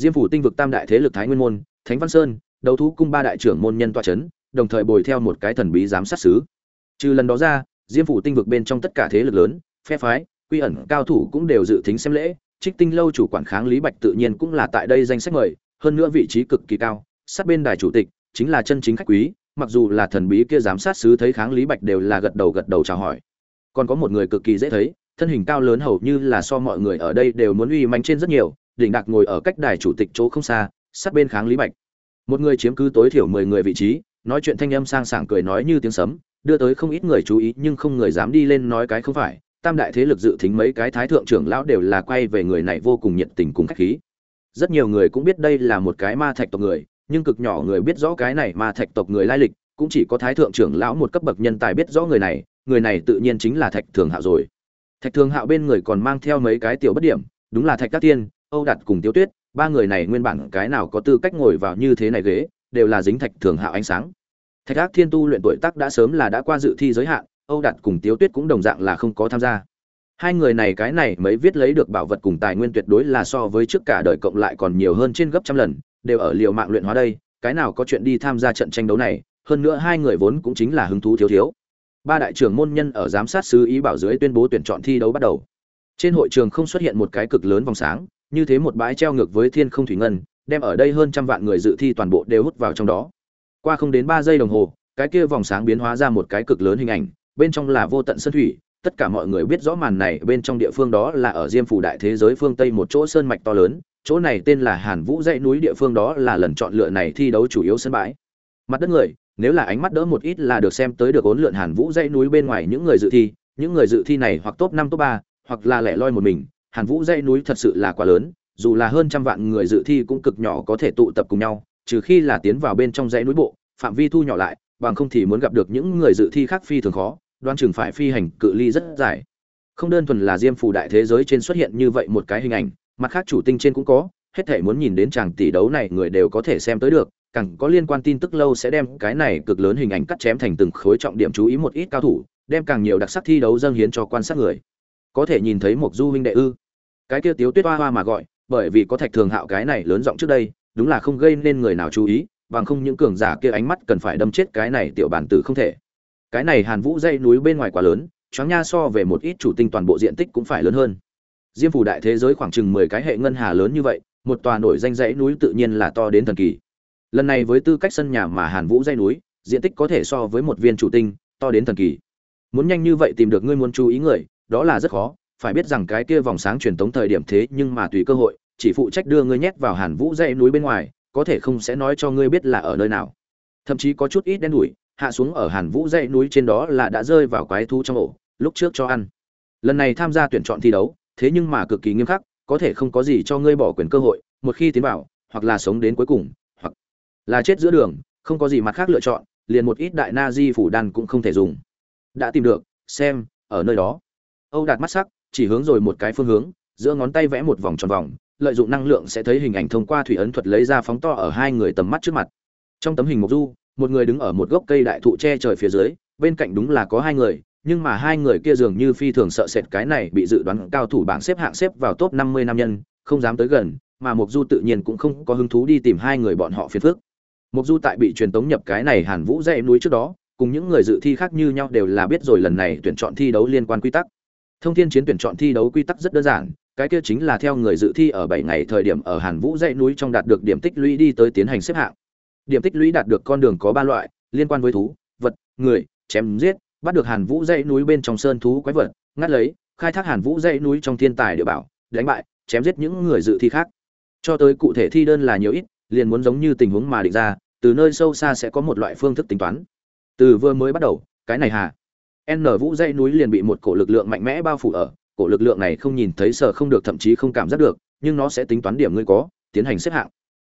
diêm phủ tinh vực tam đại thế lực thái nguyên môn, thánh văn sơn, đấu thú cung ba đại trưởng môn nhân toa c h ấ n đồng thời bồi theo một cái thần bí giám sát xứ. Trừ lần đó ra, diêm phủ tinh vực bên trong tất cả thế lực lớn, phe phái, quy ẩn, cao thủ cũng đều dự tính xem lễ. Trích tinh lâu chủ quản kháng lý bạch tự nhiên cũng là tại đây danh sách mời, hơn nữa vị trí cực kỳ cao. Sát bên đài chủ tịch chính là chân chính khách quý, mặc dù là thần bí kia giám sát sứ thấy kháng lý bạch đều là gật đầu gật đầu chào hỏi. Còn có một người cực kỳ dễ thấy, thân hình cao lớn hầu như là so mọi người ở đây đều muốn uy manh trên rất nhiều đỉnh đạc ngồi ở cách đài chủ tịch chỗ không xa, sát bên kháng lý bạch. Một người chiếm cứ tối thiểu mười người vị trí, nói chuyện thanh âm sang sảng cười nói như tiếng sấm, đưa tới không ít người chú ý nhưng không người dám đi lên nói cái không phải. Tam đại thế lực dự tính mấy cái thái thượng trưởng lão đều là quay về người này vô cùng nhiệt tình cùng khách khí. Rất nhiều người cũng biết đây là một cái ma thạch tộc người, nhưng cực nhỏ người biết rõ cái này ma thạch tộc người lai lịch, cũng chỉ có thái thượng trưởng lão một cấp bậc nhân tài biết rõ người này người này tự nhiên chính là thạch thường hạo rồi. Thạch thường hạo bên người còn mang theo mấy cái tiểu bất điểm, đúng là thạch các tiên âu Đạt cùng tiêu tuyết, ba người này nguyên bản cái nào có tư cách ngồi vào như thế này ghế, đều là dính thạch thường hạo ánh sáng. Thạch ác thiên tu luyện tuổi tác đã sớm là đã qua dự thi giới hạn, âu Đạt cùng tiêu tuyết cũng đồng dạng là không có tham gia. Hai người này cái này mới viết lấy được bảo vật cùng tài nguyên tuyệt đối là so với trước cả đời cộng lại còn nhiều hơn trên gấp trăm lần, đều ở liều mạng luyện hóa đây, cái nào có chuyện đi tham gia trận tranh đấu này, hơn nữa hai người vốn cũng chính là hứng thú thiếu thiếu. Ba đại trưởng môn nhân ở giám sát sứ ý bảo dưới tuyên bố tuyển chọn thi đấu bắt đầu. Trên hội trường không xuất hiện một cái cực lớn vòng sáng như thế một bãi treo ngược với thiên không thủy ngân, đem ở đây hơn trăm vạn người dự thi toàn bộ đều hút vào trong đó. Qua không đến ba giây đồng hồ, cái kia vòng sáng biến hóa ra một cái cực lớn hình ảnh, bên trong là vô tận sơn thủy, tất cả mọi người biết rõ màn này, bên trong địa phương đó là ở diêm phủ đại thế giới phương tây một chỗ sơn mạch to lớn, chỗ này tên là hàn vũ dãy núi, địa phương đó là lần chọn lựa này thi đấu chủ yếu sân bãi. Mặt đất người, nếu là ánh mắt đỡ một ít là được xem tới được ốn lượn hàn vũ dãy núi bên ngoài những người dự thi, những người dự thi này hoặc top năm, top ba, hoặc là lẻ loi một mình hàn vũ dãy núi thật sự là quá lớn, dù là hơn trăm vạn người dự thi cũng cực nhỏ có thể tụ tập cùng nhau, trừ khi là tiến vào bên trong dãy núi bộ, phạm vi thu nhỏ lại, bằng không thì muốn gặp được những người dự thi khác phi thường khó, đoan chừng phải phi hành cự ly rất dài. Không đơn thuần là diêm phủ đại thế giới trên xuất hiện như vậy một cái hình ảnh, mặt khác chủ tinh trên cũng có, hết thể muốn nhìn đến chàng tỷ đấu này người đều có thể xem tới được, càng có liên quan tin tức lâu sẽ đem cái này cực lớn hình ảnh cắt chém thành từng khối trọng điểm chú ý một ít cao thủ, đem càng nhiều đặc sắc thi đấu dâng hiến cho quan sát người. Có thể nhìn thấy một du huynh đệ ư? Cái kia tiếu tuyết hoa hoa mà gọi, bởi vì có thạch thường hạo cái này lớn giọng trước đây, đúng là không gây nên người nào chú ý, bằng không những cường giả kia ánh mắt cần phải đâm chết cái này tiểu bản tử không thể. Cái này hàn vũ dây núi bên ngoài quá lớn, choáng nha so về một ít chủ tinh toàn bộ diện tích cũng phải lớn hơn. Diêm phủ đại thế giới khoảng chừng mười cái hệ ngân hà lớn như vậy, một tòa nổi danh dãy núi tự nhiên là to đến thần kỳ. Lần này với tư cách sân nhà mà hàn vũ dây núi, diện tích có thể so với một viên chủ tinh, to đến thần kỳ. Muốn nhanh như vậy tìm được ngươi muốn chú ý người, đó là rất khó phải biết rằng cái kia vòng sáng truyền tống thời điểm thế nhưng mà tùy cơ hội, chỉ phụ trách đưa ngươi nhét vào hàn vũ dãy núi bên ngoài, có thể không sẽ nói cho ngươi biết là ở nơi nào. Thậm chí có chút ít đen đủi, hạ xuống ở hàn vũ dãy núi trên đó là đã rơi vào quái thú trong ổ, lúc trước cho ăn. Lần này tham gia tuyển chọn thi đấu, thế nhưng mà cực kỳ nghiêm khắc, có thể không có gì cho ngươi bỏ quyền cơ hội, một khi tiến vào, hoặc là sống đến cuối cùng, hoặc là chết giữa đường, không có gì mặt khác lựa chọn, liền một ít đại na di phủ đan cũng không thể dùng. Đã tìm được, xem, ở nơi đó. Âu đạt mắt sắc chỉ hướng rồi một cái phương hướng giữa ngón tay vẽ một vòng tròn vòng lợi dụng năng lượng sẽ thấy hình ảnh thông qua thủy ấn thuật lấy ra phóng to ở hai người tầm mắt trước mặt trong tấm hình mộc du một người đứng ở một gốc cây đại thụ che trời phía dưới bên cạnh đúng là có hai người nhưng mà hai người kia dường như phi thường sợ sệt cái này bị dự đoán cao thủ bảng xếp hạng xếp vào top 50 nam nhân, không dám tới gần, mà mộc Du tự nhiên cũng không có hứng thú đi tìm hai người bọn họ phiền phức. mộc Du tại bị truyền tống nhập cái này Hàn Vũ dãy núi trước đó, cùng những người dự thi khác như nhau đều là biết rồi lần này tuyển chọn thi đấu liên quan quy tắc. Thông thiên chiến tuyển chọn thi đấu quy tắc rất đơn giản, cái kia chính là theo người dự thi ở 7 ngày thời điểm ở Hàn Vũ dãy núi trong đạt được điểm tích lũy đi tới tiến hành xếp hạng. Điểm tích lũy đạt được con đường có 3 loại, liên quan với thú, vật, người, chém giết, bắt được hàn vũ dãy núi bên trong sơn thú quái vật ngắt lấy khai thác hàn vũ dãy núi trong thiên tài địa bảo đánh bại chém giết những người dự thi khác cho tới cụ thể thi đơn là nhiều ít liền muốn giống như tình huống mà định ra từ nơi sâu xa sẽ có một loại phương thức tính toán từ vừa mới bắt đầu cái này hà n vũ dãy núi liền bị một cổ lực lượng mạnh mẽ bao phủ ở, cổ lực lượng này không nhìn thấy sợ không được, thậm chí không cảm giác được, nhưng nó sẽ tính toán điểm ngươi có, tiến hành xếp hạng.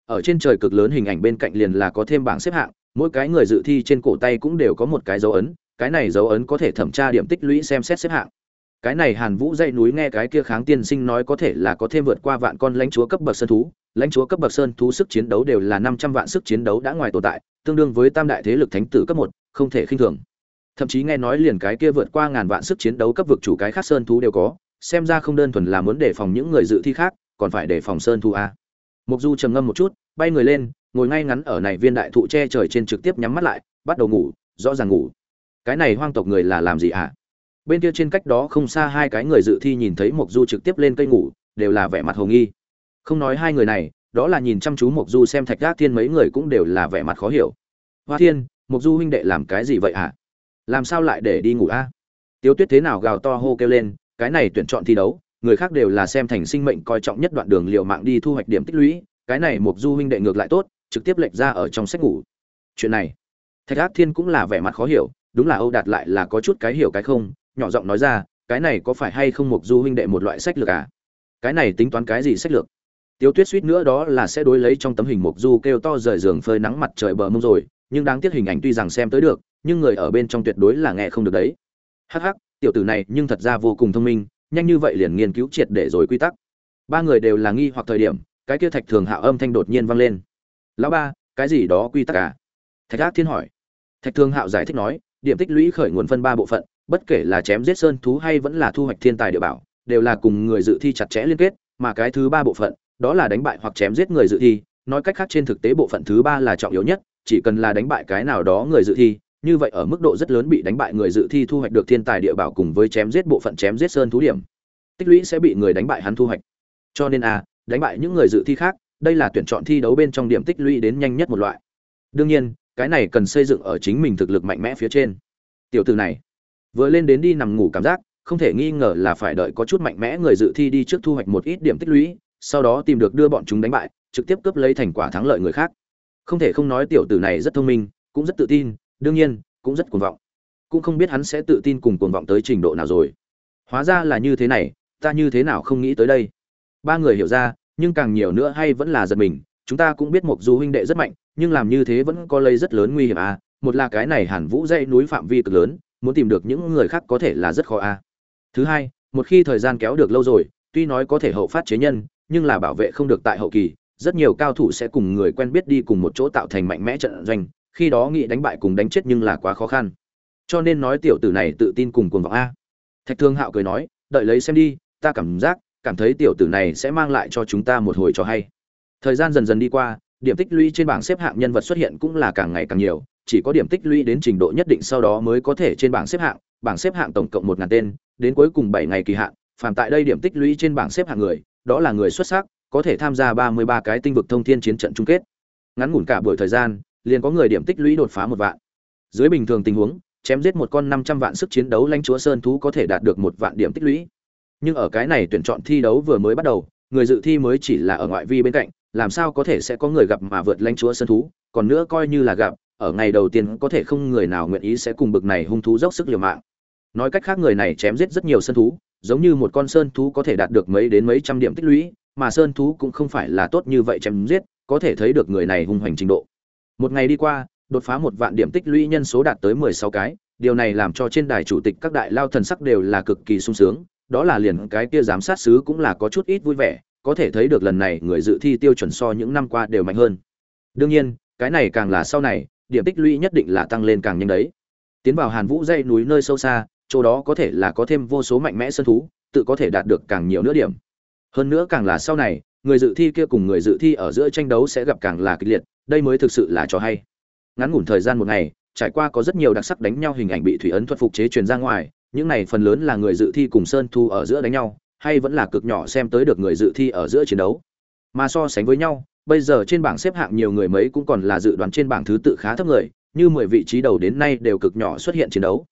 Ở trên trời cực lớn hình ảnh bên cạnh liền là có thêm bảng xếp hạng, mỗi cái người dự thi trên cổ tay cũng đều có một cái dấu ấn, cái này dấu ấn có thể thẩm tra điểm tích lũy xem xét xếp hạng. Cái này hàn vũ dãy núi nghe cái kia kháng tiên sinh nói có thể là có thêm vượt qua vạn con lãnh chúa cấp bậc sơn thú, lãnh chúa cấp bậc sơn thú sức chiến đấu đều là năm trăm vạn sức chiến đấu đã ngoài tồn tại, tương đương với tam đại thế lực thánh tử cấp một, không thể khinh thường thậm chí nghe nói liền cái kia vượt qua ngàn vạn sức chiến đấu cấp vực chủ cái khác sơn thú đều có, xem ra không đơn thuần là muốn đề phòng những người dự thi khác, còn phải đề phòng sơn thú a mục du trầm ngâm một chút, bay người lên, ngồi ngay ngắn ở này viên đại thụ che trời trên trực tiếp nhắm mắt lại, bắt đầu ngủ, rõ ràng ngủ cái này hoang tộc người là làm gì ạ à? bên kia trên cách đó không xa hai cái người dự thi nhìn thấy mục du trực tiếp lên cây ngủ, đều là vẻ mặt hồ nghi không nói hai người này, đó là nhìn chăm chú mục du xem thạch gác thiên mấy người cũng đều là vẻ mặt khó hiểu hoa thiên, mục du huynh đệ làm cái gì vậy ạ à? Làm sao lại để đi ngủ a? À? tuyết thế nào gào to hô kêu lên, cái này tuyển chọn thi đấu, người khác đều là xem thành sinh mệnh coi trọng nhất đoạn đường liệu mạng đi thu hoạch điểm tích lũy, cái này mục du huynh đệ ngược lại tốt, trực tiếp lệch ra ở trong sách ngủ. Chuyện này, thạch ác thiên cũng là vẻ mặt khó hiểu, đúng là âu đạt lại là có chút cái hiểu cái không, nhỏ giọng nói ra, cái này có phải hay không mục du huynh đệ một loại sách lược à? Cái này tính toán cái gì sách lược? Tiêu tuyết suýt nữa đó là sẽ đối lấy trong tấm hình mục du kêu to rời giường phơi nắng mặt trời bờ mông rồi, nhưng đáng tiếc hình ảnh tuy rằng xem tới được nhưng người ở bên trong tuyệt đối là nghe không được đấy. Hắc hắc, tiểu tử này nhưng thật ra vô cùng thông minh, nhanh như vậy liền nghiên cứu triệt để rồi quy tắc. Ba người đều là nghi hoặc thời điểm, cái kia thạch thường hạo âm thanh đột nhiên vang lên. Lão ba, cái gì đó quy tắc à? Thạch ác thiên hỏi. Thạch thường hạo giải thích nói, điểm tích lũy khởi nguồn phân ba bộ phận, bất kể là chém giết sơn thú hay vẫn là thu hoạch thiên tài địa bảo, đều là cùng người dự thi chặt chẽ liên kết, mà cái thứ ba bộ phận, đó là đánh bại hoặc chém giết người dự thi. Nói cách khác trên thực tế bộ phận thứ ba là trọng yếu nhất, chỉ cần là đánh bại cái nào đó người dự thi như vậy ở mức độ rất lớn bị đánh bại người dự thi thu hoạch được thiên tài địa bảo cùng với chém giết bộ phận chém giết sơn thú điểm. Tích lũy sẽ bị người đánh bại hắn thu hoạch. Cho nên a đánh bại những người dự thi khác, đây là tuyển chọn thi đấu bên trong điểm tích lũy đến nhanh nhất một loại. Đương nhiên, cái này cần xây dựng ở chính mình thực lực mạnh mẽ phía trên. Tiểu từ này, vừa lên đến đi nằm ngủ cảm giác, không thể nghi ngờ là phải đợi có chút mạnh mẽ người dự thi đi trước thu hoạch một ít điểm tích lũy, sau đó tìm được đưa bọn chúng đánh bại, trực tiếp cướp lấy thành quả thắng lợi người khác. Không thể không nói tiểu tử này rất thông minh, cũng rất tự tin đương nhiên, cũng rất cuồng vọng. Cũng không biết hắn sẽ tự tin cùng cuồng vọng tới trình độ nào rồi. Hóa ra là như thế này, ta như thế nào không nghĩ tới đây? Ba người hiểu ra, nhưng càng nhiều nữa hay vẫn là giật mình. Chúng ta cũng biết một du huynh đệ rất mạnh, nhưng làm như thế vẫn có lây rất lớn nguy hiểm à. Một là cái này hàn vũ dãy núi phạm vi cực lớn, muốn tìm được những người khác có thể là rất khó à. Thứ hai, một khi thời gian kéo được lâu rồi, tuy nói có thể hậu phát chế nhân, nhưng là bảo vệ không được tại hậu kỳ, rất nhiều cao thủ sẽ cùng người quen biết đi cùng một chỗ tạo thành mạnh mẽ trận doanh khi đó nghĩ đánh bại cùng đánh chết nhưng là quá khó khăn. Cho nên nói tiểu tử này tự tin cùng cuồng vọng a. Thạch thương hạo cười nói, đợi lấy xem đi, ta cảm giác, cảm thấy tiểu tử này sẽ mang lại cho chúng ta một hồi trò hay. Thời gian dần dần đi qua, điểm tích lũy trên bảng xếp hạng nhân vật xuất hiện cũng là càng ngày càng nhiều, chỉ có điểm tích lũy đến trình độ nhất định sau đó mới có thể trên bảng xếp hạng, bảng xếp hạng tổng cộng một ngàn tên, đến cuối cùng bảy ngày kỳ hạn, phàm tại đây điểm tích lũy trên bảng xếp hạng người, đó là người xuất sắc, có thể tham gia ba mươi ba cái tinh vực thông thiên chiến trận chung kết. Ngắn ngủn cả buổi thời gian liền có người điểm tích lũy đột phá một vạn. Dưới bình thường tình huống, chém giết một con năm trăm vạn sức chiến đấu lãnh chúa sơn thú có thể đạt được một vạn điểm tích lũy. Nhưng ở cái này tuyển chọn thi đấu vừa mới bắt đầu, người dự thi mới chỉ là ở ngoại vi bên cạnh, làm sao có thể sẽ có người gặp mà vượt lãnh chúa sơn thú, còn nữa coi như là gặp, ở ngày đầu tiên có thể không người nào nguyện ý sẽ cùng bực này hung thú dốc sức liều mạng. Nói cách khác người này chém giết rất nhiều sơn thú, giống như một con sơn thú có thể đạt được mấy đến mấy trăm điểm tích lũy, mà sơn thú cũng không phải là tốt như vậy chém giết, có thể thấy được người này hung hoành trình độ một ngày đi qua, đột phá một vạn điểm tích lũy nhân số đạt tới mười sáu cái, điều này làm cho trên đài chủ tịch các đại lao thần sắc đều là cực kỳ sung sướng, đó là liền cái kia giám sát sứ cũng là có chút ít vui vẻ, có thể thấy được lần này người dự thi tiêu chuẩn so những năm qua đều mạnh hơn. Đương nhiên, cái này càng là sau này, điểm tích lũy nhất định là tăng lên càng nhanh đấy. Tiến vào hàn vũ dây núi nơi sâu xa, chỗ đó có thể là có thêm vô số mạnh mẽ sơn thú, tự có thể đạt được càng nhiều nữa điểm. Hơn nữa càng là sau này, người dự thi kia cùng người dự thi ở giữa tranh đấu sẽ gặp càng là kịch liệt đây mới thực sự là trò hay. Ngắn ngủn thời gian một ngày, trải qua có rất nhiều đặc sắc đánh nhau hình ảnh bị thủy ấn thuật phục chế truyền ra ngoài, những này phần lớn là người dự thi cùng sơn thu ở giữa đánh nhau, hay vẫn là cực nhỏ xem tới được người dự thi ở giữa chiến đấu. Mà so sánh với nhau, bây giờ trên bảng xếp hạng nhiều người mấy cũng còn là dự đoán trên bảng thứ tự khá thấp người, như mười vị trí đầu đến nay đều cực nhỏ xuất hiện chiến đấu.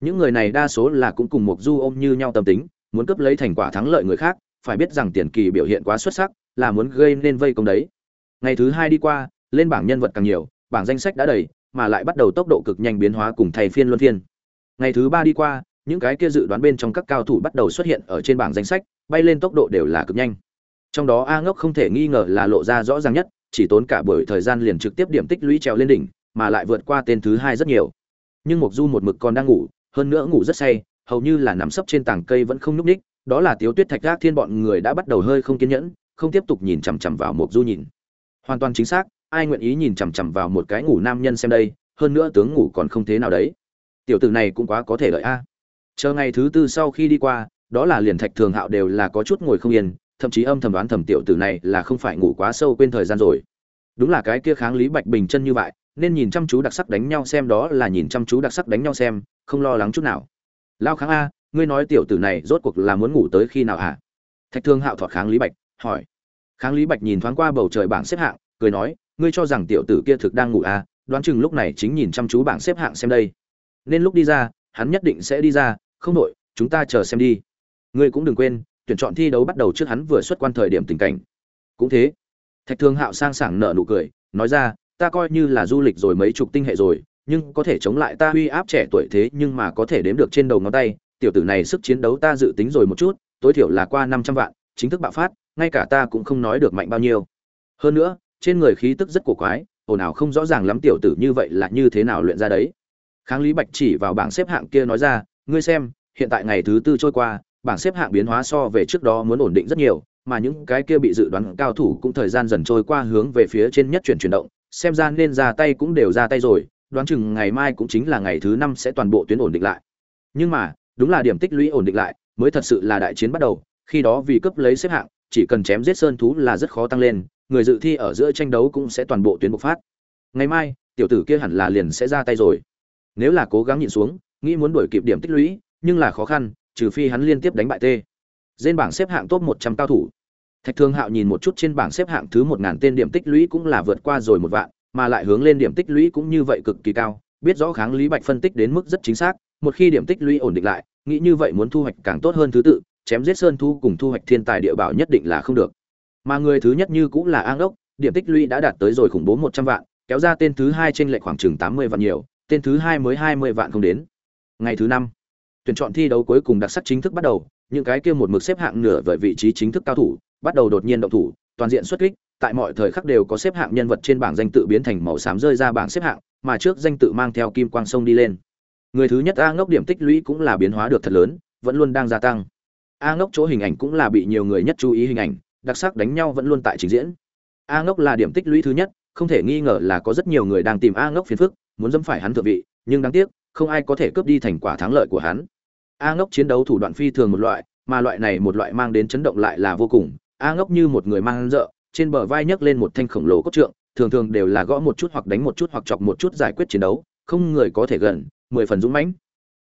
Những người này đa số là cũng cùng một du ôm như nhau tâm tính, muốn cướp lấy thành quả thắng lợi người khác, phải biết rằng tiền kỳ biểu hiện quá xuất sắc, là muốn gây nên vây công đấy. Ngày thứ hai đi qua lên bảng nhân vật càng nhiều, bảng danh sách đã đầy, mà lại bắt đầu tốc độ cực nhanh biến hóa cùng thầy phiên luân phiên. Ngày thứ ba đi qua, những cái kia dự đoán bên trong các cao thủ bắt đầu xuất hiện ở trên bảng danh sách, bay lên tốc độ đều là cực nhanh. Trong đó a ngốc không thể nghi ngờ là lộ ra rõ ràng nhất, chỉ tốn cả buổi thời gian liền trực tiếp điểm tích lũy trèo lên đỉnh, mà lại vượt qua tên thứ hai rất nhiều. Nhưng mục du một mực còn đang ngủ, hơn nữa ngủ rất say, hầu như là nằm sấp trên tảng cây vẫn không nhúc ních đó là tiếu tuyết thạch gác thiên bọn người đã bắt đầu hơi không kiên nhẫn, không tiếp tục nhìn chằm chằm vào mục du nhìn. Hoàn toàn chính xác ai nguyện ý nhìn chằm chằm vào một cái ngủ nam nhân xem đây, hơn nữa tướng ngủ còn không thế nào đấy. Tiểu tử này cũng quá có thể lợi a. Chờ ngày thứ tư sau khi đi qua, đó là liền thạch thường hạo đều là có chút ngồi không yên, thậm chí âm thầm đoán thầm tiểu tử này là không phải ngủ quá sâu quên thời gian rồi. Đúng là cái kia kháng lý bạch bình chân như vậy, nên nhìn chăm chú đặc sắc đánh nhau xem đó là nhìn chăm chú đặc sắc đánh nhau xem, không lo lắng chút nào. Lao kháng a, ngươi nói tiểu tử này rốt cuộc là muốn ngủ tới khi nào hả? Thạch thương hạo thọ kháng lý bạch, hỏi. Kháng lý bạch nhìn thoáng qua bầu trời bảng xếp hạng, cười nói ngươi cho rằng tiểu tử kia thực đang ngủ à đoán chừng lúc này chính nhìn chăm chú bảng xếp hạng xem đây. Nên lúc đi ra, hắn nhất định sẽ đi ra, không đội chúng ta chờ xem đi. Ngươi cũng đừng quên, tuyển chọn thi đấu bắt đầu trước hắn vừa xuất quan thời điểm tình cảnh. Cũng thế. Thạch thương hạo sang sảng nở nụ cười, nói ra, ta coi như là du lịch rồi mấy chục tinh hệ rồi, nhưng có thể chống lại ta uy áp trẻ tuổi thế nhưng mà có thể đếm được trên đầu ngón tay, tiểu tử này sức chiến đấu ta dự tính rồi một chút, tối thiểu là qua năm trăm vạn, chính thức bạo phát, ngay cả ta cũng không nói được mạnh bao nhiêu. Hơn nữa trên người khí tức rất cổ quái, ồn ào không rõ ràng lắm tiểu tử như vậy là như thế nào luyện ra đấy. Kháng lý bạch chỉ vào bảng xếp hạng kia nói ra, ngươi xem, hiện tại ngày thứ tư trôi qua, bảng xếp hạng biến hóa so về trước đó muốn ổn định rất nhiều, mà những cái kia bị dự đoán cao thủ cũng thời gian dần trôi qua hướng về phía trên nhất chuyển chuyển động, xem ra nên ra tay cũng đều ra tay rồi, đoán chừng ngày mai cũng chính là ngày thứ năm sẽ toàn bộ tuyến ổn định lại. Nhưng mà, đúng là điểm tích lũy ổn định lại, mới thật sự là đại chiến bắt đầu, khi đó vì cấp lấy xếp hạng, chỉ cần chém giết sơn thú là rất khó tăng lên người dự thi ở giữa tranh đấu cũng sẽ toàn bộ tuyến bộc phát. Ngày mai, tiểu tử kia hẳn là liền sẽ ra tay rồi. Nếu là cố gắng nhìn xuống, nghĩ muốn đuổi kịp điểm tích lũy, nhưng là khó khăn, trừ phi hắn liên tiếp đánh bại tê trên bảng xếp hạng top một trăm cao thủ. Thạch thương hạo nhìn một chút trên bảng xếp hạng thứ một ngàn tên điểm tích lũy cũng là vượt qua rồi một vạn, mà lại hướng lên điểm tích lũy cũng như vậy cực kỳ cao, biết rõ kháng lý bạch phân tích đến mức rất chính xác, một khi điểm tích lũy ổn định lại, nghĩ như vậy muốn thu hoạch càng tốt hơn thứ tự, chém giết sơn thu cùng thu hoạch thiên tài địa bảo nhất định là không được mà người thứ nhất như cũng là an đốc, điểm tích lũy đã đạt tới rồi khủng bố một trăm vạn, kéo ra tên thứ hai trên lệ khoảng chừng tám mươi vạn nhiều, tên thứ hai mới hai mươi vạn không đến. Ngày thứ năm, tuyển chọn thi đấu cuối cùng đặc sắc chính thức bắt đầu, những cái kia một mực xếp hạng nửa về vị trí chính thức cao thủ, bắt đầu đột nhiên động thủ, toàn diện xuất kích, tại mọi thời khắc đều có xếp hạng nhân vật trên bảng danh tự biến thành màu xám rơi ra bảng xếp hạng, mà trước danh tự mang theo kim quang sông đi lên. Người thứ nhất a ngốc điểm tích lũy cũng là biến hóa được thật lớn, vẫn luôn đang gia tăng. A ngốc chỗ hình ảnh cũng là bị nhiều người nhất chú ý hình ảnh đặc sắc đánh nhau vẫn luôn tại trình diễn. A ngốc là điểm tích lũy thứ nhất, không thể nghi ngờ là có rất nhiều người đang tìm a ngốc phiền phức, muốn dẫm phải hắn thượng vị, nhưng đáng tiếc, không ai có thể cướp đi thành quả thắng lợi của hắn. A ngốc chiến đấu thủ đoạn phi thường một loại, mà loại này một loại mang đến chấn động lại là vô cùng. A ngốc như một người mang rợ trên bờ vai nhấc lên một thanh khổng lồ cốt trượng, thường thường đều là gõ một chút hoặc đánh một chút hoặc chọc một chút giải quyết chiến đấu, không người có thể gần, mười phần dũng mãnh.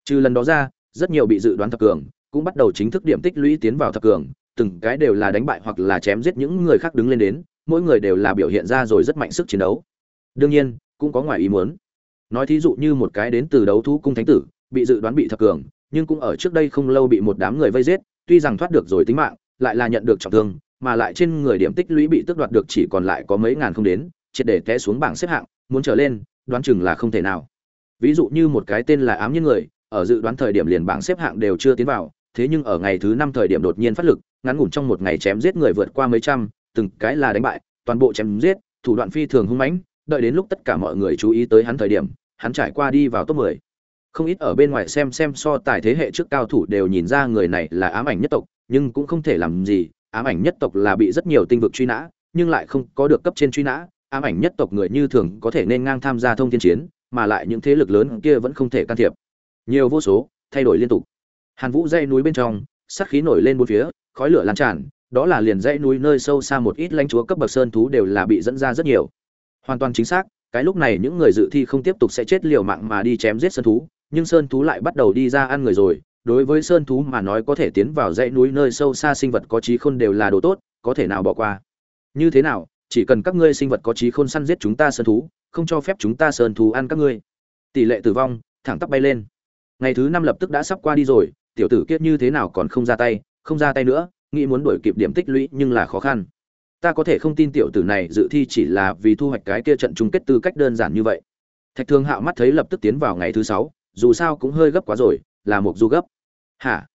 Trừ lần đó ra, rất nhiều bị dự đoán thập cường cũng bắt đầu chính thức điểm tích lũy tiến vào thập cường từng cái đều là đánh bại hoặc là chém giết những người khác đứng lên đến, mỗi người đều là biểu hiện ra rồi rất mạnh sức chiến đấu. Đương nhiên, cũng có ngoài ý muốn. Nói thí dụ như một cái đến từ đấu thú cung thánh tử, bị dự đoán bị thập cường, nhưng cũng ở trước đây không lâu bị một đám người vây giết, tuy rằng thoát được rồi tính mạng, lại là nhận được trọng thương, mà lại trên người điểm tích lũy bị tước đoạt được chỉ còn lại có mấy ngàn không đến, triệt để té xuống bảng xếp hạng, muốn trở lên, đoán chừng là không thể nào. Ví dụ như một cái tên là ám nhân người, ở dự đoán thời điểm liền bảng xếp hạng đều chưa tiến vào thế nhưng ở ngày thứ năm thời điểm đột nhiên phát lực, ngắn ngủn trong một ngày chém giết người vượt qua mấy trăm, từng cái là đánh bại, toàn bộ chém giết, thủ đoạn phi thường hung mãnh, đợi đến lúc tất cả mọi người chú ý tới hắn thời điểm, hắn trải qua đi vào top 10. không ít ở bên ngoài xem xem so tài thế hệ trước cao thủ đều nhìn ra người này là ám ảnh nhất tộc, nhưng cũng không thể làm gì, ám ảnh nhất tộc là bị rất nhiều tinh vực truy nã, nhưng lại không có được cấp trên truy nã, ám ảnh nhất tộc người như thường có thể nên ngang tham gia thông thiên chiến, mà lại những thế lực lớn kia vẫn không thể can thiệp nhiều vô số, thay đổi liên tục hàn vũ dãy núi bên trong, sát khí nổi lên bốn phía, khói lửa lan tràn, đó là liền dãy núi nơi sâu xa một ít lãnh chúa cấp bậc sơn thú đều là bị dẫn ra rất nhiều. Hoàn toàn chính xác, cái lúc này những người dự thi không tiếp tục sẽ chết liều mạng mà đi chém giết sơn thú, nhưng sơn thú lại bắt đầu đi ra ăn người rồi. Đối với sơn thú mà nói có thể tiến vào dãy núi nơi sâu xa sinh vật có trí khôn đều là đồ tốt, có thể nào bỏ qua? Như thế nào, chỉ cần các ngươi sinh vật có trí khôn săn giết chúng ta sơn thú, không cho phép chúng ta sơn thú ăn các ngươi. Tỷ lệ tử vong, thẳng tắp bay lên. Ngày thứ năm lập tức đã sắp qua đi rồi tiểu tử kiết như thế nào còn không ra tay, không ra tay nữa, nghĩ muốn đuổi kịp điểm tích lũy nhưng là khó khăn. Ta có thể không tin tiểu tử này dự thi chỉ là vì thu hoạch cái kia trận chung kết tư cách đơn giản như vậy. Thạch thương hạo mắt thấy lập tức tiến vào ngày thứ sáu, dù sao cũng hơi gấp quá rồi, là một du gấp. Hả?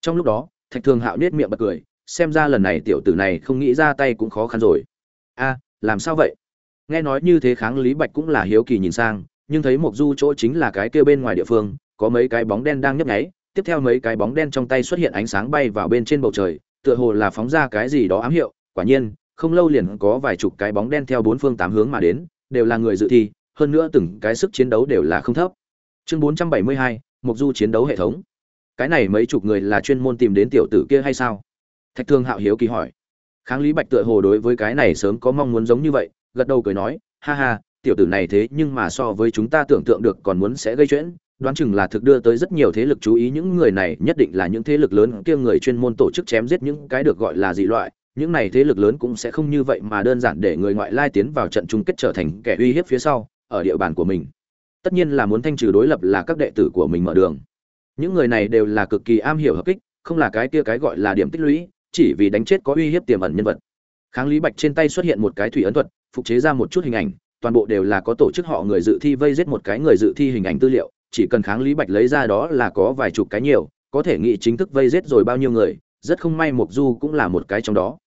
Trong lúc đó, thạch thương hạo nết miệng bật cười, xem ra lần này tiểu tử này không nghĩ ra tay cũng khó khăn rồi. A, làm sao vậy? Nghe nói như thế kháng lý bạch cũng là hiếu kỳ nhìn sang, nhưng thấy một du chỗ chính là cái kia bên ngoài địa phương, có mấy cái bóng đen đang nhấp nháy tiếp theo mấy cái bóng đen trong tay xuất hiện ánh sáng bay vào bên trên bầu trời tựa hồ là phóng ra cái gì đó ám hiệu. Quả nhiên không lâu liền có vài chục cái bóng đen theo bốn phương tám hướng mà đến đều là người dự thi hơn nữa từng cái sức chiến đấu đều là không thấp. Chương 472, Mộc du chiến đấu hệ thống. Cái này mấy chục người là chuyên môn tìm đến tiểu tử kia hay sao? Thạch thương hạo hiếu kỳ hỏi. Kháng lý bạch tựa hồ đối với cái này sớm có mong muốn giống như vậy gật đầu cười nói ha ha tiểu tử này thế nhưng mà so với chúng ta tưởng tượng được còn muốn sẽ gây chuyện đoán chừng là thực đưa tới rất nhiều thế lực chú ý những người này, nhất định là những thế lực lớn kia người chuyên môn tổ chức chém giết những cái được gọi là dị loại. Những này thế lực lớn cũng sẽ không như vậy mà đơn giản để người ngoại lai tiến vào trận chung kết trở thành kẻ uy hiếp phía sau, ở địa bàn của mình. Tất nhiên là muốn thanh trừ đối lập là các đệ tử của mình mở đường. Những người này đều là cực kỳ am hiểu hợp kích, không là cái kia cái gọi là điểm tích lũy, chỉ vì đánh chết có uy hiếp tiềm ẩn nhân vật. Kháng lý bạch trên tay xuất hiện một cái thủy ấn thuật, phục chế ra một chút hình ảnh, toàn bộ đều là có tổ chức họ người dự thi vây giết một cái người dự thi hình ảnh tư liệu chỉ cần kháng lý bạch lấy ra đó là có vài chục cái nhiều, có thể nghĩ chính thức vây giết rồi bao nhiêu người, rất không may mục du cũng là một cái trong đó.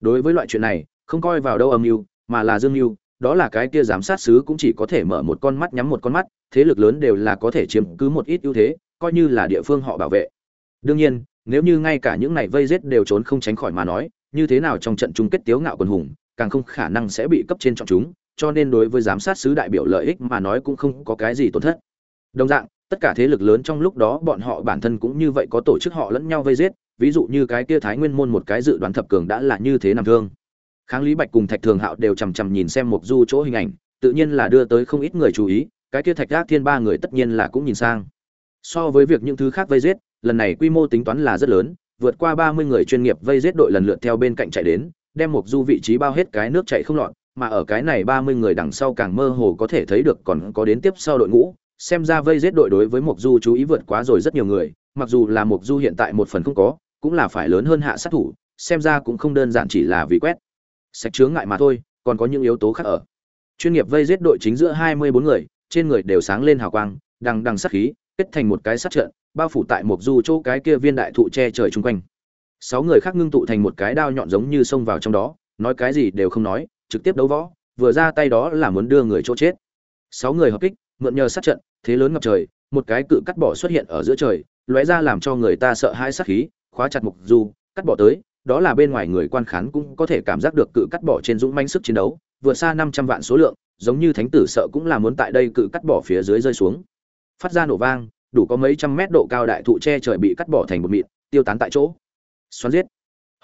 Đối với loại chuyện này, không coi vào đâu âm mưu, mà là dương mưu, đó là cái kia giám sát sứ cũng chỉ có thể mở một con mắt nhắm một con mắt, thế lực lớn đều là có thể chiếm cứ một ít ưu thế, coi như là địa phương họ bảo vệ. Đương nhiên, nếu như ngay cả những này vây giết đều trốn không tránh khỏi mà nói, như thế nào trong trận chung kết tiếu ngạo quần hùng, càng không khả năng sẽ bị cấp trên chọn chúng, cho nên đối với giám sát sứ đại biểu lợi ích mà nói cũng không có cái gì tổn thất đồng dạng, tất cả thế lực lớn trong lúc đó bọn họ bản thân cũng như vậy có tổ chức họ lẫn nhau vây giết, ví dụ như cái kia thái nguyên môn một cái dự đoán thập cường đã là như thế nằm thương. Kháng lý bạch cùng thạch thường hạo đều chằm chằm nhìn xem mục du chỗ hình ảnh, tự nhiên là đưa tới không ít người chú ý, cái kia thạch gác thiên ba người tất nhiên là cũng nhìn sang. So với việc những thứ khác vây giết, lần này quy mô tính toán là rất lớn, vượt qua ba mươi người chuyên nghiệp vây giết đội lần lượt theo bên cạnh chạy đến, đem mục du vị trí bao hết cái nước chạy không lọt, mà ở cái này ba mươi người đằng sau càng mơ hồ có thể thấy được còn có đến tiếp sau đội ngũ xem ra vây giết đội đối với mục du chú ý vượt quá rồi rất nhiều người, mặc dù là mục du hiện tại một phần không có, cũng là phải lớn hơn hạ sát thủ, xem ra cũng không đơn giản chỉ là vì quét. Sạch chướng ngại mà thôi, còn có những yếu tố khác ở. Chuyên nghiệp vây giết đội chính giữa hai mươi bốn người, trên người đều sáng lên hào quang, đằng đằng sát khí, kết thành một cái sát trận, bao phủ tại một du chỗ cái kia viên đại thụ che trời chung quanh. Sáu người khác ngưng tụ thành một cái đao nhọn giống như xông vào trong đó, nói cái gì đều không nói, trực tiếp đấu võ, vừa ra tay đó là muốn đưa người chỗ chết. Sáu người hợp kích, mượn nhờ sát trận thế lớn ngập trời, một cái cự cắt bỏ xuất hiện ở giữa trời, lóe ra làm cho người ta sợ hãi sát khí, khóa chặt mục du, cắt bỏ tới, đó là bên ngoài người quan khán cũng có thể cảm giác được cự cắt bỏ trên dũng manh sức chiến đấu, vượt xa năm trăm vạn số lượng, giống như thánh tử sợ cũng là muốn tại đây cự cắt bỏ phía dưới rơi xuống. Phát ra nổ vang, đủ có mấy trăm mét độ cao đại thụ che trời bị cắt bỏ thành một mịn, tiêu tán tại chỗ. Xoắn giết.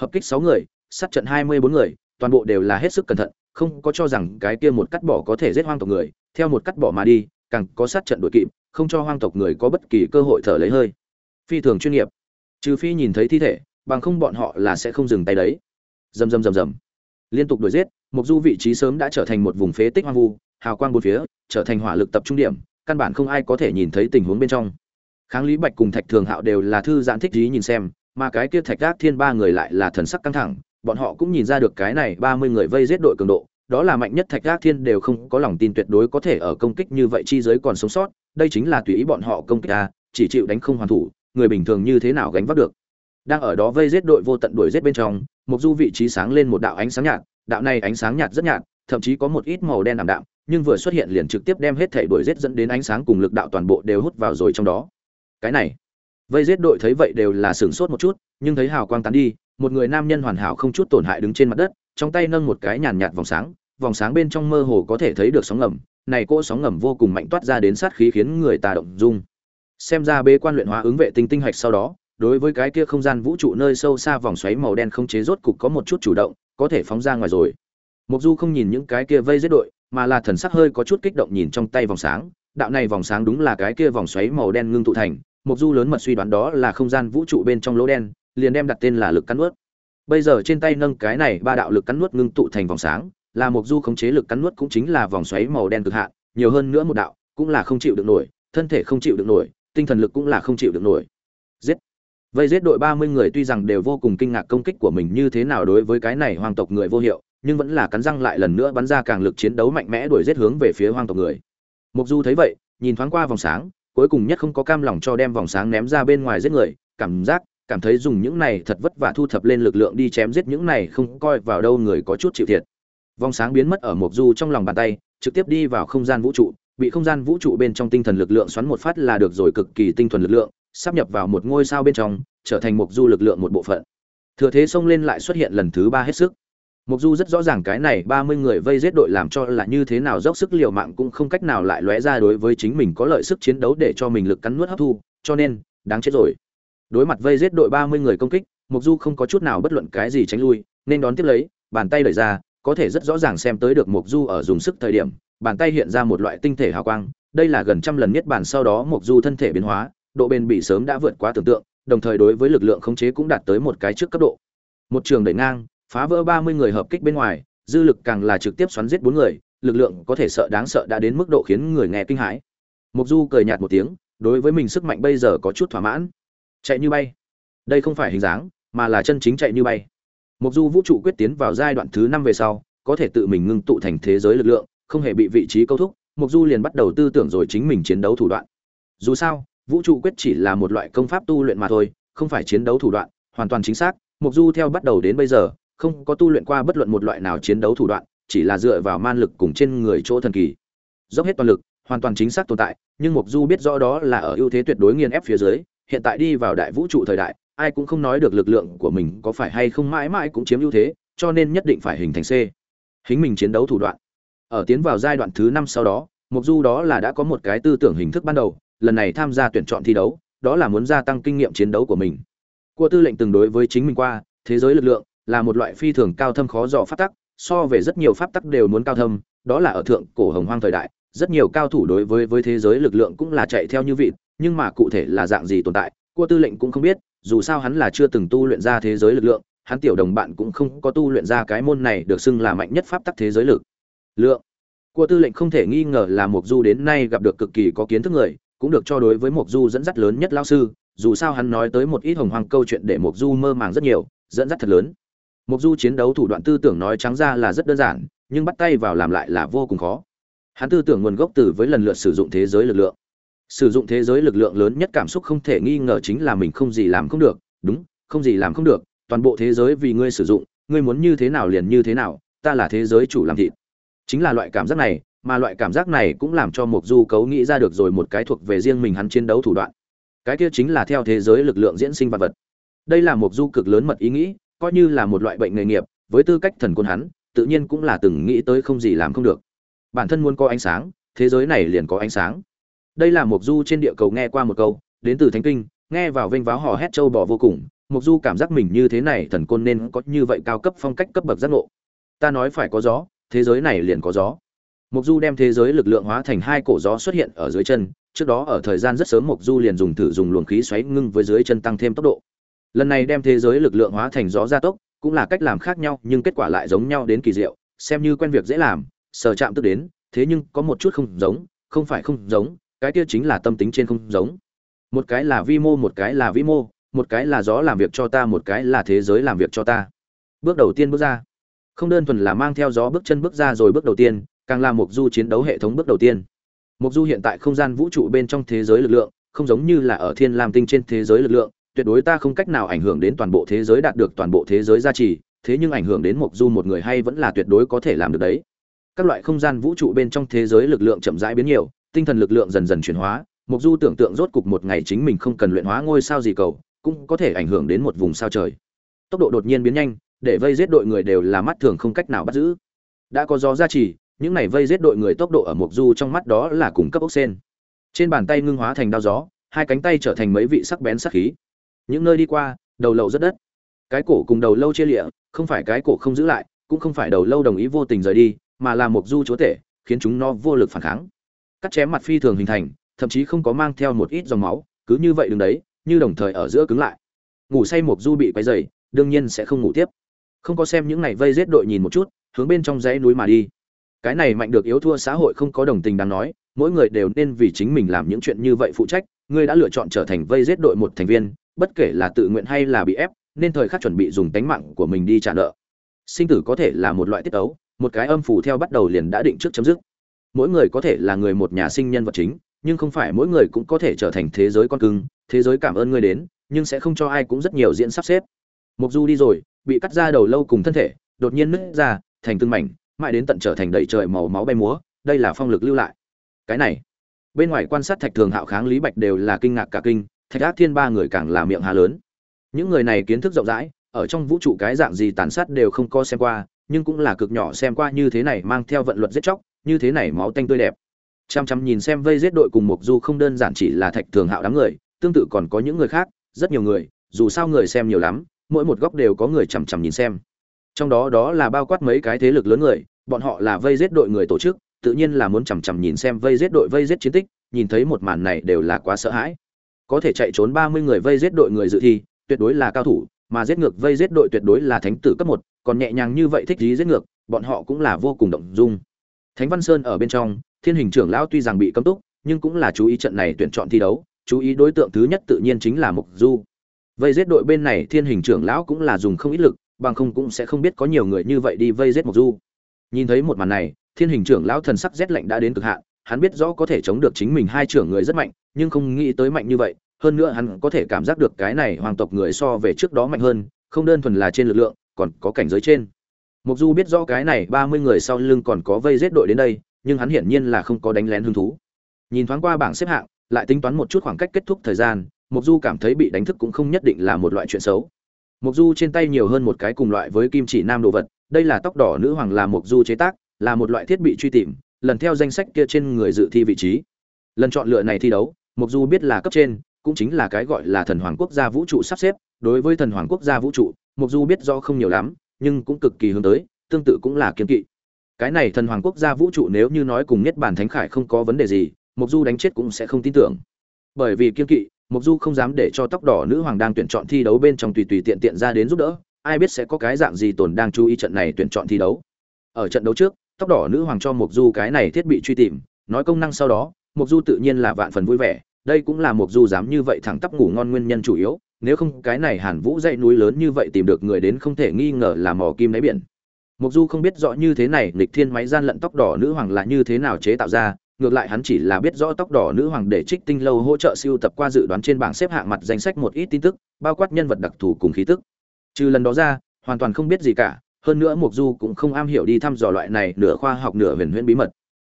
Hợp kích sáu người, sát trận hai mươi bốn người, toàn bộ đều là hết sức cẩn thận, không có cho rằng cái kia một cắt bỏ có thể giết hoang tộc người, theo một cắt bỏ mà đi càng có sát trận đội kịp, không cho hoang tộc người có bất kỳ cơ hội thở lấy hơi. Phi thường chuyên nghiệp. Trừ phi nhìn thấy thi thể, bằng không bọn họ là sẽ không dừng tay đấy. Rầm rầm rầm rầm. Liên tục đuổi giết mục du vị trí sớm đã trở thành một vùng phế tích hoang vu, hào quang bốn phía, trở thành hỏa lực tập trung điểm, căn bản không ai có thể nhìn thấy tình huống bên trong. Kháng lý bạch cùng thạch thường hạo đều là thư giãn thích trí nhìn xem, mà cái kia thạch gác thiên ba người lại là thần sắc căng thẳng, bọn họ cũng nhìn ra được cái này ba mươi người vây giết đội cường độ đó là mạnh nhất thạch gác thiên đều không có lòng tin tuyệt đối có thể ở công kích như vậy chi giới còn sống sót, đây chính là tùy ý bọn họ công kích ta, chỉ chịu đánh không hoàn thủ, người bình thường như thế nào gánh vác được. Đang ở đó vây giết đội vô tận đuổi giết bên trong mục du vị trí sáng lên một đạo ánh sáng nhạt, đạo này ánh sáng nhạt rất nhạt, thậm chí có một ít màu đen ảm đạm, nhưng vừa xuất hiện liền trực tiếp đem hết thể đuổi giết dẫn đến ánh sáng cùng lực đạo toàn bộ đều hút vào rồi trong đó. Cái này, vây giết đội thấy vậy đều là sửng sốt một chút, nhưng thấy hào quang tán đi, một người nam nhân hoàn hảo không chút tổn hại đứng trên mặt đất trong tay nâng một cái nhàn nhạt vòng sáng vòng sáng bên trong mơ hồ có thể thấy được sóng ngầm, này cỗ sóng ngầm vô cùng mạnh toát ra đến sát khí khiến người ta động dung. Xem ra bế quan luyện hóa ứng vệ tinh tinh hạch sau đó, đối với cái kia không gian vũ trụ nơi sâu xa vòng xoáy màu đen không chế rốt cục có một chút chủ động, có thể phóng ra ngoài rồi. Mục du không nhìn những cái kia vây giết đội, mà là thần sắc hơi có chút kích động nhìn trong tay vòng sáng. Đạo này vòng sáng đúng là cái kia vòng xoáy màu đen ngưng tụ thành. Mục du lớn mật suy đoán đó là không gian vũ trụ bên trong lỗ đen, liền đem đặt tên là lực cắn nuốt bây giờ trên tay nâng cái này ba đạo lực cắn nuốt ngưng tụ thành vòng sáng, là mục du khống chế lực cắn nuốt cũng chính là vòng xoáy màu đen cực hạn, nhiều hơn nữa một đạo, cũng là không chịu được nổi, thân thể không chịu được nổi, tinh thần lực cũng là không chịu được nổi. Giết! Vây giết đội ba mươi người tuy rằng đều vô cùng kinh ngạc công kích của mình như thế nào đối với cái này hoàng tộc người vô hiệu, nhưng vẫn là cắn răng lại lần nữa bắn ra càng lực chiến đấu mạnh mẽ đuổi giết hướng về phía hoàng tộc người. Mục du thấy vậy, nhìn thoáng qua vòng sáng, cuối cùng nhất không có cam lòng cho đem vòng sáng ném ra bên ngoài giết người, cảm giác cảm thấy dùng những này thật vất vả thu thập lên lực lượng đi chém giết những này không coi vào đâu người có chút chịu thiệt. Vòng sáng biến mất ở mộc du trong lòng bàn tay, trực tiếp đi vào không gian vũ trụ, bị không gian vũ trụ bên trong tinh thần lực lượng xoắn một phát là được rồi cực kỳ tinh thuần lực lượng sắp nhập vào một ngôi sao bên trong, trở thành mộc du lực lượng một bộ phận. Thừa thế xông lên lại xuất hiện lần thứ ba hết sức. Mộc du rất rõ ràng cái này ba mươi người vây giết đội làm cho là như thế nào dốc sức liều mạng cũng không cách nào lại lóe ra đối với chính mình có lợi sức chiến đấu để cho mình lực cắn nuốt hấp thu, cho nên, đáng chết rồi đối mặt vây giết đội ba mươi người công kích mục du không có chút nào bất luận cái gì tránh lui, nên đón tiếp lấy, bàn tay đẩy ra, có thể rất rõ ràng xem tới được mục du ở dùng sức thời điểm, bàn tay hiện ra một loại tinh thể hào quang, đây là gần trăm lần nhất bản sau đó mục du thân thể biến hóa, độ bền bỉ sớm đã vượt quá tưởng tượng, đồng thời đối với lực lượng khống chế cũng đạt tới một cái trước cấp độ. Một trường đẩy ngang, phá vỡ ba mươi người hợp kích bên ngoài, dư lực càng là trực tiếp xoắn giết bốn người, lực lượng có thể sợ đáng sợ đã đến mức độ khiến người nghe kinh hãi. Mục du cười nhạt một tiếng, đối với mình sức mạnh bây giờ có chút thỏa mãn chạy như bay. Đây không phải hình dáng, mà là chân chính chạy như bay. Mục du vũ trụ quyết tiến vào giai đoạn thứ năm về sau, có thể tự mình ngưng tụ thành thế giới lực lượng, không hề bị vị trí câu thúc mục du liền bắt đầu tư tưởng rồi chính mình chiến đấu thủ đoạn. Dù sao, vũ trụ quyết chỉ là một loại công pháp tu luyện mà thôi, không phải chiến đấu thủ đoạn, hoàn toàn chính xác mục du theo bắt đầu đến bây giờ, không có tu luyện qua bất luận một loại nào chiến đấu thủ đoạn, chỉ là dựa vào man lực cùng trên người chỗ thần kỳ. Dốc hết toàn lực, hoàn toàn chính xác tồn tại, nhưng mục du biết rõ đó là ở ưu thế tuyệt đối nghiền ép phía dưới hiện tại đi vào đại vũ trụ thời đại, ai cũng không nói được lực lượng của mình có phải hay không mãi mãi cũng chiếm ưu thế, cho nên nhất định phải hình thành c. Hình mình chiến đấu thủ đoạn. Ở tiến vào giai đoạn thứ năm sau đó mục du đó là đã có một cái tư tưởng hình thức ban đầu, lần này tham gia tuyển chọn thi đấu, đó là muốn gia tăng kinh nghiệm chiến đấu của mình. Cua tư lệnh từng đối với chính mình qua, thế giới lực lượng là một loại phi thường cao thâm khó dò pháp tắc, so về rất nhiều pháp tắc đều muốn cao thâm, đó là ở thượng cổ hồng hoang thời đại, rất nhiều cao thủ đối với với thế giới lực lượng cũng là chạy theo như vịt nhưng mà cụ thể là dạng gì tồn tại, cua tư lệnh cũng không biết, dù sao hắn là chưa từng tu luyện ra thế giới lực lượng, hắn tiểu đồng bạn cũng không có tu luyện ra cái môn này được xưng là mạnh nhất pháp tắc thế giới lực. Lượng. Cua tư lệnh không thể nghi ngờ là Mộc du đến nay gặp được cực kỳ có kiến thức người, cũng được cho đối với Mộc du dẫn dắt lớn nhất lão sư, dù sao hắn nói tới một ít hồng hoàng câu chuyện để Mộc du mơ màng rất nhiều, dẫn dắt thật lớn. Mộc du chiến đấu thủ đoạn tư tưởng nói trắng ra là rất đơn giản, nhưng bắt tay vào làm lại là vô cùng khó. Hắn tư tưởng nguồn gốc từ với lần lượt sử dụng thế giới lực lượng sử dụng thế giới lực lượng lớn nhất cảm xúc không thể nghi ngờ chính là mình không gì làm không được. Đúng, không gì làm không được. Toàn bộ thế giới vì ngươi sử dụng, ngươi muốn như thế nào liền như thế nào. Ta là thế giới chủ làm thịt. Chính là loại cảm giác này, mà loại cảm giác này cũng làm cho mục du cấu nghĩ ra được rồi một cái thuộc về riêng mình hắn chiến đấu thủ đoạn. Cái kia chính là theo thế giới lực lượng diễn sinh vật vật. Đây là mục du cực lớn mật ý nghĩ, coi như là một loại bệnh nghề nghiệp, với tư cách thần quân hắn, tự nhiên cũng là từng nghĩ tới không gì làm không được. Bản thân muốn có ánh sáng, thế giới này liền có ánh sáng đây là mục du trên địa cầu nghe qua một câu, đến từ thánh kinh, nghe vào vênh váo hò hét châu bò vô cùng mục du cảm giác mình như thế này thần côn nên có như vậy cao cấp phong cách cấp bậc giác ngộ. Ta nói phải có gió, thế giới này liền có gió. Mục du đem thế giới lực lượng hóa thành hai cổ gió xuất hiện ở dưới chân, trước đó ở thời gian rất sớm mục du liền dùng thử dùng luồng khí xoáy ngưng với dưới chân tăng thêm tốc độ. Lần này đem thế giới lực lượng hóa thành gió gia tốc, cũng là cách làm khác nhau, nhưng kết quả lại giống nhau đến kỳ diệu, xem như quen việc dễ làm sờ chạm tức đến, thế nhưng có một chút không giống, không phải không giống cái kia chính là tâm tính trên không giống. Một cái là vi mô, một cái là vĩ mô, một cái là gió làm việc cho ta, một cái là thế giới làm việc cho ta. Bước đầu tiên bước ra. Không đơn thuần là mang theo gió bước chân bước ra rồi bước đầu tiên, càng là mục du chiến đấu hệ thống bước đầu tiên. Mục du hiện tại không gian vũ trụ bên trong thế giới lực lượng, không giống như là ở thiên lam tinh trên thế giới lực lượng, tuyệt đối ta không cách nào ảnh hưởng đến toàn bộ thế giới đạt được toàn bộ thế giới gia trì, thế nhưng ảnh hưởng đến mục du một người hay vẫn là tuyệt đối có thể làm được đấy. Các loại không gian vũ trụ bên trong thế giới lực lượng chậm rãi biến nhiều tinh thần lực lượng dần dần chuyển hóa mục du tưởng tượng rốt cục một ngày chính mình không cần luyện hóa ngôi sao gì cầu, cũng có thể ảnh hưởng đến một vùng sao trời. Tốc độ đột nhiên biến nhanh, để vây giết đội người đều là mắt thường không cách nào bắt giữ. Đã có gió gia trì, những này vây giết đội người tốc độ ở mục du trong mắt đó là cùng cấp ốc sen. Trên bàn tay ngưng hóa thành đao gió, hai cánh tay trở thành mấy vị sắc bén sắc khí. Những nơi đi qua, đầu lậu rất đất. Cái cổ cùng đầu lâu chia lịa, không phải cái cổ không giữ lại, cũng không phải đầu lâu đồng ý vô tình rời đi, mà là mục du chúa tể, khiến chúng nó vô lực phản kháng cắt chém mặt phi thường hình thành, thậm chí không có mang theo một ít dòng máu, cứ như vậy đứng đấy, như đồng thời ở giữa cứng lại. Ngủ say mộc du bị quấy dày đương nhiên sẽ không ngủ tiếp. Không có xem những này vây giết đội nhìn một chút, hướng bên trong dãy núi mà đi. Cái này mạnh được yếu thua xã hội không có đồng tình đáng nói, mỗi người đều nên vì chính mình làm những chuyện như vậy phụ trách, ngươi đã lựa chọn trở thành vây giết đội một thành viên, bất kể là tự nguyện hay là bị ép, nên thời khắc chuẩn bị dùng tánh mạng của mình đi trả nợ. Sinh tử có thể là một loại tiết ấu, một cái âm phủ theo bắt đầu liền đã định trước chấm dứt mỗi người có thể là người một nhà sinh nhân vật chính, nhưng không phải mỗi người cũng có thể trở thành thế giới con cưng, thế giới cảm ơn ngươi đến, nhưng sẽ không cho ai cũng rất nhiều diễn sắp xếp. Mục du đi rồi, bị cắt ra đầu lâu cùng thân thể, đột nhiên nứt ra, thành từng mảnh, mãi đến tận trở thành đầy trời màu máu bay múa, đây là phong lực lưu lại. Cái này, bên ngoài quan sát thạch thường hạo kháng lý bạch đều là kinh ngạc cả kinh, thạch ác thiên ba người càng là miệng hà lớn. Những người này kiến thức rộng rãi, ở trong vũ trụ cái dạng gì tàn sát đều không có xem qua, nhưng cũng là cực nhỏ xem qua như thế này, mang theo vận luật giết chóc như thế này máu tanh tươi đẹp. Chăm chăm nhìn xem vây giết đội cùng mục du không đơn giản chỉ là thạch thường hạo đám người, tương tự còn có những người khác, rất nhiều người, dù sao người xem nhiều lắm, mỗi một góc đều có người chằm chằm nhìn xem. Trong đó đó là bao quát mấy cái thế lực lớn người, bọn họ là vây giết đội người tổ chức, tự nhiên là muốn chằm chằm nhìn xem vây giết đội vây giết chiến tích, nhìn thấy một màn này đều là quá sợ hãi. Có thể chạy trốn ba mươi người vây giết đội người dự thi, tuyệt đối là cao thủ, mà giết ngược vây giết đội tuyệt đối là thánh tử cấp một, còn nhẹ nhàng như vậy thích gì giết ngược, bọn họ cũng là vô cùng động dung thánh văn sơn ở bên trong, thiên hình trưởng lão tuy rằng bị cấm túc, nhưng cũng là chú ý trận này tuyển chọn thi đấu, chú ý đối tượng thứ nhất tự nhiên chính là mục du. Vây giết đội bên này thiên hình trưởng lão cũng là dùng không ít lực, bằng không cũng sẽ không biết có nhiều người như vậy đi vây giết mục du. Nhìn thấy một màn này, thiên hình trưởng lão thần sắc rét lạnh đã đến cực hạn, hắn biết rõ có thể chống được chính mình hai trưởng người rất mạnh, nhưng không nghĩ tới mạnh như vậy, hơn nữa hắn có thể cảm giác được cái này hoàng tộc người so về trước đó mạnh hơn, không đơn thuần là trên lực lượng, còn có cảnh giới trên. Mộc du biết rõ cái này ba mươi người sau lưng còn có vây giết đội đến đây, nhưng hắn hiển nhiên là không có đánh lén hứng thú. Nhìn thoáng qua bảng xếp hạng, lại tính toán một chút khoảng cách kết thúc thời gian, Mộc du cảm thấy bị đánh thức cũng không nhất định là một loại chuyện xấu. Mộc du trên tay nhiều hơn một cái cùng loại với kim chỉ nam đồ vật, đây là tóc đỏ nữ hoàng là Mộc du chế tác, là một loại thiết bị truy tìm, lần theo danh sách kia trên người dự thi vị trí. Lần chọn lựa này thi đấu, Mộc du biết là cấp trên, cũng chính là cái gọi là thần hoàng quốc gia vũ trụ sắp xếp. Đối với thần hoàng quốc gia vũ trụ, Mộc du biết rõ không nhiều lắm nhưng cũng cực kỳ hướng tới, tương tự cũng là kiên kỵ. Cái này thần hoàng quốc gia vũ trụ nếu như nói cùng nhất bản thánh khải không có vấn đề gì mục du đánh chết cũng sẽ không tin tưởng. Bởi vì kiên kỵ mục du không dám để cho tóc đỏ nữ hoàng đang tuyển chọn thi đấu bên trong tùy tùy tiện tiện ra đến giúp đỡ, ai biết sẽ có cái dạng gì tồn đang chú ý trận này tuyển chọn thi đấu. Ở trận đấu trước, tóc đỏ nữ hoàng cho mục du cái này thiết bị truy tìm, nói công năng sau đó mục du tự nhiên là vạn phần vui vẻ, đây cũng là mục du dám như vậy thẳng tắp ngủ ngon nguyên nhân chủ yếu nếu không cái này hàn vũ dãy núi lớn như vậy tìm được người đến không thể nghi ngờ là mỏ kim đáy biển. Mục du không biết rõ như thế này lịch thiên máy gian lận tóc đỏ nữ hoàng là như thế nào chế tạo ra, ngược lại hắn chỉ là biết rõ tóc đỏ nữ hoàng để trích tinh lâu hỗ trợ siêu tập qua dự đoán trên bảng xếp hạng mặt danh sách một ít tin tức, bao quát nhân vật đặc thù cùng khí tức. Trừ lần đó ra, hoàn toàn không biết gì cả, hơn nữa mục du cũng không am hiểu đi thăm dò loại này nửa khoa học nửa huyền huyễn bí mật.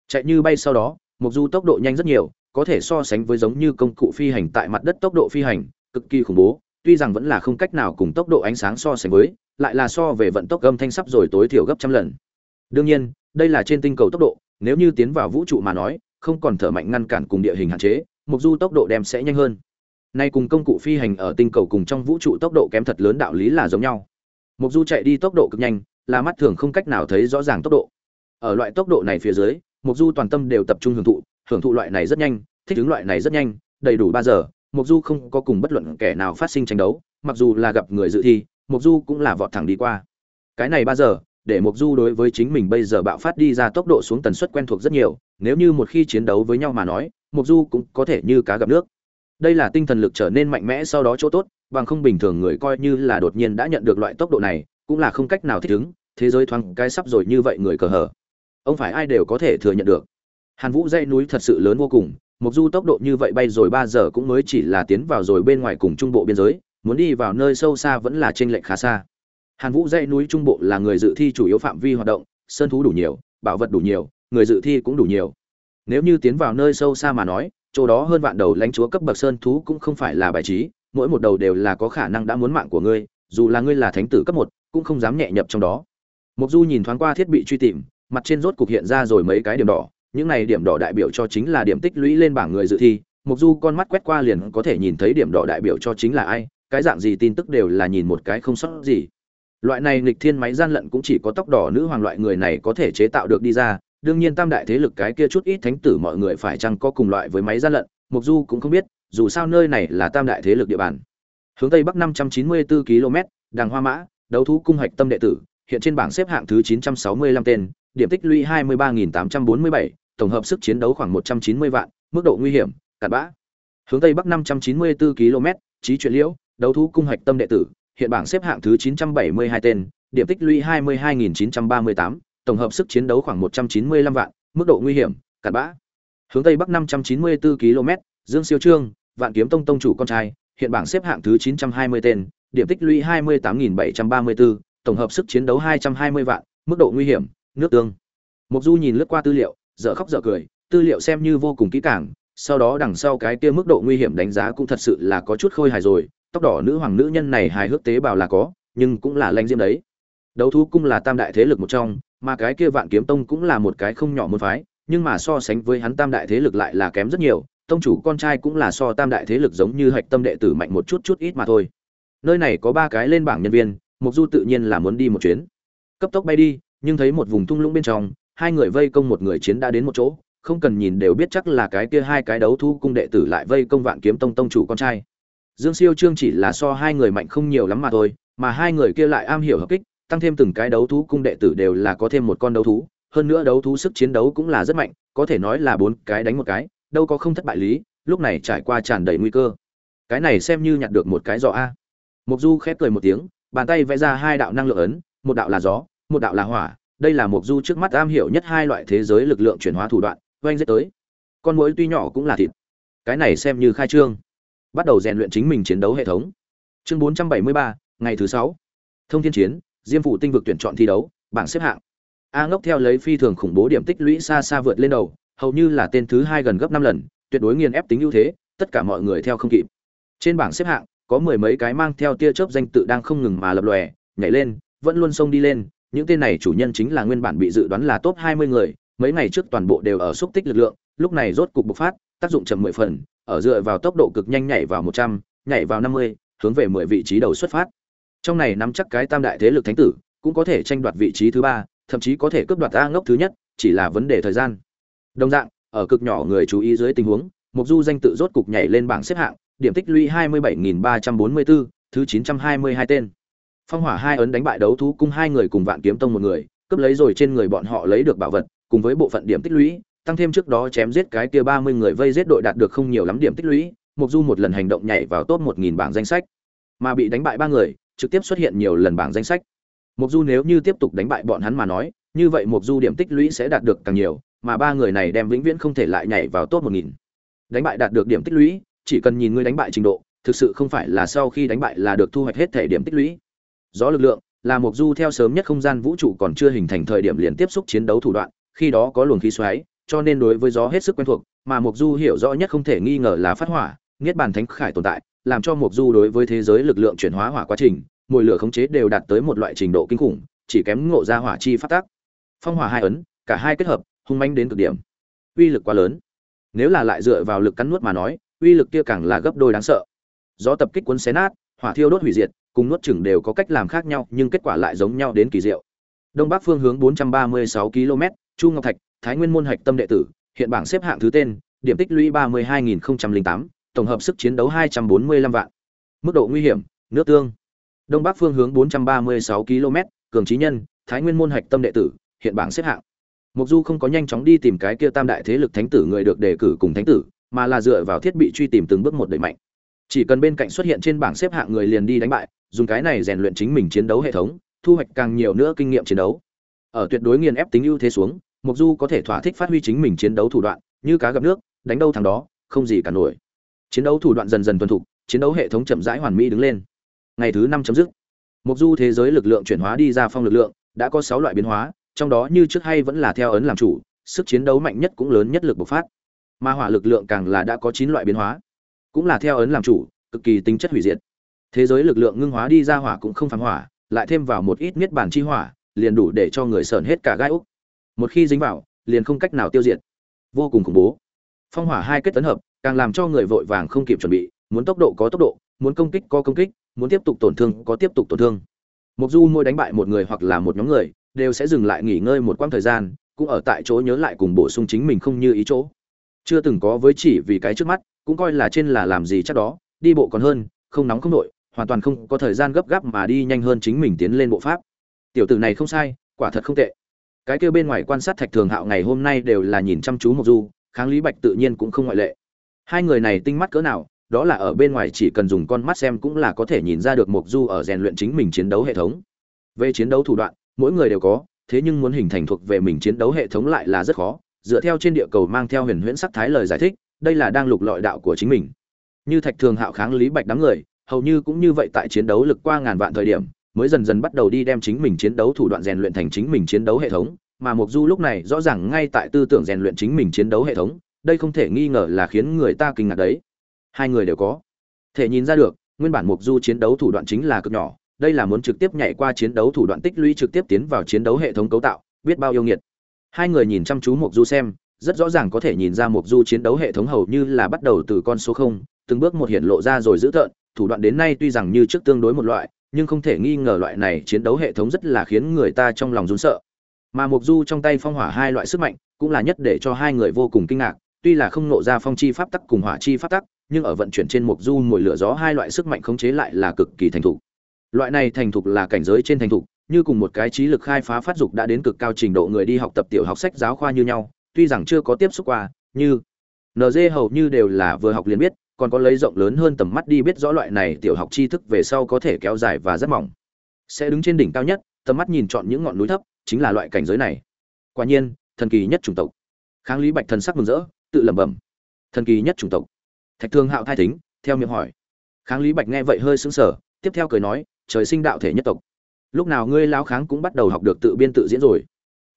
Chạy như bay sau đó, mục du tốc độ nhanh rất nhiều, có thể so sánh với giống như công cụ phi hành tại mặt đất tốc độ phi hành cực kỳ khủng bố, tuy rằng vẫn là không cách nào cùng tốc độ ánh sáng so sánh với, lại là so về vận tốc âm thanh sắp rồi tối thiểu gấp trăm lần. Đương nhiên, đây là trên tinh cầu tốc độ, nếu như tiến vào vũ trụ mà nói, không còn thở mạnh ngăn cản cùng địa hình hạn chế, mục du tốc độ đem sẽ nhanh hơn. Nay cùng công cụ phi hành ở tinh cầu cùng trong vũ trụ tốc độ kém thật lớn đạo lý là giống nhau. Mục du chạy đi tốc độ cực nhanh, là mắt thường không cách nào thấy rõ ràng tốc độ. Ở loại tốc độ này phía dưới, mục du toàn tâm đều tập trung hưởng thụ hưởng thụ loại này rất nhanh, thích ứng loại này rất nhanh, đầy đủ ba giờ mục du không có cùng bất luận kẻ nào phát sinh tranh đấu, mặc dù là gặp người dự thi mục du cũng là vọt thẳng đi qua. Cái này ba giờ, để mục du đối với chính mình bây giờ bạo phát đi ra tốc độ xuống tần suất quen thuộc rất nhiều, nếu như một khi chiến đấu với nhau mà nói mục du cũng có thể như cá gặp nước. Đây là tinh thần lực trở nên mạnh mẽ sau đó chỗ tốt, bằng không bình thường người coi như là đột nhiên đã nhận được loại tốc độ này, cũng là không cách nào thích ứng, thế giới thoáng cái sắp rồi như vậy người cờ hở ông phải ai đều có thể thừa nhận được. Hàn vũ dãy núi thật sự lớn vô cùng Mộc du tốc độ như vậy bay rồi ba giờ cũng mới chỉ là tiến vào rồi bên ngoài cùng trung bộ biên giới, muốn đi vào nơi sâu xa vẫn là trên lệch khá xa. Hàn vũ dãy núi trung bộ là người dự thi chủ yếu phạm vi hoạt động, sơn thú đủ nhiều, bảo vật đủ nhiều, người dự thi cũng đủ nhiều. Nếu như tiến vào nơi sâu xa mà nói, chỗ đó hơn vạn đầu lãnh chúa cấp bậc sơn thú cũng không phải là bài trí, mỗi một đầu đều là có khả năng đã muốn mạng của ngươi, dù là ngươi là thánh tử cấp một, cũng không dám nhẹ nhập trong đó. Mộc du nhìn thoáng qua thiết bị truy tìm, mặt trên rốt cục hiện ra rồi mấy cái điểm đỏ những này điểm đỏ đại biểu cho chính là điểm tích lũy lên bảng người dự thi. Mục du con mắt quét qua liền có thể nhìn thấy điểm đỏ đại biểu cho chính là ai, cái dạng gì tin tức đều là nhìn một cái không sót gì. Loại này nghịch thiên máy gian lận cũng chỉ có tóc đỏ nữ hoàng loại người này có thể chế tạo được đi ra. Đương nhiên tam đại thế lực cái kia chút ít thánh tử mọi người phải chăng có cùng loại với máy gian lận, mục du cũng không biết, dù sao nơi này là tam đại thế lực địa bàn. Hướng tây bắc 594 km đàng hoa mã, đấu thú cung hạch tâm đệ tử, hiện trên bảng xếp hạng thứ 965 tên điểm tích lũy 23.847, tổng hợp sức chiến đấu khoảng 190 vạn mức độ nguy hiểm cặn bã. Hướng tây bắc 594 km trí chuyện liễu đấu thú cung hoạch tâm đệ tử hiện bảng xếp hạng thứ 972 tên điểm tích lũy 22.938, tổng hợp sức chiến đấu khoảng 195 vạn mức độ nguy hiểm cặn bã. Hướng tây bắc 594 km dương siêu trương vạn kiếm tông tông chủ con trai hiện bảng xếp hạng thứ 920 tên điểm tích lũy 28.734, tổng hợp sức chiến đấu 220 vạn mức độ nguy hiểm nước tương. Mục du nhìn lướt qua tư liệu, dở khóc dở cười, tư liệu xem như vô cùng kỹ càng, sau đó đằng sau cái kia mức độ nguy hiểm đánh giá cũng thật sự là có chút khôi hài rồi, tóc đỏ nữ hoàng nữ nhân này hài hước tế bào là có, nhưng cũng là lanh diêm đấy. Đấu thú cung là tam đại thế lực một trong, mà cái kia vạn kiếm tông cũng là một cái không nhỏ môn phái, nhưng mà so sánh với hắn tam đại thế lực lại là kém rất nhiều, tông chủ con trai cũng là so tam đại thế lực giống như hạch tâm đệ tử mạnh một chút chút ít mà thôi. Nơi này có ba cái lên bảng nhân viên mục du tự nhiên là muốn đi một chuyến. Cấp tốc bay đi nhưng thấy một vùng thung lũng bên trong, hai người vây công một người chiến đã đến một chỗ, không cần nhìn đều biết chắc là cái kia hai cái đấu thu cung đệ tử lại vây công vạn kiếm tông tông chủ con trai. Dương siêu trương chỉ là so hai người mạnh không nhiều lắm mà thôi, mà hai người kia lại am hiểu hợp kích, tăng thêm từng cái đấu thú cung đệ tử đều là có thêm một con đấu thú, hơn nữa đấu thú sức chiến đấu cũng là rất mạnh, có thể nói là bốn cái đánh một cái, đâu có không thất bại lý, lúc này trải qua tràn đầy nguy cơ. Cái này xem như nhặt được một cái giỏ a. Mục du khép cười một tiếng, bàn tay vẽ ra hai đạo năng lượng ấn, một đạo là gió một đạo là hỏa đây là mục du trước mắt am hiểu nhất hai loại thế giới lực lượng chuyển hóa thủ đoạn oanh giết tới. Con mũi tuy nhỏ cũng là thịt. Cái này xem như khai trương. Bắt đầu rèn luyện chính mình chiến đấu hệ thống. Chương 473, ngày thứ sáu. Thông thiên chiến diêm phụ tinh vực tuyển chọn thi đấu bảng xếp hạng. A ngốc theo lấy phi thường khủng bố điểm tích lũy xa xa vượt lên đầu hầu như là tên thứ hai gần gấp năm lần tuyệt đối nghiền ép tính ưu thế tất cả mọi người theo không kịp. Trên bảng xếp hạng có mười mấy cái mang theo tia chớp danh tự đang không ngừng mà lập lòe nhảy lên vẫn luôn xông đi lên những tên này chủ nhân chính là nguyên bản bị dự đoán là top 20 người mấy ngày trước toàn bộ đều ở xúc tích lực lượng lúc này rốt cục bộc phát tác dụng chậm mười phần ở dựa vào tốc độ cực nhanh nhảy vào một trăm nhảy vào năm mươi hướng về mười vị trí đầu xuất phát. Trong này nắm chắc cái tam đại thế lực thánh tử cũng có thể tranh đoạt vị trí thứ ba thậm chí có thể cướp đoạt a ngốc thứ nhất chỉ là vấn đề thời gian. Đồng dạng ở cực nhỏ người chú ý dưới tình huống mục du danh tự rốt cục nhảy lên bảng xếp hạng điểm tích lũy 27.344, thứ 922 tên phong hỏa hai ấn đánh bại đấu thú cung hai người cùng vạn kiếm tông một người cướp lấy rồi trên người bọn họ lấy được bảo vật cùng với bộ phận điểm tích lũy tăng thêm trước đó chém giết cái kia 30 người vây giết đội đạt được không nhiều lắm điểm tích lũy mục du một lần hành động nhảy vào top 1000 bảng danh sách mà bị đánh bại ba người trực tiếp xuất hiện nhiều lần bảng danh sách mục Du nếu như tiếp tục đánh bại bọn hắn mà nói, như vậy mục Du điểm tích lũy sẽ đạt được càng nhiều, mà ba người này đem vĩnh viễn không thể lại nhảy vào top 1000. Đánh bại đạt được điểm tích lũy, chỉ cần nhìn người đánh bại trình độ, thực sự không phải là sau khi đánh bại là được thu hoạch hết thể điểm tích lũy. Gió lực lượng là một Du theo sớm nhất không gian vũ trụ còn chưa hình thành thời điểm liền tiếp xúc chiến đấu thủ đoạn, khi đó có luồng khí xoáy, cho nên đối với gió hết sức quen thuộc, mà một Du hiểu rõ nhất không thể nghi ngờ là phát hỏa, niết bàn thánh khải tồn tại, làm cho một Du đối với thế giới lực lượng chuyển hóa hỏa quá trình, mùi lửa khống chế đều đạt tới một loại trình độ kinh khủng, chỉ kém ngộ ra hỏa chi phát tác. Phong hỏa hai ấn, cả hai kết hợp, hung manh đến cực điểm. Uy lực quá lớn. Nếu là lại dựa vào lực cắn nuốt mà nói, uy lực kia càng là gấp đôi đáng sợ. Gió tập kích cuốn xé nát, hỏa thiêu đốt hủy diệt, cùng nuốt chửng đều có cách làm khác nhau, nhưng kết quả lại giống nhau đến kỳ diệu. Đông Bắc phương hướng 436 km, Chu Ngọc Thạch, Thái Nguyên môn hạch tâm đệ tử, hiện bảng xếp hạng thứ tên, điểm tích lũy 32008, tổng hợp sức chiến đấu 245 vạn. Mức độ nguy hiểm, nước tương đông bắc phương hướng 436 km cường trí nhân thái nguyên môn hạch tâm đệ tử hiện bảng xếp hạng mục du không có nhanh chóng đi tìm cái kia tam đại thế lực thánh tử người được đề cử cùng thánh tử mà là dựa vào thiết bị truy tìm từng bước một đẩy mạnh chỉ cần bên cạnh xuất hiện trên bảng xếp hạng người liền đi đánh bại dùng cái này rèn luyện chính mình chiến đấu hệ thống, thu hoạch càng nhiều nữa kinh nghiệm chiến đấu. Ở tuyệt đối nghiền ép tính ưu thế xuống mục du có thể thỏa thích phát huy chính mình chiến đấu thủ đoạn, như cá gặp nước, đánh đâu thằng đó, không gì cả nổi. Chiến đấu thủ đoạn dần dần tuân thục, chiến đấu hệ thống chậm rãi hoàn mỹ đứng lên. Ngày thứ năm chấm dứt. Mục du thế giới lực lượng chuyển hóa đi ra phong lực lượng, đã có sáu loại biến hóa, trong đó như trước hay vẫn là theo ấn làm chủ, sức chiến đấu mạnh nhất cũng lớn nhất lực bộc phát. Mà hỏa lực lượng càng là đã có chín loại biến hóa, cũng là theo ấn làm chủ, cực kỳ tính chất hủy diệt thế giới lực lượng ngưng hóa đi ra hỏa cũng không phản hỏa, lại thêm vào một ít miết bản chi hỏa, liền đủ để cho người sờn hết cả gai úc. Một khi dính vào, liền không cách nào tiêu diệt. Vô cùng khủng bố. Phong hỏa hai kết tấn hợp, càng làm cho người vội vàng không kịp chuẩn bị, muốn tốc độ có tốc độ, muốn công kích có công kích, muốn tiếp tục tổn thương có tiếp tục tổn thương. Mục du mỗi đánh bại một người hoặc là một nhóm người, đều sẽ dừng lại nghỉ ngơi một quãng thời gian, cũng ở tại chỗ nhớ lại cùng bổ sung chính mình không như ý chỗ. Chưa từng có với chỉ vì cái trước mắt, cũng coi là trên là làm gì chắc đó, đi bộ còn hơn, không nóng không nội hoàn toàn không có thời gian gấp gáp mà đi nhanh hơn chính mình tiến lên bộ pháp tiểu tử này không sai quả thật không tệ cái kia bên ngoài quan sát thạch thường hạo ngày hôm nay đều là nhìn chăm chú mộc du kháng lý bạch tự nhiên cũng không ngoại lệ hai người này tinh mắt cỡ nào đó là ở bên ngoài chỉ cần dùng con mắt xem cũng là có thể nhìn ra được Mộc Du ở rèn luyện chính mình chiến đấu hệ thống. Về chiến đấu thủ đoạn, mỗi người đều có, thế nhưng muốn hình thành thuộc về mình chiến đấu hệ thống lại là rất khó, dựa theo trên địa cầu mang theo huyền huyễn sắc thái lời giải thích, đây là đang lục lọi đạo của chính mình. Như Thạch Thường Hạo kháng Lý Bạch đám người, hầu như cũng như vậy tại chiến đấu lực qua ngàn vạn thời điểm, mới dần dần bắt đầu đi đem chính mình chiến đấu thủ đoạn rèn luyện thành chính mình chiến đấu hệ thống, mà mục Du lúc này rõ ràng ngay tại tư tưởng rèn luyện chính mình chiến đấu hệ thống, đây không thể nghi ngờ là khiến người ta kinh ngạc đấy. Hai người đều có thể nhìn ra được nguyên bản mục du chiến đấu thủ đoạn chính là cực nhỏ đây là muốn trực tiếp nhảy qua chiến đấu thủ đoạn tích lũy trực tiếp tiến vào chiến đấu hệ thống cấu tạo biết bao yêu nghiệt. Hai người nhìn chăm chú mục du xem rất rõ ràng có thể nhìn ra mục du chiến đấu hệ thống hầu như là bắt đầu từ con số không từng bước một hiện lộ ra rồi giữ tợn thủ đoạn đến nay tuy rằng như trước tương đối một loại, nhưng không thể nghi ngờ loại này chiến đấu hệ thống rất là khiến người ta trong lòng run sợ. Mà mục du trong tay phong hỏa hai loại sức mạnh, cũng là nhất để cho hai người vô cùng kinh ngạc, tuy là không nộ ra phong chi pháp tắc cùng hỏa chi pháp tắc, nhưng ở vận chuyển trên mục du mùi lửa gió hai loại sức mạnh khống chế lại là cực kỳ thành thục. Loại này thành thục là cảnh giới trên thành thục, như cùng một cái trí lực khai phá phát dục đã đến cực cao trình độ người đi học tập tiểu học sách giáo khoa như nhau, tuy rằng chưa có tiếp xúc qua, như nd hầu như đều là vừa học liền biết còn có lấy rộng lớn hơn tầm mắt đi biết rõ loại này tiểu học tri thức về sau có thể kéo dài và rất mỏng. Sẽ đứng trên đỉnh cao nhất, tầm mắt nhìn chọn những ngọn núi thấp, chính là loại cảnh giới này. Quả nhiên, thần kỳ nhất chủng tộc. Kháng lý bạch thần sắc mừng rỡ, tự lẩm bẩm. Thần kỳ nhất chủng tộc. Thạch thương hạo thai tính theo miệng hỏi. Kháng lý bạch nghe vậy hơi sững sờ, tiếp theo cười nói, trời sinh đạo thể nhất tộc. Lúc nào ngươi lão kháng cũng bắt đầu học được tự biên tự diễn rồi.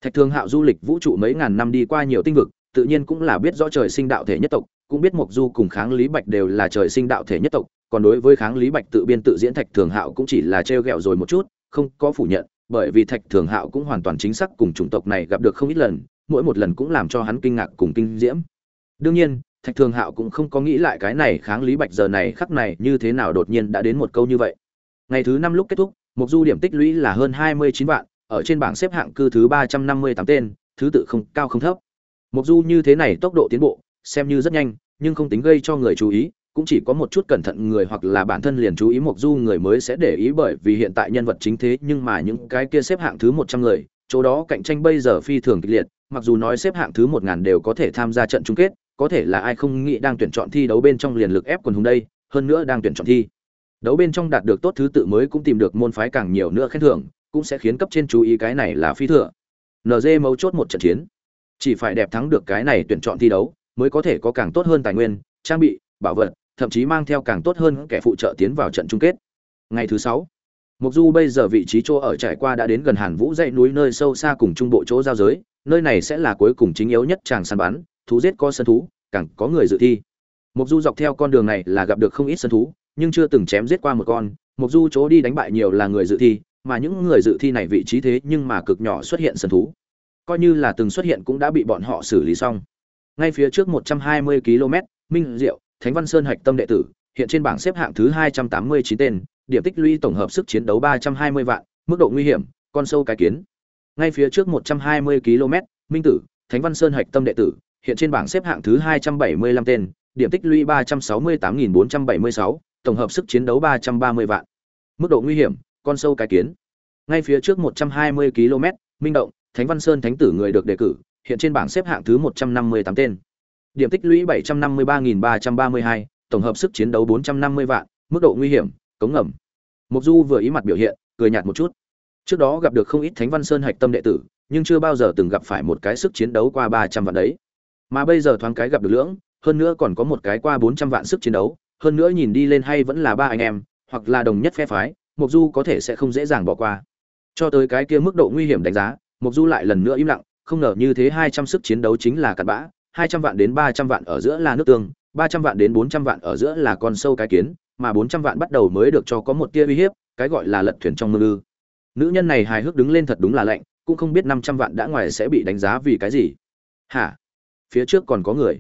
Thạch thương hạo du lịch vũ trụ mấy ngàn năm đi qua nhiều tinh vực, tự nhiên cũng là biết rõ trời sinh đạo thể nhất tộc cũng biết mộc du cùng kháng lý bạch đều là trời sinh đạo thể nhất tộc, còn đối với kháng lý bạch tự biên tự diễn thạch thường hạo cũng chỉ là trêu ghẹo rồi một chút, không có phủ nhận, bởi vì thạch thường hạo cũng hoàn toàn chính xác cùng chủng tộc này gặp được không ít lần, mỗi một lần cũng làm cho hắn kinh ngạc cùng kinh diễm. Đương nhiên, thạch thường hạo cũng không có nghĩ lại cái này kháng lý bạch giờ này khắc này như thế nào đột nhiên đã đến một câu như vậy. Ngày thứ năm lúc kết thúc mục du điểm tích lũy là hơn hai mươi chín vạn, ở trên bảng xếp hạng cư thứ ba trăm năm mươi tám tên, thứ tự không, cao không thấp. Mục du như thế này tốc độ tiến bộ xem như rất nhanh, nhưng không tính gây cho người chú ý, cũng chỉ có một chút cẩn thận người hoặc là bản thân liền chú ý mộc du người mới sẽ để ý bởi vì hiện tại nhân vật chính thế nhưng mà những cái kia xếp hạng thứ một trăm người, chỗ đó cạnh tranh bây giờ phi thường kịch liệt, mặc dù nói xếp hạng thứ một ngàn đều có thể tham gia trận chung kết, có thể là ai không nghĩ đang tuyển chọn thi đấu bên trong liền lực ép quần hùng đây, hơn nữa đang tuyển chọn thi đấu bên trong đạt được tốt thứ tự mới cũng tìm được môn phái càng nhiều nữa khen thưởng, cũng sẽ khiến cấp trên chú ý cái này là phi thừa. Nd mấu chốt một trận chiến, chỉ phải đẹp thắng được cái này tuyển chọn thi đấu mới có thể có càng tốt hơn tài nguyên, trang bị, bảo vật, thậm chí mang theo càng tốt hơn kẻ phụ trợ tiến vào trận chung kết. Ngày thứ sáu mục du bây giờ vị trí chỗ ở trải qua đã đến gần hàn vũ dãy núi nơi sâu xa cùng trung bộ chỗ giao giới, nơi này sẽ là cuối cùng chính yếu nhất chàng săn bắn, thú giết có sân thú, càng có người dự thi. Mục du dọc theo con đường này là gặp được không ít sân thú, nhưng chưa từng chém giết qua một con. Mục du chỗ đi đánh bại nhiều là người dự thi, mà những người dự thi này vị trí thế nhưng mà cực nhỏ xuất hiện sân thú. Coi như là từng xuất hiện cũng đã bị bọn họ xử lý xong ngay phía trước 120 km minh diệu thánh văn sơn hạch tâm đệ tử hiện trên bảng xếp hạng thứ 289 tên điểm tích lũy tổng hợp sức chiến đấu 320 vạn mức độ nguy hiểm con sâu cái kiến. Ngay phía trước 120 km minh tử thánh văn sơn hạch tâm đệ tử hiện trên bảng xếp hạng thứ 275 tên điểm tích lũy 368.476, tổng hợp sức chiến đấu 330 vạn. Mức độ nguy hiểm con sâu cái kiến. Ngay phía trước 120 km minh động thánh văn sơn thánh tử người được đề cử hiện trên bảng xếp hạng thứ 158 tên. Điểm tích lũy 753.332, tổng hợp sức chiến đấu 450 vạn, mức độ nguy hiểm, cống ngầm. Mục Du vừa ý mặt biểu hiện, cười nhạt một chút. Trước đó gặp được không ít Thánh Văn Sơn hạch tâm đệ tử, nhưng chưa bao giờ từng gặp phải một cái sức chiến đấu qua 300 vạn đấy. Mà bây giờ thoáng cái gặp được lưỡng, hơn nữa còn có một cái qua 400 vạn sức chiến đấu, hơn nữa nhìn đi lên hay vẫn là ba anh em, hoặc là đồng nhất phe phái, Mục Du có thể sẽ không dễ dàng bỏ qua. Cho tới cái kia mức độ nguy hiểm đánh giá, Mục Du lại lần nữa im lặng, không ngờ như thế hai trăm sức chiến đấu chính là cặn bã, hai trăm vạn đến ba trăm vạn ở giữa là nước tương, ba trăm vạn đến bốn trăm vạn ở giữa là con sâu cái kiến, mà bốn trăm vạn bắt đầu mới được cho có một tia uy hiếp, cái gọi là lật thuyền trong mưa ư. Nữ nhân này hài hước đứng lên thật đúng là lạnh, cũng không biết năm trăm vạn đã ngoài sẽ bị đánh giá vì cái gì. Hả? Phía trước còn có người.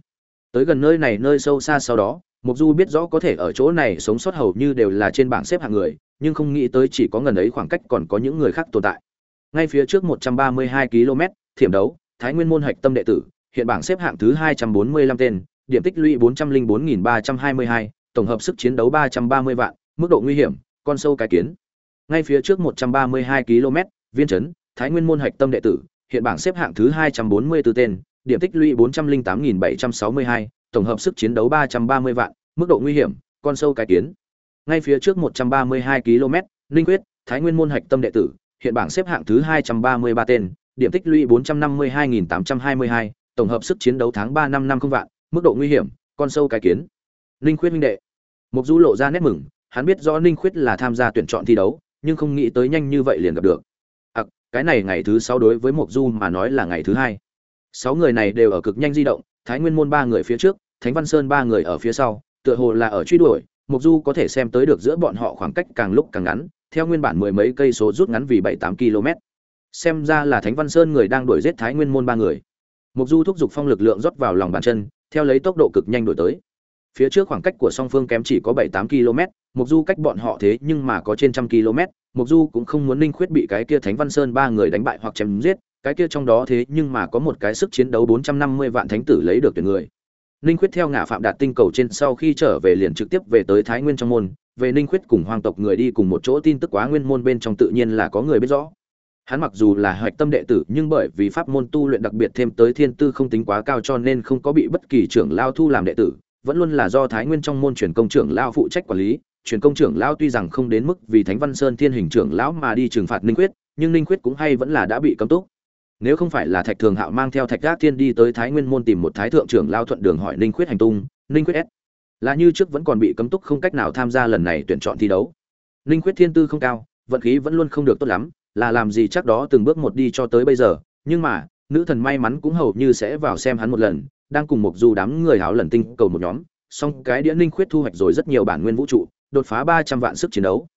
Tới gần nơi này nơi sâu xa sau đó, Mộc Du biết rõ có thể ở chỗ này sống sót hầu như đều là trên bảng xếp hạng người, nhưng không nghĩ tới chỉ có gần ấy khoảng cách còn có những người khác tồn tại. Ngay phía trước 132 km, thiểm đấu, Thái Nguyên môn hạch tâm đệ tử, hiện bảng xếp hạng thứ 245 tên, điểm tích lũy 404322, tổng hợp sức chiến đấu 330 vạn, mức độ nguy hiểm, con sâu cái kiến. Ngay phía trước 132 km, Viên trấn, Thái Nguyên môn hạch tâm đệ tử, hiện bảng xếp hạng thứ 244 tên, điểm tích lũy 408762, tổng hợp sức chiến đấu 330 vạn, mức độ nguy hiểm, con sâu cái kiến. Ngay phía trước 132 km, Linh Quyết, Thái Nguyên môn hạch tâm đệ tử, hiện bảng xếp hạng thứ 233 tên, điểm tích lũy 452.822, tổng hợp sức chiến đấu tháng 3 năm năm không vạn, mức độ nguy hiểm, con sâu cái kiến. Ninh Khuyết minh đệ. Mục Du lộ ra nét mừng, hắn biết rõ Ninh Khuyết là tham gia tuyển chọn thi đấu, nhưng không nghĩ tới nhanh như vậy liền gặp được. À, cái này ngày thứ 6 đối với Mục Du mà nói là ngày thứ hai. Sáu người này đều ở cực nhanh di động, Thái Nguyên môn ba người phía trước, Thánh Văn Sơn ba người ở phía sau, tựa hồ là ở truy đuổi, Mục Du có thể xem tới được giữa bọn họ khoảng cách càng lúc càng ngắn, theo nguyên bản mười mấy cây số rút ngắn vì 7-8 km xem ra là thánh văn sơn người đang đuổi giết thái nguyên môn ba người mục du thúc giục phong lực lượng rót vào lòng bàn chân theo lấy tốc độ cực nhanh đuổi tới phía trước khoảng cách của song phương kém chỉ có bảy tám km Mục Du cách bọn họ thế nhưng mà có trên trăm km, Mục Du cũng không muốn Ninh Khuyết bị cái kia Thánh Văn Sơn ba người đánh bại hoặc chém giết, cái kia trong đó thế nhưng mà có một cái sức chiến đấu 450 vạn thánh tử lấy được tuyển người. Ninh Khuyết theo ngã phạm đạt tinh cầu trên sau khi trở về liền trực tiếp về tới Thái Nguyên trong môn, về Ninh Khuyết cùng hoàng tộc người đi cùng một chỗ tin tức quá nguyên môn bên trong tự nhiên là có người biết rõ. Hắn mặc dù là hoạch tâm đệ tử, nhưng bởi vì pháp môn tu luyện đặc biệt thêm tới thiên tư không tính quá cao cho nên không có bị bất kỳ trưởng lao thu làm đệ tử, vẫn luôn là do Thái Nguyên trong môn truyền công trưởng lao phụ trách quản lý, truyền công trưởng lão tuy rằng không đến mức vì Thánh Văn Sơn Thiên Hình trưởng lão mà đi trừng phạt Ninh Quyết, nhưng Ninh Quyết cũng hay vẫn là đã bị cấm túc. Nếu không phải là Thạch Thường Hạo mang theo Thạch Gác Thiên đi tới Thái Nguyên môn tìm một thái thượng trưởng lão thuận đường hỏi Ninh Quyết hành tung, Ninh Quyết S. là như trước vẫn còn bị cấm túc không cách nào tham gia lần này tuyển chọn thi đấu. Ninh Quyết thiên tư không cao, vận khí vẫn luôn không được tốt lắm, là làm gì chắc đó từng bước một đi cho tới bây giờ, nhưng mà, nữ thần may mắn cũng hầu như sẽ vào xem hắn một lần, đang cùng một du đám người háo lần tinh cầu một nhóm, song cái đĩa Ninh Quyết thu hoạch rồi rất nhiều bản nguyên vũ trụ, đột phá ba trăm vạn sức chiến đấu.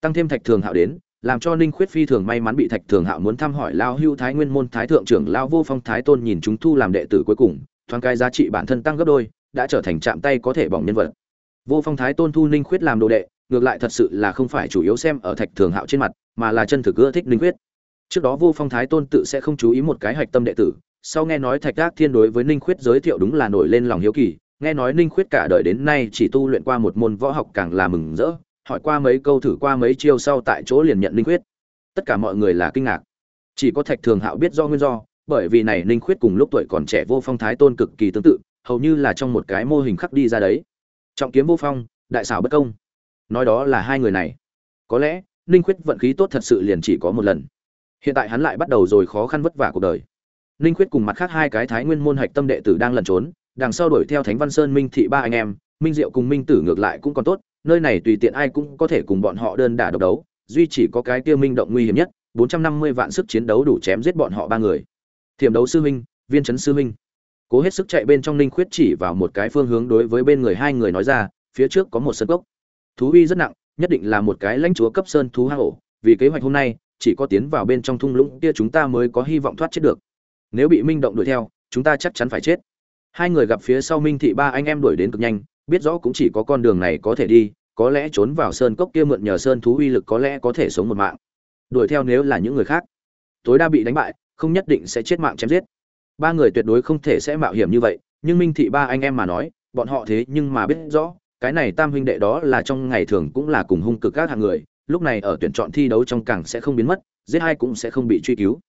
Tăng thêm thạch thường hạo đến làm cho ninh khuyết phi thường may mắn bị thạch thường hạo muốn thăm hỏi lao hưu thái nguyên môn thái thượng trưởng lao vô phong thái tôn nhìn chúng thu làm đệ tử cuối cùng thoáng cái giá trị bản thân tăng gấp đôi đã trở thành chạm tay có thể bỏng nhân vật. Vô phong thái tôn thu ninh khuyết làm đồ đệ ngược lại thật sự là không phải chủ yếu xem ở thạch thường hạo trên mặt mà là chân thực ưa thích ninh khuyết. Trước đó vô phong thái tôn tự sẽ không chú ý một cái hạch tâm đệ tử, sau nghe nói thạch gác thiên đối với ninh khuyết giới thiệu đúng là nổi lên lòng hiếu kỳ, nghe nói ninh khuyết cả đời đến nay chỉ tu luyện qua một môn võ học càng là mừng rỡ, hỏi qua mấy câu thử qua mấy chiêu sau tại chỗ liền nhận ninh khuyết. Tất cả mọi người là kinh ngạc. Chỉ có thạch thường hạo biết do nguyên do, bởi vì này ninh khuyết cùng lúc tuổi còn trẻ vô phong thái tôn cực kỳ tương tự, hầu như là trong một cái mô hình khắc đi ra đấy. Trọng kiếm vô phong, đại xảo bất công. Nói đó là hai người này. Có lẽ ninh khuyết vận khí tốt thật sự liền chỉ có một lần hiện tại hắn lại bắt đầu rồi khó khăn vất vả cuộc đời ninh khuyết cùng mặt khác hai cái thái nguyên môn hạch tâm đệ tử đang lẩn trốn đằng sau đuổi theo Thánh Văn Sơn Minh thị ba anh em, Minh Diệu cùng Minh Tử ngược lại cũng còn tốt, nơi này tùy tiện ai cũng có thể cùng bọn họ đơn đả độc đấu, duy chỉ có cái kia Minh động nguy hiểm nhất, 450 vạn sức chiến đấu đủ chém giết bọn họ ba người. Thiểm đấu sư huynh, Viên trấn sư huynh. Cố hết sức chạy bên trong Ninh Khuyết chỉ vào một cái phương hướng đối với bên người hai người nói ra, phía trước có một sân cốc. Thú uy rất nặng, nhất định là một cái lãnh chúa cấp sơn thú hang ổ, vì kế hoạch hôm nay, chỉ có tiến vào bên trong thung lũng kia chúng ta mới có hy vọng thoát chết được. Nếu bị Minh động đuổi theo, chúng ta chắc chắn phải chết. Hai người gặp phía sau minh thị ba anh em đuổi đến cực nhanh biết rõ cũng chỉ có con đường này có thể đi có lẽ trốn vào sơn cốc kia mượn nhờ sơn thú uy lực có lẽ có thể sống một mạng. Đuổi theo nếu là những người khác tối đa bị đánh bại không nhất định sẽ chết mạng chém giết. Ba người tuyệt đối không thể sẽ mạo hiểm như vậy nhưng minh thị ba anh em mà nói bọn họ thế nhưng mà biết rõ cái này tam huynh đệ đó là trong ngày thường cũng là cùng hung cực các hạng người, lúc này ở tuyển chọn thi đấu trong càng sẽ không biến mất, giết hai cũng sẽ không bị truy cứu.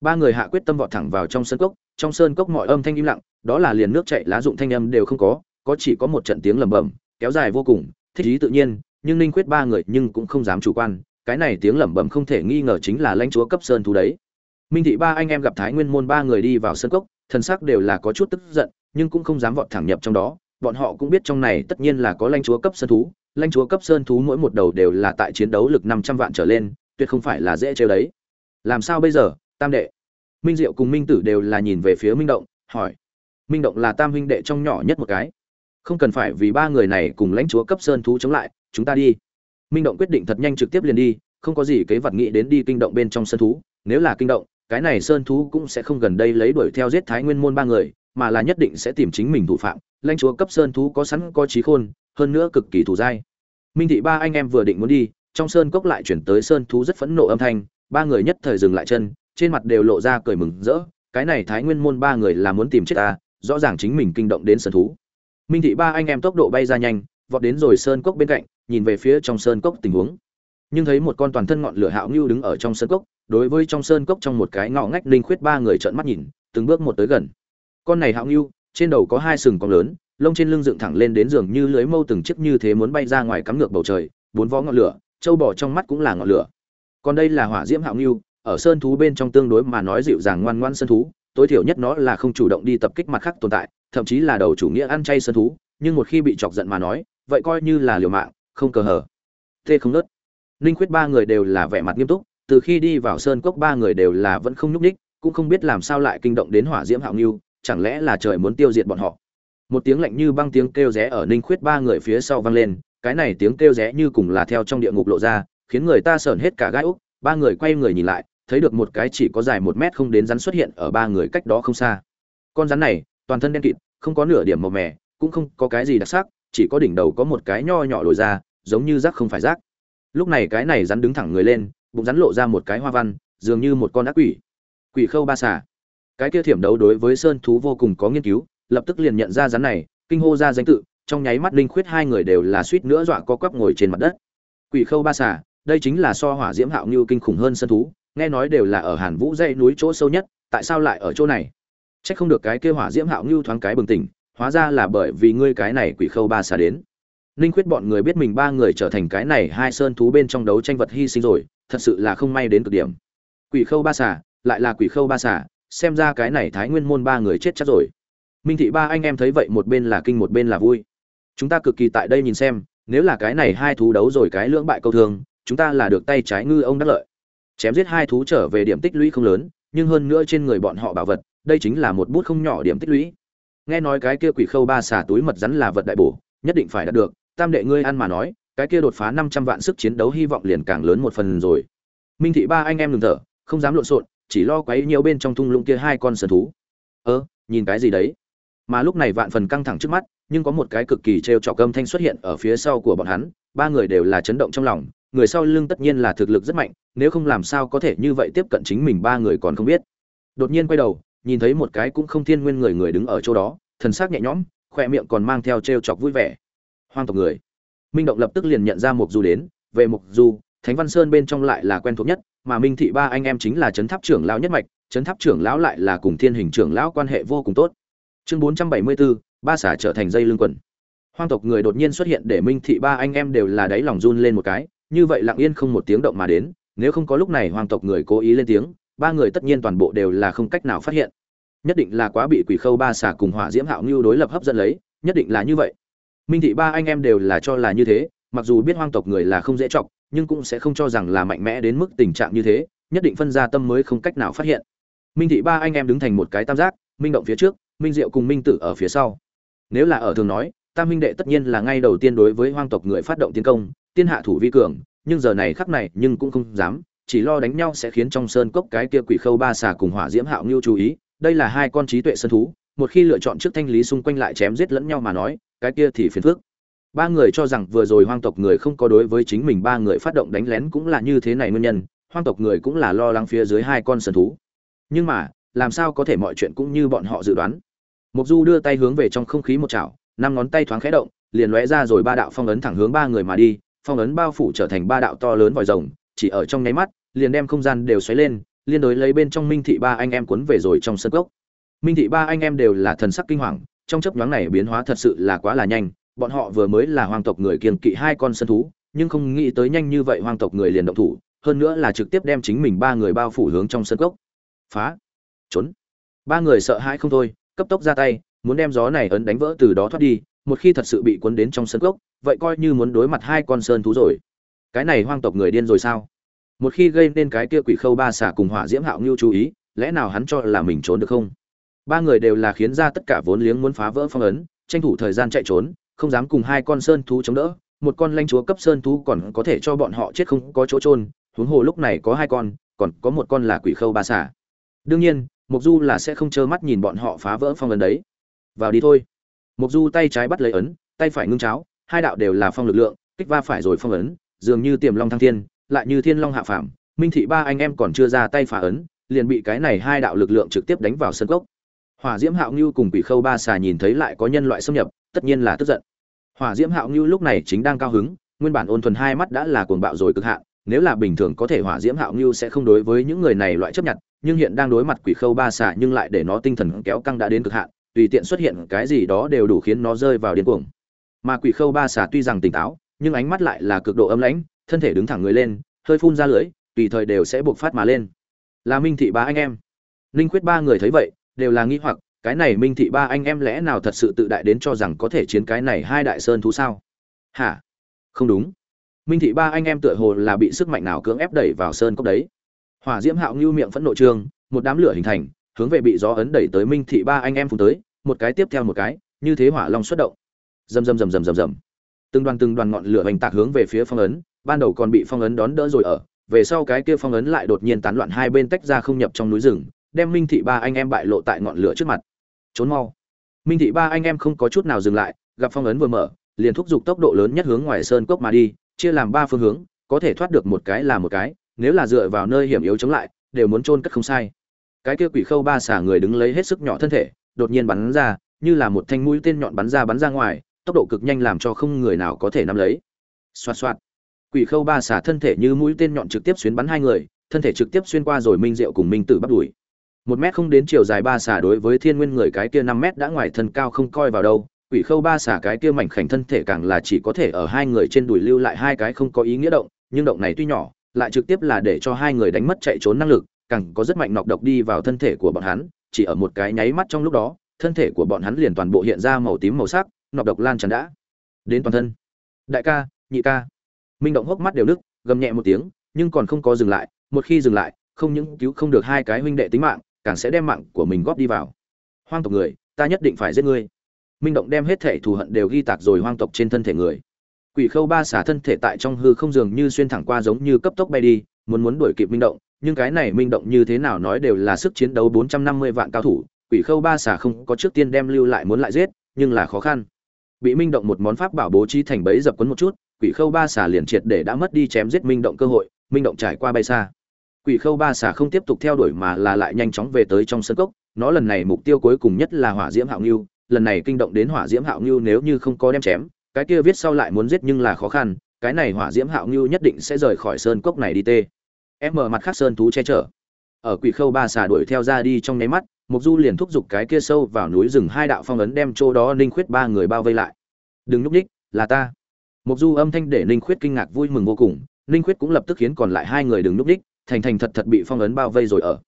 Ba người hạ quyết tâm vọt thẳng vào trong sân cốc, trong sơn cốc mọi âm thanh im lặng, đó là liền nước chảy lá dụng thanh âm đều không có có chỉ có một trận tiếng lầm bầm kéo dài vô cùng, thích ý tự nhiên, nhưng ninh quyết ba người nhưng cũng không dám chủ quan, cái này tiếng lẩm bẩm không thể nghi ngờ chính là lãnh chúa cấp sơn thú đấy. Minh thị ba anh em gặp thái nguyên môn ba người đi vào sân cốc, thần sắc đều là có chút tức giận, nhưng cũng không dám vọt thẳng nhập trong đó bọn họ cũng biết trong này tất nhiên là có lãnh chúa cấp sơn thú. Lãnh chúa cấp sơn thú mỗi một đầu đều là tại chiến đấu lực năm trăm vạn trở lên, tuyệt không phải là dễ chơi đấy. Làm sao bây giờ, tam đệ? Minh diệu cùng minh tử đều là nhìn về phía minh động, hỏi. Minh động là tam huynh đệ trong nhỏ nhất một cái. Không cần phải vì ba người này cùng lãnh chúa cấp sơn thú chống lại, chúng ta đi. Minh động quyết định thật nhanh trực tiếp liền đi, không có gì kế vật nghĩ đến đi kinh động bên trong sơn thú. Nếu là kinh động, cái này sơn thú cũng sẽ không gần đây lấy đuổi theo giết thái nguyên môn ba người, mà là nhất định sẽ tìm chính mình thủ phạm lãnh chúa cấp sơn thú có sẵn, có trí khôn, hơn nữa cực kỳ thủ dai minh thị ba anh em vừa định muốn đi, trong sơn cốc lại chuyển tới sơn thú rất phẫn nộ âm thanh, ba người nhất thời dừng lại chân, trên mặt đều lộ ra cười mừng rỡ, cái này thái nguyên môn ba người là muốn tìm chết ta, rõ ràng chính mình kinh động đến sơn thú. Minh thị ba anh em tốc độ bay ra nhanh, vọt đến rồi sơn cốc bên cạnh, nhìn về phía trong sơn cốc tình huống. Nhưng thấy một con toàn thân ngọn lửa hạo ngưu đứng ở trong sơn cốc, đối với trong sơn cốc trong một cái ngõ ngách linh khuyết ba người trợn mắt nhìn, từng bước một tới gần. Con này hạo ngưu trên đầu có hai sừng cong lớn, lông trên lưng dựng thẳng lên đến giường như lưới mâu từng chiếc như thế muốn bay ra ngoài cắm ngược bầu trời, bốn vó ngọn lửa trâu bò trong mắt cũng là ngọn lửa. Còn đây là hỏa diễm hạo nghiêu ở sơn thú bên trong tương đối mà nói dịu dàng ngoan ngoan sơn thú, tối thiểu nhất nó là không chủ động đi tập kích mặt khác tồn tại, thậm chí là đầu chủ nghĩa ăn chay sơn thú, nhưng một khi bị chọc giận mà nói, vậy coi như là liều mạng, không cờ hở tê không nớt. Ninh khuyết ba người đều là vẻ mặt nghiêm túc, từ khi đi vào sơn cốc ba người đều là vẫn không nhúc ních cũng không biết làm sao lại kinh động đến hỏa diễm hạo nghiêu chẳng lẽ là trời muốn tiêu diệt bọn họ? Một tiếng lạnh như băng tiếng kêu rẽ ở ninh khuyết ba người phía sau vang lên, cái này tiếng kêu rẽ như cùng là theo trong địa ngục lộ ra, khiến người ta sởn hết cả gai úc. Ba người quay người nhìn lại, thấy được một cái chỉ có dài một mét không đến rắn xuất hiện ở ba người cách đó không xa. Con rắn này, toàn thân đen kịt, không có nửa điểm màu mè, cũng không có cái gì đặc sắc, chỉ có đỉnh đầu có một cái nho nhỏ lồi ra, giống như rác không phải rác. Lúc này cái này rắn đứng thẳng người lên, bụng rắn lộ ra một cái hoa văn, dường như một con ác quỷ. Quỷ khâu ba xà cái kia thiểm đấu đối với sơn thú vô cùng có nghiên cứu, lập tức liền nhận ra rắn này, kinh hô ra danh tự, trong nháy mắt linh khuyết hai người đều là suýt nữa dọa co quắp ngồi trên mặt đất. Quỷ khâu ba xà, đây chính là so hỏa diễm hạo như kinh khủng hơn sơn thú, nghe nói đều là ở hàn vũ dãy núi chỗ sâu nhất, tại sao lại ở chỗ này? Chắc không được cái kia hỏa diễm hạo như thoáng cái bừng tỉnh, hóa ra là bởi vì ngươi cái này quỷ khâu ba xà đến. Linh khuyết bọn người biết mình ba người trở thành cái này hai sơn thú bên trong đấu tranh vật hy sinh rồi, thật sự là không may đến cực điểm. Quỷ khâu ba xà, lại là quỷ khâu ba xà xem ra cái này thái nguyên môn ba người chết chắc rồi. Minh thị ba anh em thấy vậy một bên là kinh một bên là vui. Chúng ta cực kỳ tại đây nhìn xem, nếu là cái này hai thú đấu rồi cái lưỡng bại câu thương, chúng ta là được tay trái ngư ông đắc lợi. Chém giết hai thú trở về điểm tích lũy không lớn, nhưng hơn nữa trên người bọn họ bảo vật, đây chính là một bút không nhỏ điểm tích lũy. Nghe nói cái kia quỷ khâu ba xà túi mật rắn là vật đại bổ, nhất định phải đạt được, tam đệ ngươi ăn mà nói, cái kia đột phá năm trăm vạn sức chiến đấu hy vọng liền càng lớn một phần rồi. Minh thị ba anh em ngừng thở, không dám lộn xộn chỉ lo quấy nhiều bên trong thung lũng kia hai con sơn thú. Ơ, nhìn cái gì đấy? Mà lúc này vạn phần căng thẳng trước mắt, nhưng có một cái cực kỳ trêu trọc âm thanh xuất hiện ở phía sau của bọn hắn, ba người đều là chấn động trong lòng, người sau lưng tất nhiên là thực lực rất mạnh, nếu không làm sao có thể như vậy tiếp cận chính mình ba người còn không biết. Đột nhiên quay đầu, nhìn thấy một cái cũng không thiên nguyên người người đứng ở chỗ đó, thần sắc nhẹ nhõm, khoe miệng còn mang theo trêu chọc vui vẻ. Hoang tộc người. Minh động lập tức liền nhận ra mục du đến, về mục du, thánh văn sơn bên trong lại là quen thuộc nhất mà minh thị ba anh em chính là trấn tháp trưởng lão nhất mạch, trấn tháp trưởng lão lại là cùng thiên hình trưởng lão quan hệ vô cùng tốt. Chương bốn trăm bảy mươi bốn ba xả trở thành dây lưng quần. Hoang tộc người đột nhiên xuất hiện để minh thị ba anh em đều là đáy lòng run lên một cái, như vậy lặng yên không một tiếng động mà đến, nếu không có lúc này hoang tộc người cố ý lên tiếng, ba người tất nhiên toàn bộ đều là không cách nào phát hiện. Nhất định là quá bị quỷ khâu ba xả cùng hỏa diễm hạo ngưu đối lập hấp dẫn lấy, nhất định là như vậy. Minh thị ba anh em đều là cho là như thế, mặc dù biết hoang tộc người là không dễ chọc nhưng cũng sẽ không cho rằng là mạnh mẽ đến mức tình trạng như thế, nhất định phân ra tâm mới không cách nào phát hiện. Minh thị ba anh em đứng thành một cái tam giác, minh động phía trước, minh diệu cùng minh tử ở phía sau. Nếu là ở thường nói, tam minh đệ tất nhiên là ngay đầu tiên đối với hoang tộc người phát động tiến công, tiên hạ thủ vi cường, nhưng giờ này khắc này nhưng cũng không dám, chỉ lo đánh nhau sẽ khiến trong sơn cốc cái kia quỷ khâu ba xà cùng hỏa diễm hạo ngưu chú ý, đây là hai con trí tuệ sơn thú, một khi lựa chọn trước thanh lý xung quanh lại chém giết lẫn nhau mà nói, cái kia thì phiền phức ba người cho rằng vừa rồi hoang tộc người không có đối với chính mình ba người phát động đánh lén cũng là như thế này nguyên nhân, hoang tộc người cũng là lo lắng phía dưới hai con sơn thú. Nhưng mà, làm sao có thể mọi chuyện cũng như bọn họ dự đoán? Mục du đưa tay hướng về trong không khí một chảo, năm ngón tay thoáng khẽ động, liền lóe ra rồi ba đạo phong ấn thẳng hướng ba người mà đi, phong ấn bao phủ trở thành ba đạo to lớn vòi rồng, chỉ ở trong nháy mắt, liền đem không gian đều xoáy lên, liên đối lấy bên trong minh thị ba anh em cuốn về rồi trong sân cốc. Minh thị ba anh em đều là thần sắc kinh hoàng, trong chấp nhoáng này biến hóa thật sự là quá là nhanh bọn họ vừa mới là hoàng tộc người kiên kỵ hai con sân thú, nhưng không nghĩ tới nhanh như vậy hoàng tộc người liền động thủ, hơn nữa là trực tiếp đem chính mình ba người bao phủ hướng trong sân cốc. Phá. Trốn. Ba người sợ hãi không thôi, cấp tốc ra tay, muốn đem gió này ấn đánh vỡ từ đó thoát đi, một khi thật sự bị cuốn đến trong sân cốc, vậy coi như muốn đối mặt hai con sơn thú rồi. Cái này hoang tộc người điên rồi sao? Một khi gây nên cái kia quỷ khâu ba xả cùng hỏa diễm hạo ngưu chú ý, lẽ nào hắn cho là mình trốn được không? Ba người đều là khiến ra tất cả vốn liếng muốn phá vỡ phong ấn, tranh thủ thời gian chạy trốn không dám cùng hai con sơn thú chống đỡ, một con lanh chúa cấp sơn thú còn có thể cho bọn họ chết không có chỗ trôn huống hồ lúc này có hai con, còn có một con là quỷ khâu ba xả đương nhiên mục du là sẽ không trơ mắt nhìn bọn họ phá vỡ phong ấn đấy. Vào đi thôi. Mục du tay trái bắt lấy ấn, tay phải ngưng cháo, hai đạo đều là phong lực lượng, kích va phải rồi phong ấn, dường như tiềm long thăng thiên, lại như thiên long hạ phàm. Minh thị ba anh em còn chưa ra tay phá ấn, liền bị cái này hai đạo lực lượng trực tiếp đánh vào sân cốc. Hỏa diễm hạo ngưu cùng quỷ khâu ba xà nhìn thấy lại có nhân loại xâm nhập tất nhiên là tức giận. Hỏa diễm hạo ngưu lúc này chính đang cao hứng, nguyên bản ôn thuần hai mắt đã là cuồng bạo rồi cực hạn, nếu là bình thường có thể hỏa diễm hạo ngưu sẽ không đối với những người này loại chấp nhận, nhưng hiện đang đối mặt quỷ khâu ba xả nhưng lại để nó tinh thần kéo căng đã đến cực hạn, tùy tiện xuất hiện cái gì đó đều đủ khiến nó rơi vào điên cuồng. Mà quỷ khâu ba xả tuy rằng tỉnh táo, nhưng ánh mắt lại là cực độ âm lãnh, thân thể đứng thẳng người lên, hơi phun ra lưỡi, tùy thời đều sẽ buộc phát mà lên. Là minh thị ba anh em. Linh quyết ba người thấy vậy, đều là nghi hoặc cái này minh thị ba anh em lẽ nào thật sự tự đại đến cho rằng có thể chiến cái này hai đại sơn thú sao? Hả? Không đúng. Minh thị ba anh em tựa hồ là bị sức mạnh nào cưỡng ép đẩy vào sơn cốc đấy. Hỏa diễm hạo ngưu miệng phẫn nộ trương, một đám lửa hình thành, hướng về bị gió ấn đẩy tới minh thị ba anh em phun tới, một cái tiếp theo một cái, như thế hỏa long xuất động. Rầm rầm rầm rầm rầm rầm. Từng đoàn từng đoàn ngọn lửa hoành tạc hướng về phía phong ấn, ban đầu còn bị phong ấn đón đỡ rồi ở, về sau cái kia phong ấn lại đột nhiên tán loạn hai bên tách ra không nhập trong núi rừng, đem minh thị ba anh em bại lộ tại ngọn lửa trước mặt trốn mau. Minh thị ba anh em không có chút nào dừng lại, gặp phong ấn vừa mở, liền thúc giục tốc độ lớn nhất hướng ngoài sơn cốc mà đi, chia làm ba phương hướng, có thể thoát được một cái là một cái, nếu là dựa vào nơi hiểm yếu chống lại, đều muốn chôn cất không sai. Cái kia quỷ khâu ba xả người đứng lấy hết sức nhỏ thân thể, đột nhiên bắn ra, như là một thanh mũi tên nhọn bắn ra bắn ra ngoài, tốc độ cực nhanh làm cho không người nào có thể nắm lấy. Xoạt xoạt. Quỷ khâu ba xả thân thể như mũi tên nhọn trực tiếp xuyên bắn hai người, thân thể trực tiếp xuyên qua rồi minh diệu cùng minh tử bắt đuổi một mét không đến chiều dài ba xả đối với thiên nguyên người cái kia năm mét đã ngoài thân cao không coi vào đâu, quỷ khâu ba xả cái kia mảnh khảnh thân thể càng là chỉ có thể ở hai người trên đùi lưu lại hai cái không có ý nghĩa động, nhưng động này tuy nhỏ, lại trực tiếp là để cho hai người đánh mất chạy trốn năng lực, càng có rất mạnh nọc độc đi vào thân thể của bọn hắn, chỉ ở một cái nháy mắt trong lúc đó, thân thể của bọn hắn liền toàn bộ hiện ra màu tím màu sắc, nọc độc lan tràn đã đến toàn thân. Đại ca, nhị ca. Minh động hốc mắt đều nức, gầm nhẹ một tiếng, nhưng còn không có dừng lại, một khi dừng lại, không những cứu không được hai cái huynh đệ tính mạng càng sẽ đem mạng của mình góp đi vào. Hoang tộc người, ta nhất định phải giết ngươi. Minh động đem hết thể thù hận đều ghi tạc rồi hoang tộc trên thân thể người. Quỷ khâu ba xả thân thể tại trong hư không dường như xuyên thẳng qua giống như cấp tốc bay đi, muốn muốn đuổi kịp minh động, nhưng cái này minh động như thế nào nói đều là sức chiến đấu 450 vạn cao thủ, quỷ khâu ba xả không có trước tiên đem lưu lại muốn lại giết, nhưng là khó khăn. Bị minh động một món pháp bảo bố trí thành bẫy dập quấn một chút, quỷ khâu ba xả liền triệt để đã mất đi chém giết minh động cơ hội, minh động trải qua bay xa quỷ khâu ba xả không tiếp tục theo đuổi mà là lại nhanh chóng về tới trong sân cốc. Nó lần này mục tiêu cuối cùng nhất là hỏa diễm hạo ngưu lần này kinh động đến hỏa diễm hạo ngưu nếu như không có đem chém cái kia viết sau lại muốn giết nhưng là khó khăn cái này hỏa diễm hạo ngưu nhất định sẽ rời khỏi sơn cốc này đi tê. Em mở mặt khác sơn thú che chở. Ở quỷ khâu ba xà đuổi theo ra đi trong nháy mắt mục du liền thúc giục cái kia sâu vào núi rừng hai đạo phong ấn đem chỗ đó ninh khuyết ba người bao vây lại. Đừng núp nhích, là ta. Mục du âm thanh để ninh khuyết kinh ngạc vui mừng vô cùng ninh khuyết cũng lập tức khiến còn lại hai người đừng núp nhích, thành thành thật thật bị phong ấn bao vây rồi ở.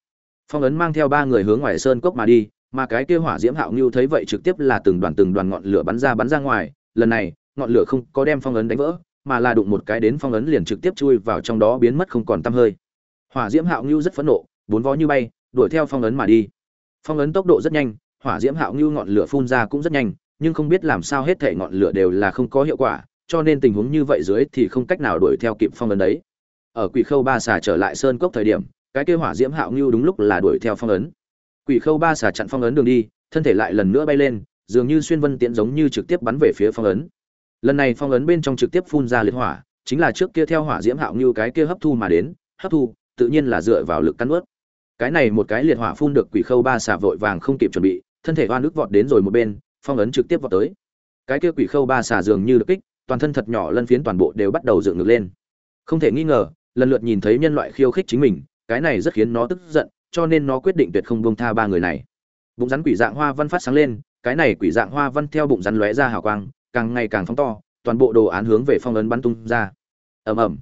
Phong ấn mang theo ba người hướng ngoài sơn cốc mà đi, mà cái kia hỏa diễm hạo ngưu thấy vậy trực tiếp là từng đoàn từng đoàn ngọn lửa bắn ra bắn ra ngoài. Lần này, ngọn lửa không có đem phong ấn đánh vỡ, mà là đụng một cái đến phong ấn liền trực tiếp chui vào trong đó biến mất không còn tăm hơi. Hỏa diễm hạo ngưu rất phẫn nộ, bốn vó như bay, đuổi theo phong ấn mà đi. Phong ấn tốc độ rất nhanh, hỏa diễm hạo ngưu ngọn lửa phun ra cũng rất nhanh, nhưng không biết làm sao hết thể ngọn lửa đều là không có hiệu quả, cho nên tình huống như vậy dưới thì không cách nào đuổi theo kịp phong ấn đấy ở quỷ khâu ba xà trở lại sơn cốc thời điểm, cái kêu hỏa diễm hạo ngưu đúng lúc là đuổi theo phong ấn. Quỷ khâu ba xà chặn phong ấn đường đi, thân thể lại lần nữa bay lên, dường như xuyên vân tiễn giống như trực tiếp bắn về phía phong ấn. Lần này phong ấn bên trong trực tiếp phun ra liệt hỏa, chính là trước kia theo hỏa diễm hạo ngưu cái kia hấp thu mà đến, hấp thu, tự nhiên là dựa vào lực cắn ướt cái này một cái liệt hỏa phun được quỷ khâu ba xà vội vàng không kịp chuẩn bị, thân thể hoa nước vọt đến rồi một bên, phong ấn trực tiếp vọt tới. Cái kia quỷ khâu ba xà dường như được kích, toàn thân thật nhỏ lân phiến toàn bộ đều bắt đầu dựng ngược lên. Không thể nghi ngờ lần lượt nhìn thấy nhân loại khiêu khích chính mình, cái này rất khiến nó tức giận, cho nên nó quyết định tuyệt không bông tha ba người này. Bụng rắn quỷ dạng hoa văn phát sáng lên, cái này quỷ dạng hoa văn theo bụng rắn lóe ra hào quang, càng ngày càng phóng to, toàn bộ đồ án hướng về phong ấn bắn tung ra. Ầm ầm.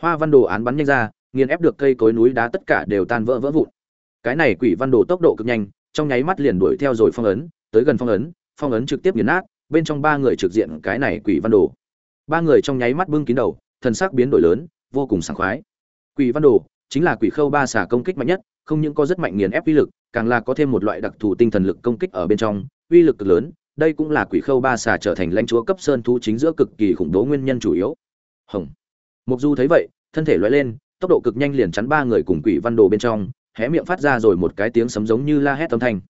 Hoa văn đồ án bắn nhanh ra, nghiền ép được cây cối núi đá tất cả đều tan vỡ vỡ vụn. Cái này quỷ văn đồ tốc độ cực nhanh, trong nháy mắt liền đuổi theo rồi phong ấn, tới gần phong ấn phong ấn trực tiếp nghiền nát, bên trong ba người trực diện cái này quỷ văn đồ. Ba người trong nháy mắt bưng kín đầu, thần sắc biến đổi lớn vô cùng sảng khoái. Quỷ văn đồ chính là quỷ khâu ba xà công kích mạnh nhất, không những có rất mạnh nghiền ép uy lực, càng là có thêm một loại đặc thù tinh thần lực công kích ở bên trong, uy lực cực lớn, đây cũng là quỷ khâu ba xà trở thành lãnh chúa cấp sơn thú chính giữa cực kỳ khủng bố nguyên nhân chủ yếu. Hồng. Mục du thấy vậy, thân thể lóe lên, tốc độ cực nhanh liền chắn ba người cùng quỷ văn đồ bên trong, hé miệng phát ra rồi một cái tiếng sấm giống như la hét âm thanh.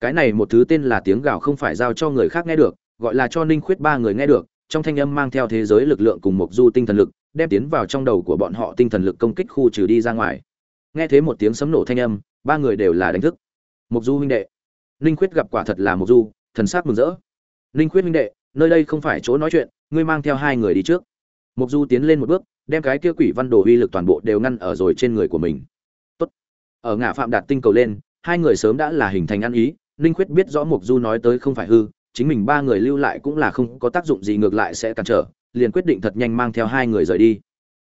Cái này một thứ tên là tiếng gào không phải giao cho người khác nghe được, gọi là cho ninh khuyết ba người nghe được, trong thanh âm mang theo thế giới lực lượng cùng mục du tinh thần lực đem tiến vào trong đầu của bọn họ tinh thần lực công kích khu trừ đi ra ngoài. Nghe thấy một tiếng sấm nổ thanh âm, ba người đều là đánh thức. Mục du huynh đệ. Ninh khuyết gặp quả thật là mục du, thần sắc mừng rỡ. Ninh khuyết huynh đệ, nơi đây không phải chỗ nói chuyện, ngươi mang theo hai người đi trước. Mục du tiến lên một bước, đem cái kia quỷ văn đồ uy lực toàn bộ đều ngăn ở rồi trên người của mình. Tốt. Ở ngã phạm đạt tinh cầu lên, hai người sớm đã là hình thành ăn ý, ninh khuyết biết rõ mục du nói tới không phải hư, chính mình ba người lưu lại cũng là không có tác dụng gì ngược lại sẽ cản trở liền quyết định thật nhanh mang theo hai người rời đi.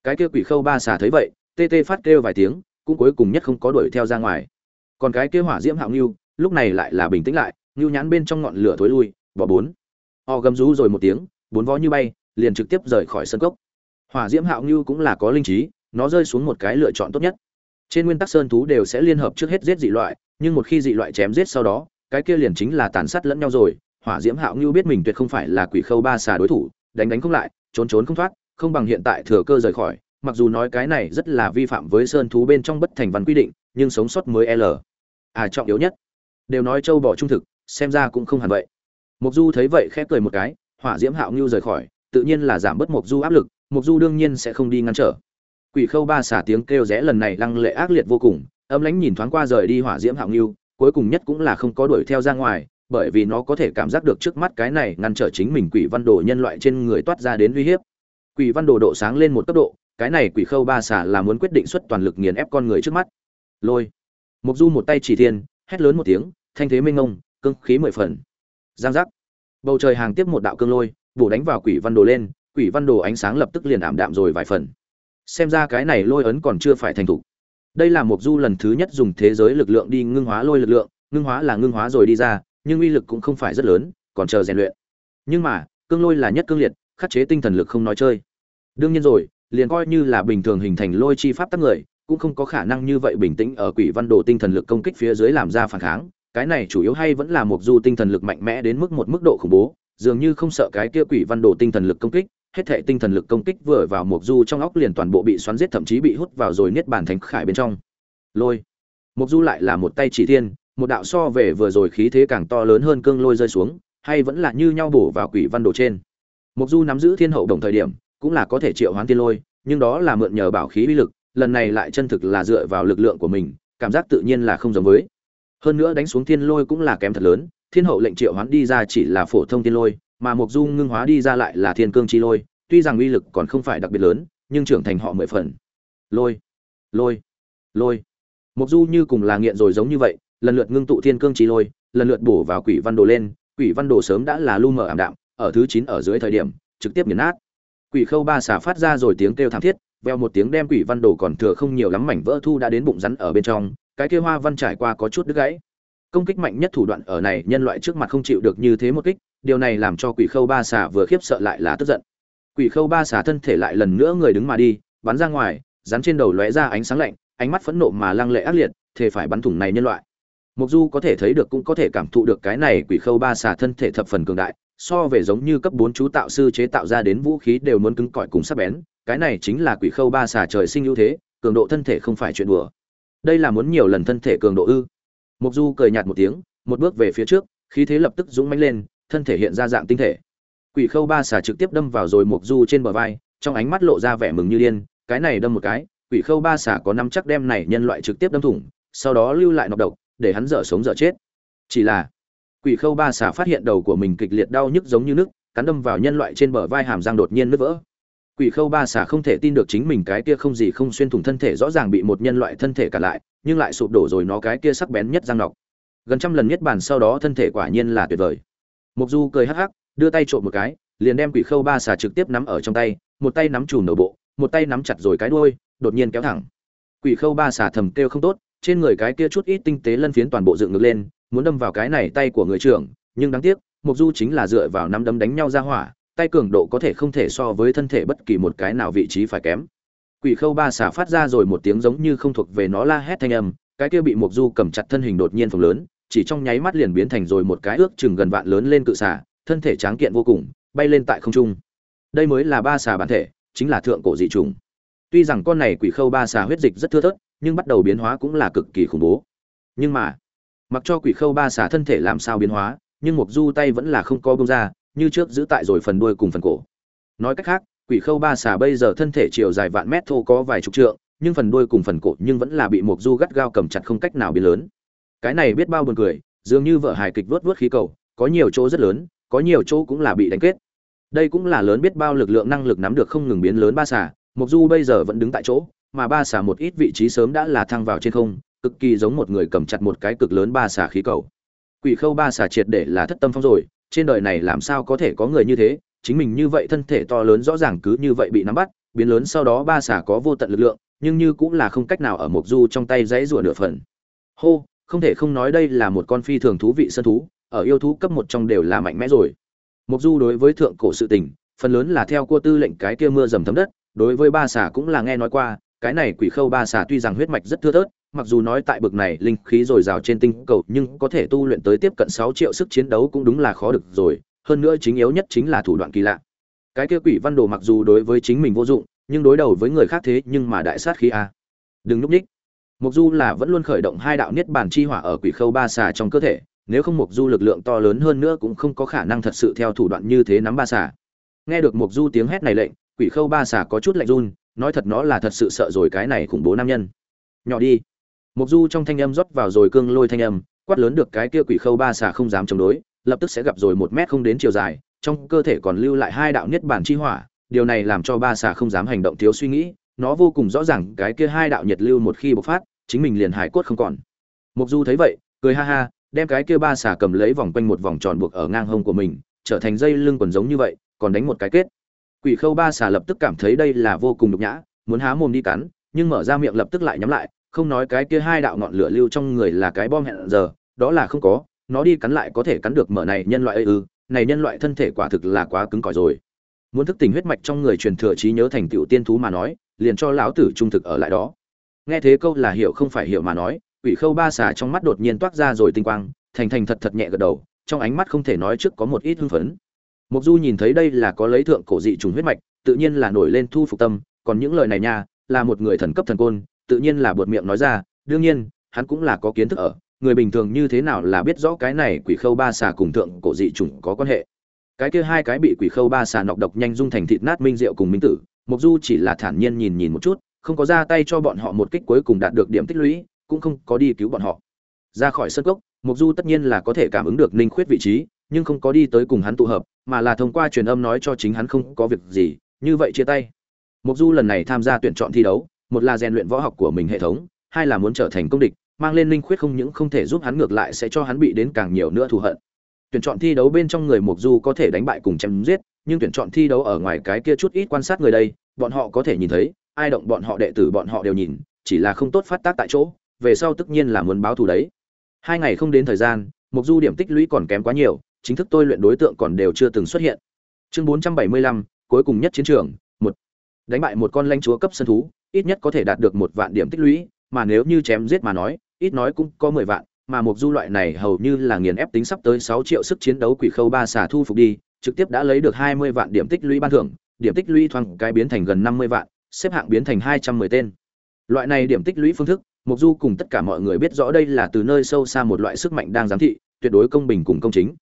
Cái kia quỷ khâu ba xà thấy vậy, tê tê phát kêu vài tiếng, cũng cuối cùng nhất không có đuổi theo ra ngoài. Còn cái kia hỏa diễm hạo ngưu, lúc này lại là bình tĩnh lại, ngưu nhãn bên trong ngọn lửa thối lui, bỏ bốn. O gầm rú rồi một tiếng, bốn vó như bay, liền trực tiếp rời khỏi sân cốc. Hỏa diễm hạo ngưu cũng là có linh trí, nó rơi xuống một cái lựa chọn tốt nhất. Trên nguyên tắc sơn thú đều sẽ liên hợp trước hết giết dị loại, nhưng một khi dị loại chém giết sau đó, cái kia liền chính là tàn sát lẫn nhau rồi. Hỏa diễm hạo ngưu biết mình tuyệt không phải là quỷ khâu ba xà đối thủ đánh đánh không lại, trốn trốn không thoát, không bằng hiện tại thừa cơ rời khỏi. Mặc dù nói cái này rất là vi phạm với sơn thú bên trong bất thành văn quy định, nhưng sống sót mới l. À trọng yếu nhất. Đều nói châu bỏ trung thực, xem ra cũng không hẳn vậy. Mục du thấy vậy khẽ cười một cái, hỏa diễm hạo ngưu rời khỏi, tự nhiên là giảm bớt mộc du áp lực, mộc du đương nhiên sẽ không đi ngăn trở. Quỷ khâu ba xả tiếng kêu rẽ lần này lăng lệ ác liệt vô cùng, âm lãnh nhìn thoáng qua rời đi hỏa diễm hạo ngưu, cuối cùng nhất cũng là không có đuổi theo ra ngoài bởi vì nó có thể cảm giác được trước mắt cái này ngăn trở chính mình quỷ văn đồ nhân loại trên người toát ra đến uy hiếp. Quỷ văn đồ độ sáng lên một cấp độ, cái này quỷ khâu ba xả là muốn quyết định xuất toàn lực nghiền ép con người trước mắt. Lôi. Mục du một tay chỉ thiên, hét lớn một tiếng, thanh thế minh ngông, cương khí mười phần. Giang giác. Bầu trời hàng tiếp một đạo cương lôi, bổ đánh vào quỷ văn đồ lên, quỷ văn đồ ánh sáng lập tức liền ảm đạm rồi vài phần. Xem ra cái này lôi ấn còn chưa phải thành thục. Đây là mục du lần thứ nhất dùng thế giới lực lượng đi ngưng hóa lôi lực lượng, ngưng hóa là ngưng hóa rồi đi ra nhưng uy lực cũng không phải rất lớn, còn chờ rèn luyện. Nhưng mà, cương lôi là nhất cương liệt, khắc chế tinh thần lực không nói chơi. Đương nhiên rồi, liền coi như là bình thường hình thành lôi chi pháp tắc người, cũng không có khả năng như vậy bình tĩnh ở quỷ văn đồ tinh thần lực công kích phía dưới làm ra phản kháng. Cái này chủ yếu hay vẫn là một du tinh thần lực mạnh mẽ đến mức một mức độ khủng bố, dường như không sợ cái kia quỷ văn đồ tinh thần lực công kích, hết thệ tinh thần lực công kích vừa vào một du trong óc liền toàn bộ bị xoắn giết thậm chí bị hút vào rồi niết bàn thánh khải bên trong. Lôi. Một du lại là một tay chỉ thiên một đạo so về vừa rồi khí thế càng to lớn hơn cương lôi rơi xuống, hay vẫn là như nhau bổ vào quỷ văn đồ trên. Mục du nắm giữ thiên hậu đồng thời điểm, cũng là có thể triệu hoán thiên lôi, nhưng đó là mượn nhờ bảo khí uy lực, lần này lại chân thực là dựa vào lực lượng của mình, cảm giác tự nhiên là không giống với. Hơn nữa đánh xuống thiên lôi cũng là kém thật lớn, thiên hậu lệnh triệu hoán đi ra chỉ là phổ thông thiên lôi, mà mục du ngưng hóa đi ra lại là thiên cương chi lôi, tuy rằng uy lực còn không phải đặc biệt lớn, nhưng trưởng thành họ mười phần. Lôi lôi lôi. Mục du như cùng là nghiện rồi giống như vậy lần lượt ngưng tụ thiên cương trí lôi, lần lượt bổ vào quỷ văn đồ lên, quỷ văn đồ sớm đã là lu mờ ảm đạm, ở thứ chín ở dưới thời điểm, trực tiếp nghiền nát. Quỷ khâu ba xả phát ra rồi tiếng kêu thảm thiết, veo một tiếng đem quỷ văn đồ còn thừa không nhiều lắm mảnh vỡ thu đã đến bụng rắn ở bên trong, cái kia hoa văn trải qua có chút đứt gãy. Công kích mạnh nhất thủ đoạn ở này, nhân loại trước mặt không chịu được như thế một kích, điều này làm cho quỷ khâu ba xà vừa khiếp sợ lại là tức giận. Quỷ khâu ba xà thân thể lại lần nữa người đứng mà đi, bắn ra ngoài, rắn trên đầu lóe ra ánh sáng lạnh, ánh mắt phẫn nộ mà lăng lệ ác liệt, thề phải bắn thủng này nhân loại mục du có thể thấy được cũng có thể cảm thụ được cái này quỷ khâu ba xà thân thể thập phần cường đại, so về giống như cấp bốn chú tạo sư chế tạo ra đến vũ khí đều muốn cứng cỏi cùng sắc bén, cái này chính là quỷ khâu ba xà trời sinh ưu thế, cường độ thân thể không phải chuyện đùa. Đây là muốn nhiều lần thân thể cường độ ư? Mục du cười nhạt một tiếng, một bước về phía trước, khí thế lập tức dũng mãnh lên, thân thể hiện ra dạng tinh thể. Quỷ khâu ba xà trực tiếp đâm vào rồi mục du trên bờ vai, trong ánh mắt lộ ra vẻ mừng như điên, cái này đâm một cái, quỷ khâu ba xà có năm chắc đem này nhân loại trực tiếp đâm thủng, sau đó lưu lại nọc độc để hắn dở sống dở chết. Chỉ là, quỷ khâu ba xà phát hiện đầu của mình kịch liệt đau nhức giống như nước, cắn đâm vào nhân loại trên bờ vai hàm răng đột nhiên nứt vỡ. Quỷ khâu ba xà không thể tin được chính mình cái kia không gì không xuyên thủng thân thể rõ ràng bị một nhân loại thân thể cả lại, nhưng lại sụp đổ rồi nó cái kia sắc bén nhất răng nọc. Gần trăm lần nhất bàn sau đó thân thể quả nhiên là tuyệt vời. Mục du cười hắc hắc, đưa tay trộm một cái, liền đem quỷ khâu ba xà trực tiếp nắm ở trong tay, một tay nắm chùm đầu bộ, một tay nắm chặt rồi cái đuôi, đột nhiên kéo thẳng. Quỷ khâu ba xà thầm kêu không tốt trên người cái kia chút ít tinh tế lân phiến toàn bộ dựng ngược lên, muốn đâm vào cái này tay của người trưởng, nhưng đáng tiếc mục du chính là dựa vào nắm đấm đánh nhau ra hỏa, tay cường độ có thể không thể so với thân thể bất kỳ một cái nào vị trí phải kém. Quỷ khâu ba xả phát ra rồi một tiếng giống như không thuộc về nó la hét thanh âm, cái kia bị mục du cầm chặt thân hình đột nhiên phồng lớn, chỉ trong nháy mắt liền biến thành rồi một cái ước chừng gần vạn lớn lên cự xả, thân thể tráng kiện vô cùng, bay lên tại không trung. Đây mới là ba xà bản thể, chính là thượng cổ dị trùng tuy rằng con này quỷ khâu ba xà huyết dịch rất thưa thớt nhưng bắt đầu biến hóa cũng là cực kỳ khủng bố. Nhưng mà, mặc cho quỷ khâu ba xà thân thể làm sao biến hóa, nhưng mục du tay vẫn là không có bông ra, như trước giữ tại rồi phần đuôi cùng phần cổ. Nói cách khác, quỷ khâu ba xà bây giờ thân thể chiều dài vạn mét thô có vài chục trượng, nhưng phần đuôi cùng phần cổ nhưng vẫn là bị mục du gắt gao cầm chặt không cách nào biến lớn. Cái này biết bao buồn cười, dường như vợ hài kịch vớt vớt khí cầu, có nhiều chỗ rất lớn, có nhiều chỗ cũng là bị đánh kết. Đây cũng là lớn biết bao lực lượng năng lực nắm được không ngừng biến lớn ba xà mục du bây giờ vẫn đứng tại chỗ mà ba xà một ít vị trí sớm đã là thăng vào trên không, cực kỳ giống một người cầm chặt một cái cực lớn ba xà khí cầu. Quỷ khâu ba xà triệt để là thất tâm phong rồi, trên đời này làm sao có thể có người như thế? Chính mình như vậy thân thể to lớn rõ ràng cứ như vậy bị nắm bắt, biến lớn sau đó ba xà có vô tận lực lượng, nhưng như cũng là không cách nào ở mộc du trong tay dãy rủa nửa phần. Hô, không thể không nói đây là một con phi thường thú vị sân thú, ở yêu thú cấp một trong đều là mạnh mẽ rồi. Mộc du đối với thượng cổ sự tình, phần lớn là theo cua tư lệnh cái kia mưa dầm thấm đất, đối với ba xà cũng là nghe nói qua cái này quỷ khâu ba xà tuy rằng huyết mạch rất thưa thớt mặc dù nói tại bực này linh khí dồi dào trên tinh cầu nhưng có thể tu luyện tới tiếp cận sáu triệu sức chiến đấu cũng đúng là khó được rồi, hơn nữa chính yếu nhất chính là thủ đoạn kỳ lạ. Cái kia quỷ văn đồ mặc dù đối với chính mình vô dụng, nhưng đối đầu với người khác thế nhưng mà đại sát khí a. Đừng núp ních Mục Du là vẫn luôn khởi động hai đạo niết bàn chi hỏa ở quỷ khâu ba xà trong cơ thể, nếu không mục du lực lượng to lớn hơn nữa cũng không có khả năng thật sự theo thủ đoạn như thế nắm ba xà nghe được mục du tiếng hét này lệnh quỷ khâu ba xà có chút lạnh run nói thật nó là thật sự sợ rồi cái này khủng bố nam nhân. Nhỏ đi. Mục du trong thanh âm rót vào rồi cương lôi thanh âm, quát lớn được cái kia quỷ khâu ba xà không dám chống đối, lập tức sẽ gặp rồi một mét không đến chiều dài, trong cơ thể còn lưu lại hai đạo niết bản chi hỏa, điều này làm cho ba xà không dám hành động thiếu suy nghĩ, nó vô cùng rõ ràng cái kia hai đạo nhiệt lưu một khi bộc phát, chính mình liền hải cốt không còn. Mục du thấy vậy, cười ha ha, đem cái kia ba xà cầm lấy vòng quanh một vòng tròn buộc ở ngang hông của mình, trở thành dây lưng quần giống như vậy, còn đánh một cái kết quỷ khâu ba xà lập tức cảm thấy đây là vô cùng nhục nhã, muốn há mồm đi cắn, nhưng mở ra miệng lập tức lại nhắm lại, không nói cái kia hai đạo ngọn lửa lưu trong người là cái bom hẹn giờ, đó là không có, nó đi cắn lại có thể cắn được mở này nhân loại ư, này nhân loại thân thể quả thực là quá cứng cỏi rồi. Muốn thức tỉnh huyết mạch trong người truyền thừa trí nhớ thành tiểu tiên thú mà nói, liền cho lão tử trung thực ở lại đó. Nghe thế câu là hiểu không phải hiểu mà nói, quỷ khâu ba xà trong mắt đột nhiên toát ra rồi tinh quang, thành thành thật thật nhẹ gật đầu, trong ánh mắt không thể nói trước có một ít hưng phấn. Mộc du nhìn thấy đây là có lấy thượng cổ dị trùng huyết mạch, tự nhiên là nổi lên thu phục tâm, còn những lời này nha, là một người thần cấp thần côn, tự nhiên là buột miệng nói ra, đương nhiên, hắn cũng là có kiến thức ở, người bình thường như thế nào là biết rõ cái này quỷ khâu ba xà cùng thượng cổ dị trùng có quan hệ. Cái kia hai cái bị quỷ khâu ba xà nọc độc nhanh dung thành thịt nát minh rượu cùng minh tử, Mộc du chỉ là thản nhiên nhìn nhìn một chút, không có ra tay cho bọn họ một kích cuối cùng đạt được điểm tích lũy, cũng không có đi cứu bọn họ. Ra khỏi sân cốc, Mộc du tất nhiên là có thể cảm ứng được ninh khuyết vị trí nhưng không có đi tới cùng hắn tụ hợp, mà là thông qua truyền âm nói cho chính hắn không có việc gì, như vậy chia tay. Mục du lần này tham gia tuyển chọn thi đấu, một là rèn luyện võ học của mình hệ thống, hai là muốn trở thành công địch, mang lên linh khuyết không những không thể giúp hắn ngược lại sẽ cho hắn bị đến càng nhiều nữa thù hận. Tuyển chọn thi đấu bên trong người mục du có thể đánh bại cùng chém giết, nhưng tuyển chọn thi đấu ở ngoài cái kia chút ít quan sát người đây, bọn họ có thể nhìn thấy, ai động bọn họ đệ tử bọn họ đều nhìn, chỉ là không tốt phát tác tại chỗ, về sau tất nhiên là muốn báo thù đấy. Hai ngày không đến thời gian mục du điểm tích lũy còn kém quá nhiều chính thức tôi luyện đối tượng còn đều chưa từng xuất hiện. Chương 475, cuối cùng nhất chiến trường một. Đánh bại một con lãnh chúa cấp sân thú ít nhất có thể đạt được một vạn điểm tích lũy mà nếu như chém giết mà nói ít nói cũng có mười vạn mà một du loại này hầu như là nghiền ép tính sắp tới sáu triệu sức chiến đấu quỷ khâu ba xà thu phục đi trực tiếp đã lấy được hai mươi vạn điểm tích lũy ban thưởng điểm tích lũy thoáng cái biến thành gần năm mươi vạn xếp hạng biến thành hai trăm mười tên. Loại này điểm tích lũy phương thức Mộc du cùng tất cả mọi người biết rõ đây là từ nơi sâu xa một loại sức mạnh đang giám thị tuyệt đối công bình cùng công chính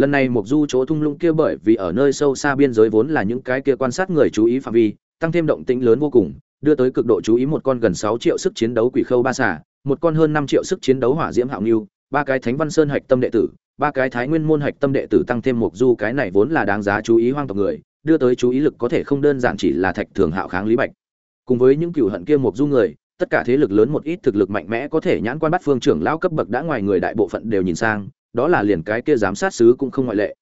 lần này mục du chỗ thung lũng kia bởi vì ở nơi sâu xa biên giới vốn là những cái kia quan sát người chú ý phạm vi, tăng thêm động tĩnh lớn vô cùng, đưa tới cực độ chú ý một con gần sáu triệu sức chiến đấu quỷ khâu ba xà, một con hơn năm triệu sức chiến đấu hỏa diễm hạo lưu ba cái thánh văn sơn hạch tâm đệ tử, ba cái thái nguyên môn hạch tâm đệ tử tăng thêm mục du cái này vốn là đáng giá chú ý hoang tộc người, đưa tới chú ý lực có thể không đơn giản chỉ là thạch thường hạo kháng lý bạch. Cùng với những cựu hận kia mục du người, tất cả thế lực lớn một ít thực lực mạnh mẽ có thể nhãn quan bắt phương trưởng lão cấp bậc đã ngoài người đại bộ phận đều nhìn sang đó là liền cái kia giám sát sứ cũng không ngoại lệ.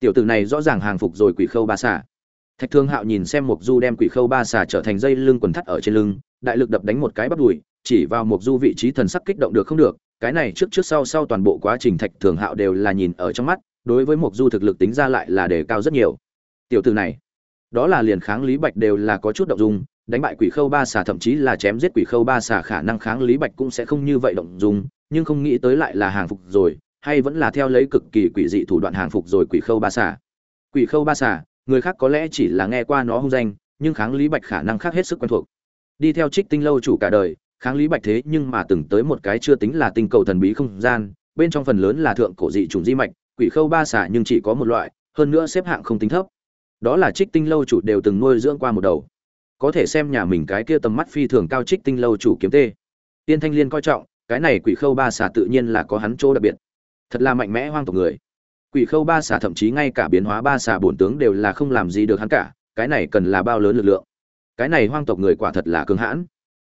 Tiểu tử này rõ ràng hàng phục rồi quỷ khâu ba xà. Thạch thương hạo nhìn xem mục du đem quỷ khâu ba xà trở thành dây lưng quần thắt ở trên lưng, đại lực đập đánh một cái bắt đùi, chỉ vào mục du vị trí thần sắc kích động được không được, cái này trước trước sau sau toàn bộ quá trình thạch thường hạo đều là nhìn ở trong mắt, đối với mục du thực lực tính ra lại là đề cao rất nhiều. Tiểu tử này, đó là liền kháng lý bạch đều là có chút động dung, đánh bại quỷ khâu ba xà thậm chí là chém giết quỷ khâu ba xà khả năng kháng lý bạch cũng sẽ không như vậy động dung, nhưng không nghĩ tới lại là hàng phục rồi hay vẫn là theo lấy cực kỳ quỷ dị thủ đoạn hàng phục rồi quỷ khâu ba xà. Quỷ khâu ba xà, người khác có lẽ chỉ là nghe qua nó hung danh, nhưng kháng lý bạch khả năng khác hết sức quen thuộc. Đi theo trích tinh lâu chủ cả đời, kháng lý bạch thế nhưng mà từng tới một cái chưa tính là tinh cầu thần bí không gian, bên trong phần lớn là thượng cổ dị trùng di mạch, quỷ khâu ba xả nhưng chỉ có một loại, hơn nữa xếp hạng không tính thấp. Đó là trích tinh lâu chủ đều từng nuôi dưỡng qua một đầu. Có thể xem nhà mình cái kia tầm mắt phi thường cao trích tinh lâu chủ kiếm tê. Tiên thanh liên coi trọng, cái này quỷ khâu ba xả tự nhiên là có hắn chỗ đặc biệt thật là mạnh mẽ hoang tộc người. Quỷ khâu ba xà thậm chí ngay cả biến hóa ba xà bổn tướng đều là không làm gì được hắn cả, cái này cần là bao lớn lực lượng. Cái này hoang tộc người quả thật là cường hãn.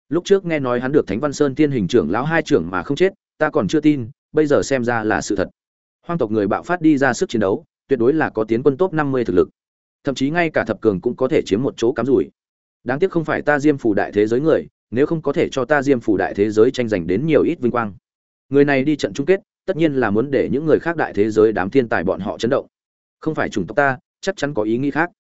Lúc trước nghe nói hắn được thánh văn sơn tiên hình trưởng lão hai trưởng mà không chết, ta còn chưa tin, bây giờ xem ra là sự thật. Hoang tộc người bạo phát đi ra sức chiến đấu, tuyệt đối là có tiến quân top năm mươi thực lực. Thậm chí ngay cả thập cường cũng có thể chiếm một chỗ cắm rủi. Đáng tiếc không phải ta diêm phủ đại thế giới người, nếu không có thể cho ta diêm phủ đại thế giới tranh giành đến nhiều ít vinh quang. Người này đi trận chung kết tất nhiên là muốn để những người khác đại thế giới đám thiên tài bọn họ chấn động. Không phải chủng tộc ta, chắc chắn có ý nghĩ khác.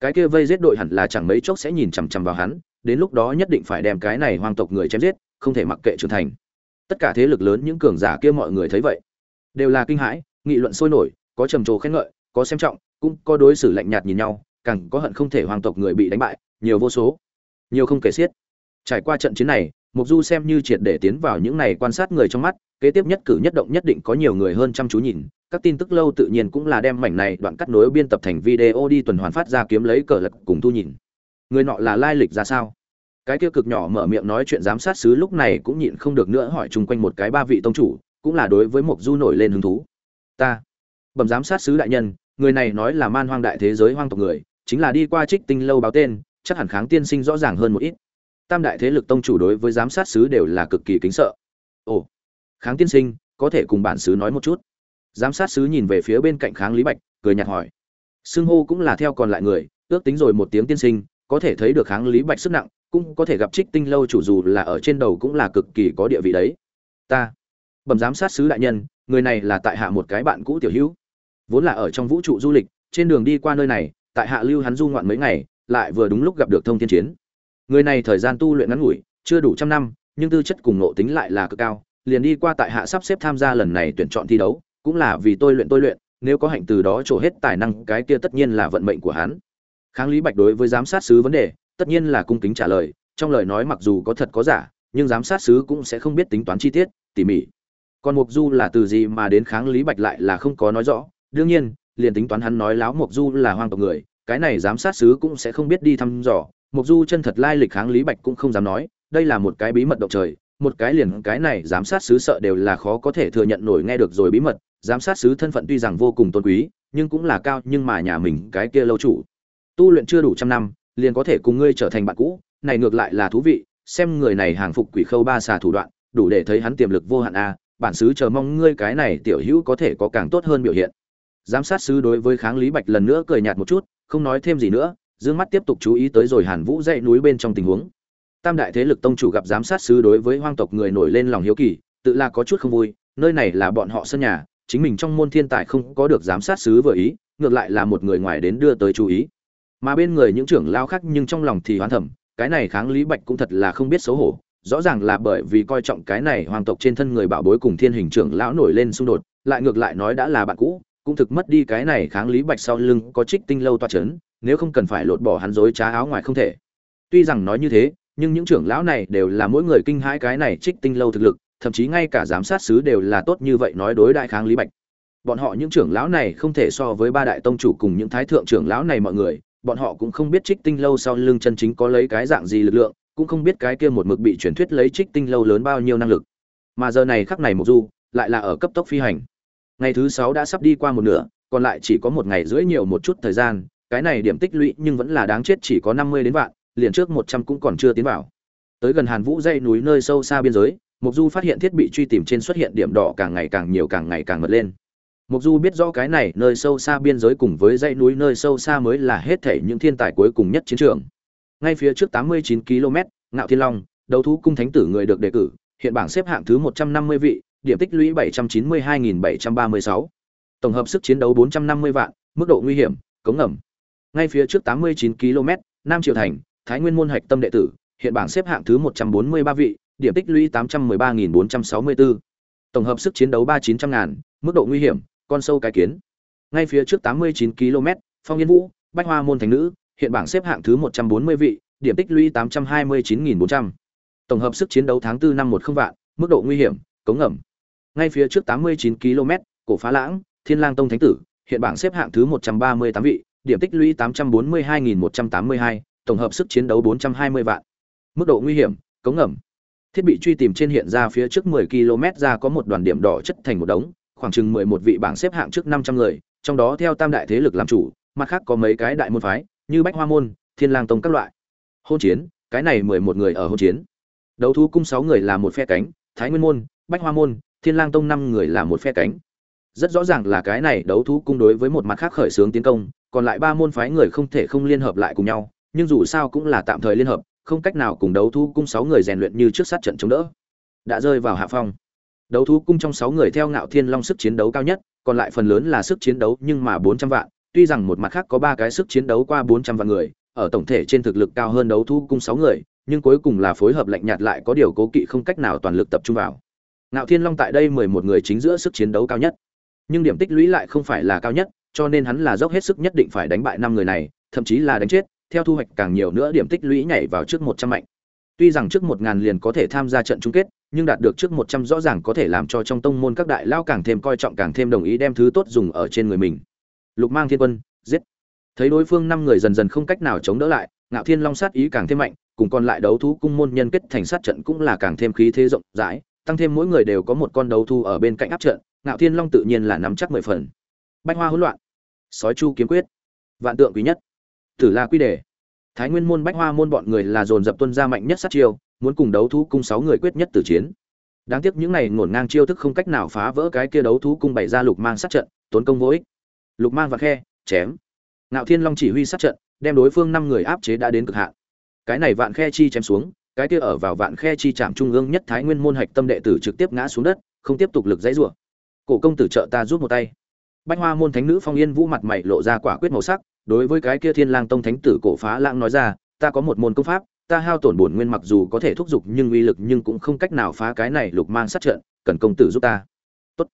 Cái kia vây giết đội hẳn là chẳng mấy chốc sẽ nhìn chằm chằm vào hắn, đến lúc đó nhất định phải đem cái này hoang tộc người chém giết, không thể mặc kệ trưởng thành. Tất cả thế lực lớn những cường giả kia mọi người thấy vậy, đều là kinh hãi, nghị luận sôi nổi, có trầm trồ khen ngợi, có xem trọng, cũng có đối xử lạnh nhạt nhìn nhau, càng có hận không thể hoàng tộc người bị đánh bại, nhiều vô số, nhiều không kể xiết. Trải qua trận chiến này Mộc Du xem như triệt để tiến vào những này quan sát người trong mắt, kế tiếp nhất cử nhất động nhất định có nhiều người hơn chăm chú nhìn, các tin tức lâu tự nhiên cũng là đem mảnh này đoạn cắt nối biên tập thành video đi tuần hoàn phát ra kiếm lấy cờ lật cùng thu nhìn. Người nọ là lai lịch ra sao? Cái kia cực nhỏ mở miệng nói chuyện giám sát sứ lúc này cũng nhịn không được nữa hỏi chung quanh một cái ba vị tông chủ, cũng là đối với Mộc Du nổi lên hứng thú. Ta, bẩm giám sát sứ đại nhân, người này nói là man hoang đại thế giới hoang tộc người, chính là đi qua Trích Tinh lâu báo tên, chắc hẳn kháng tiên sinh rõ ràng hơn một ít tam đại thế lực tông chủ đối với giám sát sứ đều là cực kỳ kính sợ. Ồ, kháng tiên sinh, có thể cùng bản sứ nói một chút? Giám sát sứ nhìn về phía bên cạnh kháng lý bạch, cười nhạt hỏi. Xưng hô cũng là theo còn lại người, ước tính rồi một tiếng tiên sinh, có thể thấy được kháng lý bạch sức nặng, cũng có thể gặp trích tinh lâu chủ dù là ở trên đầu cũng là cực kỳ có địa vị đấy. Ta, bẩm giám sát sứ đại nhân, người này là tại hạ một cái bạn cũ tiểu hữu. Vốn là ở trong vũ trụ du lịch, trên đường đi qua nơi này, tại hạ lưu hắn du ngoạn mấy ngày, lại vừa đúng lúc gặp được thông thiên chiến người này thời gian tu luyện ngắn ngủi, chưa đủ trăm năm, nhưng tư chất cùng nộ tính lại là cực cao, liền đi qua tại hạ sắp xếp tham gia lần này tuyển chọn thi đấu, cũng là vì tôi luyện tôi luyện, nếu có hạnh từ đó trổ hết tài năng, cái kia tất nhiên là vận mệnh của hắn. Kháng lý bạch đối với giám sát sứ vấn đề, tất nhiên là cung kính trả lời, trong lời nói mặc dù có thật có giả, nhưng giám sát sứ cũng sẽ không biết tính toán chi tiết, tỉ mỉ. Còn mục du là từ gì mà đến kháng lý bạch lại là không có nói rõ, đương nhiên, liền tính toán hắn nói láo mục du là hoang tộc người, cái này giám sát sứ cũng sẽ không biết đi thăm dò Mộc Du chân thật lai lịch kháng Lý Bạch cũng không dám nói, đây là một cái bí mật động trời, một cái liền cái này giám sát sứ sợ đều là khó có thể thừa nhận nổi nghe được rồi bí mật, giám sát sứ thân phận tuy rằng vô cùng tôn quý, nhưng cũng là cao, nhưng mà nhà mình cái kia lâu chủ, tu luyện chưa đủ trăm năm, liền có thể cùng ngươi trở thành bạn cũ, này ngược lại là thú vị, xem người này hàng phục quỷ khâu ba xà thủ đoạn, đủ để thấy hắn tiềm lực vô hạn a, bản sứ chờ mong ngươi cái này tiểu hữu có thể có càng tốt hơn biểu hiện. Giám sát sứ đối với kháng Lý Bạch lần nữa cười nhạt một chút, không nói thêm gì nữa, dương mắt tiếp tục chú ý tới rồi Hàn Vũ dãy núi bên trong tình huống. Tam đại thế lực tông chủ gặp giám sát sứ đối với hoang tộc người nổi lên lòng hiếu kỳ, tự là có chút không vui, nơi này là bọn họ sân nhà, chính mình trong môn thiên tài không có được giám sát sứ vừa ý, ngược lại là một người ngoài đến đưa tới chú ý. Mà bên người những trưởng lao khác nhưng trong lòng thì hoán thẩm, cái này kháng Lý Bạch cũng thật là không biết xấu hổ, rõ ràng là bởi vì coi trọng cái này hoàng tộc trên thân người bảo bối cùng thiên hình trưởng lão nổi lên xung đột, lại ngược lại nói đã là bạn cũ, cũng thực mất đi cái này kháng Lý Bạch sau lưng có trích tinh lâu toa chấn, nếu không cần phải lột bỏ hắn dối trá áo ngoài không thể. Tuy rằng nói như thế, nhưng những trưởng lão này đều là mỗi người kinh hãi cái này trích tinh lâu thực lực, thậm chí ngay cả giám sát sứ đều là tốt như vậy nói đối đại kháng lý bạch. Bọn họ những trưởng lão này không thể so với ba đại tông chủ cùng những thái thượng trưởng lão này mọi người, bọn họ cũng không biết trích tinh lâu sau lưng chân chính có lấy cái dạng gì lực lượng, cũng không biết cái kia một mực bị truyền thuyết lấy trích tinh lâu lớn bao nhiêu năng lực. Mà giờ này khắc này một du lại là ở cấp tốc phi hành. Ngày thứ sáu đã sắp đi qua một nửa, còn lại chỉ có một ngày rưỡi nhiều một chút thời gian cái này điểm tích lũy nhưng vẫn là đáng chết chỉ có năm mươi đến vạn, liền trước một trăm cũng còn chưa tiến vào. Tới gần Hàn Vũ dãy núi nơi sâu xa biên giới, Mục Du phát hiện thiết bị truy tìm trên xuất hiện điểm đỏ càng ngày càng nhiều càng ngày càng mật lên. Mục Du biết rõ cái này nơi sâu xa biên giới cùng với dãy núi nơi sâu xa mới là hết thảy những thiên tài cuối cùng nhất chiến trường. Ngay phía trước tám mươi chín km, Ngạo Thiên Long, đấu thú cung thánh tử người được đề cử, hiện bảng xếp hạng thứ một trăm năm mươi vị, điểm tích lũy bảy trăm chín mươi hai nghìn bảy trăm ba mươi sáu Tổng hợp sức chiến đấu bốn trăm năm mươi vạn, mức độ nguy hiểm, cống ngầm ngay phía trước 89 km, Nam Triều Thành, Thái Nguyên môn hạch tâm đệ tử, hiện bảng xếp hạng thứ 143 vị, điểm tích lũy 813.464. Tổng hợp sức chiến đấu 3900 ngàn, mức độ nguy hiểm, con sâu cái kiến. Ngay phía trước 89 km, Phong Yên Vũ, Bách Hoa môn thành nữ, hiện bảng xếp hạng thứ 140 vị, điểm tích lũy 829.400. Tổng hợp sức chiến đấu tháng 4 năm 10 vạn, mức độ nguy hiểm, cống ngầm. Ngay phía trước 89 km, Cổ Phá Lãng, Thiên Lang Tông thánh tử, hiện bảng xếp hạng thứ 138 vị, điểm tích lũy 842.182, tổng hợp sức chiến đấu 420 vạn. Mức độ nguy hiểm, cống ngầm. Thiết bị truy tìm trên hiện ra phía trước 10 km ra có một đoàn điểm đỏ chất thành một đống, khoảng chừng 11 vị bảng xếp hạng trước 500 người, trong đó theo tam đại thế lực làm chủ, mặt khác có mấy cái đại môn phái, như Bách Hoa môn, Thiên Lang tông các loại. Hôn chiến, cái này 11 người ở hôn chiến. Đấu thú cung 6 người là một phe cánh, Thái Nguyên môn, Bách Hoa môn, Thiên Lang tông 5 người là một phe cánh. Rất rõ ràng là cái này đấu thú cung đối với một mặt khác khởi xướng tiến công, còn lại ba môn phái người không thể không liên hợp lại cùng nhau nhưng dù sao cũng là tạm thời liên hợp không cách nào cùng đấu thu cung sáu người rèn luyện như trước sát trận chống đỡ. Đã rơi vào hạ phong. Đấu thú cung trong sáu người theo ngạo thiên long sức chiến đấu cao nhất còn lại phần lớn là sức chiến đấu nhưng mà bốn trăm vạn tuy rằng một mặt khác có ba cái sức chiến đấu qua bốn trăm vạn người ở tổng thể trên thực lực cao hơn đấu thú cung sáu người nhưng cuối cùng là phối hợp lạnh nhạt lại có điều cố kỵ không cách nào toàn lực tập trung vào. Ngạo thiên long tại đây mười một người chính giữa sức chiến đấu cao nhất nhưng điểm tích lũy lại không phải là cao nhất cho nên hắn là dốc hết sức nhất định phải đánh bại năm người này, thậm chí là đánh chết, theo thu hoạch càng nhiều nữa điểm tích lũy nhảy vào trước một trăm mạnh. Tuy rằng trước một ngàn liền có thể tham gia trận chung kết, nhưng đạt được trước một trăm rõ ràng có thể làm cho trong tông môn các đại lao càng thêm coi trọng càng thêm đồng ý đem thứ tốt dùng ở trên người mình. Lục Mang Thiên Quân, giết. Thấy đối phương năm người dần dần không cách nào chống đỡ lại, Ngạo Thiên Long sát ý càng thêm mạnh, cùng còn lại đấu thú cung môn nhân kết thành sát trận cũng là càng thêm khí thế rộng rãi, tăng thêm mỗi người đều có một con đấu thu ở bên cạnh áp trận, Ngạo Thiên Long tự nhiên là nắm chắc mười phần. bách Hoa hỗn loạn, Sói Chu kiếm quyết, Vạn tượng quý nhất, Tử La quy đề. Thái Nguyên môn Bách Hoa môn bọn người là dồn dập tuân ra mạnh nhất sát chiêu, muốn cùng đấu thú cung sáu người quyết nhất tử chiến. Đáng tiếc những này ngổn ngang chiêu thức không cách nào phá vỡ cái kia đấu thú cung bày ra lục mang sát trận, tốn công vô ích. Lục mang và khe, chém. Ngạo Thiên Long chỉ huy sát trận, đem đối phương năm người áp chế đã đến cực hạn. Cái này vạn khe chi chém xuống, cái kia ở vào vạn khe chi chạm trung ương nhất Thái Nguyên môn hạch tâm đệ tử trực tiếp ngã xuống đất, không tiếp tục lực dãy rủa. Cổ công tử trợ ta giúp một tay. Bách Hoa môn thánh nữ Phong Yên Vũ mặt mày lộ ra quả quyết màu sắc, đối với cái kia Thiên Lang tông thánh tử cổ phá lãng nói ra, ta có một môn công pháp, ta hao tổn bổn nguyên mặc dù có thể thúc giục nhưng uy lực nhưng cũng không cách nào phá cái này lục mang sát trận, cần công tử giúp ta. Tốt.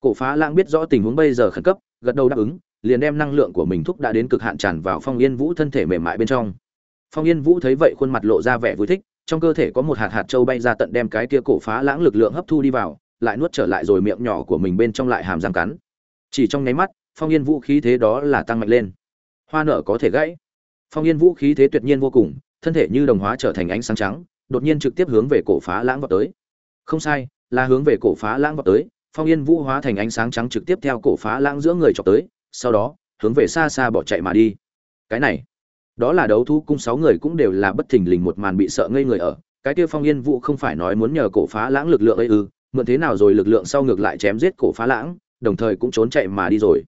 Cổ phá lãng biết rõ tình huống bây giờ khẩn cấp, gật đầu đáp ứng, liền đem năng lượng của mình thúc đã đến cực hạn tràn vào Phong Yên Vũ thân thể mềm mại bên trong. Phong Yên Vũ thấy vậy khuôn mặt lộ ra vẻ vui thích, trong cơ thể có một hạt hạt châu bay ra tận đem cái kia cổ phá lãng lực lượng hấp thu đi vào, lại nuốt trở lại rồi miệng nhỏ của mình bên trong lại hàm răng cắn. Chỉ trong nháy mắt, Phong Yên Vũ khí thế đó là tăng mạnh lên. Hoa nở có thể gãy. Phong Yên Vũ khí thế tuyệt nhiên vô cùng, thân thể như đồng hóa trở thành ánh sáng trắng, đột nhiên trực tiếp hướng về cổ phá lãng vọt tới. Không sai, là hướng về cổ phá lãng vọt tới, Phong Yên Vũ hóa thành ánh sáng trắng trực tiếp theo cổ phá lãng giữa người chọc tới, sau đó, hướng về xa xa bỏ chạy mà đi. Cái này, đó là đấu thú cung sáu người cũng đều là bất thình lình một màn bị sợ ngây người ở cái kia phong yên vũ không phải nói muốn nhờ cổ phá lãng lực lượng ấy ư mượn thế nào rồi lực lượng sau ngược lại chém giết cổ phá lãng, đồng thời cũng trốn chạy mà đi rồi.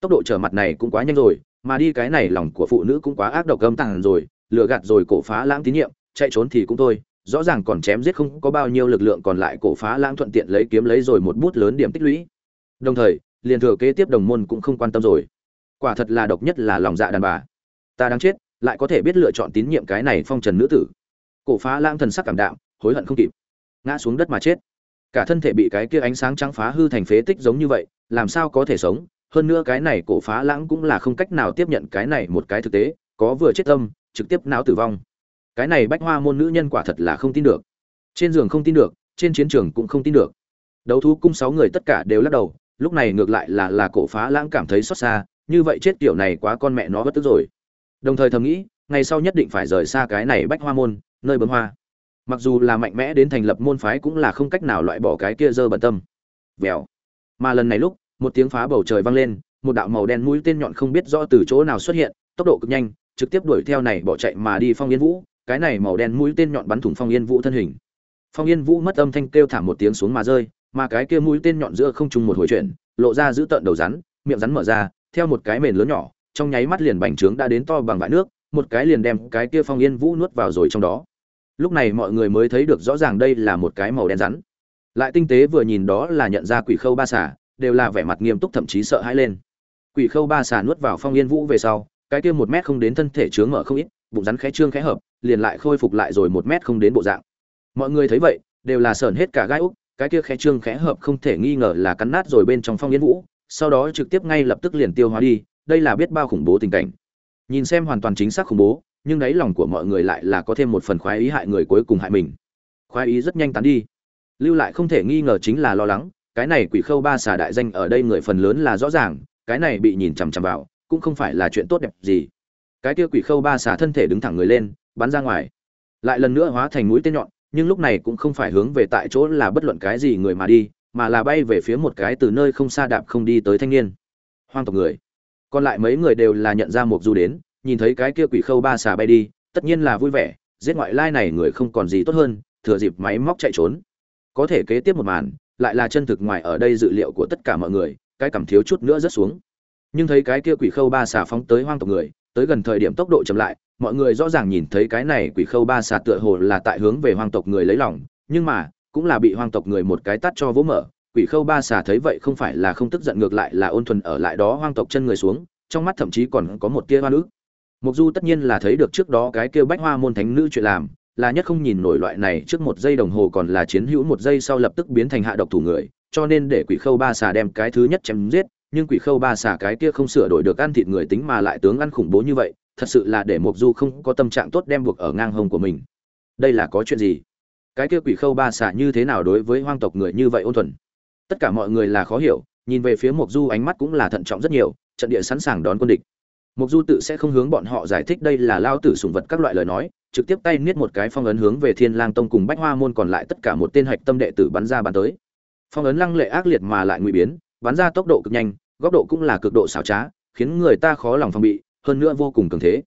Tốc độ trở mặt này cũng quá nhanh rồi, mà đi cái này lòng của phụ nữ cũng quá ác độc gâm tàng rồi, lừa gạt rồi cổ phá lãng tín nhiệm, chạy trốn thì cũng thôi, rõ ràng còn chém giết không có bao nhiêu lực lượng còn lại cổ phá lãng thuận tiện lấy kiếm lấy rồi một bút lớn điểm tích lũy. Đồng thời, liền thừa kế tiếp đồng môn cũng không quan tâm rồi. Quả thật là độc nhất là lòng dạ đàn bà. Ta đang chết, lại có thể biết lựa chọn tín nhiệm cái này phong trần nữ tử. Cổ phá lãng thần sắc cảm đạm, hối hận không kịp. Ngã xuống đất mà chết cả thân thể bị cái kia ánh sáng trắng phá hư thành phế tích giống như vậy, làm sao có thể sống? Hơn nữa cái này cổ phá lãng cũng là không cách nào tiếp nhận cái này một cái thực tế, có vừa chết tâm, trực tiếp não tử vong. Cái này bách hoa môn nữ nhân quả thật là không tin được. Trên giường không tin được, trên chiến trường cũng không tin được. Đấu thú cung sáu người tất cả đều lắc đầu, lúc này ngược lại là là cổ phá lãng cảm thấy xót xa, như vậy chết kiểu này quá con mẹ nó bất tức rồi. Đồng thời thầm nghĩ, ngày sau nhất định phải rời xa cái này bách hoa môn, nơi bấm hoa mặc dù là mạnh mẽ đến thành lập môn phái cũng là không cách nào loại bỏ cái kia dơ bận tâm. Vèo. Mà lần này lúc, một tiếng phá bầu trời vang lên, một đạo màu đen mũi tên nhọn không biết rõ từ chỗ nào xuất hiện, tốc độ cực nhanh, trực tiếp đuổi theo này bỏ chạy mà đi phong yên vũ, cái này màu đen mũi tên nhọn bắn thủng phong yên vũ thân hình. Phong yên vũ mất âm thanh kêu thảm một tiếng xuống mà rơi, mà cái kia mũi tên nhọn giữa không trung một hồi chuyển, lộ ra giữ tợn đầu rắn, miệng rắn mở ra, theo một cái mền lớn nhỏ, trong nháy mắt liền bành trướng đã đến to bằng vại nước, một cái liền đem cái kia phong yên vũ nuốt vào rồi trong đó lúc này mọi người mới thấy được rõ ràng đây là một cái màu đen rắn. Lại tinh tế vừa nhìn đó là nhận ra quỷ khâu ba xả đều là vẻ mặt nghiêm túc thậm chí sợ hãi lên. Quỷ khâu ba xả nuốt vào phong yên vũ về sau, cái kia một mét không đến thân thể chướng mở không ít, bụng rắn khẽ trương khẽ hợp, liền lại khôi phục lại rồi một mét không đến bộ dạng. Mọi người thấy vậy, đều là sờn hết cả gai úc, cái kia khẽ trương khẽ hợp không thể nghi ngờ là cắn nát rồi bên trong phong yên vũ, sau đó trực tiếp ngay lập tức liền tiêu hóa đi, đây là biết bao khủng bố tình cảnh. Nhìn xem hoàn toàn chính xác khủng bố nhưng đáy lòng của mọi người lại là có thêm một phần khoái ý hại người cuối cùng hại mình. Khoái ý rất nhanh tán đi. Lưu lại không thể nghi ngờ chính là lo lắng, cái này quỷ khâu ba xà đại danh ở đây người phần lớn là rõ ràng, cái này bị nhìn chằm chằm vào, cũng không phải là chuyện tốt đẹp gì. Cái kia quỷ khâu ba xà thân thể đứng thẳng người lên, bắn ra ngoài. Lại lần nữa hóa thành mũi tên nhọn, nhưng lúc này cũng không phải hướng về tại chỗ là bất luận cái gì người mà đi, mà là bay về phía một cái từ nơi không xa đạp không đi tới thanh niên. Hoang tộc người. Còn lại mấy người đều là nhận ra một du đến nhìn thấy cái kia quỷ khâu ba xà bay đi, tất nhiên là vui vẻ, giết ngoại lai này người không còn gì tốt hơn, thừa dịp máy móc chạy trốn. Có thể kế tiếp một màn, lại là chân thực ngoài ở đây dự liệu của tất cả mọi người, cái cảm thiếu chút nữa rất xuống. Nhưng thấy cái kia quỷ khâu ba xà phóng tới hoang tộc người, tới gần thời điểm tốc độ chậm lại, mọi người rõ ràng nhìn thấy cái này quỷ khâu ba xà tựa hồ là tại hướng về hoang tộc người lấy lòng, nhưng mà, cũng là bị hoang tộc người một cái tắt cho vỗ mở. Quỷ khâu ba xà thấy vậy không phải là không tức giận ngược lại là ôn thuần ở lại đó hoang tộc chân người xuống, trong mắt thậm chí còn có một tia hoa nữ Mộc du tất nhiên là thấy được trước đó cái kia bách hoa môn thánh nữ chuyện làm, là nhất không nhìn nổi loại này trước một giây đồng hồ còn là chiến hữu một giây sau lập tức biến thành hạ độc thủ người, cho nên để quỷ khâu ba xà đem cái thứ nhất chém giết, nhưng quỷ khâu ba xà cái kia không sửa đổi được ăn thịt người tính mà lại tướng ăn khủng bố như vậy, thật sự là để Mộc du không có tâm trạng tốt đem buộc ở ngang hông của mình. Đây là có chuyện gì? Cái kia quỷ khâu ba xả như thế nào đối với hoang tộc người như vậy ôn thuần? Tất cả mọi người là khó hiểu, nhìn về phía mộc du ánh mắt cũng là thận trọng rất nhiều, trận địa sẵn sàng đón quân địch mộc du tự sẽ không hướng bọn họ giải thích đây là lao tử sùng vật các loại lời nói, trực tiếp tay niết một cái phong ấn hướng về thiên lang tông cùng bách hoa môn còn lại tất cả một tên hạch tâm đệ tử bắn ra bắn tới. Phong ấn lăng lệ ác liệt mà lại nguy biến, bắn ra tốc độ cực nhanh, góc độ cũng là cực độ xảo trá, khiến người ta khó lòng phòng bị, hơn nữa vô cùng cường thế.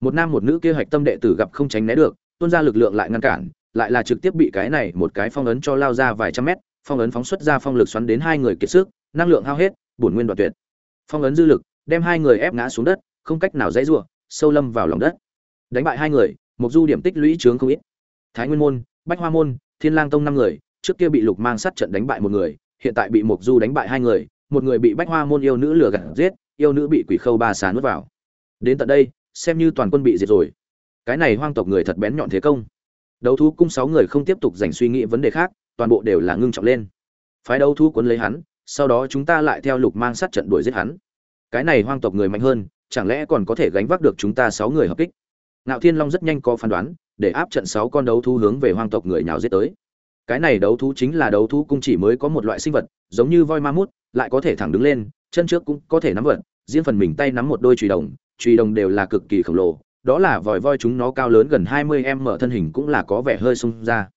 Một nam một nữ kia hạch tâm đệ tử gặp không tránh né được, tuôn ra lực lượng lại ngăn cản, lại là trực tiếp bị cái này một cái phong ấn cho lao ra vài trăm mét, phong ấn phóng xuất ra phong lực xoắn đến hai người kiệt sức, năng lượng hao hết, bổn nguyên đoạn tuyệt. Phong ấn dư lực, đem hai người ép ngã xuống đất không cách nào dãy rủa, sâu lâm vào lòng đất. Đánh bại hai người, Mộc du điểm tích lũy trướng không ít. Thái nguyên môn, bách hoa môn, thiên lang tông năm người, trước kia bị lục mang sát trận đánh bại một người, hiện tại bị Mộc du đánh bại hai người, một người bị bách hoa môn yêu nữ lừa gạt giết, yêu nữ bị quỷ khâu ba xà nuốt vào. Đến tận đây, xem như toàn quân bị diệt rồi. Cái này hoang tộc người thật bén nhọn thế công. Đấu thú cung sáu người không tiếp tục dành suy nghĩ vấn đề khác, toàn bộ đều là ngưng trọng lên. Phái đấu thú cuốn lấy hắn, sau đó chúng ta lại theo lục mang sát trận đuổi giết hắn. Cái này hoang tộc người mạnh hơn chẳng lẽ còn có thể gánh vác được chúng ta sáu người hợp kích? Ngạo thiên long rất nhanh có phán đoán, để áp trận sáu con đấu thú hướng về hoang tộc người nhào giết tới. Cái này đấu thú chính là đấu thú cung chỉ mới có một loại sinh vật, giống như voi ma mút, lại có thể thẳng đứng lên, chân trước cũng có thể nắm vật, riêng phần mình tay nắm một đôi chùy đồng chùy đồng đều là cực kỳ khổng lồ, đó là vòi voi chúng nó cao lớn gần hai mươi em mở thân hình cũng là có vẻ hơi sung ra.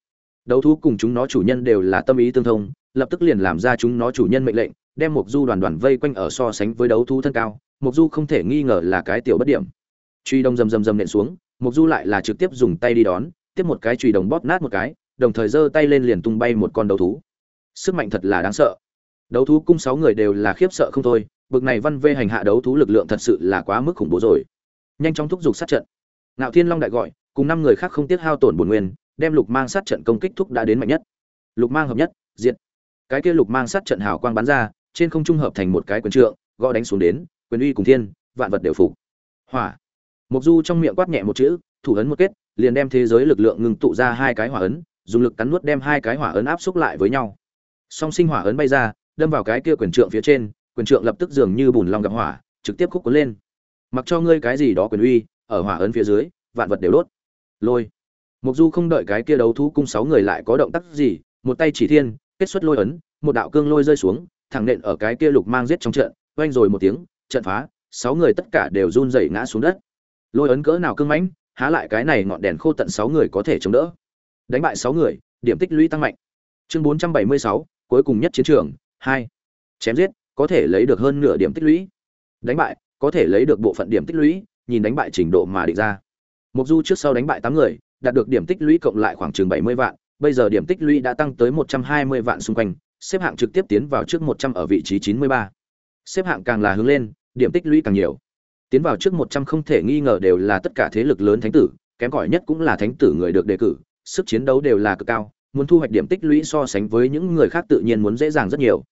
Đấu thú cùng chúng nó chủ nhân đều là tâm ý tương thông, lập tức liền làm ra chúng nó chủ nhân mệnh lệnh, đem một du đoàn đoàn vây quanh ở so sánh với đấu thú thân cao mục du không thể nghi ngờ là cái tiểu bất điểm. Truy đồng rầm rầm rầm nện xuống mục du lại là trực tiếp dùng tay đi đón, tiếp một cái truy đồng bóp nát một cái, đồng thời giơ tay lên liền tung bay một con đấu thú. Sức mạnh thật là đáng sợ. Đấu thú cung sáu người đều là khiếp sợ không thôi, bực này văn vê hành hạ đấu thú lực lượng thật sự là quá mức khủng bố rồi. Nhanh chóng thúc giục sát trận. Ngạo thiên long đại gọi, cùng năm người khác không tiếc hao tổn bổn nguyên, đem lục mang sát trận công kích thúc đã đến mạnh nhất. Lục mang hợp nhất diện cái kia lục mang sát trận hào quang bắn ra, trên không trung hợp thành một cái quần trượng, gõ đánh xuống đến quyền uy cùng thiên, vạn vật đều phục. Hỏa. Mục du trong miệng quát nhẹ một chữ, thủ ấn một kết, liền đem thế giới lực lượng ngừng tụ ra hai cái hỏa ấn, dùng lực cắn nuốt đem hai cái hỏa ấn áp xúc lại với nhau. Song sinh hỏa ấn bay ra, đâm vào cái kia quyền trượng phía trên, quyền trượng lập tức dường như bùn long gặp hỏa, trực tiếp khúc cuốn lên. Mặc cho ngươi cái gì đó quyền uy, ở hỏa ấn phía dưới, vạn vật đều đốt. Lôi. Mục du không đợi cái kia đấu thú cung sáu người lại có động tác gì, một tay chỉ thiên, kết xuất lôi ấn, một đạo cương lôi rơi xuống, thẳng nện ở cái kia lục mang giết trong trận, oanh rồi một tiếng trận phá, sáu người tất cả đều run rẩy ngã xuống đất. Lôi ấn cỡ nào cương mãnh, há lại cái này ngọn đèn khô tận sáu người có thể chống đỡ. Đánh bại sáu người, điểm tích lũy tăng mạnh. Chương bốn trăm bảy mươi sáu, cuối cùng nhất chiến trường, hai. Chém giết, có thể lấy được hơn nửa điểm tích lũy. Đánh bại, có thể lấy được bộ phận điểm tích lũy, nhìn đánh bại trình độ mà định ra. Mục du trước sau đánh bại tám người, đạt được điểm tích lũy cộng lại khoảng chừng bảy mươi vạn, bây giờ điểm tích lũy đã tăng tới một trăm hai mươi vạn xung quanh, xếp hạng trực tiếp tiến vào trước một trăm ở vị trí chín mươi ba xếp hạng càng là hướng lên, điểm tích lũy càng nhiều. Tiến vào trước một trăm không thể nghi ngờ đều là tất cả thế lực lớn thánh tử, kém cỏi nhất cũng là thánh tử người được đề cử, sức chiến đấu đều là cực cao, muốn thu hoạch điểm tích lũy so sánh với những người khác tự nhiên muốn dễ dàng rất nhiều.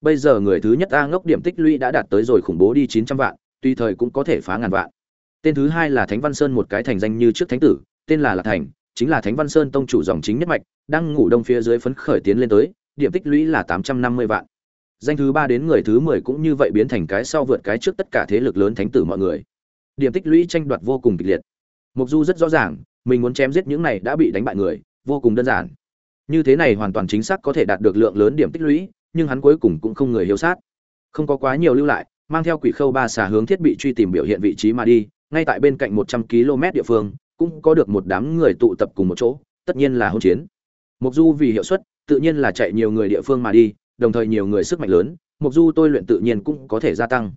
Bây giờ người thứ nhất a ngốc điểm tích lũy đã đạt tới rồi khủng bố đi chín trăm vạn tùy thời cũng có thể phá ngàn vạn. Tên thứ hai là thánh văn sơn một cái thành danh như trước thánh tử, tên là lạc thành, chính là thánh văn sơn tông chủ dòng chính nhất mạch, đang ngủ đông phía dưới phấn khởi tiến lên tới, điểm tích lũy là tám trăm năm mươi vạn danh thứ ba đến người thứ mười cũng như vậy biến thành cái sau vượt cái trước tất cả thế lực lớn thánh tử mọi người. Điểm tích lũy tranh đoạt vô cùng kịch liệt. Mục du rất rõ ràng, mình muốn chém giết những này đã bị đánh bại người, vô cùng đơn giản. Như thế này hoàn toàn chính xác có thể đạt được lượng lớn điểm tích lũy, nhưng hắn cuối cùng cũng không người hiếu sát. Không có quá nhiều lưu lại, mang theo quỷ khâu ba xà hướng thiết bị truy tìm biểu hiện vị trí mà đi, ngay tại bên cạnh một trăm km địa phương, cũng có được một đám người tụ tập cùng một chỗ, tất nhiên là hôn chiến. Mục du vì hiệu suất, tự nhiên là chạy nhiều người địa phương mà đi đồng thời nhiều người sức mạnh lớn mục du tôi luyện tự nhiên cũng có thể gia tăng.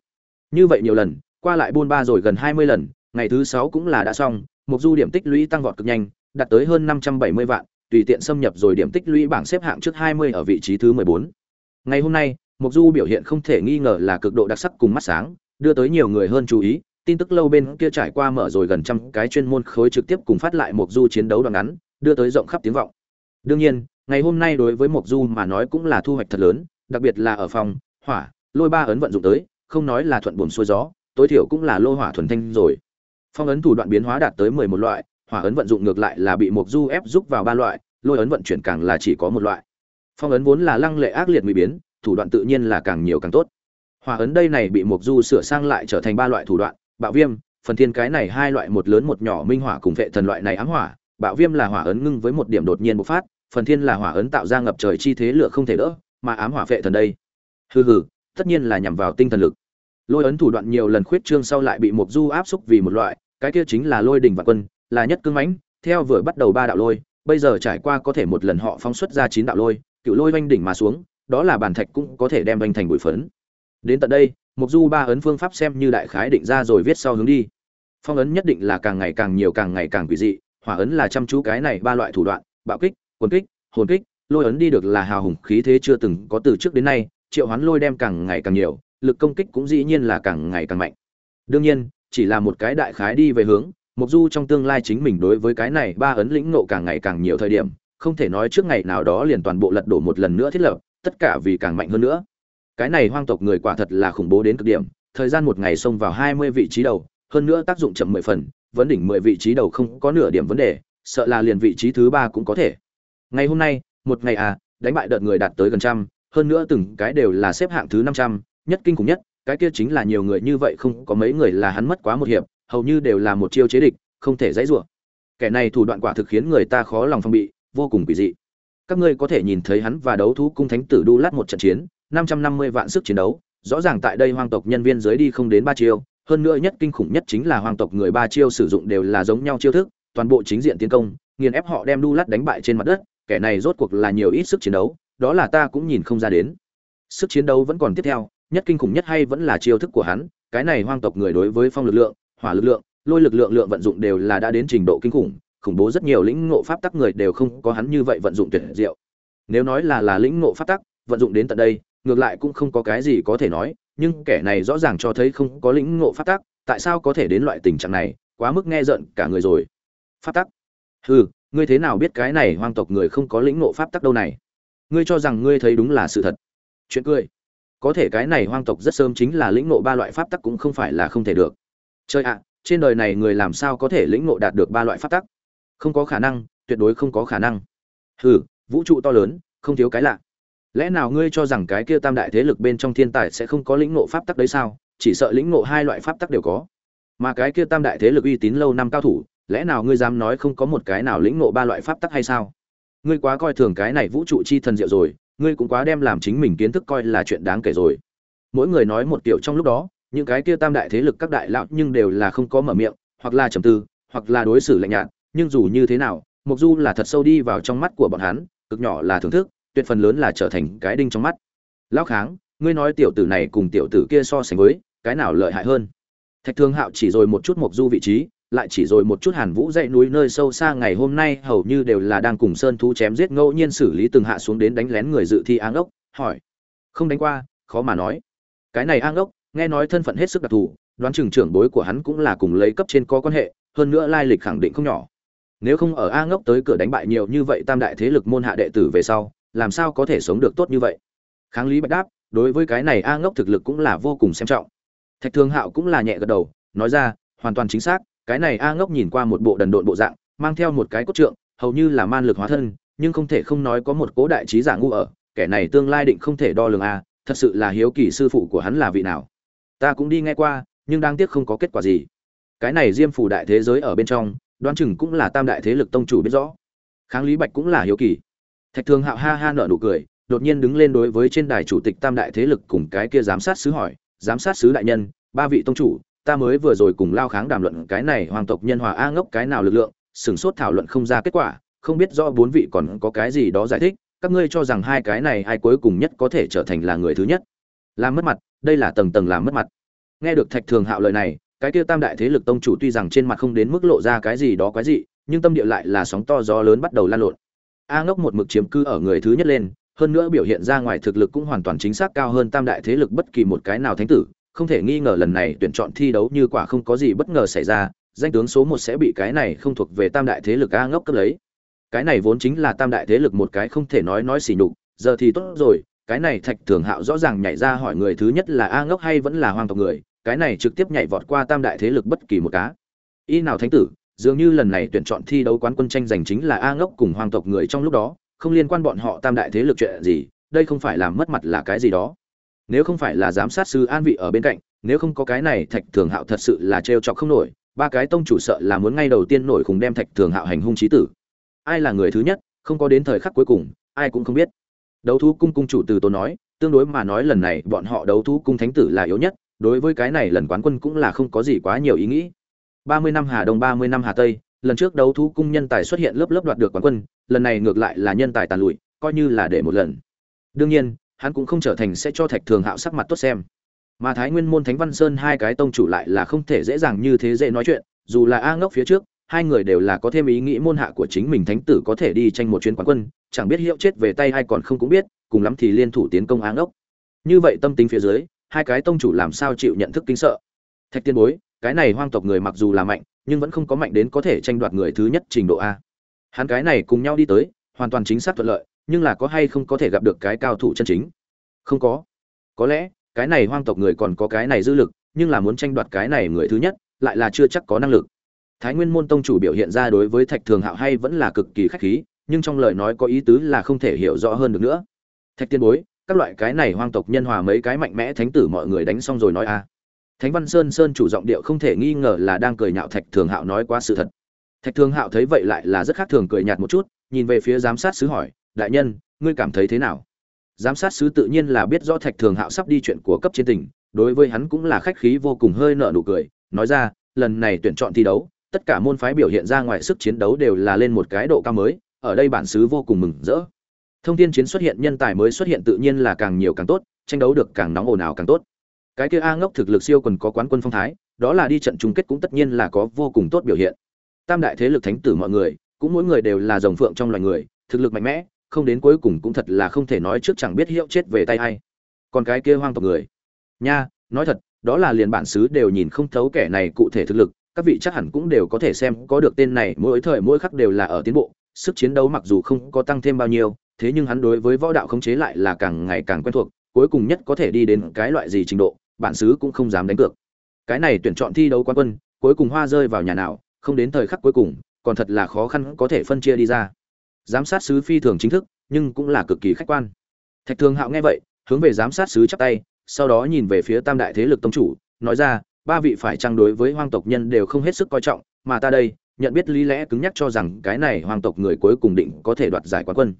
Như vậy nhiều lần, qua lại buôn ba rồi gần hai mươi lần, ngày thứ sáu cũng là đã xong mục du điểm tích lũy tăng vọt cực nhanh, đạt tới hơn năm trăm bảy mươi vạn, tùy tiện xâm nhập rồi điểm tích lũy bảng xếp hạng trước hai mươi ở vị trí thứ mười bốn. Ngày hôm nay mục du biểu hiện không thể nghi ngờ là cực độ đặc sắc cùng mắt sáng, đưa tới nhiều người hơn chú ý, tin tức lâu bên kia trải qua mở rồi gần trăm cái chuyên môn khối trực tiếp cùng phát lại mục du chiến đấu đoạn ngắn, đưa tới rộng khắp tiếng vọng. Đương nhiên ngày hôm nay đối với Mộc du mà nói cũng là thu hoạch thật lớn, đặc biệt là ở phòng, hỏa, lôi ba ấn vận dụng tới, không nói là thuận buồm xuôi gió, tối thiểu cũng là lô hỏa thuần thanh rồi. Phong ấn thủ đoạn biến hóa đạt tới mười một loại, hỏa ấn vận dụng ngược lại là bị Mộc du ép giúp vào ba loại, lôi ấn vận chuyển càng là chỉ có một loại. Phong ấn vốn là lăng lệ ác liệt nguy biến, thủ đoạn tự nhiên là càng nhiều càng tốt. Hỏa ấn đây này bị Mộc du sửa sang lại trở thành ba loại thủ đoạn, bạo viêm, phần thiên cái này hai loại, một lớn một nhỏ minh hỏa cùng vệ thần loại này ám hỏa, bạo viêm là hỏa ấn ngưng với một điểm đột nhiên bộc phát phần thiên là hỏa ấn tạo ra ngập trời chi thế lửa không thể đỡ, mà ám hỏa phệ thần đây. Hừ hừ, tất nhiên là nhằm vào tinh thần lực. Lôi ấn thủ đoạn nhiều lần khuyết trương sau lại bị mục du áp xúc vì một loại, cái kia chính là lôi đỉnh và quân, là nhất cương mãnh, theo vừa bắt đầu ba đạo lôi, bây giờ trải qua có thể một lần họ phóng xuất ra chín đạo lôi, cựu lôi oanh đỉnh mà xuống, đó là bản thạch cũng có thể đem oanh thành bụi phấn. Đến tận đây mục du ba ấn phương pháp xem như đại khái định ra rồi viết sau hướng đi. Phong ấn nhất định là càng ngày càng nhiều càng ngày càng quỷ dị, hỏa ấn là chăm chú cái này ba loại thủ đoạn, bạo kích quần kích, hồn kích, lôi ấn đi được là hào hùng khí thế chưa từng có từ trước đến nay, triệu hoán lôi đem càng ngày càng nhiều, lực công kích cũng dĩ nhiên là càng ngày càng mạnh. Đương nhiên, chỉ là một cái đại khái đi về hướng mục du trong tương lai chính mình đối với cái này ba ấn lĩnh nộ càng ngày càng nhiều thời điểm, không thể nói trước ngày nào đó liền toàn bộ lật đổ một lần nữa thiết lập, tất cả vì càng mạnh hơn nữa. Cái này hoang tộc người quả thật là khủng bố đến cực điểm, thời gian một ngày xông vào hai mươi vị trí đầu, hơn nữa tác dụng chậm mười phần, vấn đỉnh mười vị trí đầu không có nửa điểm vấn đề, sợ là liền vị trí thứ ba cũng có thể ngày hôm nay, một ngày à đánh bại đợt người đạt tới gần trăm, hơn nữa từng cái đều là xếp hạng thứ năm trăm, nhất kinh khủng nhất, cái kia chính là nhiều người như vậy không có mấy người là hắn mất quá một hiệp, hầu như đều là một chiêu chế địch, không thể dãy rủa. Kẻ này thủ đoạn quả thực khiến người ta khó lòng phong bị, vô cùng kỳ dị. Các ngươi có thể nhìn thấy hắn và đấu thú cung thánh tử đu lát một trận chiến, năm trăm năm mươi vạn sức chiến đấu, rõ ràng tại đây hoang tộc nhân viên dưới đi không đến ba chiêu, hơn nữa nhất kinh khủng nhất chính là Hoàng tộc người ba chiêu sử dụng đều là giống nhau chiêu thức, toàn bộ chính diện tiến công, nghiền ép họ đem đu lát đánh bại trên mặt đất kẻ này rốt cuộc là nhiều ít sức chiến đấu, đó là ta cũng nhìn không ra đến. Sức chiến đấu vẫn còn tiếp theo, nhất kinh khủng nhất hay vẫn là chiêu thức của hắn, cái này hoang tộc người đối với phong lực lượng, hỏa lực lượng, lôi lực lượng lượng vận dụng đều là đã đến trình độ kinh khủng khủng bố rất nhiều lĩnh ngộ pháp tắc người đều không có hắn như vậy vận dụng tuyệt diệu. Nếu nói là là lĩnh ngộ pháp tắc, vận dụng đến tận đây, ngược lại cũng không có cái gì có thể nói, nhưng kẻ này rõ ràng cho thấy không có lĩnh ngộ pháp tắc, tại sao có thể đến loại tình trạng này, quá mức nghe giận cả người rồi. Pháp tắc. Hừ ngươi thế nào biết cái này hoang tộc người không có lĩnh ngộ pháp tắc đâu này? Ngươi cho rằng ngươi thấy đúng là sự thật. Chuyện cười. Có thể cái này hoang tộc rất sớm chính là lĩnh ngộ ba loại pháp tắc cũng không phải là không thể được. Chơi ạ, trên đời này người làm sao có thể lĩnh ngộ đạt được ba loại pháp tắc? Không có khả năng, tuyệt đối không có khả năng. Hừ, vũ trụ to lớn, không thiếu cái lạ. Lẽ nào ngươi cho rằng cái kia tam đại thế lực bên trong thiên tài sẽ không có lĩnh ngộ pháp tắc đấy sao? Chỉ sợ lĩnh ngộ hai loại pháp tắc đều có. Mà cái kia tam đại thế lực uy tín lâu năm cao thủ lẽ nào ngươi dám nói không có một cái nào lĩnh ngộ ba loại pháp tắc hay sao? Ngươi quá coi thường cái này vũ trụ chi thần diệu rồi, ngươi cũng quá đem làm chính mình kiến thức coi là chuyện đáng kể rồi. Mỗi người nói một kiểu trong lúc đó, những cái kia tam đại thế lực các đại lão nhưng đều là không có mở miệng, hoặc là trầm tư, hoặc là đối xử lạnh nhạt, nhưng dù như thế nào mục du là thật sâu đi vào trong mắt của bọn hắn, cực nhỏ là thưởng thức, tuyệt phần lớn là trở thành cái đinh trong mắt. Lão kháng, ngươi nói tiểu tử này cùng tiểu tử kia so sánh với, cái nào lợi hại hơn? Thạch thương hạo chỉ rồi một chút mục du vị trí lại chỉ rồi một chút hàn vũ dãy núi nơi sâu xa ngày hôm nay hầu như đều là đang cùng sơn thú chém giết ngẫu nhiên xử lý từng hạ xuống đến đánh lén người dự thi áng ốc hỏi. Không đánh qua, khó mà nói. Cái này áng ốc nghe nói thân phận hết sức đặc thù, đoán chừng trưởng bối của hắn cũng là cùng lấy cấp trên có quan hệ, hơn nữa lai lịch khẳng định không nhỏ. Nếu không ở a ngốc tới cửa đánh bại nhiều như vậy tam đại thế lực môn hạ đệ tử về sau, làm sao có thể sống được tốt như vậy? Kháng lý bạch đáp, đối với cái này a ngốc thực lực cũng là vô cùng xem trọng. Thạch thương hạo cũng là nhẹ gật đầu, nói ra, hoàn toàn chính xác cái này a ngốc nhìn qua một bộ đần độn bộ dạng, mang theo một cái cốt trượng, hầu như là man lực hóa thân, nhưng không thể không nói có một cố đại trí giả ngu ở, kẻ này tương lai định không thể đo lường a, thật sự là hiếu kỳ sư phụ của hắn là vị nào. Ta cũng đi nghe qua, nhưng đáng tiếc không có kết quả gì. Cái này diêm phủ đại thế giới ở bên trong, đoán chừng cũng là tam đại thế lực tông chủ biết rõ. Kháng lý bạch cũng là hiếu kỳ. Thạch thường hạo ha ha nở nụ cười, đột nhiên đứng lên đối với trên đài chủ tịch tam đại thế lực cùng cái kia giám sát sứ hỏi, giám sát sứ đại nhân, ba vị tông chủ ta mới vừa rồi cùng lao kháng đàm luận cái này hoàng tộc nhân hòa a ngốc cái nào lực lượng sửng sốt thảo luận không ra kết quả, không biết do bốn vị còn có cái gì đó giải thích, các ngươi cho rằng hai cái này ai cuối cùng nhất có thể trở thành là người thứ nhất? Làm mất mặt, đây là tầng tầng làm mất mặt. Nghe được thạch thường hạo lời này, cái kia tam đại thế lực tông chủ tuy rằng trên mặt không đến mức lộ ra cái gì đó quái dị, nhưng tâm địa lại là sóng to gió lớn bắt đầu lan lộn. A ngốc một mực chiếm cư ở người thứ nhất lên, hơn nữa biểu hiện ra ngoài thực lực cũng hoàn toàn chính xác cao hơn tam đại thế lực bất kỳ một cái nào thánh tử không thể nghi ngờ lần này tuyển chọn thi đấu như quả không có gì bất ngờ xảy ra, danh tướng số một sẽ bị cái này không thuộc về tam đại thế lực a ngốc cấp lấy. Cái này vốn chính là tam đại thế lực một cái không thể nói nói xỉ nhục, giờ thì tốt rồi, cái này thạch thường hạo rõ ràng nhảy ra hỏi người thứ nhất là a ngốc hay vẫn là hoàng tộc người, cái này trực tiếp nhảy vọt qua tam đại thế lực bất kỳ một cá. Y nào thánh tử, dường như lần này tuyển chọn thi đấu quán quân tranh giành chính là a ngốc cùng hoàng tộc người trong lúc đó, không liên quan bọn họ tam đại thế lực chuyện gì, đây không phải làm mất mặt là cái gì đó nếu không phải là giám sát sư an vị ở bên cạnh, nếu không có cái này thạch thường hạo thật sự là trêu chọc không nổi, ba cái tông chủ sợ là muốn ngay đầu tiên nổi cùng đem thạch thường hạo hành hung trí tử. Ai là người thứ nhất, không có đến thời khắc cuối cùng, ai cũng không biết. Đấu thú cung cung chủ từ tốn nói, tương đối mà nói lần này bọn họ đấu thú cung thánh tử là yếu nhất, đối với cái này lần quán quân cũng là không có gì quá nhiều ý nghĩ. Ba mươi năm hà đông, ba mươi năm hà tây, lần trước đấu thú cung nhân tài xuất hiện lớp lớp đoạt được quán quân, lần này ngược lại là nhân tài tàn lụi, coi như là để một lần. Đương nhiên hắn cũng không trở thành sẽ cho thạch thường hạo sắc mặt tốt xem. Mà thái nguyên môn thánh văn sơn hai cái tông chủ lại là không thể dễ dàng như thế dễ nói chuyện, dù là a ngốc phía trước, hai người đều là có thêm ý nghĩ môn hạ của chính mình thánh tử có thể đi tranh một chuyến quán quân, chẳng biết hiệu chết về tay hay còn không cũng biết, cùng lắm thì liên thủ tiến công a ngốc. Như vậy tâm tính phía dưới, hai cái tông chủ làm sao chịu nhận thức kinh sợ? Thạch tiên bối, cái này hoang tộc người mặc dù là mạnh, nhưng vẫn không có mạnh đến có thể tranh đoạt người thứ nhất trình độ a. Hắn cái này cùng nhau đi tới, hoàn toàn chính xác thuận lợi nhưng là có hay không có thể gặp được cái cao thủ chân chính? Không có. Có lẽ, cái này hoang tộc người còn có cái này dư lực, nhưng là muốn tranh đoạt cái này người thứ nhất, lại là chưa chắc có năng lực. Thái nguyên môn tông chủ biểu hiện ra đối với thạch thường hạo hay vẫn là cực kỳ khách khí, nhưng trong lời nói có ý tứ là không thể hiểu rõ hơn được nữa. Thạch tiên bối, các loại cái này hoang tộc nhân hòa mấy cái mạnh mẽ thánh tử mọi người đánh xong rồi nói a. Thánh văn sơn sơn chủ giọng điệu không thể nghi ngờ là đang cười nhạo thạch thường hạo nói quá sự thật. Thạch thường hạo thấy vậy lại là rất khác thường cười nhạt một chút, nhìn về phía giám sát sứ hỏi đại nhân, ngươi cảm thấy thế nào? Giám sát sứ tự nhiên là biết rõ thạch thường hạo sắp đi chuyện của cấp trên tỉnh, đối với hắn cũng là khách khí vô cùng hơi nợ nụ cười, nói ra, lần này tuyển chọn thi đấu, tất cả môn phái biểu hiện ra ngoài sức chiến đấu đều là lên một cái độ cao mới, ở đây bản sứ vô cùng mừng rỡ. Thông tin chiến xuất hiện, nhân tài mới xuất hiện tự nhiên là càng nhiều càng tốt, tranh đấu được càng nóng ồn ào càng tốt. Cái kia a ngốc thực lực siêu quần có quán quân phong thái, đó là đi trận chung kết cũng tất nhiên là có vô cùng tốt biểu hiện. Tam đại thế lực thánh tử mọi người, cũng mỗi người đều là rồng phượng trong loài người, thực lực mạnh mẽ không đến cuối cùng cũng thật là không thể nói trước chẳng biết hiệu chết về tay hay còn cái kia hoang tộc người. Nha, nói thật, đó là liền bản xứ đều nhìn không thấu kẻ này cụ thể thực lực, các vị chắc hẳn cũng đều có thể xem có được tên này, mỗi thời mỗi khắc đều là ở tiến bộ, sức chiến đấu mặc dù không có tăng thêm bao nhiêu, thế nhưng hắn đối với võ đạo khống chế lại là càng ngày càng quen thuộc, cuối cùng nhất có thể đi đến cái loại gì trình độ, bản xứ cũng không dám đánh cược. Cái này tuyển chọn thi đấu quan quân, cuối cùng hoa rơi vào nhà nào, không đến thời khắc cuối cùng, còn thật là khó khăn có thể phân chia đi ra giám sát sứ phi thường chính thức, nhưng cũng là cực kỳ khách quan. Thạch thường hạo nghe vậy, hướng về giám sát sứ chắp tay, sau đó nhìn về phía tam đại thế lực tông chủ, nói ra, ba vị phải trang đối với hoang tộc nhân đều không hết sức coi trọng, mà ta đây, nhận biết lý lẽ cứng nhắc cho rằng cái này hoang tộc người cuối cùng định có thể đoạt giải quán quân.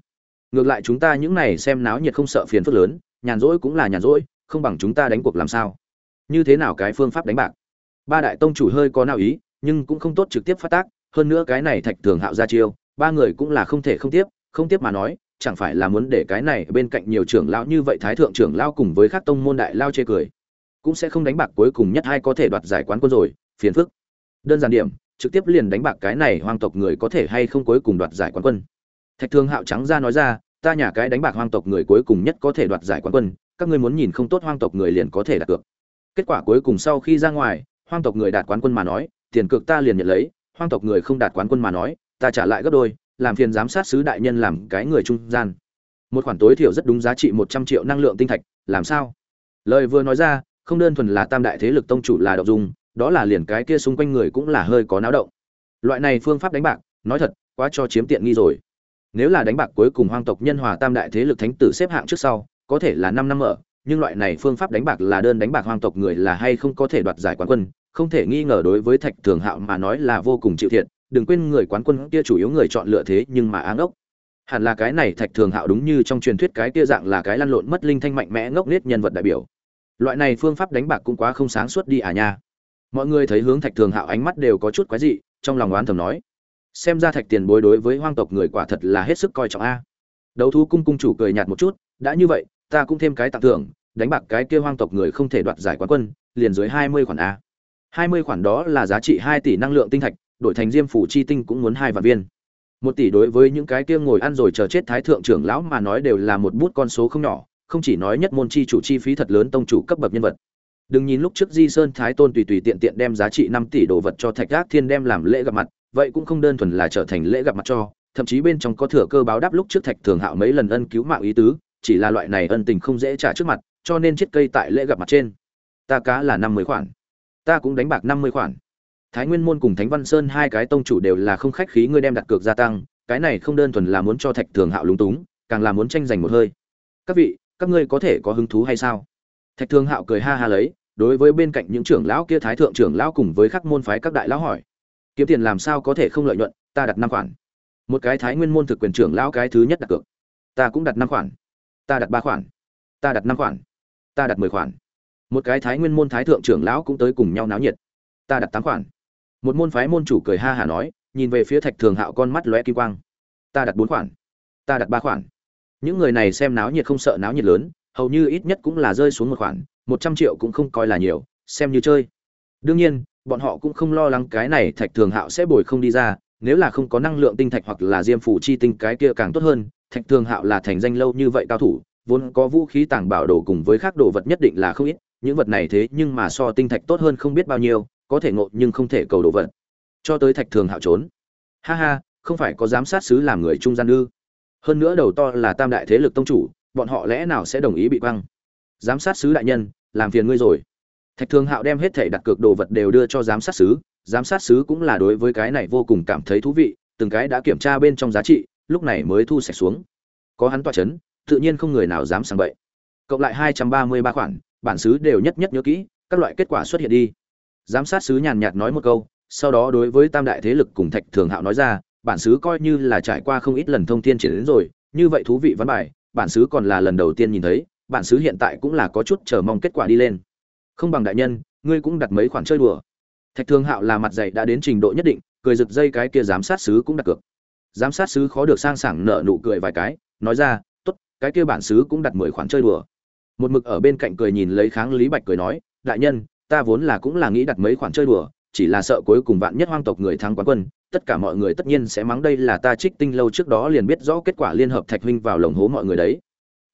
Ngược lại chúng ta những này xem náo nhiệt không sợ phiền phức lớn, nhàn rỗi cũng là nhàn rỗi, không bằng chúng ta đánh cuộc làm sao? Như thế nào cái phương pháp đánh bạc? Ba đại tông chủ hơi có nào ý, nhưng cũng không tốt trực tiếp phát tác, hơn nữa cái này thạch thường hạo ra chiêu ba người cũng là không thể không tiếp không tiếp mà nói, chẳng phải là muốn để cái này bên cạnh nhiều trưởng lão như vậy thái thượng trưởng lão cùng với các tông môn đại lao chê cười. Cũng sẽ không đánh bạc cuối cùng nhất hai có thể đoạt giải quán quân rồi, phiền phức. Đơn giản điểm, trực tiếp liền đánh bạc cái này hoang tộc người có thể hay không cuối cùng đoạt giải quán quân. Thạch thương hạo trắng ra nói ra, ta nhà cái đánh bạc hoang tộc người cuối cùng nhất có thể đoạt giải quán quân, các ngươi muốn nhìn không tốt hoang tộc người liền có thể đạt cược kết quả cuối cùng sau khi ra ngoài, hoang tộc người đạt quán quân mà nói, tiền cược ta liền nhận lấy, hoang tộc người không đạt quán quân mà nói ta trả lại gấp đôi, làm phiền giám sát sứ đại nhân làm cái người trung gian. Một khoản tối thiểu rất đúng giá trị một trăm triệu năng lượng tinh thạch, làm sao? Lời vừa nói ra, không đơn thuần là tam đại thế lực tông chủ là đậu dung đó là liền cái kia xung quanh người cũng là hơi có náo động. Loại này phương pháp đánh bạc, nói thật, quá cho chiếm tiện nghi rồi. Nếu là đánh bạc cuối cùng hoang tộc nhân hòa tam đại thế lực thánh tử xếp hạng trước sau, có thể là năm năm ở nhưng loại này phương pháp đánh bạc là đơn đánh bạc hoang tộc người là hay không có thể đoạt giải quán quân, không thể nghi ngờ đối với thạch thường hạo mà nói là vô cùng chịu thiệt đừng quên người quán quân kia chủ yếu người chọn lựa thế nhưng mà áng ốc. Hẳn là cái này thạch thường hạo đúng như trong truyền thuyết cái kia dạng là cái lăn lộn mất linh thanh mạnh mẽ ngốc nết nhân vật đại biểu. Loại này phương pháp đánh bạc cũng quá không sáng suốt đi à nha. Mọi người thấy hướng thạch thường hạo ánh mắt đều có chút quái dị, trong lòng oán thầm nói. Xem ra thạch tiền bối đối với hoang tộc người quả thật là hết sức coi trọng a. Đấu thú cung cung chủ cười nhạt một chút, đã như vậy, ta cũng thêm cái tặng thưởng, đánh bạc cái kia hoang tộc người không thể đoạt giải quán quân, liền dưới hai mươi khoản a. Hai mươi khoản đó là giá trị hai tỷ năng lượng tinh thạch đổi thành diêm phủ chi tinh cũng muốn hai vạn viên. Một tỷ đối với những cái kia ngồi ăn rồi chờ chết thái thượng trưởng lão mà nói đều là một bút con số không nhỏ, không chỉ nói nhất môn chi chủ chi phí thật lớn tông chủ cấp bậc nhân vật. Đừng nhìn lúc trước di sơn thái tôn tùy tùy tiện tiện đem giá trị năm tỷ đồ vật cho thạch gác thiên đem làm lễ gặp mặt, vậy cũng không đơn thuần là trở thành lễ gặp mặt cho, thậm chí bên trong có thừa cơ báo đáp lúc trước thạch thường hạo mấy lần ân cứu mạng ý tứ, chỉ là loại này ân tình không dễ trả trước mặt, cho nên chiết cây tại lễ gặp mặt trên. Ta cá là năm mươi khoản. Ta cũng đánh bạc năm mươi khoản thái nguyên môn cùng thánh văn sơn hai cái tông chủ đều là không khách khí ngươi đem đặt cược gia tăng, cái này không đơn thuần là muốn cho thạch thường hạo lúng túng, càng là muốn tranh giành một hơi. Các vị, các ngươi có thể có hứng thú hay sao? Thạch thường hạo cười ha ha lấy, đối với bên cạnh những trưởng lão kia thái thượng trưởng lão cùng với các môn phái các đại lão hỏi, kiếm tiền làm sao có thể không lợi nhuận, ta đặt năm khoản. Một cái thái nguyên môn thực quyền trưởng lão cái thứ nhất đặt cược, ta cũng đặt năm khoản, ta đặt ba khoản, ta đặt năm khoản, ta đặt mười khoản. Một cái thái nguyên môn thái thượng trưởng lão cũng tới cùng nhau náo nhiệt, ta đặt tám khoản một môn phái môn chủ cười ha hả nói, nhìn về phía thạch thường hạo con mắt lóe kim quang. Ta đặt bốn khoản, ta đặt ba khoản. Những người này xem náo nhiệt không sợ náo nhiệt lớn, hầu như ít nhất cũng là rơi xuống một khoản, một trăm triệu cũng không coi là nhiều, xem như chơi. Đương nhiên, bọn họ cũng không lo lắng cái này thạch thường hạo sẽ bồi không đi ra, nếu là không có năng lượng tinh thạch hoặc là diêm phủ chi tinh cái kia càng tốt hơn, thạch thường hạo là thành danh lâu như vậy cao thủ, vốn có vũ khí tàng bảo đồ cùng với khác đồ vật nhất định là không ít, những vật này thế nhưng mà so tinh thạch tốt hơn không biết bao nhiêu có thể ngộ nhưng không thể cầu đồ vật. Cho tới thạch thường hạo trốn. Ha ha, không phải có giám sát sứ làm người trung gian ư? Hơn nữa đầu to là tam đại thế lực tông chủ, bọn họ lẽ nào sẽ đồng ý bị quăng? Giám sát sứ đại nhân, làm phiền ngươi rồi. Thạch thường hạo đem hết thể đặt cược đồ vật đều đưa cho giám sát sứ giám sát sứ cũng là đối với cái này vô cùng cảm thấy thú vị, từng cái đã kiểm tra bên trong giá trị, lúc này mới thu sạch xuống. Có hắn toa c h ấ n tự nhiên không người nào dám sang bậy. Cộng lại hai trăm ba mươi ba khoản, bản sứ đều nhất nhất nhớ kỹ, các loại kết quả xuất hiện đi giám sát sứ nhàn nhạt nói một câu, sau đó đối với tam đại thế lực cùng thạch thường hạo nói ra, bản sứ coi như là trải qua không ít lần thông thiên triển đến rồi, như vậy thú vị văn bài, bản sứ còn là lần đầu tiên nhìn thấy, bản sứ hiện tại cũng là có chút chờ mong kết quả đi lên. Không bằng đại nhân, ngươi cũng đặt mấy khoản chơi đùa. Thạch thường hạo là mặt dạy đã đến trình độ nhất định, cười rực dây cái kia giám sát sứ cũng đặt cược. Giám sát sứ khó được sang sảng nợ nụ cười vài cái, nói ra t ố t cái kia bản sứ cũng đặt mười khoản chơi đùa. Một mực ở bên cạnh cười nhìn lấy kháng lý bạch cười nói, đại nhân ta vốn là cũng là nghĩ đặt mấy khoản chơi đùa, chỉ là sợ cuối cùng vạn nhất hoang tộc người thắng quán quân, tất cả mọi người tất nhiên sẽ mắng đây là ta trích tinh lâu trước đó liền biết rõ kết quả liên hợp thạch huynh vào lồng hố mọi người đấy.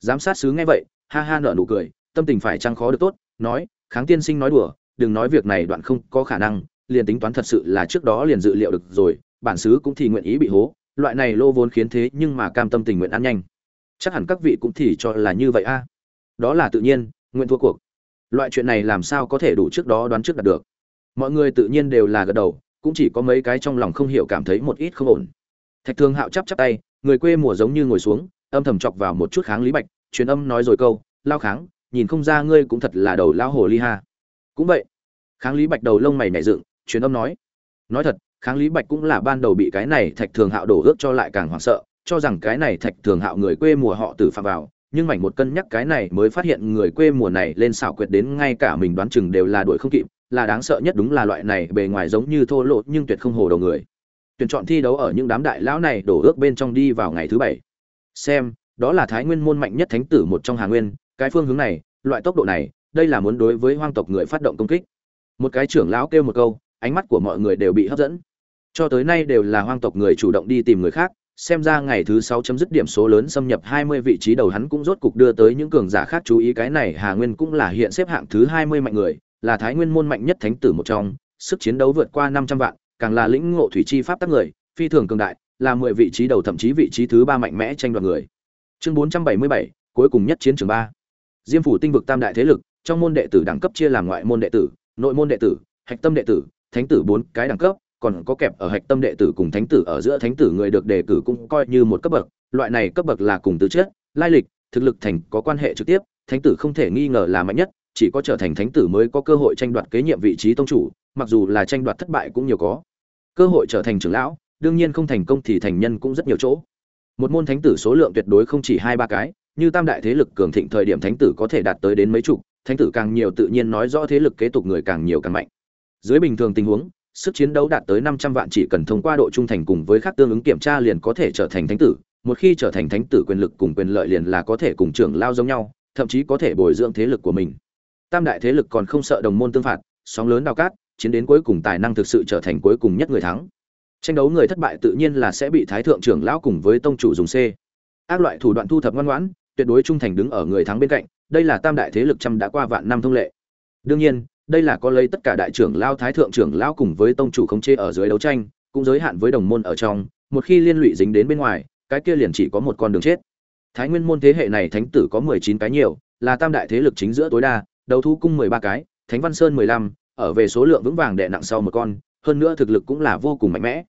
Giám sát sứ nghe vậy, ha ha nở nụ cười, tâm tình phải chăng khó được tốt, nói, kháng tiên sinh nói đùa, đừng nói việc này đoạn không có khả năng, liền tính toán thật sự là trước đó liền dự liệu được rồi, bản sứ cũng thì nguyện ý bị hố, loại này lô vốn khiến thế nhưng mà cam tâm tình nguyện ăn nhanh. Chắc hẳn các vị cũng thì cho là như vậy a. Đó là tự nhiên, nguyện thua cuộc loại chuyện này làm sao có thể đủ trước đó đoán trước đạt được? Mọi người tự nhiên đều là gật đầu, cũng chỉ có mấy cái trong lòng không hiểu cảm thấy một ít không ổn. Thạch thương hạo chắp chắp tay, người quê mùa giống như ngồi xuống, âm thầm chọc vào một chút kháng lý bạch, truyền âm nói rồi câu, lao kháng, nhìn không ra ngươi cũng thật là đầu lao hồ ly ha. Cũng vậy. Kháng lý bạch đầu lông mày nảy dựng, truyền âm nói nói thật, kháng lý bạch cũng là ban đầu bị cái này thạch thường hạo đổ ước cho lại càng hoảng sợ, cho rằng cái này thạch thường hạo người quê mùa họ tử phạm vào nhưng mảnh một cân nhắc cái này mới phát hiện người quê mùa này lên xảo quyệt đến ngay cả mình đoán chừng đều là đuổi không kịp, là đáng sợ nhất đúng là loại này bề ngoài giống như thô lỗ nhưng tuyệt không hồ đầu người. Tuyển chọn thi đấu ở những đám đại lão này đổ ước bên trong đi vào ngày thứ bảy. Xem, đó là thái nguyên môn mạnh nhất thánh tử một trong hà nguyên, cái phương hướng này, loại tốc độ này, đây là muốn đối với hoang tộc người phát động công kích. Một cái trưởng lão kêu một câu, ánh mắt của mọi người đều bị hấp dẫn. Cho tới nay đều là hoang tộc người chủ động đi tìm người khác xem ra ngày thứ sáu chấm dứt điểm số lớn xâm nhập 20 vị trí đầu hắn cũng rốt cục đưa tới những cường giả khác chú ý cái này Hà Nguyên cũng là hiện xếp hạng thứ 20 mạnh người, là Thái Nguyên môn mạnh nhất thánh tử một trong, sức chiến đấu vượt qua 500 vạn, càng là lĩnh ngộ thủy chi pháp tác người, phi thường cường đại, là 10 vị trí đầu thậm chí vị trí thứ 3 mạnh mẽ tranh đoạt người. Chương 477, cuối cùng nhất chiến trường 3. Diêm phủ tinh vực tam đại thế lực, trong môn đệ tử đẳng cấp chia làm ngoại môn đệ tử, nội môn đệ tử, hạch tâm đệ tử, thánh tử bốn cái đẳng cấp, còn có kẹp ở hạch tâm đệ tử cùng thánh tử ở giữa thánh tử người được đề cử cũng coi như một cấp bậc, loại này cấp bậc là cùng tư chất, lai lịch, thực lực thành có quan hệ trực tiếp, thánh tử không thể nghi ngờ là mạnh nhất, chỉ có trở thành thánh tử mới có cơ hội tranh đoạt kế nhiệm vị trí tông chủ, mặc dù là tranh đoạt thất bại cũng nhiều có. Cơ hội trở thành trưởng lão, đương nhiên không thành công thì thành nhân cũng rất nhiều chỗ. Một môn thánh tử số lượng tuyệt đối không chỉ hai ba cái, như tam đại thế lực cường thịnh thời điểm thánh tử có thể đạt tới đến mấy chục, thánh tử càng nhiều tự nhiên nói rõ thế lực kế tục người càng nhiều càng mạnh. Dưới bình thường tình huống, sức chiến đấu đạt tới 500 vạn chỉ cần thông qua độ trung thành cùng với các tương ứng kiểm tra liền có thể trở thành thánh tử, một khi trở thành thánh tử quyền lực cùng quyền lợi liền là có thể cùng trưởng lao giống nhau, thậm chí có thể bồi dưỡng thế lực của mình. Tam đại thế lực còn không sợ đồng môn tương phạt, sóng lớn đào cát, chiến đến cuối cùng tài năng thực sự trở thành cuối cùng nhất người thắng. Tranh đấu người thất bại tự nhiên là sẽ bị thái thượng trưởng lão cùng với tông chủ dùng C. Ác loại thủ đoạn thu thập ngoan ngoãn, tuyệt đối trung thành đứng ở người thắng bên cạnh, đây là tam đại thế lực trăm đã qua vạn năm thông lệ. Đương nhiên, đây là có lấy tất cả đại trưởng lao thái thượng trưởng lao cùng với tông chủ không chê ở dưới đấu tranh, cũng giới hạn với đồng môn ở trong, một khi liên lụy dính đến bên ngoài, cái kia liền chỉ có một con đường chết. Thái Nguyên môn thế hệ này thánh tử có 19 cái nhiều, là tam đại thế lực chính giữa tối đa, đầu thu cung 13 cái, Thánh Văn Sơn 15, ở về số lượng vững vàng đệ nặng sau một con, hơn nữa thực lực cũng là vô cùng mạnh mẽ.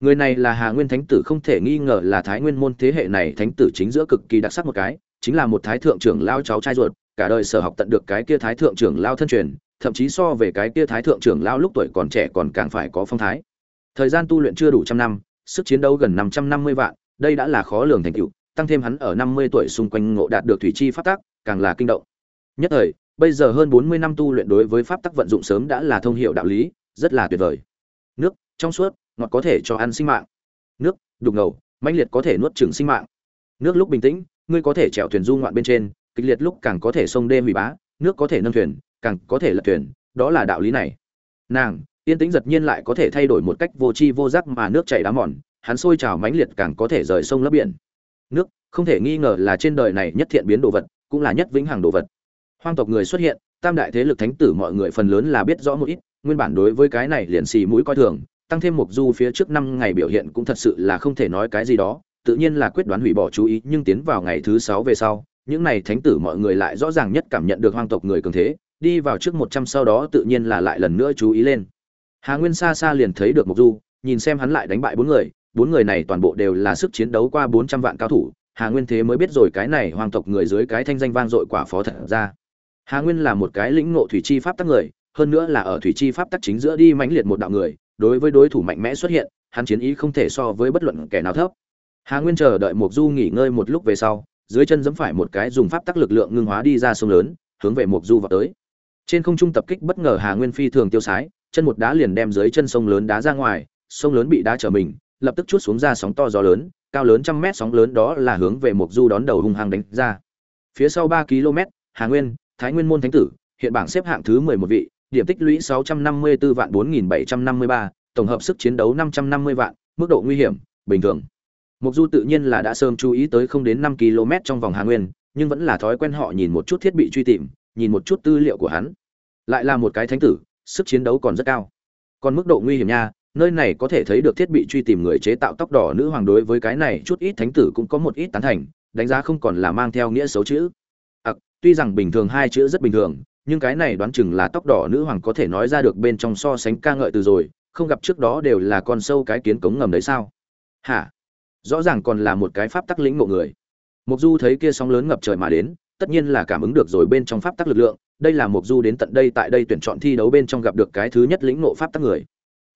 Người này là Hà Nguyên Thánh tử không thể nghi ngờ là Thái Nguyên môn thế hệ này thánh tử chính giữa cực kỳ đặc sắc một cái, chính là một thái thượng trưởng lao cháu trai ruột, cả đời sở học tận được cái kia thái thượng trưởng lao thân truyền, thậm chí so về cái kia thái thượng trưởng lão lúc tuổi còn trẻ còn càng phải có phong thái. Thời gian tu luyện chưa đủ trăm năm, sức chiến đấu gần năm trăm năm mươi vạn, đây đã là khó lường thành tựu, tăng thêm hắn ở năm mươi tuổi xung quanh ngộ đạt được thủy chi pháp tắc, càng là kinh động. Nhất thời, bây giờ hơn bốn mươi năm tu luyện đối với pháp tắc vận dụng sớm đã là thông hiểu đạo lý, rất là tuyệt vời. Nước, trong suốt, ngọt có thể cho ăn sinh mạng. Nước, đục ngầu, mãnh liệt có thể nuốt chửng sinh mạng. Nước lúc bình tĩnh, ngươi có thể chèo thuyền du ngoạn bên trên, kịch liệt lúc càng có thể sông đê hủy bá, nước có thể nâng thuyền càng có thể lật thuyền, đó là đạo lý này. Nàng, yên tĩnh giật nhiên lại có thể thay đổi một cách vô tri vô giác mà nước chảy đá mòn, hắn sôi trào mãnh liệt càng có thể rời sông lấp biển. Nước, không thể nghi ngờ là trên đời này nhất thiện biến đồ vật, cũng là nhất vĩnh hằng đồ vật. Hoang tộc người xuất hiện, tam đại thế lực thánh tử mọi người phần lớn là biết rõ một ít, nguyên bản đối với cái này liền xì mũi coi thường, tăng thêm mục du phía trước năm ngày biểu hiện cũng thật sự là không thể nói cái gì đó, tự nhiên là quyết đoán hủy bỏ chú ý, nhưng tiến vào ngày thứ sáu về sau, những này thánh tử mọi người lại rõ ràng nhất cảm nhận được hoang tộc người cường thế đi vào trước một trăm sau đó tự nhiên là lại lần nữa chú ý lên. Hà nguyên xa xa liền thấy được Mộc du, nhìn xem hắn lại đánh bại bốn người bốn người này toàn bộ đều là sức chiến đấu qua bốn trăm vạn cao thủ, hà nguyên thế mới biết rồi cái này hoàng tộc người dưới cái thanh danh vang dội quả phó thật ra. Hà nguyên là một cái lĩnh ngộ thủy chi pháp tắc người, hơn nữa là ở thủy chi pháp tắc chính giữa đi mãnh liệt một đạo người, đối với đối thủ mạnh mẽ xuất hiện, hắn chiến ý không thể so với bất luận kẻ nào thấp. Hà nguyên chờ đợi Mộc du nghỉ ngơi một lúc về sau, dưới chân giẫm phải một cái dùng pháp tắc lực lượng ngưng hóa đi ra sông lớn, hướng về Mộc du vào tới trên không trung tập kích bất ngờ hà nguyên phi thường tiêu sái, chân một đá liền đem dưới chân sông lớn đá ra ngoài, sông lớn bị đá trở mình, lập tức chút xuống ra sóng to gió lớn, cao lớn trăm mét sóng lớn đó là hướng về mục du đón đầu hung hăng đánh ra. Phía sau ba km, hà nguyên, thái nguyên môn thánh tử, hiện bảng xếp hạng thứ mười một vị, điểm tích lũy sáu trăm năm mươi 654 vạn bốn nghìn bảy trăm năm mươi ba, tổng hợp sức chiến đấu năm trăm năm mươi vạn, mức độ nguy hiểm, bình thường. Mục du tự nhiên là đã sớm chú ý tới không đến năm km trong vòng hà nguyên, nhưng vẫn là thói quen họ nhìn một chút thiết bị truy tìm nhìn một chút tư liệu của hắn. Lại là một cái thánh tử sức chiến đấu còn rất cao. Còn mức độ nguy hiểm nha nơi này có thể thấy được thiết bị truy tìm người chế tạo tóc đỏ nữ hoàng đối với cái này chút ít thánh tử cũng có một ít tán thành đánh giá không còn là mang theo nghĩa xấu chữ. À, tuy rằng bình thường hai chữ rất bình thường nhưng cái này đoán chừng là tóc đỏ nữ hoàng có thể nói ra được bên trong so sánh ca ngợi từ rồi không gặp trước đó đều là con sâu cái kiến cống ngầm đấy sao? Hả? Rõ ràng còn là một cái pháp tắc lĩnh ngộ người. Mục du thấy kia sóng lớn ngập trời mà đến tất nhiên là cảm ứng được rồi bên trong pháp tắc lực lượng, đây là Mộc du đến tận đây tại đây tuyển chọn thi đấu bên trong gặp được cái thứ nhất lĩnh ngộ pháp tắc người.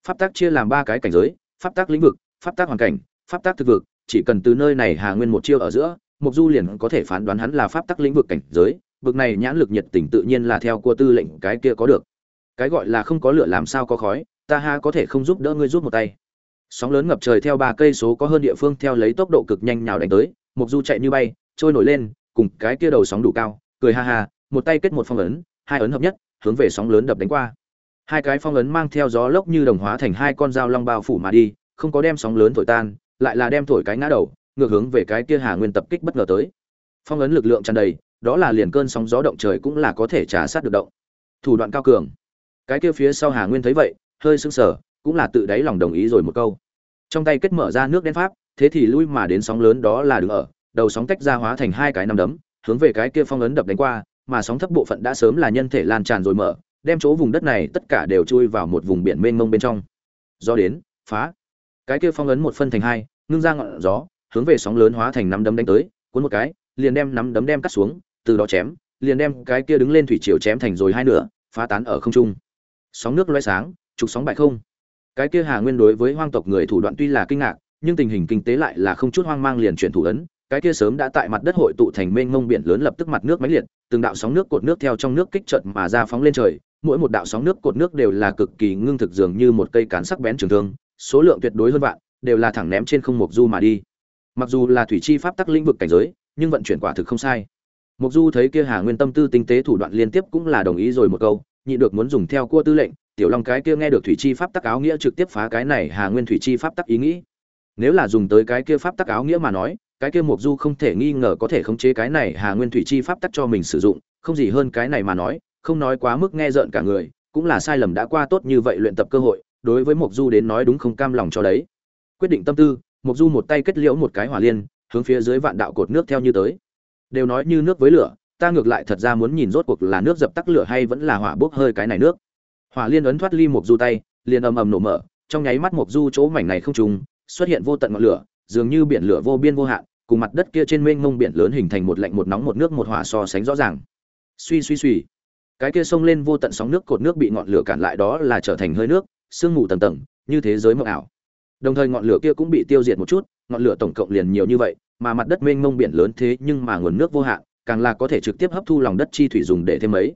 Pháp tắc chia làm ba cái cảnh giới, pháp tắc lĩnh vực, pháp tắc hoàn cảnh, pháp tắc thực vực, chỉ cần từ nơi này hà nguyên một chiêu ở giữa, Mộc du liền có thể phán đoán hắn là pháp tắc lĩnh vực cảnh giới, vực này nhãn lực nhiệt tình tự nhiên là theo của tư lệnh cái kia có được. Cái gọi là không có lửa làm sao có khói, ta ha có thể không giúp đỡ ngươi giúp một tay. Sóng lớn ngập trời theo ba cây số có hơn địa phương theo lấy tốc độ cực nhanh nhào đánh tới, Mộc du chạy như bay, trôi nổi lên cùng cái kia đầu sóng đủ cao, cười ha ha, một tay kết một phong ấn, hai ấn hợp nhất, hướng về sóng lớn đập đánh qua. Hai cái phong ấn mang theo gió lốc như đồng hóa thành hai con dao long bao phủ mà đi, không có đem sóng lớn thổi tan, lại là đem thổi cái ngã đầu, ngược hướng về cái kia hà nguyên tập kích bất ngờ tới. Phong ấn lực lượng tràn đầy, đó là liền cơn sóng gió động trời cũng là có thể trả sát được động. Thủ đoạn cao cường. Cái kia phía sau hà nguyên thấy vậy, hơi sững sờ, cũng là tự đáy lòng đồng ý rồi một câu. Trong tay kết mở ra nước đen pháp, thế thì lui mà đến sóng lớn đó là đứng ở đầu sóng tách ra hóa thành hai cái nắm đấm, hướng về cái kia phong ấn đập đánh qua, mà sóng thấp bộ phận đã sớm là nhân thể lan tràn rồi mở, đem chỗ vùng đất này tất cả đều chui vào một vùng biển mênh mông bên trong. Do đến, phá. Cái kia phong ấn một phân thành hai, ngưng ra ngọn gió, hướng về sóng lớn hóa thành nắm đấm đánh tới, cuốn một cái, liền đem nắm đấm đem cắt xuống, từ đó chém, liền đem cái kia đứng lên thủy triều chém thành rồi hai nửa, phá tán ở không trung. Sóng nước lóe sáng, trục sóng bại không. Cái kia hà nguyên đối với hoang tộc người thủ đoạn tuy là kinh ngạc, nhưng tình hình kinh tế lại là không chút hoang mang liền chuyển thủ ấn cái kia sớm đã tại mặt đất hội tụ thành mênh mông biển lớn lập tức mặt nước máy liệt, từng đạo sóng nước cột nước theo trong nước kích trận mà ra phóng lên trời, mỗi một đạo sóng nước cột nước đều là cực kỳ ngưng thực dường như một cây cán sắc bén trường thương, số lượng tuyệt đối hơn vạn, đều là thẳng ném trên không mục du mà đi. Mặc dù là thủy chi pháp tắc lĩnh vực cảnh giới, nhưng vận chuyển quả thực không sai. Mục du thấy kia hà nguyên tâm tư tinh tế thủ đoạn liên tiếp cũng là đồng ý rồi một câu, nhị được muốn dùng theo cua tư lệnh, tiểu long cái kia nghe được thủy chi pháp tắc áo nghĩa trực tiếp phá cái này hà nguyên thủy chi pháp tắc ý nghĩ. Nếu là dùng tới cái kia pháp tắc áo nghĩa mà nói cái kia mục du không thể nghi ngờ có thể khống chế cái này hà nguyên thủy chi pháp tắc cho mình sử dụng, không gì hơn cái này mà nói, không nói quá mức nghe rợn cả người, cũng là sai lầm đã qua tốt như vậy luyện tập cơ hội, đối với mục du đến nói đúng không cam lòng cho đấy. Quyết định tâm tư mục du một tay kết liễu một cái hỏa liên, hướng phía dưới vạn đạo cột nước theo như tới. Đều nói như nước với lửa, ta ngược lại thật ra muốn nhìn rốt cuộc là nước dập tắt lửa hay vẫn là hỏa bốc hơi cái này nước. Hỏa liên ấn thoát ly mục du tay, liền ầm ầm nổ mở, trong nháy mắt mục du chỗ mảnh này không trùng, xuất hiện vô tận ngọn lửa dường như biển lửa vô biên vô hạn, cùng mặt đất kia trên mênh mông biển lớn hình thành một lạnh một nóng một nước một hỏa so sánh rõ ràng. Suy suy suy. Cái kia sông lên vô tận sóng nước cột nước bị ngọn lửa cản lại đó là trở thành hơi nước, sương mù tầng tầng, như thế giới mộng ảo. Đồng thời ngọn lửa kia cũng bị tiêu diệt một chút, ngọn lửa tổng cộng liền nhiều như vậy, mà mặt đất mênh mông biển lớn thế nhưng mà nguồn nước vô hạn, càng là có thể trực tiếp hấp thu lòng đất chi thủy dùng để thêm mấy.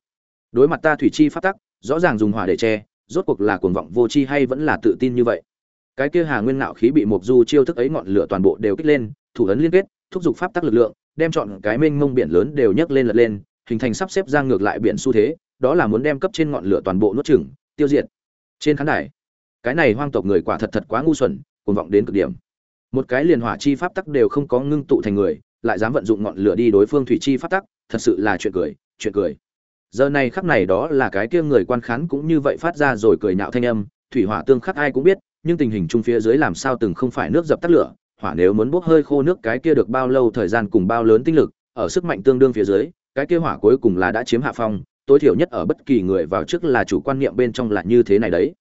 đối mặt ta thủy chi phát tắc, rõ ràng dùng hỏa để che, rốt cuộc là cuồng vọng vô chi hay vẫn là tự tin như vậy? Cái kia hà nguyên ngạo khí bị mục du chiêu thức ấy ngọn lửa toàn bộ đều kích lên, thủ ấn liên kết, thúc giục pháp tắc lực lượng, đem chọn cái mênh mông biển lớn đều nhấc lên lật lên, hình thành sắp xếp ra ngược lại biển xu thế, đó là muốn đem cấp trên ngọn lửa toàn bộ nuốt chửng, tiêu diệt. Trên khán đài, cái này hoang tộc người quả thật thật quá ngu xuẩn, cuồng vọng đến cực điểm. Một cái liền hỏa chi pháp tắc đều không có ngưng tụ thành người, lại dám vận dụng ngọn lửa đi đối phương thủy chi pháp tắc, thật sự là chuyện cười chuyện cười. Giờ này khắc này đó là cái kia người quan khán cũng như vậy phát ra rồi cười nhạo thanh âm, thủy hỏa tương khắc ai cũng biết nhưng tình hình chung phía dưới làm sao từng không phải nước dập tắt lửa, hỏa nếu muốn bốc hơi khô nước cái kia được bao lâu thời gian cùng bao lớn tinh lực, ở sức mạnh tương đương phía dưới, cái kia hỏa cuối cùng là đã chiếm hạ phong, tối thiểu nhất ở bất kỳ người vào trước là chủ quan niệm bên trong là như thế này đấy.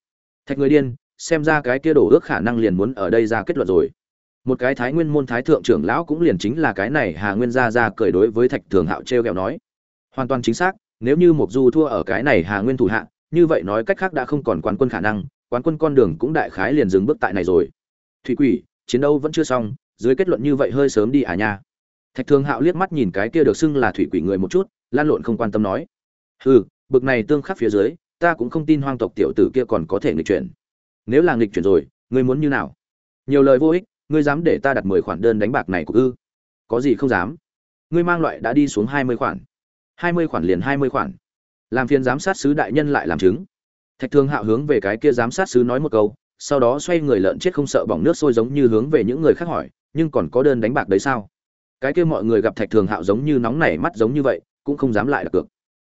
Thạch người điên, xem ra cái kia đổ ước khả năng liền muốn ở đây ra kết luận rồi. Một cái thái nguyên môn thái thượng trưởng lão cũng liền chính là cái này hà nguyên gia ra cười đối với thạch thường hạo t r kẹo nói. Hoàn toàn chính xác, nếu như mục du thua ở cái này hà nguyên thủ hạ, như vậy nói cách khác đã không còn quán quân khả năng quán quân con đường cũng đại khái liền dừng bước tại này rồi. Thủy quỷ, chiến đấu vẫn chưa xong, dưới kết luận như vậy hơi sớm đi à nha. Thạch thường hạo liếc mắt nhìn cái kia được xưng là thủy quỷ người một chút, lan lộn không quan tâm nói. Hừ, bực này tương khắc phía dưới, ta cũng không tin hoang tộc tiểu tử kia còn có thể nghịch chuyển. Nếu là nghịch chuyển rồi, ngươi muốn như nào? Nhiều lời vô ích, ngươi dám để ta đặt mười khoản đơn đánh bạc này của ư? Có gì không dám? Ngươi mang loại đã đi xuống hai mươi khoản. Hai mươi khoản liền hai mươi khoản. Làm phiền giám sát sứ đại nhân lại làm chứng thạch thương hạo hướng về cái kia giám sát sứ nói một câu, sau đó xoay người lợn chết không sợ bỏng nước sôi giống như hướng về những người khác hỏi, nhưng còn có đơn đánh bạc đấy sao? Cái kia mọi người gặp thạch thường hạo giống như nóng nảy mắt giống như vậy, cũng không dám lại đặt cược.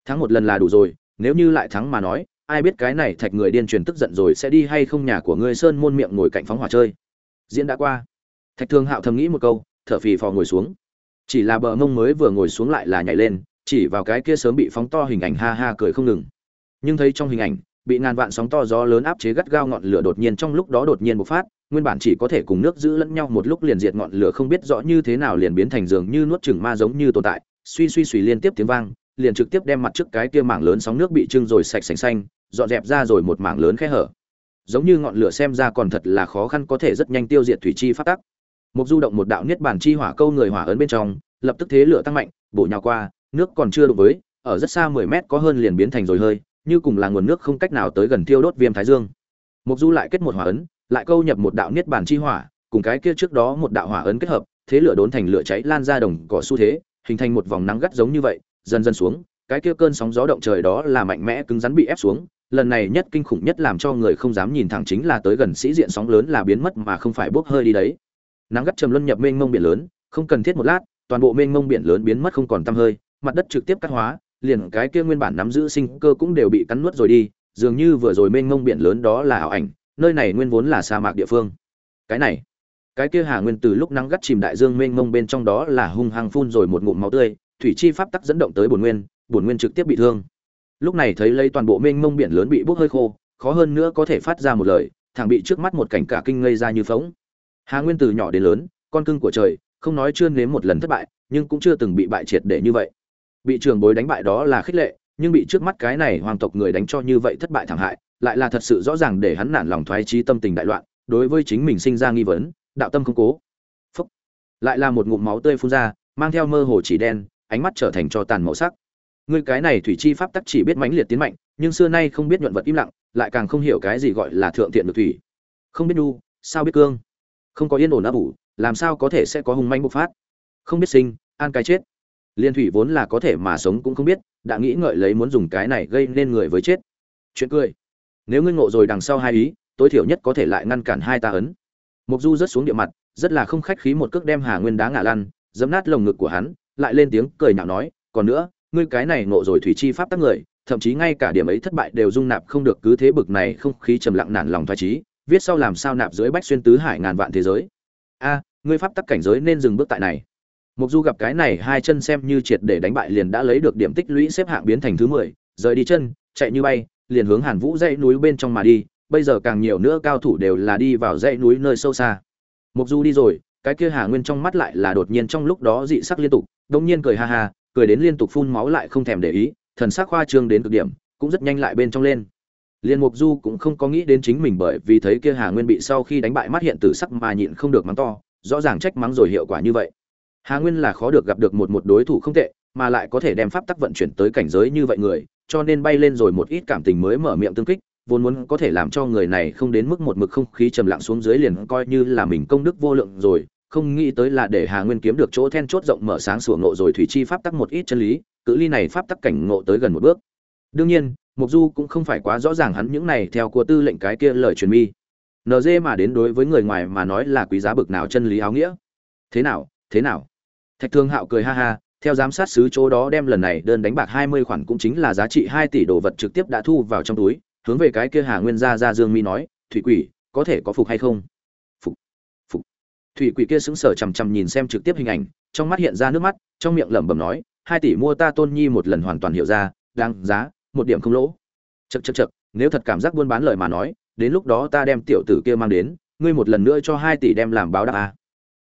Thắng một lần là đủ rồi, nếu như lại thắng mà nói, ai biết cái này thạch người điên truyền tức giận rồi sẽ đi hay không nhà của ngươi sơn môn miệng ngồi cạnh phóng hỏa chơi. Diễn đã qua. Thạch thường hạo thầm nghĩ một câu, thở phì phò ngồi xuống. Chỉ là bờ mông mới vừa ngồi xuống lại là nhảy lên, chỉ vào cái kia sớm bị phóng to hình ảnh ha ha cười không ngừng. Nhưng thấy trong hình ảnh bị ngàn vạn sóng to gió lớn áp chế gắt gao ngọn lửa đột nhiên trong lúc đó đột nhiên bộc phát, nguyên bản chỉ có thể cùng nước giữ lẫn nhau một lúc liền diệt ngọn lửa không biết rõ như thế nào liền biến thành dường như nuốt chửng ma giống như tồn tại, suy suy suy liên tiếp tiếng vang, liền trực tiếp đem mặt trước cái kia mảng lớn sóng nước bị trưng rồi sạch sành xanh, dọn dẹp ra rồi một mảng lớn khe hở. Giống như ngọn lửa xem ra còn thật là khó khăn có thể rất nhanh tiêu diệt thủy chi phát tắc. Một du động một đạo niết bản chi hỏa câu người hỏa ấn bên trong, lập tức thế lửa tăng mạnh, bổ nhào qua, nước còn chưa đụng với, ở rất xa 10 mét có hơn liền biến thành rồi hơi như cùng là nguồn nước không cách nào tới gần thiêu đốt viêm thái dương. Mục du lại kết một hỏa ấn, lại câu nhập một đạo niết bàn chi hỏa, cùng cái kia trước đó một đạo hỏa ấn kết hợp, thế lửa đốn thành lửa cháy lan ra đồng cỏ xu thế, hình thành một vòng nắng gắt giống như vậy, dần dần xuống, cái kia cơn sóng gió động trời đó là mạnh mẽ cứng rắn bị ép xuống, lần này nhất kinh khủng nhất làm cho người không dám nhìn thẳng chính là tới gần sĩ diện sóng lớn là biến mất mà không phải bốc hơi đi đấy. Nắng gắt trầm luân nhập mênh mông biển lớn, không cần thiết một lát, toàn bộ mênh mông biển lớn biến mất không còn tăm hơi, mặt đất trực tiếp cắt hóa liền cái kia nguyên bản nắm giữ sinh cơ cũng đều bị cắn nuốt rồi đi, dường như vừa rồi mênh mông biển lớn đó là ảo ảnh, nơi này nguyên vốn là sa mạc địa phương. Cái này, cái kia hà nguyên từ lúc nắng gắt chìm đại dương mênh mông bên trong đó là hung hăng phun rồi một ngụm máu tươi, thủy chi pháp tắc dẫn động tới bổn nguyên bổn nguyên trực tiếp bị thương. Lúc này thấy lấy toàn bộ mênh mông biển lớn bị bốc hơi khô, khó hơn nữa có thể phát ra một lời thằng bị trước mắt một cảnh cả kinh ngây ra như phóng hà nguyên từ nhỏ đến lớn, con cưng của trời, không nói chưa nếm một lần thất bại, nhưng cũng chưa từng bị bại triệt để như vậy bị trường bối đánh bại đó là khích lệ, nhưng bị trước mắt cái này hoàng tộc người đánh cho như vậy thất bại thảm hại, lại là thật sự rõ ràng để hắn nản lòng thoái trí tâm tình đại loạn, đối với chính mình sinh ra nghi vấn, đạo tâm không cố. Phúc. Lại là một ngụm máu tươi phun ra, mang theo mơ hồ chỉ đen, ánh mắt trở thành cho tàn màu sắc. Người cái này thủy chi pháp tắc chỉ biết mãnh liệt tiến mạnh, nhưng xưa nay không biết nhuận vật im lặng, lại càng không hiểu cái gì gọi là thượng thiện được thủy. Không biết nu sao biết cương? Không có yên ổn ấp ủ, làm sao có thể sẽ có hung manh bộc phát? Không biết sinh, an cái chết liên thủy vốn là có thể mà sống cũng không biết, đã nghĩ ngợi lấy muốn dùng cái này gây nên người với chết. Chuyện cười. Nếu ngươi ngộ rồi đằng sau hai ý, tối thiểu nhất có thể lại ngăn cản hai ta ấn. Mục du rớt xuống địa mặt, rất là không khách khí một cước đem hà nguyên đá ngả lăn, dẫm nát lồng ngực của hắn, lại lên tiếng cười nhạo nói, còn nữa, ngươi cái này ngộ rồi thủy chi pháp tắc người, thậm chí ngay cả điểm ấy thất bại đều dung nạp không được cứ thế bực này không khí trầm lặng nản lòng thoái trí, viết sau làm sao nạp dưới bách xuyên tứ hải ngàn vạn thế giới. A, ngươi pháp tắc cảnh giới nên dừng bước tại này. Mục Du gặp cái này hai chân xem như triệt để đánh bại liền đã lấy được điểm tích lũy xếp hạng biến thành thứ 10, rời đi chân, chạy như bay, liền hướng Hàn Vũ dãy núi bên trong mà đi, bây giờ càng nhiều nữa cao thủ đều là đi vào dãy núi nơi sâu xa. Mục Du đi rồi, cái kia Hà Nguyên trong mắt lại là đột nhiên trong lúc đó dị sắc liên tục, đột nhiên cười ha ha, cười đến liên tục phun máu lại không thèm để ý, thần sắc khoa trương đến cực điểm cũng rất nhanh lại bên trong lên liên mục du cũng không có nghĩ đến chính mình bởi vì thấy kia hà nguyên bị sau khi đánh bại mắt hiện tử sắc mà nhịn không được mắng to rõ ràng trách mắng rồi hiệu quả như vậy hà nguyên là khó được gặp được một một đối thủ không tệ, mà lại có thể đem pháp tắc vận chuyển tới cảnh giới như vậy người, cho nên bay lên rồi một ít cảm tình mới mở miệng tương kích, vốn muốn có thể làm cho người này không đến mức một mực không khí trầm lặng xuống dưới liền coi như là mình công đức vô lượng rồi, không nghĩ tới là để hà nguyên kiếm được chỗ then chốt rộng mở sáng sủa ngộ rồi thủy chi pháp tắc một ít chân lý, cự ly này pháp tắc cảnh ngộ tới gần một bước. Đương nhiên mục du cũng không phải quá rõ ràng hắn những này theo của tư lệnh cái kia lời truyền mi. NG mà đến đối với người ngoài mà nói là quý giá bực nào chân lý áo nghĩa. Thế nào thế nào? Thạch thương hạo cười ha ha theo giám sát sứ chỗ đó đem lần này đơn đánh bạc hai mươi khoản cũng chính là giá trị hai tỷ đồ vật trực tiếp đã thu vào trong túi hướng về cái kia hà nguyên gia ra dương mi nói thủy quỷ có thể có phục hay không? Phục phục. Thủy quỷ kia sững sờ chằm chằm nhìn xem trực tiếp hình ảnh trong mắt hiện ra nước mắt trong miệng lẩm bẩm nói hai tỷ mua ta tôn nhi một lần hoàn toàn hiểu ra đáng giá một điểm không lỗ. Chậc chậc chậc, nếu thật cảm giác buôn bán lời mà nói đến lúc đó ta đem tiểu tử kia mang đến ngươi một lần nữa cho hai tỷ đem làm báo đáp à.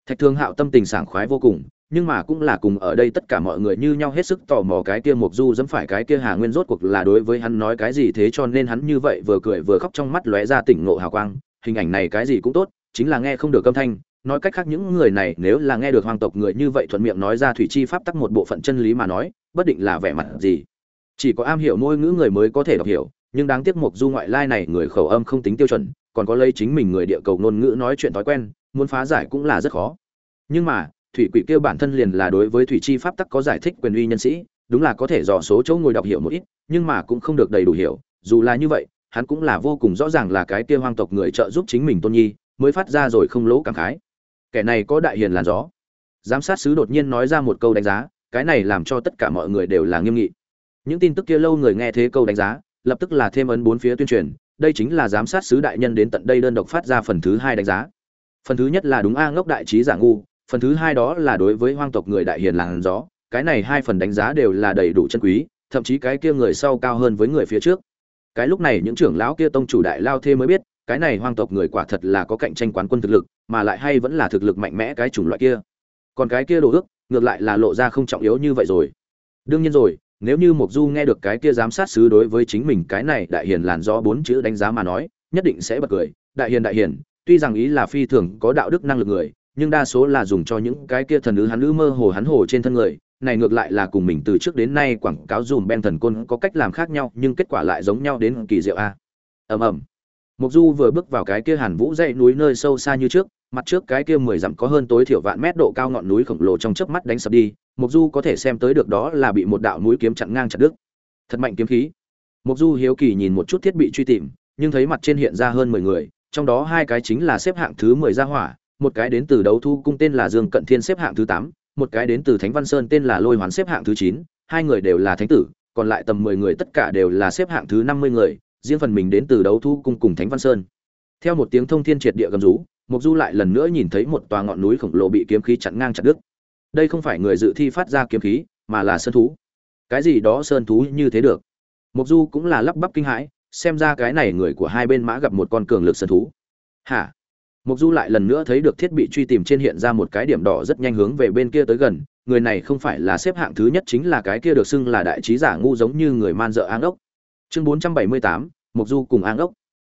thạch thương hạo tâm tình sảng khoái vô cùng nhưng mà cũng là cùng ở đây tất cả mọi người như nhau hết sức tò mò cái kia mục du dẫm phải cái kia hà nguyên rốt cuộc là đối với hắn nói cái gì thế cho nên hắn như vậy vừa cười vừa khóc trong mắt lóe ra tỉnh ngộ hào quang. Hình ảnh này cái gì cũng tốt, chính là nghe không được âm thanh. Nói cách khác những người này nếu là nghe được hoàng tộc người như vậy thuận miệng nói ra thủy chi pháp tắc một bộ phận chân lý mà nói, bất định là vẻ mặt gì. Chỉ có am hiểu ngôn ngữ người mới có thể đọc hiểu, nhưng đáng tiếc mục du ngoại lai này người khẩu âm không tính tiêu chuẩn, còn có lấy chính mình người địa cầu ngôn ngữ nói chuyện thói quen, muốn phá giải cũng là rất khó. Nhưng mà thủy quỷ kêu bản thân liền là đối với thủy chi pháp tắc có giải thích quyền uy nhân sĩ, đúng là có thể dò số chỗ ngồi đọc hiểu một ít, nhưng mà cũng không được đầy đủ hiểu, dù là như vậy, hắn cũng là vô cùng rõ ràng là cái kia hoang tộc người trợ giúp chính mình tôn nhi, mới phát ra rồi không lỗ cảm khái. Kẻ này có đại hiền làn gió. Giám sát sứ đột nhiên nói ra một câu đánh giá, cái này làm cho tất cả mọi người đều là nghiêm nghị. Những tin tức kia lâu người nghe thế câu đánh giá, lập tức là thêm ấn bốn phía tuyên truyền, đây chính là giám sát sứ đại nhân đến tận đây đơn độc phát ra phần thứ hai đánh giá. Phần thứ nhất là đúng a ngốc đại trí giả ngu phần thứ hai đó là đối với hoang tộc người đại hiền làng gió, cái này hai phần đánh giá đều là đầy đủ chân quý, thậm chí cái kia người sau cao hơn với người phía trước. Cái lúc này những trưởng lão kia tông chủ đại lao thê mới biết, cái này hoang tộc người quả thật là có cạnh tranh quán quân thực lực, mà lại hay vẫn là thực lực mạnh mẽ cái chủng loại kia. Còn cái kia đồ ước, ngược lại là lộ ra không trọng yếu như vậy rồi. Đương nhiên rồi, nếu như Mộc du nghe được cái kia giám sát sứ đối với chính mình cái này đại hiền làn do bốn chữ đánh giá mà nói, nhất định sẽ bật cười. Đại hiền đại hiền, tuy rằng ý là phi thường có đạo đức năng lực người nhưng đa số là dùng cho những cái kia thần nữ hắn nữ mơ hồ hắn hồ trên thân người, này ngược lại là cùng mình từ trước đến nay quảng cáo dùm ben thần côn có cách làm khác nhau, nhưng kết quả lại giống nhau đến kỳ diệu a. Ầm ầm. Mục du vừa bước vào cái kia hàn vũ dãy núi nơi sâu xa như trước, mặt trước cái kia mười dặm có hơn tối thiểu vạn mét độ cao ngọn núi khổng lồ trong chớp mắt đánh sập đi mục du có thể xem tới được đó là bị một đạo núi kiếm chặn ngang chặt đứt. Thật mạnh kiếm khí. Mục du hiếu kỳ nhìn một chút thiết bị truy tìm, nhưng thấy mặt trên hiện ra hơn mười người, trong đó hai cái chính là xếp hạng thứ mười gia hỏa một cái đến từ đấu thu cung tên là dương cận thiên xếp hạng thứ tám, một cái đến từ thánh văn sơn tên là lôi hoán xếp hạng thứ chín, hai người đều là thánh tử, còn lại tầm mười người tất cả đều là xếp hạng thứ năm mươi người, riêng phần mình đến từ đấu thu cung cùng thánh văn sơn. Theo một tiếng thông thiên triệt địa gầm rú mục du lại lần nữa nhìn thấy một tòa ngọn núi khổng lồ bị kiếm khí chặn ngang chặt đứt. Đây không phải người dự thi phát ra kiếm khí, mà là sơn thú. Cái gì đó sơn thú như thế được. Mục du cũng là lắp bắp kinh hãi, xem ra cái này người của hai bên mã gặp một con cường lực sơn thú. Hả? Mục Du lại lần nữa thấy được thiết bị truy tìm trên hiện ra một cái điểm đỏ rất nhanh hướng về bên kia tới gần, người này không phải là xếp hạng thứ nhất chính là cái kia được xưng là đại trí giả ngu giống như người man dợ áng ốc. Chương 478, Mục Du cùng áng ốc.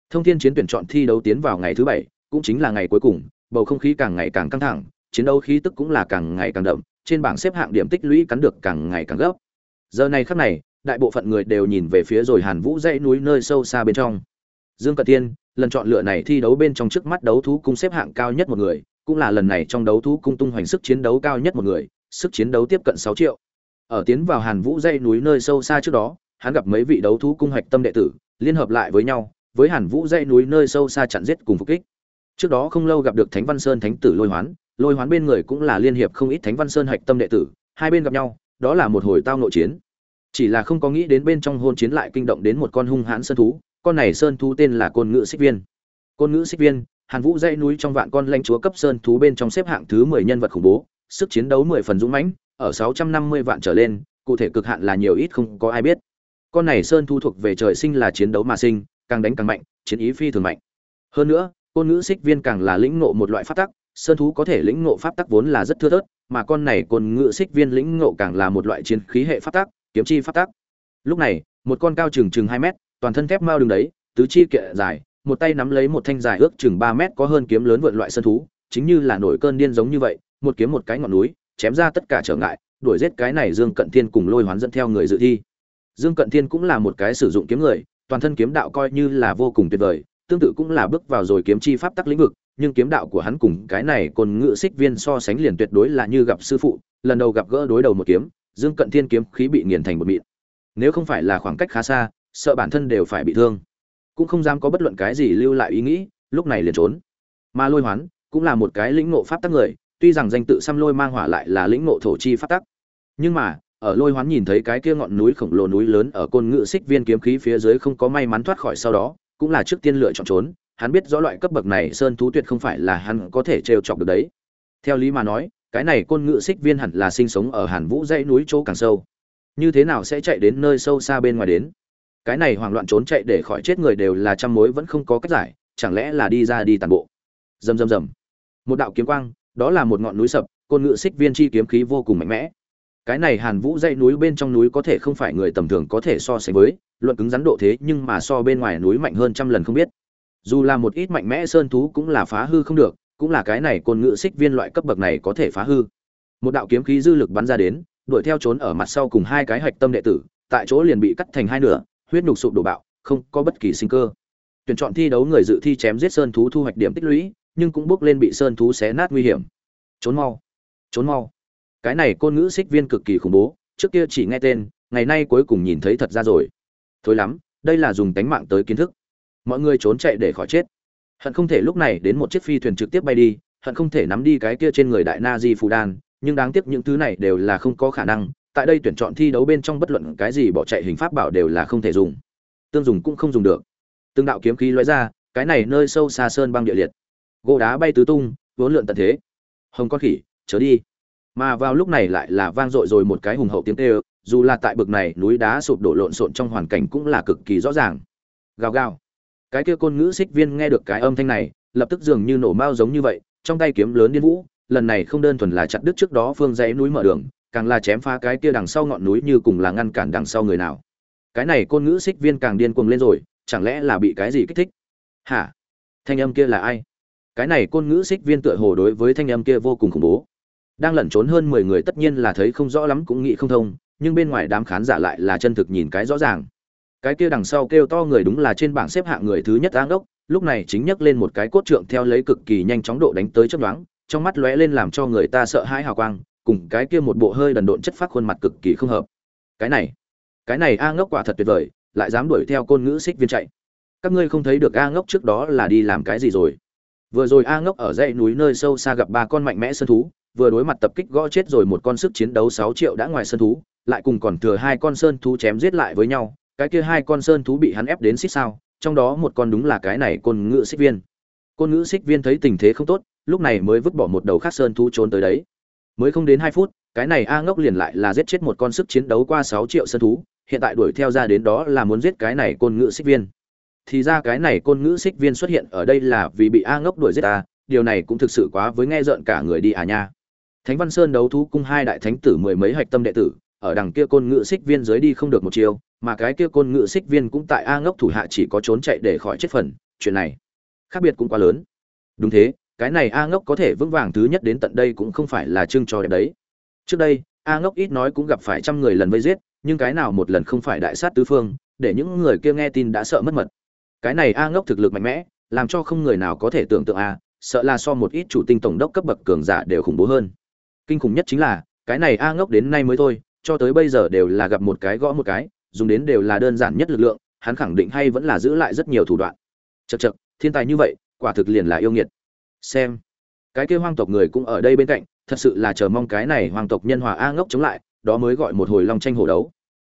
Thông thiên chiến tuyển chọn thi đấu tiến vào ngày thứ bảy, cũng chính là ngày cuối cùng, bầu không khí càng ngày càng căng thẳng, chiến đấu khí tức cũng là càng ngày càng đậm, trên bảng xếp hạng điểm tích lũy cắn được càng ngày càng gấp. Giờ này khắc này, đại bộ phận người đều nhìn về phía rồi Hàn Vũ dãy núi nơi sâu xa bên trong. Dương Cận Tiên, lần chọn lựa này thi đấu bên trong trước mắt đấu thú cung xếp hạng cao nhất một người, cũng là lần này trong đấu thú cung tung hoành sức chiến đấu cao nhất một người, sức chiến đấu tiếp cận 6 triệu. Ở tiến vào Hàn Vũ dãy núi nơi sâu xa trước đó, hắn gặp mấy vị đấu thú cung hoạch tâm đệ tử, liên hợp lại với nhau, với Hàn Vũ dãy núi nơi sâu xa chặn giết cùng phục kích. Trước đó không lâu gặp được Thánh Văn Sơn thánh tử Lôi Hoán, Lôi Hoán bên người cũng là liên hiệp không ít Thánh Văn Sơn hoạch tâm đệ tử, hai bên gặp nhau, đó là một hồi tao nội chiến. Chỉ là không có nghĩ đến bên trong hôn chiến lại kinh động đến một con hung hãn sơn thú, con này sơn thú tên là côn ngữ xích viên. Côn ngữ xích viên, hàn vũ dãy núi trong vạn con lanh chúa cấp sơn thú bên trong xếp hạng thứ mười nhân vật khủng bố, sức chiến đấu mười phần dũng mãnh, ở sáu trăm năm mươi vạn trở lên, cụ thể cực hạn là nhiều ít không có ai biết. Con này sơn thú thuộc về trời sinh là chiến đấu mà sinh, càng đánh càng mạnh, chiến ý phi thường mạnh. Hơn nữa, côn ngữ xích viên càng là lĩnh ngộ một loại pháp tắc, sơn thú có thể lĩnh ngộ pháp tắc vốn là rất thưa thớt, mà con này côn ngữ xích viên lĩnh ngộ càng là một loại chiến khí hệ pháp tắc, kiếm chi pháp tắc. Lúc này, một con cao chừng chừng hai mét toàn thân thép mao đứng đấy, tứ chi kệ dài, một tay nắm lấy một thanh dài ước chừng ba mét có hơn kiếm lớn vượn loại sơn thú, chính như là nổi cơn điên giống như vậy, một kiếm một cái ngọn núi, chém ra tất cả trở ngại, đuổi giết cái này dương cận thiên cùng lôi hoán dẫn theo người dự thi. Dương cận thiên cũng là một cái sử dụng kiếm người, toàn thân kiếm đạo coi như là vô cùng tuyệt vời, tương tự cũng là bước vào rồi kiếm chi pháp tắc lĩnh vực, nhưng kiếm đạo của hắn cùng cái này còn ngự xích viên so sánh liền tuyệt đối là như gặp sư phụ, lần đầu gặp gỡ đối đầu một kiếm, dương cận thiên kiếm khí bị nghiền thành một mịn. Nếu không phải là khoảng cách khá xa sợ bản thân đều phải bị thương. Cũng không dám có bất luận cái gì lưu lại ý nghĩ, lúc này liền trốn. Mà lôi hoán cũng là một cái lĩnh ngộ pháp tắc người, tuy rằng danh tự xăm lôi mang hỏa lại là lĩnh ngộ thổ chi pháp tắc. Nhưng mà, ở lôi hoán nhìn thấy cái kia ngọn núi khổng lồ núi lớn ở côn ngự xích viên kiếm khí phía dưới không có may mắn thoát khỏi sau đó, cũng là trước tiên lựa chọn trốn. Hắn biết rõ loại cấp bậc này sơn thú tuyệt không phải là hắn có thể trêu chọc được đấy. Theo lý mà nói, cái này côn ngự xích viên hẳn là sinh sống ở hàn vũ dãy núi chỗ càng sâu. Như thế nào sẽ chạy đến nơi sâu xa bên ngoài đến? Cái này hoảng loạn trốn chạy để khỏi chết người đều là trăm mối vẫn không có cách giải, chẳng lẽ là đi ra đi tàn bộ? Rầm rầm rầm. Một đạo kiếm quang, đó là một ngọn núi sập, côn ngự xích viên chi kiếm khí vô cùng mạnh mẽ. Cái này hàn vũ dãy núi bên trong núi có thể không phải người tầm thường có thể so sánh với, luận cứng rắn độ thế nhưng mà so bên ngoài núi mạnh hơn trăm lần không biết. Dù là một ít mạnh mẽ sơn thú cũng là phá hư không được, cũng là cái này côn ngự xích viên loại cấp bậc này có thể phá hư. Một đạo kiếm khí dư lực bắn ra đến, đuổi theo trốn ở mặt sau cùng hai cái hạch tâm đệ tử, tại chỗ liền bị cắt thành hai nửa huyết nhục sụp đổ bạo, không có bất kỳ sinh cơ. Tuyển chọn thi đấu người dự thi chém giết sơn thú thu hoạch điểm tích lũy, nhưng cũng bước lên bị sơn thú xé nát nguy hiểm. Trốn mau. Trốn mau. Cái này côn ngữ xích viên cực kỳ khủng bố, trước kia chỉ nghe tên, ngày nay cuối cùng nhìn thấy thật ra rồi. Thôi lắm, đây là dùng tánh mạng tới kiến thức. Mọi người trốn chạy để khỏi chết. Hận không thể lúc này đến một chiếc phi thuyền trực tiếp bay đi, hận không thể nắm đi cái kia trên người đại na di phù đan nhưng đáng tiếc những thứ này đều là không có khả năng tại đây tuyển chọn thi đấu bên trong bất luận cái gì bỏ chạy hình pháp bảo đều là không thể dùng. Tương dùng cũng không dùng được. Tương đạo kiếm khí lóe ra, cái này nơi sâu xa sơn băng địa liệt. Gỗ đá bay tứ tung, vốn lượn tận thế. Hồng con khỉ, chớ đi. Mà vào lúc này lại là vang dội rồi một cái hùng hậu tiếng kêu, dù là tại bực này núi đá sụp đổ lộn xộn trong hoàn cảnh cũng là cực kỳ rõ ràng. Gào gào. Cái kia côn ngữ xích viên nghe được cái âm thanh này, lập tức dường như nổ mao giống như vậy, trong tay kiếm lớn điên vũ, lần này không đơn thuần là chặt đứt trước đó phương dãy núi mở đường càng là chém phá cái kia đằng sau ngọn núi như cùng là ngăn cản đằng sau người nào. Cái này côn ngữ xích viên càng điên cuồng lên rồi, chẳng lẽ là bị cái gì kích thích? Hả? Thanh âm kia là ai? Cái này côn ngữ xích viên tựa hồ đối với thanh âm kia vô cùng khủng bố. Đang lẩn trốn hơn mười người tất nhiên là thấy không rõ lắm cũng nghĩ không thông, nhưng bên ngoài đám khán giả lại là chân thực nhìn cái rõ ràng. Cái kia đằng sau kêu to người đúng là trên bảng xếp hạng người thứ nhất áng đốc, lúc này chính nhấc lên một cái cốt trượng theo lấy cực kỳ nhanh chóng độ đánh tới chấp đoán trong mắt lóe lên làm cho người ta sợ hãi hào quang cùng cái kia một bộ hơi đần độn chất phát khuôn mặt cực kỳ không hợp. Cái này cái này a ngốc quả thật tuyệt vời, lại dám đuổi theo côn ngữ xích viên chạy. Các ngươi không thấy được a ngốc trước đó là đi làm cái gì rồi. Vừa rồi a ngốc ở dãy núi nơi sâu xa gặp ba con mạnh mẽ sơn thú, vừa đối mặt tập kích gõ chết rồi một con sức chiến đấu sáu triệu đã ngoài sơn thú, lại cùng còn thừa hai con sơn thú chém giết lại với nhau, cái kia hai con sơn thú bị hắn ép đến xích sao, trong đó một con đúng là cái này côn ngữ xích viên. Côn ngữ xích viên thấy tình thế không tốt, lúc này mới vứt bỏ một đầu khác sơn thú trốn tới đấy mới không đến hai phút, cái này a ngốc liền lại là giết chết một con sức chiến đấu qua sáu triệu sơn thú, hiện tại đuổi theo ra đến đó là muốn giết cái này côn ngữ xích viên. Thì ra cái này côn ngữ xích viên xuất hiện ở đây là vì bị a ngốc đuổi giết ta, điều này cũng thực sự quá với nghe rợn cả người đi à nha. Thánh văn sơn đấu thú cung hai đại thánh tử mười mấy hạch tâm đệ tử, ở đằng kia côn ngữ xích viên dưới đi không được một chiều mà cái kia côn ngữ xích viên cũng tại a ngốc thủ hạ chỉ có trốn chạy để khỏi chết phần, chuyện này khác biệt cũng quá lớn. Đúng thế cái này a ngốc có thể vững vàng thứ nhất đến tận đây cũng không phải là trưng cho đẹp đấy. Trước đây, a ngốc ít nói cũng gặp phải trăm người lần vây giết, nhưng cái nào một lần không phải đại sát tứ phương, để những người kia nghe tin đã sợ mất mật. Cái này a ngốc thực lực mạnh mẽ, làm cho không người nào có thể tưởng tượng a, sợ là so một ít chủ tinh tổng đốc cấp bậc cường giả đều khủng bố hơn. Kinh khủng nhất chính là, cái này a ngốc đến nay mới thôi, cho tới bây giờ đều là gặp một cái gõ một cái, dùng đến đều là đơn giản nhất lực lượng, hắn khẳng định hay vẫn là giữ lại rất nhiều thủ đoạn. Chật chật thiên tài như vậy, quả thực liền là yêu nghiệt xem. Cái kia hoang tộc người cũng ở đây bên cạnh, thật sự là chờ mong cái này hoàng tộc nhân hòa a ngốc chống lại, đó mới gọi một hồi long tranh hổ đấu.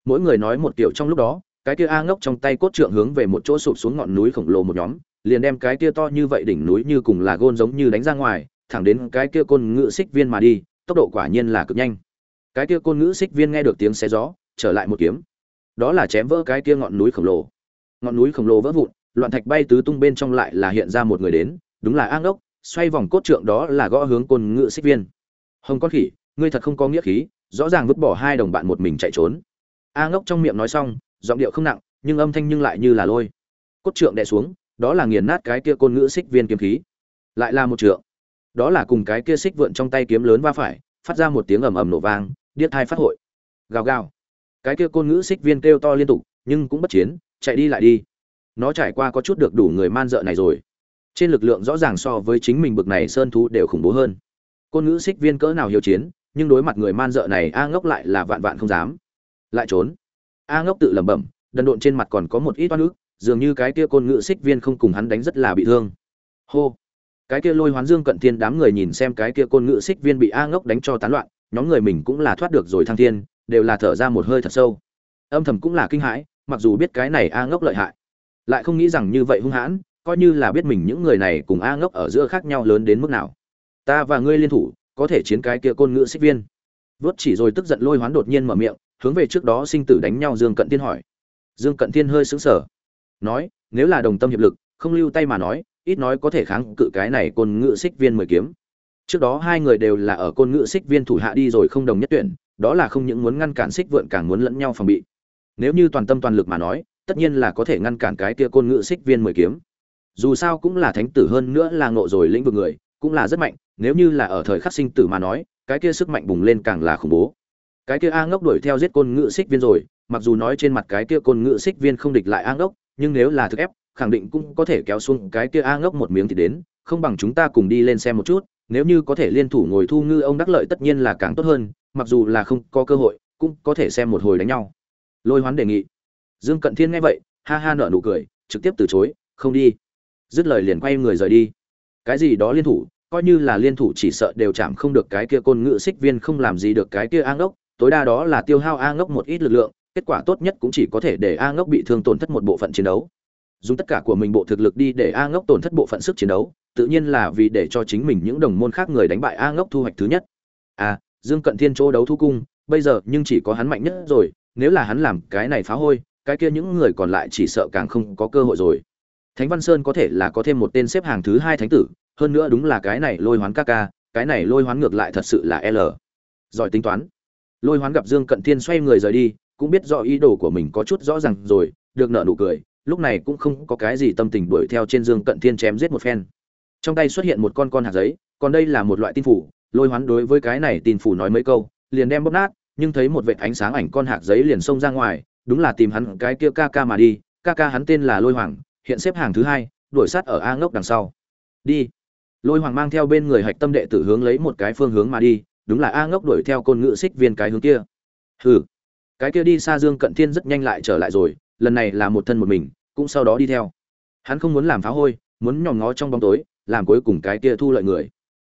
Mỗi người nói một kiểu trong lúc đó, cái kia a ngốc trong tay cốt trượng hướng về một chỗ sụp xuống ngọn núi khổng lồ một nhóm, liền đem cái kia to như vậy đỉnh núi như cùng là gôn giống như đánh ra ngoài, thẳng đến cái kia côn ngữ xích viên mà đi, tốc độ quả nhiên là cực nhanh. Cái kia côn ngữ xích viên nghe được tiếng xe gió, trở lại một kiếm. Đó là chém vỡ cái kia ngọn núi khổng lồ. Ngọn núi khổng lồ vỡ vụn, loạn thạch bay tứ tung bên trong lại là hiện ra một người đến, đúng là a ngốc xoay vòng cốt trượng đó là gõ hướng côn ngự xích viên. Hồng con khỉ, ngươi thật không có nghĩa khí, rõ ràng vứt bỏ hai đồng bạn một mình chạy trốn. A ngốc trong miệng nói xong, giọng điệu không nặng, nhưng âm thanh nhưng lại như là lôi. Cốt trượng đè xuống, đó là nghiền nát cái kia côn ngữ xích viên kiếm khí. Lại là một trượng. Đó là cùng cái kia xích vượn trong tay kiếm lớn va phải, phát ra một tiếng ầm ầm nổ vang, điếc thai phát hội. Gào gào. Cái kia côn ngữ xích viên kêu to liên tục, nhưng cũng bất chiến, chạy đi lại đi. Nó trải qua có chút được đủ người man dợ này rồi trên lực lượng rõ ràng so với chính mình bực này sơn thú đều khủng bố hơn. Côn ngữ xích viên cỡ nào hiếu chiến, nhưng đối mặt người man dợ này, a ngốc lại là vạn vạn không dám. Lại trốn. A ngốc tự lẩm bẩm, đần độn trên mặt còn có một ít oan ức, dường như cái kia côn ngữ xích viên không cùng hắn đánh rất là bị thương. Hô. Cái kia lôi hoán dương cận thiên đám người nhìn xem cái kia côn ngữ xích viên bị a ngốc đánh cho tán loạn, nhóm người mình cũng là thoát được rồi thăng thiên, đều là thở ra một hơi thật sâu. Âm thầm cũng là kinh hãi, mặc dù biết cái này a ngốc lợi hại, lại không nghĩ rằng như vậy hung hãn coi như là biết mình những người này cùng a ngốc ở giữa khác nhau lớn đến mức nào. Ta và ngươi liên thủ, có thể chiến cái kia côn ngữ xích viên. Vớt chỉ rồi tức giận lôi hoán đột nhiên mở miệng, hướng về trước đó sinh tử đánh nhau dương cận tiên hỏi. Dương cận tiên hơi sững sờ. Nói, nếu là đồng tâm hiệp lực, không lưu tay mà nói, ít nói có thể kháng cự cái này côn ngữ xích viên mười kiếm. Trước đó hai người đều là ở côn ngữ xích viên thủ hạ đi rồi không đồng nhất tuyển, đó là không những muốn ngăn cản xích vượn càng muốn lẫn nhau phòng bị. Nếu như toàn tâm toàn lực mà nói, tất nhiên là có thể ngăn cản cái kia côn ngữ xích viên mười kiếm dù sao cũng là thánh tử hơn nữa là ngộ rồi lĩnh vực người, cũng là rất mạnh, nếu như là ở thời khắc sinh tử mà nói, cái kia sức mạnh bùng lên càng là khủng bố. Cái kia a ngốc đuổi theo giết côn ngự xích viên rồi, mặc dù nói trên mặt cái kia côn ngự xích viên không địch lại a ngốc, nhưng nếu là thực ép, khẳng định cũng có thể kéo xuống cái kia a ngốc một miếng thì đến, không bằng chúng ta cùng đi lên xem một chút, nếu như có thể liên thủ ngồi thu ngư ông đắc lợi tất nhiên là càng tốt hơn, mặc dù là không có cơ hội, cũng có thể xem một hồi đánh nhau. Lôi hoán đề nghị. Dương cận thiên nghe vậy, ha ha nở nụ cười, trực tiếp từ chối, không đi dứt lời liền quay người rời đi. Cái gì đó liên thủ coi như là liên thủ chỉ sợ đều chạm không được cái kia côn ngữ xích viên không làm gì được cái kia a ngốc tối đa đó là tiêu hao a ngốc một ít lực lượng kết quả tốt nhất cũng chỉ có thể để a ngốc bị thương tổn thất một bộ phận chiến đấu. Dùng tất cả của mình bộ thực lực đi để a ngốc tổn thất bộ phận sức chiến đấu tự nhiên là vì để cho chính mình những đồng môn khác người đánh bại a ngốc thu hoạch thứ nhất. À, dương cận thiên chỗ đấu thu cung bây giờ nhưng chỉ có hắn mạnh nhất rồi nếu là hắn làm cái này phá hôi cái kia những người còn lại chỉ sợ càng không có cơ hội rồi thánh văn sơn có thể là có thêm một tên xếp hàng thứ hai thánh tử, hơn nữa đúng là cái này lôi hoán ca ca, cái này lôi hoán ngược lại thật sự là l. Giỏi tính toán. Lôi hoán gặp dương cận thiên xoay người rời đi, cũng biết rõ ý đồ của mình có chút rõ ràng rồi, được nợ nụ cười, lúc này cũng không có cái gì tâm tình đuổi theo trên dương cận thiên chém giết một phen. Trong tay xuất hiện một con con hạt giấy, còn đây là một loại tin phủ, lôi hoán đối với cái này tin phủ nói mấy câu, liền đem bóp nát, nhưng thấy một vệt ánh sáng ảnh con hạt giấy liền xông ra ngoài, đúng là tìm hắn cái kia ca ca mà đi, ca ca hắn tên là lôi hoàng hiện xếp hàng thứ hai, đuổi sát ở a ngốc đằng sau. Đi. Lôi hoàng mang theo bên người hạch tâm đệ tử hướng lấy một cái phương hướng mà đi, đúng là a ngốc đuổi theo côn ngựa xích viên cái hướng kia. Hừ. Cái kia đi xa dương cận thiên rất nhanh lại trở lại rồi, lần này là một thân một mình, cũng sau đó đi theo. Hắn không muốn làm phá hôi, muốn nhòm ngó trong bóng tối, làm cuối cùng cái kia thu lợi người.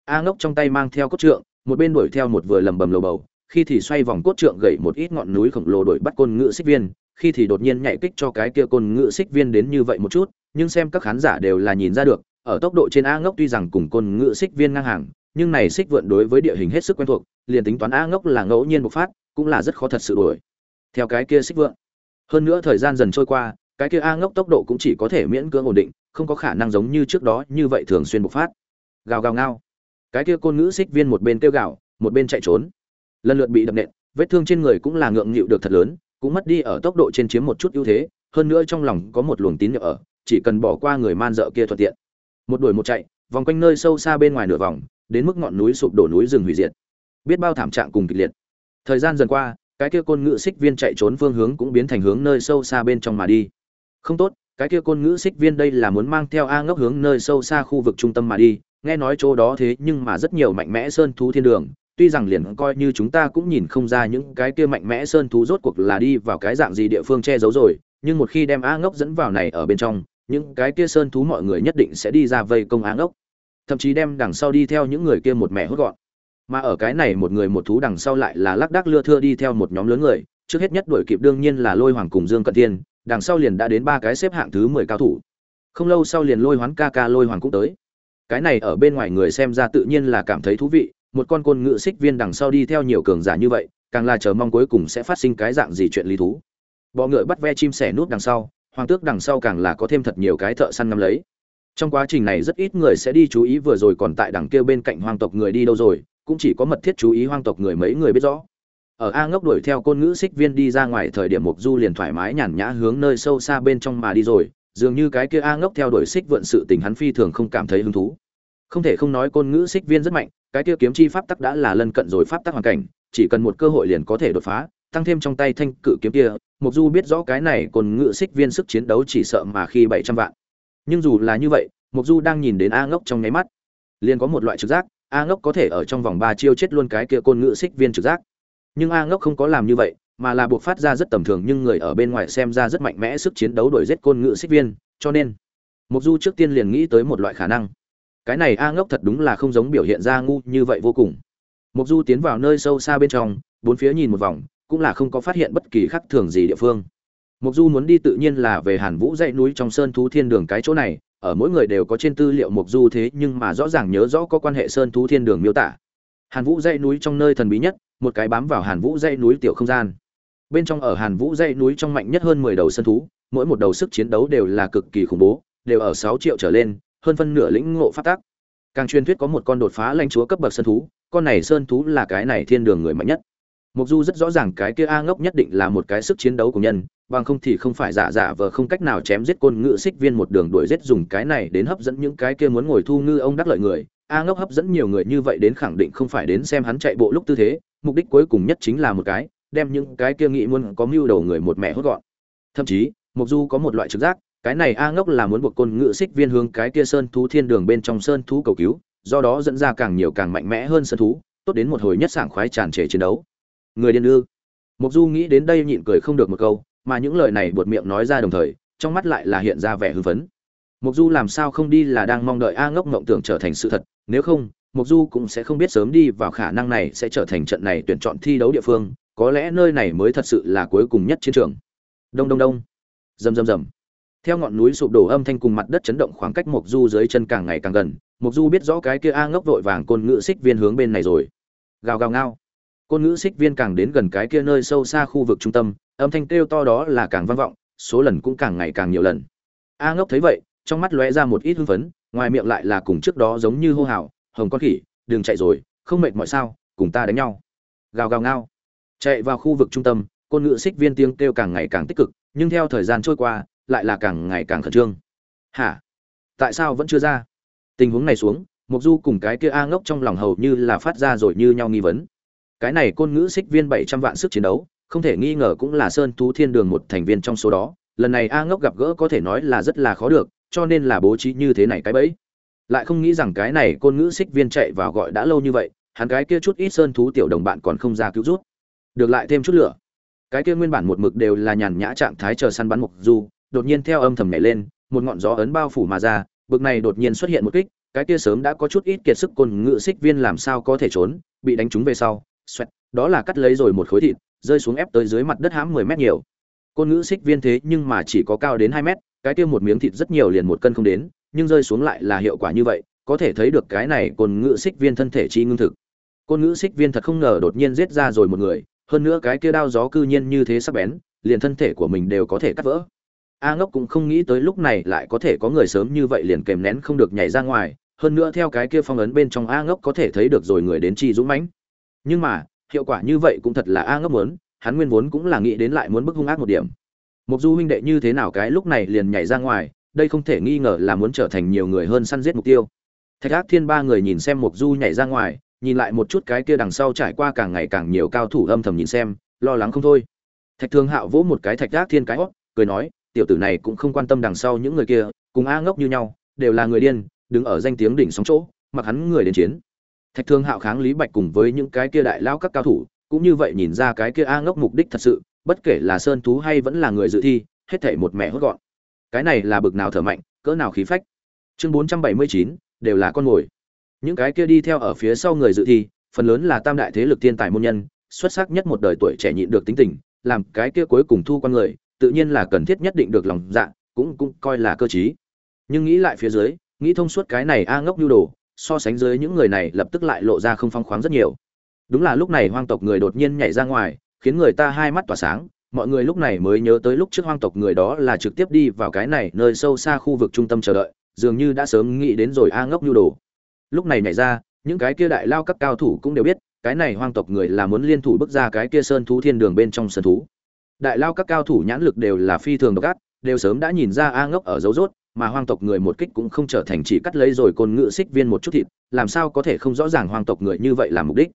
A ngốc trong tay mang theo cốt trượng, một bên đuổi theo một vừa lầm bầm lầu bầu, khi thì xoay vòng cốt trượng gậy một ít ngọn núi khổng lồ đuổi bắt côn ngựa xích viên khi thì đột nhiên nhảy kích cho cái kia côn ngự xích viên đến như vậy một chút, nhưng xem các khán giả đều là nhìn ra được, ở tốc độ trên a ngốc tuy rằng cùng côn ngự xích viên ngang hàng, nhưng này xích vượn đối với địa hình hết sức quen thuộc, liền tính toán a ngốc là ngẫu nhiên bộc phát, cũng là rất khó thật sự đuổi. Theo cái kia xích vượn, hơn nữa thời gian dần trôi qua, cái kia a ngốc tốc độ cũng chỉ có thể miễn cưỡng ổn định, không có khả năng giống như trước đó như vậy thường xuyên bộc phát. Gào gào ngao. Cái kia côn ngữ xích viên một bên kêu gào, một bên chạy trốn. Lần lượt bị đập nện, vết thương trên người cũng là ngượng nghịu được thật lớn cũng mất đi ở tốc độ trên chiếm một chút ưu thế, hơn nữa trong lòng có một luồng tín nhiệm ở, chỉ cần bỏ qua người man dợ kia thuận tiện. Một đuổi một chạy, vòng quanh nơi sâu xa bên ngoài nửa vòng, đến mức ngọn núi sụp đổ núi rừng hủy diệt. Biết bao thảm trạng cùng kịch liệt. Thời gian dần qua, cái kia côn ngữ xích viên chạy trốn phương hướng cũng biến thành hướng nơi sâu xa bên trong mà đi. Không tốt, cái kia côn ngữ xích viên đây là muốn mang theo a ngốc hướng nơi sâu xa khu vực trung tâm mà đi, nghe nói chỗ đó thế nhưng mà rất nhiều mạnh mẽ sơn thú thiên đường tuy rằng liền coi như chúng ta cũng nhìn không ra những cái kia mạnh mẽ sơn thú rốt cuộc là đi vào cái dạng gì địa phương che giấu rồi, nhưng một khi đem a ngốc dẫn vào này ở bên trong, những cái kia sơn thú mọi người nhất định sẽ đi ra vây công a ngốc. Thậm chí đem đằng sau đi theo những người kia một mẹ hốt gọn. Mà ở cái này một người một thú đằng sau lại là lác đác lưa thưa đi theo một nhóm lớn người, trước hết nhất đuổi kịp đương nhiên là lôi hoàng cùng dương cận tiên đằng sau liền đã đến ba cái xếp hạng thứ mười cao thủ. Không lâu sau liền lôi hoán ca ca lôi hoàng cũng tới. Cái này ở bên ngoài người xem ra tự nhiên là cảm thấy thú vị một con côn ngự xích viên đằng sau đi theo nhiều cường giả như vậy, càng là chờ mong cuối cùng sẽ phát sinh cái dạng gì chuyện lý thú. Bọ ngựa bắt ve chim sẻ nút đằng sau, hoàng tước đằng sau càng là có thêm thật nhiều cái thợ săn ngắm lấy. Trong quá trình này rất ít người sẽ đi chú ý vừa rồi còn tại đằng kia bên cạnh hoàng tộc người đi đâu rồi, cũng chỉ có mật thiết chú ý hoàng tộc người mấy người biết rõ. Ở a ngốc đuổi theo côn ngữ xích viên đi ra ngoài thời điểm mục du liền thoải mái nhàn nhã hướng nơi sâu xa bên trong mà đi rồi, dường như cái kia a ngốc theo đuổi xích vượn sự tình hắn phi thường không cảm thấy hứng thú không thể không nói côn ngữ xích viên rất mạnh, cái kia kiếm chi pháp tắc đã là lân cận rồi pháp tắc hoàn cảnh, chỉ cần một cơ hội liền có thể đột phá, tăng thêm trong tay thanh cự kiếm kia mục du biết rõ cái này côn ngữ xích viên sức chiến đấu chỉ sợ mà khi bảy trăm vạn. Nhưng dù là như vậy mục du đang nhìn đến a ngốc trong nháy mắt. Liền có một loại trực giác, a ngốc có thể ở trong vòng ba chiêu chết luôn cái kia côn ngữ xích viên trực giác. Nhưng a ngốc không có làm như vậy, mà là buộc phát ra rất tầm thường nhưng người ở bên ngoài xem ra rất mạnh mẽ sức chiến đấu đổi giết côn ngữ xích viên, cho nên mục du trước tiên liền nghĩ tới một loại khả năng cái này a ngốc thật đúng là không giống biểu hiện ra ngu như vậy vô cùng. Mục du tiến vào nơi sâu xa bên trong, bốn phía nhìn một vòng, cũng là không có phát hiện bất kỳ khác thường gì địa phương. Mục du muốn đi tự nhiên là về hàn vũ dãy núi trong sơn thú thiên đường cái chỗ này, ở mỗi người đều có trên tư liệu mục du thế nhưng mà rõ ràng nhớ rõ có quan hệ sơn thú thiên đường miêu tả. Hàn vũ dãy núi trong nơi thần bí nhất, một cái bám vào hàn vũ dãy núi tiểu không gian. Bên trong ở hàn vũ dãy núi trong mạnh nhất hơn mười đầu sơn thú, mỗi một đầu sức chiến đấu đều là cực kỳ khủng bố, đều ở sáu triệu trở lên hơn phân nửa lĩnh ngộ pháp tắc. Càng truyền thuyết có một con đột phá lãnh chúa cấp bậc sơn thú, con này sơn thú là cái này thiên đường người mạnh nhất. Mục du rất rõ ràng cái kia a ngốc nhất định là một cái sức chiến đấu của nhân, bằng không thì không phải giả giả vờ không cách nào chém giết côn ngự xích viên một đường đuổi giết dùng cái này đến hấp dẫn những cái kia muốn ngồi thu ngư ông đắc lợi người. A ngốc hấp dẫn nhiều người như vậy đến khẳng định không phải đến xem hắn chạy bộ lúc tư thế, mục đích cuối cùng nhất chính là một cái, đem những cái kia nghĩ muốn có mưu đầu người một mẹ hốt gọn. Thậm chí, mục du có một loại trực giác cái này a ngốc là muốn buộc côn ngự xích viên hướng cái kia sơn thú thiên đường bên trong sơn thú cầu cứu, do đó dẫn ra càng nhiều càng mạnh mẽ hơn sơn thú, tốt đến một hồi nhất sảng khoái tràn trề chiến đấu. Người điên ư? Mục du nghĩ đến đây nhịn cười không được một câu, mà những lời này buột miệng nói ra đồng thời, trong mắt lại là hiện ra vẻ hưng phấn. Mục du làm sao không đi là đang mong đợi a ngốc ngộng tưởng trở thành sự thật, nếu không mục du cũng sẽ không biết sớm đi vào khả năng này sẽ trở thành trận này tuyển chọn thi đấu địa phương, có lẽ nơi này mới thật sự là cuối cùng nhất chiến trường. Đông đông đông. Rầm rầm rầm theo ngọn núi sụp đổ âm thanh cùng mặt đất chấn động khoảng cách mộc du dưới chân càng ngày càng gần, mộc du biết rõ cái kia a ngốc vội vàng côn ngữ xích viên hướng bên này rồi. Gào gào ngao. Côn ngữ xích viên càng đến gần cái kia nơi sâu xa khu vực trung tâm, âm thanh kêu to đó là càng vang vọng, số lần cũng càng ngày càng nhiều lần. A ngốc thấy vậy, trong mắt lóe ra một ít hưng phấn, ngoài miệng lại là cùng trước đó giống như hô hào, hồng con khỉ, đừng chạy rồi, không mệt mọi sao, cùng ta đánh nhau. Gào gào ngao. Chạy vào khu vực trung tâm, côn ngữ xích viên tiếng kêu càng ngày càng tích cực, nhưng theo thời gian trôi qua lại là càng ngày càng khẩn trương. Hả? Tại sao vẫn chưa ra? Tình huống này xuống mục du cùng cái kia a ngốc trong lòng hầu như là phát ra rồi như nhau nghi vấn. Cái này côn ngữ xích viên bảy trăm vạn sức chiến đấu, không thể nghi ngờ cũng là sơn thú thiên đường một thành viên trong số đó. Lần này a ngốc gặp gỡ có thể nói là rất là khó được, cho nên là bố trí như thế này cái bẫy. Lại không nghĩ rằng cái này côn ngữ xích viên chạy vào gọi đã lâu như vậy, hắn cái kia chút ít sơn thú tiểu đồng bạn còn không ra cứu rút được lại thêm chút lửa. Cái kia nguyên bản một mực đều là nhàn nhã trạng thái chờ săn bắn mục du đột nhiên theo âm thầm nhảy lên, một ngọn gió ấn bao phủ mà ra, bực này đột nhiên xuất hiện một kích, cái kia sớm đã có chút ít kiệt sức côn ngựa xích viên làm sao có thể trốn, bị đánh trúng về sau, xoẹt, đó là cắt lấy rồi một khối thịt, rơi xuống ép tới dưới mặt đất hãm mười mét nhiều. Côn ngữ xích viên thế nhưng mà chỉ có cao đến hai mét, cái kia một miếng thịt rất nhiều liền một cân không đến, nhưng rơi xuống lại là hiệu quả như vậy, có thể thấy được cái này côn ngữ xích viên thân thể chi ngưng thực. Côn ngữ xích viên thật không ngờ đột nhiên giết ra rồi một người, hơn nữa cái kia đao gió cư nhiên như thế sắc bén, liền thân thể của mình đều có thể cắt vỡ a ngốc cũng không nghĩ tới lúc này lại có thể có người sớm như vậy liền kèm nén không được nhảy ra ngoài. Hơn nữa theo cái kia phong ấn bên trong a ngốc có thể thấy được rồi người đến chi dũng mãnh. Nhưng mà, hiệu quả như vậy cũng thật là a ngốc muốn. Hắn nguyên vốn cũng là nghĩ đến lại muốn bức hung ác một điểm. Mục du huynh đệ như thế nào cái lúc này liền nhảy ra ngoài, đây không thể nghi ngờ là muốn trở thành nhiều người hơn săn giết mục tiêu. Thạch ác thiên ba người nhìn xem mục du nhảy ra ngoài, nhìn lại một chút cái kia đằng sau trải qua càng ngày càng nhiều cao thủ âm thầm nhìn xem, lo lắng không thôi. Thạch thương hạo vỗ một cái thạch ác thiên cái hót, cười nói tiểu tử này cũng không quan tâm đằng sau những người kia cùng a ngốc như nhau đều là người điên đứng ở danh tiếng đỉnh sóng chỗ mặc hắn người đến chiến. Thạch thương hạo kháng lý bạch cùng với những cái kia đại lao các cao thủ cũng như vậy nhìn ra cái kia a ngốc mục đích thật sự bất kể là sơn thú hay vẫn là người dự thi hết thảy một mẹ hốt gọn. Cái này là bực nào thở mạnh cỡ nào khí phách. Chương bốn trăm bảy mươi chín đều là con ngồi, những cái kia đi theo ở phía sau người dự thi phần lớn là tam đại thế lực thiên tài môn nhân xuất sắc nhất một đời tuổi trẻ nhịn được tính tình làm cái kia cuối cùng thu con người tự nhiên là cần thiết nhất định được lòng dạ cũng cũng coi là cơ chí nhưng nghĩ lại phía dưới, nghĩ thông suốt cái này a ngốc nhu đồ, so sánh dưới những người này lập tức lại lộ ra không phong khoáng rất nhiều. Đúng là lúc này hoang tộc người đột nhiên nhảy ra ngoài, khiến người ta hai mắt tỏa sáng, mọi người lúc này mới nhớ tới lúc trước hoang tộc người đó là trực tiếp đi vào cái này nơi sâu xa khu vực trung tâm chờ đợi, dường như đã sớm nghĩ đến rồi a ngốc nhu đồ. Lúc này nhảy ra, những cái kia đại lao các cao thủ cũng đều biết, cái này hoang tộc người là muốn liên thủ bước ra cái kia sơn thú thiên đường bên trong sơn thú đại lao các cao thủ nhãn lực đều là phi thường độc ác, đều sớm đã nhìn ra a ngốc ở dấu rốt, mà hoang tộc người một kích cũng không trở thành chỉ cắt lấy rồi côn ngự xích viên một chút thịt, làm sao có thể không rõ ràng hoang tộc người như vậy là mục đích.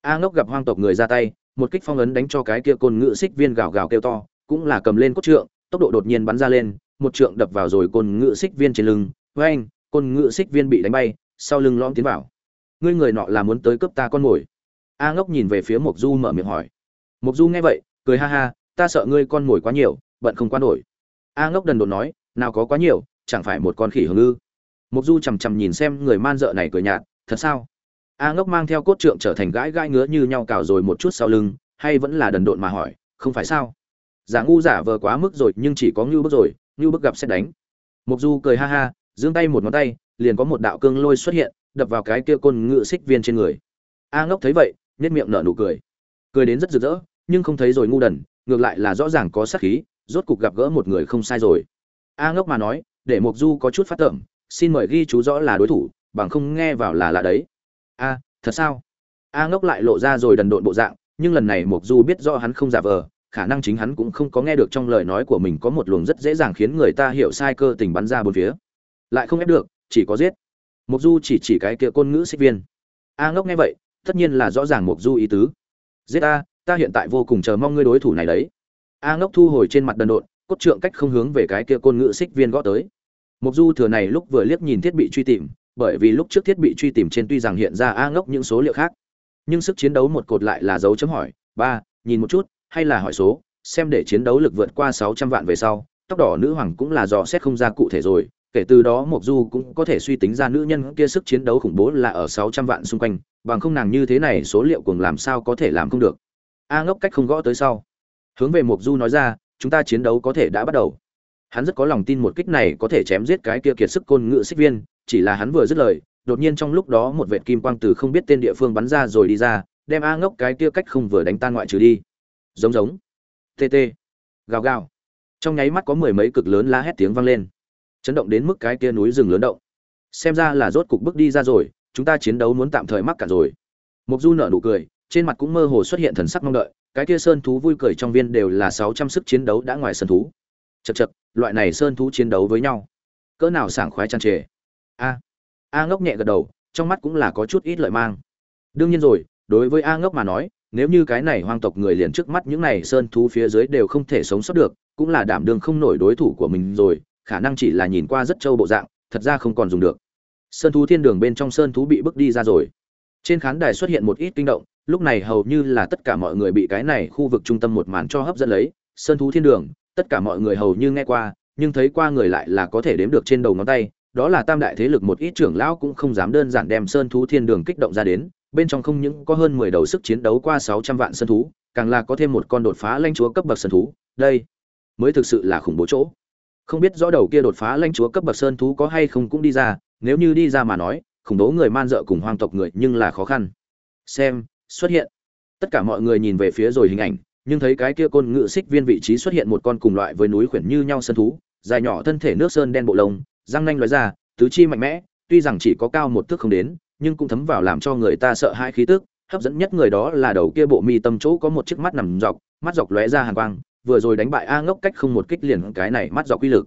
A ngốc gặp hoang tộc người ra tay, một kích phong ấn đánh cho cái kia côn ngự xích viên gào gào kêu to, cũng là cầm lên cốt trượng, tốc độ đột nhiên bắn ra lên, một trượng đập vào rồi côn ngự xích viên trên lưng với anh côn ngự xích viên bị đánh bay, sau lưng lõm tiến vào. Ngươi người nọ là muốn tới cướp ta con mồi. A ngốc nhìn về phía mộc du mở miệng hỏi. Mộc du nghe vậy, cười ha ha ta sợ ngươi con mồi quá nhiều, bận không qua nổi. A ngốc đần đột nói, nào có quá nhiều, chẳng phải một con khỉ hưởng ư. Mục du chằm chằm nhìn xem người man dợ này cười nhạt, thật sao? A ngốc mang theo cốt trượng trở thành gãi gãi ngứa như nhau cào rồi một chút sau lưng, hay vẫn là đần độn mà hỏi, không phải sao? Giả ngu giả vờ quá mức rồi, nhưng chỉ có ngưu bức rồi, ngưu bức gặp xét đánh. Mục du cười ha ha, giương tay một ngón tay, liền có một đạo cương lôi xuất hiện, đập vào cái kia côn ngự xích viên trên người. A ngốc thấy vậy, nhếch miệng nở nụ cười. Cười đến rất rực rỡ, nhưng không thấy rồi ngu đần ngược lại là rõ ràng có sát khí, rốt cục gặp gỡ một người không sai rồi. A ngốc mà nói, để mộc du có chút phát tởm, xin mời ghi chú rõ là đối thủ, bằng không nghe vào là lạ đấy. A, thật sao? A ngốc lại lộ ra rồi đần độn bộ dạng, nhưng lần này mộc du biết rõ hắn không giả vờ, khả năng chính hắn cũng không có nghe được trong lời nói của mình có một luồng rất dễ dàng khiến người ta hiểu sai cơ tình bắn ra bốn phía. Lại không ép được, chỉ có giết. Mộc du chỉ chỉ cái kia côn ngữ xích viên. A ngốc nghe vậy, tất nhiên là rõ ràng mộc du ý tứ. Giết a ta hiện tại vô cùng chờ mong ngươi đối thủ này đấy. A ngốc thu hồi trên mặt đần độn, cốt trượng cách không hướng về cái kia côn ngữ xích viên gõ tới. Mộc du thừa này lúc vừa liếc nhìn thiết bị truy tìm, bởi vì lúc trước thiết bị truy tìm trên tuy rằng hiện ra a ngốc những số liệu khác, nhưng sức chiến đấu một cột lại là dấu chấm hỏi, ba, nhìn một chút, hay là hỏi số, xem để chiến đấu lực vượt qua sáu trăm vạn về sau, tóc đỏ nữ hoàng cũng là dò xét không ra cụ thể rồi, kể từ đó mộc du cũng có thể suy tính ra nữ nhân kia sức chiến đấu khủng bố là ở sáu trăm vạn xung quanh, bằng không nàng như thế này số liệu cùng làm sao có thể làm không được a ngốc cách không gõ tới sau. Hướng về mộc du nói ra, chúng ta chiến đấu có thể đã bắt đầu. Hắn rất có lòng tin một kích này có thể chém giết cái kia kiệt sức côn ngự xích viên, chỉ là hắn vừa dứt lời, đột nhiên trong lúc đó một vệt kim quang từ không biết tên địa phương bắn ra rồi đi ra, đem a ngốc cái kia cách không vừa đánh tan ngoại trừ đi. Giống giống. Tt gào gào. Trong nháy mắt có mười mấy cực lớn la hét tiếng vang lên. Chấn động đến mức cái kia núi rừng lớn động. Xem ra là rốt cục bước đi ra rồi, chúng ta chiến đấu muốn tạm thời mắc cả rồi. Mục du nở nụ cười trên mặt cũng mơ hồ xuất hiện thần sắc mong đợi, cái kia sơn thú vui cười trong viên đều là sáu trăm sức chiến đấu đã ngoài sơn thú. Chật chật loại này sơn thú chiến đấu với nhau, cỡ nào sảng khoái tràn trề. A a ngốc nhẹ gật đầu, trong mắt cũng là có chút ít lợi mang. Đương nhiên rồi, đối với a ngốc mà nói, nếu như cái này hoang tộc người liền trước mắt những này sơn thú phía dưới đều không thể sống sót được, cũng là đảm đương không nổi đối thủ của mình rồi, khả năng chỉ là nhìn qua rất trâu bộ dạng, thật ra không còn dùng được. Sơn thú thiên đường bên trong sơn thú bị bước đi ra rồi. Trên khán đài xuất hiện một ít kinh động lúc này hầu như là tất cả mọi người bị cái này khu vực trung tâm một màn cho hấp dẫn lấy, sơn thú thiên đường, tất cả mọi người hầu như nghe qua, nhưng thấy qua người lại là có thể đếm được trên đầu ngón tay, đó là tam đại thế lực một ít trưởng lão cũng không dám đơn giản đem sơn thú thiên đường kích động ra đến, bên trong không những có hơn mười đầu sức chiến đấu qua sáu trăm vạn sơn thú, càng là có thêm một con đột phá lãnh chúa cấp bậc sơn thú, đây mới thực sự là khủng bố chỗ. Không biết rõ đầu kia đột phá lãnh chúa cấp bậc sơn thú có hay không cũng đi ra, nếu như đi ra mà nói, khủng bố người man dợ cùng hoang tộc người nhưng là khó khăn. Xem xuất hiện. Tất cả mọi người nhìn về phía rồi hình ảnh, nhưng thấy cái kia côn ngự xích viên vị trí xuất hiện một con cùng loại với núi khuyển như nhau sơn thú, dài nhỏ thân thể nước sơn đen bộ lông, răng nanh loại ra, tứ chi mạnh mẽ, tuy rằng chỉ có cao một thước không đến, nhưng cũng thấm vào làm cho người ta sợ hãi khí tức, hấp dẫn nhất người đó là đầu kia bộ mi tâm chỗ có một chiếc mắt nằm dọc, mắt dọc lóe ra hàn quang, vừa rồi đánh bại a ngốc cách không một kích liền cái này mắt dọc quy lực.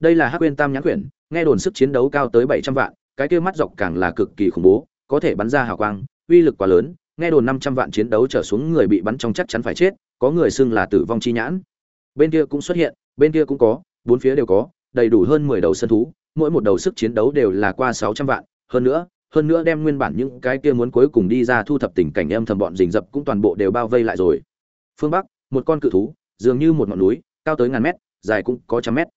Đây là hắc quyên tam nhãn quyển nghe đồn sức chiến đấu cao tới bảy trăm vạn, cái kia mắt dọc càng là cực kỳ khủng bố, có thể bắn ra hào quang, uy lực quá lớn nghe đồn năm trăm vạn chiến đấu trở xuống người bị bắn trong chắc chắn phải chết, có người xưng là tử vong chi nhãn. Bên kia cũng xuất hiện, bên kia cũng có, bốn phía đều có, đầy đủ hơn mười đầu sân thú, mỗi một đầu sức chiến đấu đều là qua sáu trăm vạn. Hơn nữa hơn nữa đem nguyên bản những cái kia muốn cuối cùng đi ra thu thập tình cảnh em thầm bọn rình rập cũng toàn bộ đều bao vây lại rồi. Phương bắc, một con cự thú, dường như một ngọn núi, cao tới ngàn mét, dài cũng có trăm mét.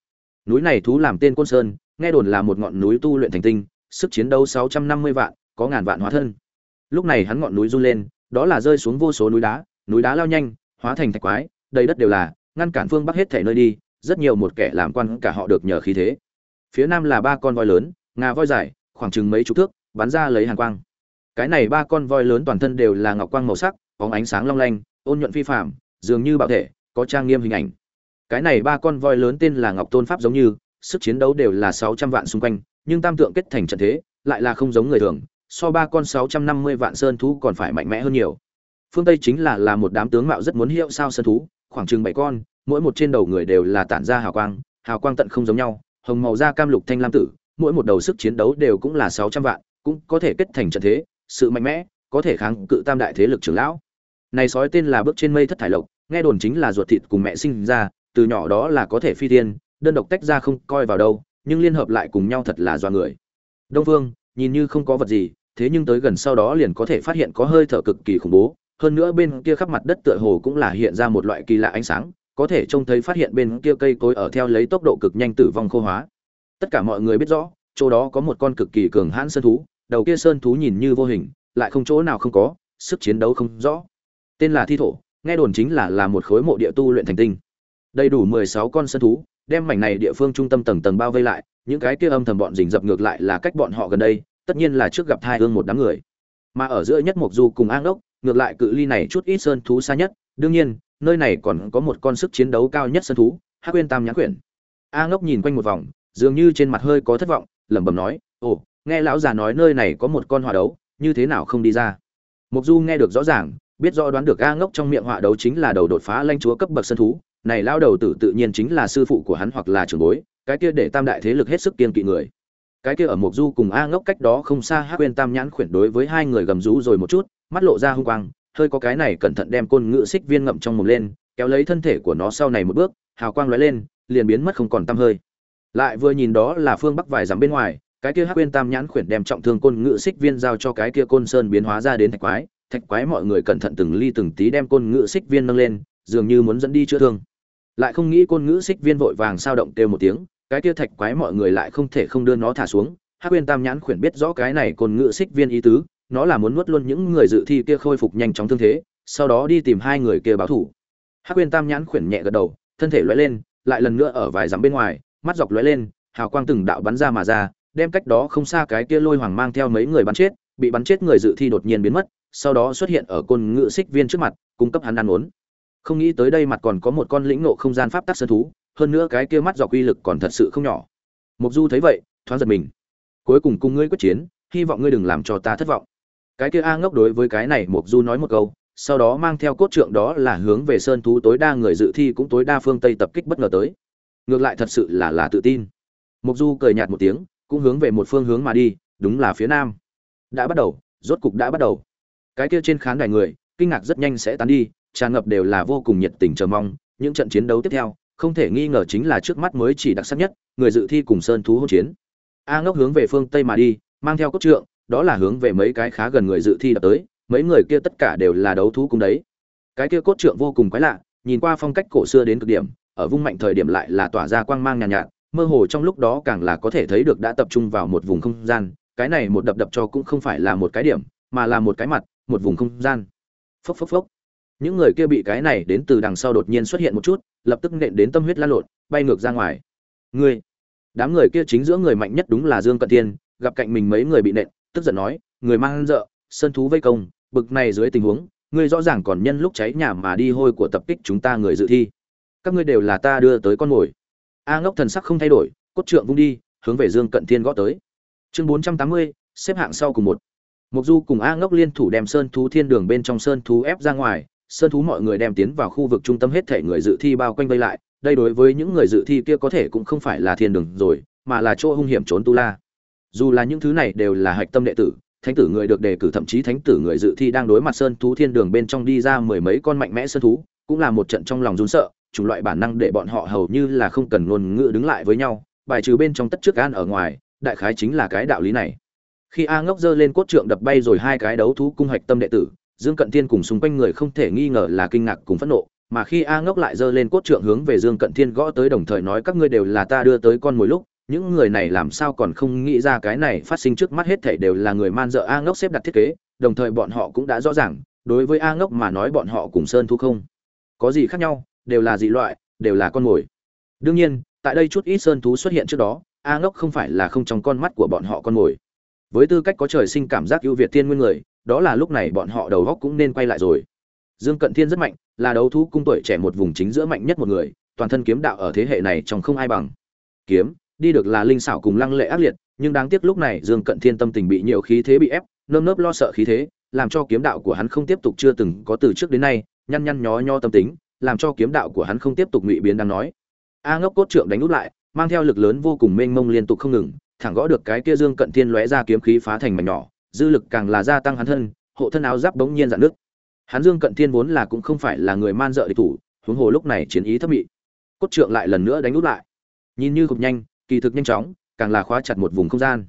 Núi này thú làm tên côn sơn, nghe đồn là một ngọn núi tu luyện thành tinh, sức chiến đấu sáu trăm năm mươi vạn, có ngàn vạn hóa thân lúc này hắn ngọn núi run lên, đó là rơi xuống vô số núi đá núi đá lao nhanh, hóa thành thạch quái, đầy đất đều là, ngăn cản phương bắc hết thể nơi đi, rất nhiều một kẻ làm quan cả họ được nhờ khí thế. Phía nam là ba con voi lớn, ngà voi dài, khoảng chừng mấy chục thước, bắn ra lấy hàng quang. Cái này ba con voi lớn toàn thân đều là ngọc quang màu sắc, bóng ánh sáng long lanh, ôn nhuận phi phạm dường như bạo thể, có trang nghiêm hình ảnh. Cái này ba con voi lớn tên là ngọc tôn pháp giống như, sức chiến đấu đều là sáu trăm vạn xung quanh, nhưng tam tượng kết thành trận thế, lại là không giống người thường so ba con sáu trăm năm mươi vạn sơn thú còn phải mạnh mẽ hơn nhiều. Phương tây chính là là một đám tướng mạo rất muốn hiệu sao sơn thú, khoảng chừng bảy con, mỗi một trên đầu người đều là tản ra hào quang hào quang tận không giống nhau, hồng màu da cam lục thanh lam tử, mỗi một đầu sức chiến đấu đều cũng là sáu trăm vạn, cũng có thể kết thành trận thế, sự mạnh mẽ, có thể kháng cự tam đại thế lực trưởng lão. Này sói tên là bước trên mây thất thải lộc, nghe đồn chính là ruột thịt cùng mẹ sinh ra, từ nhỏ đó là có thể phi tiên, đơn độc tách ra không coi vào đâu, nhưng liên hợp lại cùng nhau thật là doa người. Đông vương nhìn như không có vật gì, thế nhưng tới gần sau đó liền có thể phát hiện có hơi thở cực kỳ khủng bố. Hơn nữa bên kia khắp mặt đất tựa hồ cũng là hiện ra một loại kỳ lạ ánh sáng, có thể trông thấy phát hiện bên kia cây cối ở theo lấy tốc độ cực nhanh tử vong khô hóa. Tất cả mọi người biết rõ, chỗ đó có một con cực kỳ cường hãn sơn thú, đầu kia sơn thú nhìn như vô hình, lại không chỗ nào không có, sức chiến đấu không rõ. Tên là thi thổ, nghe đồn chính là là một khối mộ địa tu luyện thành tinh. Đầy đủ mười sáu con sơn thú, đem mảnh này địa phương trung tâm tầng tầng bao vây lại những cái kia âm thầm bọn rình dập ngược lại là cách bọn họ gần đây, tất nhiên là trước gặp thai hương một đám người. Mà ở giữa nhất mục du cùng an đốc, ngược lại cự ly này chút ít sơn thú xa nhất, đương nhiên, nơi này còn có một con sức chiến đấu cao nhất sơn thú, hắc quên tam nhãn quyển. A ngốc nhìn quanh một vòng, dường như trên mặt hơi có thất vọng, lẩm bẩm nói, ồ, nghe lão già nói nơi này có một con hỏa đấu, như thế nào không đi ra? Mục du nghe được rõ ràng, biết rõ đoán được a ngốc trong miệng hỏa đấu chính là đầu đột phá lanh chúa cấp bậc sơn thú, này lao đầu tử tự nhiên chính là sư phụ của hắn hoặc là trưởng bối cái kia để tam đại thế lực hết sức kiên kỵ người. Cái kia ở mộc du cùng a ngốc cách đó không xa hắc quên tam nhãn khuyển đối với hai người gầm rú rồi một chút, mắt lộ ra hung quang, hơi có cái này cẩn thận đem côn ngự xích viên ngậm trong mồm lên, kéo lấy thân thể của nó sau này một bước, hào quang lóe lên, liền biến mất không còn tăm hơi. Lại vừa nhìn đó là phương bắc vài dặm bên ngoài, cái kia hắc quên tam nhãn khuyển đem trọng thương côn ngự xích viên giao cho cái kia côn sơn biến hóa ra đến thạch quái thạch quái mọi người cẩn thận từng ly từng tí đem côn ngự xích viên nâng lên, dường như muốn dẫn đi chữa thương. Lại không nghĩ côn ngữ xích viên vội vàng sao động kêu một tiếng cái kia thạch quái mọi người lại không thể không đưa nó thả xuống. Hắc Uyên tam nhãn khuyển biết rõ cái này côn ngự xích viên ý tứ, nó là muốn nuốt luôn những người dự thi kia khôi phục nhanh chóng thương thế, sau đó đi tìm hai người kia báo thủ. Hắc Uyên tam nhãn khuyển nhẹ gật đầu, thân thể lóe lên, lại lần nữa ở vài dặm bên ngoài, mắt dọc lóe lên, hào quang từng đạo bắn ra mà ra, đem cách đó không xa cái kia lôi hoàng mang theo mấy người bắn chết, bị bắn chết người dự thi đột nhiên biến mất, sau đó xuất hiện ở côn ngự xích viên trước mặt, cung cấp hắn ăn uống. Không nghĩ tới đây mặt còn có một con lĩnh nộ không gian pháp tắc sơn thú hơn nữa cái kia mắt dọc uy lực còn thật sự không nhỏ. Mục du thấy vậy, thoáng giật mình. Cuối cùng cùng ngươi quyết chiến, hy vọng ngươi đừng làm cho ta thất vọng. Cái kia a ngốc đối với cái này mục du nói một câu, sau đó mang theo cốt trượng đó là hướng về sơn thú tối đa người dự thi cũng tối đa phương tây tập kích bất ngờ tới. Ngược lại thật sự là là tự tin. Mục du cười nhạt một tiếng, cũng hướng về một phương hướng mà đi, đúng là phía nam. Đã bắt đầu, rốt cục đã bắt đầu. Cái kia trên khán đài người, kinh ngạc rất nhanh sẽ tán đi, tràn ngập đều là vô cùng nhiệt tình chờ mong, những trận chiến đấu tiếp theo không thể nghi ngờ chính là trước mắt mới chỉ đặc sắc nhất người dự thi cùng sơn thú hỗn chiến. A ngốc hướng về phương tây mà đi mang theo cốt trượng đó là hướng về mấy cái khá gần người dự thi đã tới mấy người kia tất cả đều là đấu thú cùng đấy. Cái kia cốt trượng vô cùng quái lạ nhìn qua phong cách cổ xưa đến cực điểm ở vung mạnh thời điểm lại là tỏa ra quang mang nhàn nhạt, nhạt mơ hồ trong lúc đó càng là có thể thấy được đã tập trung vào một vùng không gian cái này một đập đập cho cũng không phải là một cái điểm mà là một cái mặt một vùng không gian. Phốc phốc phốc. Những người kia bị cái này đến từ đằng sau đột nhiên xuất hiện một chút lập tức nện đến tâm huyết lan lộn, bay ngược ra ngoài. Ngươi, đám người kia chính giữa người mạnh nhất đúng là dương cận thiên, gặp cạnh mình mấy người bị nện, tức giận nói, người mang dợ sân thú vây công, bực này dưới tình huống, ngươi rõ ràng còn nhân lúc cháy nhà mà đi hôi của tập kích chúng ta người dự thi. Các ngươi đều là ta đưa tới con mồi. A ngốc thần sắc không thay đổi, cốt trượng vung đi, hướng về dương cận thiên gõ tới. Chương bốn trăm tám mươi, xếp hạng sau cùng một. Mục du cùng a ngốc liên thủ đem sơn thú thiên đường bên trong sơn thú ép ra ngoài sơn thú mọi người đem tiến vào khu vực trung tâm hết thể người dự thi bao quanh vây lại, đây đối với những người dự thi kia có thể cũng không phải là thiên đường rồi, mà là chỗ hung hiểm trốn tu la. Dù là những thứ này đều là hạch tâm đệ tử, thánh tử người được đề cử thậm chí thánh tử người dự thi đang đối mặt sơn thú thiên đường bên trong đi ra mười mấy con mạnh mẽ sơn thú, cũng là một trận trong lòng run sợ, chủng loại bản năng để bọn họ hầu như là không cần ngôn ngữ đứng lại với nhau, bài trừ bên trong tất trước gan ở ngoài, đại khái chính là cái đạo lý này. Khi a ngốc giơ lên cốt trượng đập bay rồi hai cái đấu thú cung hạch tâm đệ tử Dương Cận Thiên cùng xung quanh người không thể nghi ngờ là kinh ngạc cùng phẫn nộ, mà khi A Ngốc lại giơ lên cốt trượng hướng về Dương Cận Thiên gõ tới đồng thời nói các ngươi đều là ta đưa tới con mồi lúc, những người này làm sao còn không nghĩ ra cái này phát sinh trước mắt hết thảy đều là người man dợ A Ngốc xếp đặt thiết kế, đồng thời bọn họ cũng đã rõ ràng, đối với A Ngốc mà nói bọn họ cùng Sơn Thu không có gì khác nhau, đều là dị loại, đều là con mồi. Đương nhiên, tại đây chút ít sơn thú xuất hiện trước đó, A Ngốc không phải là không trong con mắt của bọn họ con mồi. Với tư cách có trời sinh cảm giác ưu việt tiên nguyên người, đó là lúc này bọn họ đầu góc cũng nên quay lại rồi. Dương Cận Thiên rất mạnh, là đấu thú cung tuổi trẻ một vùng chính giữa mạnh nhất một người, toàn thân kiếm đạo ở thế hệ này trong không ai bằng. Kiếm, đi được là linh xảo cùng lăng lệ ác liệt, nhưng đáng tiếc lúc này Dương Cận Thiên tâm tình bị nhiều khí thế bị ép, nơm nớp lo sợ khí thế làm cho kiếm đạo của hắn không tiếp tục chưa từng có từ trước đến nay nhăn nhăn nhó nhó tâm tính làm cho kiếm đạo của hắn không tiếp tục ngụy biến đang nói a ngốc cốt trượng đánh út lại mang theo lực lớn vô cùng mênh mông liên tục không ngừng thẳng gõ được cái kia dương cận thiên lóe ra kiếm khí phá thành mảnh nhỏ dư lực càng là gia tăng hắn thân, hộ thân áo giáp bỗng nhiên rạn nước hắn dương cận thiên vốn là cũng không phải là người man dợ địch thủ, huống hồ lúc này chiến ý thấp mị. Cốt trượng lại lần nữa đánh nút lại. Nhìn như cực nhanh, kỳ thực nhanh chóng, càng là khóa chặt một vùng không gian.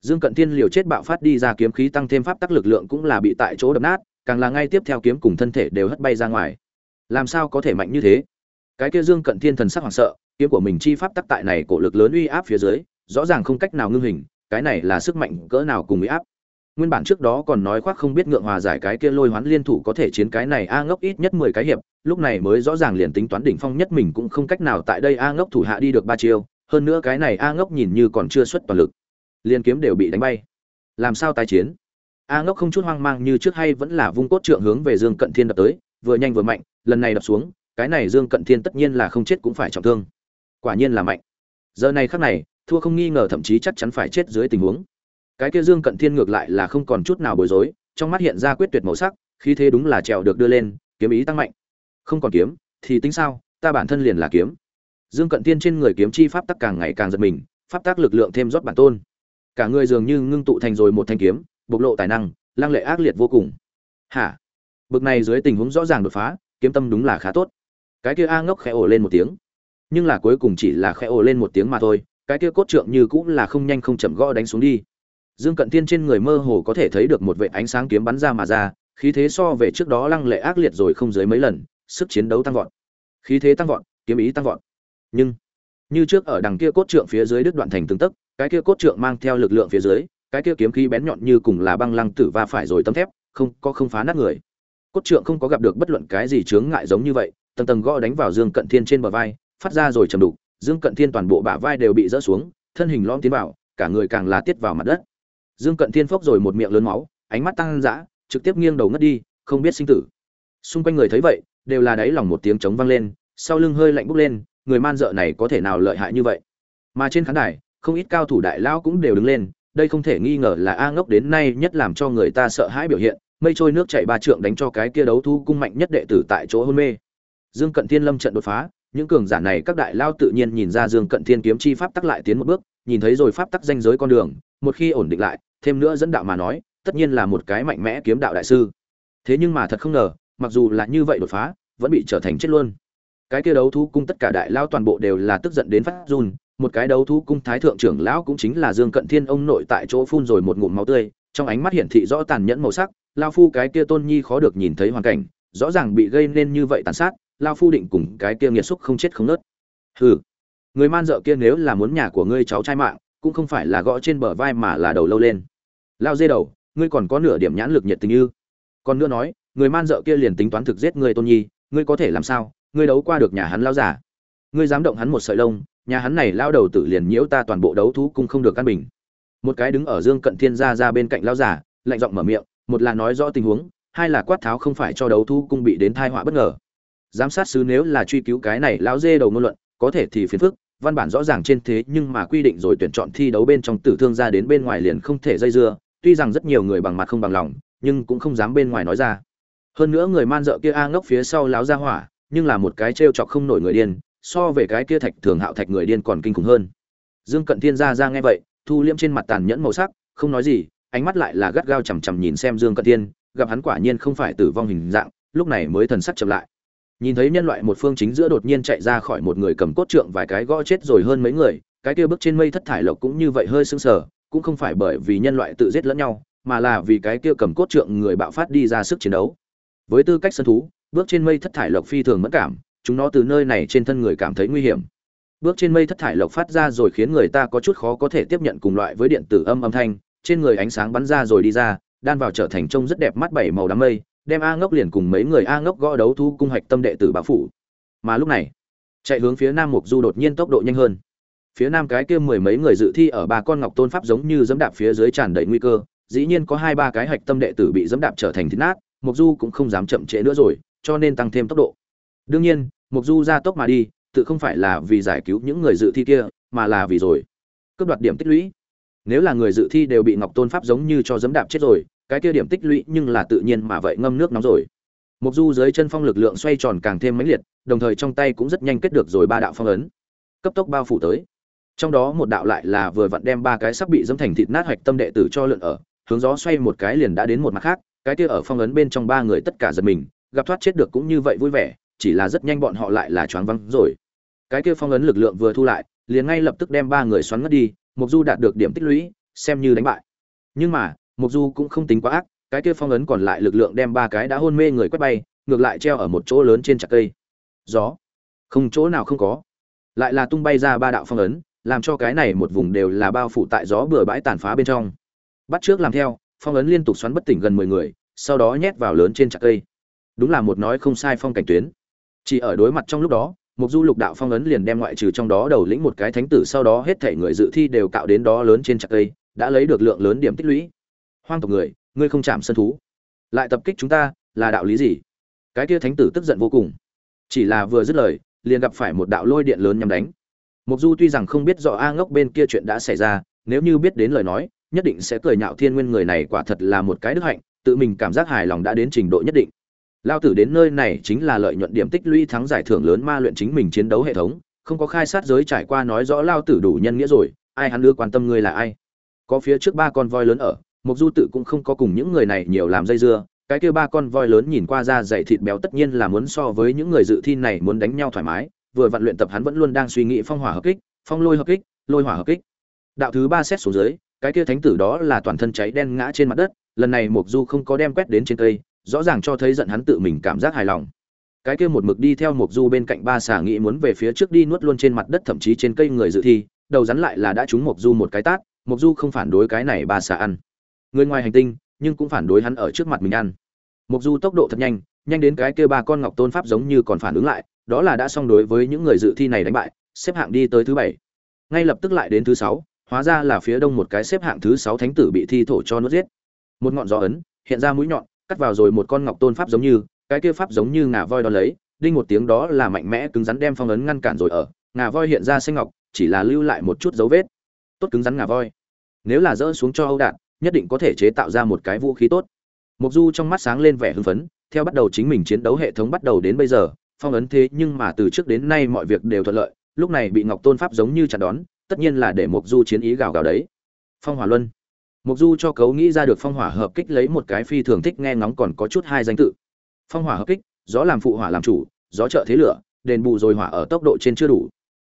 Dương cận thiên liều chết bạo phát đi ra kiếm khí tăng thêm pháp tắc lực lượng cũng là bị tại chỗ đập nát, càng là ngay tiếp theo kiếm cùng thân thể đều hất bay ra ngoài. Làm sao có thể mạnh như thế? Cái kia dương cận thiên thần sắc hoảng sợ, kiếm của mình chi pháp tắc tại này cổ lực lớn uy áp phía dưới, rõ ràng không cách nào ngưng hình, cái này là sức mạnh cỡ nào cùng uy áp nguyên bản trước đó còn nói khoác không biết ngượng hòa giải cái kia lôi hoán liên thủ có thể chiến cái này a ngốc ít nhất mười cái hiệp, lúc này mới rõ ràng liền tính toán đỉnh phong nhất mình cũng không cách nào tại đây a ngốc thủ hạ đi được ba chiêu, hơn nữa cái này a ngốc nhìn như còn chưa xuất toàn lực. Liên kiếm đều bị đánh bay. Làm sao tái chiến? A ngốc không chút hoang mang như trước hay vẫn là vung cốt trượng hướng về dương cận thiên đập tới, vừa nhanh vừa mạnh, lần này đập xuống, cái này dương cận thiên tất nhiên là không chết cũng phải trọng thương. Quả nhiên là mạnh. Giờ này khắc này, thua không nghi ngờ thậm chí chắc chắn phải chết dưới tình huống cái kia dương cận thiên ngược lại là không còn chút nào bối rối, trong mắt hiện ra quyết tuyệt màu sắc khi thế đúng là trèo được đưa lên, kiếm ý tăng mạnh. Không còn kiếm, thì tính sao, ta bản thân liền là kiếm. Dương cận thiên trên người kiếm chi pháp tắc càng ngày càng giật mình, pháp tác lực lượng thêm rót bản tôn. Cả người dường như ngưng tụ thành rồi một thanh kiếm, bộc lộ tài năng, lăng lệ ác liệt vô cùng. Hả? Bực này dưới tình huống rõ ràng đột phá, kiếm tâm đúng là khá tốt. Cái kia a ngốc khẽ ổ lên một tiếng. Nhưng là cuối cùng chỉ là khẽ ổ lên một tiếng mà thôi, cái kia cốt trượng như cũng là không nhanh không chậm gõ đánh xuống đi dương cận thiên trên người mơ hồ có thể thấy được một vệt ánh sáng kiếm bắn ra mà ra, khí thế so về trước đó lăng lệ ác liệt rồi không dưới mấy lần, sức chiến đấu tăng vọt. Khí thế tăng vọt, kiếm ý tăng vọt. Nhưng, như trước ở đằng kia cốt trượng phía dưới đứt đoạn thành từng tấc, cái kia cốt trượng mang theo lực lượng phía dưới, cái kia kiếm khí bén nhọn như cùng là băng lăng tử va phải rồi tấm thép, không, có không phá nát người. Cốt trượng không có gặp được bất luận cái gì chướng ngại giống như vậy, tầng tầng gõ đánh vào dương cận thiên trên bờ vai, phát ra rồi trầm đục, dương cận thiên toàn bộ bả vai đều bị rỡ xuống, thân hình lõm tiến vào, cả người càng là tiết vào mặt đất dương cận thiên phốc rồi một miệng lớn máu, ánh mắt tăng dã, trực tiếp nghiêng đầu ngất đi, không biết sinh tử. Xung quanh người thấy vậy, đều là đáy lòng một tiếng trống vang lên, sau lưng hơi lạnh bốc lên, người man dợ này có thể nào lợi hại như vậy? Mà trên khán đài, không ít cao thủ đại lão cũng đều đứng lên, đây không thể nghi ngờ là a ngốc đến nay nhất làm cho người ta sợ hãi biểu hiện, mây trôi nước chảy ba trượng đánh cho cái kia đấu thu cung mạnh nhất đệ tử tại chỗ hôn mê. Dương cận thiên lâm trận đột phá, những cường giả này các đại lao tự nhiên nhìn ra dương cận thiên kiếm chi pháp tắc lại tiến một bước, nhìn thấy rồi pháp tắc danh giới con đường, một khi ổn định lại thêm nữa dẫn đạo mà nói, tất nhiên là một cái mạnh mẽ kiếm đạo đại sư. Thế nhưng mà thật không ngờ, mặc dù là như vậy đột phá, vẫn bị trở thành chết luôn. Cái kia đấu thú cung tất cả đại lao toàn bộ đều là tức giận đến phát run, một cái đấu thú cung thái thượng trưởng lão cũng chính là dương cận thiên ông nội tại chỗ phun rồi một ngụm máu tươi, trong ánh mắt hiển thị rõ tàn nhẫn màu sắc, lao phu cái kia tôn nhi khó được nhìn thấy hoàn cảnh, rõ ràng bị gây nên như vậy tàn sát, lao phu định cùng cái kia nghiệt xúc không chết không nớt. Hừ, người man dợ kia nếu là muốn nhà của ngươi cháu trai mạng, cũng không phải là gõ trên bờ vai mà là đầu lâu lên lao dê đầu, ngươi còn có nửa điểm nhãn lực nhiệt tình như còn nữa nói, người man dợ kia liền tính toán thực giết ngươi tôn nhi, ngươi có thể làm sao? Ngươi đấu qua được nhà hắn lao giả ngươi dám động hắn một sợi lông, nhà hắn này lao đầu tử liền nhiễu ta toàn bộ đấu thú cung không được căn bình. Một cái đứng ở dương cận thiên ra ra bên cạnh lao giả lạnh giọng mở miệng, một là nói rõ tình huống, hai là quát tháo không phải cho đấu thú cung bị đến thai họa bất ngờ. Giám sát sứ nếu là truy cứu cái này lão dê đầu ngôn luận, có thể thì phiền phức, văn bản rõ ràng trên thế nhưng mà quy định rồi tuyển chọn thi đấu bên trong tử thương ra đến bên ngoài liền không thể dây dưa tuy rằng rất nhiều người bằng mặt không bằng lòng, nhưng cũng không dám bên ngoài nói ra. Hơn nữa người man dợ kia a ngốc phía sau láo ra hỏa, nhưng là một cái trêu chọc không nổi người điên, so về cái kia thạch thường hạo thạch người điên còn kinh khủng hơn. Dương cận thiên ra ra nghe vậy, thu liễm trên mặt tàn nhẫn màu sắc, không nói gì, ánh mắt lại là gắt gao chằm chằm nhìn xem dương cận thiên, gặp hắn quả nhiên không phải tử vong hình dạng, lúc này mới thần sắc chậm lại. Nhìn thấy nhân loại một phương chính giữa đột nhiên chạy ra khỏi một người cầm cốt trượng vài cái gõ chết rồi hơn mấy người, cái kia bước trên mây thất thải lộc cũng như vậy hơi sưng sờ cũng không phải bởi vì nhân loại tự giết lẫn nhau, mà là vì cái kia cầm cốt trượng người bạo phát đi ra sức chiến đấu. Với tư cách sân thú, bước trên mây thất thải lộc phi thường mất cảm, chúng nó từ nơi này trên thân người cảm thấy nguy hiểm. Bước trên mây thất thải lộc phát ra rồi khiến người ta có chút khó có thể tiếp nhận cùng loại với điện tử âm âm thanh, trên người ánh sáng bắn ra rồi đi ra, đan vào trở thành trông rất đẹp mắt bảy màu đám mây, đem a ngốc liền cùng mấy người a ngốc gõ đấu thu cung hạch tâm đệ tử bá phủ. Mà lúc này, chạy hướng phía nam mục du đột nhiên tốc độ nhanh hơn phía nam cái kia mười mấy người dự thi ở ba con ngọc tôn pháp giống như dẫm đạp phía dưới tràn đầy nguy cơ, dĩ nhiên có hai ba cái hạch tâm đệ tử bị dẫm đạp trở thành thịt nát mục du cũng không dám chậm trễ nữa rồi, cho nên tăng thêm tốc độ. Đương nhiên mục du ra tốc mà đi, tự không phải là vì giải cứu những người dự thi kia, mà là vì rồi. Cướp đoạt điểm tích lũy. Nếu là người dự thi đều bị ngọc tôn pháp giống như cho dẫm đạp chết rồi, cái kia điểm tích lũy nhưng là tự nhiên mà vậy ngâm nước nóng rồi. Mục du dưới chân phong lực lượng xoay tròn càng thêm mãnh liệt, đồng thời trong tay cũng rất nhanh kết được rồi ba đạo phong ấn. Cấp tốc bao phủ tới trong đó một đạo lại là vừa vặn đem ba cái sắp bị dẫm thành thịt nát hoạch tâm đệ tử cho lượn ở, hướng gió xoay một cái liền đã đến một mặt khác, cái kia ở phong ấn bên trong ba người tất cả giật mình, gặp thoát chết được cũng như vậy vui vẻ, chỉ là rất nhanh bọn họ lại là choáng vắng rồi. Cái kia phong ấn lực lượng vừa thu lại, liền ngay lập tức đem ba người xoắn ngất đi mục du đạt được điểm tích lũy, xem như đánh bại. Nhưng mà mục du cũng không tính quá ác, cái kia phong ấn còn lại lực lượng đem ba cái đã hôn mê người quét bay, ngược lại treo ở một chỗ lớn trên chặt cây. Gió. Không chỗ nào không có. Lại là tung bay ra ba đạo phong ấn làm cho cái này một vùng đều là bao phủ tại gió bừa bãi tàn phá bên trong. Bắt trước làm theo, phong ấn liên tục xoắn bất tỉnh gần mười người, sau đó nhét vào lớn trên trạc cây. Đúng là một nói không sai phong cảnh tuyến. Chỉ ở đối mặt trong lúc đó một du lục đạo phong ấn liền đem ngoại trừ trong đó đầu lĩnh một cái thánh tử sau đó hết thể người dự thi đều cạo đến đó lớn trên trạc cây, đã lấy được lượng lớn điểm tích lũy. Hoang tộc người, ngươi không chạm sân thú. Lại tập kích chúng ta, là đạo lý gì? Cái kia thánh tử tức giận vô cùng. Chỉ là vừa dứt lời, liền gặp phải một đạo lôi điện lớn nhắm đánh. Mộc du tuy rằng không biết rõ a ngốc bên kia chuyện đã xảy ra, nếu như biết đến lời nói, nhất định sẽ cười nhạo thiên nguyên người này quả thật là một cái đức hạnh, tự mình cảm giác hài lòng đã đến trình độ nhất định. Lao tử đến nơi này chính là lợi nhuận điểm tích lũy thắng giải thưởng lớn ma luyện chính mình chiến đấu hệ thống, không có khai sát giới trải qua nói rõ lao tử đủ nhân nghĩa rồi, ai hắn đưa quan tâm ngươi là ai? Có phía trước ba con voi lớn ở Mộc du tự cũng không có cùng những người này nhiều làm dây dưa, cái kia ba con voi lớn nhìn qua ra dày thịt béo tất nhiên là muốn so với những người dự thi này muốn đánh nhau thoải mái vừa vận luyện tập hắn vẫn luôn đang suy nghĩ phong hỏa hợp kích, phong lôi hợp kích, lôi hỏa hợp kích. Đạo thứ ba xét xuống dưới, cái kia thánh tử đó là toàn thân cháy đen ngã trên mặt đất, lần này Mộc du không có đem quét đến trên cây, rõ ràng cho thấy giận hắn tự mình cảm giác hài lòng. Cái kia một mực đi theo Mộc du bên cạnh ba xà nghĩ muốn về phía trước đi nuốt luôn trên mặt đất thậm chí trên cây người dự thi, đầu rắn lại là đã trúng Mộc du một cái tát, Mộc du không phản đối cái này ba xà ăn. Người ngoài hành tinh, nhưng cũng phản đối hắn ở trước mặt mình ăn. Mộc du tốc độ thật nhanh nhanh đến cái kia ba con ngọc tôn pháp giống như còn phản ứng lại đó là đã xong đối với những người dự thi này đánh bại, xếp hạng đi tới thứ bảy. Ngay lập tức lại đến thứ sáu, hóa ra là phía đông một cái xếp hạng thứ sáu thánh tử bị thi thổ cho nuốt giết. Một ngọn gió ấn, hiện ra mũi nhọn, cắt vào rồi một con ngọc tôn pháp giống như, cái kia pháp giống như ngà voi đó lấy, đinh một tiếng đó là mạnh mẽ cứng rắn đem phong ấn ngăn cản rồi ở, ngà voi hiện ra xanh ngọc, chỉ là lưu lại một chút dấu vết. Tốt cứng rắn ngà voi. Nếu là dỡ xuống cho âu đạn nhất định có thể chế tạo ra một cái vũ khí tốt. Mục du trong mắt sáng lên vẻ hưng phấn, theo bắt đầu chính mình chiến đấu hệ thống bắt đầu đến bây giờ phong ấn thế nhưng mà từ trước đến nay mọi việc đều thuận lợi, lúc này bị ngọc tôn pháp giống như chặn đón, tất nhiên là để mục du chiến ý gào gào đấy. Phong hỏa luân. Mục du cho cấu nghĩ ra được phong hỏa hợp kích lấy một cái phi thường thích nghe ngóng còn có chút hai danh tự. Phong hỏa hợp kích, gió làm phụ hỏa làm chủ, gió trợ thế lửa, đền bù rồi hỏa ở tốc độ trên chưa đủ.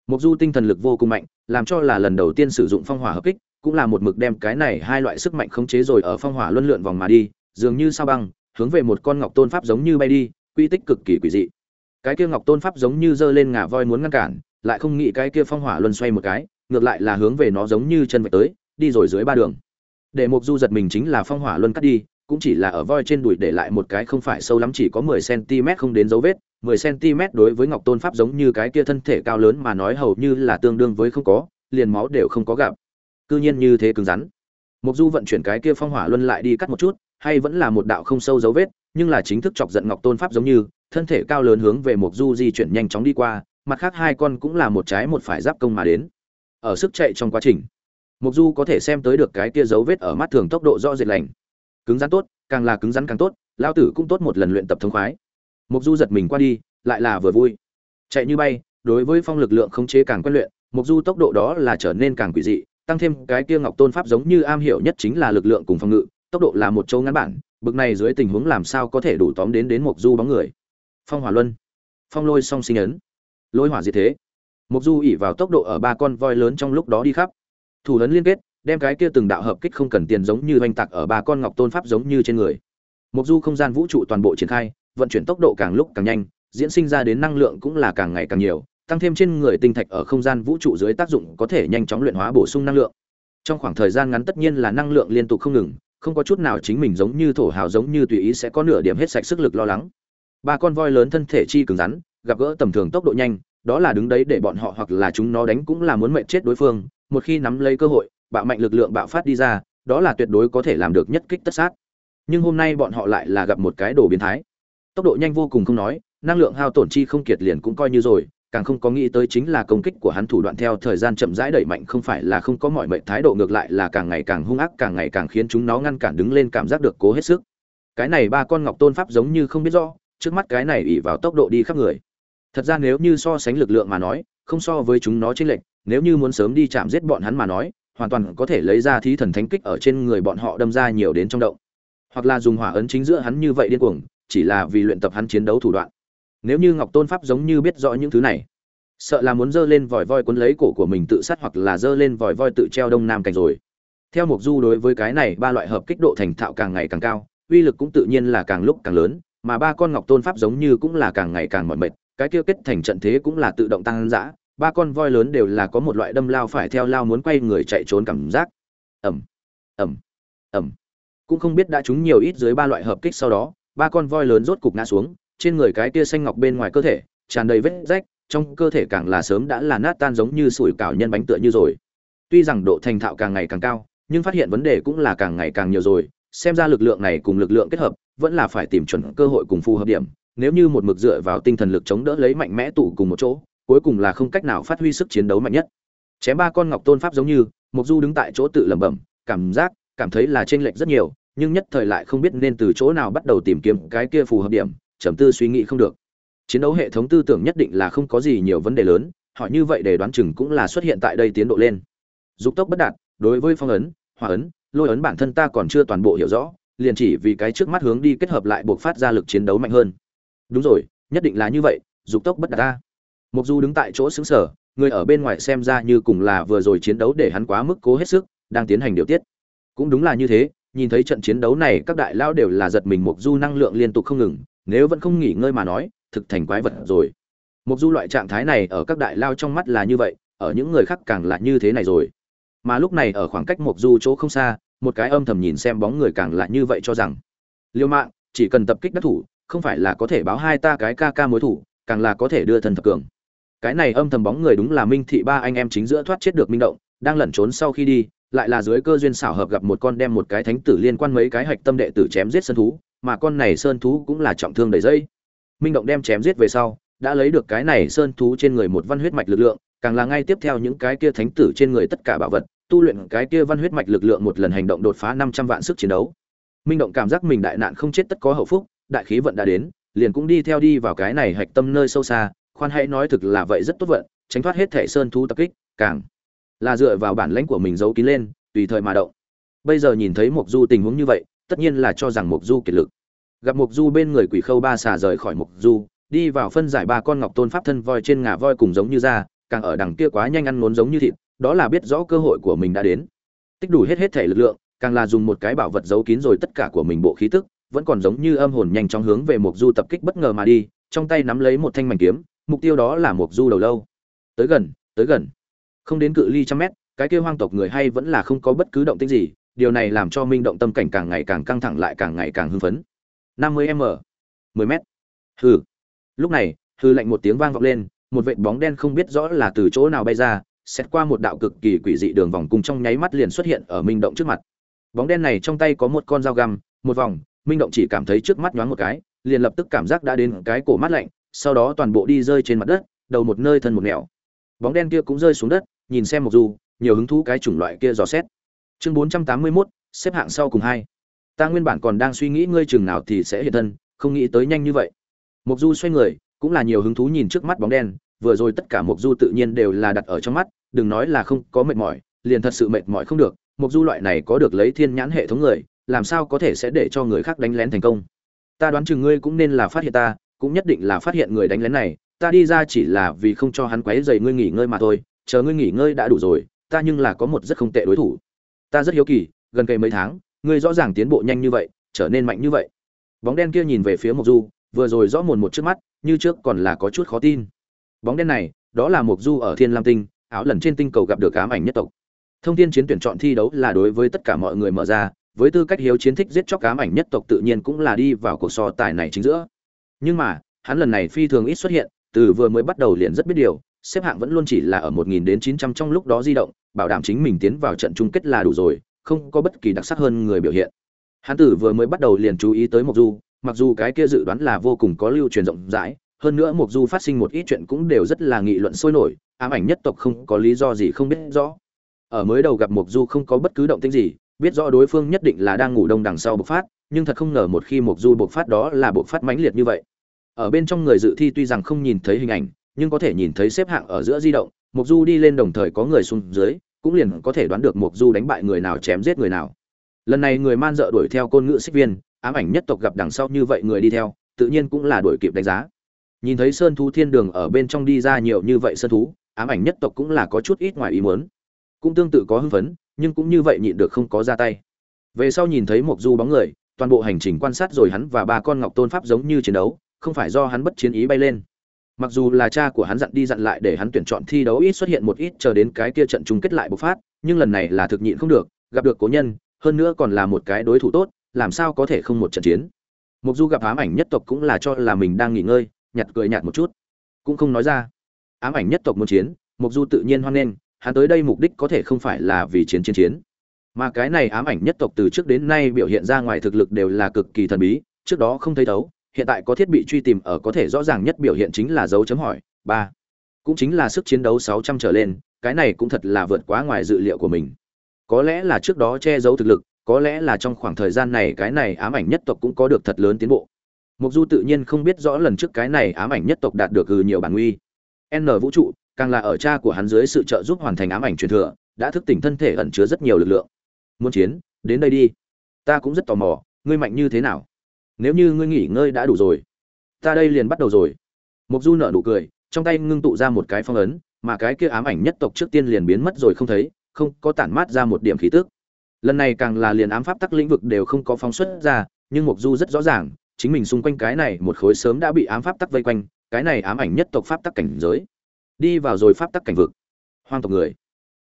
Mục du tinh thần lực vô cùng mạnh, làm cho là lần đầu tiên sử dụng phong hỏa hợp kích, cũng là một mực đem cái này hai loại sức mạnh khống chế rồi ở phong hỏa luân lượn vòng mà đi, dường như sao băng, hướng về một con ngọc tôn pháp giống như bay đi, quy tích cực kỳ quỷ dị cái kia ngọc tôn pháp giống như giơ lên ngả voi muốn ngăn cản, lại không nghĩ cái kia phong hỏa luân xoay một cái, ngược lại là hướng về nó giống như chân vạch tới, đi rồi dưới ba đường. Để mục du giật mình chính là phong hỏa luân cắt đi, cũng chỉ là ở voi trên đùi để lại một cái không phải sâu lắm chỉ có 10 cm không đến dấu vết 10 cm đối với ngọc tôn pháp giống như cái kia thân thể cao lớn mà nói hầu như là tương đương với không có, liền máu đều không có gặp. Cư nhiên như thế cứng rắn. Mục du vận chuyển cái kia phong hỏa luân lại đi cắt một chút, hay vẫn là một đạo không sâu dấu vết, nhưng là chính thức chọc giận ngọc tôn pháp giống như thân thể cao lớn hướng về Mộc du di chuyển nhanh chóng đi qua, mặt khác hai con cũng là một trái một phải giáp công mà đến. Ở sức chạy trong quá trình, Mộc du có thể xem tới được cái kia dấu vết ở mắt thường tốc độ rõ rệt lành. Cứng rắn tốt, càng là cứng rắn càng tốt, Lão tử cũng tốt một lần luyện tập thông khoái. Mộc du giật mình qua đi, lại là vừa vui. Chạy như bay, đối với phong lực lượng không chế càng quen luyện, Mộc du tốc độ đó là trở nên càng quỷ dị, tăng thêm cái kia ngọc tôn pháp giống như am hiểu nhất chính là lực lượng cùng phòng ngự, tốc độ là một châu ngắn bản, bực này dưới tình huống làm sao có thể đủ tóm đến đến Mộc du bóng người phong hỏa luân. Phong lôi song sinh ấn. Lôi hỏa diệt thế. Mục du ỉ vào tốc độ ở ba con voi lớn trong lúc đó đi khắp. Thủ lớn liên kết, đem cái kia từng đạo hợp kích không cần tiền giống như oanh tạc ở ba con ngọc tôn pháp giống như trên người. Mục du không gian vũ trụ toàn bộ triển khai, vận chuyển tốc độ càng lúc càng nhanh, diễn sinh ra đến năng lượng cũng là càng ngày càng nhiều, tăng thêm trên người tinh thạch ở không gian vũ trụ dưới tác dụng có thể nhanh chóng luyện hóa bổ sung năng lượng. Trong khoảng thời gian ngắn tất nhiên là năng lượng liên tục không ngừng, không có chút nào chính mình giống như thổ hào giống như tùy ý sẽ có nửa điểm hết sạch sức lực lo lắng ba con voi lớn thân thể chi cứng rắn, gặp gỡ tầm thường tốc độ nhanh, đó là đứng đấy để bọn họ hoặc là chúng nó đánh cũng là muốn mệnh chết đối phương, một khi nắm lấy cơ hội, bạo mạnh lực lượng bạo phát đi ra, đó là tuyệt đối có thể làm được nhất kích tất sát. Nhưng hôm nay bọn họ lại là gặp một cái đồ biến thái. Tốc độ nhanh vô cùng không nói, năng lượng hao tổn chi không kiệt liền cũng coi như rồi, càng không có nghĩ tới chính là công kích của hắn thủ đoạn theo thời gian chậm rãi đẩy mạnh không phải là không có mọi mệnh, thái độ ngược lại là càng ngày càng hung ác, càng ngày càng khiến chúng nó ngăn cản đứng lên cảm giác được cố hết sức. Cái này ba con ngọc tôn pháp giống như không biết rõ trước mắt cái này ỉ vào tốc độ đi khắp người. Thật ra nếu như so sánh lực lượng mà nói, không so với chúng nó chênh lệch, nếu như muốn sớm đi chạm giết bọn hắn mà nói, hoàn toàn có thể lấy ra thí thần thánh kích ở trên người bọn họ đâm ra nhiều đến trong động. Hoặc là dùng hỏa ấn chính giữa hắn như vậy điên cuồng, chỉ là vì luyện tập hắn chiến đấu thủ đoạn. Nếu như ngọc tôn pháp giống như biết rõ những thứ này, sợ là muốn giơ lên vòi voi cuốn lấy cổ của mình tự sát hoặc là giơ lên vòi voi tự treo đông nam cảnh rồi. Theo mục du đối với cái này ba loại hợp kích độ thành thạo càng ngày càng cao, uy lực cũng tự nhiên là càng lúc càng lớn mà ba con ngọc tôn pháp giống như cũng là càng ngày càng mỏi mệt, cái kia kết thành trận thế cũng là tự động tăng dã, ba con voi lớn đều là có một loại đâm lao phải theo lao muốn quay người chạy trốn cảm giác. Ẩm ẩm ẩm cũng không biết đã trúng nhiều ít dưới ba loại hợp kích sau đó, ba con voi lớn rốt cục ngã xuống, trên người cái kia xanh ngọc bên ngoài cơ thể, tràn đầy vết rách, trong cơ thể càng là sớm đã là nát tan giống như sủi cảo nhân bánh tựa như rồi. Tuy rằng độ thành thạo càng ngày càng cao, nhưng phát hiện vấn đề cũng là càng ngày càng nhiều rồi xem ra lực lượng này cùng lực lượng kết hợp, vẫn là phải tìm chuẩn cơ hội cùng phù hợp điểm. Nếu như một mực dựa vào tinh thần lực chống đỡ lấy mạnh mẽ tụ cùng một chỗ, cuối cùng là không cách nào phát huy sức chiến đấu mạnh nhất. Chém ba con ngọc tôn pháp giống như mục du đứng tại chỗ tự lẩm bẩm, cảm giác, cảm thấy là chênh lệch rất nhiều, nhưng nhất thời lại không biết nên từ chỗ nào bắt đầu tìm kiếm cái kia phù hợp điểm, trầm tư suy nghĩ không được. Chiến đấu hệ thống tư tưởng nhất định là không có gì nhiều vấn đề lớn, hỏi như vậy để đoán chừng cũng là xuất hiện tại đây tiến độ lên. Dục tốc bất đạt, đối với phong ấn hòa ấn lôi ấn bản thân ta còn chưa toàn bộ hiểu rõ liền chỉ vì cái trước mắt hướng đi kết hợp lại buộc phát ra lực chiến đấu mạnh hơn đúng rồi nhất định là như vậy dục tốc bất đạt ta Mục Du đứng tại chỗ sững sờ, người ở bên ngoài xem ra như cùng là vừa rồi chiến đấu để hắn quá mức cố hết sức, đang tiến hành điều tiết. Cũng đúng là như thế, nhìn thấy trận chiến đấu này các đại lao đều là giật mình Mục Du năng lượng liên tục không ngừng, nếu vẫn không nghỉ ngơi mà nói, thực thành quái vật rồi. Mục Du loại trạng thái này ở các đại lao trong mắt là như vậy, ở những người khác càng là như thế này rồi. Mà lúc này ở khoảng cách Mộc Du chỗ không xa, một cái âm thầm nhìn xem bóng người càng lại như vậy cho rằng, Liêu Mạng, chỉ cần tập kích đắc thủ, không phải là có thể báo hai ta cái ca ca mối thủ, càng là có thể đưa thần thập cường. Cái này âm thầm bóng người đúng là minh thị ba anh em chính giữa thoát chết được minh động đang lẩn trốn sau khi đi lại là dưới cơ duyên xảo hợp gặp một con đem một cái thánh tử liên quan mấy cái hạch tâm đệ tử chém giết sơn thú mà con này sơn thú cũng là trọng thương đầy dây. Minh động đem chém giết về sau đã lấy được cái này sơn thú trên người một văn huyết mạch lực lượng càng là ngay tiếp theo những cái kia thánh tử trên người tất cả bảo vật, tu luyện cái kia văn huyết mạch lực lượng một lần hành động đột phá năm trăm vạn sức chiến đấu. Minh động cảm giác mình đại nạn không chết tất có hậu phúc, đại khí vận đã đến, liền cũng đi theo đi vào cái này hạch tâm nơi sâu xa, khoan hãy nói thực là vậy rất tốt vận, tránh thoát hết thể sơn thú tập kích, càng là dựa vào bản lãnh của mình giấu kín lên, tùy thời mà động. Bây giờ nhìn thấy mục du tình huống như vậy, tất nhiên là cho rằng mục du kiệt lực. Gặp mục du bên người quỷ khâu ba xà rời khỏi mục du, đi vào phân giải ba con ngọc tôn pháp thân voi trên ngà voi cùng giống như ra càng ở đằng kia quá nhanh ăn ngốn giống như thịt, đó là biết rõ cơ hội của mình đã đến. Tích đủ hết hết thể lực lượng, càng là dùng một cái bảo vật giấu kín rồi tất cả của mình bộ khí tức, vẫn còn giống như âm hồn nhanh chóng hướng về mục du tập kích bất ngờ mà đi, trong tay nắm lấy một thanh mảnh kiếm, mục tiêu đó là mục du đầu lâu. Tới gần tới gần. Không đến cự ly trăm mét, cái kia hoang tộc người hay vẫn là không có bất cứ động tĩnh gì, điều này làm cho minh động tâm cảnh càng ngày càng căng thẳng lại càng ngày càng hưng phấn. 50 m 10 m hừ. Lúc này hư lạnh một tiếng vang vọng lên một vệt bóng đen không biết rõ là từ chỗ nào bay ra xét qua một đạo cực kỳ quỷ dị đường vòng cung trong nháy mắt liền xuất hiện ở minh động trước mặt. Bóng đen này trong tay có một con dao găm một vòng minh động chỉ cảm thấy trước mắt nhoáng một cái liền lập tức cảm giác đã đến cái cổ mắt lạnh sau đó toàn bộ đi rơi trên mặt đất đầu một nơi thân một nẻo. Bóng đen kia cũng rơi xuống đất nhìn xem một du nhiều hứng thú cái chủng loại kia dò xét. Chương bốn trăm tám mươi 481, xếp hạng sau cùng hai. Ta nguyên bản còn đang suy nghĩ ngươi chừng nào thì sẽ hiện thân không nghĩ tới nhanh như vậy. Mục du xoay người cũng là nhiều hứng thú nhìn trước mắt bóng đen, vừa rồi tất cả mục du tự nhiên đều là đặt ở trong mắt, đừng nói là không có mệt mỏi, liền thật sự mệt mỏi không được mục du loại này có được lấy thiên nhãn hệ thống người, làm sao có thể sẽ để cho người khác đánh lén thành công? Ta đoán chừng ngươi cũng nên là phát hiện ta, cũng nhất định là phát hiện người đánh lén này, ta đi ra chỉ là vì không cho hắn quấy rầy ngươi nghỉ ngơi mà thôi, chờ ngươi nghỉ ngơi đã đủ rồi, ta nhưng là có một rất không tệ đối thủ. Ta rất hiếu kỳ, gần kề mấy tháng, ngươi rõ ràng tiến bộ nhanh như vậy, trở nên mạnh như vậy. Bóng đen kia nhìn về phía mộc du, vừa rồi rõ mồn một trước mắt như trước còn là có chút khó tin. Bóng đen này, đó là mộc du ở thiên lam tinh, áo lần trên tinh cầu gặp được ám ảnh nhất tộc. Thông tin chiến tuyển chọn thi đấu là đối với tất cả mọi người mở ra, với tư cách hiếu chiến thích giết chóc ám ảnh nhất tộc tự nhiên cũng là đi vào cuộc so tài này chính giữa. Nhưng mà, hắn lần này phi thường ít xuất hiện, từ vừa mới bắt đầu liền rất biết điều, xếp hạng vẫn luôn chỉ là ở 1000 đến 900 trong lúc đó di động, bảo đảm chính mình tiến vào trận chung kết là đủ rồi, không có bất kỳ đặc sắc hơn người biểu hiện. Hắn tử vừa mới bắt đầu liền chú ý tới mộc du mặc dù cái kia dự đoán là vô cùng có lưu truyền rộng rãi, hơn nữa mục du phát sinh một ít chuyện cũng đều rất là nghị luận sôi nổi, ám ảnh nhất tộc không có lý do gì không biết rõ. Ở mới đầu gặp mục du không có bất cứ động tĩnh gì, biết rõ đối phương nhất định là đang ngủ đông đằng sau bộc phát, nhưng thật không ngờ một khi mục du bộc phát đó là bộc phát mãnh liệt như vậy. Ở bên trong người dự thi tuy rằng không nhìn thấy hình ảnh, nhưng có thể nhìn thấy xếp hạng ở giữa di động mục du đi lên đồng thời có người xuống dưới, cũng liền có thể đoán được mục du đánh bại người nào chém giết người nào. Lần này người man dợ đuổi theo côn ngữ xích viên ám ảnh nhất tộc gặp đằng sau như vậy người đi theo, tự nhiên cũng là đuổi kịp đánh giá. Nhìn thấy sơn thú thiên đường ở bên trong đi ra nhiều như vậy sơn thú, ám ảnh nhất tộc cũng là có chút ít ngoài ý muốn. Cũng tương tự có hưng phấn, nhưng cũng như vậy nhịn được không có ra tay. Về sau nhìn thấy một du bóng người, toàn bộ hành trình quan sát rồi hắn và ba con ngọc tôn pháp giống như chiến đấu, không phải do hắn bất chiến ý bay lên. Mặc dù là cha của hắn dặn đi dặn lại để hắn tuyển chọn thi đấu ít xuất hiện một ít chờ đến cái kia trận chung kết lại bộc phát, nhưng lần này là thực nhịn không được, gặp được cố nhân, hơn nữa còn là một cái đối thủ tốt làm sao có thể không một trận chiến? Mục du gặp ám ảnh nhất tộc cũng là cho là mình đang nghỉ ngơi, nhặt cười nhạt một chút. Cũng không nói ra. Ám ảnh nhất tộc muốn chiến, mục du tự nhiên hoan nghênh, hắn tới đây mục đích có thể không phải là vì chiến chiến chiến. Mà cái này ám ảnh nhất tộc từ trước đến nay biểu hiện ra ngoài thực lực đều là cực kỳ thần bí, trước đó không thấy thấu, hiện tại có thiết bị truy tìm ở có thể rõ ràng nhất biểu hiện chính là dấu chấm hỏi, ba. Cũng chính là sức chiến đấu 600 trở lên, cái này cũng thật là vượt quá ngoài dự liệu của mình. Có lẽ là trước đó che giấu thực lực có lẽ là trong khoảng thời gian này cái này ám ảnh nhất tộc cũng có được thật lớn tiến bộ. Mục du tự nhiên không biết rõ lần trước cái này ám ảnh nhất tộc đạt được gừ nhiều bản nguy. N vũ trụ, càng là ở cha của hắn dưới sự trợ giúp hoàn thành ám ảnh truyền thừa, đã thức tỉnh thân thể ẩn chứa rất nhiều lực lượng. Muốn chiến, đến đây đi. Ta cũng rất tò mò, ngươi mạnh như thế nào? Nếu như ngươi nghỉ ngơi đã đủ rồi, ta đây liền bắt đầu rồi. Mục du nở nụ cười, trong tay ngưng tụ ra một cái phong ấn, mà cái kia ám ảnh nhất tộc trước tiên liền biến mất rồi không thấy, không có tản mát ra một điểm khí tức lần này càng là liền ám pháp tắc lĩnh vực đều không có phóng xuất ra, nhưng mục du rất rõ ràng, chính mình xung quanh cái này một khối sớm đã bị ám pháp tắc vây quanh, cái này ám ảnh nhất tộc pháp tắc cảnh giới. Đi vào rồi pháp tắc cảnh vực. Hoang tộc người.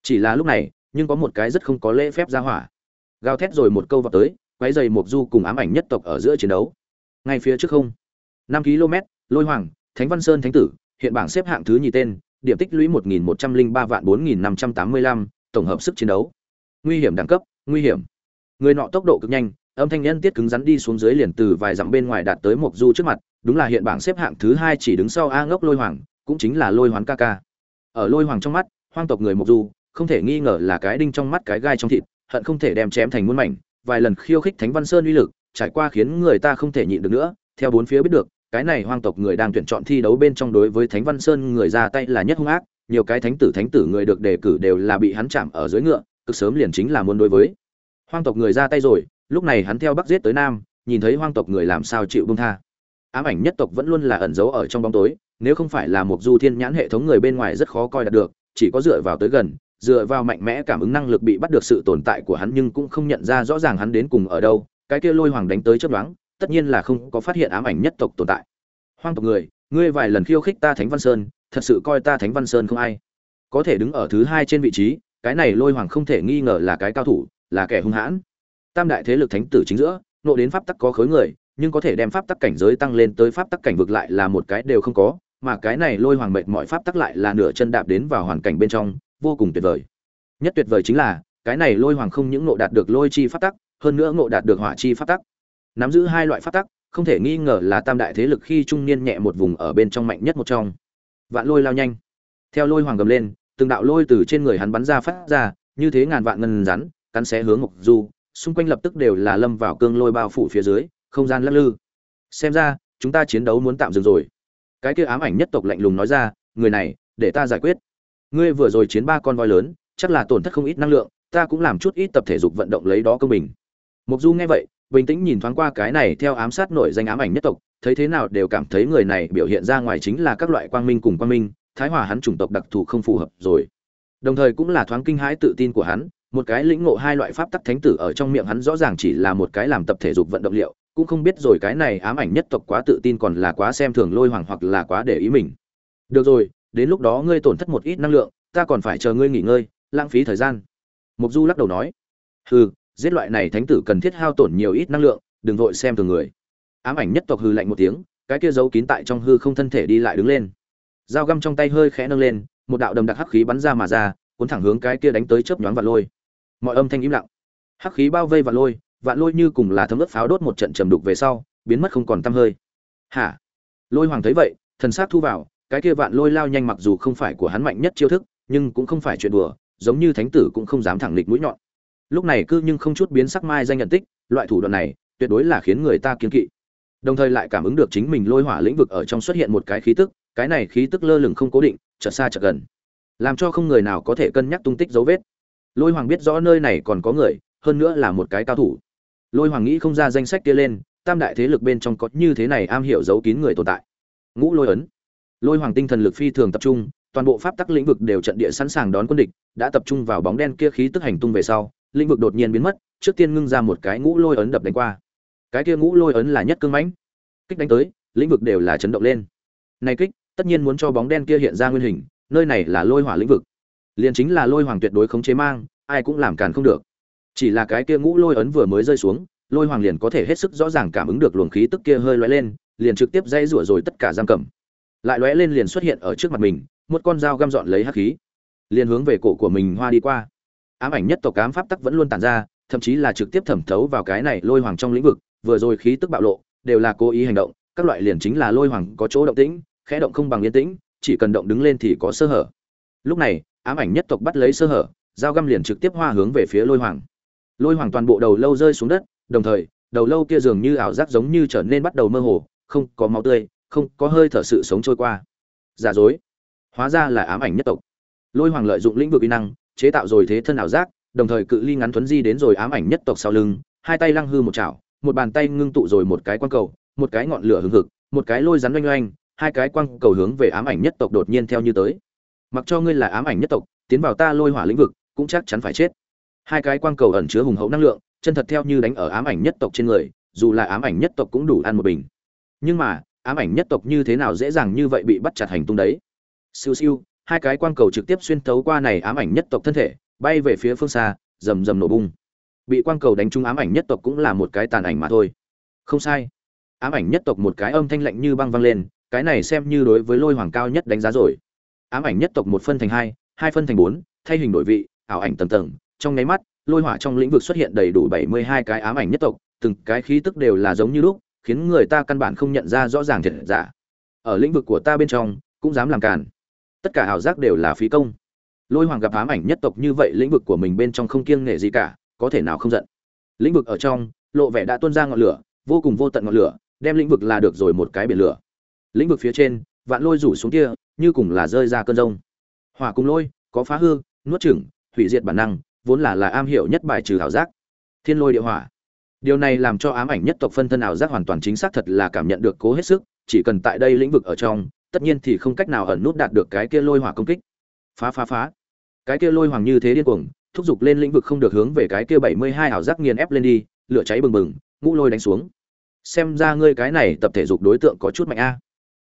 Chỉ là lúc này, nhưng có một cái rất không có lễ phép ra hỏa. Gào thét rồi một câu vào tới, quấy dày mục du cùng ám ảnh nhất tộc ở giữa chiến đấu. Ngay phía trước không. Năm km, lôi hoàng, thánh văn sơn thánh tử, hiện bảng xếp hạng thứ nhì tên, điểm tích lũy một nghìn một trăm linh ba vạn bốn nghìn năm trăm tám mươi lăm, tổng hợp sức chiến đấu. Nguy hiểm đẳng cấp nguy hiểm. Người nọ tốc độ cực nhanh, âm thanh nhân tiết cứng rắn đi xuống dưới liền từ vài dặm bên ngoài đạt tới mộc du trước mặt, đúng là hiện bảng xếp hạng thứ hai chỉ đứng sau a ngốc lôi hoàng, cũng chính là lôi hoán ca ca. Ở lôi hoàng trong mắt, hoang tộc người mộc du, không thể nghi ngờ là cái đinh trong mắt cái gai trong thịt, hận không thể đem chém thành muôn mảnh, vài lần khiêu khích thánh văn sơn uy lực, trải qua khiến người ta không thể nhịn được nữa, theo bốn phía biết được, cái này hoang tộc người đang tuyển chọn thi đấu bên trong đối với thánh văn sơn người ra tay là nhất hung ác, nhiều cái thánh tử thánh tử người được đề cử đều là bị hắn chạm ở dưới ngựa cực sớm liền chính là muốn đối với. Hoang tộc người ra tay rồi, lúc này hắn theo bắc giết tới nam, nhìn thấy hoang tộc người làm sao chịu bông tha. Ám ảnh nhất tộc vẫn luôn là ẩn giấu ở trong bóng tối, nếu không phải là một du thiên nhãn hệ thống người bên ngoài rất khó coi đạt được, chỉ có dựa vào tới gần, dựa vào mạnh mẽ cảm ứng năng lực bị bắt được sự tồn tại của hắn nhưng cũng không nhận ra rõ ràng hắn đến cùng ở đâu, cái kia lôi hoàng đánh tới chấp đoán tất nhiên là không có phát hiện ám ảnh nhất tộc tồn tại. Hoang tộc người, ngươi vài lần khiêu khích ta thánh văn sơn, thật sự coi ta thánh văn sơn không ai. Có thể đứng ở thứ hai trên vị trí cái này lôi hoàng không thể nghi ngờ là cái cao thủ, là kẻ hung hãn. Tam đại thế lực thánh tử chính giữa, nộ đến pháp tắc có khối người, nhưng có thể đem pháp tắc cảnh giới tăng lên tới pháp tắc cảnh vực lại là một cái đều không có, mà cái này lôi hoàng mệt mọi pháp tắc lại là nửa chân đạp đến vào hoàn cảnh bên trong, vô cùng tuyệt vời. Nhất tuyệt vời chính là, cái này lôi hoàng không những nộ đạt được lôi chi pháp tắc, hơn nữa ngộ đạt được hỏa chi pháp tắc. Nắm giữ hai loại pháp tắc, không thể nghi ngờ là tam đại thế lực khi trung niên nhẹ một vùng ở bên trong mạnh nhất một trong. Vạn lôi lao nhanh. Theo lôi hoàng gầm lên từng đạo lôi từ trên người hắn bắn ra phát ra, như thế ngàn vạn ngân rắn, cắn xé hướng mục du, xung quanh lập tức đều là lâm vào cương lôi bao phủ phía dưới, không gian lắc lư. Xem ra, chúng ta chiến đấu muốn tạm dừng rồi. Cái kia ám ảnh nhất tộc lạnh lùng nói ra, người này, để ta giải quyết. Ngươi vừa rồi chiến ba con voi lớn, chắc là tổn thất không ít năng lượng, ta cũng làm chút ít tập thể dục vận động lấy đó công bình. Mục du nghe vậy, bình tĩnh nhìn thoáng qua cái này theo ám sát nổi danh ám ảnh nhất tộc, thấy thế nào đều cảm thấy người này biểu hiện ra ngoài chính là các loại quang minh cùng quang minh thái hòa hắn chủng tộc đặc thù không phù hợp rồi. Đồng thời cũng là thoáng kinh hãi tự tin của hắn, một cái lĩnh ngộ hai loại pháp tắc thánh tử ở trong miệng hắn rõ ràng chỉ là một cái làm tập thể dục vận động liệu, cũng không biết rồi cái này ám ảnh nhất tộc quá tự tin còn là quá xem thường lôi hoàng hoặc là quá để ý mình. Được rồi, đến lúc đó ngươi tổn thất một ít năng lượng, ta còn phải chờ ngươi nghỉ ngơi, lãng phí thời gian. Mục du lắc đầu nói. Hừ, giết loại này thánh tử cần thiết hao tổn nhiều ít năng lượng, đừng vội xem thường người. Ám ảnh nhất tộc hư lạnh một tiếng, cái kia giấu kín tại trong hư không thân thể đi lại đứng lên dao găm trong tay hơi khẽ nâng lên, một đạo đầm đặc hắc khí bắn ra mà ra, cuốn thẳng hướng cái kia đánh tới chớp nhoáng vạn lôi. Mọi âm thanh im lặng. Hắc khí bao vây vạn lôi vạn lôi như cùng là thấm ướt pháo đốt một trận trầm đục về sau, biến mất không còn tăm hơi. Hả? Lôi hoàng thấy vậy, thần sắc thu vào, cái kia vạn lôi lao nhanh mặc dù không phải của hắn mạnh nhất chiêu thức, nhưng cũng không phải chuyện đùa, giống như thánh tử cũng không dám thẳng lịch mũi nhọn. Lúc này cư nhưng không chút biến sắc mai danh nhận tích, loại thủ đoạn này, tuyệt đối là khiến người ta kiên kỵ. Đồng thời lại cảm ứng được chính mình lôi hỏa lĩnh vực ở trong xuất hiện một cái khí tức cái này khí tức lơ lửng không cố định, chợt xa chợt gần. Làm cho không người nào có thể cân nhắc tung tích dấu vết. Lôi hoàng biết rõ nơi này còn có người, hơn nữa là một cái cao thủ. Lôi hoàng nghĩ không ra danh sách kia lên, tam đại thế lực bên trong có như thế này am hiểu giấu kín người tồn tại. Ngũ lôi ấn. Lôi hoàng tinh thần lực phi thường tập trung, toàn bộ pháp tắc lĩnh vực đều trận địa sẵn sàng đón quân địch, đã tập trung vào bóng đen kia khí tức hành tung về sau, lĩnh vực đột nhiên biến mất, trước tiên ngưng ra một cái ngũ lôi ấn đập đánh qua. Cái kia ngũ lôi ấn là nhất cương mãnh. Kích đánh tới, lĩnh vực đều là chấn động lên. Nay kích tất nhiên muốn cho bóng đen kia hiện ra nguyên hình, nơi này là lôi hỏa lĩnh vực. Liền chính là lôi hoàng tuyệt đối khống chế mang, ai cũng làm càn không được. Chỉ là cái kia ngũ lôi ấn vừa mới rơi xuống, lôi hoàng liền có thể hết sức rõ ràng cảm ứng được luồng khí tức kia hơi lóe lên, liền trực tiếp dây rủa rồi tất cả giam cầm. Lại lóe lên liền xuất hiện ở trước mặt mình, một con dao găm dọn lấy hắc khí, liền hướng về cổ của mình hoa đi qua. Ám ảnh nhất tộc ám pháp tắc vẫn luôn tàn ra, thậm chí là trực tiếp thẩm thấu vào cái này lôi hoàng trong lĩnh vực, vừa rồi khí tức bạo lộ, đều là cố ý hành động, các loại liền chính là lôi hoàng có chỗ động tĩnh khẽ động không bằng yên tĩnh, chỉ cần động đứng lên thì có sơ hở. Lúc này, ám ảnh nhất tộc bắt lấy sơ hở, dao găm liền trực tiếp hoa hướng về phía lôi hoàng. Lôi hoàng toàn bộ đầu lâu rơi xuống đất, đồng thời, đầu lâu kia dường như ảo giác giống như trở nên bắt đầu mơ hồ, không có máu tươi, không có hơi thở sự sống trôi qua. Giả dối. Hóa ra là ám ảnh nhất tộc. Lôi hoàng lợi dụng lĩnh vực uy năng, chế tạo rồi thế thân ảo giác, đồng thời cự ly ngắn thuấn di đến rồi ám ảnh nhất tộc sau lưng, hai tay lăng hư một chảo, một bàn tay ngưng tụ rồi một cái quang cầu, một cái ngọn lửa hừng hực, một cái lôi rắn oanh oanh hai cái quang cầu hướng về ám ảnh nhất tộc đột nhiên theo như tới. Mặc cho ngươi là ám ảnh nhất tộc, tiến vào ta lôi hỏa lĩnh vực, cũng chắc chắn phải chết. Hai cái quang cầu ẩn chứa hùng hậu năng lượng, chân thật theo như đánh ở ám ảnh nhất tộc trên người, dù là ám ảnh nhất tộc cũng đủ ăn một bình. Nhưng mà, ám ảnh nhất tộc như thế nào dễ dàng như vậy bị bắt chặt hành tung đấy? Siêu siêu, hai cái quang cầu trực tiếp xuyên thấu qua này ám ảnh nhất tộc thân thể, bay về phía phương xa, rầm rầm nổ bung bị quang cầu đánh trúng ám ảnh nhất tộc cũng là một cái tàn ảnh mà thôi. Không sai. Ám ảnh nhất tộc một cái âm thanh lạnh như băng vang lên cái này xem như đối với lôi hoàng cao nhất đánh giá rồi. Ám ảnh nhất tộc một phân thành hai hai phân thành bốn, thay hình đổi vị, ảo ảnh tầng tầng. Trong nháy mắt, lôi hỏa trong lĩnh vực xuất hiện đầy đủ bảy mươi hai cái ám ảnh nhất tộc, từng cái khí tức đều là giống như lúc, khiến người ta căn bản không nhận ra rõ ràng thiệt giả. Ở lĩnh vực của ta bên trong, cũng dám làm càn. Tất cả ảo giác đều là phí công. Lôi hoàng gặp ám ảnh nhất tộc như vậy, lĩnh vực của mình bên trong không kiêng nể gì cả, có thể nào không giận? Lĩnh vực ở trong, lộ vẻ đã tuôn ra ngọn lửa, vô cùng vô tận ngọn lửa, đem lĩnh vực là được rồi một cái biển lửa lĩnh vực phía trên, vạn lôi rủ xuống kia, như cùng là rơi ra cơn rông. Hỏa cùng lôi, có phá hư, nuốt chửng, hủy diệt bản năng, vốn là là am hiểu nhất bài trừ ảo giác. Thiên lôi địa hỏa. Điều này làm cho ám ảnh nhất tộc phân thân ảo giác hoàn toàn chính xác thật là cảm nhận được cố hết sức, chỉ cần tại đây lĩnh vực ở trong, tất nhiên thì không cách nào ẩn nút đạt được cái kia lôi hỏa công kích. Phá phá phá. Cái kia lôi hoàng như thế điên cuồng, thúc giục lên lĩnh vực không được hướng về cái kia bảy mươi hai ảo giác nghiền ép lên đi, lửa cháy bừng bừng, ngũ lôi đánh xuống. Xem ra ngươi cái này tập thể dục đối tượng có chút mạnh a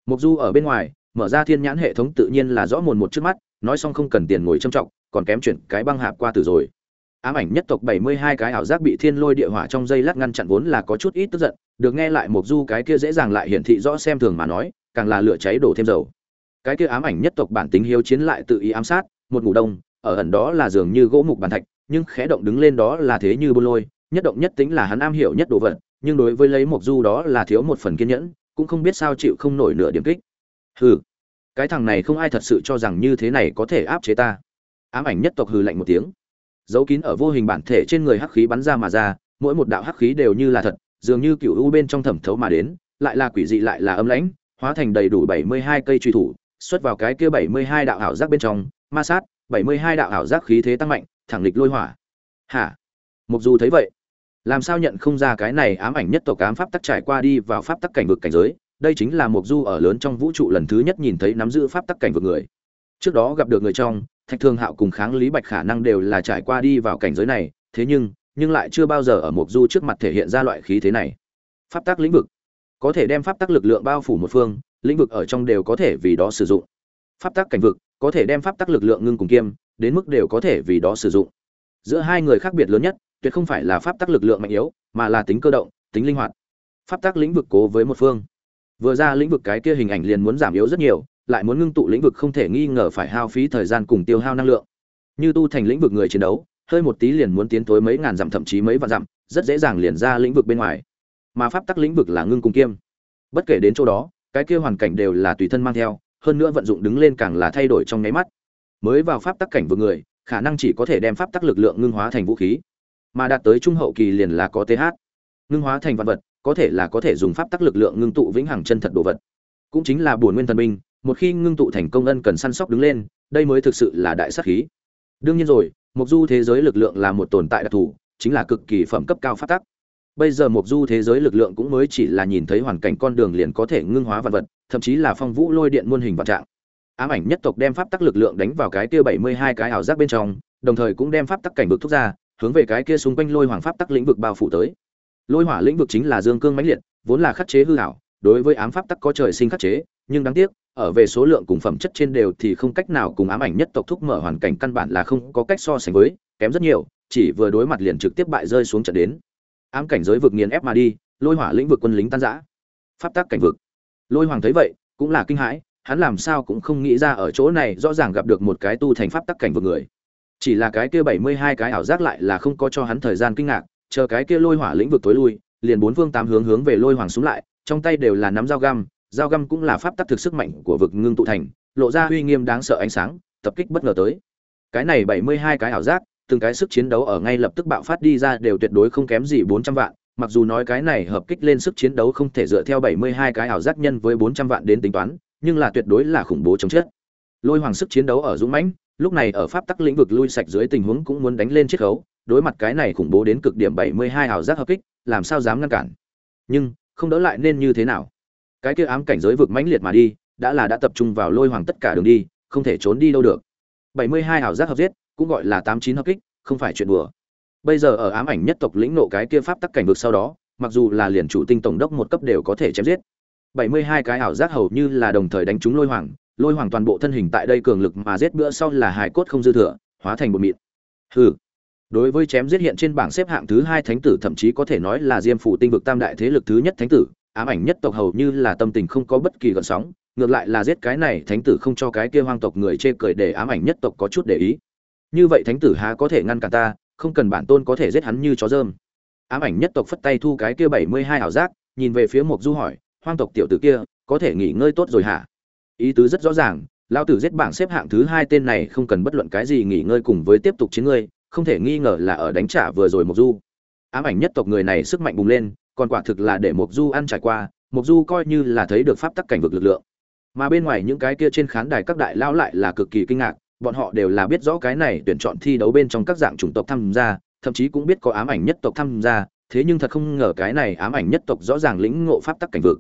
mục du ở bên ngoài, mở ra thiên nhãn hệ thống tự nhiên là rõ mồn một trước mắt, nói xong không cần tiền ngồi trầm trọng, còn kém chuyển cái băng hạp qua từ rồi. Ám ảnh nhất tộc bảy mươi hai cái ảo giác bị thiên lôi địa hỏa trong dây lát ngăn chặn vốn là có chút ít tức giận, được nghe lại mục du cái kia dễ dàng lại hiển thị rõ xem thường mà nói, càng là lửa cháy đổ thêm dầu. Cái kia ám ảnh nhất tộc bản tính hiếu chiến lại tự ý ám sát, một ngủ đông, ở ẩn đó là dường như gỗ mục bàn thạch, nhưng khẽ động đứng lên đó là thế như bồ lôi, nhất động nhất tính là hắn am hiểu nhất đồ vật, nhưng đối với lấy mộc du đó là thiếu một phần kiên nhẫn cũng không biết sao chịu không nổi nửa điểm kích. Hừ, cái thằng này không ai thật sự cho rằng như thế này có thể áp chế ta. Ám ảnh nhất tộc hừ lạnh một tiếng. Giấu kín ở vô hình bản thể trên người hắc khí bắn ra mà ra, mỗi một đạo hắc khí đều như là thật, dường như cựu u bên trong thẩm thấu mà đến, lại là quỷ dị lại là âm lãnh, hóa thành đầy đủ bảy mươi hai cây truy thủ, xuất vào cái kia bảy mươi hai đạo ảo giác bên trong, ma sát, bảy mươi hai đạo ảo giác khí thế tăng mạnh, thẳng lịch lôi hỏa. Hả? Mục dù thấy vậy làm sao nhận không ra cái này ám ảnh nhất tộc ám pháp tắc trải qua đi vào pháp tắc cảnh vực cảnh giới? Đây chính là mục du ở lớn trong vũ trụ lần thứ nhất nhìn thấy nắm giữ pháp tắc cảnh vực người. Trước đó gặp được người trong, thạch thương hạo cùng kháng lý bạch khả năng đều là trải qua đi vào cảnh giới này, thế nhưng nhưng lại chưa bao giờ ở mục du trước mặt thể hiện ra loại khí thế này. Pháp tắc lĩnh vực. Có thể đem pháp tắc lực lượng bao phủ một phương, lĩnh vực ở trong đều có thể vì đó sử dụng. Pháp tắc cảnh vực, có thể đem pháp tắc lực lượng ngưng cùng kiêm, đến mức đều có thể vì đó sử dụng. Giữa hai người khác biệt lớn nhất tuyệt không phải là pháp tắc lực lượng mạnh yếu, mà là tính cơ động, tính linh hoạt. Pháp tắc lĩnh vực cố với một phương. Vừa ra lĩnh vực cái kia hình ảnh liền muốn giảm yếu rất nhiều, lại muốn ngưng tụ lĩnh vực không thể nghi ngờ phải hao phí thời gian cùng tiêu hao năng lượng. Như tu thành lĩnh vực người chiến đấu, hơi một tí liền muốn tiến tối mấy ngàn dặm thậm chí mấy vạn dặm, rất dễ dàng liền ra lĩnh vực bên ngoài. Mà pháp tắc lĩnh vực là ngưng cùng kiêm. Bất kể đến chỗ đó, cái kia hoàn cảnh đều là tùy thân mang theo, hơn nữa vận dụng đứng lên càng là thay đổi trong nháy mắt. Mới vào pháp tắc cảnh vực người, khả năng chỉ có thể đem pháp tắc lực lượng ngưng hóa thành vũ khí mà đạt tới trung hậu kỳ liền là có th. Ngưng hóa thành vật vật, có thể là có thể dùng pháp tắc lực lượng ngưng tụ vĩnh hằng chân thật đồ vật. Cũng chính là bổn nguyên thần minh. một khi ngưng tụ thành công ân cần săn sóc đứng lên, đây mới thực sự là đại sát khí. Đương nhiên rồi mục du thế giới lực lượng là một tồn tại đặc thù, chính là cực kỳ phẩm cấp cao pháp tắc. Bây giờ mục du thế giới lực lượng cũng mới chỉ là nhìn thấy hoàn cảnh con đường liền có thể ngưng hóa vật vật, thậm chí là phong vũ lôi điện muôn hình vạn trạng. Ám ảnh nhất tộc đem pháp tắc lực lượng đánh vào cái tiêu bảy mươi hai cái ảo giác bên trong, đồng thời cũng đem pháp tắc cảnh vực thúc ra hướng về cái kia xung quanh lôi hoàng pháp tắc lĩnh vực bao phủ tới. Lôi hỏa lĩnh vực chính là dương cương mãnh liệt, vốn là khắc chế hư hảo đối với ám pháp tắc có trời sinh khắc chế, nhưng đáng tiếc, ở về số lượng cùng phẩm chất trên đều thì không cách nào cùng ám ảnh nhất tộc thúc mở hoàn cảnh căn bản là không có cách so sánh với, kém rất nhiều, chỉ vừa đối mặt liền trực tiếp bại rơi xuống trận đến. Ám cảnh giới vực nghiền ép mà đi, lôi hỏa lĩnh vực quân lính tan rã. Pháp tắc cảnh vực. Lôi hoàng thấy vậy, cũng là kinh hãi, hắn làm sao cũng không nghĩ ra ở chỗ này rõ ràng gặp được một cái tu thành pháp tắc cảnh vực người chỉ là cái kia bảy mươi hai cái ảo giác lại là không có cho hắn thời gian kinh ngạc, chờ cái kia lôi hỏa lĩnh vực tối lui, liền bốn phương tám hướng hướng về lôi hoàng xuống lại, trong tay đều là nắm dao găm dao găm cũng là pháp tắc thực sức mạnh của vực ngưng tụ thành, lộ ra uy nghiêm đáng sợ ánh sáng, tập kích bất ngờ tới. Cái này bảy mươi hai cái ảo giác, từng cái sức chiến đấu ở ngay lập tức bạo phát đi ra đều tuyệt đối không kém gì bốn trăm vạn, mặc dù nói cái này hợp kích lên sức chiến đấu không thể dựa theo bảy mươi hai cái ảo giác nhân với bốn trăm vạn đến tính toán, nhưng là tuyệt đối là khủng bố chống chết. Lôi hoàng sức chiến đấu ở dũng mãnh lúc này ở pháp tắc lĩnh vực lui sạch dưới tình huống cũng muốn đánh lên chiết khấu, đối mặt cái này khủng bố đến cực điểm bảy mươi hai giác hợp kích, làm sao dám ngăn cản? Nhưng, không đỡ lại nên như thế nào? Cái kia ám cảnh giới vực mãnh liệt mà đi, đã là đã tập trung vào lôi hoàng tất cả đường đi, không thể trốn đi đâu được. bảy mươi hai giác hợp giết, cũng gọi là tám chín hợp kích, không phải chuyện đùa. Bây giờ ở ám ảnh nhất tộc lĩnh nộ cái kia pháp tắc cảnh vực sau đó, mặc dù là liền chủ tinh tổng đốc một cấp đều có thể chém giết. bảy mươi hai cái ảo giác hầu như là đồng thời đánh trúng lôi hoàng lôi hoàng toàn bộ thân hình tại đây cường lực mà giết bữa sau là hài cốt không dư thừa, hóa thành một mịn. Hừ. Đối với chém giết hiện trên bảng xếp hạng thứ hai thánh tử thậm chí có thể nói là diêm phủ tinh vực tam đại thế lực thứ nhất thánh tử, ám ảnh nhất tộc hầu như là tâm tình không có bất kỳ gợn sóng, ngược lại là giết cái này thánh tử không cho cái kia hoang tộc người chê cười để ám ảnh nhất tộc có chút để ý. Như vậy thánh tử há có thể ngăn cản ta, không cần bản tôn có thể giết hắn như chó dơm. Ám ảnh nhất tộc phất tay thu cái kia bảy mươi hai ảo giác, nhìn về phía mục du hỏi, hoang tộc tiểu tử kia, có thể nghỉ ngơi tốt rồi hả? Ý tứ rất rõ ràng lao tử giết bảng xếp hạng thứ hai tên này không cần bất luận cái gì nghỉ ngơi cùng với tiếp tục chiến ngươi, không thể nghi ngờ là ở đánh trả vừa rồi mộc du. Ám ảnh nhất tộc người này sức mạnh bùng lên, còn quả thực là để mộc du ăn trải qua, mộc du coi như là thấy được pháp tắc cảnh vực lực lượng. Mà bên ngoài những cái kia trên khán đài các đại lão lại là cực kỳ kinh ngạc, bọn họ đều là biết rõ cái này tuyển chọn thi đấu bên trong các dạng chủng tộc tham gia, thậm chí cũng biết có ám ảnh nhất tộc tham gia, thế nhưng thật không ngờ cái này ám ảnh nhất tộc rõ ràng lĩnh ngộ pháp tắc cảnh vực.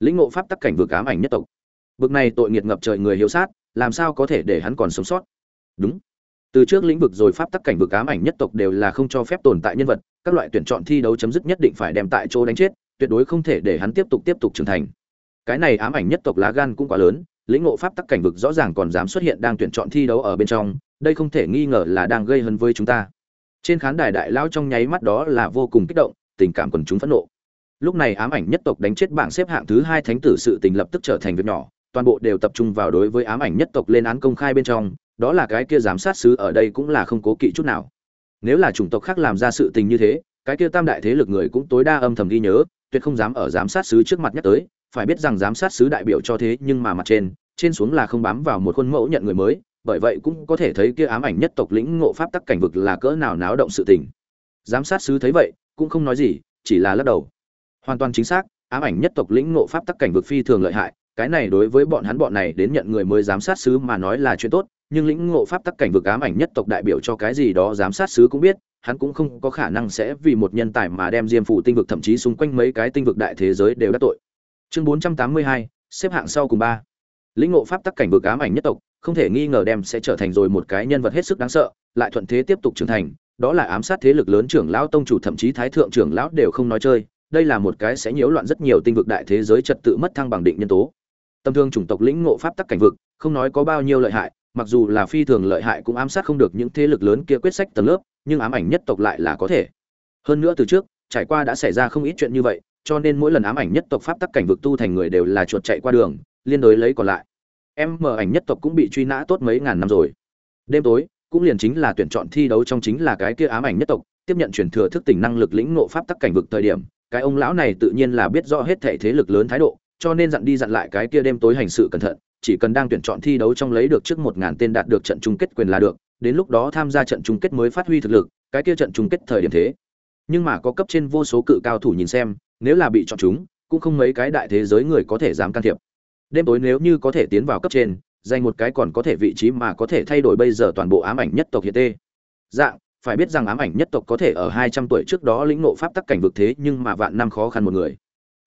Lĩnh ngộ pháp tắc cảnh vực ám ảnh nhất tộc bực này tội nghiệt ngập trời người hiếu sát, làm sao có thể để hắn còn sống sót? Đúng. Từ trước lĩnh vực rồi pháp tắc cảnh vực ám ảnh nhất tộc đều là không cho phép tồn tại nhân vật, các loại tuyển chọn thi đấu chấm dứt nhất định phải đem tại chỗ đánh chết, tuyệt đối không thể để hắn tiếp tục tiếp tục trưởng thành. Cái này ám ảnh nhất tộc lá gan cũng quá lớn, lĩnh ngộ pháp tắc cảnh vực rõ ràng còn dám xuất hiện đang tuyển chọn thi đấu ở bên trong, đây không thể nghi ngờ là đang gây hấn với chúng ta. Trên khán đài đại lao trong nháy mắt đó là vô cùng kích động, tình cảm quần chúng phẫn nộ. Lúc này ám ảnh nhất tộc đánh chết bảng xếp hạng thứ hai thánh tử sự tình lập tức trở thành việc nhỏ toàn bộ đều tập trung vào đối với ám ảnh nhất tộc lên án công khai bên trong, đó là cái kia giám sát sứ ở đây cũng là không cố kỵ chút nào. Nếu là chủng tộc khác làm ra sự tình như thế, cái kia tam đại thế lực người cũng tối đa âm thầm ghi nhớ, tuyệt không dám ở giám sát sứ trước mặt nhắc tới, phải biết rằng giám sát sứ đại biểu cho thế nhưng mà mặt trên trên xuống là không bám vào một khuôn mẫu nhận người mới, bởi vậy cũng có thể thấy kia ám ảnh nhất tộc lĩnh ngộ pháp tắc cảnh vực là cỡ nào náo động sự tình. Giám sát sứ thấy vậy, cũng không nói gì, chỉ là lắc đầu. Hoàn toàn chính xác, ám ảnh nhất tộc lĩnh ngộ pháp tắc cảnh vực phi thường lợi hại cái này đối với bọn hắn bọn này đến nhận người mới giám sát sứ mà nói là chuyện tốt, nhưng lĩnh ngộ pháp tắc cảnh vực ám ảnh nhất tộc đại biểu cho cái gì đó giám sát sứ cũng biết, hắn cũng không có khả năng sẽ vì một nhân tài mà đem diêm phủ tinh vực thậm chí xung quanh mấy cái tinh vực đại thế giới đều đắc tội. Chương bốn trăm tám mươi hai, xếp hạng sau cùng ba. Lĩnh ngộ pháp tắc cảnh vực ám ảnh nhất tộc, không thể nghi ngờ đem sẽ trở thành rồi một cái nhân vật hết sức đáng sợ, lại thuận thế tiếp tục trưởng thành, đó là ám sát thế lực lớn trưởng lão tông chủ thậm chí thái thượng trưởng lão đều không nói chơi, đây là một cái sẽ nhiễu loạn rất nhiều tinh vực đại thế giới trật tự mất thăng bằng định nhân tố tâm thương chủng tộc lĩnh ngộ pháp tắc cảnh vực, không nói có bao nhiêu lợi hại, mặc dù là phi thường lợi hại cũng ám sát không được những thế lực lớn kia quyết sách tầng lớp, nhưng ám ảnh nhất tộc lại là có thể. Hơn nữa từ trước, trải qua đã xảy ra không ít chuyện như vậy, cho nên mỗi lần ám ảnh nhất tộc pháp tắc cảnh vực tu thành người đều là chuột chạy qua đường, liên đối lấy còn lại. Em mở ảnh nhất tộc cũng bị truy nã tốt mấy ngàn năm rồi. Đêm tối, cũng liền chính là tuyển chọn thi đấu trong chính là cái kia ám ảnh nhất tộc, tiếp nhận truyền thừa thức tỉnh năng lực lĩnh ngộ pháp tắc cảnh vực thời điểm, cái ông lão này tự nhiên là biết rõ hết thể thế lực lớn thái độ cho nên dặn đi dặn lại cái kia đêm tối hành sự cẩn thận, chỉ cần đang tuyển chọn thi đấu trong lấy được trước một ngàn tên đạt được trận chung kết quyền là được, đến lúc đó tham gia trận chung kết mới phát huy thực lực, cái kia trận chung kết thời điểm thế. Nhưng mà có cấp trên vô số cự cao thủ nhìn xem, nếu là bị chọn chúng, cũng không mấy cái đại thế giới người có thể dám can thiệp. Đêm tối nếu như có thể tiến vào cấp trên, giành một cái còn có thể vị trí mà có thể thay đổi bây giờ toàn bộ ám ảnh nhất tộc hiện tê. Dạng, phải biết rằng ám ảnh nhất tộc có thể ở hai trăm tuổi trước đó lĩnh ngộ pháp tắc cảnh vực thế nhưng mà vạn năm khó khăn một người.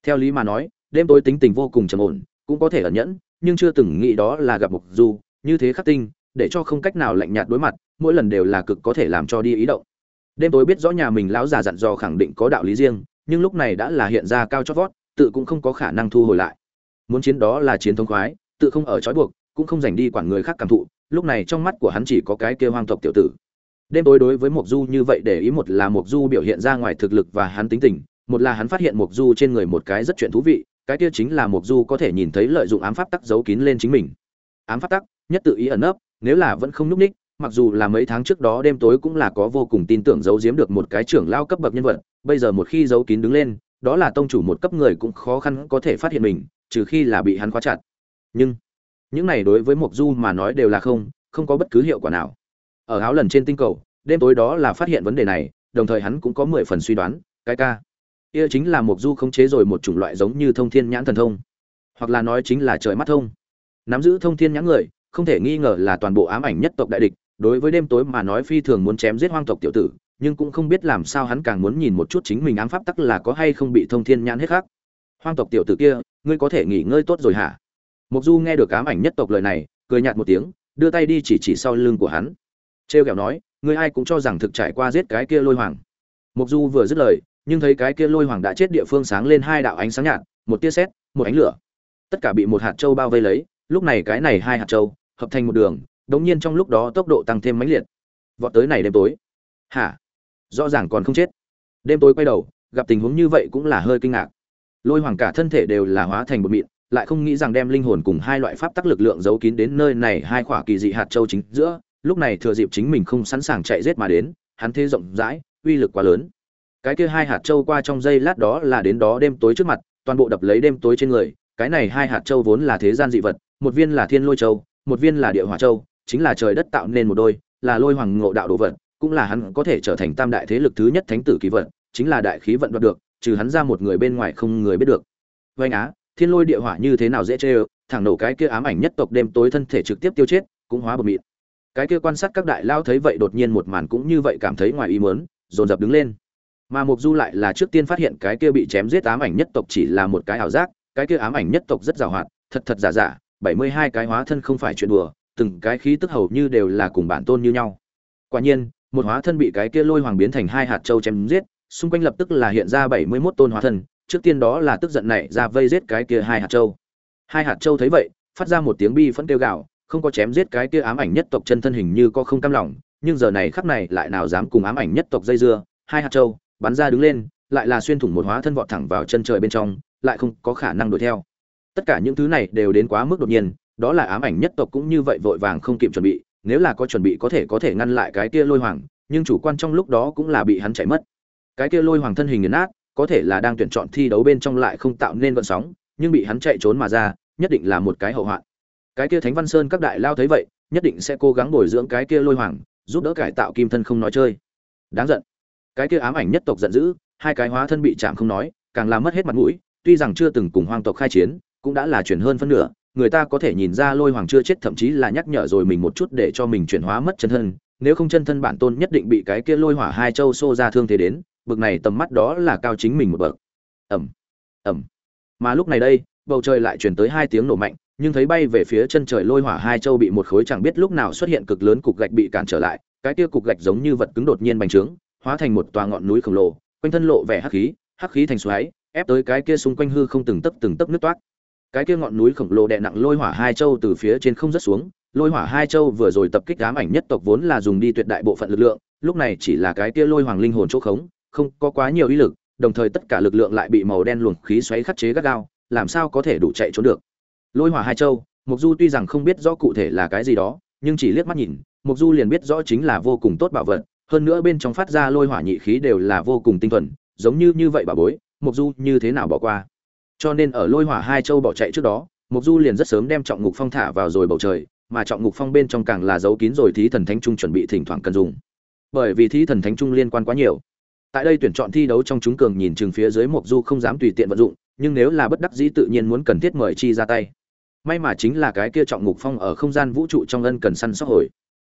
Theo lý mà nói đêm tối tính tình vô cùng trầm ổn, cũng có thể ẩn nhẫn, nhưng chưa từng nghĩ đó là gặp mục du, như thế khắc tinh, để cho không cách nào lạnh nhạt đối mặt, mỗi lần đều là cực có thể làm cho đi ý động. Đêm tối biết rõ nhà mình lão già dặn dò khẳng định có đạo lý riêng, nhưng lúc này đã là hiện ra cao chót vót, tự cũng không có khả năng thu hồi lại. Muốn chiến đó là chiến thống khoái, tự không ở trói buộc, cũng không dành đi quản người khác cảm thụ, lúc này trong mắt của hắn chỉ có cái kêu hoang tộc tiểu tử. Đêm tối đối với mộc du như vậy để ý một là mộc du biểu hiện ra ngoài thực lực và hắn tính tình, một là hắn phát hiện mộc du trên người một cái rất chuyện thú vị cái kia chính là mục du có thể nhìn thấy lợi dụng ám pháp tắc giấu kín lên chính mình. Ám pháp tắc, nhất tự ý ẩn nấp, nếu là vẫn không nhúc ních mặc dù là mấy tháng trước đó đêm tối cũng là có vô cùng tin tưởng giấu giếm được một cái trưởng lao cấp bậc nhân vật, bây giờ một khi giấu kín đứng lên, đó là tông chủ một cấp người cũng khó khăn có thể phát hiện mình, trừ khi là bị hắn khóa chặt. Nhưng, những này đối với mục du mà nói đều là không không có bất cứ hiệu quả nào. Ở áo lần trên tinh cầu, đêm tối đó là phát hiện vấn đề này, đồng thời hắn cũng có mười phần suy đoán, cái ca kia chính là mộc du khống chế rồi một chủng loại giống như thông thiên nhãn thần thông. Hoặc là nói chính là trời mắt thông. Nắm giữ thông thiên nhãn người, không thể nghi ngờ là toàn bộ ám ảnh nhất tộc đại địch. Đối với đêm tối mà nói phi thường muốn chém giết hoang tộc tiểu tử, nhưng cũng không biết làm sao hắn càng muốn nhìn một chút chính mình ám pháp tắc là có hay không bị thông thiên nhãn hết khác hoang tộc tiểu tử kia, ngươi có thể nghỉ ngơi tốt rồi hả? Mộc du nghe được ám ảnh nhất tộc lời này, cười nhạt một tiếng, đưa tay đi chỉ chỉ sau lưng của hắn. Trêu kẹo nói, ngươi ai cũng cho rằng thực trải qua giết cái kia lôi hoàng. Mộc du vừa dứt lời nhưng thấy cái kia lôi hoàng đã chết địa phương sáng lên hai đạo ánh sáng nhạt, một tia sét, một ánh lửa. Tất cả bị một hạt châu bao vây lấy, lúc này cái này hai hạt châu, hợp thành một đường, đống nhiên trong lúc đó tốc độ tăng thêm mãnh liệt. Vọt tới này đêm tối. Hả? Rõ ràng còn không chết. Đêm tối quay đầu, gặp tình huống như vậy cũng là hơi kinh ngạc. Lôi hoàng cả thân thể đều là hóa thành một mịn, lại không nghĩ rằng đem linh hồn cùng hai loại pháp tắc lực lượng giấu kín đến nơi này hai khỏa kỳ dị hạt châu chính giữa, lúc này thừa dịp chính mình không sẵn sàng chạy giết mà đến, hắn thế rộng rãi, uy lực quá lớn cái kia hai hạt châu qua trong giây lát đó là đến đó đêm tối trước mặt, toàn bộ đập lấy đêm tối trên người, cái này hai hạt châu vốn là thế gian dị vật, một viên là thiên lôi châu, một viên là địa hỏa châu, chính là trời đất tạo nên một đôi, là lôi hoàng ngộ đạo đồ vật, cũng là hắn có thể trở thành tam đại thế lực thứ nhất thánh tử kỳ vận chính là đại khí vận đoạt được, trừ hắn ra một người bên ngoài không người biết được. Vanh á, thiên lôi địa hỏa như thế nào dễ chê ơ, thẳng nổ cái kia ám ảnh nhất tộc đêm tối thân thể trực tiếp tiêu chết, cũng hóa bột mịn cái kia quan sát các đại lao thấy vậy đột nhiên một màn cũng như vậy cảm thấy ngoài ý muốn, dồn dập đứng lên mà mục du lại là trước tiên phát hiện cái kia bị chém giết ám ảnh nhất tộc chỉ là một cái ảo giác, cái kia ám ảnh nhất tộc rất giàu hoạt, thật thật giả giả, bảy mươi hai cái hóa thân không phải chuyện đùa, từng cái khí tức hầu như đều là cùng bản tôn như nhau. Quả nhiên, một hóa thân bị cái kia lôi hoàng biến thành hai hạt châu chém giết, xung quanh lập tức là hiện ra bảy mươi 71 tôn hóa thân, trước tiên đó là tức giận này ra vây giết cái kia hai hạt châu. Hai hạt châu thấy vậy, phát ra một tiếng bi phẫn kêu gào, không có chém giết cái kia ám ảnh nhất tộc chân thân hình như có không cam lòng, nhưng giờ này khắc này lại nào dám cùng ám ảnh nhất tộc dây dưa, hai hạt châu bắn ra đứng lên, lại là xuyên thủng một hóa thân vọt thẳng vào chân trời bên trong, lại không có khả năng đuổi theo. Tất cả những thứ này đều đến quá mức đột nhiên, đó là ám ảnh nhất tộc cũng như vậy vội vàng không kịp chuẩn bị, nếu là có chuẩn bị có thể có thể ngăn lại cái kia lôi hoàng, nhưng chủ quan trong lúc đó cũng là bị hắn chạy mất. Cái kia lôi hoàng thân hình nghiền nát, có thể là đang tuyển chọn thi đấu bên trong lại không tạo nên vận sóng, nhưng bị hắn chạy trốn mà ra, nhất định là một cái hậu hoạn. Cái kia thánh văn sơn các đại lao thấy vậy, nhất định sẽ cố gắng bồi dưỡng cái kia lôi hoàng, giúp đỡ cải tạo kim thân không nói chơi. Đáng giận cái kia ám ảnh nhất tộc giận dữ, hai cái hóa thân bị chạm không nói, càng làm mất hết mặt mũi, tuy rằng chưa từng cùng hoang tộc khai chiến, cũng đã là chuyển hơn phân nửa, người ta có thể nhìn ra lôi hoàng chưa chết thậm chí là nhắc nhở rồi mình một chút để cho mình chuyển hóa mất chân thân, nếu không chân thân bản tôn nhất định bị cái kia lôi hỏa hai châu xô ra thương thế đến, bực này tầm mắt đó là cao chính mình một bậc. Ẩm ẩm mà lúc này đây, bầu trời lại chuyển tới hai tiếng nổ mạnh, nhưng thấy bay về phía chân trời lôi hỏa hai châu bị một khối chẳng biết lúc nào xuất hiện cực lớn cục gạch bị cản trở lại, cái kia cục gạch giống như vật cứng đột nhiên bành trướng hóa thành một tòa ngọn núi khổng lồ, quanh thân lộ vẻ hắc khí hắc khí thành xoáy, ép tới cái kia xung quanh hư không từng tấc từng tấc nước toát cái kia ngọn núi khổng lồ đè nặng lôi hỏa hai châu từ phía trên không rất xuống, lôi hỏa hai châu vừa rồi tập kích ám ảnh nhất tộc vốn là dùng đi tuyệt đại bộ phận lực lượng, lúc này chỉ là cái kia lôi hoàng linh hồn chỗ khống, không có quá nhiều ý lực, đồng thời tất cả lực lượng lại bị màu đen luồng khí xoáy khắc chế gắt gao, làm sao có thể đủ chạy trốn được. Lôi hỏa hai châu mục du tuy rằng không biết rõ cụ thể là cái gì đó, nhưng chỉ liếc mắt nhìn mục du liền biết rõ chính là vô cùng tốt bảo vật hơn nữa bên trong phát ra lôi hỏa nhị khí đều là vô cùng tinh thuần, giống như như vậy bà bối mục du như thế nào bỏ qua? Cho nên ở lôi hỏa hai châu bỏ chạy trước đó mục du liền rất sớm đem trọng ngục phong thả vào rồi bầu trời, mà trọng ngục phong bên trong càng là giấu kín rồi thí thần thánh trung chuẩn bị thỉnh thoảng cần dùng. Bởi vì thí thần thánh trung liên quan quá nhiều. Tại đây tuyển chọn thi đấu trong chúng cường nhìn chừng phía dưới mục du không dám tùy tiện vận dụng, nhưng nếu là bất đắc dĩ tự nhiên muốn cần thiết mời chi ra tay. May mà chính là cái kia trọng ngục phong ở không gian vũ trụ trong ân cần săn sóc hồi.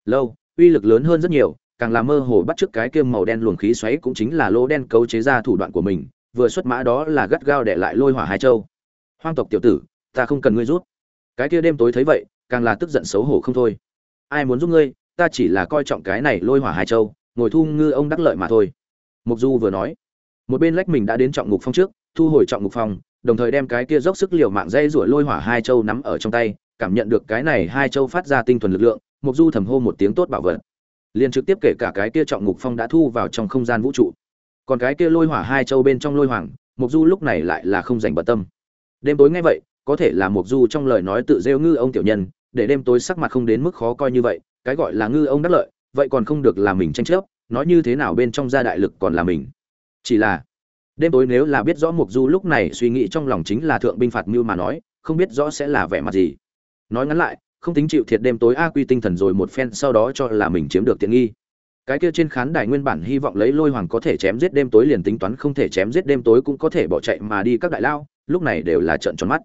Lâu, uy lực lớn hơn rất nhiều càng là mơ hồ bắt trước cái kia màu đen luồng khí xoáy cũng chính là lỗ đen cấu chế ra thủ đoạn của mình, vừa xuất mã đó là gắt gao để lại lôi hỏa hai châu. Hoang tộc tiểu tử, ta không cần ngươi rút. Cái kia đêm tối thấy vậy, càng là tức giận xấu hổ không thôi. Ai muốn giúp ngươi, ta chỉ là coi trọng cái này lôi hỏa hai châu, ngồi thu ngư ông đắc lợi mà thôi. Mục du vừa nói, một bên lách mình đã đến trọng ngục phong trước, thu hồi trọng ngục phong đồng thời đem cái kia dốc sức liều mạng dây rủa lôi hỏa hai châu nắm ở trong tay, cảm nhận được cái này hai châu phát ra tinh thuần lực lượng, mục du thầm hô một tiếng tốt bảo vật liền trực tiếp kể cả cái kia trọng ngục phong đã thu vào trong không gian vũ trụ. Còn cái kia lôi hỏa hai châu bên trong lôi hoàng mục du lúc này lại là không dành bận tâm. Đêm tối ngay vậy, có thể là mục du trong lời nói tự rêu ngư ông tiểu nhân, để đêm tối sắc mặt không đến mức khó coi như vậy, cái gọi là ngư ông đắc lợi, vậy còn không được là mình tranh chấp, nói như thế nào bên trong gia đại lực còn là mình. Chỉ là, đêm tối nếu là biết rõ mục du lúc này suy nghĩ trong lòng chính là thượng binh phạt mưu mà nói, không biết rõ sẽ là vẻ mặt gì. Nói ngắn lại không tính chịu thiệt đêm tối a quy tinh thần rồi một phen sau đó cho là mình chiếm được tiện nghi. Cái kia trên khán đài nguyên bản hy vọng lấy lôi hoàng có thể chém giết đêm tối liền tính toán không thể chém giết đêm tối cũng có thể bỏ chạy mà đi các đại lao, lúc này đều là trận tròn mắt.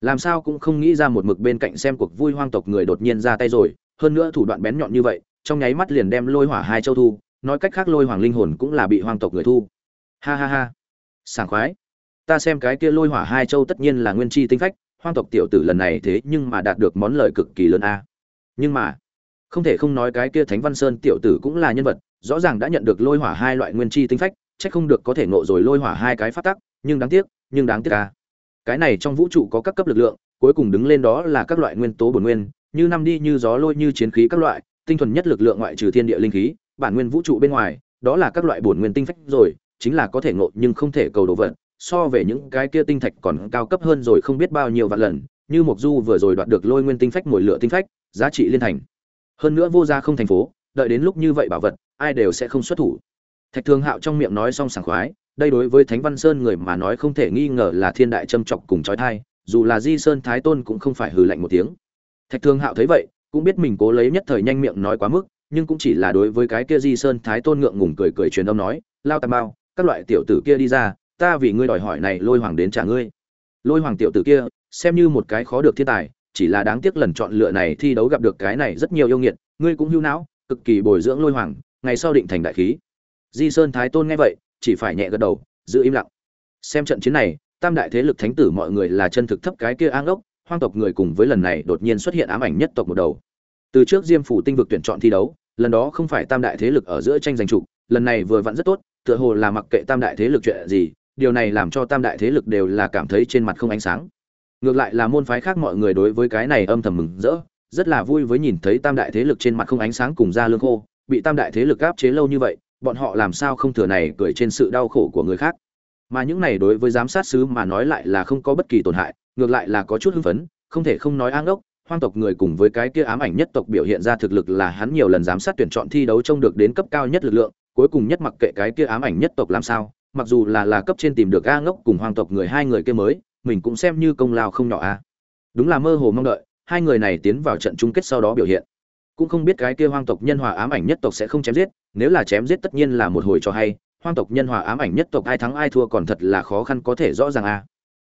Làm sao cũng không nghĩ ra một mực bên cạnh xem cuộc vui hoang tộc người đột nhiên ra tay rồi, hơn nữa thủ đoạn bén nhọn như vậy, trong nháy mắt liền đem lôi hỏa hai châu thu, nói cách khác lôi hoàng linh hồn cũng là bị hoang tộc người thu. Ha ha ha. Sảng khoái. Ta xem cái kia lôi hỏa hai châu tất nhiên là nguyên chi tinh phách hoang tộc tiểu tử lần này thế nhưng mà đạt được món lợi cực kỳ lớn a. Nhưng mà, không thể không nói cái kia thánh văn sơn tiểu tử cũng là nhân vật, rõ ràng đã nhận được lôi hỏa hai loại nguyên chi tinh phách, chắc không được có thể ngộ rồi lôi hỏa hai cái phát tắc, nhưng đáng tiếc, nhưng đáng tiếc a. Cái này trong vũ trụ có các cấp lực lượng, cuối cùng đứng lên đó là các loại nguyên tố bổn nguyên, như năm đi như gió lôi như chiến khí các loại, tinh thuần nhất lực lượng ngoại trừ thiên địa linh khí, bản nguyên vũ trụ bên ngoài, đó là các loại bổn nguyên tinh phách rồi, chính là có thể ngộ nhưng không thể cầu đồ vật so về những cái kia tinh thạch còn cao cấp hơn rồi không biết bao nhiêu vạn lần như mộc du vừa rồi đoạt được lôi nguyên tinh phách mồi lửa tinh phách giá trị liên thành. Hơn nữa vô gia không thành phố đợi đến lúc như vậy bảo vật ai đều sẽ không xuất thủ. Thạch thương hạo trong miệng nói xong sảng khoái đây đối với thánh văn sơn người mà nói không thể nghi ngờ là thiên đại châm chọc cùng chói tai, dù là di sơn thái tôn cũng không phải hừ lạnh một tiếng. Thạch thương hạo thấy vậy cũng biết mình cố lấy nhất thời nhanh miệng nói quá mức nhưng cũng chỉ là đối với cái kia di sơn thái tôn ngượng ngùng cười cười truyền âm nói lao tà bao các loại tiểu tử kia đi ra ta vì ngươi đòi hỏi này lôi hoàng đến trả ngươi. Lôi hoàng tiểu tử kia, xem như một cái khó được thiên tài, chỉ là đáng tiếc lần chọn lựa này thi đấu gặp được cái này rất nhiều yêu nghiệt, ngươi cũng hưu não, cực kỳ bồi dưỡng lôi hoàng, ngày sau định thành đại khí. Di sơn thái tôn nghe vậy, chỉ phải nhẹ gật đầu, giữ im lặng. Xem trận chiến này, tam đại thế lực thánh tử mọi người là chân thực thấp cái kia an ốc, hoang tộc người cùng với lần này đột nhiên xuất hiện ám ảnh nhất tộc một đầu. Từ trước diêm phủ tinh vực tuyển chọn thi đấu, lần đó không phải tam đại thế lực ở giữa tranh giành trụ, lần này vừa vặn rất tốt, tựa hồ là mặc kệ tam đại thế lực chuyện gì điều này làm cho tam đại thế lực đều là cảm thấy trên mặt không ánh sáng. Ngược lại là môn phái khác mọi người đối với cái này âm thầm mừng rỡ, rất là vui với nhìn thấy tam đại thế lực trên mặt không ánh sáng cùng ra lương khô, bị tam đại thế lực áp chế lâu như vậy, bọn họ làm sao không thừa này cười trên sự đau khổ của người khác. Mà những này đối với giám sát sứ mà nói lại là không có bất kỳ tổn hại, ngược lại là có chút hưng phấn, không thể không nói áng ốc, hoang tộc người cùng với cái kia ám ảnh nhất tộc biểu hiện ra thực lực là hắn nhiều lần giám sát tuyển chọn thi đấu trông được đến cấp cao nhất lực lượng, cuối cùng nhất mặc kệ cái kia ám ảnh nhất tộc làm sao mặc dù là là cấp trên tìm được a ngốc cùng hoang tộc người hai người kia mới, mình cũng xem như công lao không nhỏ a đúng là mơ hồ mong đợi, hai người này tiến vào trận chung kết sau đó biểu hiện. Cũng không biết cái kia hoang tộc nhân hòa ám ảnh nhất tộc sẽ không chém giết, nếu là chém giết tất nhiên là một hồi cho hay hoang tộc nhân hòa ám ảnh nhất tộc ai thắng ai thua còn thật là khó khăn có thể rõ ràng a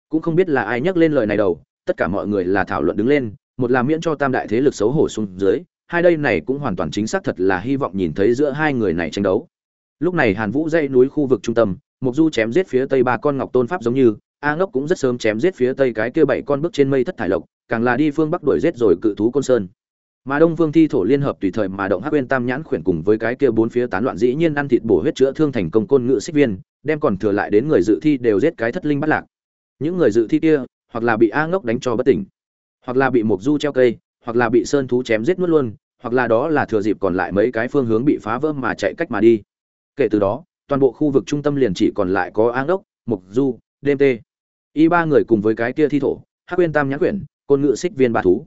cũng không biết là ai nhắc lên lời này đầu tất cả mọi người là thảo luận đứng lên, một là miễn cho tam đại thế lực xấu hổ xuống dưới, hai đây này cũng hoàn toàn chính xác thật là hy vọng nhìn thấy giữa hai người này tranh đấu lúc này hàn vũ dây núi khu vực trung tâm mục du chém giết phía tây ba con ngọc tôn pháp giống như, a ngốc cũng rất sớm chém giết phía tây cái kia bảy con bước trên mây thất thải lộc, càng là đi phương bắc đuổi giết rồi cự thú côn sơn. Mà đông vương thi thổ liên hợp tùy thời mà động hắc uyên tam nhãn khuyển cùng với cái kia bốn phía tán loạn dĩ nhiên ăn thịt bổ huyết chữa thương thành công côn ngự xích viên, đem còn thừa lại đến người dự thi đều giết cái thất linh bắt lạc. Những người dự thi kia, hoặc là bị a ngốc đánh cho bất tỉnh, hoặc là bị mục du treo cây, hoặc là bị sơn thú chém giết nuốt luôn, hoặc là đó là thừa dịp còn lại mấy cái phương hướng bị phá vỡ mà chạy cách mà đi kể từ đó, toàn bộ khu vực trung tâm liền chỉ còn lại có áng đốc mục du, đêm tê. Y ba người cùng với cái kia thi thổ, hắc quyên tam nhãn quyển, côn ngự xích viên ba thú.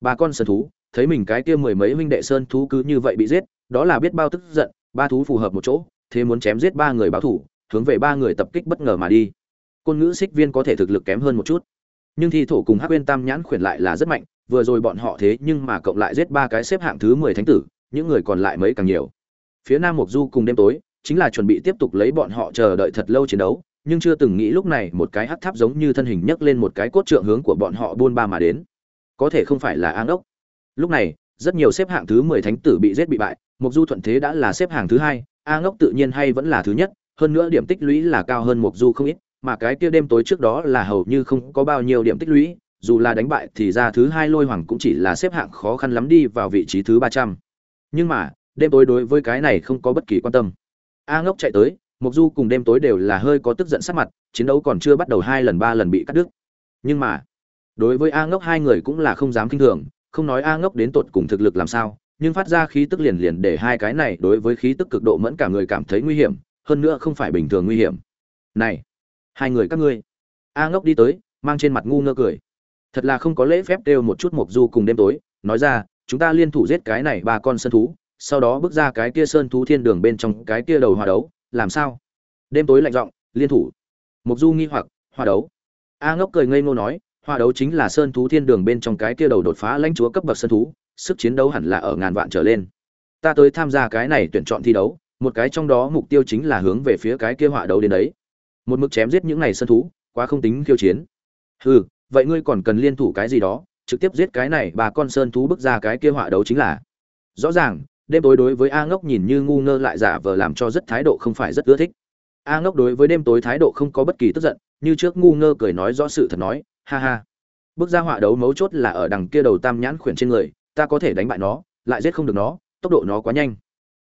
Ba con sơn thú, thấy mình cái kia mười mấy huynh đệ sơn thú cứ như vậy bị giết, đó là biết bao tức giận, ba thú phù hợp một chỗ, thế muốn chém giết ba người báo thủ, hướng về ba người tập kích bất ngờ mà đi. Côn ngữ xích viên có thể thực lực kém hơn một chút, nhưng thi thổ cùng hắc Quyên tam nhãn khuyển lại là rất mạnh, vừa rồi bọn họ thế nhưng mà cộng lại giết ba cái xếp hạng thứ mười thánh tử, những người còn lại mấy càng nhiều. Phía nam mộc du cùng đêm tối chính là chuẩn bị tiếp tục lấy bọn họ chờ đợi thật lâu chiến đấu, nhưng chưa từng nghĩ lúc này một cái hắc tháp giống như thân hình nhấc lên một cái cốt trượng hướng của bọn họ buôn ba mà đến. Có thể không phải là an ốc lúc này, rất nhiều xếp hạng thứ mười thánh tử bị giết bị bại mục du thuận thế đã là xếp hạng thứ hai, a ngốc tự nhiên hay vẫn là thứ nhất, hơn nữa điểm tích lũy là cao hơn mục du không ít, mà cái kia đêm tối trước đó là hầu như không có bao nhiêu điểm tích lũy, dù là đánh bại thì ra thứ hai lôi hoàng cũng chỉ là xếp hạng khó khăn lắm đi vào vị trí thứ ba trăm. Nhưng mà, đêm tối đối với cái này không có bất kỳ quan tâm a ngốc chạy tới mục du cùng đêm tối đều là hơi có tức giận sắc mặt, chiến đấu còn chưa bắt đầu hai lần ba lần bị cắt đứt. Nhưng mà, đối với a ngốc hai người cũng là không dám kinh thường, không nói a ngốc đến tột cùng thực lực làm sao, nhưng phát ra khí tức liền liền để hai cái này đối với khí tức cực độ mẫn cả người cảm thấy nguy hiểm, hơn nữa không phải bình thường nguy hiểm. Này, hai người các ngươi. A ngốc đi tới, mang trên mặt ngu ngơ cười. Thật là không có lễ phép đều một chút mộc du cùng đêm tối, nói ra, chúng ta liên thủ giết cái này ba con sơn thú sau đó bước ra cái kia sơn thú thiên đường bên trong cái kia đầu hòa đấu, làm sao? Đêm tối lạnh giọng, liên thủ. Mục du nghi hoặc, hòa đấu. A ngốc cười ngây ngô nói, hòa đấu chính là sơn thú thiên đường bên trong cái kia đầu đột phá lãnh chúa cấp bậc sơn thú, sức chiến đấu hẳn là ở ngàn vạn trở lên. Ta tới tham gia cái này tuyển chọn thi đấu, một cái trong đó mục tiêu chính là hướng về phía cái kia hòa đấu đến đấy. Một mực chém giết những này sơn thú, quá không tính khiêu chiến. Hừ, vậy ngươi còn cần liên thủ cái gì đó, trực tiếp giết cái này bà con sơn thú bước ra cái kia hòa đấu chính là? Rõ ràng đêm tối đối với a ngốc nhìn như ngu ngơ lại giả vờ làm cho rất thái độ không phải rất ưa thích. A ngốc đối với đêm tối thái độ không có bất kỳ tức giận như trước ngu ngơ cười nói rõ sự thật nói ha ha. Bước ra họa đấu mấu chốt là ở đằng kia đầu tam nhãn khuyển trên người ta có thể đánh bại nó lại giết không được nó tốc độ nó quá nhanh.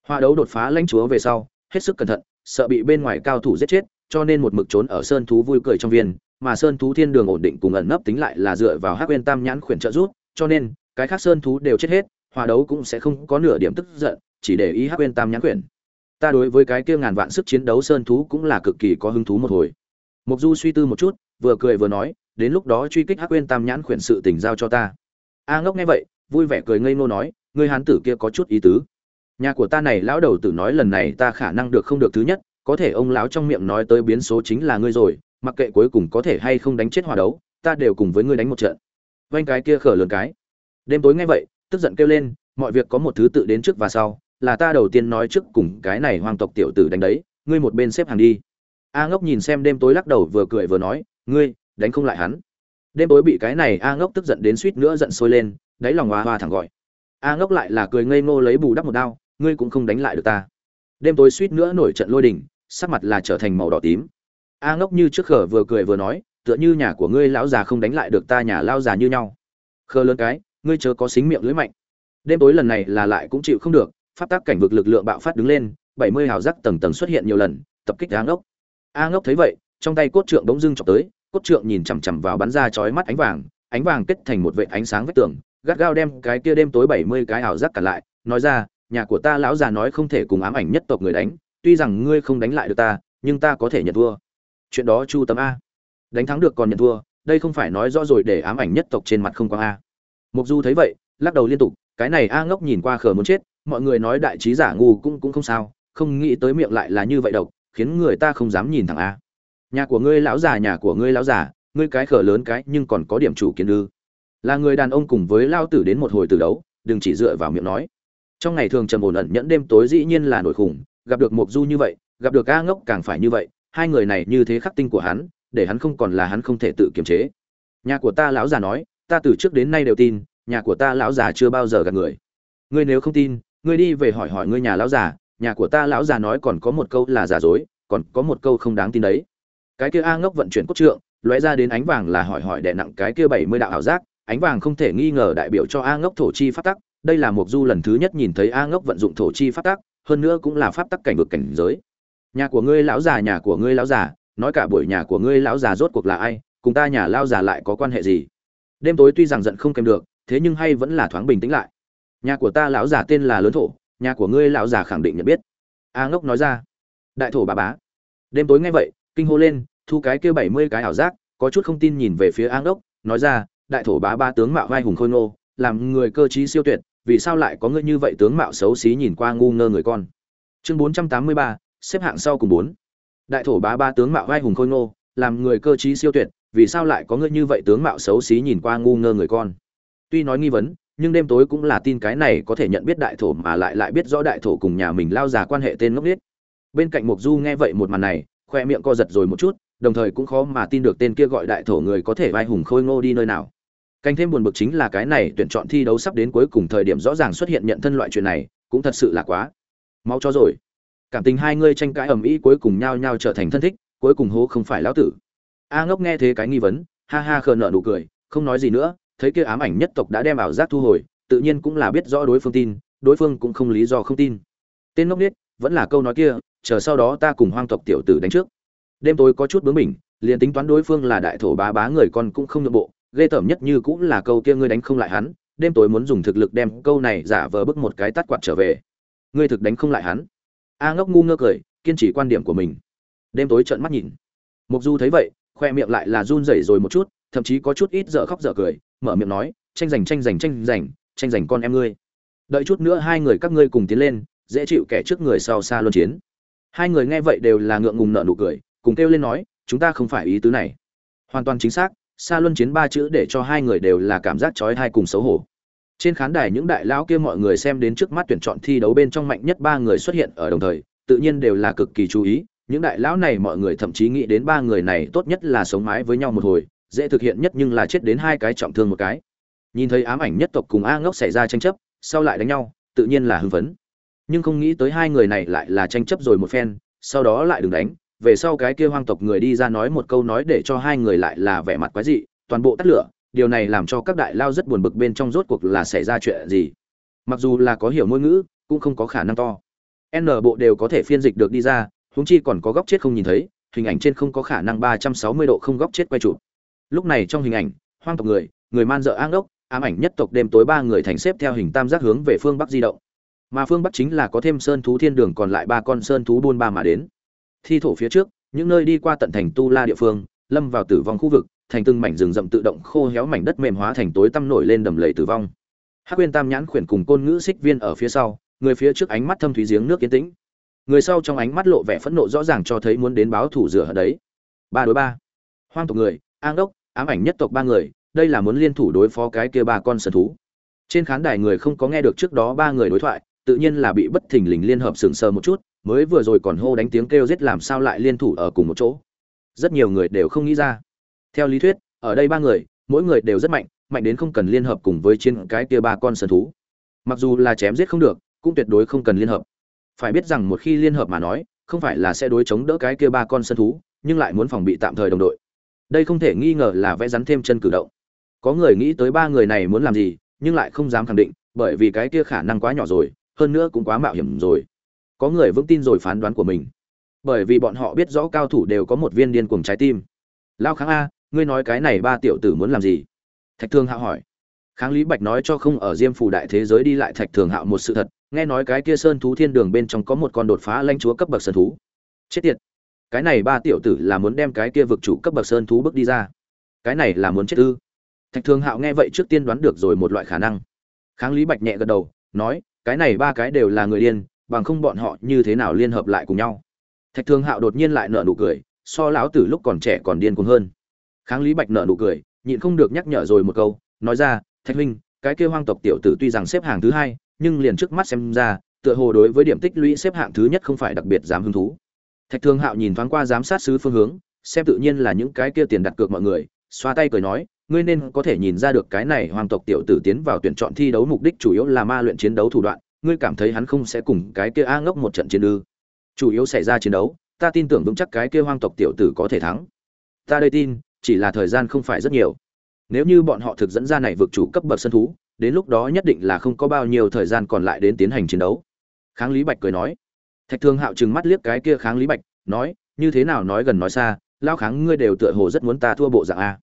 Họa đấu đột phá lãnh chúa về sau hết sức cẩn thận sợ bị bên ngoài cao thủ giết chết cho nên một mực trốn ở sơn thú vui cười trong viên mà sơn thú thiên đường ổn định cùng ẩn nấp tính lại là dựa vào hắc quên tam nhãn khuyển trợ giúp, cho nên cái khác sơn thú đều chết hết hòa đấu cũng sẽ không có nửa điểm tức giận, chỉ để ý hắc quên tam nhãn quyển. Ta đối với cái kia ngàn vạn sức chiến đấu sơn thú cũng là cực kỳ có hứng thú một hồi. Mục du suy tư một chút, vừa cười vừa nói, đến lúc đó truy kích hắc quên tam nhãn quyển sự tình giao cho ta. A ngốc nghe vậy, vui vẻ cười ngây ngô nói người hán tử kia có chút ý tứ. Nhà của ta này lão đầu tử nói lần này ta khả năng được không được thứ nhất, có thể ông lão trong miệng nói tới biến số chính là ngươi rồi, mặc kệ cuối cùng có thể hay không đánh chết hòa đấu, ta đều cùng với ngươi đánh một trận. Vanh cái kia khở lớn cái. Đêm tối nghe vậy tức giận kêu lên, mọi việc có một thứ tự đến trước và sau, là ta đầu tiên nói trước cùng cái này hoàng tộc tiểu tử đánh đấy, ngươi một bên xếp hàng đi. A ngốc nhìn xem đêm tối lắc đầu vừa cười vừa nói, ngươi, đánh không lại hắn. Đêm tối bị cái này a ngốc tức giận đến suýt nữa giận sôi lên, đáy lòng hoa hoa thẳng gọi. A ngốc lại là cười ngây ngô lấy bù đắp một đao, ngươi cũng không đánh lại được ta. Đêm tối suýt nữa nổi trận lôi đình, sắc mặt là trở thành màu đỏ tím. A ngốc như trước khở vừa cười vừa nói, tựa như nhà của ngươi lão già không đánh lại được ta, nhà lao già như nhau. Khờ lớn cái ngươi chớ có xính miệng lưỡi mạnh. Đêm tối lần này là lại cũng chịu không được, pháp tác cảnh vực lực lượng bạo phát đứng lên, bảy mươi hào giác tầng tầng xuất hiện nhiều lần, tập kích a ngốc. A ngốc thấy vậy, trong tay cốt trượng bỗng dưng chọc tới, cốt trượng nhìn chằm chằm vào bắn ra chói mắt ánh vàng ánh vàng kết thành một vệ ánh sáng vách tường, gắt gao đem cái kia đêm tối bảy mươi cái ảo giác cả lại, nói ra, nhà của ta lão già nói không thể cùng ám ảnh nhất tộc người đánh, tuy rằng ngươi không đánh lại được ta, nhưng ta có thể nhận thua. Chuyện đó chu tâm a. Đánh thắng được còn nhận thua, đây không phải nói rõ rồi để ám ảnh nhất tộc trên mặt không quang a mục du thấy vậy, lắc đầu liên tục, cái này a ngốc nhìn qua khờ muốn chết, mọi người nói đại trí giả ngu cũng cũng không sao, không nghĩ tới miệng lại là như vậy độc, khiến người ta không dám nhìn thẳng a. Nhà của ngươi lão già, nhà của ngươi lão già, ngươi cái khờ lớn cái, nhưng còn có điểm chủ kiến ư. Là người đàn ông cùng với lao tử đến một hồi từ đấu, đừng chỉ dựa vào miệng nói. Trong ngày thường trầm ổn ẩn nhẫn đêm tối dĩ nhiên là nổi khủng, gặp được mục du như vậy, gặp được a ngốc càng phải như vậy, hai người này như thế khắc tinh của hắn, để hắn không còn là hắn không thể tự kiềm chế. Nhà của ta lão già nói ta từ trước đến nay đều tin, nhà của ta lão già chưa bao giờ gạt người. Ngươi nếu không tin, ngươi đi về hỏi hỏi ngươi nhà lão già, nhà của ta lão già nói còn có một câu là giả dối, còn có một câu không đáng tin đấy. Cái kia a ngốc vận chuyển cốt trượng, lóe ra đến ánh vàng là hỏi hỏi đè nặng cái kia bảy mươi đạo ảo giác, ánh vàng không thể nghi ngờ đại biểu cho a ngốc thổ chi phát tắc, đây là một du lần thứ nhất nhìn thấy a ngốc vận dụng thổ chi phát tắc, hơn nữa cũng là pháp tắc cảnh vực cảnh giới. Nhà của ngươi lão già, nhà của ngươi lão già, nói cả buổi nhà của ngươi lão già rốt cuộc là ai, cùng ta nhà lão già lại có quan hệ gì? Đêm tối tuy rằng giận không kèm được, thế nhưng hay vẫn là thoáng bình tĩnh lại. Nhà của ta lão già tên là lớn thổ, nhà của ngươi lão già khẳng định nhận biết. A ngốc nói ra. Đại thổ bà bá. Đêm tối nghe vậy, kinh hô lên, thu cái kêu bảy mươi cái ảo giác, có chút không tin nhìn về phía a ngốc, nói ra, đại thổ bá ba tướng mạo vai hùng khôi ngô, làm người cơ trí siêu tuyệt, vì sao lại có ngươi như vậy tướng mạo xấu xí nhìn qua ngu ngơ người con? Chương bốn trăm tám mươi ba, xếp hạng sau cùng bốn. Đại thổ bá ba tướng mạo vai hùng khôi ngô, làm người cơ trí siêu tuyệt vì sao lại có ngươi như vậy tướng mạo xấu xí nhìn qua ngu ngơ người con tuy nói nghi vấn nhưng đêm tối cũng là tin cái này có thể nhận biết đại thổ mà lại lại biết rõ đại thổ cùng nhà mình lao già quan hệ tên ngốc biết bên cạnh mục du nghe vậy một màn này khoe miệng co giật rồi một chút đồng thời cũng khó mà tin được tên kia gọi đại thổ người có thể vai hùng khôi ngô đi nơi nào Càng thêm buồn bực chính là cái này tuyển chọn thi đấu sắp đến cuối cùng thời điểm rõ ràng xuất hiện nhận thân loại chuyện này, cũng thật sự là quá. Mau cho rồi. Cảm tình hai người tranh cãi ầm ĩ cuối cùng nhau nhau trở thành thân thích, cuối cùng hố không phải lão tử. A Ngốc nghe thế cái nghi vấn, ha ha khờ nợ nụ cười, không nói gì nữa, thấy kia ám ảnh nhất tộc đã đem ảo giác thu hồi, tự nhiên cũng là biết rõ đối phương tin, đối phương cũng không lý do không tin. Tên ngốc biết, vẫn là câu nói kia, chờ sau đó ta cùng hoang tộc tiểu tử đánh trước. Đêm tối có chút bướng bỉnh, liền tính toán đối phương là đại thổ bá bá người con cũng không nhượng bộ, ghê tởm nhất như cũng là câu kia ngươi đánh không lại hắn đêm tối muốn dùng thực lực đem câu này giả vờ bức một cái tắt quạt trở về ngươi thực đánh không lại hắn a ngốc ngu ngơ cười kiên trì quan điểm của mình đêm tối trợn mắt nhìn mục du thấy vậy khoe miệng lại là run rẩy rồi một chút, thậm chí có chút ít dở khóc dở cười, mở miệng nói, tranh giành tranh giành tranh giành tranh giành con em ngươi. Đợi chút nữa hai người các ngươi cùng tiến lên, dễ chịu kẻ trước người sau xa luân chiến. Hai người nghe vậy đều là ngượng ngùng nợ nụ cười, cùng kêu lên nói, chúng ta không phải ý tứ này. Hoàn toàn chính xác, xa luân chiến ba chữ để cho hai người đều là cảm giác trói thai cùng xấu hổ. Trên khán đài những đại lão kia mọi người xem đến trước mắt tuyển chọn thi đấu bên trong mạnh nhất ba người xuất hiện ở đồng thời, tự nhiên đều là cực kỳ chú ý những đại lão này mọi người thậm chí nghĩ đến ba người này tốt nhất là sống mái với nhau một hồi, dễ thực hiện nhất nhưng là chết đến hai cái trọng thương một cái. Nhìn thấy ám ảnh nhất tộc cùng a ngốc xảy ra tranh chấp, sau lại đánh nhau, tự nhiên là hưng phấn. Nhưng không nghĩ tới hai người này lại là tranh chấp rồi một phen, sau đó lại đừng đánh, về sau cái kia hoang tộc người đi ra nói một câu nói để cho hai người lại là vẻ mặt quái dị, toàn bộ tắt lửa, điều này làm cho các đại lao rất buồn bực bên trong rốt cuộc là xảy ra chuyện gì. Mặc dù là có hiểu ngôn ngữ, cũng không có khả năng to. N bộ đều có thể phiên dịch được đi ra huống chi còn có góc chết không nhìn thấy hình ảnh trên không có khả năng ba trăm sáu mươi độ không góc chết quay chụp. Lúc này trong hình ảnh hoang tộc người người man dợ áng đốc, ám ảnh nhất tộc đêm tối ba người thành xếp theo hình tam giác hướng về phương bắc di động. Mà phương bắc chính là có thêm sơn thú thiên đường còn lại ba con sơn thú buôn ba mà đến. Thi thổ phía trước những nơi đi qua tận thành tu la địa phương lâm vào tử vong khu vực thành từng mảnh rừng rậm tự động khô héo mảnh đất mềm hóa thành tối tăm nổi lên đầm lầy tử vong. Hắc quyên tam nhãn khuyển cùng côn ngữ xích viên ở phía sau người phía trước ánh mắt thâm thúy giếng nước yên tĩnh người sau trong ánh mắt lộ vẻ phẫn nộ rõ ràng cho thấy muốn đến báo thủ rửa ở đấy. Ba đối ba. Hoang tộc người, an đốc, ám ảnh nhất tộc ba người, đây là muốn liên thủ đối phó cái kia ba con sơn thú. Trên khán đài người không có nghe được trước đó ba người đối thoại, tự nhiên là bị bất thình lình liên hợp sừng sờ một chút, mới vừa rồi còn hô đánh tiếng kêu giết làm sao lại liên thủ ở cùng một chỗ. Rất nhiều người đều không nghĩ ra. Theo lý thuyết, ở đây ba người, mỗi người đều rất mạnh mạnh đến không cần liên hợp cùng với trên cái kia ba con sơn thú. Mặc dù là chém giết không được, cũng tuyệt đối không cần liên hợp phải biết rằng một khi liên hợp mà nói, không phải là sẽ đối chống đỡ cái kia ba con sân thú, nhưng lại muốn phòng bị tạm thời đồng đội. Đây không thể nghi ngờ là vẽ rắn thêm chân cử động. Có người nghĩ tới ba người này muốn làm gì, nhưng lại không dám khẳng định, bởi vì cái kia khả năng quá nhỏ rồi, hơn nữa cũng quá mạo hiểm rồi. Có người vững tin rồi phán đoán của mình. Bởi vì bọn họ biết rõ cao thủ đều có một viên điên cuồng trái tim. Lao kháng a, ngươi nói cái này ba tiểu tử muốn làm gì? Thạch thương hạo hỏi kháng lý bạch nói cho không ở diêm phủ đại thế giới đi lại thạch thường hạo một sự thật, nghe nói cái kia sơn thú thiên đường bên trong có một con đột phá lanh chúa cấp bậc sơn thú. Chết tiệt, cái này ba tiểu tử là muốn đem cái kia vực chủ cấp bậc sơn thú bước đi ra. Cái này là muốn chết ư? Thạch thường hạo nghe vậy trước tiên đoán được rồi một loại khả năng. Kháng lý bạch nhẹ gật đầu, nói, cái này ba cái đều là người điên, bằng không bọn họ như thế nào liên hợp lại cùng nhau. Thạch thường hạo đột nhiên lại nở nụ cười, so lão tử lúc còn trẻ còn điên cuồng hơn. Kháng lý bạch nở nụ cười, nhịn không được nhắc nhở rồi một câu, nói ra thạch huynh cái kêu hoang tộc tiểu tử tuy rằng xếp hạng thứ hai, nhưng liền trước mắt xem ra, tựa hồ đối với điểm tích lũy xếp hạng thứ nhất không phải đặc biệt dám hứng thú. Thạch Thương hạo nhìn thoáng qua giám sát sứ phương hướng, xem tự nhiên là những cái kia tiền đặt cược mọi người, xoa tay cười nói, ngươi nên có thể nhìn ra được cái này hoàng tộc tiểu tử tiến vào tuyển chọn thi đấu mục đích chủ yếu là ma luyện chiến đấu thủ đoạn, ngươi cảm thấy hắn không sẽ cùng cái kia a ngốc một trận chiến ư? Chủ yếu xảy ra chiến đấu, ta tin tưởng vững chắc cái kia hoang tộc tiểu tử có thể thắng. Ta đây tin, chỉ là thời gian không phải rất nhiều nếu như bọn họ thực dẫn ra này vượt chủ cấp bậc sân thú, đến lúc đó nhất định là không có bao nhiêu thời gian còn lại đến tiến hành chiến đấu. Kháng lý bạch cười nói. Thạch thương hạo trừng mắt liếc cái kia kháng lý bạch, nói, như thế nào nói gần nói xa lao kháng ngươi đều tựa hồ rất muốn ta thua bộ dạng a.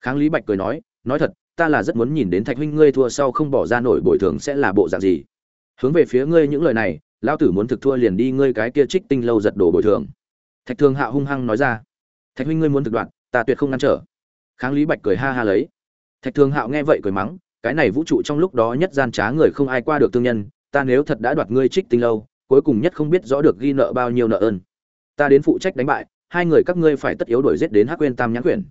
Kháng lý bạch cười nói nói thật, ta là rất muốn nhìn đến thạch huynh ngươi thua sau không bỏ ra nổi bồi thường sẽ là bộ dạng gì. Hướng về phía ngươi những lời này lao tử muốn thực thua liền đi ngươi cái kia trích tinh lâu giật đồ bồi thường. Thạch thương hạo hung hăng nói ra, thạch huynh ngươi muốn thực đoạn ta tuyệt không ngăn trở kháng lý bạch cười ha ha lấy. Thạch Thường hạo nghe vậy cười mắng, cái này vũ trụ trong lúc đó nhất gian trá người không ai qua được tương nhân, ta nếu thật đã đoạt ngươi trích tinh lâu, cuối cùng nhất không biết rõ được ghi nợ bao nhiêu nợ ơn. Ta đến phụ trách đánh bại, hai người các ngươi phải tất yếu đuổi giết đến hắc quên tam nhãn quyển.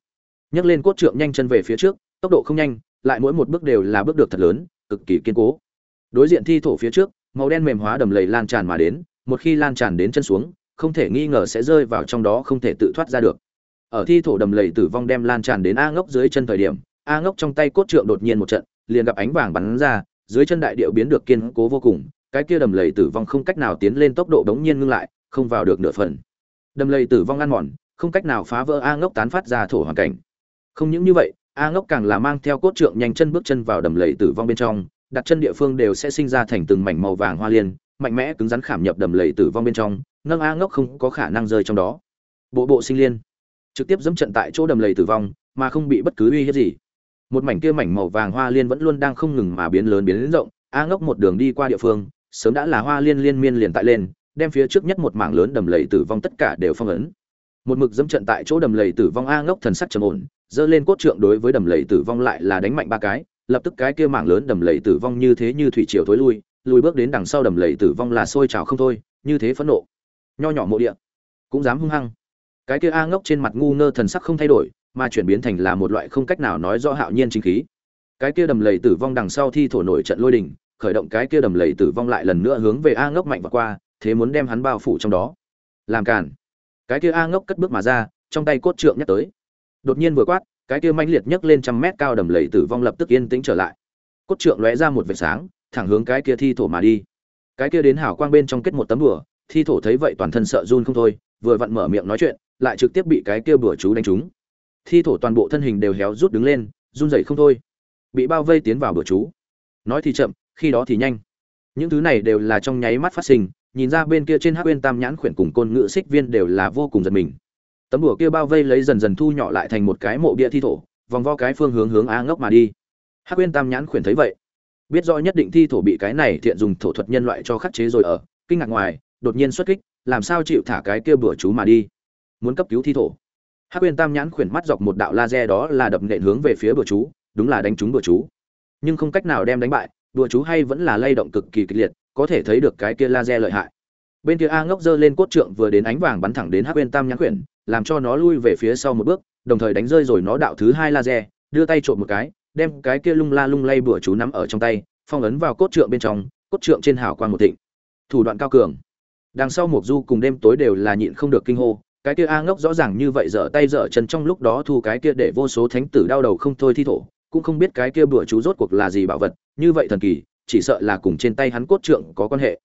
Nhấc lên cốt trượng nhanh chân về phía trước, tốc độ không nhanh, lại mỗi một bước đều là bước được thật lớn, cực kỳ kiên cố. Đối diện thi thổ phía trước, màu đen mềm hóa đầm lầy lan tràn mà đến, một khi lan tràn đến chân xuống, không thể nghi ngờ sẽ rơi vào trong đó không thể tự thoát ra được ở thi thổ đầm lầy tử vong đem lan tràn đến a ngốc dưới chân thời điểm, a ngốc trong tay cốt trượng đột nhiên một trận, liền gặp ánh vàng bắn ra, dưới chân đại điệu biến được kiên cố vô cùng, cái kia đầm lầy tử vong không cách nào tiến lên tốc độ đống nhiên ngưng lại, không vào được nửa phần. Đầm lầy tử vong ăn mòn, không cách nào phá vỡ a ngốc tán phát ra thổ hoàn cảnh. Không những như vậy, a ngốc càng là mang theo cốt trượng nhanh chân bước chân vào đầm lầy tử vong bên trong, đặt chân địa phương đều sẽ sinh ra thành từng mảnh màu vàng hoa liên, mạnh mẽ cứng rắn khảm nhập đầm lầy tử vong bên trong nâng a ngốc không có khả năng rơi trong đó. Bộ bộ sinh liên trực tiếp dẫm trận tại chỗ đầm lầy tử vong, mà không bị bất cứ uy hiếp gì. Một mảnh kia mảnh màu vàng hoa liên vẫn luôn đang không ngừng mà biến lớn biến lớn rộng, a ngốc một đường đi qua địa phương, sớm đã là hoa liên liên miên liền tại lên, đem phía trước nhất một mảng lớn đầm lầy tử vong tất cả đều phong ấn. Một mực dẫm trận tại chỗ đầm lầy tử vong a ngốc thần sắc trầm ổn dơ lên cốt trượng đối với đầm lầy tử vong lại là đánh mạnh ba cái, lập tức cái kia mảng lớn đầm lầy tử vong như thế như thủy triều thối lui, lùi bước đến đằng sau đầm lầy tử vong là sôi trào không thôi, như thế phẫn nộ. Nho nhỏ mộ địa, cũng dám hung hăng cái kia a ngốc trên mặt ngu ngơ thần sắc không thay đổi, mà chuyển biến thành là một loại không cách nào nói rõ hạo nhiên chính khí. Cái kia đầm lầy tử vong đằng sau thi thổ nổi trận lôi đình, khởi động cái kia đầm lầy tử vong lại lần nữa hướng về a ngốc mạnh và qua, thế muốn đem hắn bao phủ trong đó. Làm cản cái kia a ngốc cất bước mà ra, trong tay cốt trượng nhắc tới. Đột nhiên vừa quát, cái kia manh liệt nhấc lên trăm mét cao đầm lầy tử vong lập tức yên tĩnh trở lại. Cốt trượng lóe ra một vệt sáng, thẳng hướng cái kia thi thổ mà đi. Cái kia đến hảo quang bên trong kết một tấm đùa, thi thổ thấy vậy toàn thân sợ run không thôi, vừa vặn mở miệng nói chuyện lại trực tiếp bị cái kia bữa chú đánh trúng. Thi thổ toàn bộ thân hình đều héo rút đứng lên, run rẩy không thôi. Bị bao vây tiến vào bữa chú. Nói thì chậm, khi đó thì nhanh. Những thứ này đều là trong nháy mắt phát sinh, nhìn ra bên kia trên hắc bên tam nhãn khuyển cùng côn ngự xích viên đều là vô cùng giật mình. Tấm đùa kia bao vây lấy dần dần thu nhỏ lại thành một cái mộ bia thi thổ, vòng vo cái phương hướng hướng a ngốc mà đi. Hắc bên tam nhãn khuyển thấy vậy, biết rõ nhất định thi thổ bị cái này thiện dùng thổ thuật nhân loại cho khắc chế rồi ở, kinh ngạc ngoài, đột nhiên xuất kích, làm sao chịu thả cái kia bửa chú mà đi? Muốn cấp cứu thi thổ. Hắc uyên tam nhãn khuyển mắt dọc một đạo laser đó là đập nện hướng về phía bữa chú, đúng là đánh trúng bữa chú. Nhưng không cách nào đem đánh bại bữa chú hay vẫn là lay động cực kỳ kịch liệt, có thể thấy được cái kia laser lợi hại. Bên kia a ngốc giơ lên cốt trượng vừa đến ánh vàng bắn thẳng đến hắc uyên tam nhãn khuyển, làm cho nó lui về phía sau một bước, đồng thời đánh rơi rồi nó đạo thứ hai laser, đưa tay trộm một cái, đem cái kia lung la lung lay bừa chú nắm ở trong tay, phong ấn vào cốt trượng bên trong, cốt trượng trên hào quang một thịnh. Thủ đoạn cao cường. Đằng sau mục du cùng đêm tối đều là nhịn không được kinh hô cái kia a ngốc rõ ràng như vậy dở tay dở chân trong lúc đó thu cái kia để vô số thánh tử đau đầu không thôi thi thổ, cũng không biết cái kia bữa chú rốt cuộc là gì bảo vật, như vậy thần kỳ, chỉ sợ là cùng trên tay hắn cốt trượng có quan hệ.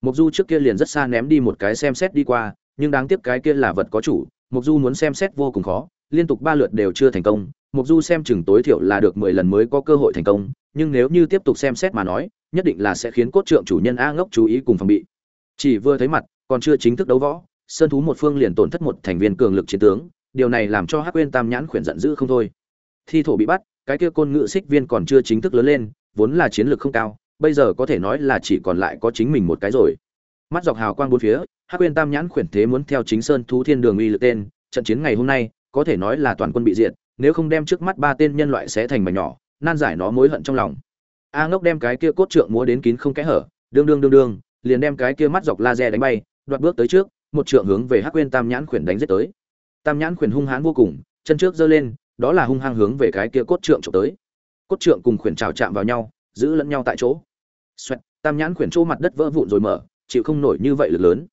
Mục du trước kia liền rất xa ném đi một cái xem xét đi qua, nhưng đáng tiếc cái kia là vật có chủ mục du muốn xem xét vô cùng khó, liên tục ba lượt đều chưa thành công mục du xem chừng tối thiểu là được mười lần mới có cơ hội thành công, nhưng nếu như tiếp tục xem xét mà nói, nhất định là sẽ khiến cốt trượng chủ nhân a ngốc chú ý cùng phòng bị. Chỉ vừa thấy mặt, còn chưa chính thức đấu võ sơn thú một phương liền tổn thất một thành viên cường lực chiến tướng, điều này làm cho hắc quên tam nhãn khuyển giận dữ không thôi. Thi thổ bị bắt, cái kia côn ngự xích viên còn chưa chính thức lớn lên, vốn là chiến lược không cao, bây giờ có thể nói là chỉ còn lại có chính mình một cái rồi. Mắt dọc hào quang bốn phía, hắc quên tam nhãn khuyển thế muốn theo chính sơn thú thiên đường uy lực tên, trận chiến ngày hôm nay, có thể nói là toàn quân bị diệt, nếu không đem trước mắt ba tên nhân loại sẽ thành mảnh nhỏ, nan giải nó mối hận trong lòng. A ngốc đem cái kia cốt trượng múa đến kín không kẽ hở, đương đương đương đương, liền đem cái kia mắt dọc laser đánh bay, đoạt bước tới trước một trượng hướng về hắc Uyên tam nhãn Quyền đánh giết tới. Tam nhãn Quyền hung hãn vô cùng chân trước giơ lên đó là hung hăng hướng về cái kia cốt trượng chụp tới. Cốt trượng cùng Quyền trào chạm vào nhau giữ lẫn nhau tại chỗ. Xoẹt, tam nhãn Quyền chỗ mặt đất vỡ vụn rồi mở chịu không nổi như vậy lực lớn.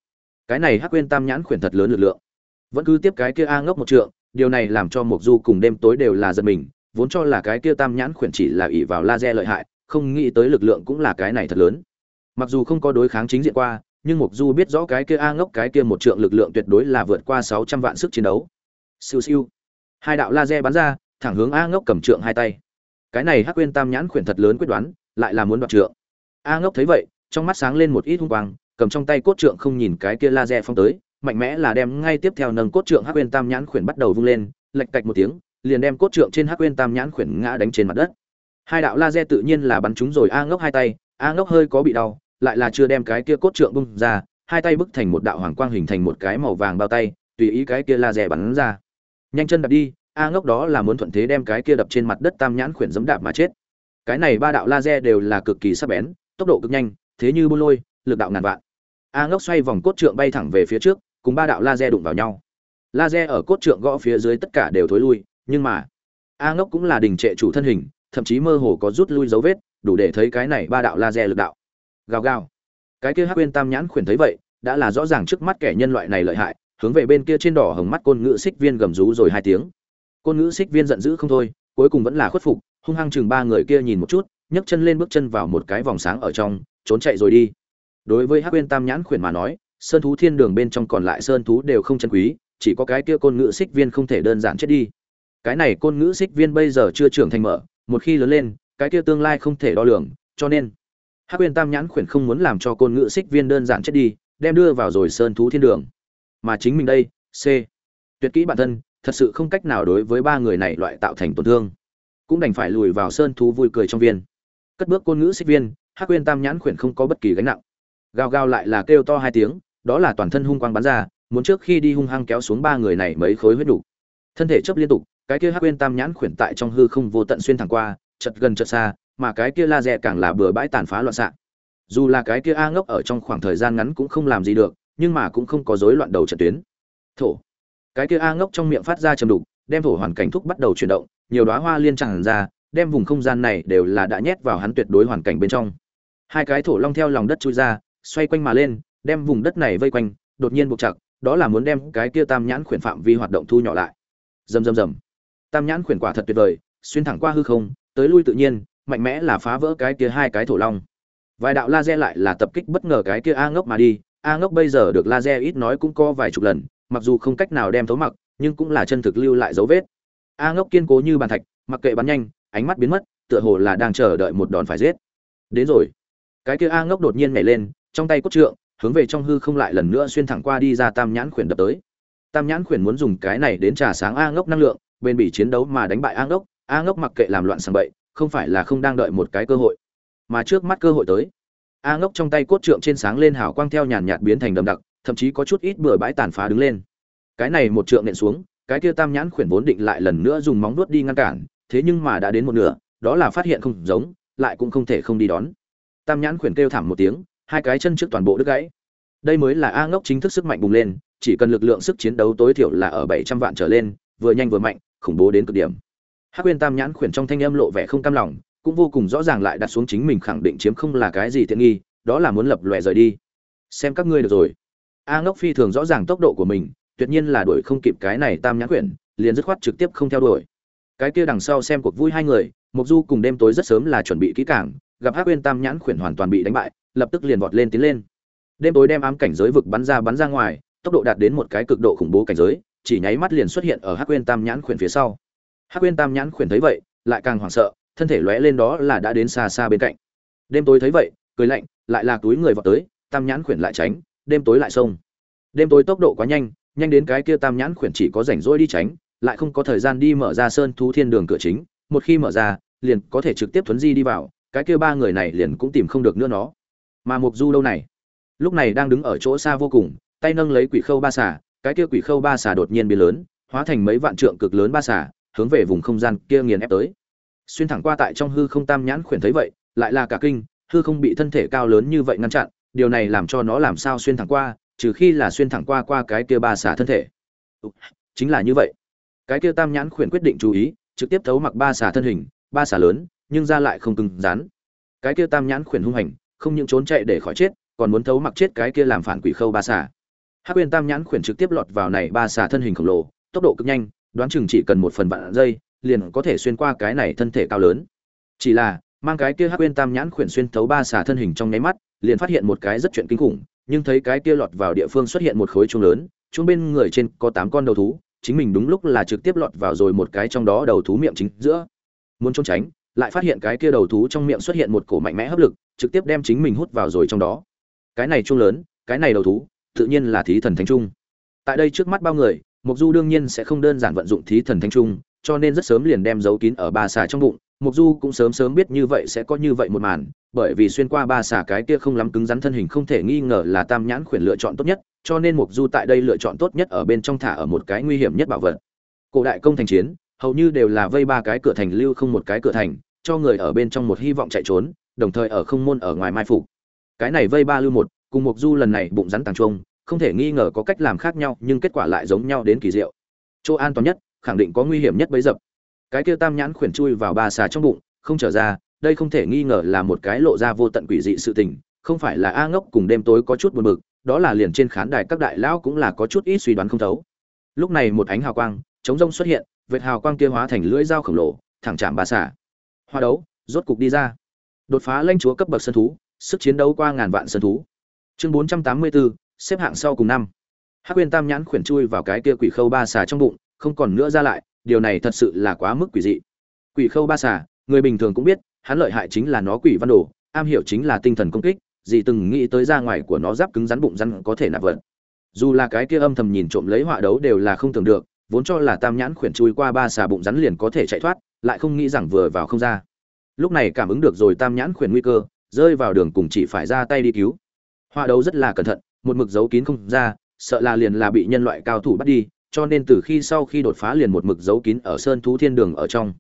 Cái này hắc Uyên tam nhãn Quyền thật lớn lực lượng. Vẫn cứ tiếp cái kia a ngốc một trượng điều này làm cho Mộc du cùng đêm tối đều là giật mình vốn cho là cái kia tam nhãn Quyền chỉ là ỷ vào laser lợi hại không nghĩ tới lực lượng cũng là cái này thật lớn. Mặc dù không có đối kháng chính diện qua nhưng mục du biết rõ cái kia a ngốc, cái kia một trượng lực lượng tuyệt đối là vượt qua sáu trăm vạn sức chiến đấu. Siêu siêu. Hai đạo laser bắn ra, thẳng hướng a ngốc cầm trượng hai tay. Cái này hắc quên tam nhãn khuyển thật lớn quyết đoán, lại là muốn đoạt trượng. A ngốc thấy vậy, trong mắt sáng lên một ít hung quang, cầm trong tay cốt trượng không nhìn cái kia laser phong tới, mạnh mẽ là đem ngay tiếp theo nâng cốt trượng hắc quên tam nhãn khuyển bắt đầu vung lên, lệch cạch một tiếng, liền đem cốt trượng trên hắc quên tam nhãn khuyển ngã đánh trên mặt đất. Hai đạo laser tự nhiên là bắn trúng rồi a ngốc hai tay, a ngốc hơi có bị đau lại là chưa đem cái kia cốt trượng bung ra, hai tay bức thành một đạo hoàng quang hình thành một cái màu vàng bao tay, tùy ý cái kia laser bắn ra. Nhanh chân đạp đi, a ngốc đó là muốn thuận thế đem cái kia đập trên mặt đất tam nhãn khuyển giẫm đạp mà chết. Cái này ba đạo laser đều là cực kỳ sắc bén, tốc độ cực nhanh, thế như buôn lôi, lực đạo ngàn vạn. A ngốc xoay vòng cốt trượng bay thẳng về phía trước, cùng ba đạo laser đụng vào nhau. Laser ở cốt trượng gõ phía dưới tất cả đều thối lui, nhưng mà, a ngốc cũng là đình trệ chủ thân hình, thậm chí mơ hồ có rút lui dấu vết, đủ để thấy cái này ba đạo laser lực đạo gào gào. Cái kia hắc quên tam nhãn khuyển thấy vậy, đã là rõ ràng trước mắt kẻ nhân loại này lợi hại, hướng về bên kia trên đỏ hồng mắt côn ngữ xích viên gầm rú rồi hai tiếng. Côn ngữ xích viên giận dữ không thôi, cuối cùng vẫn là khuất phục, hung hăng chừng ba người kia nhìn một chút, nhấc chân lên bước chân vào một cái vòng sáng ở trong, trốn chạy rồi đi. Đối với hắc quên tam nhãn khuyển mà nói, sơn thú thiên đường bên trong còn lại sơn thú đều không chân quý, chỉ có cái kia côn ngữ xích viên không thể đơn giản chết đi. Cái này côn ngữ xích viên bây giờ chưa trưởng thành mở, một khi lớn lên, cái kia tương lai không thể đo lường, cho nên hắc quên tam nhãn khuyển không muốn làm cho côn ngữ xích viên đơn giản chết đi, đem đưa vào rồi sơn thú thiên đường. Mà chính mình đây, c. Tuyệt kỹ bản thân, thật sự không cách nào đối với ba người này loại tạo thành tổn thương. Cũng đành phải lùi vào sơn thú vui cười trong viên. Cất bước côn ngữ xích viên, hắc quên tam nhãn khuyển không có bất kỳ gánh nặng. Gào gào lại là kêu to hai tiếng, đó là toàn thân hung quang bắn ra, muốn trước khi đi hung hăng kéo xuống ba người này mấy khối huyết đủ. Thân thể chấp liên tục, cái kia hắc quên tam nhãn khuyển tại trong hư không vô tận xuyên thẳng qua chật gần chật xa mà cái kia la dè càng là bừa bãi tàn phá loạn xạ. Dù là cái kia a ngốc ở trong khoảng thời gian ngắn cũng không làm gì được, nhưng mà cũng không có rối loạn đầu trận tuyến. Thổ. Cái kia a ngốc trong miệng phát ra trầm đục, đem thổ hoàn cảnh thúc bắt đầu chuyển động, nhiều đóa hoa liên tràn ra, đem vùng không gian này đều là đã nhét vào hắn tuyệt đối hoàn cảnh bên trong. Hai cái thổ long theo lòng đất chui ra, xoay quanh mà lên, đem vùng đất này vây quanh, đột nhiên buộc chặt, đó là muốn đem cái kia tam nhãn khuyển phạm vi hoạt động thu nhỏ lại. Rầm rầm rầm. Tam nhãn khuyển quả thật tuyệt vời, xuyên thẳng qua hư không, tới lui tự nhiên mạnh mẽ là phá vỡ cái kia hai cái thổ long. Vài đạo laser lại là tập kích bất ngờ cái kia a ngốc mà đi. A ngốc bây giờ được laser ít nói cũng có vài chục lần, mặc dù không cách nào đem thấu mặc, nhưng cũng là chân thực lưu lại dấu vết. A ngốc kiên cố như bàn thạch, mặc kệ bắn nhanh, ánh mắt biến mất, tựa hồ là đang chờ đợi một đòn phải giết. Đến rồi. Cái kia a ngốc đột nhiên nhảy lên, trong tay cốt trượng, hướng về trong hư không lại lần nữa xuyên thẳng qua đi ra tam nhãn khuyển đập tới. Tam nhãn khuyển muốn dùng cái này đến trà sáng a ngốc năng lượng bên bị chiến đấu mà đánh bại a ngốc. A ngốc mặc kệ làm loạn sảng bậy không phải là không đang đợi một cái cơ hội, mà trước mắt cơ hội tới. A ngốc trong tay cốt trượng trên sáng lên hào quang theo nhàn nhạt biến thành đậm đặc, thậm chí có chút ít bừa bãi tàn phá đứng lên. Cái này một trượng nện xuống, cái kia tam nhãn khuyển vốn định lại lần nữa dùng móng nuốt đi ngăn cản, thế nhưng mà đã đến một nửa, đó là phát hiện không giống, lại cũng không thể không đi đón. Tam nhãn khuyển kêu thảm một tiếng, hai cái chân trước toàn bộ đứt gãy. Đây mới là a ngốc chính thức sức mạnh bùng lên, chỉ cần lực lượng sức chiến đấu tối thiểu là ở bảy trăm vạn trở lên, vừa nhanh vừa mạnh, khủng bố đến cực điểm hắc quyên tam nhãn khuyển trong thanh âm lộ vẻ không cam lòng, cũng vô cùng rõ ràng lại đặt xuống chính mình khẳng định chiếm không là cái gì tiện nghi, đó là muốn lập lòe rời đi. Xem các ngươi được rồi. A ngốc phi thường rõ ràng tốc độ của mình, tuyệt nhiên là đuổi không kịp cái này tam nhãn quyển liền dứt khoát trực tiếp không theo đuổi. Cái kia đằng sau xem cuộc vui hai người mục du cùng đêm tối rất sớm là chuẩn bị kỹ càng, gặp hắc quyên tam nhãn khuyển hoàn toàn bị đánh bại, lập tức liền vọt lên tiến lên. Đêm tối đem ám cảnh giới vực bắn ra bắn ra ngoài, tốc độ đạt đến một cái cực độ khủng bố cảnh giới, chỉ nháy mắt liền xuất hiện ở hắc quyên tam nhãn khuyển phía sau hắc quyên tam nhãn quyển thấy vậy, lại càng hoảng sợ, thân thể lóe lên đó là đã đến xa xa bên cạnh. Đêm tối thấy vậy, cười lạnh, lại là túi người vọt tới, tam nhãn quyển lại tránh, đêm tối lại xông. Đêm tối tốc độ quá nhanh nhanh đến cái kia tam nhãn khuyển chỉ có rảnh rỗi đi tránh, lại không có thời gian đi mở ra sơn thú thiên đường cửa chính, một khi mở ra, liền có thể trực tiếp thuấn di đi vào, cái kia ba người này liền cũng tìm không được nữa nó. Mà mục du đâu này? Lúc này đang đứng ở chỗ xa vô cùng, tay nâng lấy quỷ khâu ba xà, cái kia quỷ khâu ba xà đột nhiên biến lớn, hóa thành mấy vạn trượng cực lớn ba xà hướng về vùng không gian kia nghiền ép tới. Xuyên thẳng qua tại trong hư không tam nhãn khuyển thấy vậy, lại là cả kinh, hư không bị thân thể cao lớn như vậy ngăn chặn, điều này làm cho nó làm sao xuyên thẳng qua, trừ khi là xuyên thẳng qua qua cái kia ba xả thân thể. Chính là như vậy. Cái kia tam nhãn khuyển quyết định chú ý, trực tiếp thấu mặc ba xả thân hình, ba xả lớn, nhưng ra lại không cứng rắn. Cái kia tam nhãn khuyển hung hành, không những trốn chạy để khỏi chết, còn muốn thấu mặc chết cái kia làm phản quỷ khâu ba xả. Hắc quyên tam nhãn khuyển trực tiếp lọt vào này ba xả thân hình khổng lồ, tốc độ cực nhanh đoán chừng chỉ cần một phần vạn giây liền có thể xuyên qua cái này thân thể cao lớn chỉ là mang cái kia hắc quyên tam nhãn khuyển xuyên thấu ba xả thân hình trong nháy mắt liền phát hiện một cái rất chuyện kinh khủng nhưng thấy cái kia lọt vào địa phương xuất hiện một khối chuông lớn, chuông bên người trên có tám con đầu thú, chính mình đúng lúc là trực tiếp lọt vào rồi một cái trong đó đầu thú miệng chính giữa. Muốn trốn tránh, lại phát hiện cái kia đầu thú trong miệng xuất hiện một cổ mạnh mẽ hấp lực, trực tiếp đem chính mình hút vào rồi trong đó. Cái này chuông lớn, cái này đầu thú, tự nhiên là thí thần thánh trung. Tại đây trước mắt bao người, Mục Du đương nhiên sẽ không đơn giản vận dụng thí thần thánh trung, cho nên rất sớm liền đem giấu kín ở ba xà trong bụng. Mục Du cũng sớm sớm biết như vậy sẽ có như vậy một màn, bởi vì xuyên qua ba xà cái kia không lắm cứng rắn thân hình không thể nghi ngờ là tam nhãn khuyển lựa chọn tốt nhất, cho nên Mục Du tại đây lựa chọn tốt nhất ở bên trong thả ở một cái nguy hiểm nhất bảo vật. Cổ đại công thành chiến, hầu như đều là vây ba cái cửa thành lưu không một cái cửa thành, cho người ở bên trong một hy vọng chạy trốn, đồng thời ở không môn ở ngoài mai phục. Cái này vây ba lưu một, cùng Mục Du lần này bụng rắn tàng trung, không thể nghi ngờ có cách làm khác nhau nhưng kết quả lại giống nhau đến kỳ diệu. Chỗ an toàn nhất khẳng định có nguy hiểm nhất bấy dập. Cái kia tam nhãn khuyển chui vào ba xà trong bụng không trở ra đây không thể nghi ngờ là một cái lộ ra vô tận quỷ dị sự tình không phải là a ngốc cùng đêm tối có chút buồn bực đó là liền trên khán đài các đại lão cũng là có chút ít suy đoán không thấu. Lúc này một ánh hào quang chống rông xuất hiện vệt hào quang kia hóa thành lưỡi dao khổng lồ thẳng chạm ba xà. Hoa đấu rốt cục đi ra. Đột phá lãnh chúa cấp bậc sân thú sức chiến đấu qua ngàn vạn sân thú. Chương 484, xếp hạng sau cùng năm. Hắc quyên tam nhãn khuyển chui vào cái kia quỷ khâu ba xà trong bụng, không còn nữa ra lại, điều này thật sự là quá mức quỷ dị. Quỷ khâu ba xà, người bình thường cũng biết, hắn lợi hại chính là nó quỷ văn đồ, am hiểu chính là tinh thần công kích, gì từng nghĩ tới ra ngoài của nó giáp cứng rắn bụng rắn có thể nạp vật. Dù là cái kia âm thầm nhìn trộm lấy họa đấu đều là không tưởng được, vốn cho là tam nhãn khuyển chui qua ba xà bụng rắn liền có thể chạy thoát, lại không nghĩ rằng vừa vào không ra. Lúc này cảm ứng được rồi tam nhãn khuyển nguy cơ, rơi vào đường cùng chỉ phải ra tay đi cứu. Họa đấu rất là cẩn thận một mực giấu kín không ra, sợ là liền là bị nhân loại cao thủ bắt đi, cho nên từ khi sau khi đột phá liền một mực giấu kín ở sơn thú thiên đường ở trong.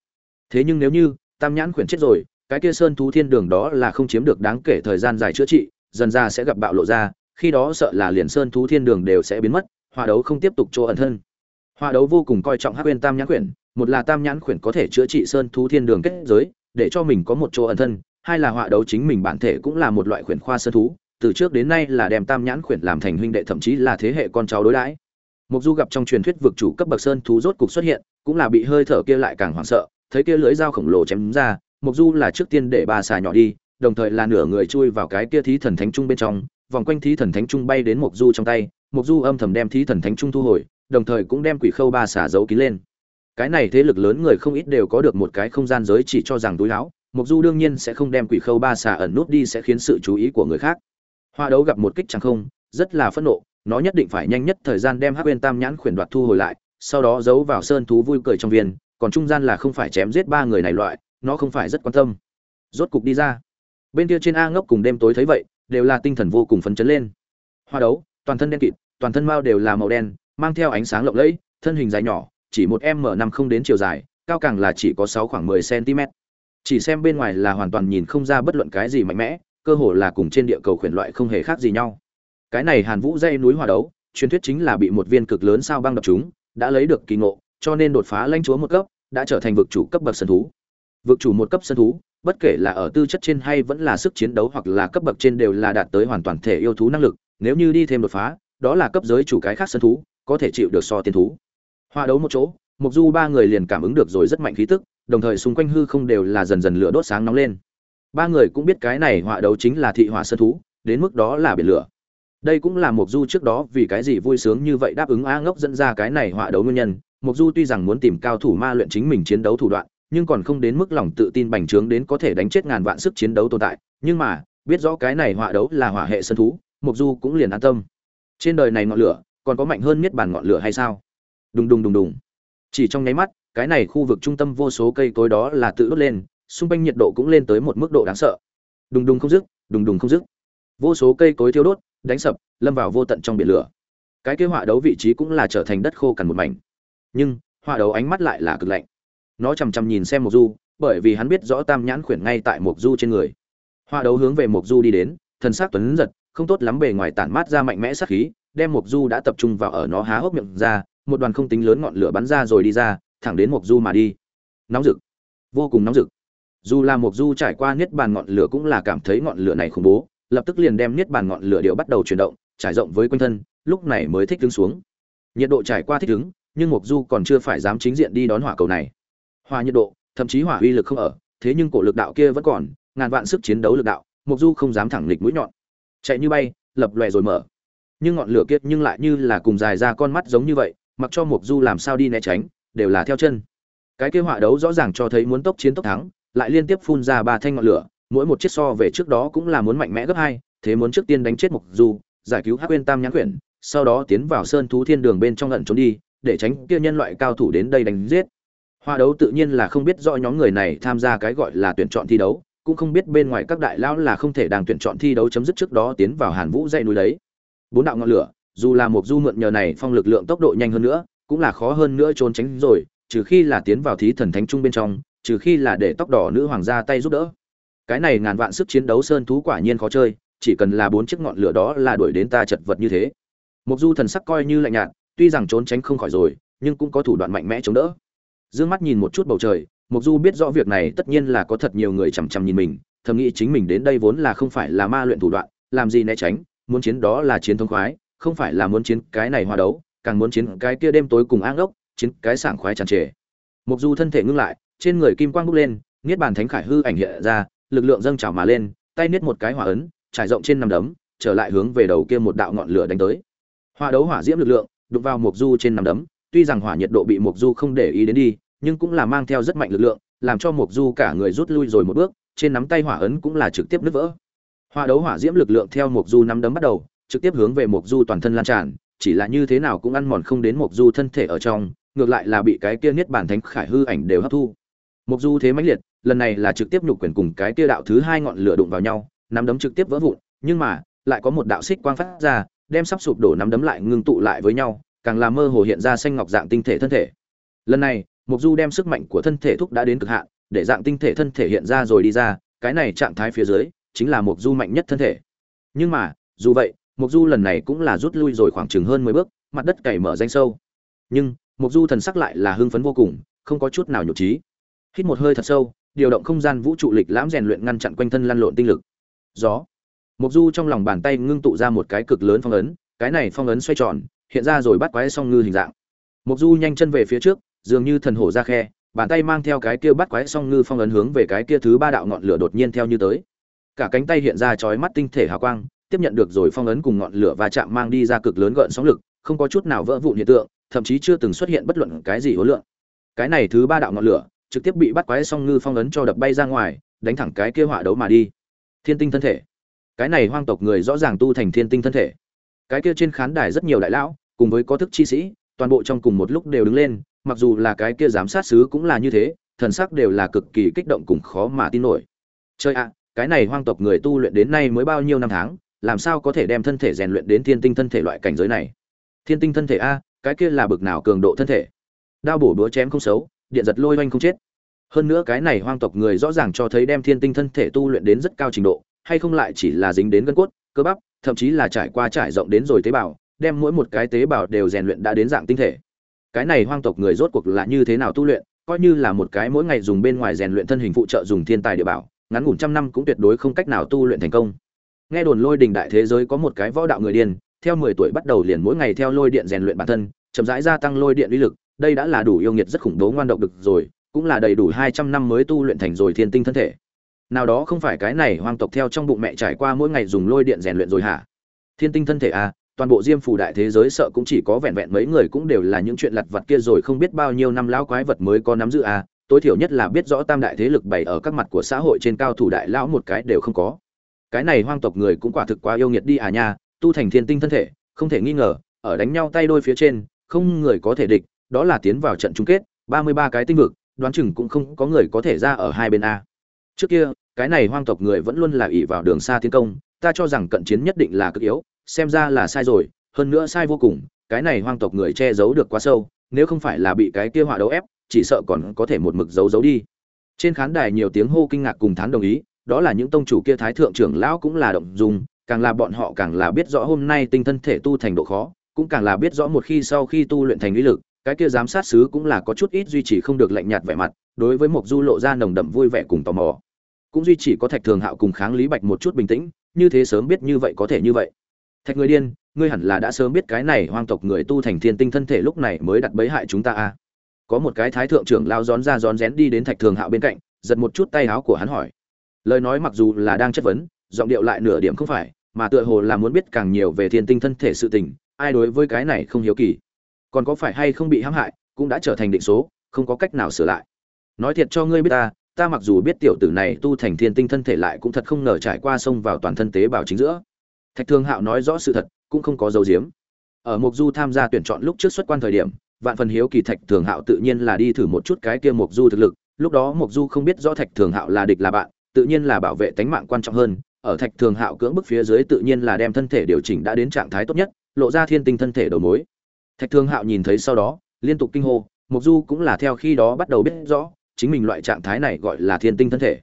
Thế nhưng nếu như, tam nhãn khuyển chết rồi, cái kia sơn thú thiên đường đó là không chiếm được đáng kể thời gian dài chữa trị, dần ra sẽ gặp bạo lộ ra, khi đó sợ là liền sơn thú thiên đường đều sẽ biến mất hòa đấu không tiếp tục chỗ ẩn thân. Hòa đấu vô cùng coi trọng hắc quên tam nhãn khuyển, một là tam nhãn khuyển có thể chữa trị sơn thú thiên đường kết giới, để cho mình có một chỗ ẩn thân, hai là hòa đấu chính mình bản thể cũng là một loại khuyển khoa sơn thú từ trước đến nay là đem tam nhãn khuyển làm thành huynh đệ thậm chí là thế hệ con cháu đối đãi Mộc Du gặp trong truyền thuyết vực chủ cấp bậc sơn thú rốt cục xuất hiện, cũng là bị hơi thở kia lại càng hoảng sợ, thấy kia lưỡi dao khổng lồ chém ra, Mộc Du là trước tiên để ba xà nhỏ đi, đồng thời là nửa người chui vào cái kia thí thần thánh trung bên trong, vòng quanh thí thần thánh trung bay đến Mộc Du trong tay, Mộc Du âm thầm đem thí thần thánh trung thu hồi, đồng thời cũng đem quỷ khâu ba xà giấu kín lên. Cái này thế lực lớn người không ít đều có được một cái không gian giới chỉ cho rằng túi lão, Mộc Du đương nhiên sẽ không đem quỷ khâu ba xà ẩn nút đi sẽ khiến sự chú ý của người khác. Hoa đấu gặp một kích chẳng không, rất là phẫn nộ, nó nhất định phải nhanh nhất thời gian đem hắc quên tam nhãn khuyển đoạt thu hồi lại sau đó giấu vào sơn thú vui cười trong viên còn trung gian là không phải chém giết ba người này loại nó không phải rất quan tâm. Rốt cục đi ra. Bên kia trên a ngốc cùng đêm tối thấy vậy đều là tinh thần vô cùng phấn chấn lên. Hoa đấu toàn thân đen kịt toàn thân mao đều là màu đen mang theo ánh sáng lộng lẫy thân hình dài nhỏ chỉ một m năm không đến chiều dài cao càng là chỉ có sáu khoảng mười cm chỉ xem bên ngoài là hoàn toàn nhìn không ra bất luận cái gì mạnh mẽ cơ hồ là cùng trên địa cầu khuyển loại không hề khác gì nhau. Cái này hàn vũ dây núi hòa đấu, truyền thuyết chính là bị một viên cực lớn sao băng đập chúng đã lấy được kỳ ngộ, cho nên đột phá lãnh chúa một cấp, đã trở thành vực chủ cấp bậc sân thú. Vực chủ một cấp sân thú, bất kể là ở tư chất trên hay vẫn là sức chiến đấu hoặc là cấp bậc trên đều là đạt tới hoàn toàn thể yêu thú năng lực, nếu như đi thêm đột phá, đó là cấp giới chủ cái khác sân thú, có thể chịu được so tiên thú. Hòa đấu một chỗ mục du ba người liền cảm ứng được rồi rất mạnh khí tức, đồng thời xung quanh hư không đều là dần dần lửa đốt sáng nóng lên ba người cũng biết cái này họa đấu chính là thị hỏa sơn thú, đến mức đó là biển lửa. Đây cũng là mục du trước đó vì cái gì vui sướng như vậy đáp ứng a ngốc dẫn ra cái này họa đấu nguyên nhân. Mục du tuy rằng muốn tìm cao thủ ma luyện chính mình chiến đấu thủ đoạn, nhưng còn không đến mức lòng tự tin bành trướng đến có thể đánh chết ngàn vạn sức chiến đấu tồn tại. Nhưng mà, biết rõ cái này họa đấu là hỏa hệ sân thú mục du cũng liền an tâm. Trên đời này ngọn lửa, còn có mạnh hơn miết bàn ngọn lửa hay sao? Đùng đùng đùng đùng. Chỉ trong nháy mắt, cái này khu vực trung tâm vô số cây cối đó là tự đốt lên xung quanh nhiệt độ cũng lên tới một mức độ đáng sợ. Đùng đùng không dứt, đùng đùng không dứt. Vô số cây cối thiêu đốt, đánh sập, lâm vào vô tận trong biển lửa. Cái kế họa đấu vị trí cũng là trở thành đất khô cằn một mảnh. Nhưng, họa đấu ánh mắt lại là cực lạnh. Nó chằm chằm nhìn xem mộc du, bởi vì hắn biết rõ tam nhãn khuyển ngay tại mộc du trên người. Họa đấu hướng về mộc du đi đến, thần sắc tuấn giật, không tốt lắm bề ngoài tản mát ra mạnh mẽ sát khí, đem mộc du đã tập trung vào ở nó há hốc miệng ra, một đoàn không tính lớn ngọn lửa bắn ra rồi đi ra, thẳng đến mộc du mà đi. Nóng rực. Vô cùng nóng rực dù là mộc du trải qua niết bàn ngọn lửa cũng là cảm thấy ngọn lửa này khủng bố lập tức liền đem niết bàn ngọn lửa điệu bắt đầu chuyển động, trải rộng với quanh thân, lúc này mới thích đứng xuống. Nhiệt độ trải qua thích đứng nhưng Mộc Du còn chưa phải dám chính diện đi đón hỏa cầu này. Hỏa nhiệt độ, thậm chí hỏa uy lực không ở, thế nhưng cổ lực đạo kia vẫn còn, ngàn vạn sức chiến đấu lực đạo, Mộc Du không dám thẳng lịch mũi nhọn. Chạy như bay, lập lòe rồi mở. Nhưng ngọn lửa kia nhưng lại như là cùng dài ra con mắt giống như vậy, mặc cho Mộc Du làm sao đi né tránh, đều là theo chân. Cái kế hỏa đấu rõ ràng cho thấy muốn tốc chiến tốc thắng, lại liên tiếp phun ra ba thanh ngọn lửa, mỗi một chiếc so về trước đó cũng là muốn mạnh mẽ gấp hai thế muốn trước tiên đánh chết mục du giải cứu hắc quên tam nhãn quyển sau đó tiến vào sơn thú thiên đường bên trong ẩn trốn đi để tránh kia nhân loại cao thủ đến đây đánh giết. Hoa đấu tự nhiên là không biết rõ nhóm người này tham gia cái gọi là tuyển chọn thi đấu cũng không biết bên ngoài các đại lão là không thể đang tuyển chọn thi đấu chấm dứt trước đó tiến vào hàn vũ dây núi đấy. Bốn đạo ngọn lửa dù là một du mượn nhờ này phong lực lượng tốc độ nhanh hơn nữa cũng là khó hơn nữa trốn tránh rồi trừ khi là tiến vào thí thần thánh trung bên trong trừ khi là để tóc đỏ nữ hoàng gia tay giúp đỡ. Cái này ngàn vạn sức chiến đấu sơn thú quả nhiên khó chơi, chỉ cần là bốn chiếc ngọn lửa đó là đuổi đến ta chật vật như thế. Mục du thần sắc coi như lạnh nhạt, tuy rằng trốn tránh không khỏi rồi, nhưng cũng có thủ đoạn mạnh mẽ chống đỡ. Dương mắt nhìn một chút bầu trời mục du biết rõ việc này tất nhiên là có thật nhiều người chằm chằm nhìn mình, thầm nghĩ chính mình đến đây vốn là không phải là ma luyện thủ đoạn, làm gì né tránh, muốn chiến đó là chiến thống khoái, không phải là muốn chiến cái này hòa đấu, càng muốn chiến cái kia đêm tối cùng ang ốc, chiến cái sảng khoái tràn trề. Mục du thân thể ngưng lại trên người kim quang bốc lên, niết bàn thánh khải hư ảnh hiện ra, lực lượng dâng trào mà lên, tay niết một cái hỏa ấn, trải rộng trên nằm đấm, trở lại hướng về đầu kia một đạo ngọn lửa đánh tới. Hỏa đấu hỏa diễm lực lượng, đụng vào mục du trên nằm đấm, tuy rằng hỏa nhiệt độ bị mục du không để ý đến đi, nhưng cũng là mang theo rất mạnh lực lượng, làm cho mục du cả người rút lui rồi một bước, trên nắm tay hỏa ấn cũng là trực tiếp nứt vỡ. Hỏa đấu hỏa diễm lực lượng theo mục du nắm đấm bắt đầu, trực tiếp hướng về mục du toàn thân lan tràn, chỉ là như thế nào cũng ăn mòn không đến mục du thân thể ở trong, ngược lại là bị cái kia niết bản thánh khải hư ảnh đều hấp thu mục du thế mãnh liệt, lần này là trực tiếp nhục quyền cùng cái kia đạo thứ hai ngọn lửa đụng vào nhau, nắm đấm trực tiếp vỡ vụn, nhưng mà, lại có một đạo xích quang phát ra, đem sắp sụp đổ nắm đấm lại ngưng tụ lại với nhau, càng làm mơ hồ hiện ra xanh ngọc dạng tinh thể thân thể. Lần này mục du đem sức mạnh của thân thể thúc đã đến cực hạn, để dạng tinh thể thân thể hiện ra rồi đi ra, cái này trạng thái phía dưới, chính là mục du mạnh nhất thân thể. Nhưng mà, dù vậy mục du lần này cũng là rút lui rồi khoảng chừng hơn mười bước, mặt đất cày mở danh sâu. Nhưng mục du thần sắc lại là hưng phấn vô cùng, không có chút nào nhục trí hít một hơi thật sâu, điều động không gian vũ trụ lịch lãm rèn luyện ngăn chặn quanh thân lăn lộn tinh lực. Gió. Mục du trong lòng bàn tay ngưng tụ ra một cái cực lớn phong ấn, cái này phong ấn xoay tròn, hiện ra rồi bắt quái song ngư hình dạng. Mục du nhanh chân về phía trước, dường như thần hổ ra khe, bàn tay mang theo cái kia bắt quái song ngư phong ấn hướng về cái kia thứ ba đạo ngọn lửa đột nhiên theo như tới. Cả cánh tay hiện ra chói mắt tinh thể hào quang, tiếp nhận được rồi phong ấn cùng ngọn lửa và chạm mang đi ra cực lớn gợn sóng lực, không có chút nào vỡ vụn hiện tượng, thậm chí chưa từng xuất hiện bất luận cái gì hối lượng cái này thứ ba đạo ngọn lửa trực tiếp bị bắt quái song ngư phong ấn cho đập bay ra ngoài, đánh thẳng cái kia hỏa đấu mà đi. Thiên tinh thân thể. Cái này hoang tộc người rõ ràng tu thành thiên tinh thân thể. Cái kia trên khán đài rất nhiều đại lão, cùng với có thức chi sĩ, toàn bộ trong cùng một lúc đều đứng lên, mặc dù là cái kia giám sát sứ cũng là như thế, thần sắc đều là cực kỳ kích động cùng khó mà tin nổi. Chơi ạ, cái này hoang tộc người tu luyện đến nay mới bao nhiêu năm tháng, làm sao có thể đem thân thể rèn luyện đến thiên tinh thân thể loại cảnh giới này? Thiên tinh thân thể a, cái kia là bực nào cường độ thân thể? Đao bổ đũa chém không xấu điện giật lôi oanh không chết. Hơn nữa cái này hoang tộc người rõ ràng cho thấy đem thiên tinh thân thể tu luyện đến rất cao trình độ, hay không lại chỉ là dính đến gân cốt, cơ bắp, thậm chí là trải qua trải rộng đến rồi tế bào, đem mỗi một cái tế bào đều rèn luyện đã đến dạng tinh thể. Cái này hoang tộc người rốt cuộc là như thế nào tu luyện, coi như là một cái mỗi ngày dùng bên ngoài rèn luyện thân hình phụ trợ dùng thiên tài địa bảo, ngắn ngủn trăm năm cũng tuyệt đối không cách nào tu luyện thành công. Nghe đồn lôi đình đại thế giới có một cái võ đạo người điên, theo mười tuổi bắt đầu liền mỗi ngày theo lôi điện rèn luyện bản thân, chậm rãi gia tăng lôi điện uy lực đây đã là đủ yêu nghiệt rất khủng bố ngoan độc được rồi, cũng là đầy đủ hai trăm năm mới tu luyện thành rồi thiên tinh thân thể. Nào đó không phải cái này hoang tộc theo trong bụng mẹ trải qua mỗi ngày dùng lôi điện rèn luyện rồi hả? Thiên tinh thân thể à toàn bộ diêm phủ đại thế giới sợ cũng chỉ có vẹn vẹn mấy người cũng đều là những chuyện lặt vặt kia rồi không biết bao nhiêu năm lão quái vật mới có nắm giữ à tối thiểu nhất là biết rõ tam đại thế lực bày ở các mặt của xã hội trên cao thủ đại lão một cái đều không có. Cái này hoang tộc người cũng quả thực quá yêu nghiệt đi à nha, tu thành thiên tinh thân thể, không thể nghi ngờ, ở đánh nhau tay đôi phía trên, không người có thể địch đó là tiến vào trận chung kết ba mươi ba cái tinh vực đoán chừng cũng không có người có thể ra ở hai bên a. Trước kia cái này hoang tộc người vẫn luôn là ỷ vào đường xa tiến công ta cho rằng cận chiến nhất định là cực yếu xem ra là sai rồi hơn nữa sai vô cùng cái này hoang tộc người che giấu được quá sâu nếu không phải là bị cái kia họa đấu ép chỉ sợ còn có thể một mực giấu giấu đi. Trên khán đài nhiều tiếng hô kinh ngạc cùng thán đồng ý đó là những tông chủ kia thái thượng trưởng lão cũng là động dung, càng là bọn họ càng là biết rõ hôm nay tinh thân thể tu thành độ khó cũng càng là biết rõ một khi sau khi tu luyện thành lý lực cái kia giám sát sứ cũng là có chút ít duy trì không được lạnh nhạt vẻ mặt, đối với mộc du lộ ra nồng đậm vui vẻ cùng tò mò. Cũng duy trì có thạch thường hạo cùng kháng lý bạch một chút bình tĩnh, như thế sớm biết như vậy có thể như vậy. Thạch người điên, ngươi hẳn là đã sớm biết cái này hoang tộc người tu thành thiên tinh thân thể lúc này mới đặt bẫy hại chúng ta a à. có một cái thái thượng trưởng lao rón ra rón rén đi đến thạch thường hạo bên cạnh, giật một chút tay áo của hắn hỏi. Lời nói mặc dù là đang chất vấn, giọng điệu lại nửa điểm không phải, mà tựa hồ là muốn biết càng nhiều về thiên tinh thân thể sự tình, ai đối với cái này không hiếu kỳ còn có phải hay không bị hãm hại, cũng đã trở thành định số, không có cách nào sửa lại. Nói thiệt cho ngươi biết ta ta mặc dù biết tiểu tử này tu thành thiên tinh thân thể lại cũng thật không ngờ trải qua sông vào toàn thân tế bào chính giữa. Thạch thương hạo nói rõ sự thật, cũng không có dấu diếm ở mục du tham gia tuyển chọn lúc trước xuất quan thời điểm, vạn phần hiếu kỳ thạch thường hạo tự nhiên là đi thử một chút cái kia mục du thực lực, lúc đó mục du không biết rõ thạch thường hạo là địch là bạn, tự nhiên là bảo vệ tánh mạng quan trọng hơn, ở thạch thường hạo cưỡng bức phía dưới tự nhiên là đem thân thể điều chỉnh đã đến trạng thái tốt nhất, lộ ra thiên tinh thân thể đầu mối thạch thường hạo nhìn thấy sau đó, liên tục kinh hô mục du cũng là theo khi đó bắt đầu biết rõ, chính mình loại trạng thái này gọi là thiên tinh thân thể.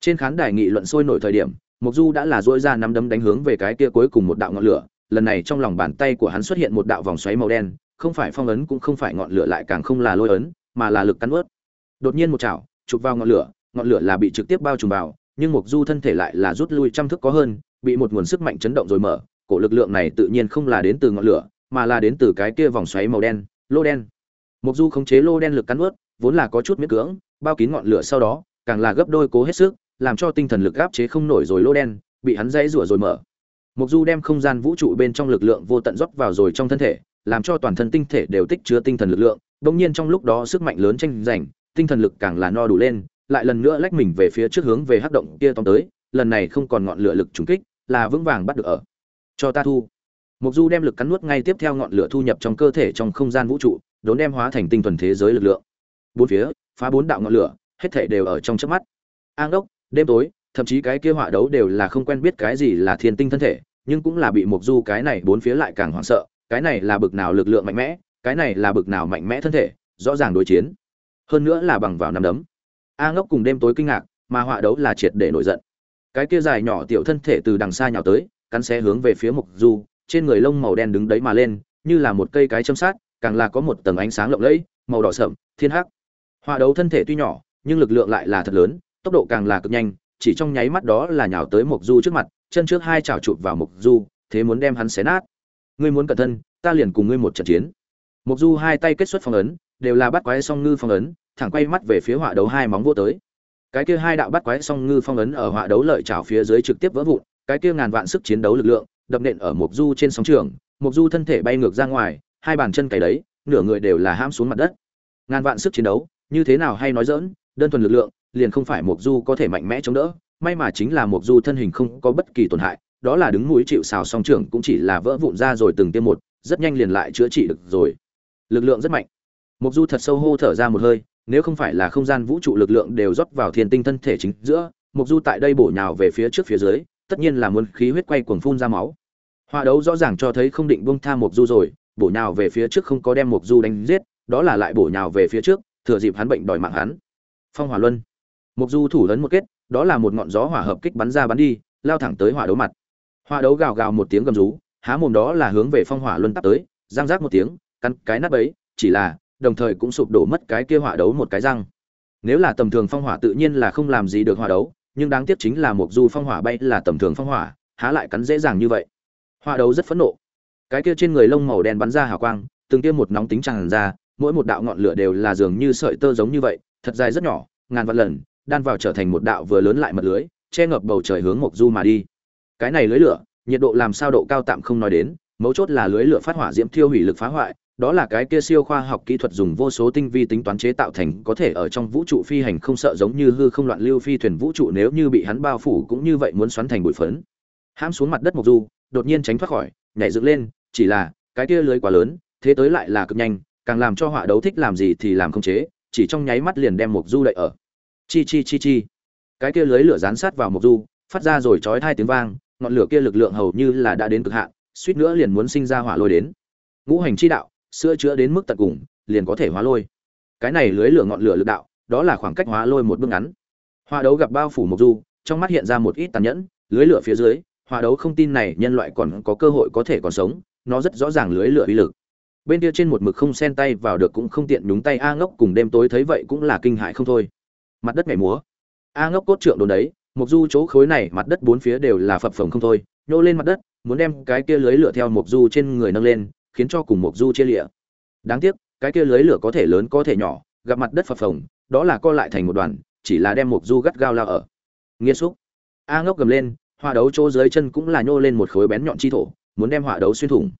Trên khán đài nghị luận sôi nổi thời điểm mục du đã là dỗi ra nắm đấm đánh hướng về cái kia cuối cùng một đạo ngọn lửa, lần này trong lòng bàn tay của hắn xuất hiện một đạo vòng xoáy màu đen, không phải phong ấn cũng không phải ngọn lửa lại càng không là lôi ấn, mà là lực cắn ướt đột nhiên một chảo, chụp vào ngọn lửa ngọn lửa là bị trực tiếp bao trùm vào, nhưng mục du thân thể lại là rút lui trăm thước có hơn, bị một nguồn sức mạnh chấn động rồi mở, cổ lực lượng này tự nhiên không là đến từ ngọn lửa mà là đến từ cái kia vòng xoáy màu đen, lô đen. Mục du khống chế lô đen lực cắn ướt vốn là có chút miễn cưỡng, bao kín ngọn lửa sau đó, càng là gấp đôi cố hết sức, làm cho tinh thần lực áp chế không nổi rồi lô đen, bị hắn dãy rủa rồi mở. Mục du đem không gian vũ trụ bên trong lực lượng vô tận rót vào rồi trong thân thể, làm cho toàn thân tinh thể đều tích chứa tinh thần lực lượng, bỗng nhiên trong lúc đó sức mạnh lớn tranh giành, tinh thần lực càng là no đủ lên, lại lần nữa lách mình về phía trước hướng về hắc động kia tóm tới, lần này không còn ngọn lửa lực trùng kích, là vững vàng bắt được ở. Cho ta thu. Mộc du đem lực cắn nuốt ngay tiếp theo ngọn lửa thu nhập trong cơ thể trong không gian vũ trụ, đốn đem hóa thành tinh thuần thế giới lực lượng. Bốn phía, phá bốn đạo ngọn lửa, hết thảy đều ở trong chớp mắt. An đốc, đêm tối, thậm chí cái kia họa đấu đều là không quen biết cái gì là thiên tinh thân thể, nhưng cũng là bị Mộc du cái này bốn phía lại càng hoảng sợ, cái này là bực nào lực lượng mạnh mẽ, cái này là bực nào mạnh mẽ thân thể, rõ ràng đối chiến. Hơn nữa là bằng vào năm đấm. A ngốc cùng đêm tối kinh ngạc, mà họa đấu là triệt để nổi giận. Cái kia dài nhỏ tiểu thân thể từ đằng xa nhào tới, cắn xé hướng về phía Mộc du trên người lông màu đen đứng đấy mà lên, như là một cây cái châm sát, càng là có một tầng ánh sáng lộng lẫy, màu đỏ sậm thiên hắc. Họa đấu thân thể tuy nhỏ, nhưng lực lượng lại là thật lớn, tốc độ càng là cực nhanh, chỉ trong nháy mắt đó là nhào tới mục du trước mặt, chân trước hai chảo chụp vào mục du, thế muốn đem hắn xé nát. Ngươi muốn cẩn thân, ta liền cùng ngươi một trận chiến. Mục du hai tay kết xuất phong ấn, đều là bắt quái song ngư phong ấn, thẳng quay mắt về phía họa đấu hai móng vô tới. Cái kia hai đạo bắt quái song ngư phong ấn ở họa đấu lợi chảo phía dưới trực tiếp vỡ vụn, cái kia ngàn vạn sức chiến đấu lực lượng đập nện ở mục du trên sóng trường mục du thân thể bay ngược ra ngoài, hai bàn chân cày đấy, nửa người đều là ham xuống mặt đất. Ngàn vạn sức chiến đấu, như thế nào hay nói dỡn đơn thuần lực lượng, liền không phải mục du có thể mạnh mẽ chống đỡ, may mà chính là mục du thân hình không có bất kỳ tổn hại, đó là đứng mũi chịu xào song trưởng cũng chỉ là vỡ vụn ra rồi từng tiêm một, rất nhanh liền lại chữa trị được rồi. Lực lượng rất mạnh. Mục du thật sâu hô thở ra một hơi, nếu không phải là không gian vũ trụ lực lượng đều rót vào thiên tinh thân thể chính giữa mục du tại đây bổ nhào về phía trước phía dưới, tất nhiên là muốn khí huyết quay cuồng phun ra máu hoa đấu rõ ràng cho thấy không định buông tha Mộc du rồi, bổ nhào về phía trước không có đem Mộc du đánh giết, đó là lại bổ nhào về phía trước, thừa dịp hắn bệnh đòi mạng hắn. Phong hỏa luân. Mộc du thủ lớn một kết, đó là một ngọn gió hỏa hợp kích bắn ra bắn đi, lao thẳng tới hỏa đấu mặt. Hỏa đấu gào gào một tiếng gầm rú, há mồm đó là hướng về phong hỏa luân tấp tới giang rác một tiếng, cắn cái nắp ấy chỉ là, đồng thời cũng sụp đổ mất cái kia hỏa đấu một cái răng. Nếu là tầm thường phong hỏa tự nhiên là không làm gì được hỏa đấu, nhưng đáng tiếc chính là Mộc du phong hỏa bay là tầm thường phong hỏa, há lại cắn dễ dàng như vậy. Hoa đấu rất phẫn nộ. Cái kia trên người lông màu đen bắn ra hào quang, từng tia một nóng tính tràn ra, mỗi một đạo ngọn lửa đều là dường như sợi tơ giống như vậy, thật dài rất nhỏ, ngàn vạn lần, đan vào trở thành một đạo vừa lớn lại mật lưới, che ngập bầu trời hướng mộc du mà đi. Cái này lưới lửa, nhiệt độ làm sao độ cao tạm không nói đến, mấu chốt là lưới lửa phát hỏa diễm thiêu hủy lực phá hoại, đó là cái kia siêu khoa học kỹ thuật dùng vô số tinh vi tính toán chế tạo thành, có thể ở trong vũ trụ phi hành không sợ giống như hư không loạn lưu phi thuyền vũ trụ nếu như bị hắn bao phủ cũng như vậy muốn xoắn thành bụi phấn. Hãm xuống mặt đất mộc du đột nhiên tránh thoát khỏi, nhảy dựng lên, chỉ là, cái kia lưới quá lớn, thế tới lại là cực nhanh, càng làm cho họa đấu thích làm gì thì làm không chế, chỉ trong nháy mắt liền đem mục du đậy ở. Chi chi chi chi. Cái kia lưới lửa dán sát vào mục du, phát ra rồi chói hai tiếng vang, ngọn lửa kia lực lượng hầu như là đã đến cực hạn, suýt nữa liền muốn sinh ra hỏa lôi đến. Ngũ hành chi đạo, sữa chữa đến mức tận cùng, liền có thể hóa lôi. Cái này lưới lửa ngọn lửa lực đạo, đó là khoảng cách hóa lôi một bước ngắn. Hoa đấu gặp bao phủ mục du, trong mắt hiện ra một ít tàn nhẫn, lưới lửa phía dưới hoa đấu không tin này nhân loại còn có cơ hội có thể còn sống, nó rất rõ ràng lưới lửa uy lực. Bên kia trên một mực không xen tay vào được cũng không tiện đúng tay a ngốc cùng đêm tối thấy vậy cũng là kinh hại không thôi. Mặt đất mẻ múa. A ngốc cốt trượng đồn đấy mục du chỗ khối này mặt đất bốn phía đều là phập phồng không thôi, nhô lên mặt đất, muốn đem cái kia lưới lửa theo mục du trên người nâng lên, khiến cho cùng mục du chia lịa. Đáng tiếc, cái kia lưới lửa có thể lớn có thể nhỏ, gặp mặt đất phập phồng, đó là co lại thành một đoàn, chỉ là đem mục du gắt gao lao ở. Nghiêm xúc a ngốc gầm lên họa đấu chỗ dưới chân cũng là nhô lên một khối bén nhọn chi thổ muốn đem họa đấu xuyên thủng.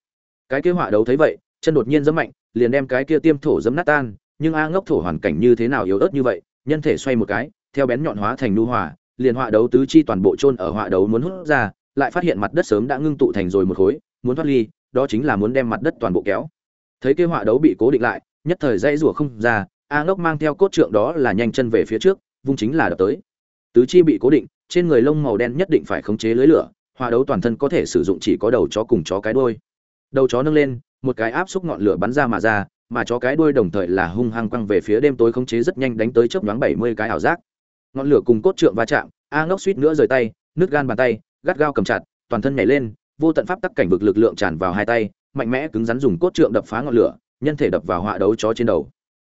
Cái kia họa đấu thấy vậy chân đột nhiên giẫm mạnh liền đem cái kia tiêm thổ giẫm nát tan nhưng a ngốc thổ hoàn cảnh như thế nào yếu ớt như vậy nhân thể xoay một cái theo bén nhọn hóa thành nu hỏa, liền họa đấu tứ chi toàn bộ chôn ở họa đấu muốn hút ra lại phát hiện mặt đất sớm đã ngưng tụ thành rồi một khối muốn thoát ly đó chính là muốn đem mặt đất toàn bộ kéo. Thấy kia họa đấu bị cố định lại nhất thời dãy rủa không ra a ngốc mang theo cốt trượng đó là nhanh chân về phía trước vung chính là đập tới. Tứ chi bị cố định trên người lông màu đen nhất định phải khống chế lưới lửa, hòa đấu toàn thân có thể sử dụng chỉ có đầu chó cùng chó cái đuôi. Đầu chó nâng lên, một cái áp xúc ngọn lửa bắn ra mà ra, mà chó cái đuôi đồng thời là hung hăng quăng về phía đêm tối khống chế rất nhanh đánh tới chớp nhoáng bảy mươi cái ảo giác. Ngọn lửa cùng cốt trượng va chạm, a ngốc suýt nữa rời tay nước gan bàn tay, gắt gao cầm chặt, toàn thân nhảy lên, vô tận pháp tắc cảnh vực lực lượng tràn vào hai tay, mạnh mẽ cứng rắn dùng cốt trượng đập phá ngọn lửa, nhân thể đập vào họa đấu chó trên đầu.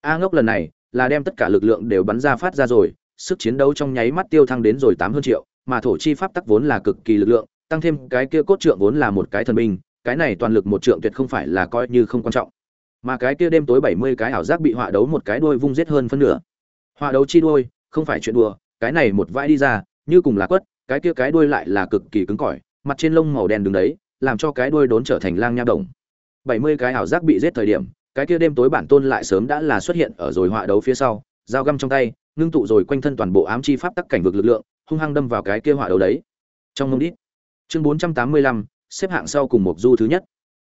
A ngốc lần này là đem tất cả lực lượng đều bắn ra phát ra rồi sức chiến đấu trong nháy mắt tiêu thăng đến rồi tám hơn triệu, mà thổ chi pháp tắc vốn là cực kỳ lực lượng, tăng thêm cái kia cốt trượng vốn là một cái thần binh, cái này toàn lực một trượng tuyệt không phải là coi như không quan trọng. Mà cái kia đêm tối bảy mươi cái ảo giác bị họa đấu một cái đuôi vung giết hơn phân nửa. Họa đấu chi đuôi, không phải chuyện đùa, cái này một vãi đi ra, như cùng là quất, cái kia cái đuôi lại là cực kỳ cứng cỏi, mặt trên lông màu đen đứng đấy, làm cho cái đuôi đốn trở thành lang nha đồng. Bảy mươi cái ảo giác bị giết thời điểm, cái kia đêm tối bản tôn lại sớm đã là xuất hiện ở rồi họa đấu phía sau dao găm trong tay, ngưng tụ rồi quanh thân toàn bộ ám chi pháp tắc cảnh vực lực lượng, hung hăng đâm vào cái kia họa đấu đấy. Trong mông đít, chương bốn trăm tám mươi lăm, xếp hạng sau cùng mục du thứ nhất.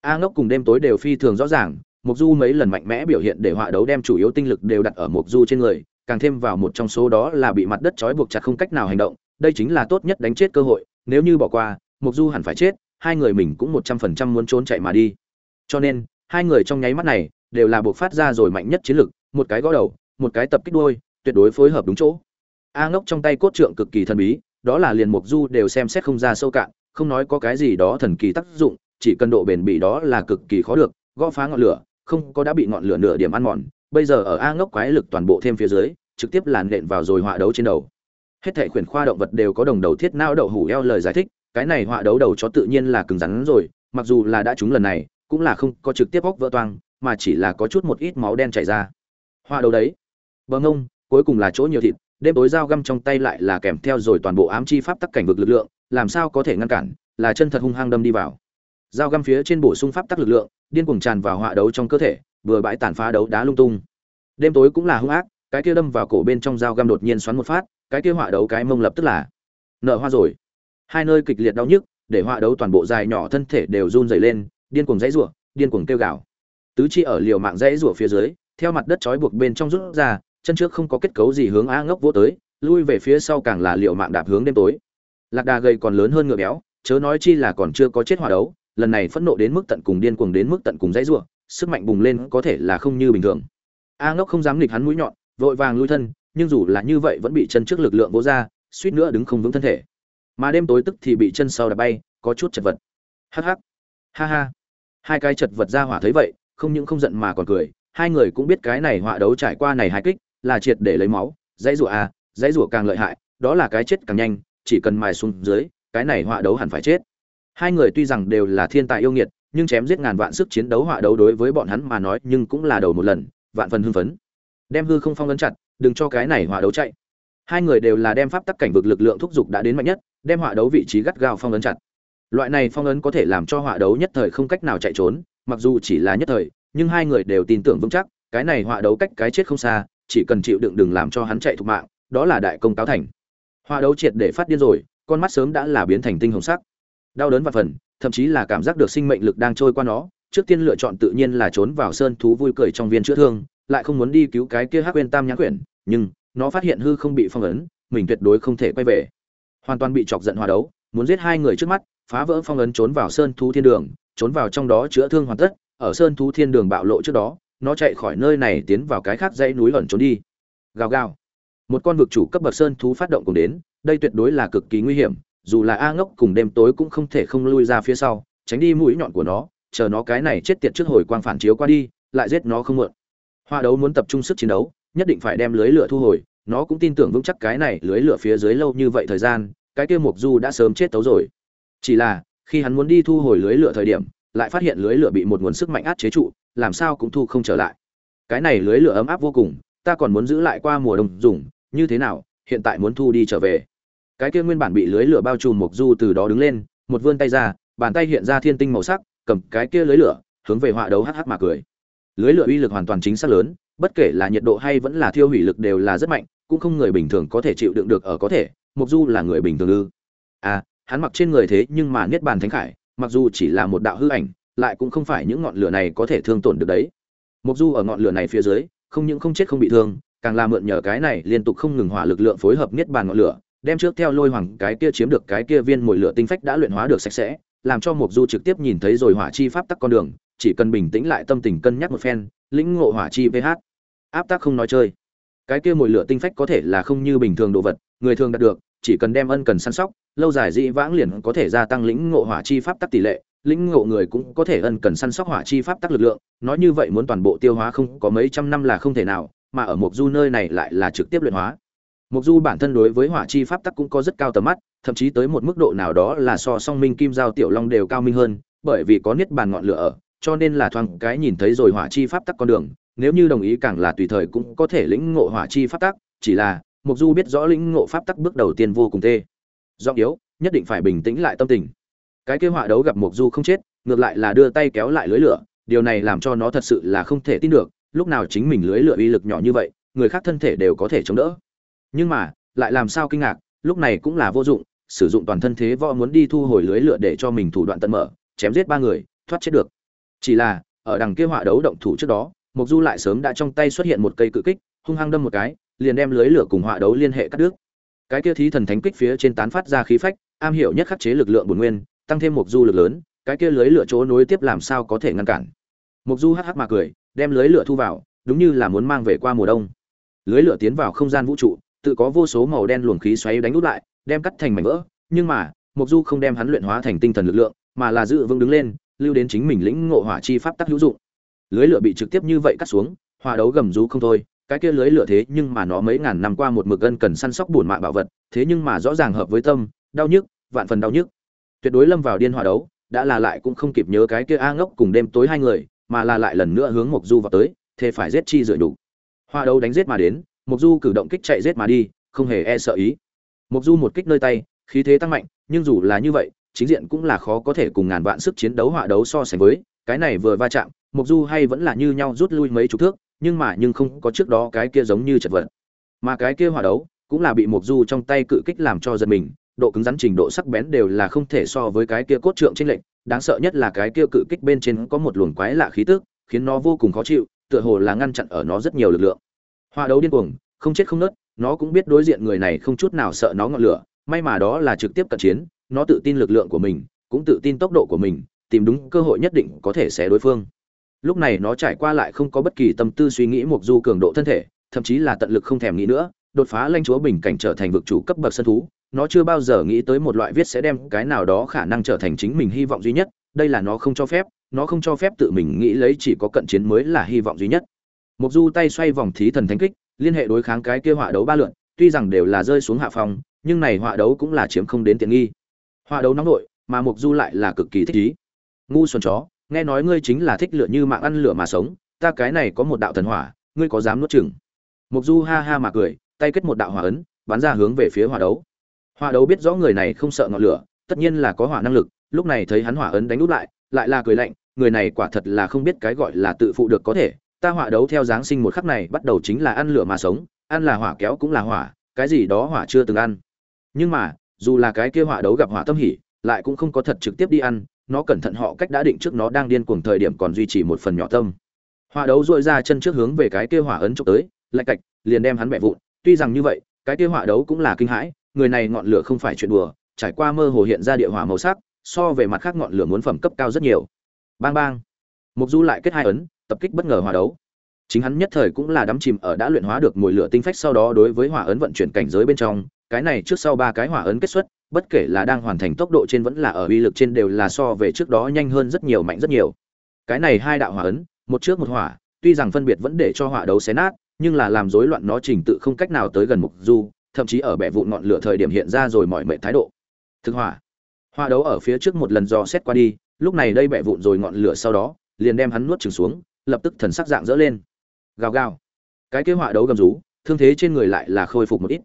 A ngốc cùng đêm tối đều phi thường rõ ràng mục du mấy lần mạnh mẽ biểu hiện để họa đấu đem chủ yếu tinh lực đều đặt ở mục du trên người, càng thêm vào một trong số đó là bị mặt đất trói buộc chặt không cách nào hành động, đây chính là tốt nhất đánh chết cơ hội, nếu như bỏ qua mục du hẳn phải chết, hai người mình cũng một trăm phần trăm muốn trốn chạy mà đi. Cho nên, hai người trong nháy mắt này đều là buộc phát ra rồi mạnh nhất chiến lực, một cái gõ đầu một cái tập kích đuôi, tuyệt đối phối hợp đúng chỗ. A ngốc trong tay cốt trượng cực kỳ thần bí, đó là liền mục du đều xem xét không ra sâu cạn, không nói có cái gì đó thần kỳ tác dụng, chỉ cần độ bền bỉ đó là cực kỳ khó được, gõ phá ngọn lửa, không có đã bị ngọn lửa nửa điểm ăn mòn, bây giờ ở a ngốc quái lực toàn bộ thêm phía dưới, trực tiếp làn nện vào rồi họa đấu trên đầu. Hết thảy khuyển khoa động vật đều có đồng đầu thiết não đậu hủ eo lời giải thích, cái này họa đấu đầu chó tự nhiên là cứng rắn rồi, mặc dù là đã trúng lần này, cũng là không có trực tiếp óc vỡ toang, mà chỉ là có chút một ít máu đen chảy ra. Họa đấu đấy bờ ngông, cuối cùng là chỗ nhiều thịt, đêm tối dao găm trong tay lại là kèm theo rồi toàn bộ ám chi pháp tắc cảnh vực lực lượng, làm sao có thể ngăn cản, là chân thật hung hăng đâm đi vào. Dao găm phía trên bổ sung pháp tắc lực lượng, điên cuồng tràn vào họa đấu trong cơ thể, vừa bãi tàn phá đấu đá lung tung. Đêm tối cũng là hung ác, cái kia đâm vào cổ bên trong dao găm đột nhiên xoắn một phát, cái kia họa đấu cái mông lập tức là nở hoa rồi. Hai nơi kịch liệt đau nhức, để họa đấu toàn bộ dài nhỏ thân thể đều run rẩy lên, điên cuồng dãy rủa, điên cuồng kêu gào. Tứ chi ở liều mạng dãy rủa phía dưới, theo mặt đất trói buộc bên trong rút ra chân trước không có kết cấu gì hướng a ngốc vỗ tới, lui về phía sau càng là liệu mạng đạp hướng đêm tối. Lạc đà gầy còn lớn hơn ngựa béo, chớ nói chi là còn chưa có chết hỏa đấu, lần này phẫn nộ đến mức tận cùng điên cuồng đến mức tận cùng dãy rủa, sức mạnh bùng lên có thể là không như bình thường. A ngốc không dám nghịch hắn mũi nhọn, vội vàng lui thân, nhưng dù là như vậy vẫn bị chân trước lực lượng vỗ ra, suýt nữa đứng không vững thân thể. Mà đêm tối tức thì bị chân sau đạp bay, có chút chật vật. Hắc hắc. Ha ha. Hai cái chật vật ra hỏa thấy vậy, không những không giận mà còn cười, hai người cũng biết cái này họa đấu trải qua này hai kích là triệt để lấy máu, dãy rủa à dãy rủa càng lợi hại, đó là cái chết càng nhanh, chỉ cần mài xuống dưới, cái này họa đấu hẳn phải chết. Hai người tuy rằng đều là thiên tài yêu nghiệt, nhưng chém giết ngàn vạn sức chiến đấu họa đấu đối với bọn hắn mà nói nhưng cũng là đầu một lần, vạn phần hưng phấn. Đem hư không phong ấn chặt, đừng cho cái này họa đấu chạy. Hai người đều là đem pháp tắc cảnh vực lực lượng thúc giục đã đến mạnh nhất, đem họa đấu vị trí gắt gao phong ấn chặt. Loại này phong ấn có thể làm cho họa đấu nhất thời không cách nào chạy trốn, mặc dù chỉ là nhất thời, nhưng hai người đều tin tưởng vững chắc, cái này họa đấu cách cái chết không xa chỉ cần chịu đựng đừng làm cho hắn chạy thục mạng, đó là đại công cáo thành. Hoa đấu triệt để phát điên rồi, con mắt sớm đã là biến thành tinh hồng sắc. Đau đớn và phần, thậm chí là cảm giác được sinh mệnh lực đang trôi qua nó, trước tiên lựa chọn tự nhiên là trốn vào sơn thú vui cười trong viên chữa thương, lại không muốn đi cứu cái kia hắc quên tam nhãn quyển, nhưng nó phát hiện hư không bị phong ấn, mình tuyệt đối không thể quay về. Hoàn toàn bị chọc giận hòa đấu, muốn giết hai người trước mắt, phá vỡ phong ấn trốn vào sơn thú thiên đường, trốn vào trong đó chữa thương hoàn tất, ở sơn thú thiên đường bạo lộ trước đó nó chạy khỏi nơi này tiến vào cái khác dãy núi ẩn trốn đi. Gào gào. Một con vực chủ cấp bậc sơn thú phát động cùng đến, đây tuyệt đối là cực kỳ nguy hiểm, dù là a ngốc cùng đêm tối cũng không thể không lui ra phía sau, tránh đi mũi nhọn của nó, chờ nó cái này chết tiệt trước hồi quang phản chiếu qua đi, lại giết nó không mượn. Hoa đấu muốn tập trung sức chiến đấu, nhất định phải đem lưới lửa thu hồi, nó cũng tin tưởng vững chắc cái này lưới lửa phía dưới lâu như vậy thời gian, cái kia mục du đã sớm chết tấu rồi. Chỉ là, khi hắn muốn đi thu hồi lưới lửa thời điểm lại phát hiện lưới lửa bị một nguồn sức mạnh át chế trụ, làm sao cũng thu không trở lại. Cái này lưới lửa ấm áp vô cùng, ta còn muốn giữ lại qua mùa đông dùng, như thế nào, hiện tại muốn thu đi trở về. Cái kia nguyên bản bị lưới lửa bao trùm mục du từ đó đứng lên, một vươn tay ra, bàn tay hiện ra thiên tinh màu sắc, cầm cái kia lưới lửa, hướng về họa đấu hắc hắc mà cười. Lưới lửa uy lực hoàn toàn chính xác lớn, bất kể là nhiệt độ hay vẫn là thiêu hủy lực đều là rất mạnh, cũng không người bình thường có thể chịu đựng được ở có thể mục du là người bình thường ư. À hắn mặc trên người thế nhưng mà niết bàn thánh khải mặc dù chỉ là một đạo hư ảnh, lại cũng không phải những ngọn lửa này có thể thương tổn được đấy. Mục du ở ngọn lửa này phía dưới, không những không chết không bị thương, càng là mượn nhờ cái này liên tục không ngừng hỏa lực lượng phối hợp niết bàn ngọn lửa, đem trước theo lôi hoàng cái kia chiếm được cái kia viên mồi lửa tinh phách đã luyện hóa được sạch sẽ, làm cho mục du trực tiếp nhìn thấy rồi hỏa chi pháp tắc con đường, chỉ cần bình tĩnh lại tâm tình cân nhắc một phen, lĩnh ngộ hỏa chi vh áp tác không nói chơi. Cái kia mồi lửa tinh phách có thể là không như bình thường đồ vật, người thường đạt được, chỉ cần đem ân cần săn sóc lâu dài dĩ vãng liền có thể gia tăng lĩnh ngộ hỏa chi pháp tắc tỷ lệ, lĩnh ngộ người cũng có thể ân cần săn sóc hỏa chi pháp tắc lực lượng, nói như vậy muốn toàn bộ tiêu hóa không có mấy trăm năm là không thể nào, mà ở mộc du nơi này lại là trực tiếp luyện hóa. Mộc du bản thân đối với hỏa chi pháp tắc cũng có rất cao tầm mắt, thậm chí tới một mức độ nào đó là so song minh kim giao tiểu long đều cao minh hơn, bởi vì có niết bàn ngọn lửa ở, cho nên là thoáng cái nhìn thấy rồi hỏa chi pháp tắc con đường, nếu như đồng ý càng là tùy thời cũng có thể lĩnh ngộ hỏa chi pháp tắc, chỉ là mục du biết rõ lĩnh ngộ pháp tắc bước đầu tiên vô cùng tê giọng yếu, nhất định phải bình tĩnh lại tâm tình. Cái kế họa đấu gặp Mộc du không chết, ngược lại là đưa tay kéo lại lưới lửa, điều này làm cho nó thật sự là không thể tin được, lúc nào chính mình lưới lửa uy lực nhỏ như vậy, người khác thân thể đều có thể chống đỡ. Nhưng mà, lại làm sao kinh ngạc, lúc này cũng là vô dụng, sử dụng toàn thân thế võ muốn đi thu hồi lưới lửa để cho mình thủ đoạn tận mở, chém giết ba người, thoát chết được. Chỉ là, ở đằng kia họa đấu động thủ trước đó, Mộc du lại sớm đã trong tay xuất hiện một cây cự kích, hung hăng đâm một cái, liền đem lưới lửa cùng họa đấu liên hệ cắt đứt cái kia thí thần thánh kích phía trên tán phát ra khí phách, am hiểu nhất khắc chế lực lượng bổn nguyên, tăng thêm một du lực lớn, cái kia lưới lửa chỗ nối tiếp làm sao có thể ngăn cản? Mục du hắc hắc mà cười, đem lưới lửa thu vào, đúng như là muốn mang về qua mùa đông. Lưới lửa tiến vào không gian vũ trụ, tự có vô số màu đen luồng khí xoáy đánh út lại, đem cắt thành mảnh vỡ, nhưng mà mục du không đem hắn luyện hóa thành tinh thần lực lượng, mà là dự vững đứng lên, lưu đến chính mình lĩnh ngộ hỏa chi pháp tắc hữu dụng. Lưới lửa bị trực tiếp như vậy cắt xuống hòa đấu gầm rú không thôi cái kia lưới lửa thế nhưng mà nó mấy ngàn năm qua một mực gân cần săn sóc bổn mạng bảo vật, thế nhưng mà rõ ràng hợp với tâm, đau nhức, vạn phần đau nhức. Tuyệt đối lâm vào điên hỏa đấu, đã là lại cũng không kịp nhớ cái kia a ngốc cùng đêm tối hai người, mà là lại lần nữa hướng mộc du vào tới, thế phải giết chi dựa đủ hoa đấu đánh giết mà đến, mộc du cử động kích chạy giết mà đi, không hề e sợ ý. Mộc du một kích nơi tay, khí thế tăng mạnh, nhưng dù là như vậy, chính diện cũng là khó có thể cùng ngàn vạn sức chiến đấu họa đấu so sánh với, cái này vừa va chạm, mộc du hay vẫn là như nhau rút lui mấy chục thước nhưng mà nhưng không có trước đó cái kia giống như chật vật. Mà cái kia hòa đấu cũng là bị một du trong tay cự kích làm cho giật mình, độ cứng rắn trình độ sắc bén đều là không thể so với cái kia cốt trượng trên lệnh đáng sợ nhất là cái kia cự kích bên trên có một luồng quái lạ khí tức, khiến nó vô cùng khó chịu, tựa hồ là ngăn chặn ở nó rất nhiều lực lượng. Hòa đấu điên cuồng, không chết không nớt nó cũng biết đối diện người này không chút nào sợ nó ngọn lửa, may mà đó là trực tiếp cận chiến, nó tự tin lực lượng của mình, cũng tự tin tốc độ của mình, tìm đúng cơ hội nhất định có thể xé đối phương lúc này nó trải qua lại không có bất kỳ tâm tư suy nghĩ một du cường độ thân thể, thậm chí là tận lực không thèm nghĩ nữa, đột phá lanh chúa bình cảnh trở thành vực chủ cấp bậc sân thú. Nó chưa bao giờ nghĩ tới một loại viết sẽ đem cái nào đó khả năng trở thành chính mình hy vọng duy nhất, đây là nó không cho phép, nó không cho phép tự mình nghĩ lấy chỉ có cận chiến mới là hy vọng duy nhất. Mục du tay xoay vòng thí thần thánh kích, liên hệ đối kháng cái kia họa đấu ba lượn, tuy rằng đều là rơi xuống hạ phòng nhưng này họa đấu cũng là chiếm không đến tiện nghi. Họa đấu nóng nội, mà mục du lại là cực kỳ thích ý ngu xuân chó nghe nói ngươi chính là thích lửa như mạng ăn lửa mà sống, ta cái này có một đạo thần hỏa, ngươi có dám nuốt chừng mục du ha ha mà cười, tay kết một đạo hỏa ấn, bắn ra hướng về phía hỏa đấu. Hỏa đấu biết rõ người này không sợ ngọn lửa, tất nhiên là có hỏa năng lực, lúc này thấy hắn hỏa ấn đánh úp lại lại là cười lạnh, người này quả thật là không biết cái gọi là tự phụ được có thể, ta hỏa đấu theo giáng sinh một khắc này bắt đầu chính là ăn lửa mà sống, ăn là hỏa kéo cũng là hỏa, cái gì đó hỏa chưa từng ăn. Nhưng mà, dù là cái kia hỏa đấu gặp hỏa tâm hỉ, lại cũng không có thật trực tiếp đi ăn nó cẩn thận họ cách đã định trước nó đang điên cuồng thời điểm còn duy trì một phần nhỏ tâm. Hỏa đấu dội ra chân trước hướng về cái kia hỏa ấn chụp tới, lạch cạch, liền đem hắn bẻ vụn. Tuy rằng như vậy, cái kia hỏa đấu cũng là kinh hãi, người này ngọn lửa không phải chuyện đùa, trải qua mơ hồ hiện ra địa hỏa màu sắc, so về mặt khác ngọn lửa muốn phẩm cấp cao rất nhiều. Bang bang. Mục du lại kết hai ấn, tập kích bất ngờ hỏa đấu. Chính hắn nhất thời cũng là đắm chìm ở đã luyện hóa được mùi lửa tinh phách sau đó đối với hỏa ấn vận chuyển cảnh giới bên trong. Cái này trước sau ba cái hỏa ấn kết xuất bất kể là đang hoàn thành tốc độ trên vẫn là ở uy lực trên đều là so về trước đó nhanh hơn rất nhiều, mạnh rất nhiều. Cái này hai đạo hỏa ấn, một trước một hỏa, tuy rằng phân biệt vẫn để cho hỏa đấu xé nát, nhưng là làm rối loạn nó trình tự không cách nào tới gần mục du, thậm chí ở bẻ vụn ngọn lửa thời điểm hiện ra rồi mọi mệnh thái độ. Thực hỏa. Hỏa đấu ở phía trước một lần do xét qua đi, lúc này đây bẻ vụn rồi ngọn lửa sau đó, liền đem hắn nuốt trừng xuống, lập tức thần sắc dạng dỡ lên. Gào gào. Cái kế hỏa đấu gầm rú, thương thế trên người lại là khôi phục một ít.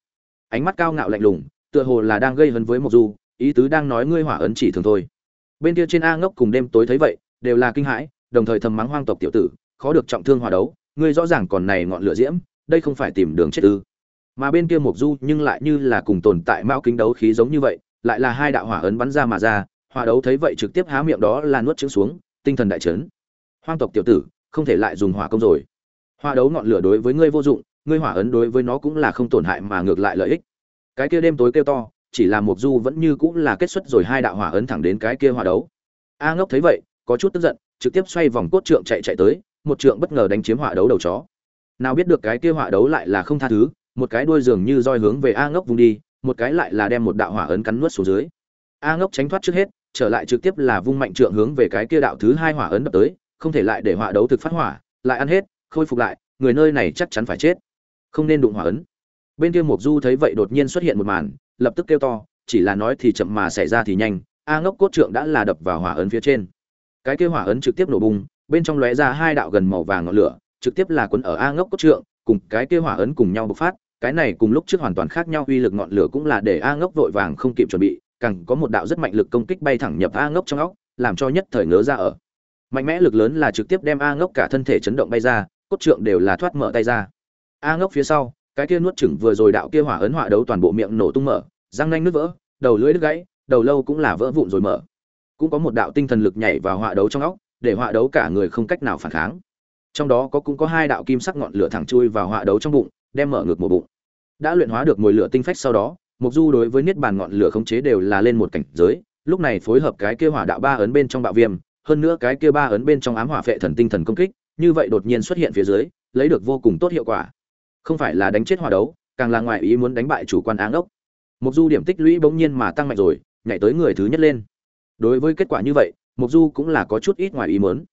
Ánh mắt cao ngạo lạnh lùng tựa hồ là đang gây hấn với một du, ý tứ đang nói ngươi hỏa ấn chỉ thường thôi. Bên kia trên a ngốc cùng đêm tối thấy vậy, đều là kinh hãi, đồng thời thầm mắng hoang tộc tiểu tử, khó được trọng thương hòa đấu, ngươi rõ ràng còn này ngọn lửa diễm, đây không phải tìm đường chết ư. Mà bên kia mộc du nhưng lại như là cùng tồn tại mao kính đấu khí giống như vậy, lại là hai đạo hỏa ấn bắn ra mà ra hỏa đấu thấy vậy trực tiếp há miệng đó là nuốt trứng xuống, tinh thần đại chấn. Hoang tộc tiểu tử, không thể lại dùng hỏa công rồi. Hỏa đấu ngọn lửa đối với ngươi vô dụng, ngươi hỏa ấn đối với nó cũng là không tổn hại mà ngược lại lợi ích cái kia đêm tối kêu to, chỉ là mục du vẫn như cũng là kết xuất rồi hai đạo hỏa ấn thẳng đến cái kia hỏa đấu. A ngốc thấy vậy, có chút tức giận, trực tiếp xoay vòng cốt trượng chạy chạy tới, một trượng bất ngờ đánh chiếm hỏa đấu đầu chó. Nào biết được cái kia hỏa đấu lại là không tha thứ, một cái đuôi dường như roi hướng về a ngốc vùng đi, một cái lại là đem một đạo hỏa ấn cắn nuốt xuống dưới. A ngốc tránh thoát trước hết, trở lại trực tiếp là vung mạnh trượng hướng về cái kia đạo thứ hai hỏa ấn đập tới, không thể lại để hỏa đấu thực phát hỏa, lại ăn hết, khôi phục lại, người nơi này chắc chắn phải chết. Không nên đụng hỏa ấn bên kia mục du thấy vậy đột nhiên xuất hiện một màn, lập tức kêu to, chỉ là nói thì chậm mà xảy ra thì nhanh, a ngốc cốt trượng đã là đập vào hỏa ấn phía trên. Cái kia hỏa ấn trực tiếp nổ bung bên trong lóe ra hai đạo gần màu vàng ngọn lửa, trực tiếp là quấn ở a ngốc cốt trượng, cùng cái kia hỏa ấn cùng nhau bộc phát, cái này cùng lúc trước hoàn toàn khác nhau, uy lực ngọn lửa cũng là để a ngốc vội vàng không kịp chuẩn bị, càng có một đạo rất mạnh lực công kích bay thẳng nhập a ngốc trong óc, làm cho nhất thời ngớ ra ở. Mạnh mẽ lực lớn là trực tiếp đem a ngốc cả thân thể chấn động bay ra, cốt trượng đều là thoát mở tay ra. A ngốc phía sau cái kia nuốt chửng vừa rồi đạo kia hỏa ấn hỏa đấu toàn bộ miệng nổ tung mở, răng nanh nứt vỡ, đầu lưỡi đứt gãy, đầu lâu cũng là vỡ vụn rồi mở. Cũng có một đạo tinh thần lực nhảy vào hỏa đấu trong óc, để hỏa đấu cả người không cách nào phản kháng. Trong đó có cũng có hai đạo kim sắc ngọn lửa thẳng chui vào hỏa đấu trong bụng, đem mở ngược một bụng. Đã luyện hóa được mùi lửa tinh phách sau đó mục du đối với niết bàn ngọn lửa khống chế đều là lên một cảnh giới, lúc này phối hợp cái kia hỏa đạo ba ấn bên trong bạo viêm, hơn nữa cái kia ba ấn bên trong ám hỏa phệ thần tinh thần công kích, như vậy đột nhiên xuất hiện phía dưới, lấy được vô cùng tốt hiệu quả không phải là đánh chết hòa đấu, càng là ngoại ý muốn đánh bại chủ quan áng ốc. Mục du điểm tích lũy bỗng nhiên mà tăng mạnh rồi, nhảy tới người thứ nhất lên. Đối với kết quả như vậy mục du cũng là có chút ít ngoài ý muốn.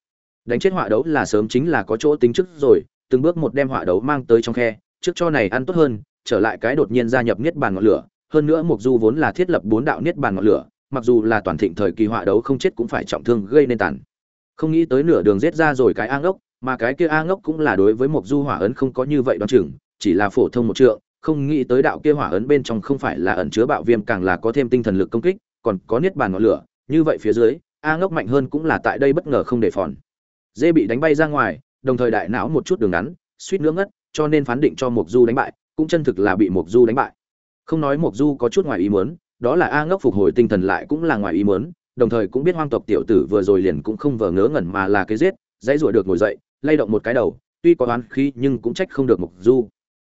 Đánh chết hòa đấu là sớm chính là có chỗ tính trước rồi, từng bước một đem hòa đấu mang tới trong khe, trước cho này ăn tốt hơn, trở lại cái đột nhiên gia nhập niết bàn ngọn lửa. Hơn nữa mục du vốn là thiết lập bốn đạo niết bàn ngọn lửa, mặc dù là toàn thịnh thời kỳ hòa đấu không chết cũng phải trọng thương gây nên tàn. Không nghĩ tới nửa đường giết ra rồi cái áng ốc mà cái kia a ngốc cũng là đối với một du hỏa ấn không có như vậy đoán chừng, chỉ là phổ thông một trượng, không nghĩ tới đạo kia hỏa ấn bên trong không phải là ẩn chứa bạo viêm càng là có thêm tinh thần lực công kích, còn có niết bàn ngọn lửa, như vậy phía dưới, a ngốc mạnh hơn cũng là tại đây bất ngờ không đề phòng. Dê bị đánh bay ra ngoài, đồng thời đại não một chút đường ngắn, suýt nữa ngất, cho nên phán định cho mục du đánh bại, cũng chân thực là bị mục du đánh bại. Không nói mục du có chút ngoài ý muốn, đó là a ngốc phục hồi tinh thần lại cũng là ngoài ý muốn, đồng thời cũng biết hoang tộc tiểu tử vừa rồi liền cũng không vờ ngớ ngẩn mà là cái giết, dãy rủa được ngồi dậy lay động một cái đầu, tuy có oán khí nhưng cũng trách không được mục du.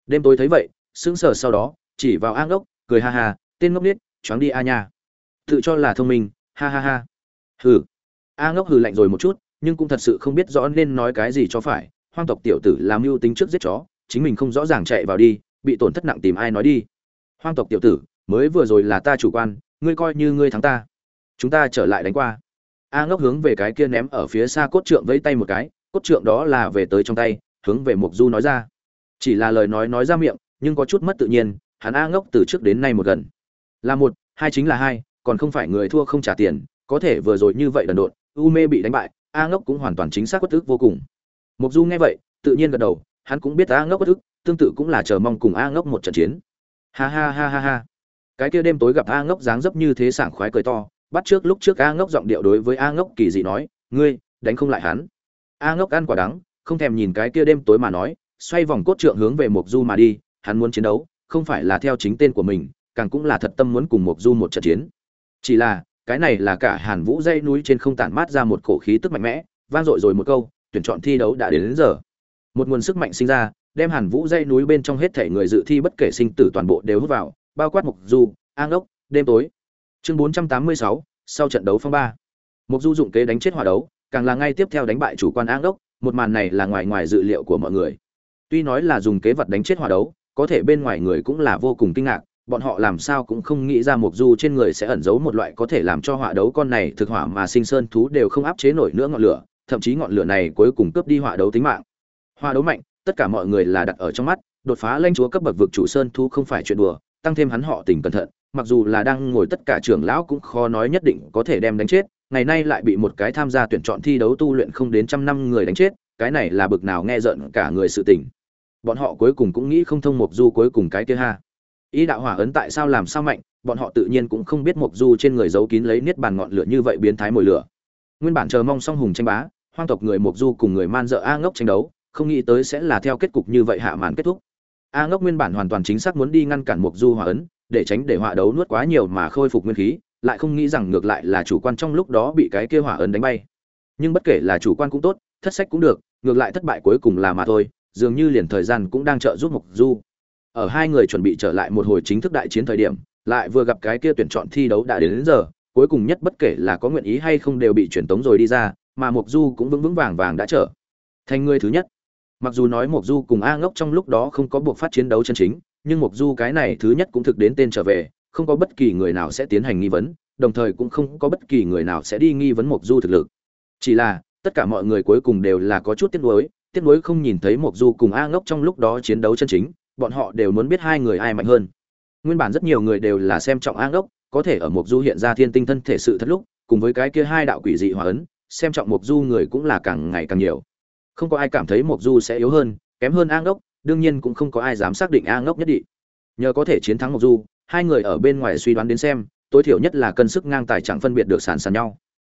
Đêm tối thấy vậy, sững sờ sau đó, chỉ vào a ngốc, cười ha ha, tên ngốc nít choáng đi a nha. Tự cho là thông minh, ha ha ha. Hừ. A ngốc hừ lạnh rồi một chút, nhưng cũng thật sự không biết rõ nên nói cái gì cho phải. Hoang tộc tiểu tử làm mưu tính trước giết chó, chính mình không rõ ràng chạy vào đi, bị tổn thất nặng tìm ai nói đi. Hoang tộc tiểu tử, mới vừa rồi là ta chủ quan, ngươi coi như ngươi thắng ta. Chúng ta trở lại đánh qua. A ngốc hướng về cái kia ném ở phía xa cốt trượng vẫy tay một cái cốt trượng đó là về tới trong tay, hướng về mục du nói ra. Chỉ là lời nói nói ra miệng, nhưng có chút mất tự nhiên, hắn a ngốc từ trước đến nay một gần. Là một, hai chính là hai, còn không phải người thua không trả tiền, có thể vừa rồi như vậy đần độn, u mê bị đánh bại, a ngốc cũng hoàn toàn chính xác bất tức vô cùng. Mục du nghe vậy, tự nhiên gật đầu, hắn cũng biết a ngốc bất tức tương tự cũng là chờ mong cùng a ngốc một trận chiến. Ha ha ha ha ha. Cái kia đêm tối gặp a ngốc dáng dấp như thế sảng khoái cười to, bắt trước lúc trước a ngốc giọng điệu đối với a ngốc kỳ dị nói, ngươi, đánh không lại hắn a ngốc ăn quả đắng không thèm nhìn cái kia đêm tối mà nói xoay vòng cốt trượng hướng về mục du mà đi hắn muốn chiến đấu không phải là theo chính tên của mình càng cũng là thật tâm muốn cùng mục du một trận chiến. Chỉ là cái này là cả hàn vũ dây núi trên không tản mát ra một cổ khí tức mạnh mẽ vang dội rồi một câu tuyển chọn thi đấu đã đến, đến giờ. Một nguồn sức mạnh sinh ra đem hàn vũ dây núi bên trong hết thể người dự thi bất kể sinh tử toàn bộ đều hút vào bao quát mục du an ốc đêm tối. Chương bốn trăm tám mươi sáu sau trận đấu phong ba. Mục du dụng kế đánh chết hòa đấu càng là ngay tiếp theo đánh bại chủ quan Ang đốc, một màn này là ngoài ngoài dự liệu của mọi người. Tuy nói là dùng kế vật đánh chết hòa đấu có thể bên ngoài người cũng là vô cùng kinh ngạc bọn họ làm sao cũng không nghĩ ra mục du trên người sẽ ẩn giấu một loại có thể làm cho hỏa đấu con này thực hỏa mà sinh sơn thú đều không áp chế nổi nữa ngọn lửa thậm chí ngọn lửa này cuối cùng cướp đi hỏa đấu tính mạng. Hỏa đấu mạnh tất cả mọi người là đặt ở trong mắt đột phá lãnh chúa cấp bậc vực chủ sơn thú không phải chuyện đùa tăng thêm hắn họ tình cẩn thận mặc dù là đang ngồi tất cả trưởng lão cũng khó nói nhất định có thể đem đánh chết ngày nay lại bị một cái tham gia tuyển chọn thi đấu tu luyện không đến trăm năm người đánh chết, cái này là bực nào nghe giận cả người sự tình. Bọn họ cuối cùng cũng nghĩ không thông mục du cuối cùng cái kia ha. Ý đạo hỏa ấn tại sao làm sao mạnh, bọn họ tự nhiên cũng không biết mục du trên người giấu kín lấy niết bàn ngọn lửa như vậy biến thái mồi lửa. Nguyên bản chờ mong song hùng tranh bá, hoang tộc người mục du cùng người man dợ a ngốc tranh đấu, không nghĩ tới sẽ là theo kết cục như vậy hạ màn kết thúc. A ngốc nguyên bản hoàn toàn chính xác muốn đi ngăn cản mục du hỏa ấn, để tránh để hỏa đấu nuốt quá nhiều mà khôi phục nguyên khí lại không nghĩ rằng ngược lại là chủ quan trong lúc đó bị cái kia hỏa ấn đánh bay. Nhưng bất kể là chủ quan cũng tốt thất sách cũng được ngược lại thất bại cuối cùng là mà thôi dường như liền thời gian cũng đang trợ giúp mục du. Ở hai người chuẩn bị trở lại một hồi chính thức đại chiến thời điểm lại vừa gặp cái kia tuyển chọn thi đấu đã đến, đến giờ cuối cùng nhất bất kể là có nguyện ý hay không đều bị chuyển tống rồi đi ra mà mục du cũng vững vững vàng vàng đã trở thành người thứ nhất. Mặc dù nói mục du cùng a ngốc trong lúc đó không có buộc phát chiến đấu chân chính nhưng mục du cái này thứ nhất cũng thực đến tên trở về không có bất kỳ người nào sẽ tiến hành nghi vấn, đồng thời cũng không có bất kỳ người nào sẽ đi nghi vấn Mộc du thực lực. Chỉ là, tất cả mọi người cuối cùng đều là có chút tiếc nuối tiếc nuối không nhìn thấy Mộc du cùng a ngốc trong lúc đó chiến đấu chân chính, bọn họ đều muốn biết hai người ai mạnh hơn. Nguyên bản rất nhiều người đều là xem trọng a ngốc, có thể ở Mộc du hiện ra thiên tinh thân thể sự thật lúc, cùng với cái kia hai đạo quỷ dị hòa ấn, xem trọng Mộc du người cũng là càng ngày càng nhiều. Không có ai cảm thấy Mộc du sẽ yếu hơn, kém hơn a ngốc, đương nhiên cũng không có ai dám xác định a ngốc nhất định. Nhờ có thể chiến thắng Mộc du hai người ở bên ngoài suy đoán đến xem, tối thiểu nhất là cân sức ngang tài chẳng phân biệt được sàn sàn nhau.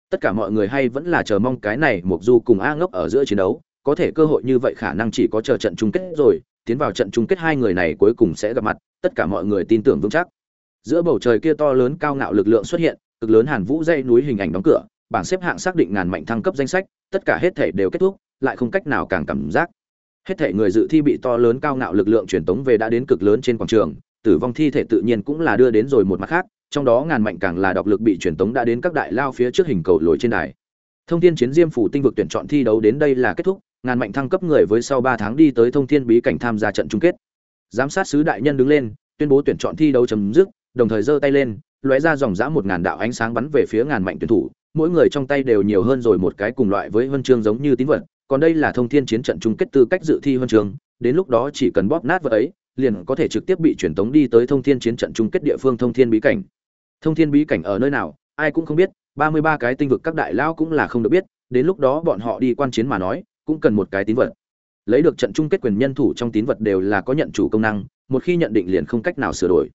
Tất cả mọi người hay vẫn là chờ mong cái này mục du cùng a ngốc ở giữa chiến đấu, có thể cơ hội như vậy khả năng chỉ có chờ trận chung kết rồi, tiến vào trận chung kết hai người này cuối cùng sẽ gặp mặt, tất cả mọi người tin tưởng vững chắc. Giữa bầu trời kia to lớn cao ngạo lực lượng xuất hiện, cực lớn hàn vũ dây núi hình ảnh đóng cửa, bảng xếp hạng xác định ngàn mạnh thăng cấp danh sách, tất cả hết thể đều kết thúc, lại không cách nào càng cảm giác. Hết thể người dự thi bị to lớn cao ngạo lực lượng truyền tống về đã đến cực lớn trên quảng trường tử vong thi thể tự nhiên cũng là đưa đến rồi một mặt khác, trong đó ngàn mạnh càng là độc lực bị truyền tống đã đến các đại lao phía trước hình cầu lồi trên đài. Thông thiên chiến diêm phủ tinh vực tuyển chọn thi đấu đến đây là kết thúc, ngàn mạnh thăng cấp người với sau ba tháng đi tới thông thiên bí cảnh tham gia trận chung kết. Giám sát sứ đại nhân đứng lên, tuyên bố tuyển chọn thi đấu chấm dứt, đồng thời giơ tay lên, lóe ra dòng dã một ngàn đạo ánh sáng bắn về phía ngàn mạnh tuyển thủ, mỗi người trong tay đều nhiều hơn rồi một cái cùng loại với huân chương giống như tín vật, còn đây là thông thiên chiến trận chung kết tư cách dự thi huân chương, đến lúc đó chỉ cần bóp nát vật ấy liền có thể trực tiếp bị truyền tống đi tới thông thiên chiến trận chung kết địa phương thông thiên bí cảnh. Thông thiên bí cảnh ở nơi nào, ai cũng không biết, ba mươi ba cái tinh vực các đại lao cũng là không được biết, đến lúc đó bọn họ đi quan chiến mà nói, cũng cần một cái tín vật. Lấy được trận chung kết quyền nhân thủ trong tín vật đều là có nhận chủ công năng, một khi nhận định liền không cách nào sửa đổi.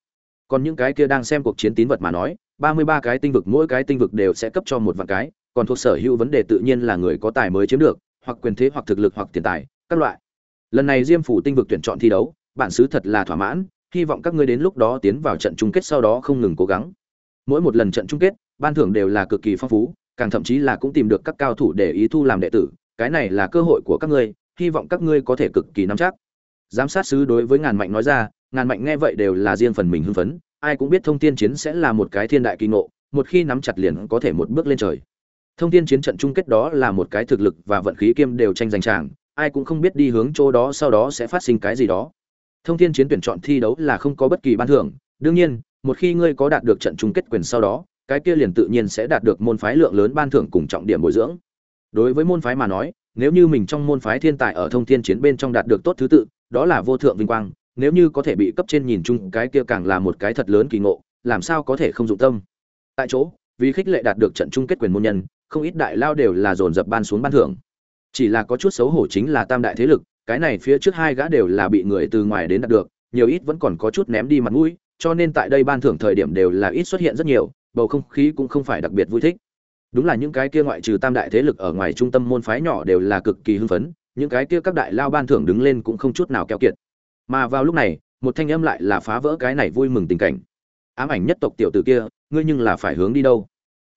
Còn những cái kia đang xem cuộc chiến tín vật mà nói, ba mươi ba cái tinh vực mỗi cái tinh vực đều sẽ cấp cho một vạn cái, còn thuộc sở hữu vấn đề tự nhiên là người có tài mới chiếm được, hoặc quyền thế hoặc thực lực hoặc tiền tài, các loại. Lần này diêm phủ tinh vực tuyển chọn thi đấu bản xứ thật là thỏa mãn, hy vọng các ngươi đến lúc đó tiến vào trận chung kết sau đó không ngừng cố gắng. Mỗi một lần trận chung kết, ban thưởng đều là cực kỳ phong phú, càng thậm chí là cũng tìm được các cao thủ để ý thu làm đệ tử, cái này là cơ hội của các ngươi, hy vọng các ngươi có thể cực kỳ nắm chắc. Giám sát sứ đối với ngàn mạnh nói ra, ngàn mạnh nghe vậy đều là riêng phần mình hưng phấn, ai cũng biết thông tin chiến sẽ là một cái thiên đại kỳ ngộ, một khi nắm chặt liền có thể một bước lên trời. Thông tin chiến trận chung kết đó là một cái thực lực và vận khí kiêm đều tranh giành tràng, ai cũng không biết đi hướng chỗ đó sau đó sẽ phát sinh cái gì đó thông Thiên chiến tuyển chọn thi đấu là không có bất kỳ ban thưởng, đương nhiên, một khi ngươi có đạt được trận chung kết quyền sau đó, cái kia liền tự nhiên sẽ đạt được môn phái lượng lớn ban thưởng cùng trọng điểm bồi dưỡng. Đối với môn phái mà nói, nếu như mình trong môn phái thiên tài ở thông thiên chiến bên trong đạt được tốt thứ tự, đó là vô thượng vinh quang, nếu như có thể bị cấp trên nhìn chung, cái kia càng là một cái thật lớn kỳ ngộ, làm sao có thể không dụng tâm. Tại chỗ, vì khích lệ đạt được trận chung kết quyền môn nhân, không ít đại lao đều là dồn dập ban xuống ban thưởng. Chỉ là có chút xấu hổ chính là tam đại thế lực cái này phía trước hai gã đều là bị người từ ngoài đến đạt được, nhiều ít vẫn còn có chút ném đi mặt mũi, cho nên tại đây ban thưởng thời điểm đều là ít xuất hiện rất nhiều, bầu không khí cũng không phải đặc biệt vui thích. Đúng là những cái kia ngoại trừ tam đại thế lực ở ngoài trung tâm môn phái nhỏ đều là cực kỳ hưng phấn, những cái kia các đại lao ban thưởng đứng lên cũng không chút nào keo kiệt. Mà vào lúc này, một thanh âm lại là phá vỡ cái này vui mừng tình cảnh. Ám ảnh nhất tộc tiểu tử kia, ngươi nhưng là phải hướng đi đâu?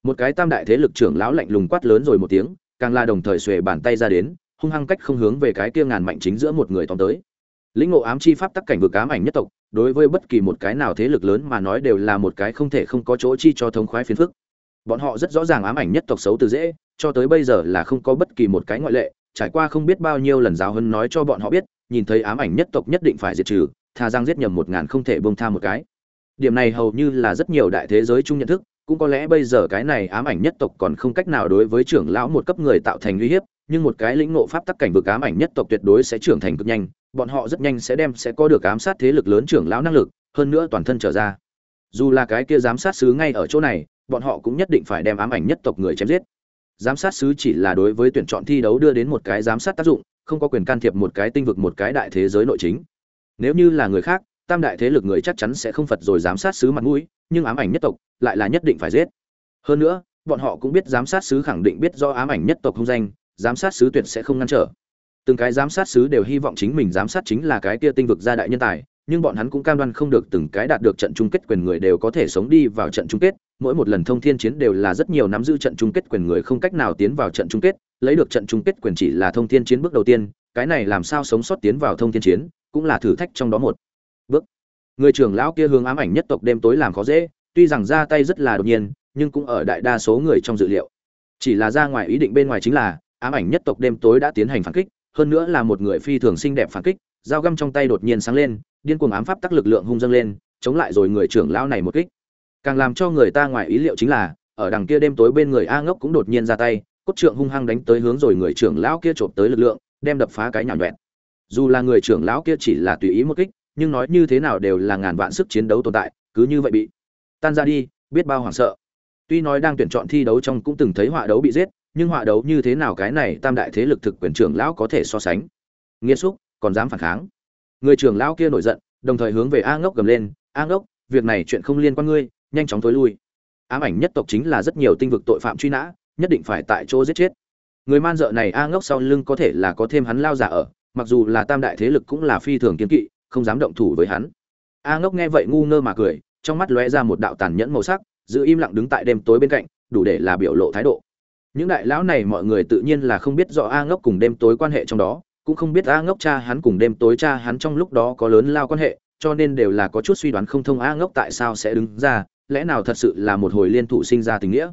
Một cái tam đại thế lực trưởng lão lạnh lùng quát lớn rồi một tiếng, càng là đồng thời xuề bàn tay ra đến hung hăng cách không hướng về cái kia ngàn mạnh chính giữa một người tóm tới. Lĩnh ngộ ám chi pháp tắc cảnh vực ám ảnh nhất tộc, đối với bất kỳ một cái nào thế lực lớn mà nói đều là một cái không thể không có chỗ chi cho thống khoái phiền phức. Bọn họ rất rõ ràng ám ảnh nhất tộc xấu từ dễ, cho tới bây giờ là không có bất kỳ một cái ngoại lệ, trải qua không biết bao nhiêu lần giáo hơn nói cho bọn họ biết, nhìn thấy ám ảnh nhất tộc nhất định phải diệt trừ thà rằng giết nhầm một ngàn không thể bông tha một cái. Điểm này hầu như là rất nhiều đại thế giới chung nhận thức, cũng có lẽ bây giờ cái này ám ảnh nhất tộc còn không cách nào đối với trưởng lão một cấp người tạo thành uy hiếp nhưng một cái lĩnh ngộ pháp tắc cảnh vực ám ảnh nhất tộc tuyệt đối sẽ trưởng thành cực nhanh, bọn họ rất nhanh sẽ đem sẽ có được ám sát thế lực lớn trưởng lão năng lực, hơn nữa toàn thân trở ra. Dù là cái kia giám sát sứ ngay ở chỗ này, bọn họ cũng nhất định phải đem ám ảnh nhất tộc người chém giết. Giám sát sứ chỉ là đối với tuyển chọn thi đấu đưa đến một cái giám sát tác dụng, không có quyền can thiệp một cái tinh vực một cái đại thế giới nội chính. Nếu như là người khác, tam đại thế lực người chắc chắn sẽ không phật rồi giám sát sứ mặt mũi, nhưng ám ảnh nhất tộc lại là nhất định phải giết. Hơn nữa, bọn họ cũng biết giám sát sứ khẳng định biết do ám ảnh nhất tộc không danh giám sát sứ tuyệt sẽ không ngăn trở. Từng cái giám sát sứ đều hy vọng chính mình giám sát chính là cái kia tinh vực gia đại nhân tài, nhưng bọn hắn cũng cam đoan không được từng cái đạt được trận chung kết quyền người đều có thể sống đi vào trận chung kết. Mỗi một lần thông thiên chiến đều là rất nhiều nắm giữ trận chung kết quyền người không cách nào tiến vào trận chung kết, lấy được trận chung kết quyền chỉ là thông thiên chiến bước đầu tiên, cái này làm sao sống sót tiến vào thông thiên chiến, cũng là thử thách trong đó một bước. Người trưởng lão kia hướng ám ảnh nhất tộc đêm tối làm khó dễ, tuy rằng ra tay rất là đột nhiên, nhưng cũng ở đại đa số người trong dự liệu. Chỉ là ra ngoài ý định bên ngoài chính là ám ảnh nhất tộc đêm tối đã tiến hành phản kích, hơn nữa là một người phi thường xinh đẹp phản kích, dao găm trong tay đột nhiên sáng lên, điên cuồng ám pháp tắc lực lượng hung dâng lên, chống lại rồi người trưởng lão này một kích. Càng làm cho người ta ngoài ý liệu chính là, ở đằng kia đêm tối bên người a ngốc cũng đột nhiên ra tay, cốt trượng hung hăng đánh tới hướng rồi người trưởng lão kia trộm tới lực lượng, đem đập phá cái nhào nhuẹn dù là người trưởng lão kia chỉ là tùy ý một kích, nhưng nói như thế nào đều là ngàn vạn sức chiến đấu tồn tại, cứ như vậy bị tan ra đi, biết bao hoảng sợ. Tuy nói đang tuyển chọn thi đấu trong cũng từng thấy họa đấu bị giết nhưng họa đấu như thế nào cái này tam đại thế lực thực quyền trưởng lão có thể so sánh? Nghiêm xúc, còn dám phản kháng? Người trưởng lão kia nổi giận, đồng thời hướng về a ngốc gầm lên, a ngốc, việc này chuyện không liên quan ngươi, nhanh chóng tối lui. Ám ảnh nhất tộc chính là rất nhiều tinh vực tội phạm truy nã, nhất định phải tại chỗ giết chết. Người man dợ này a ngốc sau lưng có thể là có thêm hắn lao giả ở, mặc dù là tam đại thế lực cũng là phi thường kiên kỵ, không dám động thủ với hắn. A ngốc nghe vậy ngu ngơ mà cười, trong mắt lóe ra một đạo tàn nhẫn màu sắc, giữ im lặng đứng tại đêm tối bên cạnh, đủ để là biểu lộ thái độ những đại lão này mọi người tự nhiên là không biết rõ a ngốc cùng đêm tối quan hệ trong đó, cũng không biết a ngốc cha hắn cùng đêm tối cha hắn trong lúc đó có lớn lao quan hệ, cho nên đều là có chút suy đoán không thông a ngốc tại sao sẽ đứng ra, lẽ nào thật sự là một hồi liên thủ sinh ra tình nghĩa?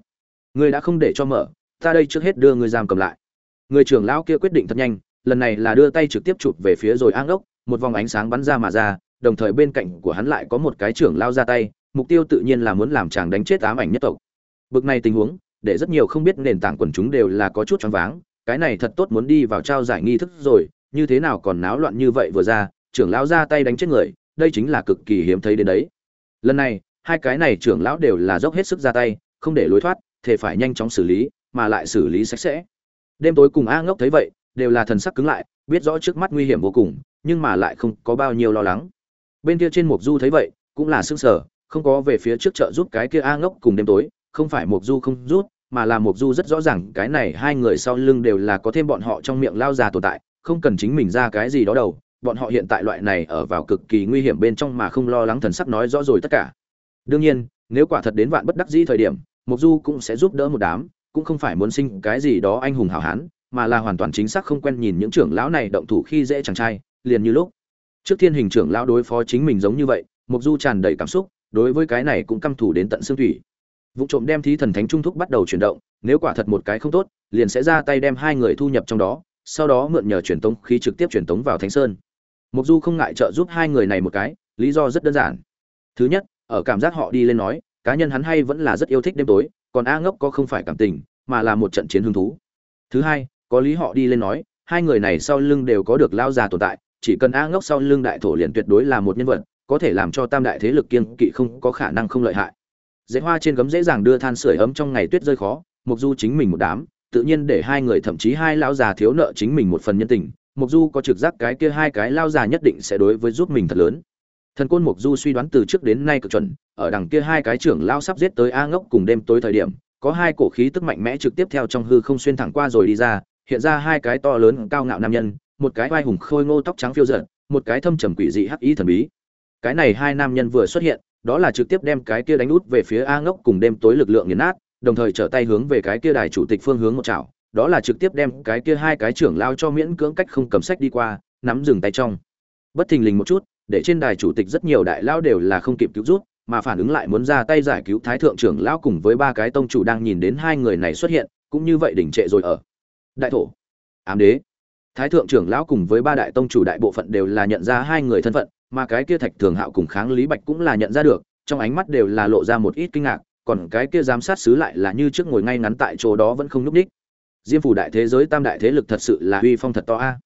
Người đã không để cho mở, ta đây trước hết đưa người giam cầm lại. Người trưởng lão kia quyết định thật nhanh, lần này là đưa tay trực tiếp chụp về phía rồi a ngốc, một vòng ánh sáng bắn ra mà ra, đồng thời bên cạnh của hắn lại có một cái trưởng lao ra tay, mục tiêu tự nhiên là muốn làm chàng đánh chết ám ảnh nhất tộc. Bực này tình huống để rất nhiều không biết nền tảng quần chúng đều là có chút choáng váng, cái này thật tốt muốn đi vào trao giải nghi thức rồi, như thế nào còn náo loạn như vậy vừa ra, trưởng lão ra tay đánh chết người, đây chính là cực kỳ hiếm thấy đến đấy. Lần này, hai cái này trưởng lão đều là dốc hết sức ra tay, không để lối thoát thể phải nhanh chóng xử lý, mà lại xử lý sạch sẽ. Đêm tối cùng a ngốc thấy vậy, đều là thần sắc cứng lại, biết rõ trước mắt nguy hiểm vô cùng, nhưng mà lại không có bao nhiêu lo lắng. Bên kia trên mộc du thấy vậy, cũng là sững sờ, không có về phía trước trợ giúp cái kia a ngốc cùng đêm tối, không phải mộc du không rút mà là mục du rất rõ ràng cái này hai người sau lưng đều là có thêm bọn họ trong miệng lao già tồn tại, không cần chính mình ra cái gì đó đâu, bọn họ hiện tại loại này ở vào cực kỳ nguy hiểm bên trong mà không lo lắng thần sắc nói rõ rồi tất cả. Đương nhiên, nếu quả thật đến vạn bất đắc dĩ thời điểm mục du cũng sẽ giúp đỡ một đám, cũng không phải muốn sinh cái gì đó anh hùng hảo hán, mà là hoàn toàn chính xác không quen nhìn những trưởng lão này động thủ khi dễ chàng trai, liền như lúc. Trước thiên hình trưởng lão đối phó chính mình giống như vậy mục du tràn đầy cảm xúc, đối với cái này cũng căm thù đến tận xương thủy vụ trộm đem thí thần thánh trung thúc bắt đầu chuyển động, nếu quả thật một cái không tốt, liền sẽ ra tay đem hai người thu nhập trong đó, sau đó mượn nhờ truyền tống khí trực tiếp truyền tống vào thánh sơn. Mục du không ngại trợ giúp hai người này một cái, lý do rất đơn giản. Thứ nhất, ở cảm giác họ đi lên nói, cá nhân hắn hay vẫn là rất yêu thích đêm tối, còn a ngốc có không phải cảm tình, mà là một trận chiến hứng thú. Thứ hai, có lý họ đi lên nói, hai người này sau lưng đều có được lao già tồn tại, chỉ cần a ngốc sau lưng đại thổ liền tuyệt đối là một nhân vật, có thể làm cho tam đại thế lực kiên kỵ không có khả năng không lợi hại dễ hoa trên gấm dễ dàng đưa than sưởi ấm trong ngày tuyết rơi khó mục du chính mình một đám, tự nhiên để hai người thậm chí hai lão già thiếu nợ chính mình một phần nhân tình. Mục du có trực giác cái kia hai cái lao già nhất định sẽ đối với giúp mình thật lớn. Thần côn mục du suy đoán từ trước đến nay cực chuẩn, ở đằng kia hai cái trưởng lao sắp giết tới a ngốc cùng đêm tối thời điểm, có hai cổ khí tức mạnh mẽ trực tiếp theo trong hư không xuyên thẳng qua rồi đi ra, hiện ra hai cái to lớn cao ngạo nam nhân, một cái vai hùng khôi ngô tóc trắng phiêu dợn một cái thâm trầm quỷ dị hắc ý thần bí. Cái này hai nam nhân vừa xuất hiện đó là trực tiếp đem cái kia đánh út về phía a ngốc cùng đêm tối lực lượng nghiền nát, đồng thời trở tay hướng về cái kia đài chủ tịch phương hướng một chảo, đó là trực tiếp đem cái kia hai cái trưởng lao cho miễn cưỡng cách không cầm sách đi qua, nắm dừng tay trong. Bất thình lình một chút, để trên đài chủ tịch rất nhiều đại lao đều là không kịp cứu rút, mà phản ứng lại muốn ra tay giải cứu thái thượng trưởng lão cùng với ba cái tông chủ đang nhìn đến hai người này xuất hiện, cũng như vậy đỉnh trệ rồi ở. Đại thổ, ám đế. Thái thượng trưởng lão cùng với ba đại tông chủ đại bộ phận đều là nhận ra hai người thân phận mà cái kia thạch thường hạo cùng kháng lý bạch cũng là nhận ra được, trong ánh mắt đều là lộ ra một ít kinh ngạc, còn cái kia giám sát sứ lại là như trước ngồi ngay ngắn tại chỗ đó vẫn không nhúc ních diêm phủ đại thế giới tam đại thế lực thật sự là uy phong thật to a.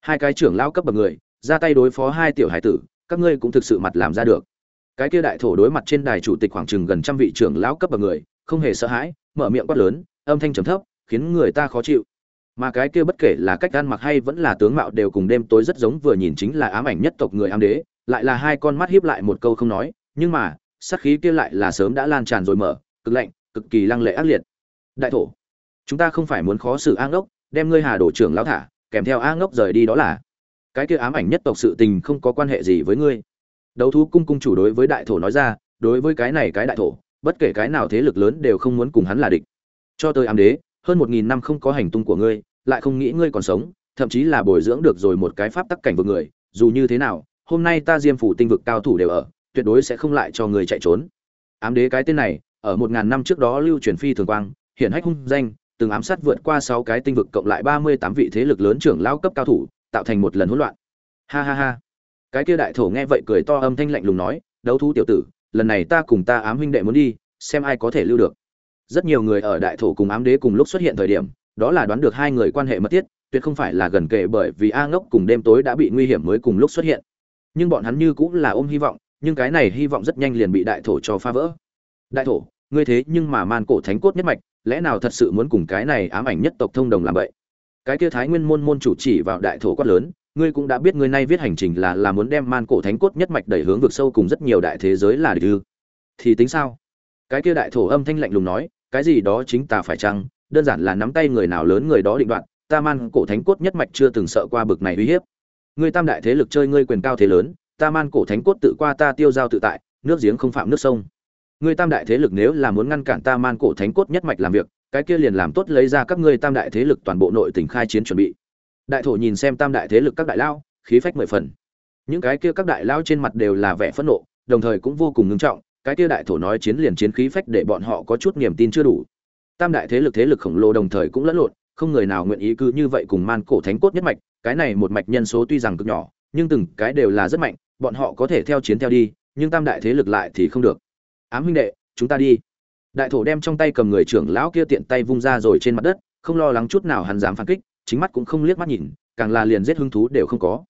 Hai cái trưởng lão cấp bậc người, ra tay đối phó hai tiểu hải tử, các ngươi cũng thực sự mặt làm ra được. Cái kia đại thổ đối mặt trên đài chủ tịch khoảng chừng gần trăm vị trưởng lão cấp bậc người, không hề sợ hãi, mở miệng quát lớn, âm thanh trầm thấp, khiến người ta khó chịu. Mà cái kia bất kể là cách ăn mặc hay vẫn là tướng mạo đều cùng đêm tối rất giống, vừa nhìn chính là ám ảnh nhất tộc người ám đế lại là hai con mắt hiếp lại một câu không nói, nhưng mà, sát khí kia lại là sớm đã lan tràn rồi mở, cực lạnh, cực kỳ lăng lệ ác liệt. Đại thổ, chúng ta không phải muốn khó xử a ngốc, đem ngươi hà đổ trưởng lão thả, kèm theo a ngốc rời đi đó là, cái kia ám ảnh nhất tộc sự tình không có quan hệ gì với ngươi. Đấu thú cung cung chủ đối với đại thổ nói ra, đối với cái này cái đại thổ, bất kể cái nào thế lực lớn đều không muốn cùng hắn là địch. Cho tới ám đế, hơn một nghìn năm không có hành tung của ngươi, lại không nghĩ ngươi còn sống, thậm chí là bồi dưỡng được rồi một cái pháp tắc cảnh vực người, dù như thế nào hôm nay ta diêm phủ tinh vực cao thủ đều ở, tuyệt đối sẽ không lại cho người chạy trốn. Ám đế cái tên này, ở một ngàn năm trước đó lưu truyền phi thường quang, hiển hách hung danh, từng ám sát vượt qua sáu cái tinh vực cộng lại ba mươi tám vị thế lực lớn trưởng lao cấp cao thủ, tạo thành một lần hỗn loạn. Ha ha ha. Cái kia đại thổ nghe vậy cười to âm thanh lạnh lùng nói, đấu thú tiểu tử, lần này ta cùng ta ám huynh đệ muốn đi, xem ai có thể lưu được. Rất nhiều người ở đại thổ cùng ám đế cùng lúc xuất hiện thời điểm, đó là đoán được hai người quan hệ mật thiết, tuyệt không phải là gần kề bởi vì a ngốc cùng đêm tối đã bị nguy hiểm mới cùng lúc xuất hiện nhưng bọn hắn như cũng là ôm hy vọng, nhưng cái này hy vọng rất nhanh liền bị đại thổ cho phá vỡ. Đại thổ, ngươi thế nhưng mà man cổ thánh cốt nhất mạch, lẽ nào thật sự muốn cùng cái này ám ảnh nhất tộc thông đồng làm vậy? Cái kia thái nguyên môn môn chủ chỉ vào đại thổ quát lớn, ngươi cũng đã biết ngươi nay viết hành trình là là muốn đem man cổ thánh cốt nhất mạch đẩy hướng vực sâu cùng rất nhiều đại thế giới là địch ư thì tính sao? Cái kia đại thổ âm thanh lạnh lùng nói, cái gì đó chính ta phải chăng? Đơn giản là nắm tay người nào lớn người đó định đoạn ta man cổ thánh cốt nhất mạch chưa từng sợ qua bực này uy hiếp ngươi tam đại thế lực chơi ngươi quyền cao thế lớn, ta man cổ thánh cốt tự qua ta tiêu giao tự tại, nước giếng không phạm nước sông. Ngươi tam đại thế lực nếu là muốn ngăn cản ta man cổ thánh cốt nhất mạch làm việc, cái kia liền làm tốt lấy ra các ngươi tam đại thế lực toàn bộ nội tỉnh khai chiến chuẩn bị. Đại thổ nhìn xem tam đại thế lực các đại lao, khí phách mười phần. Những cái kia các đại lao trên mặt đều là vẻ phẫn nộ, đồng thời cũng vô cùng ngưng trọng, cái kia đại thổ nói chiến liền chiến khí phách để bọn họ có chút niềm tin chưa đủ. Tam đại thế lực thế lực khổng lồ đồng thời cũng lẫn lộn, không người nào nguyện ý cứ như vậy cùng man cổ thánh cốt nhất mạch cái này một mạch nhân số tuy rằng cực nhỏ, nhưng từng cái đều là rất mạnh, bọn họ có thể theo chiến theo đi, nhưng tam đại thế lực lại thì không được. Ám huynh đệ, chúng ta đi. Đại thổ đem trong tay cầm người trưởng lão kia tiện tay vung ra rồi trên mặt đất, không lo lắng chút nào hắn dám phản kích, chính mắt cũng không liếc mắt nhìn, càng là liền giết hứng thú đều không có.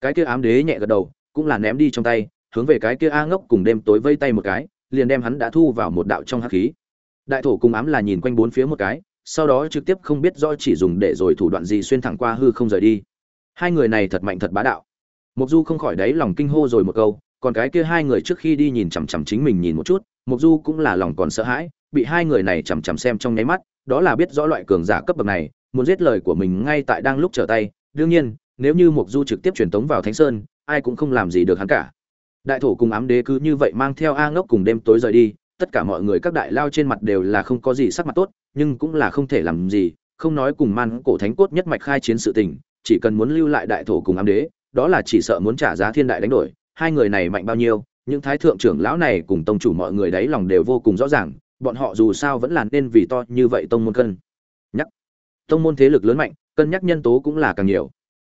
Cái kia ám đế nhẹ gật đầu, cũng là ném đi trong tay, hướng về cái kia a ngốc cùng đêm tối vây tay một cái, liền đem hắn đã thu vào một đạo trong hắc khí. Đại thổ cùng ám là nhìn quanh bốn phía một cái, sau đó trực tiếp không biết do chỉ dùng để rồi thủ đoạn gì xuyên thẳng qua hư không rời đi hai người này thật mạnh thật bá đạo. Mục du không khỏi đáy lòng kinh hô rồi một câu, còn cái kia hai người trước khi đi nhìn chằm chằm chính mình nhìn một chút mục du cũng là lòng còn sợ hãi, bị hai người này chằm chằm xem trong nháy mắt, đó là biết rõ loại cường giả cấp bậc này, muốn giết lời của mình ngay tại đang lúc trở tay. Đương nhiên, nếu như mục du trực tiếp truyền tống vào thánh sơn, ai cũng không làm gì được hắn cả. Đại thổ cùng ám đế cứ như vậy mang theo a ngốc cùng đêm tối rời đi, tất cả mọi người các đại lao trên mặt đều là không có gì sắc mặt tốt, nhưng cũng là không thể làm gì, không nói cùng man cổ thánh cốt nhất mạch khai chiến sự tình chỉ cần muốn lưu lại đại thổ cùng ám đế, đó là chỉ sợ muốn trả giá thiên đại đánh đổi, hai người này mạnh bao nhiêu, những thái thượng trưởng lão này cùng tông chủ mọi người đấy lòng đều vô cùng rõ ràng, bọn họ dù sao vẫn là nên vì to như vậy tông môn cân. Nhắc. Tông môn thế lực lớn mạnh, cân nhắc nhân tố cũng là càng nhiều.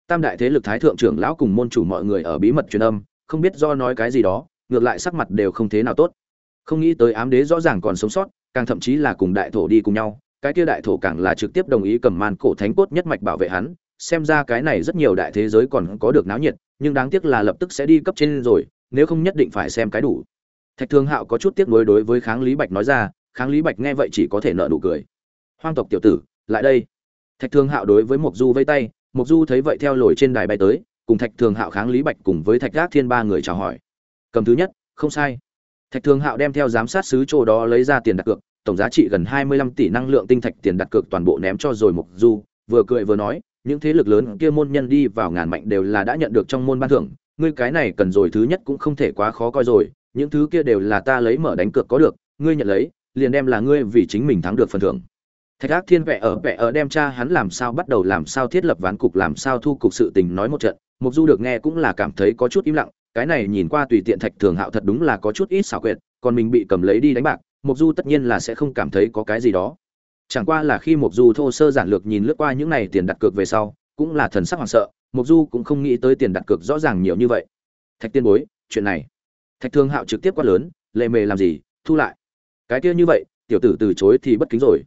Tam đại thế lực thái thượng trưởng lão cùng môn chủ mọi người ở bí mật truyền âm, không biết do nói cái gì đó, ngược lại sắc mặt đều không thế nào tốt. Không nghĩ tới ám đế rõ ràng còn sống sót, càng thậm chí là cùng đại thổ đi cùng nhau, cái kia đại thổ càng là trực tiếp đồng ý cầm man cổ thánh cốt nhất mạch bảo vệ hắn xem ra cái này rất nhiều đại thế giới còn có được náo nhiệt, nhưng đáng tiếc là lập tức sẽ đi cấp trên rồi, nếu không nhất định phải xem cái đủ. Thạch thương hạo có chút tiếc nuối đối với kháng lý bạch nói ra, kháng lý bạch nghe vậy chỉ có thể nợ nụ cười. Hoang tộc tiểu tử, lại đây. Thạch thương hạo đối với mộc du vây tay, mộc du thấy vậy theo lồi trên đài bay tới, cùng thạch thường hạo, kháng lý bạch cùng với thạch gác thiên ba người chào hỏi. Cầm thứ nhất, không sai. Thạch thường hạo đem theo giám sát sứ chỗ đó lấy ra tiền đặt cược, tổng giá trị gần hai mươi lăm tỷ năng lượng tinh thạch tiền đặt cược toàn bộ ném cho rồi mộc du, vừa cười vừa nói những thế lực lớn kia môn nhân đi vào ngàn mạnh đều là đã nhận được trong môn ban thưởng, ngươi cái này cần rồi thứ nhất cũng không thể quá khó coi rồi, những thứ kia đều là ta lấy mở đánh cược có được, ngươi nhận lấy, liền đem là ngươi vì chính mình thắng được phần thưởng. Thạch ác thiên vẽ ở vẽ ở đem cha hắn làm sao bắt đầu làm sao thiết lập ván cục làm sao thu cục sự tình nói một trận, mục du được nghe cũng là cảm thấy có chút im lặng, cái này nhìn qua tùy tiện thạch thường hạo thật đúng là có chút ít xảo quyệt, còn mình bị cầm lấy đi đánh bạc, mục du tất nhiên là sẽ không cảm thấy có cái gì đó chẳng qua là khi mục du thô sơ giản lược nhìn lướt qua những này tiền đặt cược về sau, cũng là thần sắc hoảng sợ mục du cũng không nghĩ tới tiền đặt cược rõ ràng nhiều như vậy. Thạch tiên bối, chuyện này. Thạch thương hạo trực tiếp quát lớn, lệ mề làm gì? Thu lại. Cái kia như vậy, tiểu tử từ chối thì bất kính rồi.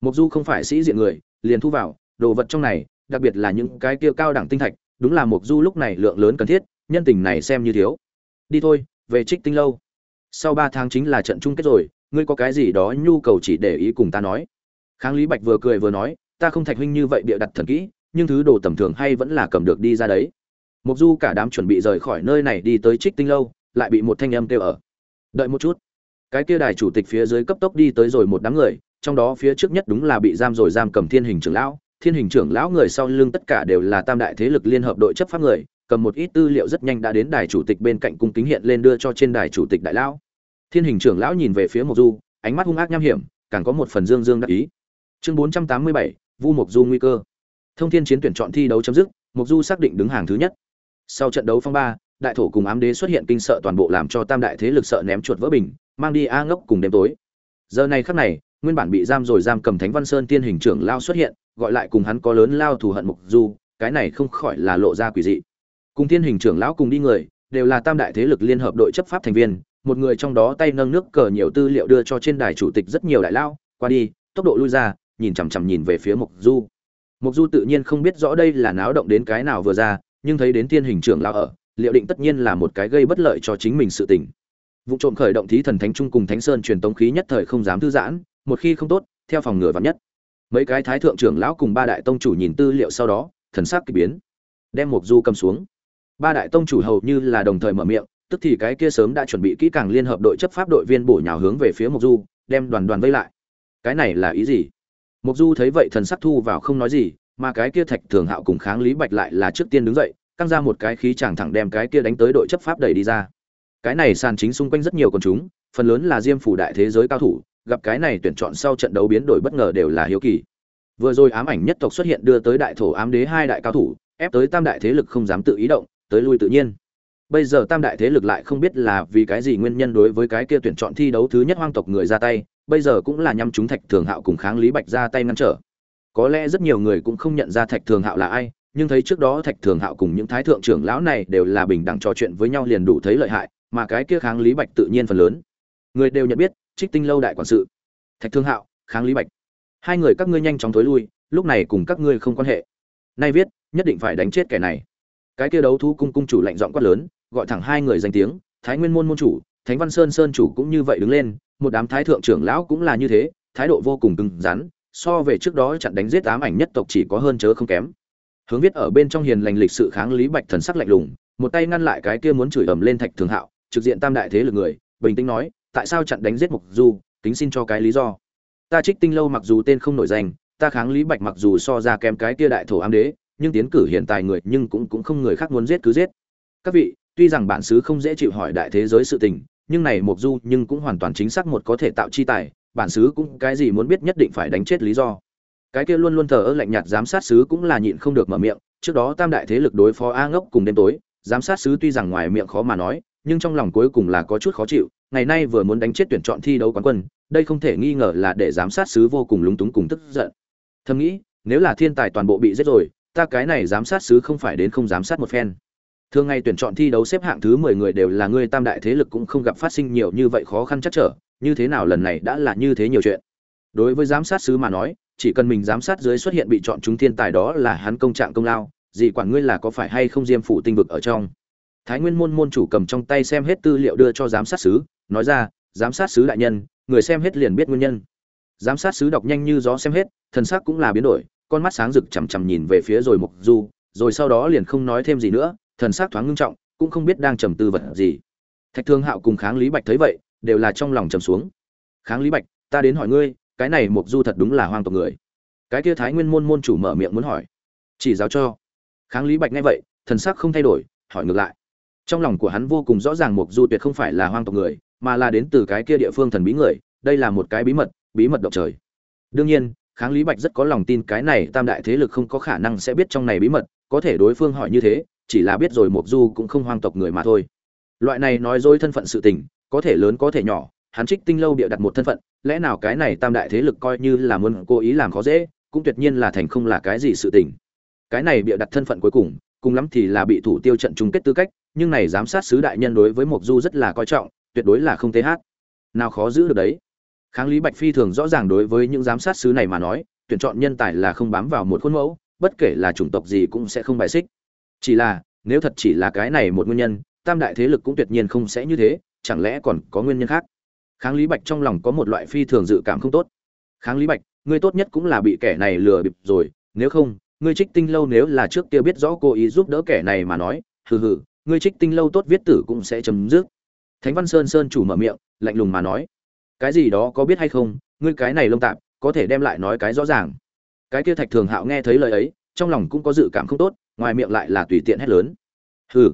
Mục du không phải sĩ diện người, liền thu vào, đồ vật trong này, đặc biệt là những cái kia cao đẳng tinh thạch, đúng là mục du lúc này lượng lớn cần thiết, nhân tình này xem như thiếu. Đi thôi, về trích tinh lâu. Sau ba tháng chính là trận chung kết rồi, ngươi có cái gì đó nhu cầu chỉ để ý cùng ta nói kháng lý bạch vừa cười vừa nói, ta không thạch huynh như vậy bịa đặt thần kỹ, nhưng thứ đồ tầm thường hay vẫn là cầm được đi ra đấy. Mục du cả đám chuẩn bị rời khỏi nơi này đi tới trích tinh lâu, lại bị một thanh âm kêu ở. Đợi một chút. Cái kia đài chủ tịch phía dưới cấp tốc đi tới rồi một đám người, trong đó phía trước nhất đúng là bị giam rồi giam cầm thiên hình trưởng lão. Thiên hình trưởng lão người sau lưng tất cả đều là tam đại thế lực liên hợp đội chấp pháp người, cầm một ít tư liệu rất nhanh đã đến đài chủ tịch bên cạnh cung kính hiện lên đưa cho trên đài chủ tịch đại lão. Thiên hình trưởng lão nhìn về phía mộc du, ánh mắt hung ác nham hiểm, càng có một phần dương dương đắc ý chương bốn trăm tám mươi bảy, vu mộc du nguy cơ. Thông thiên chiến tuyển chọn thi đấu chấm dứt, mộc du xác định đứng hàng thứ nhất. Sau trận đấu phong ba, đại thổ cùng ám đế xuất hiện kinh sợ toàn bộ làm cho tam đại thế lực sợ ném chuột vỡ bình, mang đi a ngốc cùng đêm tối. Giờ này khắc này, nguyên bản bị giam rồi giam cầm thánh văn sơn tiên hình trưởng lao xuất hiện, gọi lại cùng hắn có lớn lao thù hận mục du, cái này không khỏi là lộ ra quỷ dị. Cùng thiên hình trưởng lão cùng đi người, đều là tam đại thế lực liên hợp đội chấp pháp thành viên, một người trong đó tay nâng nước cờ nhiều tư liệu đưa cho trên đài chủ tịch rất nhiều đại lao, qua đi, tốc độ lui ra nhìn chằm chằm nhìn về phía mục du. Mục du tự nhiên không biết rõ đây là náo động đến cái nào vừa ra, nhưng thấy đến thiên hình trưởng lão ở, liệu định tất nhiên là một cái gây bất lợi cho chính mình sự tình. Vụ trộm khởi động thí thần thánh trung cùng thánh sơn truyền tống khí nhất thời không dám thư giãn, một khi không tốt, theo phòng ngừa vắn nhất. Mấy cái thái thượng trưởng lão cùng ba đại tông chủ nhìn tư liệu sau đó, thần sắc kỳ biến. Đem mục du cầm xuống. Ba đại tông chủ hầu như là đồng thời mở miệng, tức thì cái kia sớm đã chuẩn bị kỹ càng liên hợp đội chấp pháp đội viên bổ nhào hướng về phía mục du, đem đoàn đoàn vây lại. Cái này là ý gì? Mục du thấy vậy thần sắc thu vào không nói gì, mà cái kia thạch thường hạo cùng kháng lý bạch lại là trước tiên đứng dậy, căng ra một cái khí chàng thẳng đem cái kia đánh tới đội chấp pháp đẩy đi ra. Cái này sàn chính xung quanh rất nhiều con chúng, phần lớn là diêm phủ đại thế giới cao thủ, gặp cái này tuyển chọn sau trận đấu biến đổi bất ngờ đều là hiếu kỳ. Vừa rồi ám ảnh nhất tộc xuất hiện đưa tới đại thổ ám đế hai đại cao thủ, ép tới tam đại thế lực không dám tự ý động, tới lui tự nhiên. Bây giờ tam đại thế lực lại không biết là vì cái gì nguyên nhân đối với cái kia tuyển chọn thi đấu thứ nhất hoang tộc người ra tay bây giờ cũng là nhằm chúng thạch thường hạo cùng kháng lý bạch ra tay ngăn trở. Có lẽ rất nhiều người cũng không nhận ra thạch thường hạo là ai, nhưng thấy trước đó thạch thường hạo cùng những thái thượng trưởng lão này đều là bình đẳng trò chuyện với nhau liền đủ thấy lợi hại, mà cái kia kháng lý bạch tự nhiên phần lớn. Người đều nhận biết, trích tinh lâu đại quản sự. Thạch thương hạo, kháng lý bạch. Hai người các ngươi nhanh chóng thối lui, lúc này cùng các ngươi không quan hệ. Nay viết, nhất định phải đánh chết kẻ này. Cái kia đấu thu cung cung chủ lạnh giọng quát lớn, gọi thẳng hai người danh tiếng, thái nguyên môn môn chủ, thánh văn sơn sơn chủ cũng như vậy đứng lên một đám thái thượng trưởng lão cũng là như thế, thái độ vô cùng cứng rắn, so về trước đó chặn đánh giết ám ảnh nhất tộc chỉ có hơn chớ không kém. Hướng viết ở bên trong hiền lành lịch sự kháng lý bạch thần sắc lạnh lùng, một tay ngăn lại cái kia muốn chửi ầm lên thạch thường hạo, trực diện tam đại thế lực người, bình tĩnh nói, tại sao chặn đánh giết mục du, kính xin cho cái lý do. Ta trích tinh lâu mặc dù tên không nổi danh, ta kháng lý bạch mặc dù so ra kém cái kia đại thổ ám đế, nhưng tiến cử hiện tại người nhưng cũng cũng không người khác muốn giết cứ giết. Các vị, tuy rằng bản xứ không dễ chịu hỏi đại thế giới sự tình nhưng này mục du nhưng cũng hoàn toàn chính xác một có thể tạo chi tài, bản xứ cũng cái gì muốn biết nhất định phải đánh chết lý do. Cái kia luôn luôn thờ ơ lạnh nhạt giám sát sứ cũng là nhịn không được mở miệng, trước đó tam đại thế lực đối phó a ngốc cùng đêm tối, giám sát sứ tuy rằng ngoài miệng khó mà nói, nhưng trong lòng cuối cùng là có chút khó chịu, ngày nay vừa muốn đánh chết tuyển chọn thi đấu quán quân, đây không thể nghi ngờ là để giám sát sứ vô cùng lúng túng cùng tức giận. Thầm nghĩ, nếu là thiên tài toàn bộ bị giết rồi, ta cái này giám sát sứ không phải đến không giám sát một phen thường ngày tuyển chọn thi đấu xếp hạng thứ mười người đều là người tam đại thế lực cũng không gặp phát sinh nhiều như vậy khó khăn chắc trở, như thế nào lần này đã là như thế nhiều chuyện. Đối với giám sát sứ mà nói, chỉ cần mình giám sát dưới xuất hiện bị chọn chúng thiên tài đó là hắn công trạng công lao, gì quản ngươi là có phải hay không diêm phủ tinh vực ở trong. Thái nguyên môn môn chủ cầm trong tay xem hết tư liệu đưa cho giám sát sứ, nói ra, giám sát sứ đại nhân, người xem hết liền biết nguyên nhân. Giám sát sứ đọc nhanh như gió xem hết, thần sắc cũng là biến đổi, con mắt sáng rực chằm chằm nhìn về phía rồi mục du, rồi sau đó liền không nói thêm gì nữa thần sắc thoáng ngưng trọng, cũng không biết đang trầm tư vật gì. Thạch thương hạo cùng kháng lý bạch thấy vậy, đều là trong lòng trầm xuống. Kháng lý bạch, ta đến hỏi ngươi, cái này Mộc du thật đúng là hoang tộc người. Cái kia thái nguyên môn môn chủ mở miệng muốn hỏi. Chỉ giáo cho. Kháng lý bạch nghe vậy, thần sắc không thay đổi, hỏi ngược lại. Trong lòng của hắn vô cùng rõ ràng Mộc du tuyệt không phải là hoang tộc người, mà là đến từ cái kia địa phương thần bí người, đây là một cái bí mật bí mật động trời. Đương nhiên, kháng lý bạch rất có lòng tin cái này tam đại thế lực không có khả năng sẽ biết trong này bí mật, có thể đối phương hỏi như thế chỉ là biết rồi mục du cũng không hoang tộc người mà thôi. Loại này nói dối thân phận sự tình, có thể lớn có thể nhỏ, hắn trích tinh lâu bịa đặt một thân phận, lẽ nào cái này tam đại thế lực coi như là muốn cố ý làm khó dễ, cũng tuyệt nhiên là thành không là cái gì sự tình. Cái này bịa đặt thân phận cuối cùng cùng lắm thì là bị thủ tiêu trận chung kết tư cách, nhưng này giám sát sứ đại nhân đối với mộc du rất là coi trọng, tuyệt đối là không thế hát. Nào khó giữ được đấy. Kháng lý bạch phi thường rõ ràng đối với những giám sát sứ này mà nói, tuyển chọn nhân tài là không bám vào một khuôn mẫu, bất kể là chủng tộc gì cũng sẽ không bài xích chỉ là, nếu thật chỉ là cái này một nguyên nhân, tam đại thế lực cũng tuyệt nhiên không sẽ như thế, chẳng lẽ còn có nguyên nhân khác? Kháng lý bạch trong lòng có một loại phi thường dự cảm không tốt. Kháng lý bạch, ngươi tốt nhất cũng là bị kẻ này lừa bịp rồi, nếu không, ngươi trích tinh lâu nếu là trước kia biết rõ cô ý giúp đỡ kẻ này mà nói, hừ hừ, ngươi trích tinh lâu tốt viết tử cũng sẽ chấm dứt. Thánh văn sơn sơn chủ mở miệng, lạnh lùng mà nói, cái gì đó có biết hay không, ngươi cái này lông tạp, có thể đem lại nói cái rõ ràng. Cái kia thạch thường hạo nghe thấy lời ấy, trong lòng cũng có dự cảm không tốt ngoài miệng lại là tùy tiện hét lớn. Hừ.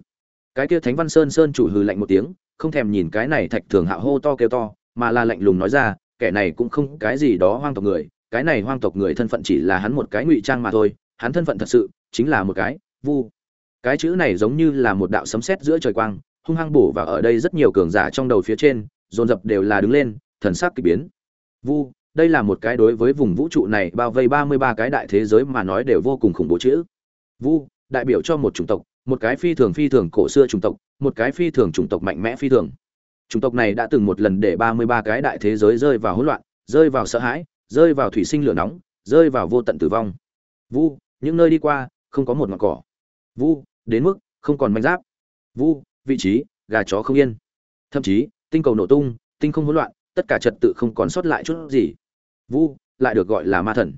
Cái kia thánh văn sơn sơn chủ hừ lạnh một tiếng, không thèm nhìn cái này thạch thường hạo hô to kêu to, mà là lạnh lùng nói ra, kẻ này cũng không cái gì đó hoang tộc người, cái này hoang tộc người thân phận chỉ là hắn một cái ngụy trang mà thôi, hắn thân phận thật sự chính là một cái vu. Cái chữ này giống như là một đạo sấm sét giữa trời quang, hung hăng bổ vào ở đây rất nhiều cường giả trong đầu phía trên, dồn dập đều là đứng lên, thần sắc kỳ biến. Vu, đây là một cái đối với vùng vũ trụ này bao vây ba mươi ba cái đại thế giới mà nói đều vô cùng khủng bố chữ. Vu đại biểu cho một chủng tộc, một cái phi thường phi thường cổ xưa chủng tộc, một cái phi thường chủng tộc mạnh mẽ phi thường. Chủng tộc này đã từng một lần để ba mươi ba cái đại thế giới rơi vào hỗn loạn, rơi vào sợ hãi, rơi vào thủy sinh lửa nóng, rơi vào vô tận tử vong. Vu, những nơi đi qua, không có một ngọn cỏ. Vu, đến mức không còn manh giáp. Vu, vị trí, gà chó không yên. Thậm chí, tinh cầu nổ tung, tinh không hỗn loạn, tất cả trật tự không còn sót lại chút gì. Vu, lại được gọi là ma thần.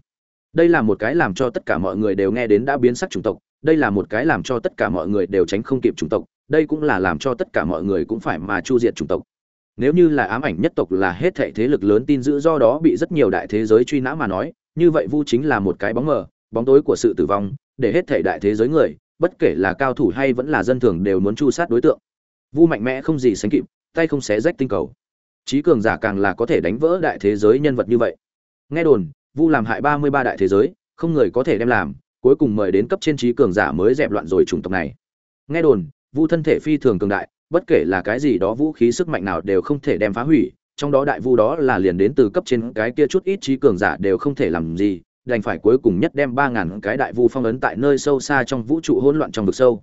Đây là một cái làm cho tất cả mọi người đều nghe đến đã biến sắc chủng tộc đây là một cái làm cho tất cả mọi người đều tránh không kịp chủng tộc, đây cũng là làm cho tất cả mọi người cũng phải mà chu diệt chủng tộc. Nếu như là ám ảnh nhất tộc là hết thệ thế lực lớn tin giữ do đó bị rất nhiều đại thế giới truy nã mà nói, như vậy vu chính là một cái bóng mờ, bóng tối của sự tử vong, để hết thệ đại thế giới người, bất kể là cao thủ hay vẫn là dân thường đều muốn chu sát đối tượng. Vu mạnh mẽ không gì sánh kịp, tay không xé rách tinh cầu. Trí cường giả càng là có thể đánh vỡ đại thế giới nhân vật như vậy. Nghe đồn, vu làm hại ba mươi ba đại thế giới, không người có thể đem làm cuối cùng mời đến cấp trên trí cường giả mới dẹp loạn rồi chủng tộc này. Nghe đồn, vu thân thể phi thường cường đại, bất kể là cái gì đó vũ khí sức mạnh nào đều không thể đem phá hủy, trong đó đại vu đó là liền đến từ cấp trên cái kia chút ít trí cường giả đều không thể làm gì, đành phải cuối cùng nhất đem ba ngàn cái đại vu phong ấn tại nơi sâu xa trong vũ trụ hỗn loạn trong vực sâu.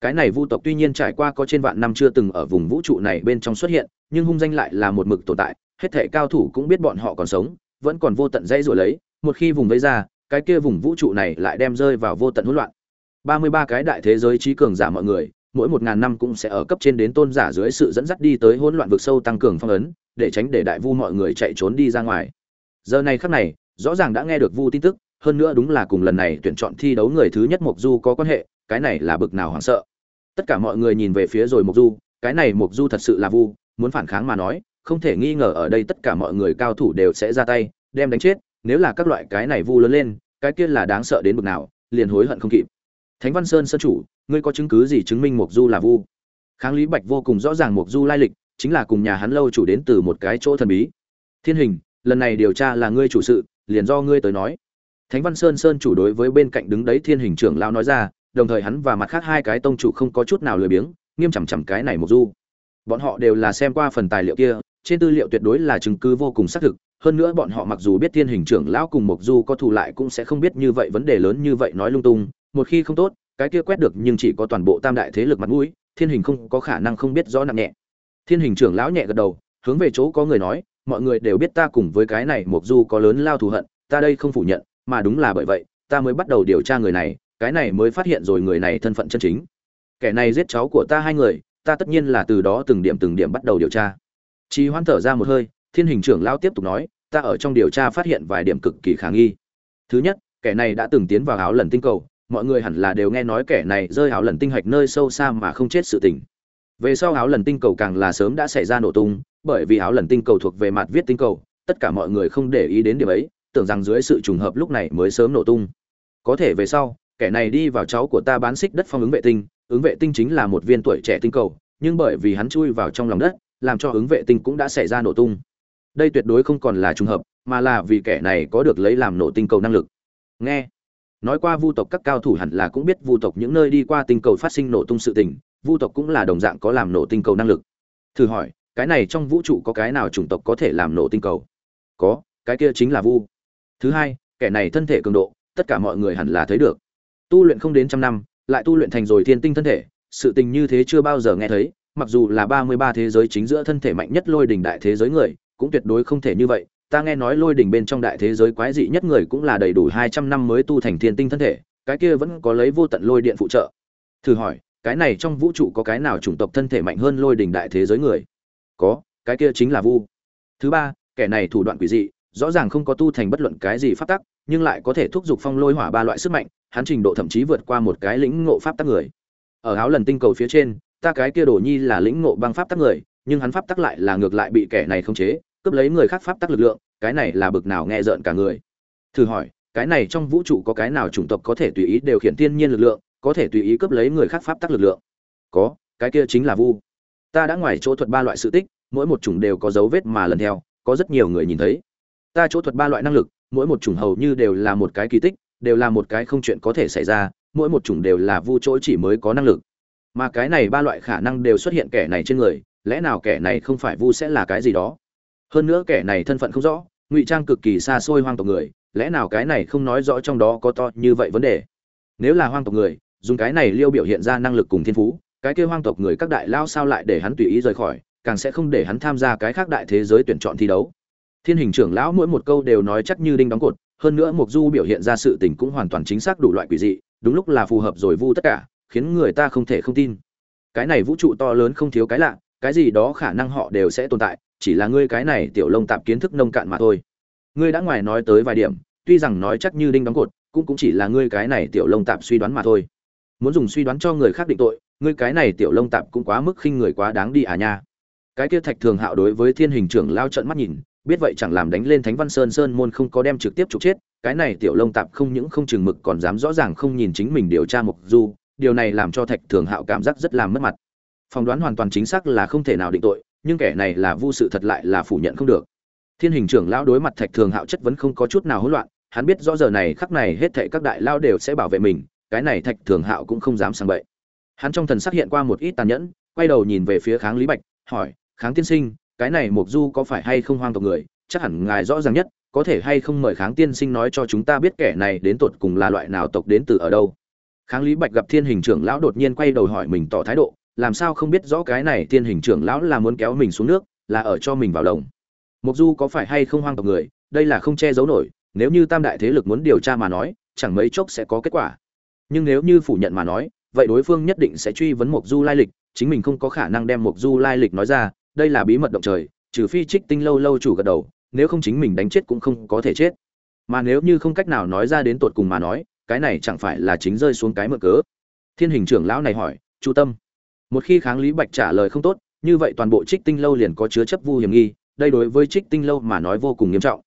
Cái này vu tộc tuy nhiên trải qua có trên vạn năm chưa từng ở vùng vũ trụ này bên trong xuất hiện, nhưng hung danh lại là một mực tồn tại, hết thệ cao thủ cũng biết bọn họ còn sống, vẫn còn vô tận dây rồi lấy, một khi vùng vây ra cái kia vùng vũ trụ này lại đem rơi vào vô tận hỗn loạn. Ba mươi ba cái đại thế giới trí cường giả mọi người, mỗi một ngàn năm cũng sẽ ở cấp trên đến tôn giả dưới sự dẫn dắt đi tới hỗn loạn vực sâu tăng cường phong ấn, để tránh để đại vu mọi người chạy trốn đi ra ngoài. Giờ này khắc này, rõ ràng đã nghe được vu tin tức, hơn nữa đúng là cùng lần này tuyển chọn thi đấu người thứ nhất mộc du có quan hệ, cái này là bực nào hoảng sợ. Tất cả mọi người nhìn về phía rồi mộc du, cái này mộc du thật sự là vu, muốn phản kháng mà nói, không thể nghi ngờ ở đây tất cả mọi người cao thủ đều sẽ ra tay, đem đánh chết nếu là các loại cái này vu lớn lên, cái kia là đáng sợ đến bực nào, liền hối hận không kịp. Thánh văn sơn sơn chủ, ngươi có chứng cứ gì chứng minh mộc du là vu? Kháng lý bạch vô cùng rõ ràng mộc du lai lịch, chính là cùng nhà hắn lâu chủ đến từ một cái chỗ thần bí. Thiên hình, lần này điều tra là ngươi chủ sự, liền do ngươi tới nói. Thánh văn sơn sơn chủ đối với bên cạnh đứng đấy thiên hình trưởng lao nói ra, đồng thời hắn và mặt khác hai cái tông chủ không có chút nào lười biếng, nghiêm chằm chằm cái này mộc du. Bọn họ đều là xem qua phần tài liệu kia, trên tư liệu tuyệt đối là chứng cứ vô cùng xác thực hơn nữa bọn họ mặc dù biết thiên hình trưởng lão cùng mộc du có thù lại cũng sẽ không biết như vậy vấn đề lớn như vậy nói lung tung một khi không tốt cái kia quét được nhưng chỉ có toàn bộ tam đại thế lực mặt mũi thiên hình không có khả năng không biết rõ nặng nhẹ. Thiên hình trưởng lão nhẹ gật đầu hướng về chỗ có người nói mọi người đều biết ta cùng với cái này mộc du có lớn lao thù hận ta đây không phủ nhận mà đúng là bởi vậy ta mới bắt đầu điều tra người này cái này mới phát hiện rồi người này thân phận chân chính. Kẻ này giết cháu của ta hai người ta tất nhiên là từ đó từng điểm từng điểm bắt đầu điều tra. Chi Hoan thở ra một hơi, Thiên Hình trưởng lao tiếp tục nói, ta ở trong điều tra phát hiện vài điểm cực kỳ khả nghi. Thứ nhất, kẻ này đã từng tiến vào áo lần tinh cầu, mọi người hẳn là đều nghe nói kẻ này rơi áo lần tinh hạch nơi sâu xa mà không chết sự tình. Về sau áo lần tinh cầu càng là sớm đã xảy ra nổ tung, bởi vì áo lần tinh cầu thuộc về mặt viết tinh cầu, tất cả mọi người không để ý đến điểm ấy, tưởng rằng dưới sự trùng hợp lúc này mới sớm nổ tung. Có thể về sau, kẻ này đi vào cháu của ta bán xích đất phong ứng vệ tinh, ứng vệ tinh chính là một viên tuổi trẻ tinh cầu, nhưng bởi vì hắn chui vào trong lòng đất, làm cho ứng vệ tinh cũng đã xảy ra nổ tung đây tuyệt đối không còn là trùng hợp mà là vì kẻ này có được lấy làm nổ tinh cầu năng lực. Nghe. Nói qua vu tộc các cao thủ hẳn là cũng biết vu tộc những nơi đi qua tinh cầu phát sinh nổ tung sự tình vu tộc cũng là đồng dạng có làm nổ tinh cầu năng lực. Thử hỏi cái này trong vũ trụ có cái nào chủng tộc có thể làm nổ tinh cầu? Có cái kia chính là vu. Thứ hai kẻ này thân thể cường độ tất cả mọi người hẳn là thấy được. Tu luyện không đến trăm năm lại tu luyện thành rồi thiên tinh thân thể sự tình như thế chưa bao giờ nghe thấy mặc dù là ba mươi ba thế giới chính giữa thân thể mạnh nhất lôi đỉnh đại thế giới người, cũng tuyệt đối không thể như vậy. Ta nghe nói lôi đỉnh bên trong đại thế giới quái dị nhất người cũng là đầy đủ hai trăm năm mới tu thành thiên tinh thân thể, cái kia vẫn có lấy vô tận lôi điện phụ trợ. Thử hỏi, cái này trong vũ trụ có cái nào chủng tộc thân thể mạnh hơn lôi đỉnh đại thế giới người? Có, cái kia chính là Vu. Thứ ba, kẻ này thủ đoạn quỷ dị, rõ ràng không có tu thành bất luận cái gì pháp tắc, nhưng lại có thể thúc giục phong lôi hỏa ba loại sức mạnh, hắn trình độ thậm chí vượt qua một cái lĩnh ngộ pháp tắc người. Ở áo lần tinh cầu phía trên, ta cái kia đồ nhi là lĩnh ngộ băng pháp tắc người nhưng hắn pháp tắc lại là ngược lại bị kẻ này khống chế cướp lấy người khác pháp tắc lực lượng, cái này là bực nào nghe rợn cả người. Thử hỏi, cái này trong vũ trụ có cái nào chủng tộc có thể tùy ý điều khiển thiên nhiên lực lượng, có thể tùy ý cướp lấy người khác pháp tắc lực lượng? Có, cái kia chính là vu. Ta đã ngoài chỗ thuật ba loại sự tích, mỗi một chủng đều có dấu vết mà lần theo, có rất nhiều người nhìn thấy. Ta chỗ thuật ba loại năng lực, mỗi một chủng hầu như đều là một cái kỳ tích, đều là một cái không chuyện có thể xảy ra, mỗi một chủng đều là vu chỗ chỉ mới có năng lực. Mà cái này ba loại khả năng đều xuất hiện kẻ này trên người, lẽ nào kẻ này không phải vu sẽ là cái gì đó? Hơn nữa kẻ này thân phận không rõ, ngụy trang cực kỳ xa xôi hoang tộc người, lẽ nào cái này không nói rõ trong đó có to như vậy vấn đề? Nếu là hoang tộc người, dùng cái này liêu biểu hiện ra năng lực cùng thiên phú, cái kia hoang tộc người các đại lao sao lại để hắn tùy ý rời khỏi, càng sẽ không để hắn tham gia cái khác đại thế giới tuyển chọn thi đấu. Thiên hình trưởng lão mỗi một câu đều nói chắc như đinh đóng cột, hơn nữa mục du biểu hiện ra sự tình cũng hoàn toàn chính xác đủ loại quỷ dị, đúng lúc là phù hợp rồi vu tất cả, khiến người ta không thể không tin. Cái này vũ trụ to lớn không thiếu cái lạ, cái gì đó khả năng họ đều sẽ tồn tại chỉ là ngươi cái này tiểu lông tạp kiến thức nông cạn mà thôi. Ngươi đã ngoài nói tới vài điểm, tuy rằng nói chắc như đinh đóng cột, cũng cũng chỉ là ngươi cái này tiểu lông tạp suy đoán mà thôi. Muốn dùng suy đoán cho người khác định tội, ngươi cái này tiểu lông tạp cũng quá mức khinh người quá đáng đi à nha. Cái kia thạch thường hạo đối với thiên hình trưởng lao trận mắt nhìn, biết vậy chẳng làm đánh lên thánh văn sơn sơn môn không có đem trực tiếp trục chết, cái này tiểu lông tạp không những không chừng mực còn dám rõ ràng không nhìn chính mình điều tra mục du, điều này làm cho thạch thường hạo cảm giác rất làm mất mặt. Phỏng đoán hoàn toàn chính xác là không thể nào định tội nhưng kẻ này là vu sự thật lại là phủ nhận không được. Thiên hình trưởng lão đối mặt thạch thường hạo chất vấn không có chút nào hỗn loạn, hắn biết rõ giờ này khắc này hết thệ các đại lao đều sẽ bảo vệ mình, cái này thạch thường hạo cũng không dám sang bậy. Hắn trong thần sắc hiện qua một ít tàn nhẫn, quay đầu nhìn về phía kháng lý bạch, hỏi, kháng tiên sinh, cái này mục du có phải hay không hoang tộc người? Chắc hẳn ngài rõ ràng nhất, có thể hay không mời kháng tiên sinh nói cho chúng ta biết kẻ này đến tột cùng là loại nào tộc đến từ ở đâu? Kháng lý bạch gặp thiên hình trưởng lão đột nhiên quay đầu hỏi mình tỏ thái độ làm sao không biết rõ cái này thiên hình trưởng lão là muốn kéo mình xuống nước, là ở cho mình vào lồng. Mục du có phải hay không hoang tộc người, đây là không che giấu nổi, nếu như tam đại thế lực muốn điều tra mà nói, chẳng mấy chốc sẽ có kết quả. Nhưng nếu như phủ nhận mà nói, vậy đối phương nhất định sẽ truy vấn mục du lai lịch, chính mình không có khả năng đem mục du lai lịch nói ra, đây là bí mật động trời, trừ phi trích tinh lâu lâu chủ gật đầu, nếu không chính mình đánh chết cũng không có thể chết. Mà nếu như không cách nào nói ra đến tột cùng mà nói, cái này chẳng phải là chính rơi xuống cái mượn cớ? Thiên hình trưởng lão này hỏi, chu tâm một khi kháng lý bạch trả lời không tốt, như vậy toàn bộ trích tinh lâu liền có chứa chấp vu hiểm nghi, đây đối với trích tinh lâu mà nói vô cùng nghiêm trọng.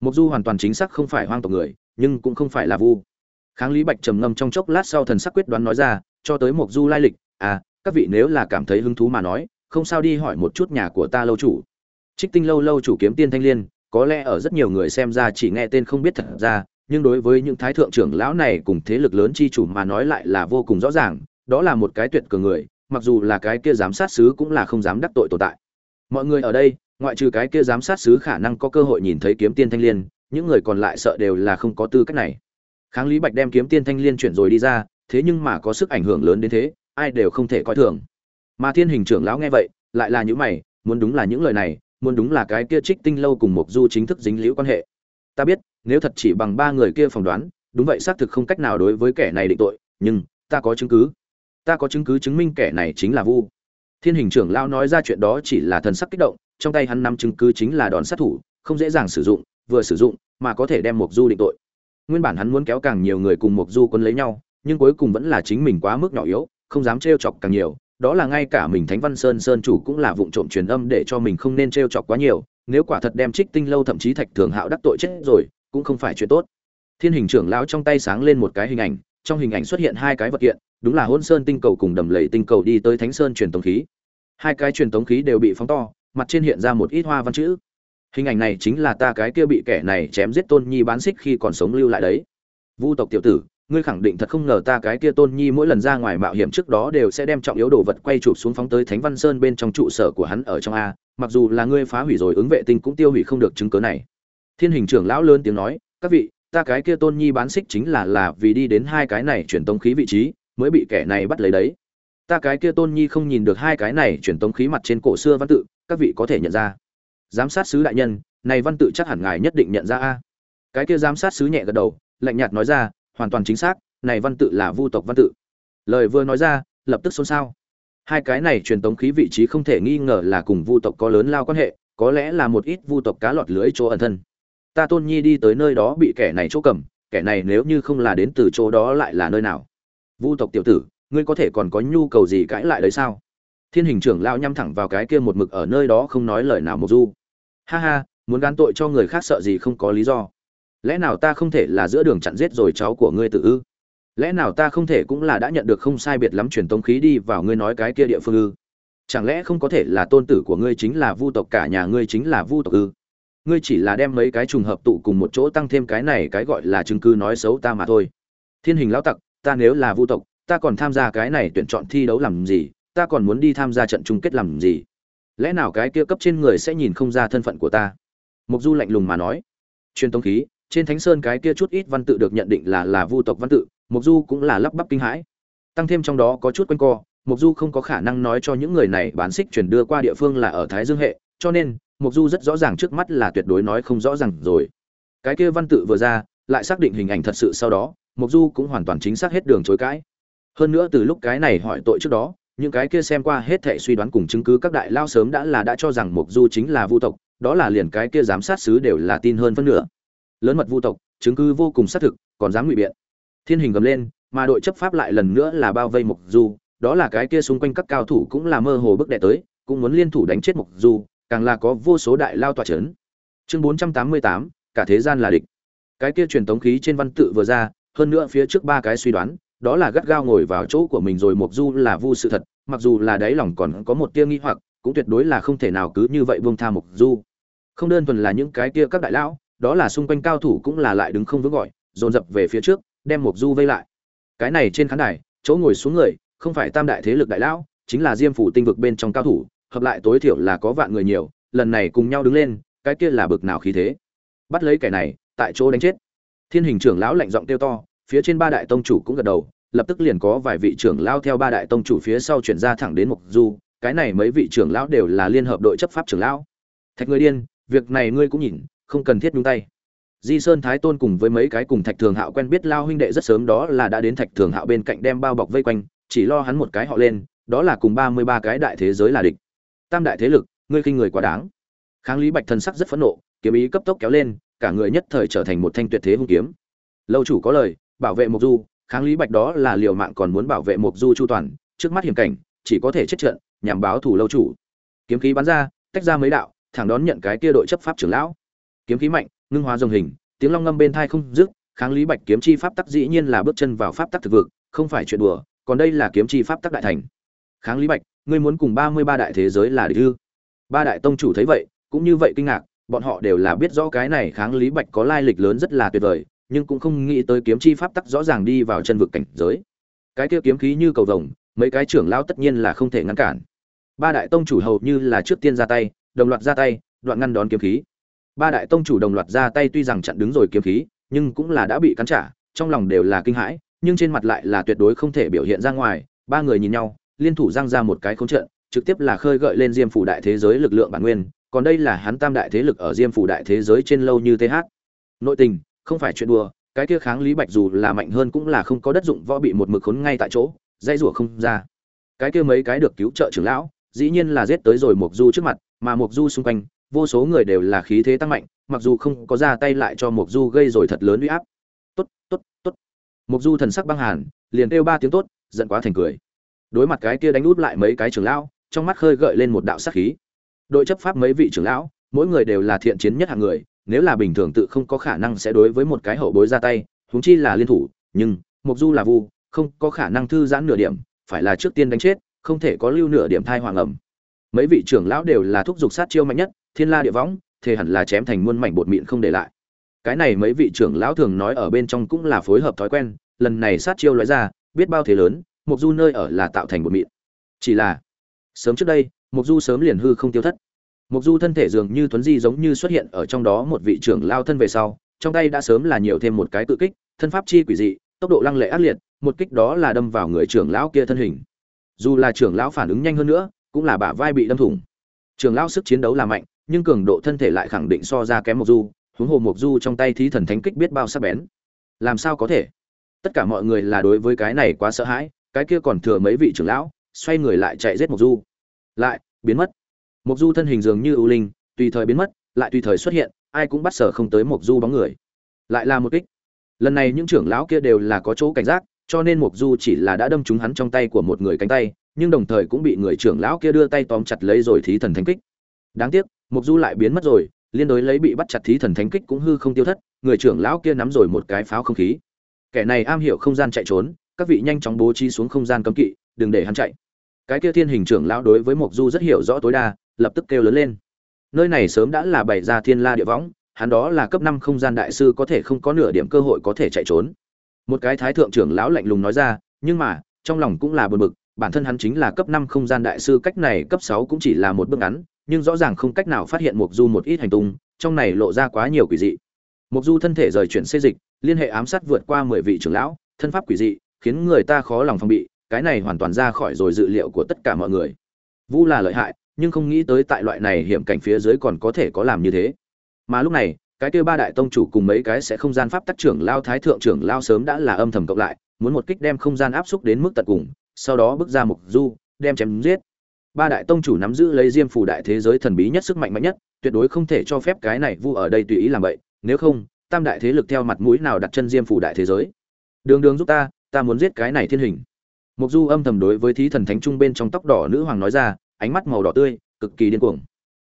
Mục du hoàn toàn chính xác không phải hoang tộc người, nhưng cũng không phải là vu. Kháng lý bạch trầm ngâm trong chốc lát sau thần sắc quyết đoán nói ra, cho tới mục du lai lịch à các vị nếu là cảm thấy hứng thú mà nói, không sao đi hỏi một chút nhà của ta lâu chủ. Trích tinh lâu lâu chủ kiếm tiên thanh liên, có lẽ ở rất nhiều người xem ra chỉ nghe tên không biết thật ra, nhưng đối với những thái thượng trưởng lão này cùng thế lực lớn chi chủ mà nói lại là vô cùng rõ ràng, đó là một cái tuyệt cường người mặc dù là cái kia giám sát sứ cũng là không dám đắc tội tồn tại. Mọi người ở đây, ngoại trừ cái kia giám sát sứ khả năng có cơ hội nhìn thấy kiếm tiên thanh liên, những người còn lại sợ đều là không có tư cách này. Kháng lý bạch đem kiếm tiên thanh liên chuyển rồi đi ra, thế nhưng mà có sức ảnh hưởng lớn đến thế, ai đều không thể coi thường. Mà thiên hình trưởng lão nghe vậy, lại là những mày, muốn đúng là những lời này, muốn đúng là cái kia trích tinh lâu cùng mục du chính thức dính liễu quan hệ. Ta biết, nếu thật chỉ bằng ba người kia phỏng đoán, đúng vậy xác thực không cách nào đối với kẻ này định tội, nhưng, ta có chứng cứ ta có chứng cứ chứng minh kẻ này chính là vu thiên hình trưởng lão nói ra chuyện đó chỉ là thần sắc kích động trong tay hắn nắm chứng cứ chính là đòn sát thủ không dễ dàng sử dụng vừa sử dụng mà có thể đem mục du định tội nguyên bản hắn muốn kéo càng nhiều người cùng mục du quân lấy nhau nhưng cuối cùng vẫn là chính mình quá mức nhỏ yếu không dám trêu chọc càng nhiều đó là ngay cả mình Thánh Văn Sơn Sơn chủ cũng là vụng trộm truyền âm để cho mình không nên trêu chọc quá nhiều, nếu quả thật đem Trích Tinh lâu thậm chí Thạch Thường Hạo đắc tội chết rồi, cũng không phải chuyện tốt. Thiên hình trưởng lão trong tay sáng lên một cái hình ảnh, trong hình ảnh xuất hiện hai cái vật kiện, đúng là hôn Sơn tinh cầu cùng Đầm Lầy tinh cầu đi tới Thánh Sơn truyền tống khí. Hai cái truyền tống khí đều bị phóng to, mặt trên hiện ra một ít hoa văn chữ. Hình ảnh này chính là ta cái kia bị kẻ này chém giết Tôn Nhi bán xích khi còn sống lưu lại đấy. Vu tộc tiểu tử, ngươi khẳng định thật không ngờ ta cái kia tôn nhi mỗi lần ra ngoài mạo hiểm trước đó đều sẽ đem trọng yếu đồ vật quay chụp xuống phóng tới thánh văn sơn bên trong trụ sở của hắn ở trong a mặc dù là ngươi phá hủy rồi ứng vệ tinh cũng tiêu hủy không được chứng cớ này thiên hình trưởng lão lớn tiếng nói các vị ta cái kia tôn nhi bán xích chính là là vì đi đến hai cái này chuyển tống khí vị trí mới bị kẻ này bắt lấy đấy. Ta cái kia tôn nhi không nhìn được hai cái này truyền tống khí mặt trên cổ xưa văn tự, các vị có thể nhận ra. Giám sát sứ đại nhân, này văn tự chắc hẳn ngài nhất định nhận ra a. Cái kia giám sát sứ nhẹ gật đầu, lạnh nhạt nói ra, hoàn toàn chính xác, này văn tự là vu tộc văn tự. Lời vừa nói ra, lập tức xôn xao. Hai cái này truyền tống khí vị trí không thể nghi ngờ là cùng vu tộc có lớn lao quan hệ, có lẽ là một ít vu tộc cá lọt lưới chỗ ẩn thân. Ta tôn nhi đi tới nơi đó bị kẻ này chỗ cầm, kẻ này nếu như không là đến từ chỗ đó lại là nơi nào? Vu tộc tiểu tử, ngươi có thể còn có nhu cầu gì cãi lại đấy sao? Thiên hình trưởng lao nhắm thẳng vào cái kia một mực ở nơi đó không nói lời nào một du. Ha ha, muốn gán tội cho người khác sợ gì không có lý do. Lẽ nào ta không thể là giữa đường chặn giết rồi cháu của ngươi tự ư? Lẽ nào ta không thể cũng là đã nhận được không sai biệt lắm truyền tống khí đi vào ngươi nói cái kia địa phương ư? Chẳng lẽ không có thể là tôn tử của ngươi chính là vu tộc, cả nhà ngươi chính là vu tộc ư? Ngươi chỉ là đem mấy cái trùng hợp tụ cùng một chỗ tăng thêm cái này cái gọi là chứng cứ nói xấu ta mà thôi. Thiên hình lão tặc ta nếu là vu tộc, ta còn tham gia cái này tuyển chọn thi đấu làm gì, ta còn muốn đi tham gia trận chung kết làm gì? Lẽ nào cái kia cấp trên người sẽ nhìn không ra thân phận của ta? Mục du lạnh lùng mà nói. Truyền tống khí, trên thánh sơn cái kia chút ít văn tự được nhận định là là vu tộc văn tự mục du cũng là lắp bắp kinh hãi. Tăng thêm trong đó có chút quanh co mục du không có khả năng nói cho những người này bán xích chuyển đưa qua địa phương là ở thái dương hệ, cho nên mục du rất rõ ràng trước mắt là tuyệt đối nói không rõ ràng rồi. Cái kia văn tự vừa ra, lại xác định hình ảnh thật sự sau đó mục du cũng hoàn toàn chính xác hết đường chối cãi. Hơn nữa từ lúc cái này hỏi tội trước đó những cái kia xem qua hết thệ suy đoán cùng chứng cứ các đại lao sớm đã là đã cho rằng mục du chính là vu tộc đó là liền cái kia giám sát sứ đều là tin hơn phân nửa. Lớn mật vu tộc chứng cứ vô cùng xác thực còn dám ngụy biện. Thiên hình gầm lên mà đội chấp pháp lại lần nữa là bao vây mục du đó là cái kia xung quanh các cao thủ cũng là mơ hồ bước đệ tới cũng muốn liên thủ đánh chết mục du càng là có vô số đại lao tỏa chấn. Chương 488, cả thế gian là địch. Cái kia truyền tống khí trên văn tự vừa ra hơn nữa phía trước ba cái suy đoán, đó là gắt gao ngồi vào chỗ của mình rồi mục du là vu sự thật, mặc dù là đáy lòng còn có một tia nghi hoặc, cũng tuyệt đối là không thể nào cứ như vậy buông tha mục du. Không đơn thuần là những cái kia các đại lão, đó là xung quanh cao thủ cũng là lại đứng không vững gọi, dồn dập về phía trước, đem mục du vây lại. Cái này trên khán đài, chỗ ngồi xuống người, không phải tam đại thế lực đại lão, chính là diêm phủ tinh vực bên trong cao thủ, hợp lại tối thiểu là có vạn người nhiều, lần này cùng nhau đứng lên, cái kia là bực nào khí thế. Bắt lấy kẻ này, tại chỗ đánh chết thiên hình trưởng lão lạnh giọng kêu to, phía trên ba đại tông chủ cũng gật đầu, lập tức liền có vài vị trưởng lao theo ba đại tông chủ phía sau chuyển ra thẳng đến mục du, cái này mấy vị trưởng lão đều là liên hợp đội chấp pháp trưởng lão. Thạch người điên, việc này ngươi cũng nhìn, không cần thiết nhúng tay. Di sơn thái tôn cùng với mấy cái cùng thạch thường hạo quen biết lao huynh đệ rất sớm đó là đã đến thạch thường hạo bên cạnh đem bao bọc vây quanh, chỉ lo hắn một cái họ lên, đó là cùng ba mươi ba cái đại thế giới là địch. Tam đại thế lực, ngươi khinh người quá đáng. Kháng lý bạch thần sắc rất phẫn nộ, kiếm ý cấp tốc kéo lên cả người nhất thời trở thành một thanh tuyệt thế hung kiếm. Lâu chủ có lời, bảo vệ mục du, kháng lý bạch đó là liều mạng còn muốn bảo vệ mục du chu toàn, trước mắt hiểm cảnh, chỉ có thể chết trận, nhằm báo thủ lâu chủ. Kiếm khí bắn ra, tách ra mấy đạo, thẳng đón nhận cái kia đội chấp pháp trưởng lão. Kiếm khí mạnh, ngưng hóa dòng hình, tiếng long ngâm bên thai không dứt, kháng lý bạch kiếm chi pháp tắc dĩ nhiên là bước chân vào pháp tắc thực vực, không phải chuyện đùa, còn đây là kiếm chi pháp tắc đại thành. Kháng lý bạch, ngươi muốn cùng ba mươi ba đại thế giới là địch ư? Ba đại tông chủ thấy vậy, cũng như vậy kinh ngạc bọn họ đều là biết rõ cái này kháng lý bạch có lai lịch lớn rất là tuyệt vời, nhưng cũng không nghĩ tới kiếm chi pháp tắc rõ ràng đi vào chân vực cảnh giới. Cái kia kiếm khí như cầu vồng, mấy cái trưởng lão tất nhiên là không thể ngăn cản. Ba đại tông chủ hầu như là trước tiên ra tay, đồng loạt ra tay, đoạn ngăn đón kiếm khí. Ba đại tông chủ đồng loạt ra tay tuy rằng chặn đứng rồi kiếm khí, nhưng cũng là đã bị cắn trả, trong lòng đều là kinh hãi, nhưng trên mặt lại là tuyệt đối không thể biểu hiện ra ngoài. Ba người nhìn nhau, liên thủ giang ra một cái khống trận, trực tiếp là khơi gợi lên diêm phủ đại thế giới lực lượng bản nguyên còn đây là hắn tam đại thế lực ở diêm phủ đại thế giới trên lâu như th nội tình, không phải chuyện đùa, cái kia kháng lý bạch dù là mạnh hơn cũng là không có đất dụng võ bị một mực khốn ngay tại chỗ dây rủa không ra. Cái kia mấy cái được cứu trợ trưởng lão, dĩ nhiên là giết tới rồi mục du trước mặt, mà mục du xung quanh, vô số người đều là khí thế tăng mạnh, mặc dù không có ra tay lại cho mục du gây rồi thật lớn uy áp. Tốt tốt tốt. Mục du thần sắc băng hàn, liền kêu ba tiếng tốt, giận quá thành cười. Đối mặt cái kia đánh út lại mấy cái trưởng lão, trong mắt khơi gợi lên một đạo sát khí đội chấp pháp mấy vị trưởng lão, mỗi người đều là thiện chiến nhất hạng người, nếu là bình thường tự không có khả năng sẽ đối với một cái hậu bối ra tay, huống chi là liên thủ, nhưng mục du là vu, không có khả năng thư giãn nửa điểm, phải là trước tiên đánh chết, không thể có lưu nửa điểm thai hoàng ẩm. Mấy vị trưởng lão đều là thúc giục sát chiêu mạnh nhất, thiên la địa võng thế hẳn là chém thành muôn mảnh bột mịn không để lại. Cái này mấy vị trưởng lão thường nói ở bên trong cũng là phối hợp thói quen, lần này sát chiêu loại ra, biết bao thế lớn mục du nơi ở là tạo thành bột mịn. Chỉ là, sớm trước đây mục du sớm liền hư không tiêu thất. Mục du thân thể dường như thuấn di giống như xuất hiện ở trong đó một vị trưởng lao thân về sau, trong tay đã sớm là nhiều thêm một cái tự kích, thân pháp chi quỷ dị, tốc độ lăng lệ ác liệt, một kích đó là đâm vào người trưởng lão kia thân hình. Dù là trưởng lão phản ứng nhanh hơn nữa, cũng là bả vai bị đâm thủng. Trưởng lão sức chiến đấu là mạnh, nhưng cường độ thân thể lại khẳng định so ra kém mục du, huống hồ mục du trong tay thí thần thánh kích biết bao sắc bén. Làm sao có thể? Tất cả mọi người là đối với cái này quá sợ hãi, cái kia còn thừa mấy vị trưởng lão, xoay người lại chạy giết mục du lại, biến mất. Mục du thân hình dường như ưu linh, tùy thời biến mất, lại tùy thời xuất hiện, ai cũng bắt sở không tới mục du bóng người. Lại là một kích. Lần này những trưởng lão kia đều là có chỗ cảnh giác, cho nên mục du chỉ là đã đâm trúng hắn trong tay của một người cánh tay, nhưng đồng thời cũng bị người trưởng lão kia đưa tay tóm chặt lấy rồi thí thần thánh kích. Đáng tiếc mục du lại biến mất rồi, liên đối lấy bị bắt chặt thí thần thánh kích cũng hư không tiêu thất, người trưởng lão kia nắm rồi một cái pháo không khí. Kẻ này am hiểu không gian chạy trốn, các vị nhanh chóng bố trí xuống không gian cấm kỵ, đừng để hắn chạy cái kia thiên hình trưởng lão đối với Mộc du rất hiểu rõ tối đa, lập tức kêu lớn lên. Nơi này sớm đã là bày ra thiên la địa võng, hắn đó là cấp năm không gian đại sư có thể không có nửa điểm cơ hội có thể chạy trốn. Một cái thái thượng trưởng lão lạnh lùng nói ra, nhưng mà, trong lòng cũng là buồn bực, bản thân hắn chính là cấp năm không gian đại sư, cách này cấp sáu cũng chỉ là một bước ngắn, nhưng rõ ràng không cách nào phát hiện Mộc du một ít hành tung, trong này lộ ra quá nhiều quỷ dị. Mộc du thân thể rời chuyển xê dịch, liên hệ ám sát vượt qua mười vị trưởng lão, thân pháp quỷ dị, khiến người ta khó lòng phòng bị cái này hoàn toàn ra khỏi rồi dự liệu của tất cả mọi người. Vu là lợi hại, nhưng không nghĩ tới tại loại này hiểm cảnh phía dưới còn có thể có làm như thế. Mà lúc này, cái kia ba đại tông chủ cùng mấy cái sẽ không gian pháp tắc trưởng lao thái thượng trưởng lao sớm đã là âm thầm cộng lại, muốn một kích đem không gian áp xúc đến mức tận cùng, sau đó bước ra mục du, đem chém giết. Ba đại tông chủ nắm giữ lấy diêm phủ đại thế giới thần bí nhất sức mạnh mạnh nhất, tuyệt đối không thể cho phép cái này vu ở đây tùy ý làm vậy nếu không, tam đại thế lực theo mặt mũi nào đặt chân diêm phủ đại thế giới? Đường đường giúp ta ta muốn giết cái này thiên hình mục du âm thầm đối với thí thần thánh trung bên trong tóc đỏ nữ hoàng nói ra, ánh mắt màu đỏ tươi, cực kỳ điên cuồng.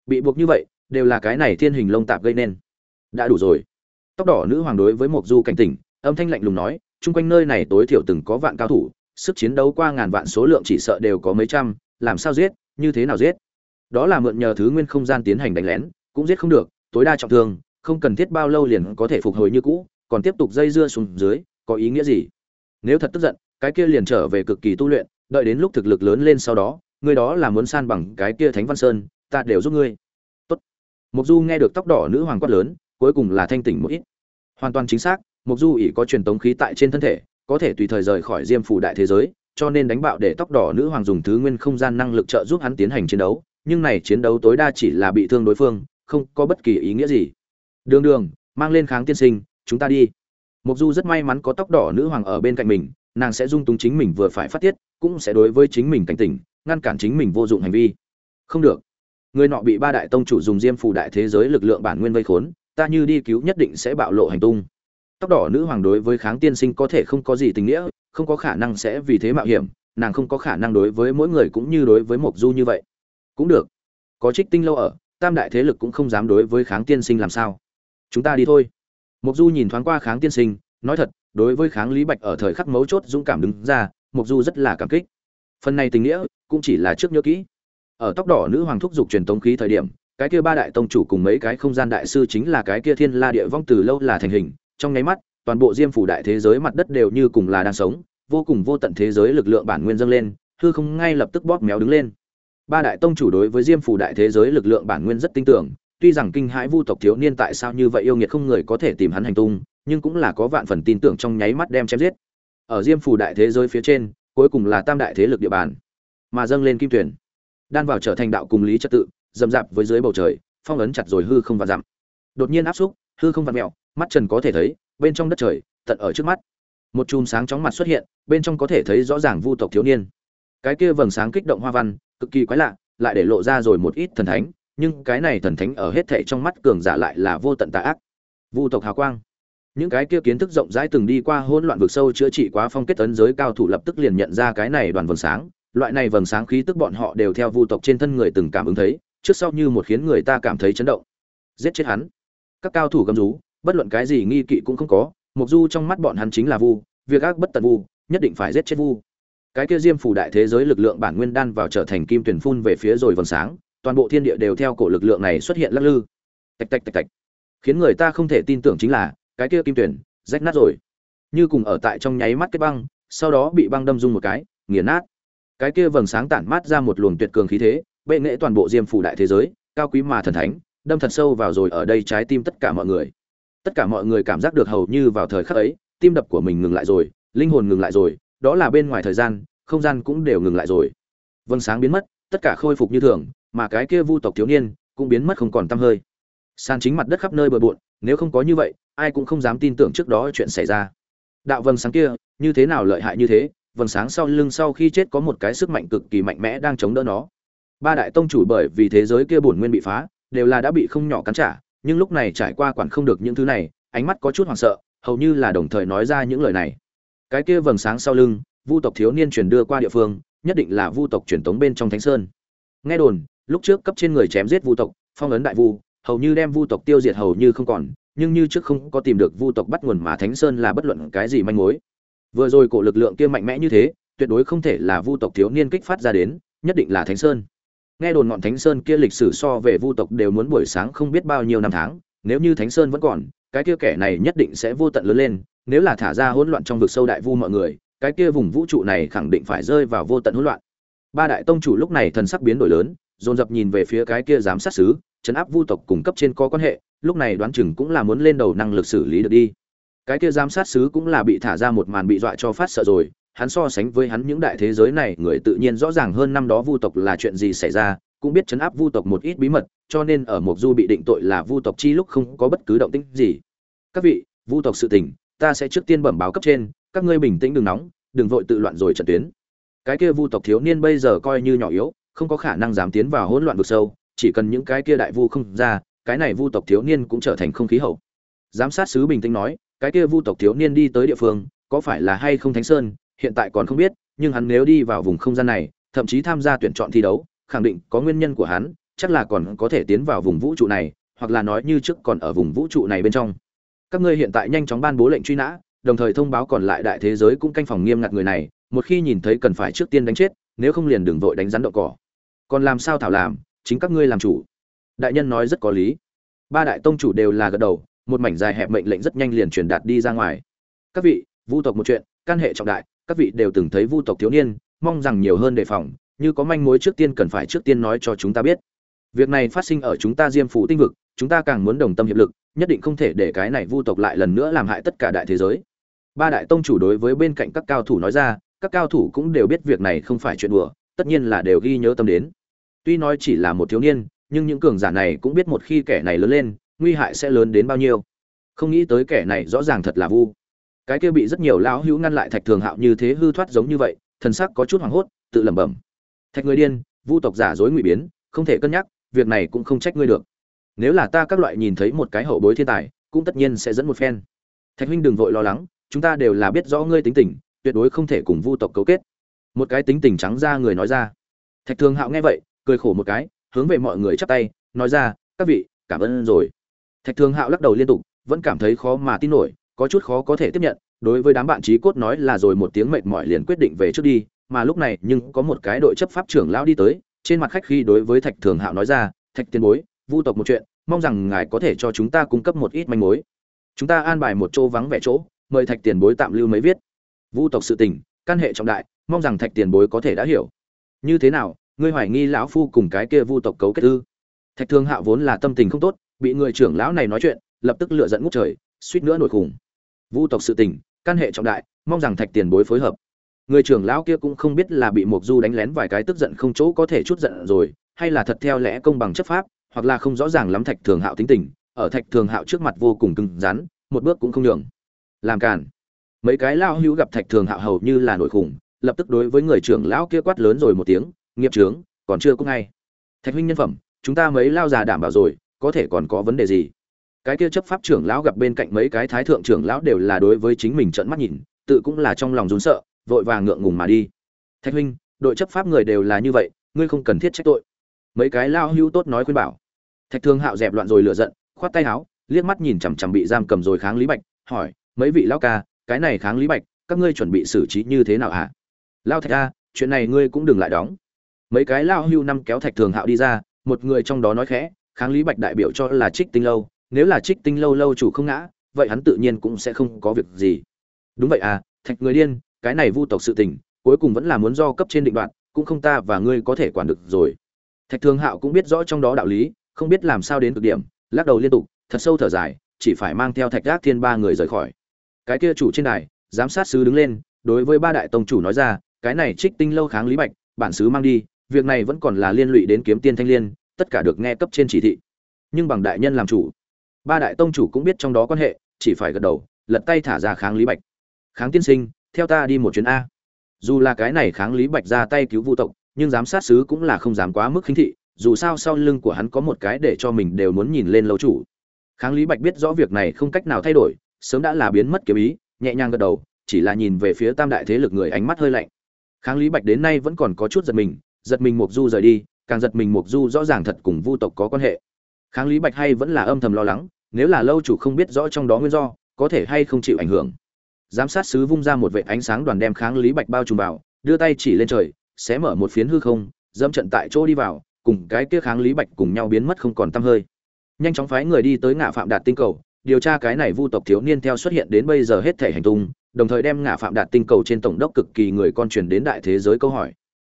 Bị buộc như vậy, đều là cái này thiên hình lông tạp gây nên. Đã đủ rồi. Tóc đỏ nữ hoàng đối với mục du cảnh tỉnh, âm thanh lạnh lùng nói, chung quanh nơi này tối thiểu từng có vạn cao thủ, sức chiến đấu qua ngàn vạn số lượng chỉ sợ đều có mấy trăm, làm sao giết, như thế nào giết? Đó là mượn nhờ thứ nguyên không gian tiến hành đánh lén, cũng giết không được, tối đa trọng thương, không cần thiết bao lâu liền có thể phục hồi như cũ, còn tiếp tục dây dưa xuống dưới, có ý nghĩa gì? Nếu thật tức giận cái kia liền trở về cực kỳ tu luyện, đợi đến lúc thực lực lớn lên sau đó, ngươi đó là muốn san bằng cái kia thánh văn sơn, ta đều giúp ngươi. Tốt. Mục du nghe được tóc đỏ nữ hoàng quát lớn, cuối cùng là thanh tỉnh một ít. Hoàn toàn chính xác mục du ỉ có truyền tống khí tại trên thân thể, có thể tùy thời rời khỏi diêm phủ đại thế giới, cho nên đánh bạo để tóc đỏ nữ hoàng dùng thứ nguyên không gian năng lực trợ giúp hắn tiến hành chiến đấu, nhưng này chiến đấu tối đa chỉ là bị thương đối phương, không có bất kỳ ý nghĩa gì. Đường đường, mang lên kháng tiên sinh, chúng ta đi. Mục du rất may mắn có tóc đỏ nữ hoàng ở bên cạnh mình nàng sẽ dung túng chính mình vừa phải phát tiết, cũng sẽ đối với chính mình cảnh tỉnh, ngăn cản chính mình vô dụng hành vi. Không được. Người nọ bị ba đại tông chủ dùng diêm phù đại thế giới lực lượng bản nguyên vây khốn, ta như đi cứu nhất định sẽ bạo lộ hành tung. Tóc đỏ nữ hoàng đối với kháng tiên sinh có thể không có gì tình nghĩa, không có khả năng sẽ vì thế mạo hiểm, nàng không có khả năng đối với mỗi người cũng như đối với mộc du như vậy. Cũng được. Có trích tinh lâu ở, tam đại thế lực cũng không dám đối với kháng tiên sinh làm sao. Chúng ta đi thôi. Mộc du nhìn thoáng qua kháng tiên sinh, nói thật đối với kháng lý bạch ở thời khắc mấu chốt dũng cảm đứng ra mục du rất là cảm kích. Phần này tình nghĩa cũng chỉ là trước nhớ kỹ. Ở tóc đỏ nữ hoàng thúc dục truyền tống khí thời điểm, cái kia ba đại tông chủ cùng mấy cái không gian đại sư chính là cái kia thiên la địa vong từ lâu là thành hình, trong nháy mắt, toàn bộ diêm phủ đại thế giới mặt đất đều như cùng là đang sống, vô cùng vô tận thế giới lực lượng bản nguyên dâng lên, hư không ngay lập tức bóp méo đứng lên. Ba đại tông chủ đối với diêm phủ đại thế giới lực lượng bản nguyên rất tin tưởng, tuy rằng kinh hãi vu tộc thiếu niên tại sao như vậy yêu nghiệt không người có thể tìm hắn hành tung nhưng cũng là có vạn phần tin tưởng trong nháy mắt đem chém giết. Ở diêm phủ đại thế giới phía trên, cuối cùng là tam đại thế lực địa bàn, mà dâng lên kim tuyển. Đan vào trở thành đạo cùng lý trật tự dầm dạp với dưới bầu trời, phong ấn chặt rồi hư không vạn dặm. Đột nhiên áp xúc, hư không vạn mẹo mắt trần có thể thấy, bên trong đất trời, tận ở trước mắt. Một chùm sáng chóng mặt xuất hiện, bên trong có thể thấy rõ ràng vu tộc thiếu niên. Cái kia vầng sáng kích động hoa văn, cực kỳ quái lạ, lại để lộ ra rồi một ít thần thánh, nhưng cái này thần thánh ở hết thảy trong mắt cường giả lại là vô tận tà ác. Vu tộc hào quang những cái kia kiến thức rộng rãi từng đi qua hỗn loạn vực sâu chữa trị quá phong kết ấn giới cao thủ lập tức liền nhận ra cái này đoàn vầng sáng. Loại này vầng sáng khí tức bọn họ đều theo vu tộc trên thân người từng cảm ứng thấy, trước sau như một khiến người ta cảm thấy chấn động. Giết chết hắn. Các cao thủ gầm rú, bất luận cái gì nghi kỵ cũng không có mục du trong mắt bọn hắn chính là vu, việc ác bất tận vu, nhất định phải giết chết vu. Cái kia diêm phủ đại thế giới lực lượng bản nguyên đan vào trở thành kim tuyển phun về phía rồi vầng sáng, toàn bộ thiên địa đều theo cổ lực lượng này xuất hiện lắc lư. Tạch tạch tạch tạch. Khiến người ta không thể tin tưởng chính là cái kia kim tuyển, rách nát rồi. Như cùng ở tại trong nháy mắt cái băng, sau đó bị băng đâm dung một cái, nghiền nát. Cái kia vầng sáng tản mát ra một luồng tuyệt cường khí thế, bệ nghệ toàn bộ diêm phủ đại thế giới, cao quý mà thần thánh, đâm thật sâu vào rồi ở đây trái tim tất cả mọi người. Tất cả mọi người cảm giác được hầu như vào thời khắc ấy, tim đập của mình ngừng lại rồi, linh hồn ngừng lại rồi, đó là bên ngoài thời gian, không gian cũng đều ngừng lại rồi. Vầng sáng biến mất, tất cả khôi phục như thường, mà cái kia vu tộc thiếu niên cũng biến mất không còn tăm hơi. Sàn chính mặt đất khắp nơi bừa bộn, nếu không có như vậy ai cũng không dám tin tưởng trước đó chuyện xảy ra. Đạo vầng sáng kia, như thế nào lợi hại như thế, vầng sáng sau lưng sau khi chết có một cái sức mạnh cực kỳ mạnh mẽ đang chống đỡ nó. Ba đại tông chủ bởi vì thế giới kia bổn nguyên bị phá, đều là đã bị không nhỏ cắn trả, nhưng lúc này trải qua quản không được những thứ này, ánh mắt có chút hoảng sợ, hầu như là đồng thời nói ra những lời này. Cái kia vầng sáng sau lưng, vu tộc thiếu niên truyền đưa qua địa phương, nhất định là vu tộc truyền tống bên trong thánh sơn. Nghe đồn, lúc trước cấp trên người chém giết vu tộc, phong ấn đại vu, hầu như đem vu tộc tiêu diệt hầu như không còn nhưng như trước không có tìm được vu tộc bắt nguồn mà thánh sơn là bất luận cái gì manh mối. Vừa rồi cổ lực lượng kia mạnh mẽ như thế, tuyệt đối không thể là vu tộc thiếu niên kích phát ra đến, nhất định là thánh sơn. Nghe đồn ngọn thánh sơn kia lịch sử so về vu tộc đều muốn buổi sáng không biết bao nhiêu năm tháng, nếu như thánh sơn vẫn còn, cái kia kẻ này nhất định sẽ vô tận lớn lên, nếu là thả ra hỗn loạn trong vực sâu đại vu mọi người, cái kia vùng vũ trụ này khẳng định phải rơi vào vô tận hỗn loạn. Ba đại tông chủ lúc này thần sắc biến đổi lớn, dồn dập nhìn về phía cái kia giám sát sứ, chấn áp vu tộc cùng cấp trên có quan hệ lúc này đoán chừng cũng là muốn lên đầu năng lực xử lý được đi. Cái kia giám sát sứ cũng là bị thả ra một màn bị dọa cho phát sợ rồi, hắn so sánh với hắn những đại thế giới này, người tự nhiên rõ ràng hơn năm đó vu tộc là chuyện gì xảy ra, cũng biết chấn áp vu tộc một ít bí mật, cho nên ở mộc du bị định tội là vu tộc chi lúc không có bất cứ động tĩnh gì. Các vị, vu tộc sự tình, ta sẽ trước tiên bẩm báo cấp trên, các ngươi bình tĩnh đừng nóng, đừng vội tự loạn rồi trận tuyến. Cái kia vu tộc thiếu niên bây giờ coi như nhỏ yếu, không có khả năng dám tiến vào hỗn loạn vực sâu, chỉ cần những cái kia đại vu không ra cái này vu tộc thiếu niên cũng trở thành không khí hậu. Giám sát sứ bình tĩnh nói, cái kia vu tộc thiếu niên đi tới địa phương, có phải là hay không thánh sơn, hiện tại còn không biết, nhưng hắn nếu đi vào vùng không gian này, thậm chí tham gia tuyển chọn thi đấu, khẳng định có nguyên nhân của hắn, chắc là còn có thể tiến vào vùng vũ trụ này, hoặc là nói như trước còn ở vùng vũ trụ này bên trong. Các ngươi hiện tại nhanh chóng ban bố lệnh truy nã, đồng thời thông báo còn lại đại thế giới cũng canh phòng nghiêm ngặt người này, một khi nhìn thấy cần phải trước tiên đánh chết, nếu không liền đừng vội đánh rắn đậu cỏ. Còn làm sao thảo làm, chính các ngươi làm chủ đại nhân nói rất có lý. Ba đại tông chủ đều là gật đầu, một mảnh dài hẹp mệnh lệnh rất nhanh liền truyền đạt đi ra ngoài. Các vị, vu tộc một chuyện, căn hệ trọng đại, các vị đều từng thấy vu tộc thiếu niên, mong rằng nhiều hơn đề phòng, như có manh mối trước tiên cần phải trước tiên nói cho chúng ta biết. Việc này phát sinh ở chúng ta diêm phủ tinh vực, chúng ta càng muốn đồng tâm hiệp lực, nhất định không thể để cái này vu tộc lại lần nữa làm hại tất cả đại thế giới. Ba đại tông chủ đối với bên cạnh các cao thủ nói ra, các cao thủ cũng đều biết việc này không phải chuyện đùa, tất nhiên là đều ghi nhớ tâm đến. Tuy nói chỉ là một thiếu niên nhưng những cường giả này cũng biết một khi kẻ này lớn lên, nguy hại sẽ lớn đến bao nhiêu. Không nghĩ tới kẻ này rõ ràng thật là vu. Cái kia bị rất nhiều lão hữu ngăn lại thạch thường hạo như thế hư thoát giống như vậy, thần sắc có chút hoảng hốt, tự lẩm bẩm. Thạch người điên, vu tộc giả dối ngụy biến, không thể cân nhắc, việc này cũng không trách ngươi được. Nếu là ta các loại nhìn thấy một cái hậu bối thiên tài, cũng tất nhiên sẽ dẫn một phen. Thạch huynh đừng vội lo lắng, chúng ta đều là biết rõ ngươi tính tình, tuyệt đối không thể cùng vu tộc cấu kết. Một cái tính tình trắng ra người nói ra. Thạch thường hạo nghe vậy, cười khổ một cái hướng về mọi người chắp tay, nói ra, các vị, cảm ơn rồi. Thạch thường hạo lắc đầu liên tục, vẫn cảm thấy khó mà tin nổi, có chút khó có thể tiếp nhận, đối với đám bạn trí cốt nói là rồi một tiếng mệt mỏi liền quyết định về trước đi, mà lúc này nhưng có một cái đội chấp pháp trưởng lão đi tới, trên mặt khách khi đối với thạch thường hạo nói ra, thạch tiên bối, vu tộc một chuyện, mong rằng ngài có thể cho chúng ta cung cấp một ít manh mối. Chúng ta an bài một chỗ vắng vẻ chỗ, mời thạch tiền bối tạm lưu mấy viết. Vu tộc sự tình, căn hệ trọng đại, mong rằng thạch tiền bối có thể đã hiểu. Như thế nào ngươi hoài nghi lão phu cùng cái kia vu tộc cấu kết ư? Thạch thương hạo vốn là tâm tình không tốt, bị người trưởng lão này nói chuyện, lập tức lựa dẫn ngút trời, suýt nữa nổi khủng. Vu tộc sự tình, căn hệ trọng đại, mong rằng thạch tiền bối phối hợp. Người trưởng lão kia cũng không biết là bị mộc du đánh lén vài cái tức giận không chỗ có thể chút giận rồi, hay là thật theo lẽ công bằng chấp pháp, hoặc là không rõ ràng lắm thạch thường hạo tính tình, ở thạch thường hạo trước mặt vô cùng cứng rắn, một bước cũng không nhường. Làm cản mấy cái lao hữu gặp thạch thường hạo hầu như là nổi khủng, lập tức đối với người trưởng lão kia quát lớn rồi một tiếng nghiệp trướng, còn chưa cũng ngay. Thạch huynh nhân phẩm, chúng ta mấy lao già đảm bảo rồi, có thể còn có vấn đề gì? Cái kia chấp pháp trưởng lão gặp bên cạnh mấy cái thái thượng trưởng lão đều là đối với chính mình trợn mắt nhìn, tự cũng là trong lòng rún sợ, vội vàng ngượng ngùng mà đi. Thạch huynh, đội chấp pháp người đều là như vậy, ngươi không cần thiết trách tội. Mấy cái lao hưu tốt nói khuyên bảo. Thạch thương hạo dẹp loạn rồi lựa giận, khoát tay áo, liếc mắt nhìn chằm chằm bị giam cầm rồi kháng lý bạch, hỏi, mấy vị lão ca, cái này kháng lý bạch, các ngươi chuẩn bị xử trí như thế nào hả? À? lao thạch a, chuyện này ngươi cũng đừng lại đóng mấy cái lao hưu năm kéo thạch thường hạo đi ra, một người trong đó nói khẽ, kháng lý bạch đại biểu cho là trích tinh lâu, nếu là trích tinh lâu lâu chủ không ngã, vậy hắn tự nhiên cũng sẽ không có việc gì. Đúng vậy à thạch người điên, cái này vu tộc sự tình, cuối cùng vẫn là muốn do cấp trên định đoạt, cũng không ta và ngươi có thể quản được rồi. Thạch thường hạo cũng biết rõ trong đó đạo lý, không biết làm sao đến cực điểm, lắc đầu liên tục, thật sâu thở dài, chỉ phải mang theo thạch gác thiên ba người rời khỏi. Cái kia chủ trên đài, giám sát sứ đứng lên, đối với ba đại tông chủ nói ra, cái này trích tinh lâu kháng lý bạch, bản sứ mang đi việc này vẫn còn là liên lụy đến kiếm tiên thanh liên, tất cả được nghe cấp trên chỉ thị. Nhưng bằng đại nhân làm chủ, ba đại tông chủ cũng biết trong đó quan hệ, chỉ phải gật đầu, lật tay thả ra kháng lý bạch. Kháng tiên sinh, theo ta đi một chuyến a. Dù là cái này kháng lý bạch ra tay cứu vu tộc, nhưng giám sát sứ cũng là không dám quá mức khinh thị, dù sao sau lưng của hắn có một cái để cho mình đều muốn nhìn lên lâu chủ. Kháng lý bạch biết rõ việc này không cách nào thay đổi, sớm đã là biến mất kiếm ý, nhẹ nhàng gật đầu, chỉ là nhìn về phía tam đại thế lực người ánh mắt hơi lạnh. Kháng lý bạch đến nay vẫn còn có chút giật mình giật mình mục du rời đi, càng giật mình mục du rõ ràng thật cùng vu tộc có quan hệ. Kháng lý bạch hay vẫn là âm thầm lo lắng, nếu là lâu chủ không biết rõ trong đó nguyên do, có thể hay không chịu ảnh hưởng. Giám sát sứ vung ra một vệ ánh sáng đoàn đem kháng lý bạch bao trùm vào, đưa tay chỉ lên trời, sẽ mở một phiến hư không, dẫm trận tại chỗ đi vào, cùng cái kia kháng lý bạch cùng nhau biến mất không còn tăm hơi. Nhanh chóng phái người đi tới ngã phạm đạt tinh cầu, điều tra cái này vu tộc thiếu niên theo xuất hiện đến bây giờ hết thể hành tung, đồng thời đem ngã phạm đạt tinh cầu trên tổng đốc cực kỳ người con truyền đến đại thế giới câu hỏi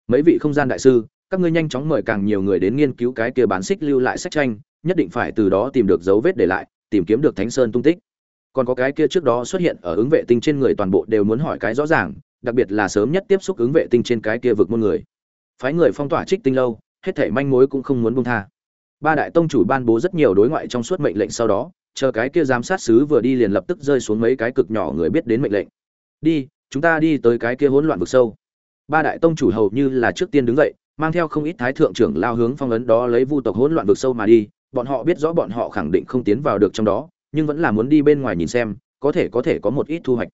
mấy vị không gian đại sư, các ngươi nhanh chóng mời càng nhiều người đến nghiên cứu cái kia bán xích lưu lại sách tranh, nhất định phải từ đó tìm được dấu vết để lại, tìm kiếm được thánh sơn tung tích. Còn có cái kia trước đó xuất hiện ở ứng vệ tinh trên người toàn bộ đều muốn hỏi cái rõ ràng, đặc biệt là sớm nhất tiếp xúc ứng vệ tinh trên cái kia vực môn người. Phái người phong tỏa trích tinh lâu, hết thảy manh mối cũng không muốn buông tha. Ba đại tông chủ ban bố rất nhiều đối ngoại trong suốt mệnh lệnh sau đó, chờ cái kia giám sát sứ vừa đi liền lập tức rơi xuống mấy cái cực nhỏ người biết đến mệnh lệnh. Đi, chúng ta đi tới cái kia hỗn loạn vực sâu ba đại tông chủ hầu như là trước tiên đứng dậy, mang theo không ít thái thượng trưởng lao hướng phong ấn đó lấy vu tộc hỗn loạn vực sâu mà đi. Bọn họ biết rõ bọn họ khẳng định không tiến vào được trong đó, nhưng vẫn là muốn đi bên ngoài nhìn xem, có thể có thể có một ít thu hoạch.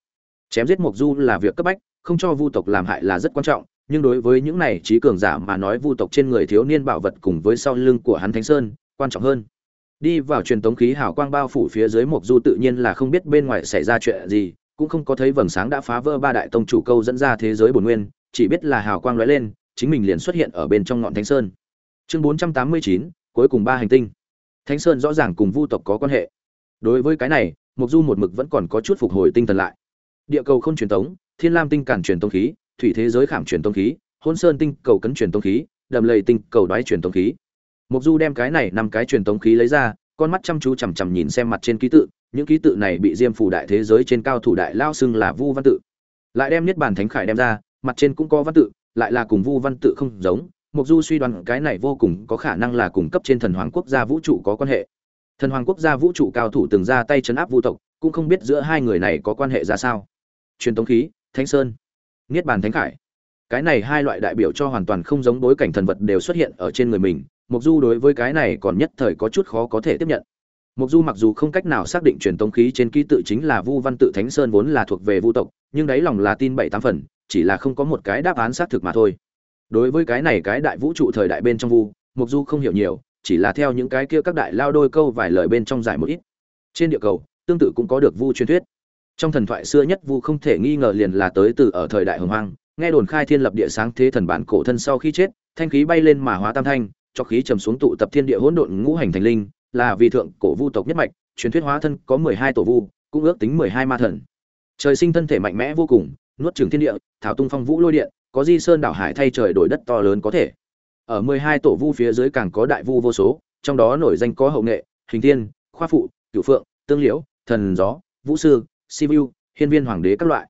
Chém giết mộc du là việc cấp bách, không cho vu tộc làm hại là rất quan trọng, nhưng đối với những này trí cường giả mà nói vu tộc trên người thiếu niên bảo vật cùng với sau lưng của hắn thánh sơn, quan trọng hơn. Đi vào truyền tống khí hào quang bao phủ phía dưới mộc du tự nhiên là không biết bên ngoài xảy ra chuyện gì, cũng không có thấy vầng sáng đã phá vỡ ba đại tông chủ câu dẫn ra thế giới bổn nguyên chỉ biết là hào quang lóe lên chính mình liền xuất hiện ở bên trong ngọn thánh sơn. Chương 489, cuối cùng ba hành tinh. Thánh sơn rõ ràng cùng vu tộc có quan hệ. Đối với cái này mộc du một mực vẫn còn có chút phục hồi tinh thần lại. Địa cầu không truyền tống thiên lam tinh cản truyền tông khí thủy thế giới khảm truyền tông khí hôn sơn tinh cầu cấn truyền tông khí đầm lầy tinh cầu đoái truyền tông khí. Mộc du đem cái này năm cái truyền tống khí lấy ra con mắt chăm chú chằm chằm nhìn xem mặt trên ký tự những ký tự này bị diêm phủ đại thế giới trên cao thủ đại lao xưng là vu văn tự. Lại đem niết bàn thánh khải đem ra mặt trên cũng có văn tự, lại là cùng vu văn tự không giống. Mục du suy đoán cái này vô cùng có khả năng là cùng cấp trên thần hoàng quốc gia vũ trụ có quan hệ. Thần hoàng quốc gia vũ trụ cao thủ từng ra tay chấn áp vu tộc, cũng không biết giữa hai người này có quan hệ ra sao. Truyền tống khí, thánh sơn, niết bàn thánh khải. Cái này hai loại đại biểu cho hoàn toàn không giống bối cảnh thần vật đều xuất hiện ở trên người mình. Mục du đối với cái này còn nhất thời có chút khó có thể tiếp nhận. Mục du mặc dù không cách nào xác định truyền tống khí trên ký tự chính là vu văn tự thánh sơn vốn là thuộc về vu tộc, nhưng đáy lòng là tin bảy tám phần chỉ là không có một cái đáp án xác thực mà thôi. Đối với cái này cái đại vũ trụ thời đại bên trong vu mục du không hiểu nhiều, chỉ là theo những cái kia các đại lao đôi câu vài lời bên trong giải một ít. Trên địa cầu, tương tự cũng có được vu truyền thuyết. Trong thần thoại xưa nhất vu không thể nghi ngờ liền là tới từ ở thời đại hồng hoang, nghe đồn khai thiên lập địa sáng thế thần bản cổ thân sau khi chết, thanh khí bay lên mà hóa tam thanh, cho khí trầm xuống tụ tập thiên địa hỗn độn ngũ hành thành linh, là vì thượng cổ vu tộc nhất mạch, truyền thuyết hóa thân có mười hai tổ vu, cũng ước tính mười hai ma thần. Trời sinh thân thể mạnh mẽ vô cùng nuốt trường thiên địa, thảo tung phong vũ lôi điện, có di sơn đảo hải thay trời đổi đất to lớn có thể. Ở mười hai tổ vu phía dưới càng có đại vu vô số, trong đó nổi danh có hậu nghệ, hình thiên, khoa phụ, cửu phượng, tương liễu, thần gió, vũ sư sivu hiên viên hoàng đế các loại.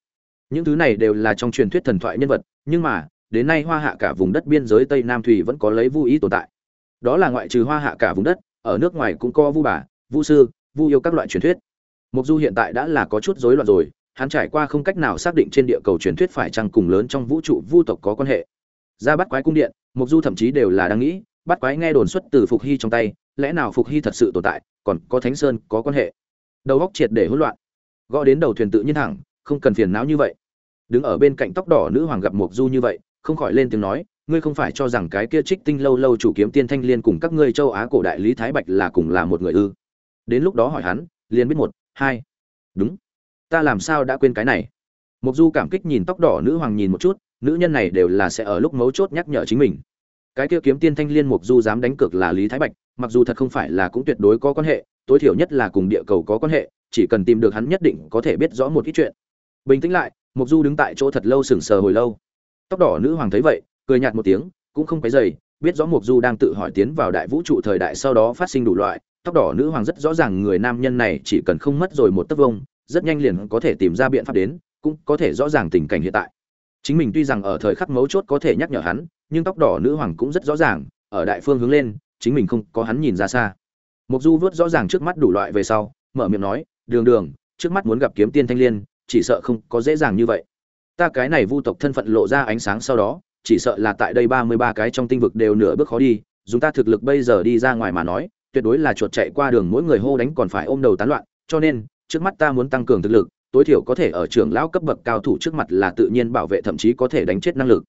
Những thứ này đều là trong truyền thuyết thần thoại nhân vật, nhưng mà, đến nay hoa hạ cả vùng đất biên giới tây nam thủy vẫn có lấy vu ý tồn tại. Đó là ngoại trừ hoa hạ cả vùng đất, ở nước ngoài cũng có vu bà, vu sư, vu yêu các loại truyền thuyết. Mục du hiện tại đã là có chút rối loạn rồi hắn trải qua không cách nào xác định trên địa cầu truyền thuyết phải chăng cùng lớn trong vũ trụ vu tộc có quan hệ. Ra bắt quái cung điện mục du thậm chí đều là đang nghĩ, bắt quái nghe đồn xuất từ phục hy trong tay, lẽ nào phục hy thật sự tồn tại, còn có thánh sơn có quan hệ? Đầu góc triệt để hỗn loạn. Gõ đến đầu thuyền tự nhiên thẳng, không cần phiền não như vậy. Đứng ở bên cạnh tóc đỏ nữ hoàng gặp mục du như vậy, không khỏi lên tiếng nói, ngươi không phải cho rằng cái kia trích tinh lâu lâu chủ kiếm tiên thanh liên cùng các ngươi châu á cổ đại lý thái bạch là cùng là một người ư? Đến lúc đó hỏi hắn, liền biết một, hai. Đúng ta làm sao đã quên cái này? Mục du cảm kích nhìn tóc đỏ nữ hoàng nhìn một chút, nữ nhân này đều là sẽ ở lúc mấu chốt nhắc nhở chính mình. Cái kia kiếm tiên thanh liên mục du dám đánh cược là lý thái bạch, mặc dù thật không phải là cũng tuyệt đối có quan hệ, tối thiểu nhất là cùng địa cầu có quan hệ, chỉ cần tìm được hắn nhất định có thể biết rõ một ít chuyện. Bình tĩnh lại mục du đứng tại chỗ thật lâu sừng sờ hồi lâu. Tóc đỏ nữ hoàng thấy vậy, cười nhạt một tiếng, cũng không cái dày biết rõ mục du đang tự hỏi tiến vào đại vũ trụ thời đại sau đó phát sinh đủ loại. Tóc đỏ nữ hoàng rất rõ ràng người nam nhân này chỉ cần không mất rồi một tấc vông rất nhanh liền có thể tìm ra biện pháp đến, cũng có thể rõ ràng tình cảnh hiện tại. Chính mình tuy rằng ở thời khắc mấu chốt có thể nhắc nhở hắn, nhưng tóc đỏ nữ hoàng cũng rất rõ ràng, ở đại phương hướng lên, chính mình không có hắn nhìn ra xa. Mục du vớt rõ ràng trước mắt đủ loại về sau, mở miệng nói, đường đường, trước mắt muốn gặp kiếm tiên thanh liên, chỉ sợ không có dễ dàng như vậy. Ta cái này vu tộc thân phận lộ ra ánh sáng sau đó, chỉ sợ là tại đây ba mươi ba cái trong tinh vực đều nửa bước khó đi, dùng ta thực lực bây giờ đi ra ngoài mà nói, tuyệt đối là chuột chạy qua đường mỗi người hô đánh còn phải ôm đầu tán loạn, cho nên trước mắt ta muốn tăng cường thực lực, tối thiểu có thể ở trường lão cấp bậc cao thủ trước mặt là tự nhiên bảo vệ thậm chí có thể đánh chết năng lực.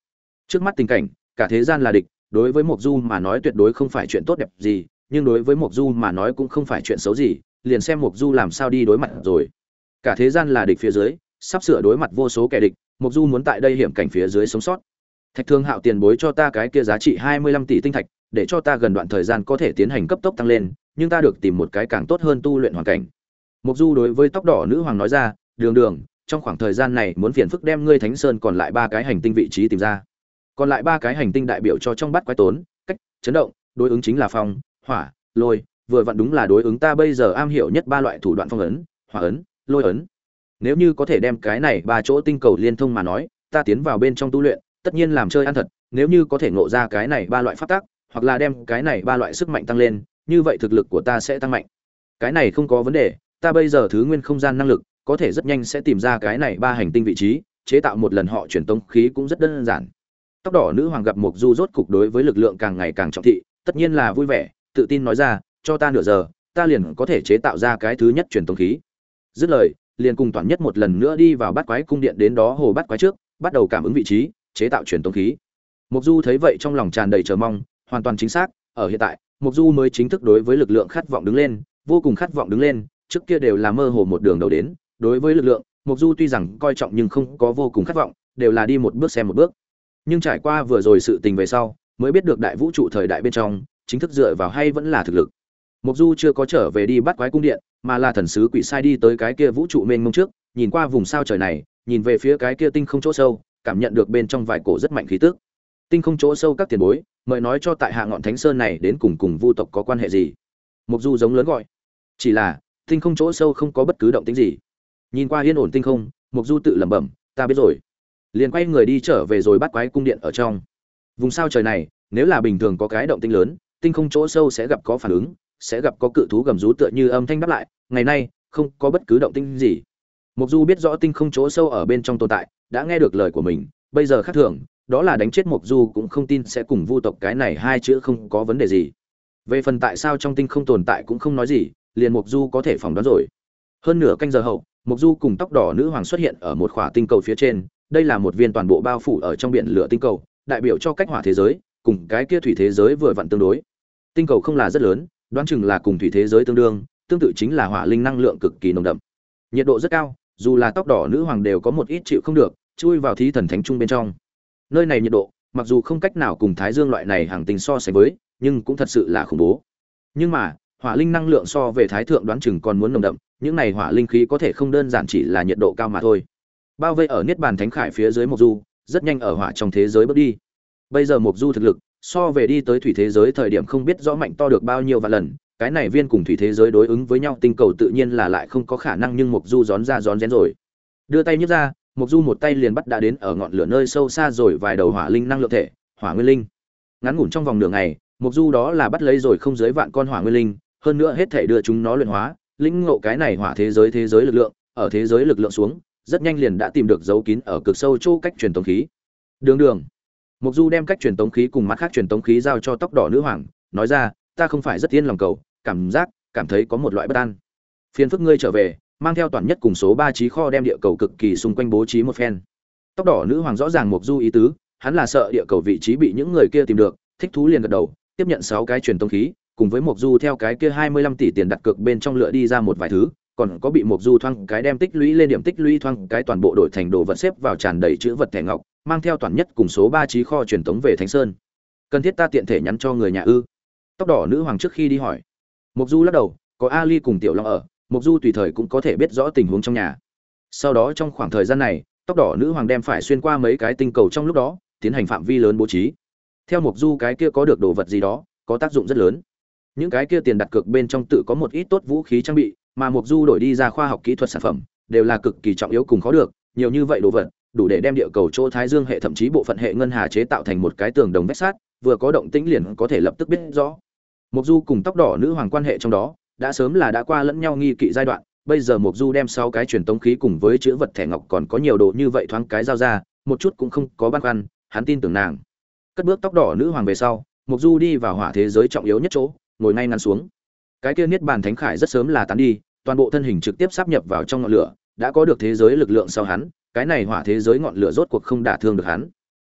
Trước mắt tình cảnh, cả thế gian là địch, đối với mộc du mà nói tuyệt đối không phải chuyện tốt đẹp gì, nhưng đối với mộc du mà nói cũng không phải chuyện xấu gì, liền xem mộc du làm sao đi đối mặt rồi. Cả thế gian là địch phía dưới, sắp sửa đối mặt vô số kẻ địch, mộc du muốn tại đây hiểm cảnh phía dưới sống sót. Thạch thương hạo tiền bối cho ta cái kia giá trị hai mươi lăm tỷ tinh thạch, để cho ta gần đoạn thời gian có thể tiến hành cấp tốc tăng lên, nhưng ta được tìm một cái càng tốt hơn tu luyện hoàn cảnh mộc du đối với tóc đỏ nữ hoàng nói ra, đường đường, trong khoảng thời gian này muốn phiền phức đem ngươi thánh sơn còn lại ba cái hành tinh vị trí tìm ra. Còn lại ba cái hành tinh đại biểu cho trong bát quái tốn, cách, chấn động, đối ứng chính là phong, hỏa, lôi, vừa vặn đúng là đối ứng ta bây giờ am hiểu nhất ba loại thủ đoạn phong ấn, hỏa ấn, lôi ấn. Nếu như có thể đem cái này ba chỗ tinh cầu liên thông mà nói, ta tiến vào bên trong tu luyện, tất nhiên làm chơi ăn thật, nếu như có thể ngộ ra cái này ba loại pháp tác hoặc là đem cái này ba loại sức mạnh tăng lên, như vậy thực lực của ta sẽ tăng mạnh. Cái này không có vấn đề ta bây giờ thứ nguyên không gian năng lực, có thể rất nhanh sẽ tìm ra cái này ba hành tinh vị trí, chế tạo một lần họ chuyển tống khí cũng rất đơn giản. Tóc đỏ nữ hoàng gặp mục du rốt cục đối với lực lượng càng ngày càng trọng thị, tất nhiên là vui vẻ, tự tin nói ra, cho ta nửa giờ, ta liền có thể chế tạo ra cái thứ nhất truyền tống khí. Dứt lời, liền cùng toàn nhất một lần nữa đi vào bắt quái cung điện đến đó hồ bắt quái trước, bắt đầu cảm ứng vị trí, chế tạo truyền tống khí. Mục du thấy vậy trong lòng tràn đầy chờ mong, hoàn toàn chính xác, ở hiện tại mục du mới chính thức đối với lực lượng khát vọng đứng lên, vô cùng khát vọng đứng lên trước kia đều là mơ hồ một đường đầu đến, đối với lực lượng mục du tuy rằng coi trọng nhưng không có vô cùng khát vọng, đều là đi một bước xem một bước. Nhưng trải qua vừa rồi sự tình về sau, mới biết được đại vũ trụ thời đại bên trong, chính thức dựa vào hay vẫn là thực lực. Mục du chưa có trở về đi bắt quái cung điện, mà là thần sứ quỷ sai đi tới cái kia vũ trụ mênh mông trước, nhìn qua vùng sao trời này, nhìn về phía cái kia tinh không chỗ sâu, cảm nhận được bên trong vài cổ rất mạnh khí tức. Tinh không chỗ sâu các tiền bối, mời nói cho tại hạ ngọn thánh sơn này đến cùng cùng vu tộc có quan hệ gì? Mục du giống lớn gọi. Chỉ là tinh không chỗ sâu không có bất cứ động tĩnh gì. Nhìn qua yên ổn tinh không mục du tự lẩm bẩm, ta biết rồi. Liền quay người đi trở về rồi bắt quái cung điện ở trong. Vùng sao trời này, nếu là bình thường có cái động tinh lớn, tinh không chỗ sâu sẽ gặp có phản ứng, sẽ gặp có cự thú gầm rú tựa như âm thanh đáp lại, ngày nay, không có bất cứ động tinh gì. Mục du biết rõ tinh không chỗ sâu ở bên trong tồn tại, đã nghe được lời của mình, bây giờ khác thường, đó là đánh chết mục du cũng không tin sẽ cùng vu tộc cái này hai chữ không có vấn đề gì. Về phần tại sao trong tinh không tồn tại cũng không nói gì liền mục du có thể phỏng đoán rồi. Hơn nửa canh giờ hậu mục du cùng tóc đỏ nữ hoàng xuất hiện ở một khỏa tinh cầu phía trên. Đây là một viên toàn bộ bao phủ ở trong biển lửa tinh cầu, đại biểu cho cách hỏa thế giới, cùng cái kia thủy thế giới vừa vặn tương đối. Tinh cầu không là rất lớn, đoán chừng là cùng thủy thế giới tương đương, tương tự chính là hỏa linh năng lượng cực kỳ nồng đậm. Nhiệt độ rất cao, dù là tóc đỏ nữ hoàng đều có một ít chịu không được, chui vào thí thần thánh trung bên trong. Nơi này nhiệt độ, mặc dù không cách nào cùng thái dương loại này hàng tinh so sánh với, nhưng cũng thật sự là khủng bố. Nhưng mà hỏa linh năng lượng so về thái thượng đoán chừng còn muốn nồng đậm, những này hỏa linh khí có thể không đơn giản chỉ là nhiệt độ cao mà thôi. Bao vây ở niết bàn thánh khải phía dưới mộc du, rất nhanh ở hỏa trong thế giới bước đi. Bây giờ mộc du thực lực, so về đi tới thủy thế giới thời điểm không biết rõ mạnh to được bao nhiêu vạn lần, cái này viên cùng thủy thế giới đối ứng với nhau tinh cầu tự nhiên là lại không có khả năng nhưng mộc du gión ra gión rén rồi. Đưa tay nhấc ra, mộc du một tay liền bắt đã đến ở ngọn lửa nơi sâu xa rồi vài đầu hỏa linh năng lượng thể, hỏa nguyên linh. Ngắn ngủn trong vòng nửa ngày, mộc du đó là bắt lấy rồi không dưới vạn con hỏa nguyên linh hơn nữa hết thể đưa chúng nó luyện hóa, lĩnh ngộ cái này hỏa thế giới thế giới lực lượng, ở thế giới lực lượng xuống, rất nhanh liền đã tìm được dấu kín ở cực sâu chỗ cách truyền tống khí. Đường đường. Mục du đem cách truyền tống khí cùng mặt khác truyền tống khí giao cho tóc đỏ nữ hoàng, nói ra, ta không phải rất yên lòng cầu, cảm giác, cảm thấy có một loại bất an. Phiền phức ngươi trở về, mang theo toàn nhất cùng số ba trí kho đem địa cầu cực kỳ xung quanh bố trí một phen. Tóc đỏ nữ hoàng rõ ràng mục du ý tứ, hắn là sợ địa cầu vị trí bị những người kia tìm được, thích thú liền gật đầu, tiếp nhận sáu cái truyền tống khí cùng với mục du theo cái kia hai mươi lăm tỷ tiền đặt cược bên trong lựa đi ra một vài thứ, còn có bị Mộc du thoang cái đem tích lũy lên điểm tích lũy thoang cái toàn bộ đổi thành đồ vật xếp vào tràn đầy chữ vật thẻ ngọc, mang theo toàn nhất cùng số ba trí kho truyền tống về thánh sơn. Cần thiết ta tiện thể nhắn cho người nhà ư? Tóc đỏ nữ hoàng trước khi đi hỏi. Mục du lắc đầu, có ali cùng tiểu long ở mục du tùy thời cũng có thể biết rõ tình huống trong nhà. Sau đó trong khoảng thời gian này, tóc đỏ nữ hoàng đem phải xuyên qua mấy cái tinh cầu trong lúc đó, tiến hành phạm vi lớn bố trí. Theo mục du cái kia có được đồ vật gì đó, có tác dụng rất lớn những cái kia tiền đặt cược bên trong tự có một ít tốt vũ khí trang bị, mà mục du đổi đi ra khoa học kỹ thuật sản phẩm, đều là cực kỳ trọng yếu cùng khó được, nhiều như vậy đồ vật, đủ để đem địa cầu chỗ thái dương hệ thậm chí bộ phận hệ ngân hà chế tạo thành một cái tường đồng vách sát vừa có động tĩnh liền có thể lập tức biết rõ. Mục du cùng tóc đỏ nữ hoàng quan hệ trong đó, đã sớm là đã qua lẫn nhau nghi kỵ giai đoạn, bây giờ mục du đem sáu cái truyền tống khí cùng với chữ vật thẻ ngọc còn có nhiều đồ như vậy thoáng cái giao ra, một chút cũng không có băn khoăn, hắn tin tưởng nàng. Cất bước tóc đỏ nữ hoàng về sau, mục du đi vào hỏa thế giới trọng yếu nhất chỗ ngồi ngay ngắn xuống. Cái kia niết bàn thánh khải rất sớm là tán đi, toàn bộ thân hình trực tiếp sắp nhập vào trong ngọn lửa, đã có được thế giới lực lượng sau hắn, cái này hỏa thế giới ngọn lửa rốt cuộc không đả thương được hắn.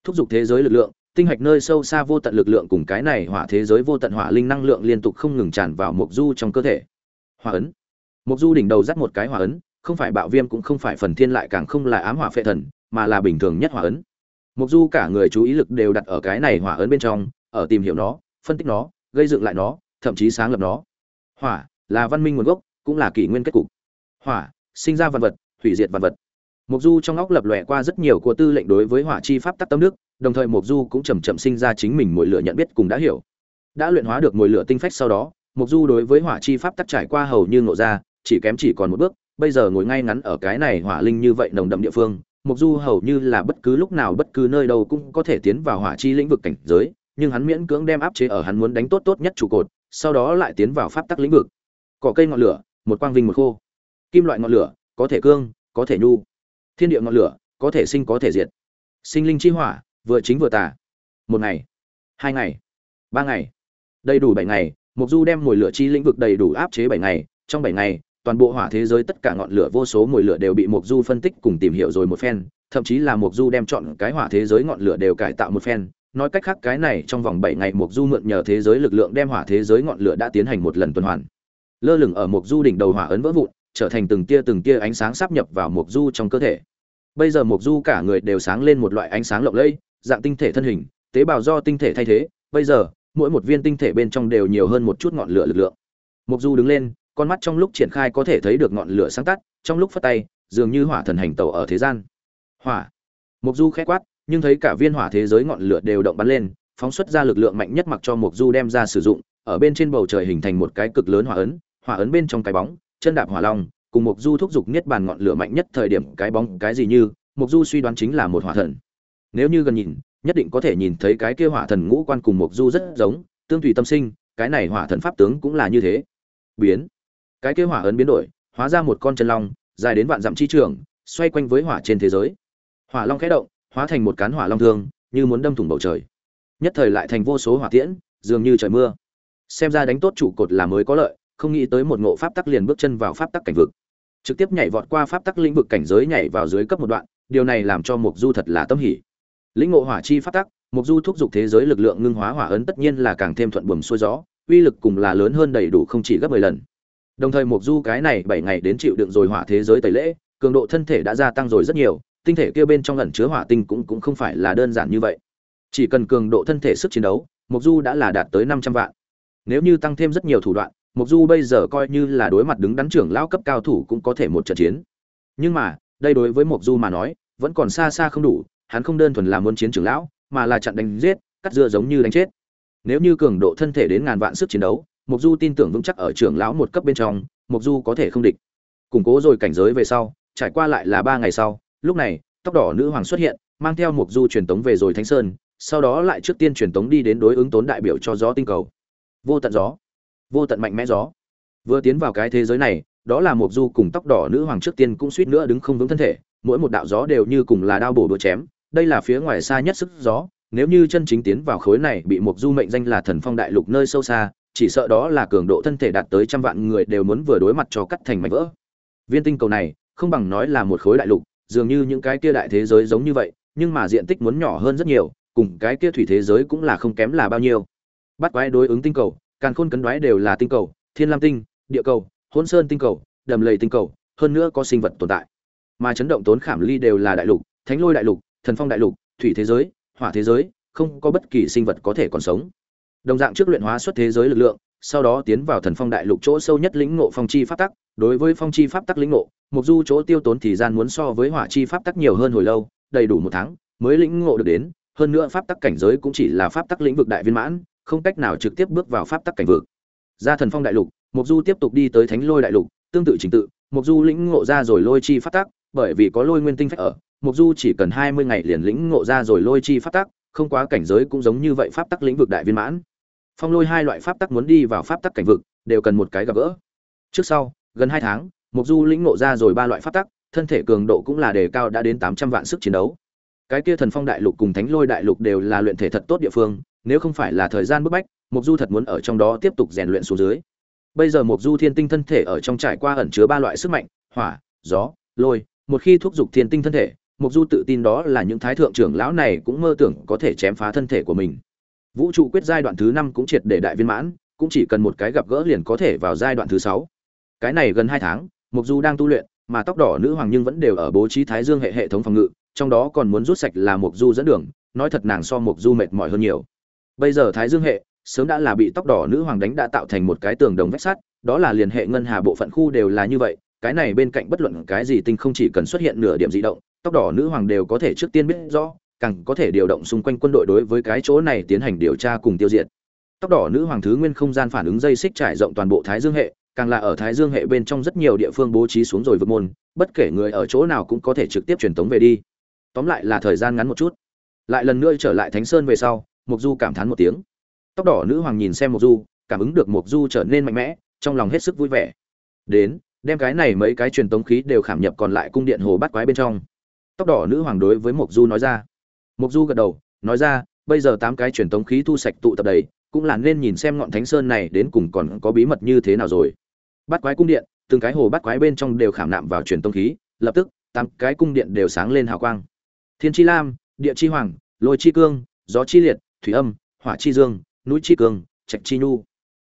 Thúc giục thế giới lực lượng, tinh hạch nơi sâu xa vô tận lực lượng cùng cái này hỏa thế giới vô tận hỏa linh năng lượng liên tục không ngừng tràn vào mục du trong cơ thể. Hỏa ấn. Mục du đỉnh đầu dắt một cái hỏa ấn, không phải bạo viêm cũng không phải phần thiên lại càng không là ám hỏa phệ thần, mà là bình thường nhất hỏa ấn. Mục du cả người chú ý lực đều đặt ở cái này hỏa ấn bên trong, ở tìm hiểu nó, phân tích nó, gây dựng lại nó thậm chí sáng lập nó. Hỏa là văn minh nguồn gốc cũng là kỷ nguyên kết cục. Hỏa sinh ra văn vật hủy diệt văn vật. Mục du trong óc lập lòe qua rất nhiều của tư lệnh đối với hỏa chi pháp tắc tâm nước đồng thời mục du cũng chậm chậm sinh ra chính mình mùi lửa nhận biết cùng đã hiểu. Đã luyện hóa được mùi lửa tinh phách sau đó mục du đối với hỏa chi pháp tắc trải qua hầu như ngộ ra chỉ kém chỉ còn một bước bây giờ ngồi ngay ngắn ở cái này hỏa linh như vậy nồng đậm địa phương Mộc Du hầu như là bất cứ lúc nào bất cứ nơi đâu cũng có thể tiến vào hỏa chi lĩnh vực cảnh giới, nhưng hắn miễn cưỡng đem áp chế ở hắn muốn đánh tốt tốt nhất trụ cột, sau đó lại tiến vào pháp tắc lĩnh vực. Cỏ cây ngọn lửa, một quang vinh một khô. Kim loại ngọn lửa, có thể cương, có thể nhu. Thiên địa ngọn lửa, có thể sinh có thể diệt. Sinh linh chi hỏa, vừa chính vừa tả Một ngày, hai ngày, ba ngày, đầy đủ bảy ngày, mục Du đem mùi lửa chi lĩnh vực đầy đủ áp chế bảy ngày, trong bảy ngày, toàn bộ hỏa thế giới tất cả ngọn lửa vô số mùi lửa đều bị mục Du phân tích cùng tìm hiểu rồi một phen, thậm chí là mục Du đem chọn cái hỏa thế giới ngọn lửa đều cải tạo một phen, nói cách khác cái này trong vòng 7 ngày Mộc Du mượn nhờ thế giới lực lượng đem hỏa thế giới ngọn lửa đã tiến hành một lần tuần hoàn. Lơ lửng ở Mộc Du đỉnh đầu hỏa ấn vỡ vụn, trở thành từng tia từng tia ánh sáng sáp nhập vào Mộc Du trong cơ thể. Bây giờ Mộc Du cả người đều sáng lên một loại ánh sáng lộng lẫy, dạng tinh thể thân hình, tế bào do tinh thể thay thế, bây giờ, mỗi một viên tinh thể bên trong đều nhiều hơn một chút ngọn lửa lực lượng. Mộc Du đứng lên, con mắt trong lúc triển khai có thể thấy được ngọn lửa sáng tắt, trong lúc phất tay, dường như hỏa thần hành tẩu ở thế gian. Hỏa. Mộc Du khẽ quát, nhưng thấy cả viên hỏa thế giới ngọn lửa đều động bắn lên, phóng xuất ra lực lượng mạnh nhất mặc cho Mộc Du đem ra sử dụng, ở bên trên bầu trời hình thành một cái cực lớn hỏa ấn, hỏa ấn bên trong cái bóng, chân đạp hỏa long, cùng Mộc Du thúc dục niết bàn ngọn lửa mạnh nhất thời điểm cái bóng cái gì như, Mộc Du suy đoán chính là một hỏa thần. Nếu như gần nhìn, nhất định có thể nhìn thấy cái kia hỏa thần ngũ quan cùng Mộc Du rất giống, tương tùy tâm sinh, cái này hỏa thần pháp tướng cũng là như thế. Biến. Cái kia hỏa ấn biến đổi, hóa ra một con chân long, dài đến vạn dặm chi trường, xoay quanh với hỏa trên thế giới. Hỏa long khẽ động, hóa thành một cán hỏa long thương, như muốn đâm thủng bầu trời. Nhất thời lại thành vô số hỏa tiễn, dường như trời mưa. Xem ra đánh tốt trụ cột là mới có lợi, không nghĩ tới một ngộ pháp tắc liền bước chân vào pháp tắc cảnh vực. Trực tiếp nhảy vọt qua pháp tắc lĩnh vực cảnh giới nhảy vào dưới cấp một đoạn, điều này làm cho Mục Du thật là tâm hỉ. Lĩnh ngộ hỏa chi pháp tắc, Mục Du thúc giục thế giới lực lượng ngưng hóa hỏa ấn tất nhiên là càng thêm thuận buồm xuôi gió, uy lực cùng là lớn hơn đầy đủ không chỉ gấp 10 lần. Đồng thời Mục Du cái này 7 ngày đến chịu đựng rồi hỏa thế giới tẩy lễ, cường độ thân thể đã gia tăng rồi rất nhiều, tinh thể kia bên trong ẩn chứa hỏa tinh cũng cũng không phải là đơn giản như vậy. Chỉ cần cường độ thân thể sức chiến đấu, Mộc Du đã là đạt tới 500 vạn. Nếu như tăng thêm rất nhiều thủ đoạn, Mộc Du bây giờ coi như là đối mặt đứng đắn trưởng lão cấp cao thủ cũng có thể một trận chiến. Nhưng mà, đây đối với Mộc Du mà nói, vẫn còn xa xa không đủ, hắn không đơn thuần là muốn chiến trưởng lão, mà là chặn đánh giết, cắt dưa giống như đánh chết. Nếu như cường độ thân thể đến ngàn vạn sức chiến đấu, Mộc Du tin tưởng vững chắc ở trưởng lão một cấp bên trong, Mộc Du có thể không địch. Củng cố rồi cảnh giới về sau, trải qua lại là 3 ngày sau, lúc này, tóc đỏ nữ hoàng xuất hiện, mang theo Mục Du truyền tống về rồi Thánh Sơn, sau đó lại trước tiên truyền tống đi đến đối ứng tốn đại biểu cho gió tinh cầu. Vô tận gió, vô tận mạnh mẽ gió. Vừa tiến vào cái thế giới này, đó là Mục Du cùng tóc đỏ nữ hoàng trước tiên cũng suýt nữa đứng không vững thân thể, mỗi một đạo gió đều như cùng là đao bổ đũa chém, đây là phía ngoài xa nhất sức gió, nếu như chân chính tiến vào khối này bị Mục Du mệnh danh là Thần Phong đại lục nơi sâu xa, chỉ sợ đó là cường độ thân thể đạt tới trăm vạn người đều muốn vừa đối mặt cho cắt thành mảnh vỡ. Viên tinh cầu này, không bằng nói là một khối đại lục, dường như những cái kia đại thế giới giống như vậy, nhưng mà diện tích muốn nhỏ hơn rất nhiều, cùng cái kia thủy thế giới cũng là không kém là bao nhiêu. Bắt quái đối ứng tinh cầu, càn khôn cấn đoái đều là tinh cầu, thiên lam tinh, địa cầu, hỗn sơn tinh cầu, đầm lầy tinh cầu, hơn nữa có sinh vật tồn tại. Mà chấn động tốn khảm ly đều là đại lục, thánh lôi đại lục, thần phong đại lục, thủy thế giới, hỏa thế giới, không có bất kỳ sinh vật có thể còn sống. Đồng dạng trước luyện hóa xuất thế giới lực lượng, sau đó tiến vào thần phong đại lục chỗ sâu nhất lĩnh ngộ phong chi pháp tắc, đối với phong chi pháp tắc lĩnh ngộ, mục du chỗ tiêu tốn thì gian muốn so với hỏa chi pháp tắc nhiều hơn hồi lâu, đầy đủ một tháng mới lĩnh ngộ được đến, hơn nữa pháp tắc cảnh giới cũng chỉ là pháp tắc lĩnh vực đại viên mãn, không cách nào trực tiếp bước vào pháp tắc cảnh vực. Ra thần phong đại lục, mục du tiếp tục đi tới thánh lôi đại lục, tương tự trình tự, mục du lĩnh ngộ ra rồi lôi chi pháp tắc, bởi vì có lôi nguyên tinh phách ở, mục du chỉ cần 20 ngày liền lĩnh ngộ ra rồi lôi chi pháp tắc, không quá cảnh giới cũng giống như vậy pháp tắc lĩnh vực đại viên mãn phong lôi hai loại pháp tắc muốn đi vào pháp tắc cảnh vực, đều cần một cái gặp gỡ. Trước sau, gần hai tháng mục du lĩnh ngộ ra rồi ba loại pháp tắc, thân thể cường độ cũng là đề cao đã đến tám trăm vạn sức chiến đấu. Cái kia thần phong đại lục cùng thánh lôi đại lục đều là luyện thể thật tốt địa phương, nếu không phải là thời gian bức bách mục du thật muốn ở trong đó tiếp tục rèn luyện xuống dưới. Bây giờ mục du thiên tinh thân thể ở trong trải qua ẩn chứa ba loại sức mạnh, hỏa, gió, lôi, một khi thúc giục thiên tinh thân thể mục du tự tin đó là những thái thượng trưởng lão này cũng mơ tưởng có thể chém phá thân thể của mình vũ trụ quyết giai đoạn thứ năm cũng triệt để đại viên mãn, cũng chỉ cần một cái gặp gỡ liền có thể vào giai đoạn thứ sáu. Cái này gần hai tháng mục du đang tu luyện, mà tóc đỏ nữ hoàng nhưng vẫn đều ở bố trí thái dương hệ hệ thống phòng ngự, trong đó còn muốn rút sạch là mục du dẫn đường, nói thật nàng so mục du mệt mỏi hơn nhiều. Bây giờ thái dương hệ, sớm đã là bị tóc đỏ nữ hoàng đánh đã tạo thành một cái tường đồng vách sắt, đó là liên hệ ngân hà bộ phận khu đều là như vậy, cái này bên cạnh bất luận cái gì tinh không chỉ cần xuất hiện nửa điểm di động, tóc đỏ nữ hoàng đều có thể trước tiên biết rõ càng có thể điều động xung quanh quân đội đối với cái chỗ này tiến hành điều tra cùng tiêu diệt. Tóc đỏ nữ hoàng thứ nguyên không gian phản ứng dây xích trải rộng toàn bộ thái dương hệ, càng là ở thái dương hệ bên trong rất nhiều địa phương bố trí xuống rồi vượt môn, bất kể người ở chỗ nào cũng có thể trực tiếp truyền tống về đi. Tóm lại là thời gian ngắn một chút. Lại lần nữa trở lại thánh sơn về sau mục du cảm thán một tiếng. Tóc đỏ nữ hoàng nhìn xem mục du, cảm ứng được mục du trở nên mạnh mẽ, trong lòng hết sức vui vẻ. Đến, đem cái này mấy cái truyền tống khí đều khảm nhập còn lại cung điện hồ bát quái bên trong. Tóc đỏ nữ hoàng đối với mục du nói ra mục du gật đầu, nói ra, bây giờ tám cái truyền tống khí thu sạch tụ tập đầy, cũng là nên nhìn xem ngọn thánh sơn này đến cùng còn có bí mật như thế nào rồi. Bắt quái cung điện, từng cái hồ bắt quái bên trong đều khảm nạm vào truyền tống khí, lập tức, tám cái cung điện đều sáng lên hào quang. Thiên chi lam, địa chi hoàng, lôi chi cương, gió chi liệt, thủy âm, hỏa chi dương, núi chi cương, trạch chi nhu.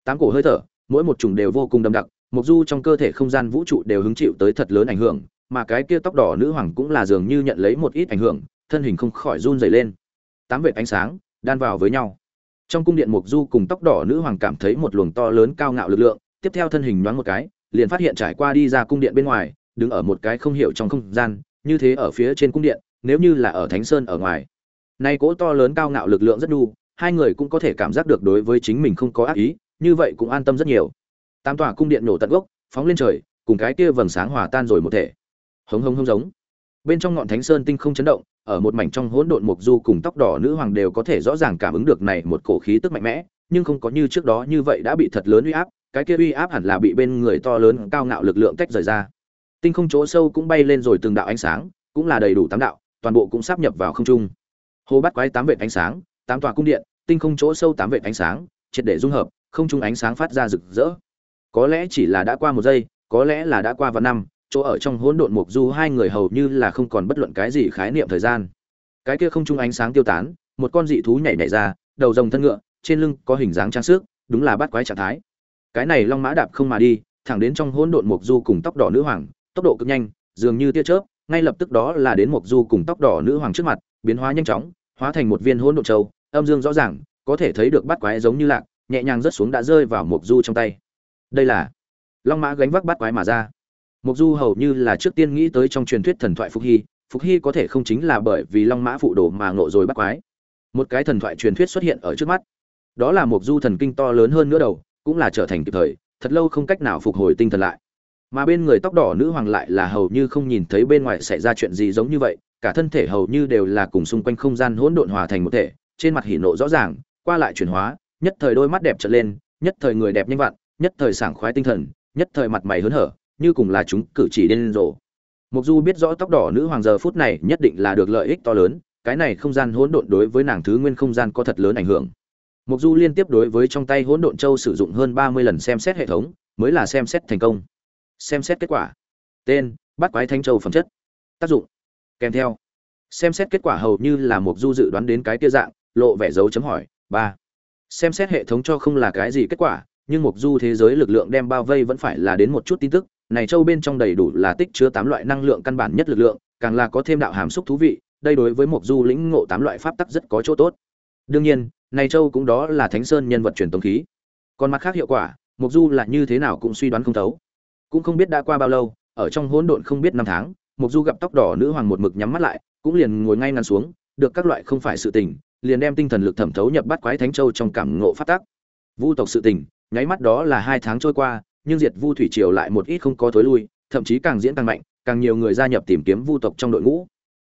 Tám cổ hơi thở, mỗi một chủng đều vô cùng đậm đặc mục du trong cơ thể không gian vũ trụ đều hứng chịu tới thật lớn ảnh hưởng, mà cái kia tóc đỏ nữ hoàng cũng là dường như nhận lấy một ít ảnh hưởng thân hình không khỏi run rẩy lên. Tám vệt ánh sáng, đan vào với nhau. Trong cung điện mục du cùng tóc đỏ nữ hoàng cảm thấy một luồng to lớn cao ngạo lực lượng, tiếp theo thân hình nhoáng một cái, liền phát hiện trải qua đi ra cung điện bên ngoài, đứng ở một cái không hiểu trong không gian, như thế ở phía trên cung điện, nếu như là ở thánh sơn ở ngoài. Nay cỗ to lớn cao ngạo lực lượng rất đu, hai người cũng có thể cảm giác được đối với chính mình không có ác ý, như vậy cũng an tâm rất nhiều. Tam tòa cung điện nổ tận gốc, phóng lên trời, cùng cái kia vầng sáng hòa tan rồi một thể. Hống hống hống giống. Bên trong ngọn thánh sơn tinh không chấn động ở một mảnh trong hỗn độn mục du cùng tóc đỏ nữ hoàng đều có thể rõ ràng cảm ứng được này một cổ khí tức mạnh mẽ, nhưng không có như trước đó như vậy đã bị thật lớn uy áp, cái kia uy áp hẳn là bị bên người to lớn cao ngạo lực lượng tách rời ra. Tinh không chỗ sâu cũng bay lên rồi từng đạo ánh sáng, cũng là đầy đủ tám đạo, toàn bộ cũng sắp nhập vào không trung. Hồ bắt quái tám vệt ánh sáng, tám tòa cung điện, tinh không chỗ sâu tám vệt ánh sáng, triệt để dung hợp, không trung ánh sáng phát ra rực rỡ. Có lẽ chỉ là đã qua một giây, có lẽ là đã qua vài năm chỗ ở trong hỗn độn mục du hai người hầu như là không còn bất luận cái gì khái niệm thời gian. Cái kia không trung ánh sáng tiêu tán, một con dị thú nhảy nhảy ra, đầu rồng thân ngựa, trên lưng có hình dáng trang sức, đúng là bắt quái trạng thái. Cái này long mã đạp không mà đi, thẳng đến trong hỗn độn mục du cùng tóc đỏ nữ hoàng, tốc độ cực nhanh, dường như tia chớp, ngay lập tức đó là đến mục du cùng tóc đỏ nữ hoàng trước mặt, biến hóa nhanh chóng, hóa thành một viên hỗn độn châu, âm dương rõ ràng, có thể thấy được bắt quái giống như lạc, nhẹ nhàng rớt xuống đã rơi vào mục du trong tay. Đây là long mã gánh vác bắt quái mà ra. Mộc du hầu như là trước tiên nghĩ tới trong truyền thuyết thần thoại phục hy phục hy có thể không chính là bởi vì long mã phụ đồ mà ngộ rồi bắt quái. Một cái thần thoại truyền thuyết xuất hiện ở trước mắt. Đó là Mộc du thần kinh to lớn hơn nữa đầu, cũng là trở thành kịp thời, thật lâu không cách nào phục hồi tinh thần lại. Mà bên người tóc đỏ nữ hoàng lại là hầu như không nhìn thấy bên ngoài xảy ra chuyện gì giống như vậy, cả thân thể hầu như đều là cùng xung quanh không gian hỗn độn hòa thành một thể, trên mặt hỉ nộ rõ ràng, qua lại chuyển hóa, nhất thời đôi mắt đẹp trở lên, nhất thời người đẹp nhanh vặn, nhất thời sảng khoái tinh thần, nhất thời mặt mày hớn hở như cùng là chúng cử chỉ điên rồ. Mộc du biết rõ tóc đỏ nữ hoàng giờ phút này nhất định là được lợi ích to lớn, cái này không gian hỗn độn đối với nàng thứ nguyên không gian có thật lớn ảnh hưởng. Mộc du liên tiếp đối với trong tay hỗn độn châu sử dụng hơn ba mươi lần xem xét hệ thống, mới là xem xét thành công. Xem xét kết quả. Tên bát quái thanh châu phẩm chất. Tác dụng. Kèm theo. Xem xét kết quả hầu như là Mộc du dự đoán đến cái kia dạng, lộ vẻ dấu chấm hỏi, ba. Xem xét hệ thống cho không là cái gì kết quả, nhưng Mộc du thế giới lực lượng đem bao vây vẫn phải là đến một chút tin tức này châu bên trong đầy đủ là tích chứa tám loại năng lượng căn bản nhất lực lượng, càng là có thêm đạo hàm xúc thú vị, đây đối với một du lĩnh ngộ tám loại pháp tắc rất có chỗ tốt. Đương nhiên, này châu cũng đó là thánh sơn nhân vật truyền tống khí. Còn mặt khác hiệu quả mục du là như thế nào cũng suy đoán không thấu. Cũng không biết đã qua bao lâu, ở trong hỗn độn không biết năm tháng mục du gặp tóc đỏ nữ hoàng một mực nhắm mắt lại, cũng liền ngồi ngay ngắn xuống, được các loại không phải sự tình, liền đem tinh thần lực thẩm thấu nhập bắt quái thánh châu trong cảm ngộ phát tác vu tộc sự tình, nháy mắt đó là hai tháng trôi qua nhưng diệt vu thủy triều lại một ít không có thối lui, thậm chí càng diễn càng mạnh, càng nhiều người gia nhập tìm kiếm vu tộc trong đội ngũ.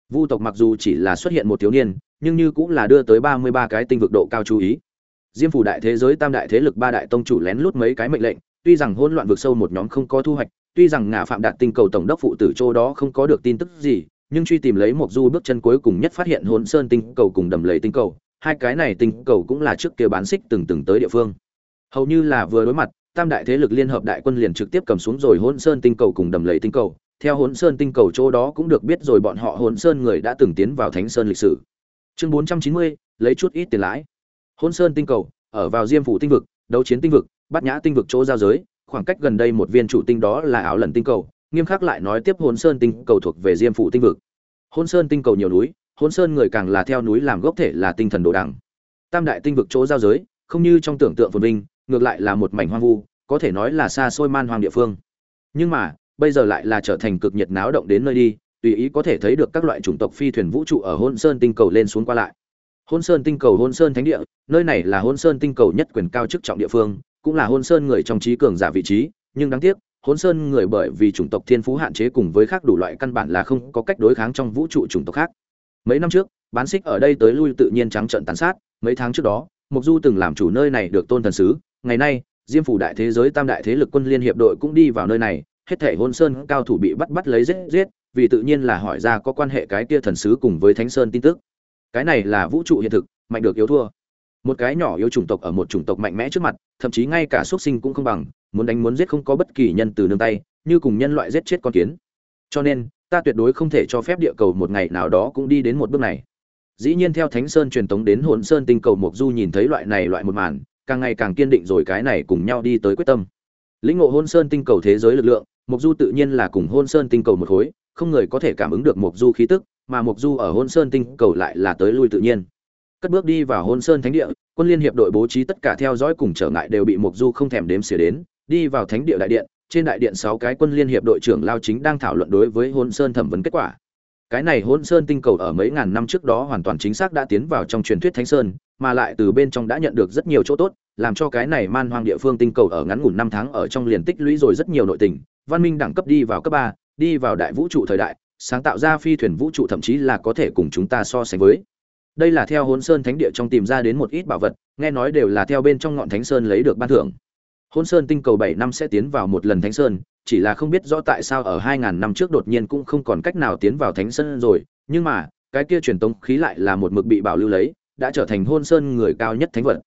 Vu tộc mặc dù chỉ là xuất hiện một thiếu niên, nhưng như cũng là đưa tới ba mươi ba cái tinh vực độ cao chú ý. Diêm phủ đại thế giới tam đại thế lực ba đại tông chủ lén lút mấy cái mệnh lệnh, tuy rằng hỗn loạn vực sâu một nhóm không có thu hoạch, tuy rằng ngã phạm đạt tinh cầu tổng đốc phụ tử châu đó không có được tin tức gì, nhưng truy tìm lấy một du bước chân cuối cùng nhất phát hiện hôn sơn tinh cầu cùng đầm lầy tinh cầu, hai cái này tinh cầu cũng là trước kia bán xích từng từng tới địa phương. Hầu như là vừa đối mặt tam đại thế lực liên hợp đại quân liền trực tiếp cầm xuống rồi hỗn sơn tinh cầu cùng đầm lầy tinh cầu. Theo hỗn sơn tinh cầu chỗ đó cũng được biết rồi bọn họ hỗn sơn người đã từng tiến vào thánh sơn lịch sử. Chương bốn trăm chín mươi, lấy chút ít tiền lãi. Hỗn sơn tinh cầu, ở vào diêm phủ tinh vực, đấu chiến tinh vực, bát nhã tinh vực chỗ giao giới, khoảng cách gần đây một viên chủ tinh đó là áo lần tinh cầu, nghiêm khắc lại nói tiếp hỗn sơn tinh cầu thuộc về diêm phủ tinh vực. Hỗn sơn tinh cầu nhiều núi, hỗn sơn người càng là theo núi làm gốc thể là tinh thần đồ đẳng tam đại tinh vực chỗ giao giới, không như trong tưởng tượng phồn vinh ngược lại là một mảnh hoang vu, có thể nói là xa xôi man hoang địa phương. Nhưng mà, bây giờ lại là trở thành cực nhiệt náo động đến nơi đi, tùy ý có thể thấy được các loại chủng tộc phi thuyền vũ trụ ở hôn sơn tinh cầu lên xuống qua lại. Hôn sơn tinh cầu hôn sơn thánh địa, nơi này là hôn sơn tinh cầu nhất quyền cao chức trọng địa phương, cũng là hôn sơn người trong trí cường giả vị trí, nhưng đáng tiếc hôn sơn người bởi vì chủng tộc thiên phú hạn chế cùng với khác đủ loại căn bản là không có cách đối kháng trong vũ trụ chủng tộc khác. Mấy năm trước, bán xích ở đây tới lui tự nhiên trắng trận tàn sát, mấy tháng trước đó mục du từng làm chủ nơi này được tôn thần sứ ngày nay, diêm phủ đại thế giới tam đại thế lực quân liên hiệp đội cũng đi vào nơi này, hết thể hôn sơn cao thủ bị bắt bắt lấy giết giết, vì tự nhiên là hỏi ra có quan hệ cái kia thần sứ cùng với thánh sơn tin tức. Cái này là vũ trụ hiện thực, mạnh được yếu thua. Một cái nhỏ yếu chủng tộc ở một chủng tộc mạnh mẽ trước mặt, thậm chí ngay cả xuất sinh cũng không bằng, muốn đánh muốn giết không có bất kỳ nhân từ nương tay, như cùng nhân loại giết chết con kiến. Cho nên, ta tuyệt đối không thể cho phép địa cầu một ngày nào đó cũng đi đến một bước này. Dĩ nhiên theo thánh sơn truyền tống đến hồn sơn tinh cầu mộc du nhìn thấy loại này loại một màn càng ngày càng kiên định rồi cái này cùng nhau đi tới quyết tâm. Lĩnh ngộ hôn sơn tinh cầu thế giới lực lượng, mộc du tự nhiên là cùng hôn sơn tinh cầu một khối, không người có thể cảm ứng được mộc du khí tức, mà mộc du ở hôn sơn tinh cầu lại là tới lui tự nhiên. Cất bước đi vào hôn sơn thánh địa, quân liên hiệp đội bố trí tất cả theo dõi cùng trở ngại đều bị mộc du không thèm đếm xỉa đến, đi vào thánh địa đại điện, trên đại điện sáu cái quân liên hiệp đội trưởng lao chính đang thảo luận đối với hôn sơn thẩm vấn kết quả cái này hôn sơn tinh cầu ở mấy ngàn năm trước đó hoàn toàn chính xác đã tiến vào trong truyền thuyết thánh sơn, mà lại từ bên trong đã nhận được rất nhiều chỗ tốt, làm cho cái này man hoang địa phương tinh cầu ở ngắn ngủn năm tháng ở trong liền tích lũy rồi rất nhiều nội tình. Văn minh đẳng cấp đi vào cấp ba, đi vào đại vũ trụ thời đại, sáng tạo ra phi thuyền vũ trụ thậm chí là có thể cùng chúng ta so sánh với. Đây là theo hôn sơn thánh địa trong tìm ra đến một ít bảo vật, nghe nói đều là theo bên trong ngọn thánh sơn lấy được ban thưởng. Hôn sơn tinh cầu bảy năm sẽ tiến vào một lần thánh sơn chỉ là không biết rõ tại sao ở hai ngàn năm trước đột nhiên cũng không còn cách nào tiến vào thánh sơn rồi, nhưng mà, cái kia truyền tống khí lại là một mực bị bảo lưu lấy, đã trở thành hôn sơn người cao nhất thánh vật.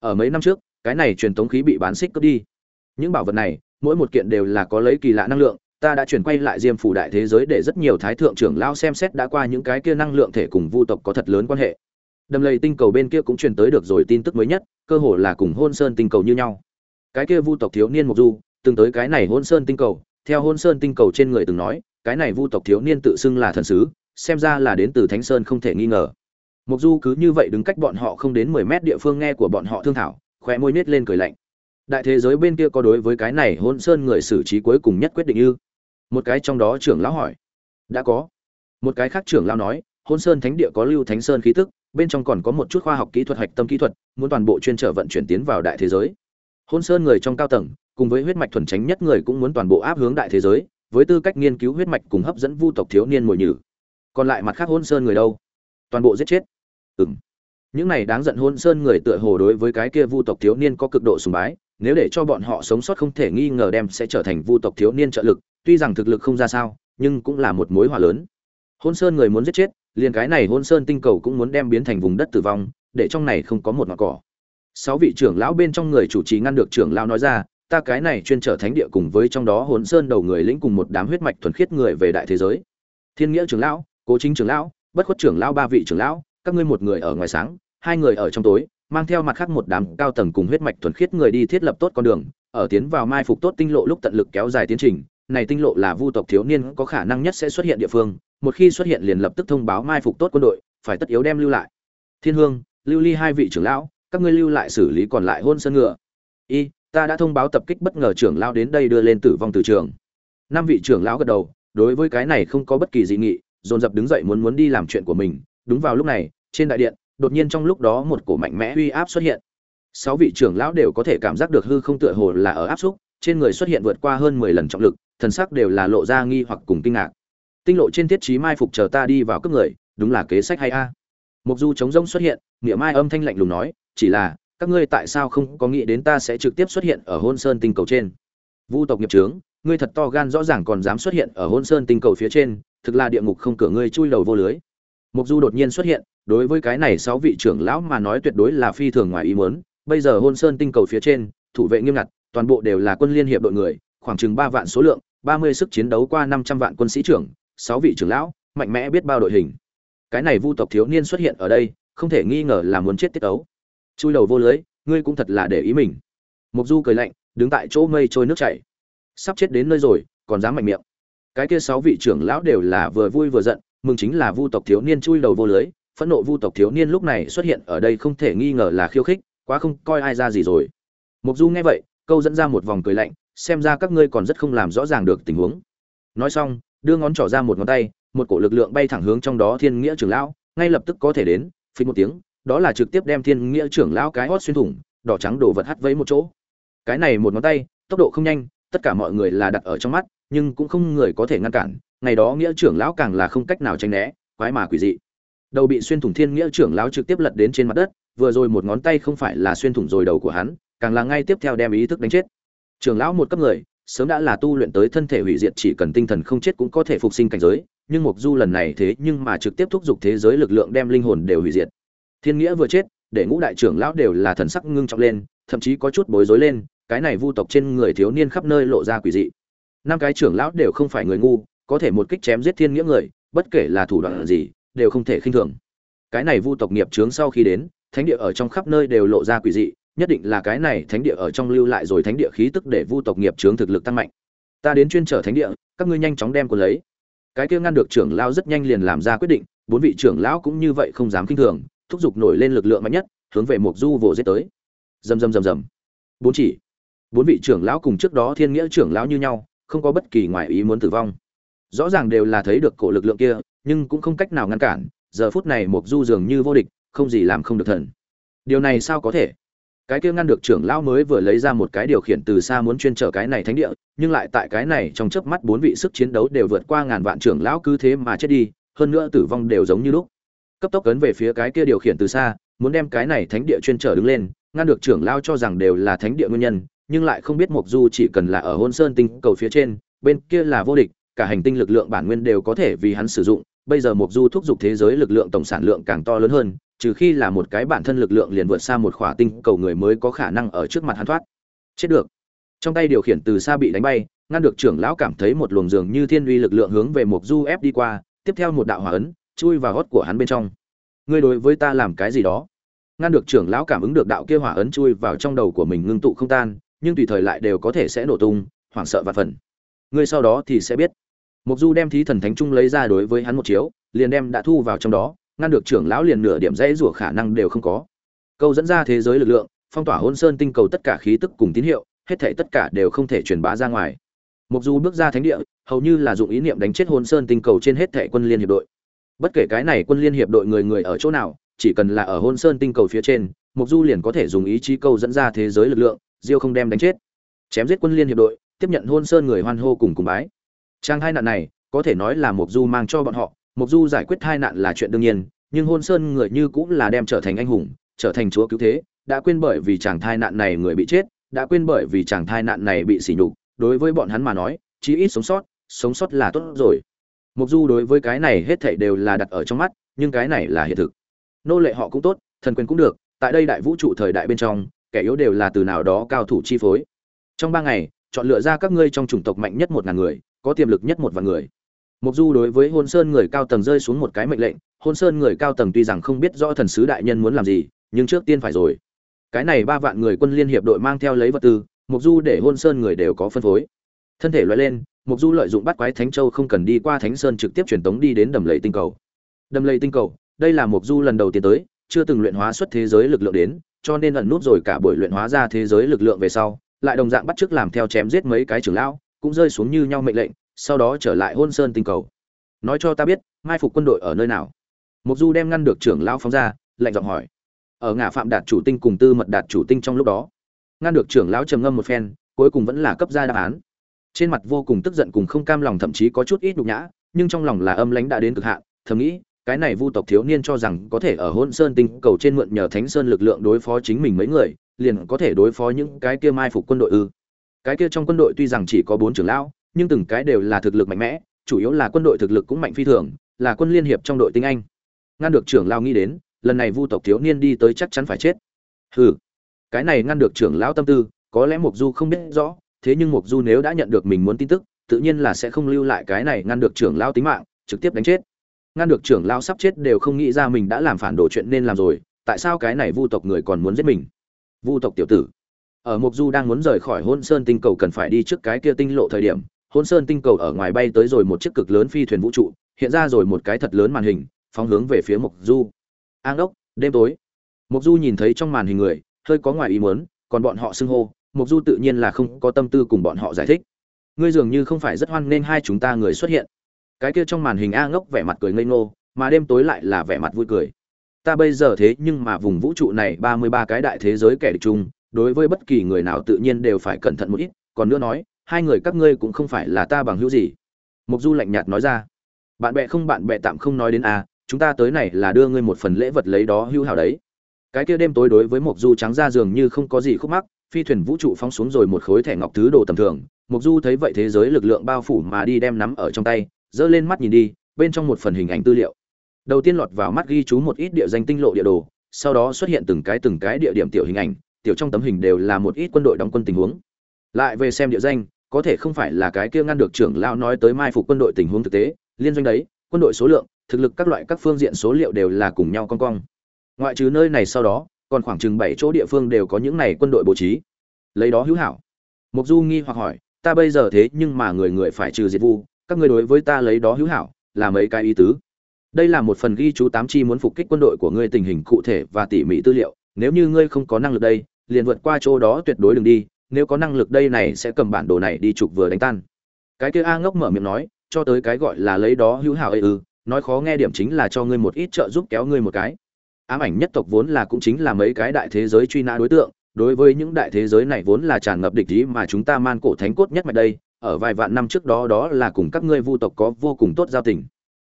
Ở mấy năm trước, cái này truyền tống khí bị bán xích cướp đi. Những bảo vật này, mỗi một kiện đều là có lấy kỳ lạ năng lượng, ta đã chuyển quay lại diêm phủ đại thế giới để rất nhiều thái thượng trưởng lao xem xét đã qua những cái kia năng lượng thể cùng vu tộc có thật lớn quan hệ. Đầm lầy tinh cầu bên kia cũng truyền tới được rồi tin tức mới nhất, cơ hồ là cùng hôn sơn tinh cầu như nhau. Cái kia vu tộc thiếu niên Mộc du từng tới cái này hôn sơn tinh cầu, theo hôn sơn tinh cầu trên người từng nói, cái này vu tộc thiếu niên tự xưng là thần sứ, xem ra là đến từ thánh sơn không thể nghi ngờ. Mục du cứ như vậy đứng cách bọn họ không đến mười mét địa phương nghe của bọn họ thương thảo, khóe môi nết lên cười lạnh. Đại thế giới bên kia có đối với cái này hôn sơn người xử trí cuối cùng nhất quyết định ư? Một cái trong đó trưởng lão hỏi. Đã có. Một cái khác trưởng lão nói, hôn sơn thánh địa có lưu thánh sơn khí tức, bên trong còn có một chút khoa học kỹ thuật hạch tâm kỹ thuật, muốn toàn bộ chuyên trở vận chuyển tiến vào đại thế giới. Hôn sơn người trong cao tầng cùng với huyết mạch thuần tránh nhất người cũng muốn toàn bộ áp hướng đại thế giới, với tư cách nghiên cứu huyết mạch cùng hấp dẫn vu tộc thiếu niên mồi nhử. Còn lại mặt khác hôn sơn người đâu? Toàn bộ giết chết. Ừng những này đáng giận hôn sơn người tựa hồ đối với cái kia vu tộc thiếu niên có cực độ sùng bái, nếu để cho bọn họ sống sót không thể nghi ngờ đem sẽ trở thành vu tộc thiếu niên trợ lực, tuy rằng thực lực không ra sao, nhưng cũng là một mối họa lớn. Hôn sơn người muốn giết chết, liền cái này hôn sơn tinh cầu cũng muốn đem biến thành vùng đất tử vong, để trong này không có một ngọn cỏ. Sáu vị trưởng lão bên trong người chủ trì ngăn được trưởng lão nói ra ta cái này chuyên trở thánh địa cùng với trong đó hồn sơn đầu người lĩnh cùng một đám huyết mạch thuần khiết người về đại thế giới. Thiên nghĩa trưởng lão, cố chính trưởng lão, bất khuất trưởng lão ba vị trưởng lão, các ngươi một người ở ngoài sáng, hai người ở trong tối, mang theo mặt khác một đám cao tầng cùng huyết mạch thuần khiết người đi thiết lập tốt con đường, ở tiến vào mai phục tốt tinh lộ lúc tận lực kéo dài tiến trình. Này tinh lộ là vu tộc thiếu niên có khả năng nhất sẽ xuất hiện địa phương, một khi xuất hiện liền lập tức thông báo mai phục tốt quân đội, phải tất yếu đem lưu lại. Thiên hương, lưu ly hai vị trưởng lão, các ngươi lưu lại xử lý còn lại hôn sơn ngựa. Y ta đã thông báo tập kích bất ngờ trưởng lão đến đây đưa lên tử vong từ trường. Năm vị trưởng lão gật đầu, đối với cái này không có bất kỳ dị nghị, dồn dập đứng dậy muốn muốn đi làm chuyện của mình. Đúng vào lúc này, trên đại điện, đột nhiên trong lúc đó một cổ mạnh mẽ uy áp xuất hiện. Sáu vị trưởng lão đều có thể cảm giác được hư không tựa hồ là ở áp xúc, trên người xuất hiện vượt qua hơn mười lần trọng lực, thần sắc đều là lộ ra nghi hoặc cùng kinh ngạc. Tinh lộ trên thiết trí mai phục chờ ta đi vào cấp người, đúng là kế sách hay a. Mục du chống rông xuất hiện nghĩa mai âm thanh lạnh lùng nói, chỉ là các ngươi tại sao không có nghĩ đến ta sẽ trực tiếp xuất hiện ở hôn sơn tinh cầu trên? Vu tộc nghiệp trướng, ngươi thật to gan rõ ràng còn dám xuất hiện ở hôn sơn tinh cầu phía trên, thực là địa ngục không cửa ngươi chui đầu vô lưới. Mục du đột nhiên xuất hiện, đối với cái này sáu vị trưởng lão mà nói tuyệt đối là phi thường ngoài ý muốn. Bây giờ hôn sơn tinh cầu phía trên, thủ vệ nghiêm ngặt, toàn bộ đều là quân liên hiệp đội người, khoảng chừng ba vạn số lượng, ba mươi sức chiến đấu qua năm trăm vạn quân sĩ trưởng, sáu vị trưởng lão, mạnh mẽ biết bao đội hình. Cái này vu tộc thiếu niên xuất hiện ở đây, không thể nghi ngờ là muốn chết tiết ấu chui đầu vô lưới, ngươi cũng thật là để ý mình. Mục du cười lạnh, đứng tại chỗ mây trôi nước chảy. Sắp chết đến nơi rồi, còn dám mạnh miệng. Cái kia sáu vị trưởng lão đều là vừa vui vừa giận, mừng chính là vu tộc thiếu niên chui đầu vô lưới, phẫn nộ vu tộc thiếu niên lúc này xuất hiện ở đây không thể nghi ngờ là khiêu khích, quá không coi ai ra gì rồi. Mục du nghe vậy, câu dẫn ra một vòng cười lạnh, xem ra các ngươi còn rất không làm rõ ràng được tình huống. Nói xong, đưa ngón trỏ ra một ngón tay, một cổ lực lượng bay thẳng hướng trong đó thiên nghĩa trưởng lão, ngay lập tức có thể đến, phí một tiếng đó là trực tiếp đem thiên nghĩa trưởng lão cái hót xuyên thủng, đỏ trắng đổ vật hắt vấy một chỗ. Cái này một ngón tay, tốc độ không nhanh, tất cả mọi người là đặt ở trong mắt, nhưng cũng không người có thể ngăn cản, ngày đó nghĩa trưởng lão càng là không cách nào tránh né, quái mà quỷ dị. Đầu bị xuyên thủng thiên nghĩa trưởng lão trực tiếp lật đến trên mặt đất, vừa rồi một ngón tay không phải là xuyên thủng rồi đầu của hắn, càng là ngay tiếp theo đem ý thức đánh chết. Trưởng lão một cấp người, sớm đã là tu luyện tới thân thể hủy diệt chỉ cần tinh thần không chết cũng có thể phục sinh cảnh giới, nhưng mục du lần này thế nhưng mà trực tiếp thúc giục thế giới lực lượng đem linh hồn đều hủy diệt thiên nghĩa vừa chết, để ngũ đại trưởng lão đều là thần sắc ngưng trọng lên, thậm chí có chút bối rối lên, cái này vu tộc trên người thiếu niên khắp nơi lộ ra quỷ dị. Năm cái trưởng lão đều không phải người ngu, có thể một kích chém giết thiên nghĩa người, bất kể là thủ đoạn gì, đều không thể khinh thường. Cái này vu tộc nghiệp trướng sau khi đến, thánh địa ở trong khắp nơi đều lộ ra quỷ dị, nhất định là cái này thánh địa ở trong lưu lại rồi thánh địa khí tức để vu tộc nghiệp trướng thực lực tăng mạnh. Ta đến chuyên trở thánh địa, các ngươi nhanh chóng đem quân lấy. Cái kia ngăn được trưởng lão rất nhanh liền làm ra quyết định, bốn vị trưởng lão cũng như vậy không dám kinh thường thúc giục nổi lên lực lượng mạnh nhất, hướng về mục du vồ giết tới. Rầm rầm rầm rầm. Bốn chỉ. Bốn vị trưởng lão cùng trước đó thiên nghĩa trưởng lão như nhau, không có bất kỳ ngoại ý muốn tử vong. Rõ ràng đều là thấy được cổ lực lượng kia, nhưng cũng không cách nào ngăn cản, giờ phút này mục du dường như vô địch, không gì làm không được thần. Điều này sao có thể? Cái kia ngăn được trưởng lão mới vừa lấy ra một cái điều khiển từ xa muốn chuyên trở cái này thánh địa, nhưng lại tại cái này trong chớp mắt bốn vị sức chiến đấu đều vượt qua ngàn vạn trưởng lão cứ thế mà chết đi, hơn nữa tử vong đều giống như lúc cấp tốc cấn về phía cái kia điều khiển từ xa, muốn đem cái này thánh địa chuyên trở đứng lên, ngăn được trưởng lão cho rằng đều là thánh địa nguyên nhân, nhưng lại không biết Mộc du chỉ cần là ở hôn sơn tinh cầu phía trên, bên kia là vô địch, cả hành tinh lực lượng bản nguyên đều có thể vì hắn sử dụng, bây giờ Mộc du thúc giục thế giới lực lượng tổng sản lượng càng to lớn hơn, trừ khi là một cái bản thân lực lượng liền vượt xa một khỏa tinh cầu người mới có khả năng ở trước mặt hắn thoát. Chết được. Trong tay điều khiển từ xa bị đánh bay, ngăn được trưởng lão cảm thấy một luồng dường như thiên uy lực lượng hướng về Mộc du ép đi qua, tiếp theo một đạo hỏa ấn chui vào gót của hắn bên trong. Ngươi đối với ta làm cái gì đó? Ngăn được trưởng lão cảm ứng được đạo kia hỏa ấn chui vào trong đầu của mình ngưng tụ không tan, nhưng tùy thời lại đều có thể sẽ nổ tung, hoảng sợ và phần. Ngươi sau đó thì sẽ biết. Mục du đem thí thần thánh trung lấy ra đối với hắn một chiếu, liền đem đã thu vào trong đó, ngăn được trưởng lão liền nửa điểm dễ rủa khả năng đều không có. Câu dẫn ra thế giới lực lượng, phong tỏa hôn sơn tinh cầu tất cả khí tức cùng tín hiệu, hết thảy tất cả đều không thể truyền bá ra ngoài. Mục du bước ra thánh địa, hầu như là dụng ý niệm đánh chết hôn sơn tinh cầu trên hết thảy quân liên hiệp đội bất kể cái này quân liên hiệp đội người người ở chỗ nào, chỉ cần là ở hôn sơn tinh cầu phía trên, mục du liền có thể dùng ý chí câu dẫn ra thế giới lực lượng, diêu không đem đánh chết. Chém giết quân liên hiệp đội, tiếp nhận hôn sơn người hoan hô cùng cùng bái. Trang hai nạn này, có thể nói là mục du mang cho bọn họ, mục du giải quyết hai nạn là chuyện đương nhiên, nhưng hôn sơn người như cũng là đem trở thành anh hùng, trở thành chúa cứu thế, đã quên bởi vì chàng thai nạn này người bị chết, đã quên bởi vì chàng thai nạn này bị sỉ nhục, đối với bọn hắn mà nói, chí ít sống sót sống sót là tốt rồi mục du đối với cái này hết thảy đều là đặt ở trong mắt, nhưng cái này là hiện thực. Nô lệ họ cũng tốt, thần quyền cũng được, tại đây đại vũ trụ thời đại bên trong, kẻ yếu đều là từ nào đó cao thủ chi phối. Trong ba ngày, chọn lựa ra các ngươi trong chủng tộc mạnh nhất một ngàn người, có tiềm lực nhất một vạn người. Mục du đối với hôn sơn người cao tầng rơi xuống một cái mệnh lệnh, hôn sơn người cao tầng tuy rằng không biết rõ thần sứ đại nhân muốn làm gì, nhưng trước tiên phải rồi. Cái này ba vạn người quân liên hiệp đội mang theo lấy vật tư, mục du để hôn sơn người đều có phân phối thân thể loại lên mục du lợi dụng bắt quái thánh châu không cần đi qua thánh sơn trực tiếp truyền tống đi đến đầm lầy tinh cầu. Đầm lầy tinh cầu, đây là mục du lần đầu tiên tới, chưa từng luyện hóa xuất thế giới lực lượng đến, cho nên ẩn nút rồi cả buổi luyện hóa ra thế giới lực lượng về sau, lại đồng dạng bắt chước làm theo chém giết mấy cái trưởng lão, cũng rơi xuống như nhau mệnh lệnh, sau đó trở lại hôn sơn tinh cầu. Nói cho ta biết, mai phục quân đội ở nơi nào? Mục du đem ngăn được trưởng lão phóng ra, lạnh giọng hỏi. Ở ngã phạm đạt chủ tinh cùng tư mật đạt chủ tinh trong lúc đó, ngăn được trưởng lão trầm ngâm một phen, cuối cùng vẫn là cấp ra đáp án trên mặt vô cùng tức giận cùng không cam lòng thậm chí có chút ít nhục nhã, nhưng trong lòng là âm lãnh đã đến cực hạn, thầm nghĩ, cái này vu tộc thiếu niên cho rằng có thể ở hôn sơn tinh cầu trên mượn nhờ thánh sơn lực lượng đối phó chính mình mấy người, liền có thể đối phó những cái kia mai phục quân đội ư. Cái kia trong quân đội tuy rằng chỉ có bốn trưởng lão, nhưng từng cái đều là thực lực mạnh mẽ, chủ yếu là quân đội thực lực cũng mạnh phi thường, là quân liên hiệp trong đội tinh anh. Ngăn được trưởng lão nghĩ đến, lần này vu tộc thiếu niên đi tới chắc chắn phải chết. Hừ, cái này ngăn được trưởng lão tâm tư, có lẽ mục du không biết rõ thế nhưng mục du nếu đã nhận được mình muốn tin tức, tự nhiên là sẽ không lưu lại cái này ngăn được trưởng lão tính mạng, trực tiếp đánh chết. Ngăn được trưởng lão sắp chết đều không nghĩ ra mình đã làm phản đồ chuyện nên làm rồi, tại sao cái này vu tộc người còn muốn giết mình? Vu tộc tiểu tử. Ở mục du đang muốn rời khỏi hôn sơn tinh cầu cần phải đi trước cái kia tinh lộ thời điểm hôn sơn tinh cầu ở ngoài bay tới rồi một chiếc cực lớn phi thuyền vũ trụ, hiện ra rồi một cái thật lớn màn hình, phóng hướng về phía mục du. An đốc, đêm tối. Mục du nhìn thấy trong màn hình người, hơi có ngoài ý muốn, còn bọn họ xưng hô mục du tự nhiên là không có tâm tư cùng bọn họ giải thích. Ngươi dường như không phải rất hoan nên hai chúng ta người xuất hiện. Cái kia trong màn hình a ngốc vẻ mặt cười ngây ngô, mà đêm tối lại là vẻ mặt vui cười. Ta bây giờ thế nhưng mà vùng vũ trụ này ba mươi ba cái đại thế giới kẻ địch chung, đối với bất kỳ người nào tự nhiên đều phải cẩn thận một ít. Còn nữa nói, hai người các ngươi cũng không phải là ta bằng hữu gì. Mục du lạnh nhạt nói ra. Bạn bè không bạn bè tạm không nói đến a, chúng ta tới này là đưa ngươi một phần lễ vật lấy đó hữu hảo đấy. Cái kia đêm tối đối với mộc du trắng ra dường như không có gì khúc mắc phi thuyền vũ trụ phóng xuống rồi một khối thẻ ngọc thứ đồ tầm thường. Mộc du thấy vậy thế giới lực lượng bao phủ mà đi đem nắm ở trong tay, giơ lên mắt nhìn đi, bên trong một phần hình ảnh tư liệu. Đầu tiên lọt vào mắt ghi chú một ít địa danh tinh lộ địa đồ, sau đó xuất hiện từng cái từng cái địa điểm tiểu hình ảnh, tiểu trong tấm hình đều là một ít quân đội đóng quân tình huống. Lại về xem địa danh, có thể không phải là cái kia ngăn được trưởng lao nói tới mai phục quân đội tình huống thực tế, liên doanh đấy, quân đội số lượng, thực lực các loại các phương diện số liệu đều là cùng nhau con cong. Ngoại trừ nơi này sau đó còn khoảng chừng bảy chỗ địa phương đều có những này quân đội bố trí. Lấy đó hữu hảo. Mục du nghi hoặc hỏi, ta bây giờ thế nhưng mà người người phải trừ diệt vu, các ngươi đối với ta lấy đó hữu hảo, là mấy cái ý tứ? Đây là một phần ghi chú tám chi muốn phục kích quân đội của ngươi tình hình cụ thể và tỉ mỉ tư liệu. Nếu như ngươi không có năng lực đây, liền vượt qua chỗ đó tuyệt đối đừng đi. Nếu có năng lực đây này sẽ cầm bản đồ này đi chụp vừa đánh tan. Cái kia a ngốc mở miệng nói, cho tới cái gọi là lấy đó hữu hảo ấy ư, nói khó nghe điểm chính là cho ngươi một ít trợ giúp kéo ngươi một cái ám ảnh nhất tộc vốn là cũng chính là mấy cái đại thế giới truy nã đối tượng, đối với những đại thế giới này vốn là tràn ngập địch ý mà chúng ta man cổ thánh cốt nhất mạch đây, ở vài vạn năm trước đó đó là cùng các ngươi vu tộc có vô cùng tốt giao tình.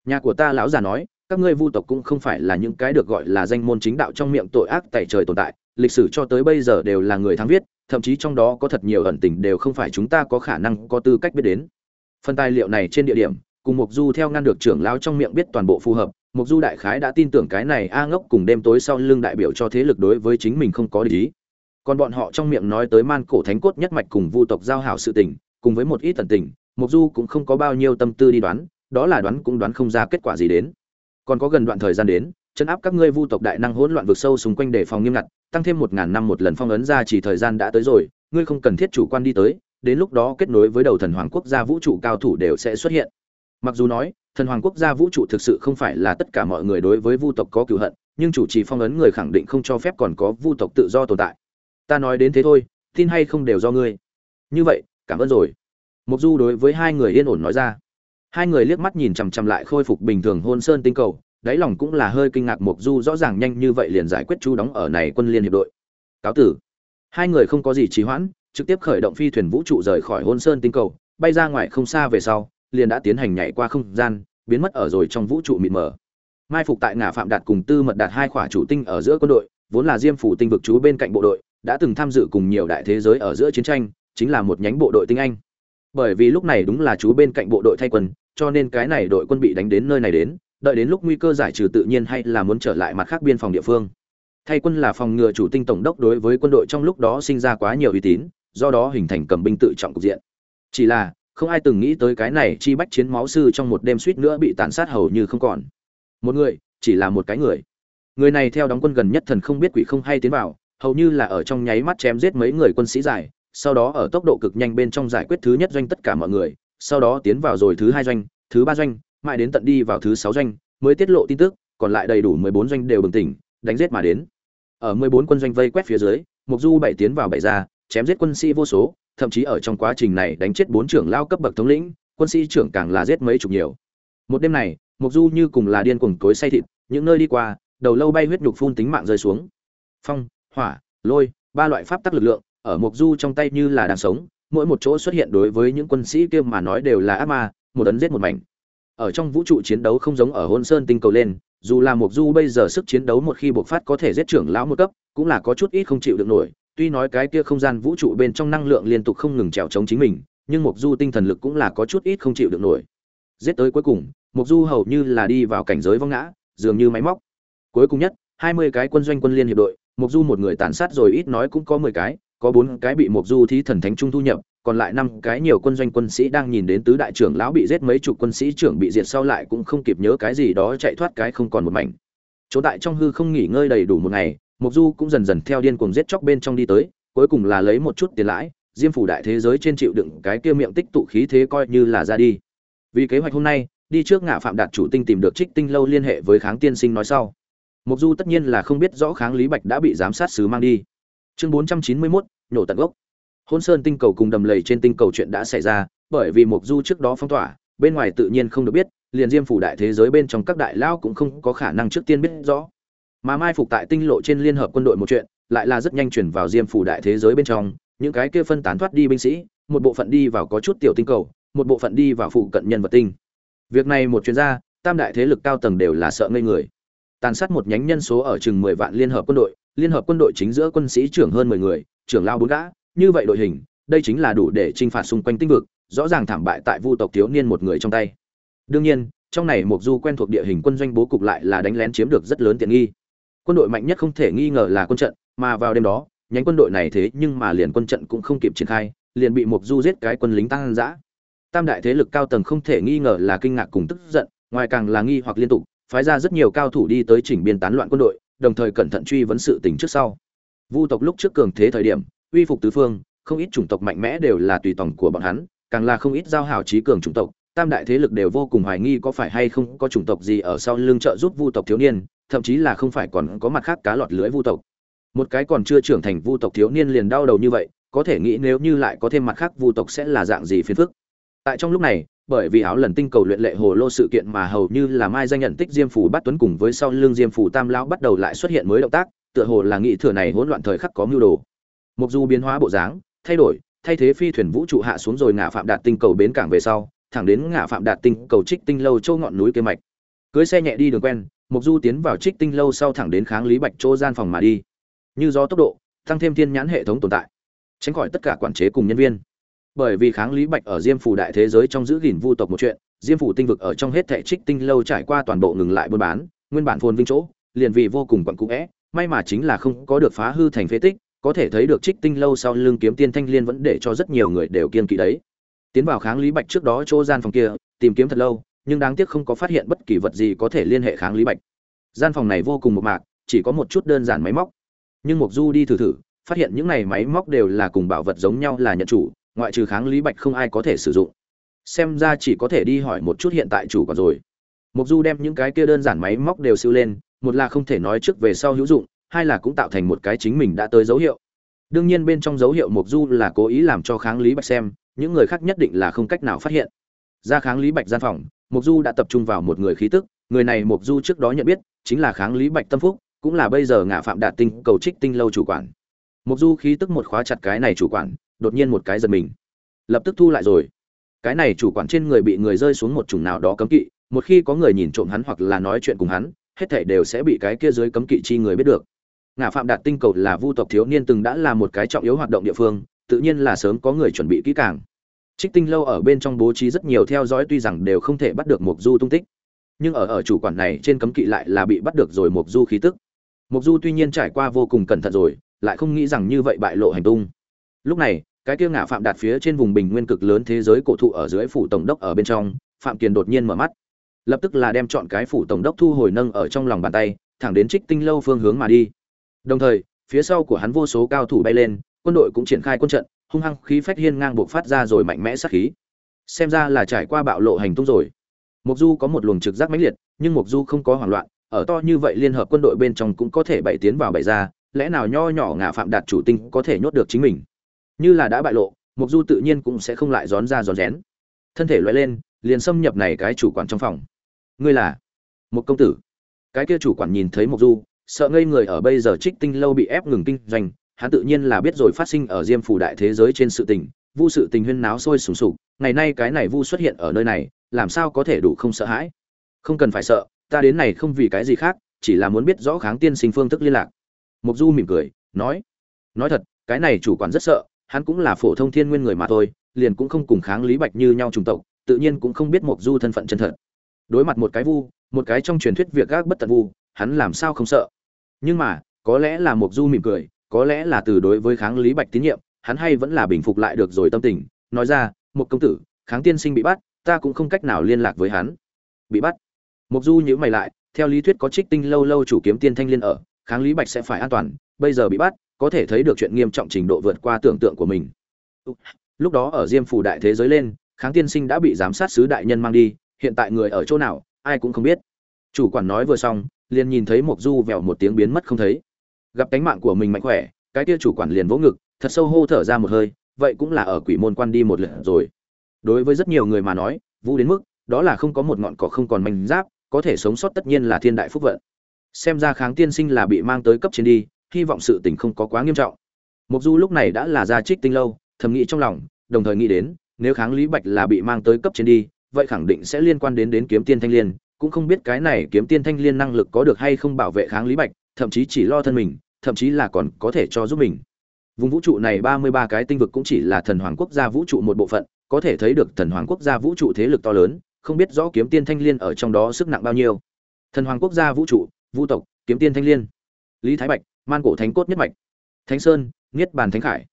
Nhà của ta lão già nói, các ngươi vu tộc cũng không phải là những cái được gọi là danh môn chính đạo trong miệng tội ác tại trời tồn tại, lịch sử cho tới bây giờ đều là người thắng viết, thậm chí trong đó có thật nhiều ẩn tình đều không phải chúng ta có khả năng có tư cách biết đến. Phần tài liệu này trên địa điểm, cùng mục du theo ngăn được trưởng lão trong miệng biết toàn bộ phù hợp mục du đại khái đã tin tưởng cái này a ngốc cùng đêm tối sau lưng đại biểu cho thế lực đối với chính mình không có lý còn bọn họ trong miệng nói tới man cổ thánh cốt nhất mạch cùng vu tộc giao hảo sự tình, cùng với một ít tần tình, mục du cũng không có bao nhiêu tâm tư đi đoán, đó là đoán cũng đoán không ra kết quả gì đến. Còn có gần đoạn thời gian đến chân áp các ngươi vu tộc đại năng hỗn loạn vực sâu xung quanh để phòng nghiêm ngặt, tăng thêm một ngàn năm một lần phong ấn ra chỉ thời gian đã tới rồi, ngươi không cần thiết chủ quan đi tới, đến lúc đó kết nối với đầu thần hoàng quốc gia vũ trụ cao thủ đều sẽ xuất hiện mặc dù nói, thần hoàng quốc gia vũ trụ thực sự không phải là tất cả mọi người đối với vu tộc có cựu hận, nhưng chủ trì phong ấn người khẳng định không cho phép còn có vu tộc tự do tồn tại. Ta nói đến thế thôi, tin hay không đều do ngươi. Như vậy, cảm ơn rồi. Mục du đối với hai người yên ổn nói ra. Hai người liếc mắt nhìn chằm chằm lại khôi phục bình thường hôn sơn tinh cầu, đáy lòng cũng là hơi kinh ngạc mục du rõ ràng nhanh như vậy liền giải quyết chú đóng ở này quân liên hiệp đội. Cáo tử. Hai người không có gì trì hoãn, trực tiếp khởi động phi thuyền vũ trụ rời khỏi hôn sơn tinh cầu, bay ra ngoài không xa về sau liền đã tiến hành nhảy qua không gian, biến mất ở rồi trong vũ trụ mịt mờ. Mai phục tại ngã phạm đạt cùng tư mật đạt hai khỏa chủ tinh ở giữa quân đội, vốn là diêm phủ tinh vực chú bên cạnh bộ đội, đã từng tham dự cùng nhiều đại thế giới ở giữa chiến tranh, chính là một nhánh bộ đội tinh anh. Bởi vì lúc này đúng là chú bên cạnh bộ đội thay quân, cho nên cái này đội quân bị đánh đến nơi này đến, đợi đến lúc nguy cơ giải trừ tự nhiên hay là muốn trở lại mặt khác biên phòng địa phương. Thay quân là phòng ngừa chủ tinh tổng đốc đối với quân đội trong lúc đó sinh ra quá nhiều uy tín, do đó hình thành cầm binh tự trọng cục diện. Chỉ là không ai từng nghĩ tới cái này chi bách chiến máu sư trong một đêm suýt nữa bị tàn sát hầu như không còn. Một người, chỉ là một cái người. Người này theo đóng quân gần nhất thần không biết quỷ không hay tiến vào, hầu như là ở trong nháy mắt chém giết mấy người quân sĩ giải, sau đó ở tốc độ cực nhanh bên trong giải quyết thứ nhất doanh tất cả mọi người, sau đó tiến vào rồi thứ hai doanh, thứ ba doanh, mãi đến tận đi vào thứ sáu doanh, mới tiết lộ tin tức, còn lại đầy đủ mười bốn doanh đều bừng tỉnh, đánh giết mà đến. Ở mười bốn quân doanh vây quét phía dưới mục du bảy tiến vào bảy ra chém giết quân sĩ vô số thậm chí ở trong quá trình này đánh chết bốn trưởng lao cấp bậc thống lĩnh, quân sĩ trưởng càng là giết mấy chục nhiều. Một đêm này, mục du như cùng là điên cuồng cối say thịt, những nơi đi qua, đầu lâu bay huyết nhục phun tính mạng rơi xuống. Phong, hỏa, lôi, ba loại pháp tắc lực lượng, ở mục du trong tay như là đang sống, mỗi một chỗ xuất hiện đối với những quân sĩ kia mà nói đều là ác ma, một ấn giết một mảnh. Ở trong vũ trụ chiến đấu không giống ở hôn sơn tinh cầu lên, dù là mục du bây giờ sức chiến đấu một khi bộc phát có thể giết trưởng lão một cấp, cũng là có chút ít không chịu được nổi tuy nói cái kia không gian vũ trụ bên trong năng lượng liên tục không ngừng trèo chống chính mình, nhưng mục du tinh thần lực cũng là có chút ít không chịu được nổi. Giết tới cuối cùng mục du hầu như là đi vào cảnh giới vong ngã, dường như máy móc. Cuối cùng nhất, hai mươi cái quân doanh quân liên hiệp đội mục du một người tàn sát rồi ít nói cũng có mười cái, có bốn cái bị mục du thí thần thánh trung thu nhập, còn lại năm cái nhiều quân doanh quân sĩ đang nhìn đến tứ đại trưởng lão bị giết mấy chục quân sĩ trưởng bị diệt sau lại cũng không kịp nhớ cái gì đó chạy thoát cái không còn một mảnh. Chỗ tại trong hư không nghỉ ngơi đầy đủ một ngày mục du cũng dần dần theo điên cuồng giết chóc bên trong đi tới cuối cùng là lấy một chút tiền lãi diêm phủ đại thế giới trên chịu đựng cái kia miệng tích tụ khí thế coi như là ra đi. Vì kế hoạch hôm nay đi trước ngã phạm đạt chủ tinh tìm được trích tinh lâu liên hệ với kháng tiên sinh nói sau. Mục du tất nhiên là không biết rõ kháng lý bạch đã bị giám sát sứ mang đi. Chương 491, nhổ tận gốc. Hôn sơn tinh cầu cùng đầm lầy trên tinh cầu chuyện đã xảy ra bởi vì mục du trước đó phong tỏa bên ngoài tự nhiên không được biết liền diêm phủ đại thế giới bên trong các đại lao cũng không có khả năng trước tiên biết rõ mà mai phục tại tinh lộ trên liên hợp quân đội một chuyện, lại là rất nhanh chuyển vào diêm phủ đại thế giới bên trong, những cái kia phân tán thoát đi binh sĩ, một bộ phận đi vào có chút tiểu tinh cầu, một bộ phận đi vào phụ cận nhân vật tinh. Việc này một chuyên gia tam đại thế lực cao tầng đều là sợ ngây người. Tàn sát một nhánh nhân số ở chừng mười vạn liên hợp quân đội, liên hợp quân đội chính giữa quân sĩ trưởng hơn mười người, trưởng lao bốn gã, như vậy đội hình, đây chính là đủ để chinh phạt xung quanh tinh vực, rõ ràng thảm bại tại vu tộc thiếu niên một người trong tay. Đương nhiên, trong này mục du quen thuộc địa hình quân doanh bố cục lại là đánh lén chiếm được rất lớn tiện nghi quân đội mạnh nhất không thể nghi ngờ là quân trận, mà vào đêm đó, nhánh quân đội này thế nhưng mà liền quân trận cũng không kịp triển khai, liền bị mục du giết cái quân lính tăng dã tam đại thế lực cao tầng không thể nghi ngờ là kinh ngạc cùng tức giận, ngoài càng là nghi hoặc liên tục, phái ra rất nhiều cao thủ đi tới chỉnh biên tán loạn quân đội, đồng thời cẩn thận truy vấn sự tình trước sau. Vu tộc lúc trước cường thế thời điểm, uy phục tứ phương, không ít chủng tộc mạnh mẽ đều là tùy tòng của bọn hắn, càng là không ít giao hảo trí cường chủng tộc. Tam đại thế lực đều vô cùng hoài nghi có phải hay không có chủng tộc gì ở sau lưng trợ giúp vu tộc thiếu niên thậm chí là không phải còn có mặt khác cá lọt lưới vu tộc. Một cái còn chưa trưởng thành vu tộc thiếu niên liền đau đầu như vậy, có thể nghĩ nếu như lại có thêm mặt khác vu tộc sẽ là dạng gì phiền phức. Tại trong lúc này, bởi vì áo lần tinh cầu luyện lệ hồ lô sự kiện mà hầu như là mai danh nhận tích diêm phủ bắt tuấn cùng với sau lưng diêm phủ tam lão bắt đầu lại xuất hiện mới động tác, tựa hồ là nghị thừa này hỗn loạn thời khắc có mưu đồ. Mục du biến hóa bộ dáng, thay đổi, thay thế phi thuyền vũ trụ hạ xuống rồi ngã phạm đạt tinh cầu bến cảng về sau, thẳng đến ngã phạm đạt tinh cầu trích tinh lâu châu ngọn núi kế mạch. Cưới xe nhẹ đi đường quen mục du tiến vào trích tinh lâu sau thẳng đến kháng lý bạch chỗ gian phòng mà đi. Như do tốc độ, tăng thêm thiên nhãn hệ thống tồn tại, tránh khỏi tất cả quản chế cùng nhân viên. Bởi vì kháng lý bạch ở diêm phủ đại thế giới trong giữ gìn vu tộc một chuyện, diêm phủ tinh vực ở trong hết thệ trích tinh lâu trải qua toàn bộ ngừng lại buôn bán, nguyên bản phồn vinh chỗ, liền vì vô cùng quặn cũ vẽ may mà chính là không có được phá hư thành phế tích, có thể thấy được trích tinh lâu sau lưng kiếm tiên thanh liên vẫn để cho rất nhiều người đều kiên kỵ đấy. Tiến vào kháng lý bạch trước đó chỗ gian phòng kia, tìm kiếm thật lâu nhưng đáng tiếc không có phát hiện bất kỳ vật gì có thể liên hệ kháng lý bạch. Gian phòng này vô cùng một mạc, chỉ có một chút đơn giản máy móc. Nhưng mục du đi thử thử, phát hiện những này máy móc đều là cùng bảo vật giống nhau là nhận chủ, ngoại trừ kháng lý bạch không ai có thể sử dụng. Xem ra chỉ có thể đi hỏi một chút hiện tại chủ còn rồi. Mục du đem những cái kia đơn giản máy móc đều siêu lên, một là không thể nói trước về sau hữu dụng, hai là cũng tạo thành một cái chính mình đã tới dấu hiệu. Đương nhiên bên trong dấu hiệu mục du là cố ý làm cho kháng lý bạch xem, những người khác nhất định là không cách nào phát hiện. Ra kháng lý bạch gian phòng mục du đã tập trung vào một người khí tức, người này mục du trước đó nhận biết, chính là kháng lý bạch tâm phúc, cũng là bây giờ ngạ phạm đạt tinh cầu trích tinh lâu chủ quản. Mục du khí tức một khóa chặt cái này chủ quản, đột nhiên một cái giật mình. Lập tức thu lại rồi. Cái này chủ quản trên người bị người rơi xuống một chủng nào đó cấm kỵ, một khi có người nhìn trộm hắn hoặc là nói chuyện cùng hắn, hết thảy đều sẽ bị cái kia dưới cấm kỵ chi người biết được. Ngã phạm đạt tinh cầu là vu tộc thiếu niên từng đã là một cái trọng yếu hoạt động địa phương, tự nhiên là sớm có người chuẩn bị kỹ càng trích tinh lâu ở bên trong bố trí rất nhiều theo dõi tuy rằng đều không thể bắt được Mộc du tung tích, nhưng ở ở chủ quản này trên cấm kỵ lại là bị bắt được rồi Mộc du khí tức. Mộc du tuy nhiên trải qua vô cùng cẩn thận rồi, lại không nghĩ rằng như vậy bại lộ hành tung. Lúc này, cái kia ngã phạm đạt phía trên vùng bình nguyên cực lớn thế giới cổ thụ ở dưới phủ tổng đốc ở bên trong, phạm kiền đột nhiên mở mắt. Lập tức là đem chọn cái phủ tổng đốc thu hồi nâng ở trong lòng bàn tay, thẳng đến trích tinh lâu phương hướng mà đi. Đồng thời, phía sau của hắn vô số cao thủ bay lên, quân đội cũng triển khai quân trận hung hăng khí phách hiên ngang buộc phát ra rồi mạnh mẽ sát khí. Xem ra là trải qua bạo lộ hành tung rồi. Mục du có một luồng trực giác mãnh liệt, nhưng mục du không có hoảng loạn, ở to như vậy liên hợp quân đội bên trong cũng có thể bày tiến vào bày ra, lẽ nào nho nhỏ ngạ phạm đạt chủ tinh có thể nhốt được chính mình? Như là đã bại lộ mục du tự nhiên cũng sẽ không lại rón ra rón rén. Thân thể loại lên, liền xâm nhập này cái chủ quản trong phòng. Ngươi là một công tử. Cái kia chủ quản nhìn thấy mục du, sợ ngây người ở bây giờ trích tinh lâu bị ép ngừng kinh doanh hắn tự nhiên là biết rồi phát sinh ở diêm phủ đại thế giới trên sự tình, vu sự tình huyên náo sôi sùng sục, ngày nay cái này vu xuất hiện ở nơi này, làm sao có thể đủ không sợ hãi? Không cần phải sợ, ta đến này không vì cái gì khác, chỉ là muốn biết rõ kháng tiên sinh phương thức liên lạc. Mục du mỉm cười, nói nói thật, cái này chủ quản rất sợ, hắn cũng là phổ thông thiên nguyên người mà thôi, liền cũng không cùng kháng lý bạch như nhau trùng tộc, tự nhiên cũng không biết mục du thân phận chân thật. Đối mặt một cái vu, một cái trong truyền thuyết việc gác bất tận vu, hắn làm sao không sợ? Nhưng mà, có lẽ là mục du mỉm cười có lẽ là từ đối với kháng lý bạch tín nhiệm, hắn hay vẫn là bình phục lại được rồi tâm tình, nói ra một công tử, kháng tiên sinh bị bắt, ta cũng không cách nào liên lạc với hắn. Bị bắt? Mục du nhữ mày lại, theo lý thuyết có trích tinh lâu lâu chủ kiếm tiên thanh liên ở, kháng lý bạch sẽ phải an toàn, bây giờ bị bắt, có thể thấy được chuyện nghiêm trọng trình độ vượt qua tưởng tượng của mình. Lúc đó ở diêm phủ đại thế giới lên, kháng tiên sinh đã bị giám sát sứ đại nhân mang đi, hiện tại người ở chỗ nào, ai cũng không biết. Chủ quản nói vừa xong, liền nhìn thấy mục du vèo một tiếng biến mất không thấy gặp cánh mạng của mình mạnh khỏe, cái kia chủ quản liền vỗ ngực, thật sâu hô thở ra một hơi, vậy cũng là ở quỷ môn quan đi một lượt rồi. Đối với rất nhiều người mà nói, vũ đến mức, đó là không có một ngọn cỏ không còn manh giáp, có thể sống sót tất nhiên là thiên đại phúc vận. Xem ra kháng tiên sinh là bị mang tới cấp trên đi, hy vọng sự tình không có quá nghiêm trọng. Mục du lúc này đã là ra trích tinh lâu, thầm nghĩ trong lòng, đồng thời nghĩ đến, nếu kháng lý bạch là bị mang tới cấp trên đi, vậy khẳng định sẽ liên quan đến đến kiếm tiên thanh liên, cũng không biết cái này kiếm tiên thanh liên năng lực có được hay không bảo vệ kháng lý bạch thậm chí chỉ lo thân mình, thậm chí là còn có thể cho giúp mình. Vùng vũ trụ này ba mươi ba cái tinh vực cũng chỉ là thần hoàng quốc gia vũ trụ một bộ phận, có thể thấy được thần hoàng quốc gia vũ trụ thế lực to lớn, không biết rõ kiếm tiên thanh liên ở trong đó sức nặng bao nhiêu. Thần hoàng quốc gia vũ trụ, vũ tộc, kiếm tiên thanh liên. Lý thái bạch, man cổ thánh cốt nhất mạch. Thánh sơn, niết bàn thánh khải.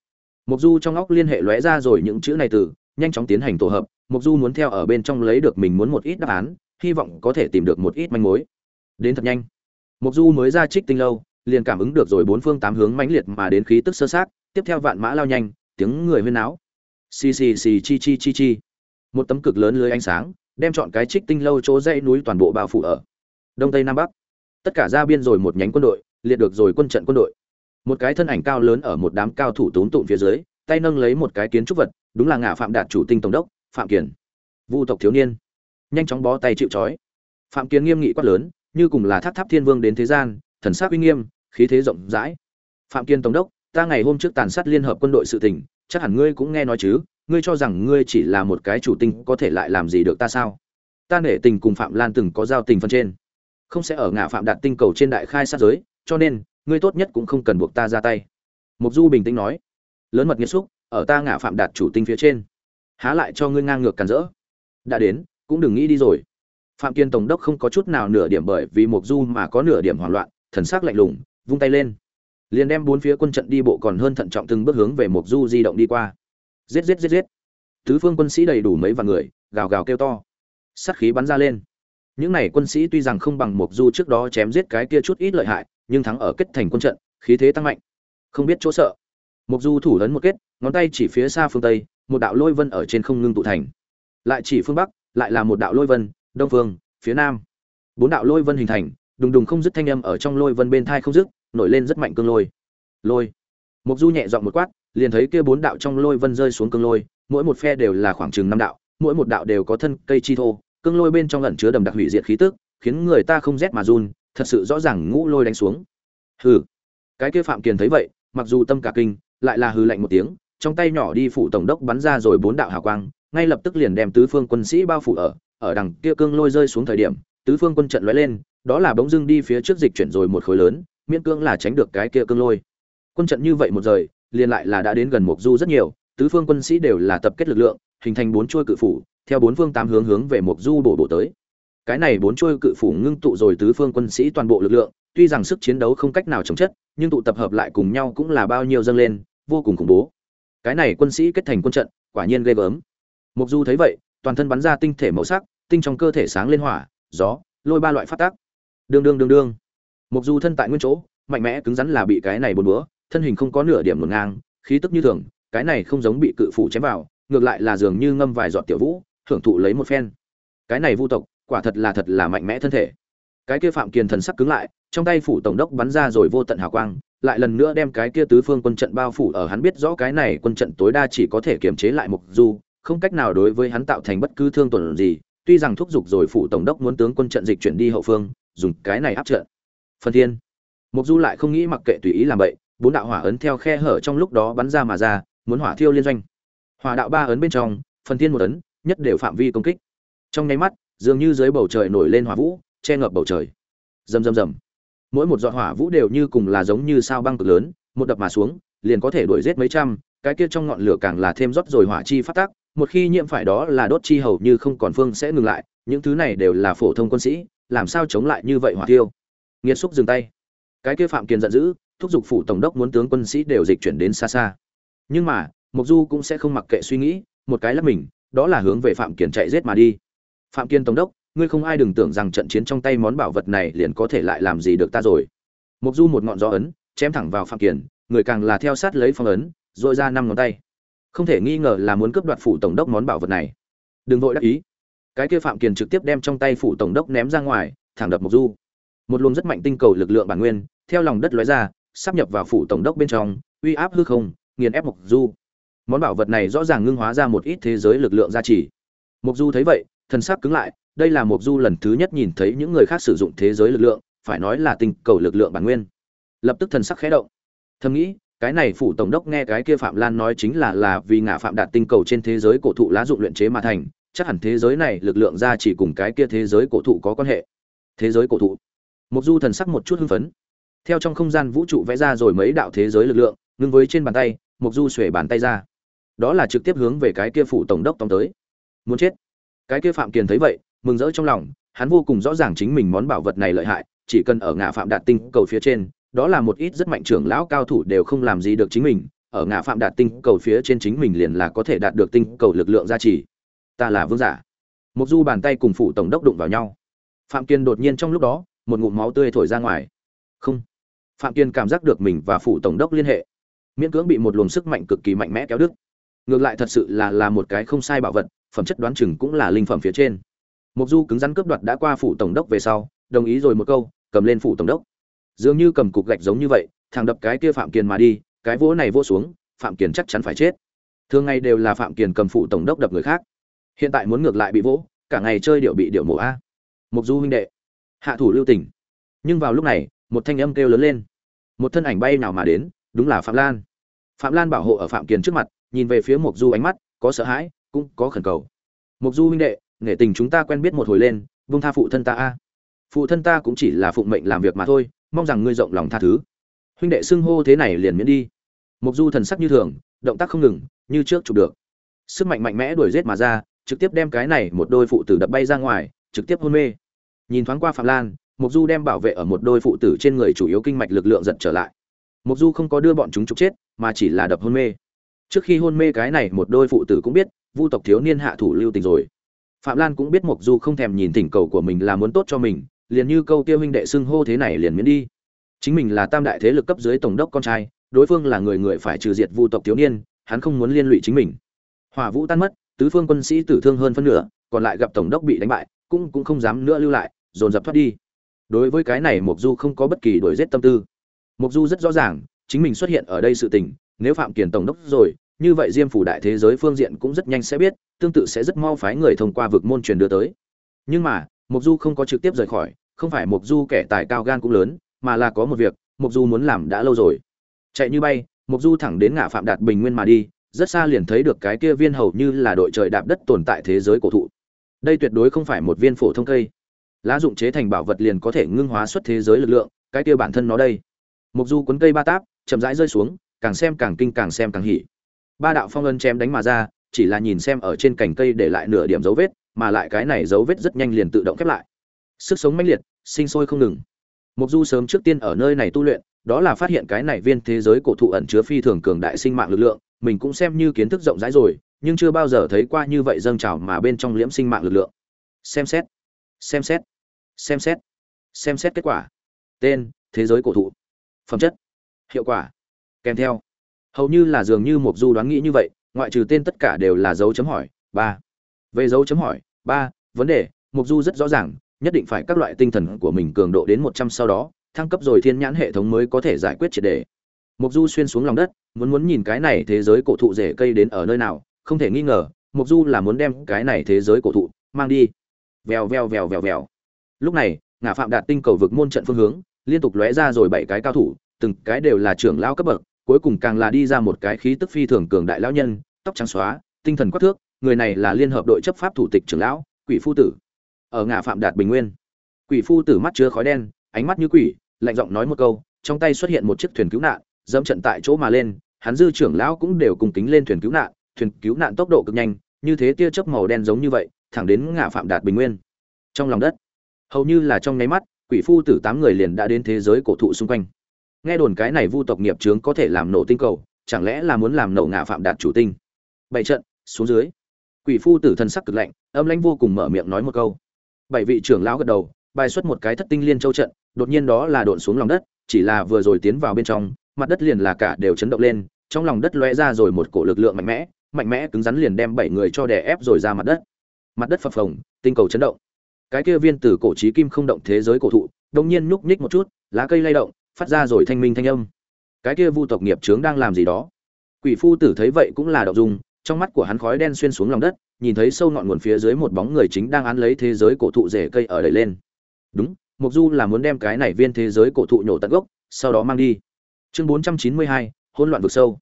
Mục du trong óc liên hệ lóe ra rồi những chữ này từ, nhanh chóng tiến hành tổ hợp mục du muốn theo ở bên trong lấy được mình muốn một ít đáp án, hy vọng có thể tìm được một ít manh mối. Đến thật nhanh. Mộc du mới ra trích tinh lâu, liền cảm ứng được rồi bốn phương tám hướng mãnh liệt mà đến khí tức sơ sát, tiếp theo vạn mã lao nhanh, tiếng người huyên náo. Xì xì xì chi chi chi chi. Một tấm cực lớn lưới ánh sáng, đem chọn cái trích tinh lâu chỗ dãy núi toàn bộ bao phủ ở. Đông tây nam bắc. Tất cả ra biên rồi một nhánh quân đội, liệt được rồi quân trận quân đội. Một cái thân ảnh cao lớn ở một đám cao thủ tốn tụn phía dưới, tay nâng lấy một cái kiến trúc vật, đúng là ngã phạm đạt chủ tinh tổng đốc, phạm kiền. Vu tộc thiếu niên. Nhanh chóng bó tay chịu trói. Phạm Kiền nghiêm nghị quát lớn như cùng là tháp tháp thiên vương đến thế gian, thần sắc uy nghiêm, khí thế rộng rãi. Phạm kiên tổng đốc, ta ngày hôm trước tàn sát liên hợp quân đội sự tình, chắc hẳn ngươi cũng nghe nói chứ, ngươi cho rằng ngươi chỉ là một cái chủ tinh có thể lại làm gì được ta sao? Ta nể tình cùng phạm lan từng có giao tình phân trên. Không sẽ ở ngã phạm đạt tinh cầu trên đại khai sát giới, cho nên, ngươi tốt nhất cũng không cần buộc ta ra tay. Mục du bình tĩnh nói. Lớn mật nghiêm xúc, ở ta ngã phạm đạt chủ tinh phía trên. Há lại cho ngươi ngang ngược cản rỡ. Đã đến, cũng đừng nghĩ đi rồi phạm kiên tổng đốc không có chút nào nửa điểm bởi vì mục du mà có nửa điểm hoảng loạn, thần sắc lạnh lùng, vung tay lên. Liền đem bốn phía quân trận đi bộ còn hơn thận trọng từng bước hướng về mục du di động đi qua. Giết giết giết giết. Tứ phương quân sĩ đầy đủ mấy vạn người, gào gào kêu to. Sát khí bắn ra lên. Những này quân sĩ tuy rằng không bằng mục du trước đó chém giết cái kia chút ít lợi hại, nhưng thắng ở kết thành quân trận, khí thế tăng mạnh. Không biết chỗ sợ. Mục du thủ lớn một kết, ngón tay chỉ phía xa phương tây, một đạo lôi vân ở trên không ngưng tụ thành. Lại chỉ phương bắc, lại là một đạo lôi vân đông phương, phía nam. Bốn đạo lôi vân hình thành, đùng đùng không dứt thanh âm ở trong lôi vân bên thai không dứt, nổi lên rất mạnh cương lôi. Lôi. Mục du nhẹ dọn một quát, liền thấy kia bốn đạo trong lôi vân rơi xuống cương lôi, mỗi một phe đều là khoảng chừng năm đạo, mỗi một đạo đều có thân cây chi thô, cương lôi bên trong lẩn chứa đầm đặc hủy diệt khí tức, khiến người ta không rét mà run, thật sự rõ ràng ngũ lôi đánh xuống. Hừ. Cái kia phạm kiền thấy vậy, mặc dù tâm cả kinh, lại là hừ lạnh một tiếng, trong tay nhỏ đi phủ tổng đốc bắn ra rồi bốn đạo hào quang, ngay lập tức liền đem tứ phương quân sĩ bao phủ ở ở đằng kia cương lôi rơi xuống thời điểm, tứ phương quân trận lóe lên, đó là bỗng dưng đi phía trước dịch chuyển rồi một khối lớn, miễn cưỡng là tránh được cái kia cương lôi. Quân trận như vậy một rời, liền lại là đã đến gần mục du rất nhiều, tứ phương quân sĩ đều là tập kết lực lượng, hình thành bốn chuôi cự phủ, theo bốn phương tám hướng hướng về mục du bổ bổ tới. Cái này bốn chuôi cự phủ ngưng tụ rồi tứ phương quân sĩ toàn bộ lực lượng, tuy rằng sức chiến đấu không cách nào chống chất, nhưng tụ tập hợp lại cùng nhau cũng là bao nhiêu dâng lên, vô cùng khủng bố. Cái này quân sĩ kết thành quân trận, quả nhiên ghê gớm. Mục du thấy vậy, toàn thân bắn ra tinh thể màu sắc tinh trong cơ thể sáng lên hỏa, gió, lôi ba loại phát tác. Đương đương đương đương. Mục du thân tại nguyên chỗ, mạnh mẽ cứng rắn là bị cái này bốn búa thân hình không có nửa điểm luồn ngang, khí tức như thường, cái này không giống bị cự phủ chém vào, ngược lại là dường như ngâm vài giọt tiểu vũ thưởng thụ lấy một phen. Cái này vu tộc, quả thật là thật là mạnh mẽ thân thể. Cái kia phạm kiền thần sắc cứng lại, trong tay phủ tổng đốc bắn ra rồi vô tận hào quang, lại lần nữa đem cái kia tứ phương quân trận bao phủ ở hắn biết rõ cái này quân trận tối đa chỉ có thể kiềm chế lại mục du, không cách nào đối với hắn tạo thành bất cứ thương tổn gì tuy rằng thúc giục rồi phủ tổng đốc muốn tướng quân trận dịch chuyển đi hậu phương, dùng cái này áp trận. Phần thiên. Mục du lại không nghĩ mặc kệ tùy ý làm vậy bốn đạo hỏa ấn theo khe hở trong lúc đó bắn ra mà ra, muốn hỏa thiêu liên doanh. Hỏa đạo ba ấn bên trong phần thiên một ấn, nhất đều phạm vi công kích. Trong nháy mắt, dường như dưới bầu trời nổi lên hỏa vũ, che ngập bầu trời. Rầm rầm rầm. Mỗi một giọt hỏa vũ đều như cùng là giống như sao băng cực lớn, một đập mà xuống, liền có thể đuổi giết mấy trăm, cái kia trong ngọn lửa càng là thêm rót rồi hỏa chi phát tác một khi nhiễm phải đó là đốt chi hầu như không còn phương sẽ ngừng lại, những thứ này đều là phổ thông quân sĩ, làm sao chống lại như vậy hỏa tiêu nghiệt xúc dừng tay. Cái kia phạm kiền giận dữ, thúc giục phủ tổng đốc muốn tướng quân sĩ đều dịch chuyển đến xa xa. Nhưng mà mục du cũng sẽ không mặc kệ suy nghĩ, một cái lắp mình, đó là hướng về phạm kiền chạy giết mà đi. Phạm kiên tổng đốc, ngươi không ai đừng tưởng rằng trận chiến trong tay món bảo vật này liền có thể lại làm gì được ta rồi. Mục du một ngọn gió ấn, chém thẳng vào phạm kiền, người càng là theo sát lấy phong ấn dội ra năm ngón tay không thể nghi ngờ là muốn cướp đoạt phủ tổng đốc món bảo vật này. Đừng vội đắc ý. Cái kia phạm kiền trực tiếp đem trong tay phủ tổng đốc ném ra ngoài, thẳng đập mục du. Một luồng rất mạnh tinh cầu lực lượng bản nguyên, theo lòng đất lóe ra sắp nhập vào phủ tổng đốc bên trong, uy áp hư không, nghiền ép mục du. Món bảo vật này rõ ràng ngưng hóa ra một ít thế giới lực lượng gia trì. Mục du thấy vậy, thần sắc cứng lại, đây là mục du lần thứ nhất nhìn thấy những người khác sử dụng thế giới lực lượng, phải nói là tinh cầu lực lượng bản nguyên. Lập tức thần sắc khẽ động. Thầm nghĩ cái này phủ tổng đốc nghe cái kia phạm lan nói chính là là vì ngã phạm đạt tinh cầu trên thế giới cổ thụ lá dụng luyện chế mà thành, chắc hẳn thế giới này lực lượng ra chỉ cùng cái kia thế giới cổ thụ có quan hệ. Thế giới cổ thụ. Mục du thần sắc một chút hưng phấn. Theo trong không gian vũ trụ vẽ ra rồi mấy đạo thế giới lực lượng, ngưng với trên bàn tay, mục du xuể bàn tay ra. Đó là trực tiếp hướng về cái kia phủ tổng đốc tông tới. Muốn chết. Cái kia phạm kiền thấy vậy, mừng rỡ trong lòng, hắn vô cùng rõ ràng chính mình món bảo vật này lợi hại, chỉ cần ở ngã phạm đạt tinh cầu phía trên đó là một ít rất mạnh trưởng lão cao thủ đều không làm gì được chính mình, ở ngã phạm đạt tinh cầu phía trên chính mình liền là có thể đạt được tinh cầu lực lượng gia trì. Ta là vương giả. Mục du bàn tay cùng phủ tổng đốc đụng vào nhau. Phạm kiên đột nhiên trong lúc đó, một ngụm máu tươi thổi ra ngoài. Không. Phạm kiên cảm giác được mình và phủ tổng đốc liên hệ. Miễn cưỡng bị một luồng sức mạnh cực kỳ mạnh mẽ kéo đứt. Ngược lại thật sự là là một cái không sai bảo vật, phẩm chất đoán chừng cũng là linh phẩm phía trên. Mục du cứng rắn cướp đoạt đã qua phủ tổng đốc về sau, đồng ý rồi một câu, cầm lên phủ tổng đốc dường như cầm cục gạch giống như vậy thằng đập cái kia phạm kiền mà đi, cái vỗ này vô xuống, phạm kiền chắc chắn phải chết. Thường ngày đều là phạm kiền cầm phụ tổng đốc đập người khác. Hiện tại muốn ngược lại bị vỗ, cả ngày chơi điệu bị điệu mổ a. Mục du huynh đệ, hạ thủ lưu tình. Nhưng vào lúc này, một thanh âm kêu lớn lên. Một thân ảnh bay nào mà đến, đúng là phạm lan. Phạm lan bảo hộ ở phạm kiền trước mặt, nhìn về phía mục du ánh mắt, có sợ hãi, cũng có khẩn cầu. Mục du huynh đệ nghệ tình chúng ta quen biết một hồi lên vung tha phụ thân ta a. Phụ thân ta cũng chỉ là phụng mệnh làm việc mà thôi mong rằng ngươi rộng lòng tha thứ. Huynh đệ xưng hô thế này liền miễn đi. Mục du thần sắc như thường, động tác không ngừng, như trước chụp được. Sức mạnh mạnh mẽ đuổi giết mà ra, trực tiếp đem cái này một đôi phụ tử đập bay ra ngoài, trực tiếp hôn mê. Nhìn thoáng qua phạm lan mục du đem bảo vệ ở một đôi phụ tử trên người chủ yếu kinh mạch lực lượng giật trở lại. Mục du không có đưa bọn chúng trục chết, mà chỉ là đập hôn mê. Trước khi hôn mê cái này một đôi phụ tử cũng biết, vu tộc thiếu niên hạ thủ lưu tình rồi. Phạm lan cũng biết mục du không thèm nhìn thỉnh cầu của mình là muốn tốt cho mình liền như câu tiêu huynh đệ xưng hô thế này liền miễn đi. Chính mình là tam đại thế lực cấp dưới tổng đốc con trai, đối phương là người người phải trừ diệt vu tộc thiếu niên, hắn không muốn liên lụy chính mình. Hỏa vũ tan mất, tứ phương quân sĩ tử thương hơn phân nửa, còn lại gặp tổng đốc bị đánh bại, cũng cũng không dám nữa lưu lại, dồn dập thoát đi. Đối với cái này mục du không có bất kỳ đổi giết tâm tư. Mục du rất rõ ràng, chính mình xuất hiện ở đây sự tình, nếu phạm kiền tổng đốc rồi, như vậy diêm phủ đại thế giới phương diện cũng rất nhanh sẽ biết, tương tự sẽ rất mau phái người thông qua vực môn truyền đưa tới. Nhưng mà mục du không có trực tiếp rời khỏi không phải mục du kẻ tài cao gan cũng lớn, mà là có một việc mục du muốn làm đã lâu rồi. Chạy như bay mục du thẳng đến ngã phạm đạt bình nguyên mà đi, rất xa liền thấy được cái kia viên hầu như là đội trời đạp đất tồn tại thế giới cổ thụ. Đây tuyệt đối không phải một viên phổ thông cây. Lá dụng chế thành bảo vật liền có thể ngưng hóa xuất thế giới lực lượng, cái kia bản thân nó đây. Mục du cuốn cây ba táp, chậm rãi rơi xuống, càng xem càng kinh càng xem càng hỉ. Ba đạo phong ân chém đánh mà ra, chỉ là nhìn xem ở trên cành cây để lại nửa điểm dấu vết, mà lại cái này dấu vết rất nhanh liền tự động khép lại. Sức sống mãnh liệt sinh sôi không ngừng. Mục du sớm trước tiên ở nơi này tu luyện, đó là phát hiện cái này viên thế giới cổ thụ ẩn chứa phi thường cường đại sinh mạng lực lượng, mình cũng xem như kiến thức rộng rãi rồi, nhưng chưa bao giờ thấy qua như vậy dâng trào mà bên trong liễm sinh mạng lực lượng. Xem xét xem xét xem xét xem xét kết quả. Tên, thế giới cổ thụ. Phẩm chất, hiệu quả, kèm theo. Hầu như là dường như Mộc du đoán nghĩ như vậy, ngoại trừ tên tất cả đều là dấu chấm hỏi, ba. Về dấu chấm hỏi, ba, vấn đề mục du rất rõ ràng nhất định phải các loại tinh thần của mình cường độ đến một trăm sau đó, thăng cấp rồi thiên nhãn hệ thống mới có thể giải quyết triệt đề. Mục du xuyên xuống lòng đất, muốn muốn nhìn cái này thế giới cổ thụ rễ cây đến ở nơi nào, không thể nghi ngờ mục du là muốn đem cái này thế giới cổ thụ mang đi. Vèo vèo vèo vèo vèo. Lúc này ngã phạm đạt tinh cầu vực môn trận phương hướng, liên tục lóe ra rồi bảy cái cao thủ, từng cái đều là trưởng lão cấp bậc, cuối cùng càng là đi ra một cái khí tức phi thường cường đại lão nhân, tóc trắng xóa, tinh thần quắc thước, người này là liên hợp đội chấp pháp thủ tịch trưởng lão, quỷ phu tử ở ngã phạm đạt bình nguyên. Quỷ phu tử mắt chứa khói đen, ánh mắt như quỷ, lạnh giọng nói một câu, trong tay xuất hiện một chiếc thuyền cứu nạn, dẫm trận tại chỗ mà lên, hắn dư trưởng lão cũng đều cùng kính lên thuyền cứu nạn, thuyền cứu nạn tốc độ cực nhanh, như thế tia chớp màu đen giống như vậy, thẳng đến ngã phạm đạt bình nguyên. Trong lòng đất, hầu như là trong nháy mắt, quỷ phu tử tám người liền đã đến thế giới cổ thụ xung quanh. Nghe đồn cái này vu tộc nghiệp trướng có thể làm nổ tinh cầu, chẳng lẽ là muốn làm nổ ngã phạm đạt chủ tinh? Bảy trận, xuống dưới. Quỷ phu tử thân sắc cực lạnh, âm lãnh vô cùng mở miệng nói một câu bảy vị trưởng lão gật đầu, bài xuất một cái thất tinh liên châu trận, đột nhiên đó là độn xuống lòng đất, chỉ là vừa rồi tiến vào bên trong, mặt đất liền là cả đều chấn động lên, trong lòng đất lóe ra rồi một cổ lực lượng mạnh mẽ mạnh mẽ cứng rắn liền đem bảy người cho đè ép rồi ra mặt đất. Mặt đất phập phồng, tinh cầu chấn động. Cái kia viên tử cổ trí kim không động thế giới cổ thụ đông nhiên nhúc nhích một chút, lá cây lay động, phát ra rồi thanh minh thanh âm. Cái kia vu tộc nghiệp trướng đang làm gì đó? Quỷ phu tử thấy vậy cũng là động dung, trong mắt của hắn khói đen xuyên xuống lòng đất nhìn thấy sâu ngọn nguồn phía dưới một bóng người chính đang án lấy thế giới cổ thụ rễ cây ở đẩy lên. Đúng mục du là muốn đem cái này viên thế giới cổ thụ nhổ tận gốc sau đó mang đi. Chương 492, hỗn loạn vực sâu.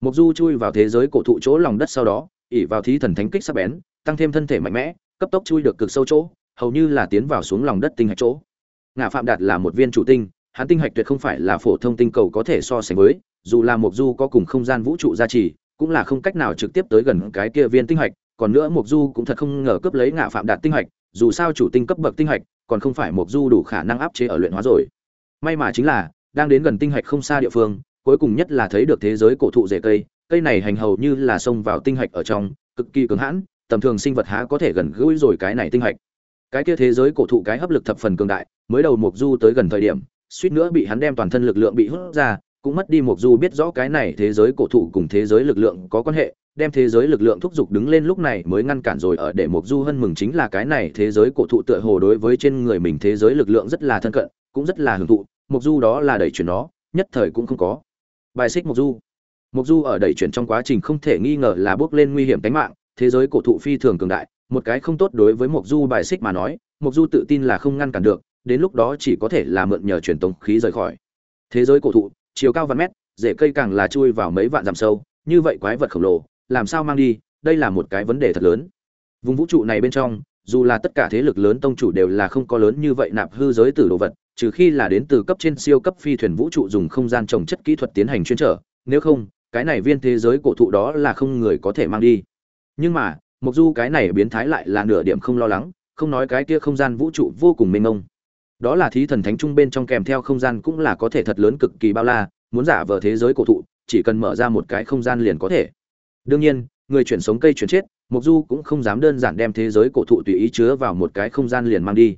Mục du chui vào thế giới cổ thụ chỗ lòng đất sau đó ỷ vào thí thần thánh kích sắc bén tăng thêm thân thể mạnh mẽ cấp tốc chui được cực sâu chỗ hầu như là tiến vào xuống lòng đất tinh hạch chỗ. Ngã phạm đạt là một viên chủ tinh hắn tinh hạch tuyệt không phải là phổ thông tinh cầu có thể so sánh với dù là mục du có cùng không gian vũ trụ gia trì cũng là không cách nào trực tiếp tới gần cái kia viên tinh hạch còn nữa mục du cũng thật không ngờ cướp lấy ngạ phạm đạt tinh hạch, dù sao chủ tinh cấp bậc tinh hạch, còn không phải mục du đủ khả năng áp chế ở luyện hóa rồi. May mà chính là, đang đến gần tinh hạch không xa địa phương, cuối cùng nhất là thấy được thế giới cổ thụ rễ cây cây này hành hầu như là xông vào tinh hạch ở trong, cực kỳ cứng hãn, tầm thường sinh vật há có thể gần gũi rồi cái này tinh hạch. Cái kia thế giới cổ thụ cái hấp lực thập phần cường đại, mới đầu mục du tới gần thời điểm, suýt nữa bị hắn đem toàn thân lực lượng bị hút ra, cũng mất đi mục du biết rõ cái này thế giới cổ thụ cùng thế giới lực lượng có quan hệ đem thế giới lực lượng thúc giục đứng lên lúc này mới ngăn cản rồi. Ở để mục du hân mừng chính là cái này thế giới cổ thụ tựa hồ đối với trên người mình thế giới lực lượng rất là thân cận, cũng rất là hưởng thụ. Mục du đó là đẩy chuyển nó, nhất thời cũng không có. Bài xích mục du. Mục du ở đẩy chuyển trong quá trình không thể nghi ngờ là bước lên nguy hiểm tính mạng, thế giới cổ thụ phi thường cường đại, một cái không tốt đối với mục du bài xích mà nói mục du tự tin là không ngăn cản được, đến lúc đó chỉ có thể là mượn nhờ truyền tống khí rời khỏi. Thế giới cổ thụ, chiều cao vạn mét, rễ cây càng là chui vào mấy vạn dặm sâu, như vậy quái vật khổng lồ làm sao mang đi, đây là một cái vấn đề thật lớn. Vùng vũ trụ này bên trong, dù là tất cả thế lực lớn tông chủ đều là không có lớn như vậy nạp hư giới tử đồ vật, trừ khi là đến từ cấp trên siêu cấp phi thuyền vũ trụ dùng không gian trồng chất kỹ thuật tiến hành chuyên trở, nếu không, cái này viên thế giới cổ thụ đó là không người có thể mang đi. Nhưng mà mục du cái này biến thái lại là nửa điểm không lo lắng, không nói cái kia không gian vũ trụ vô cùng mênh mông. Đó là thí thần thánh trung bên trong kèm theo không gian cũng là có thể thật lớn cực kỳ bao la, muốn giả vờ thế giới cổ thụ, chỉ cần mở ra một cái không gian liền có thể đương nhiên, người chuyển sống cây chuyển chết mục du cũng không dám đơn giản đem thế giới cổ thụ tùy ý chứa vào một cái không gian liền mang đi.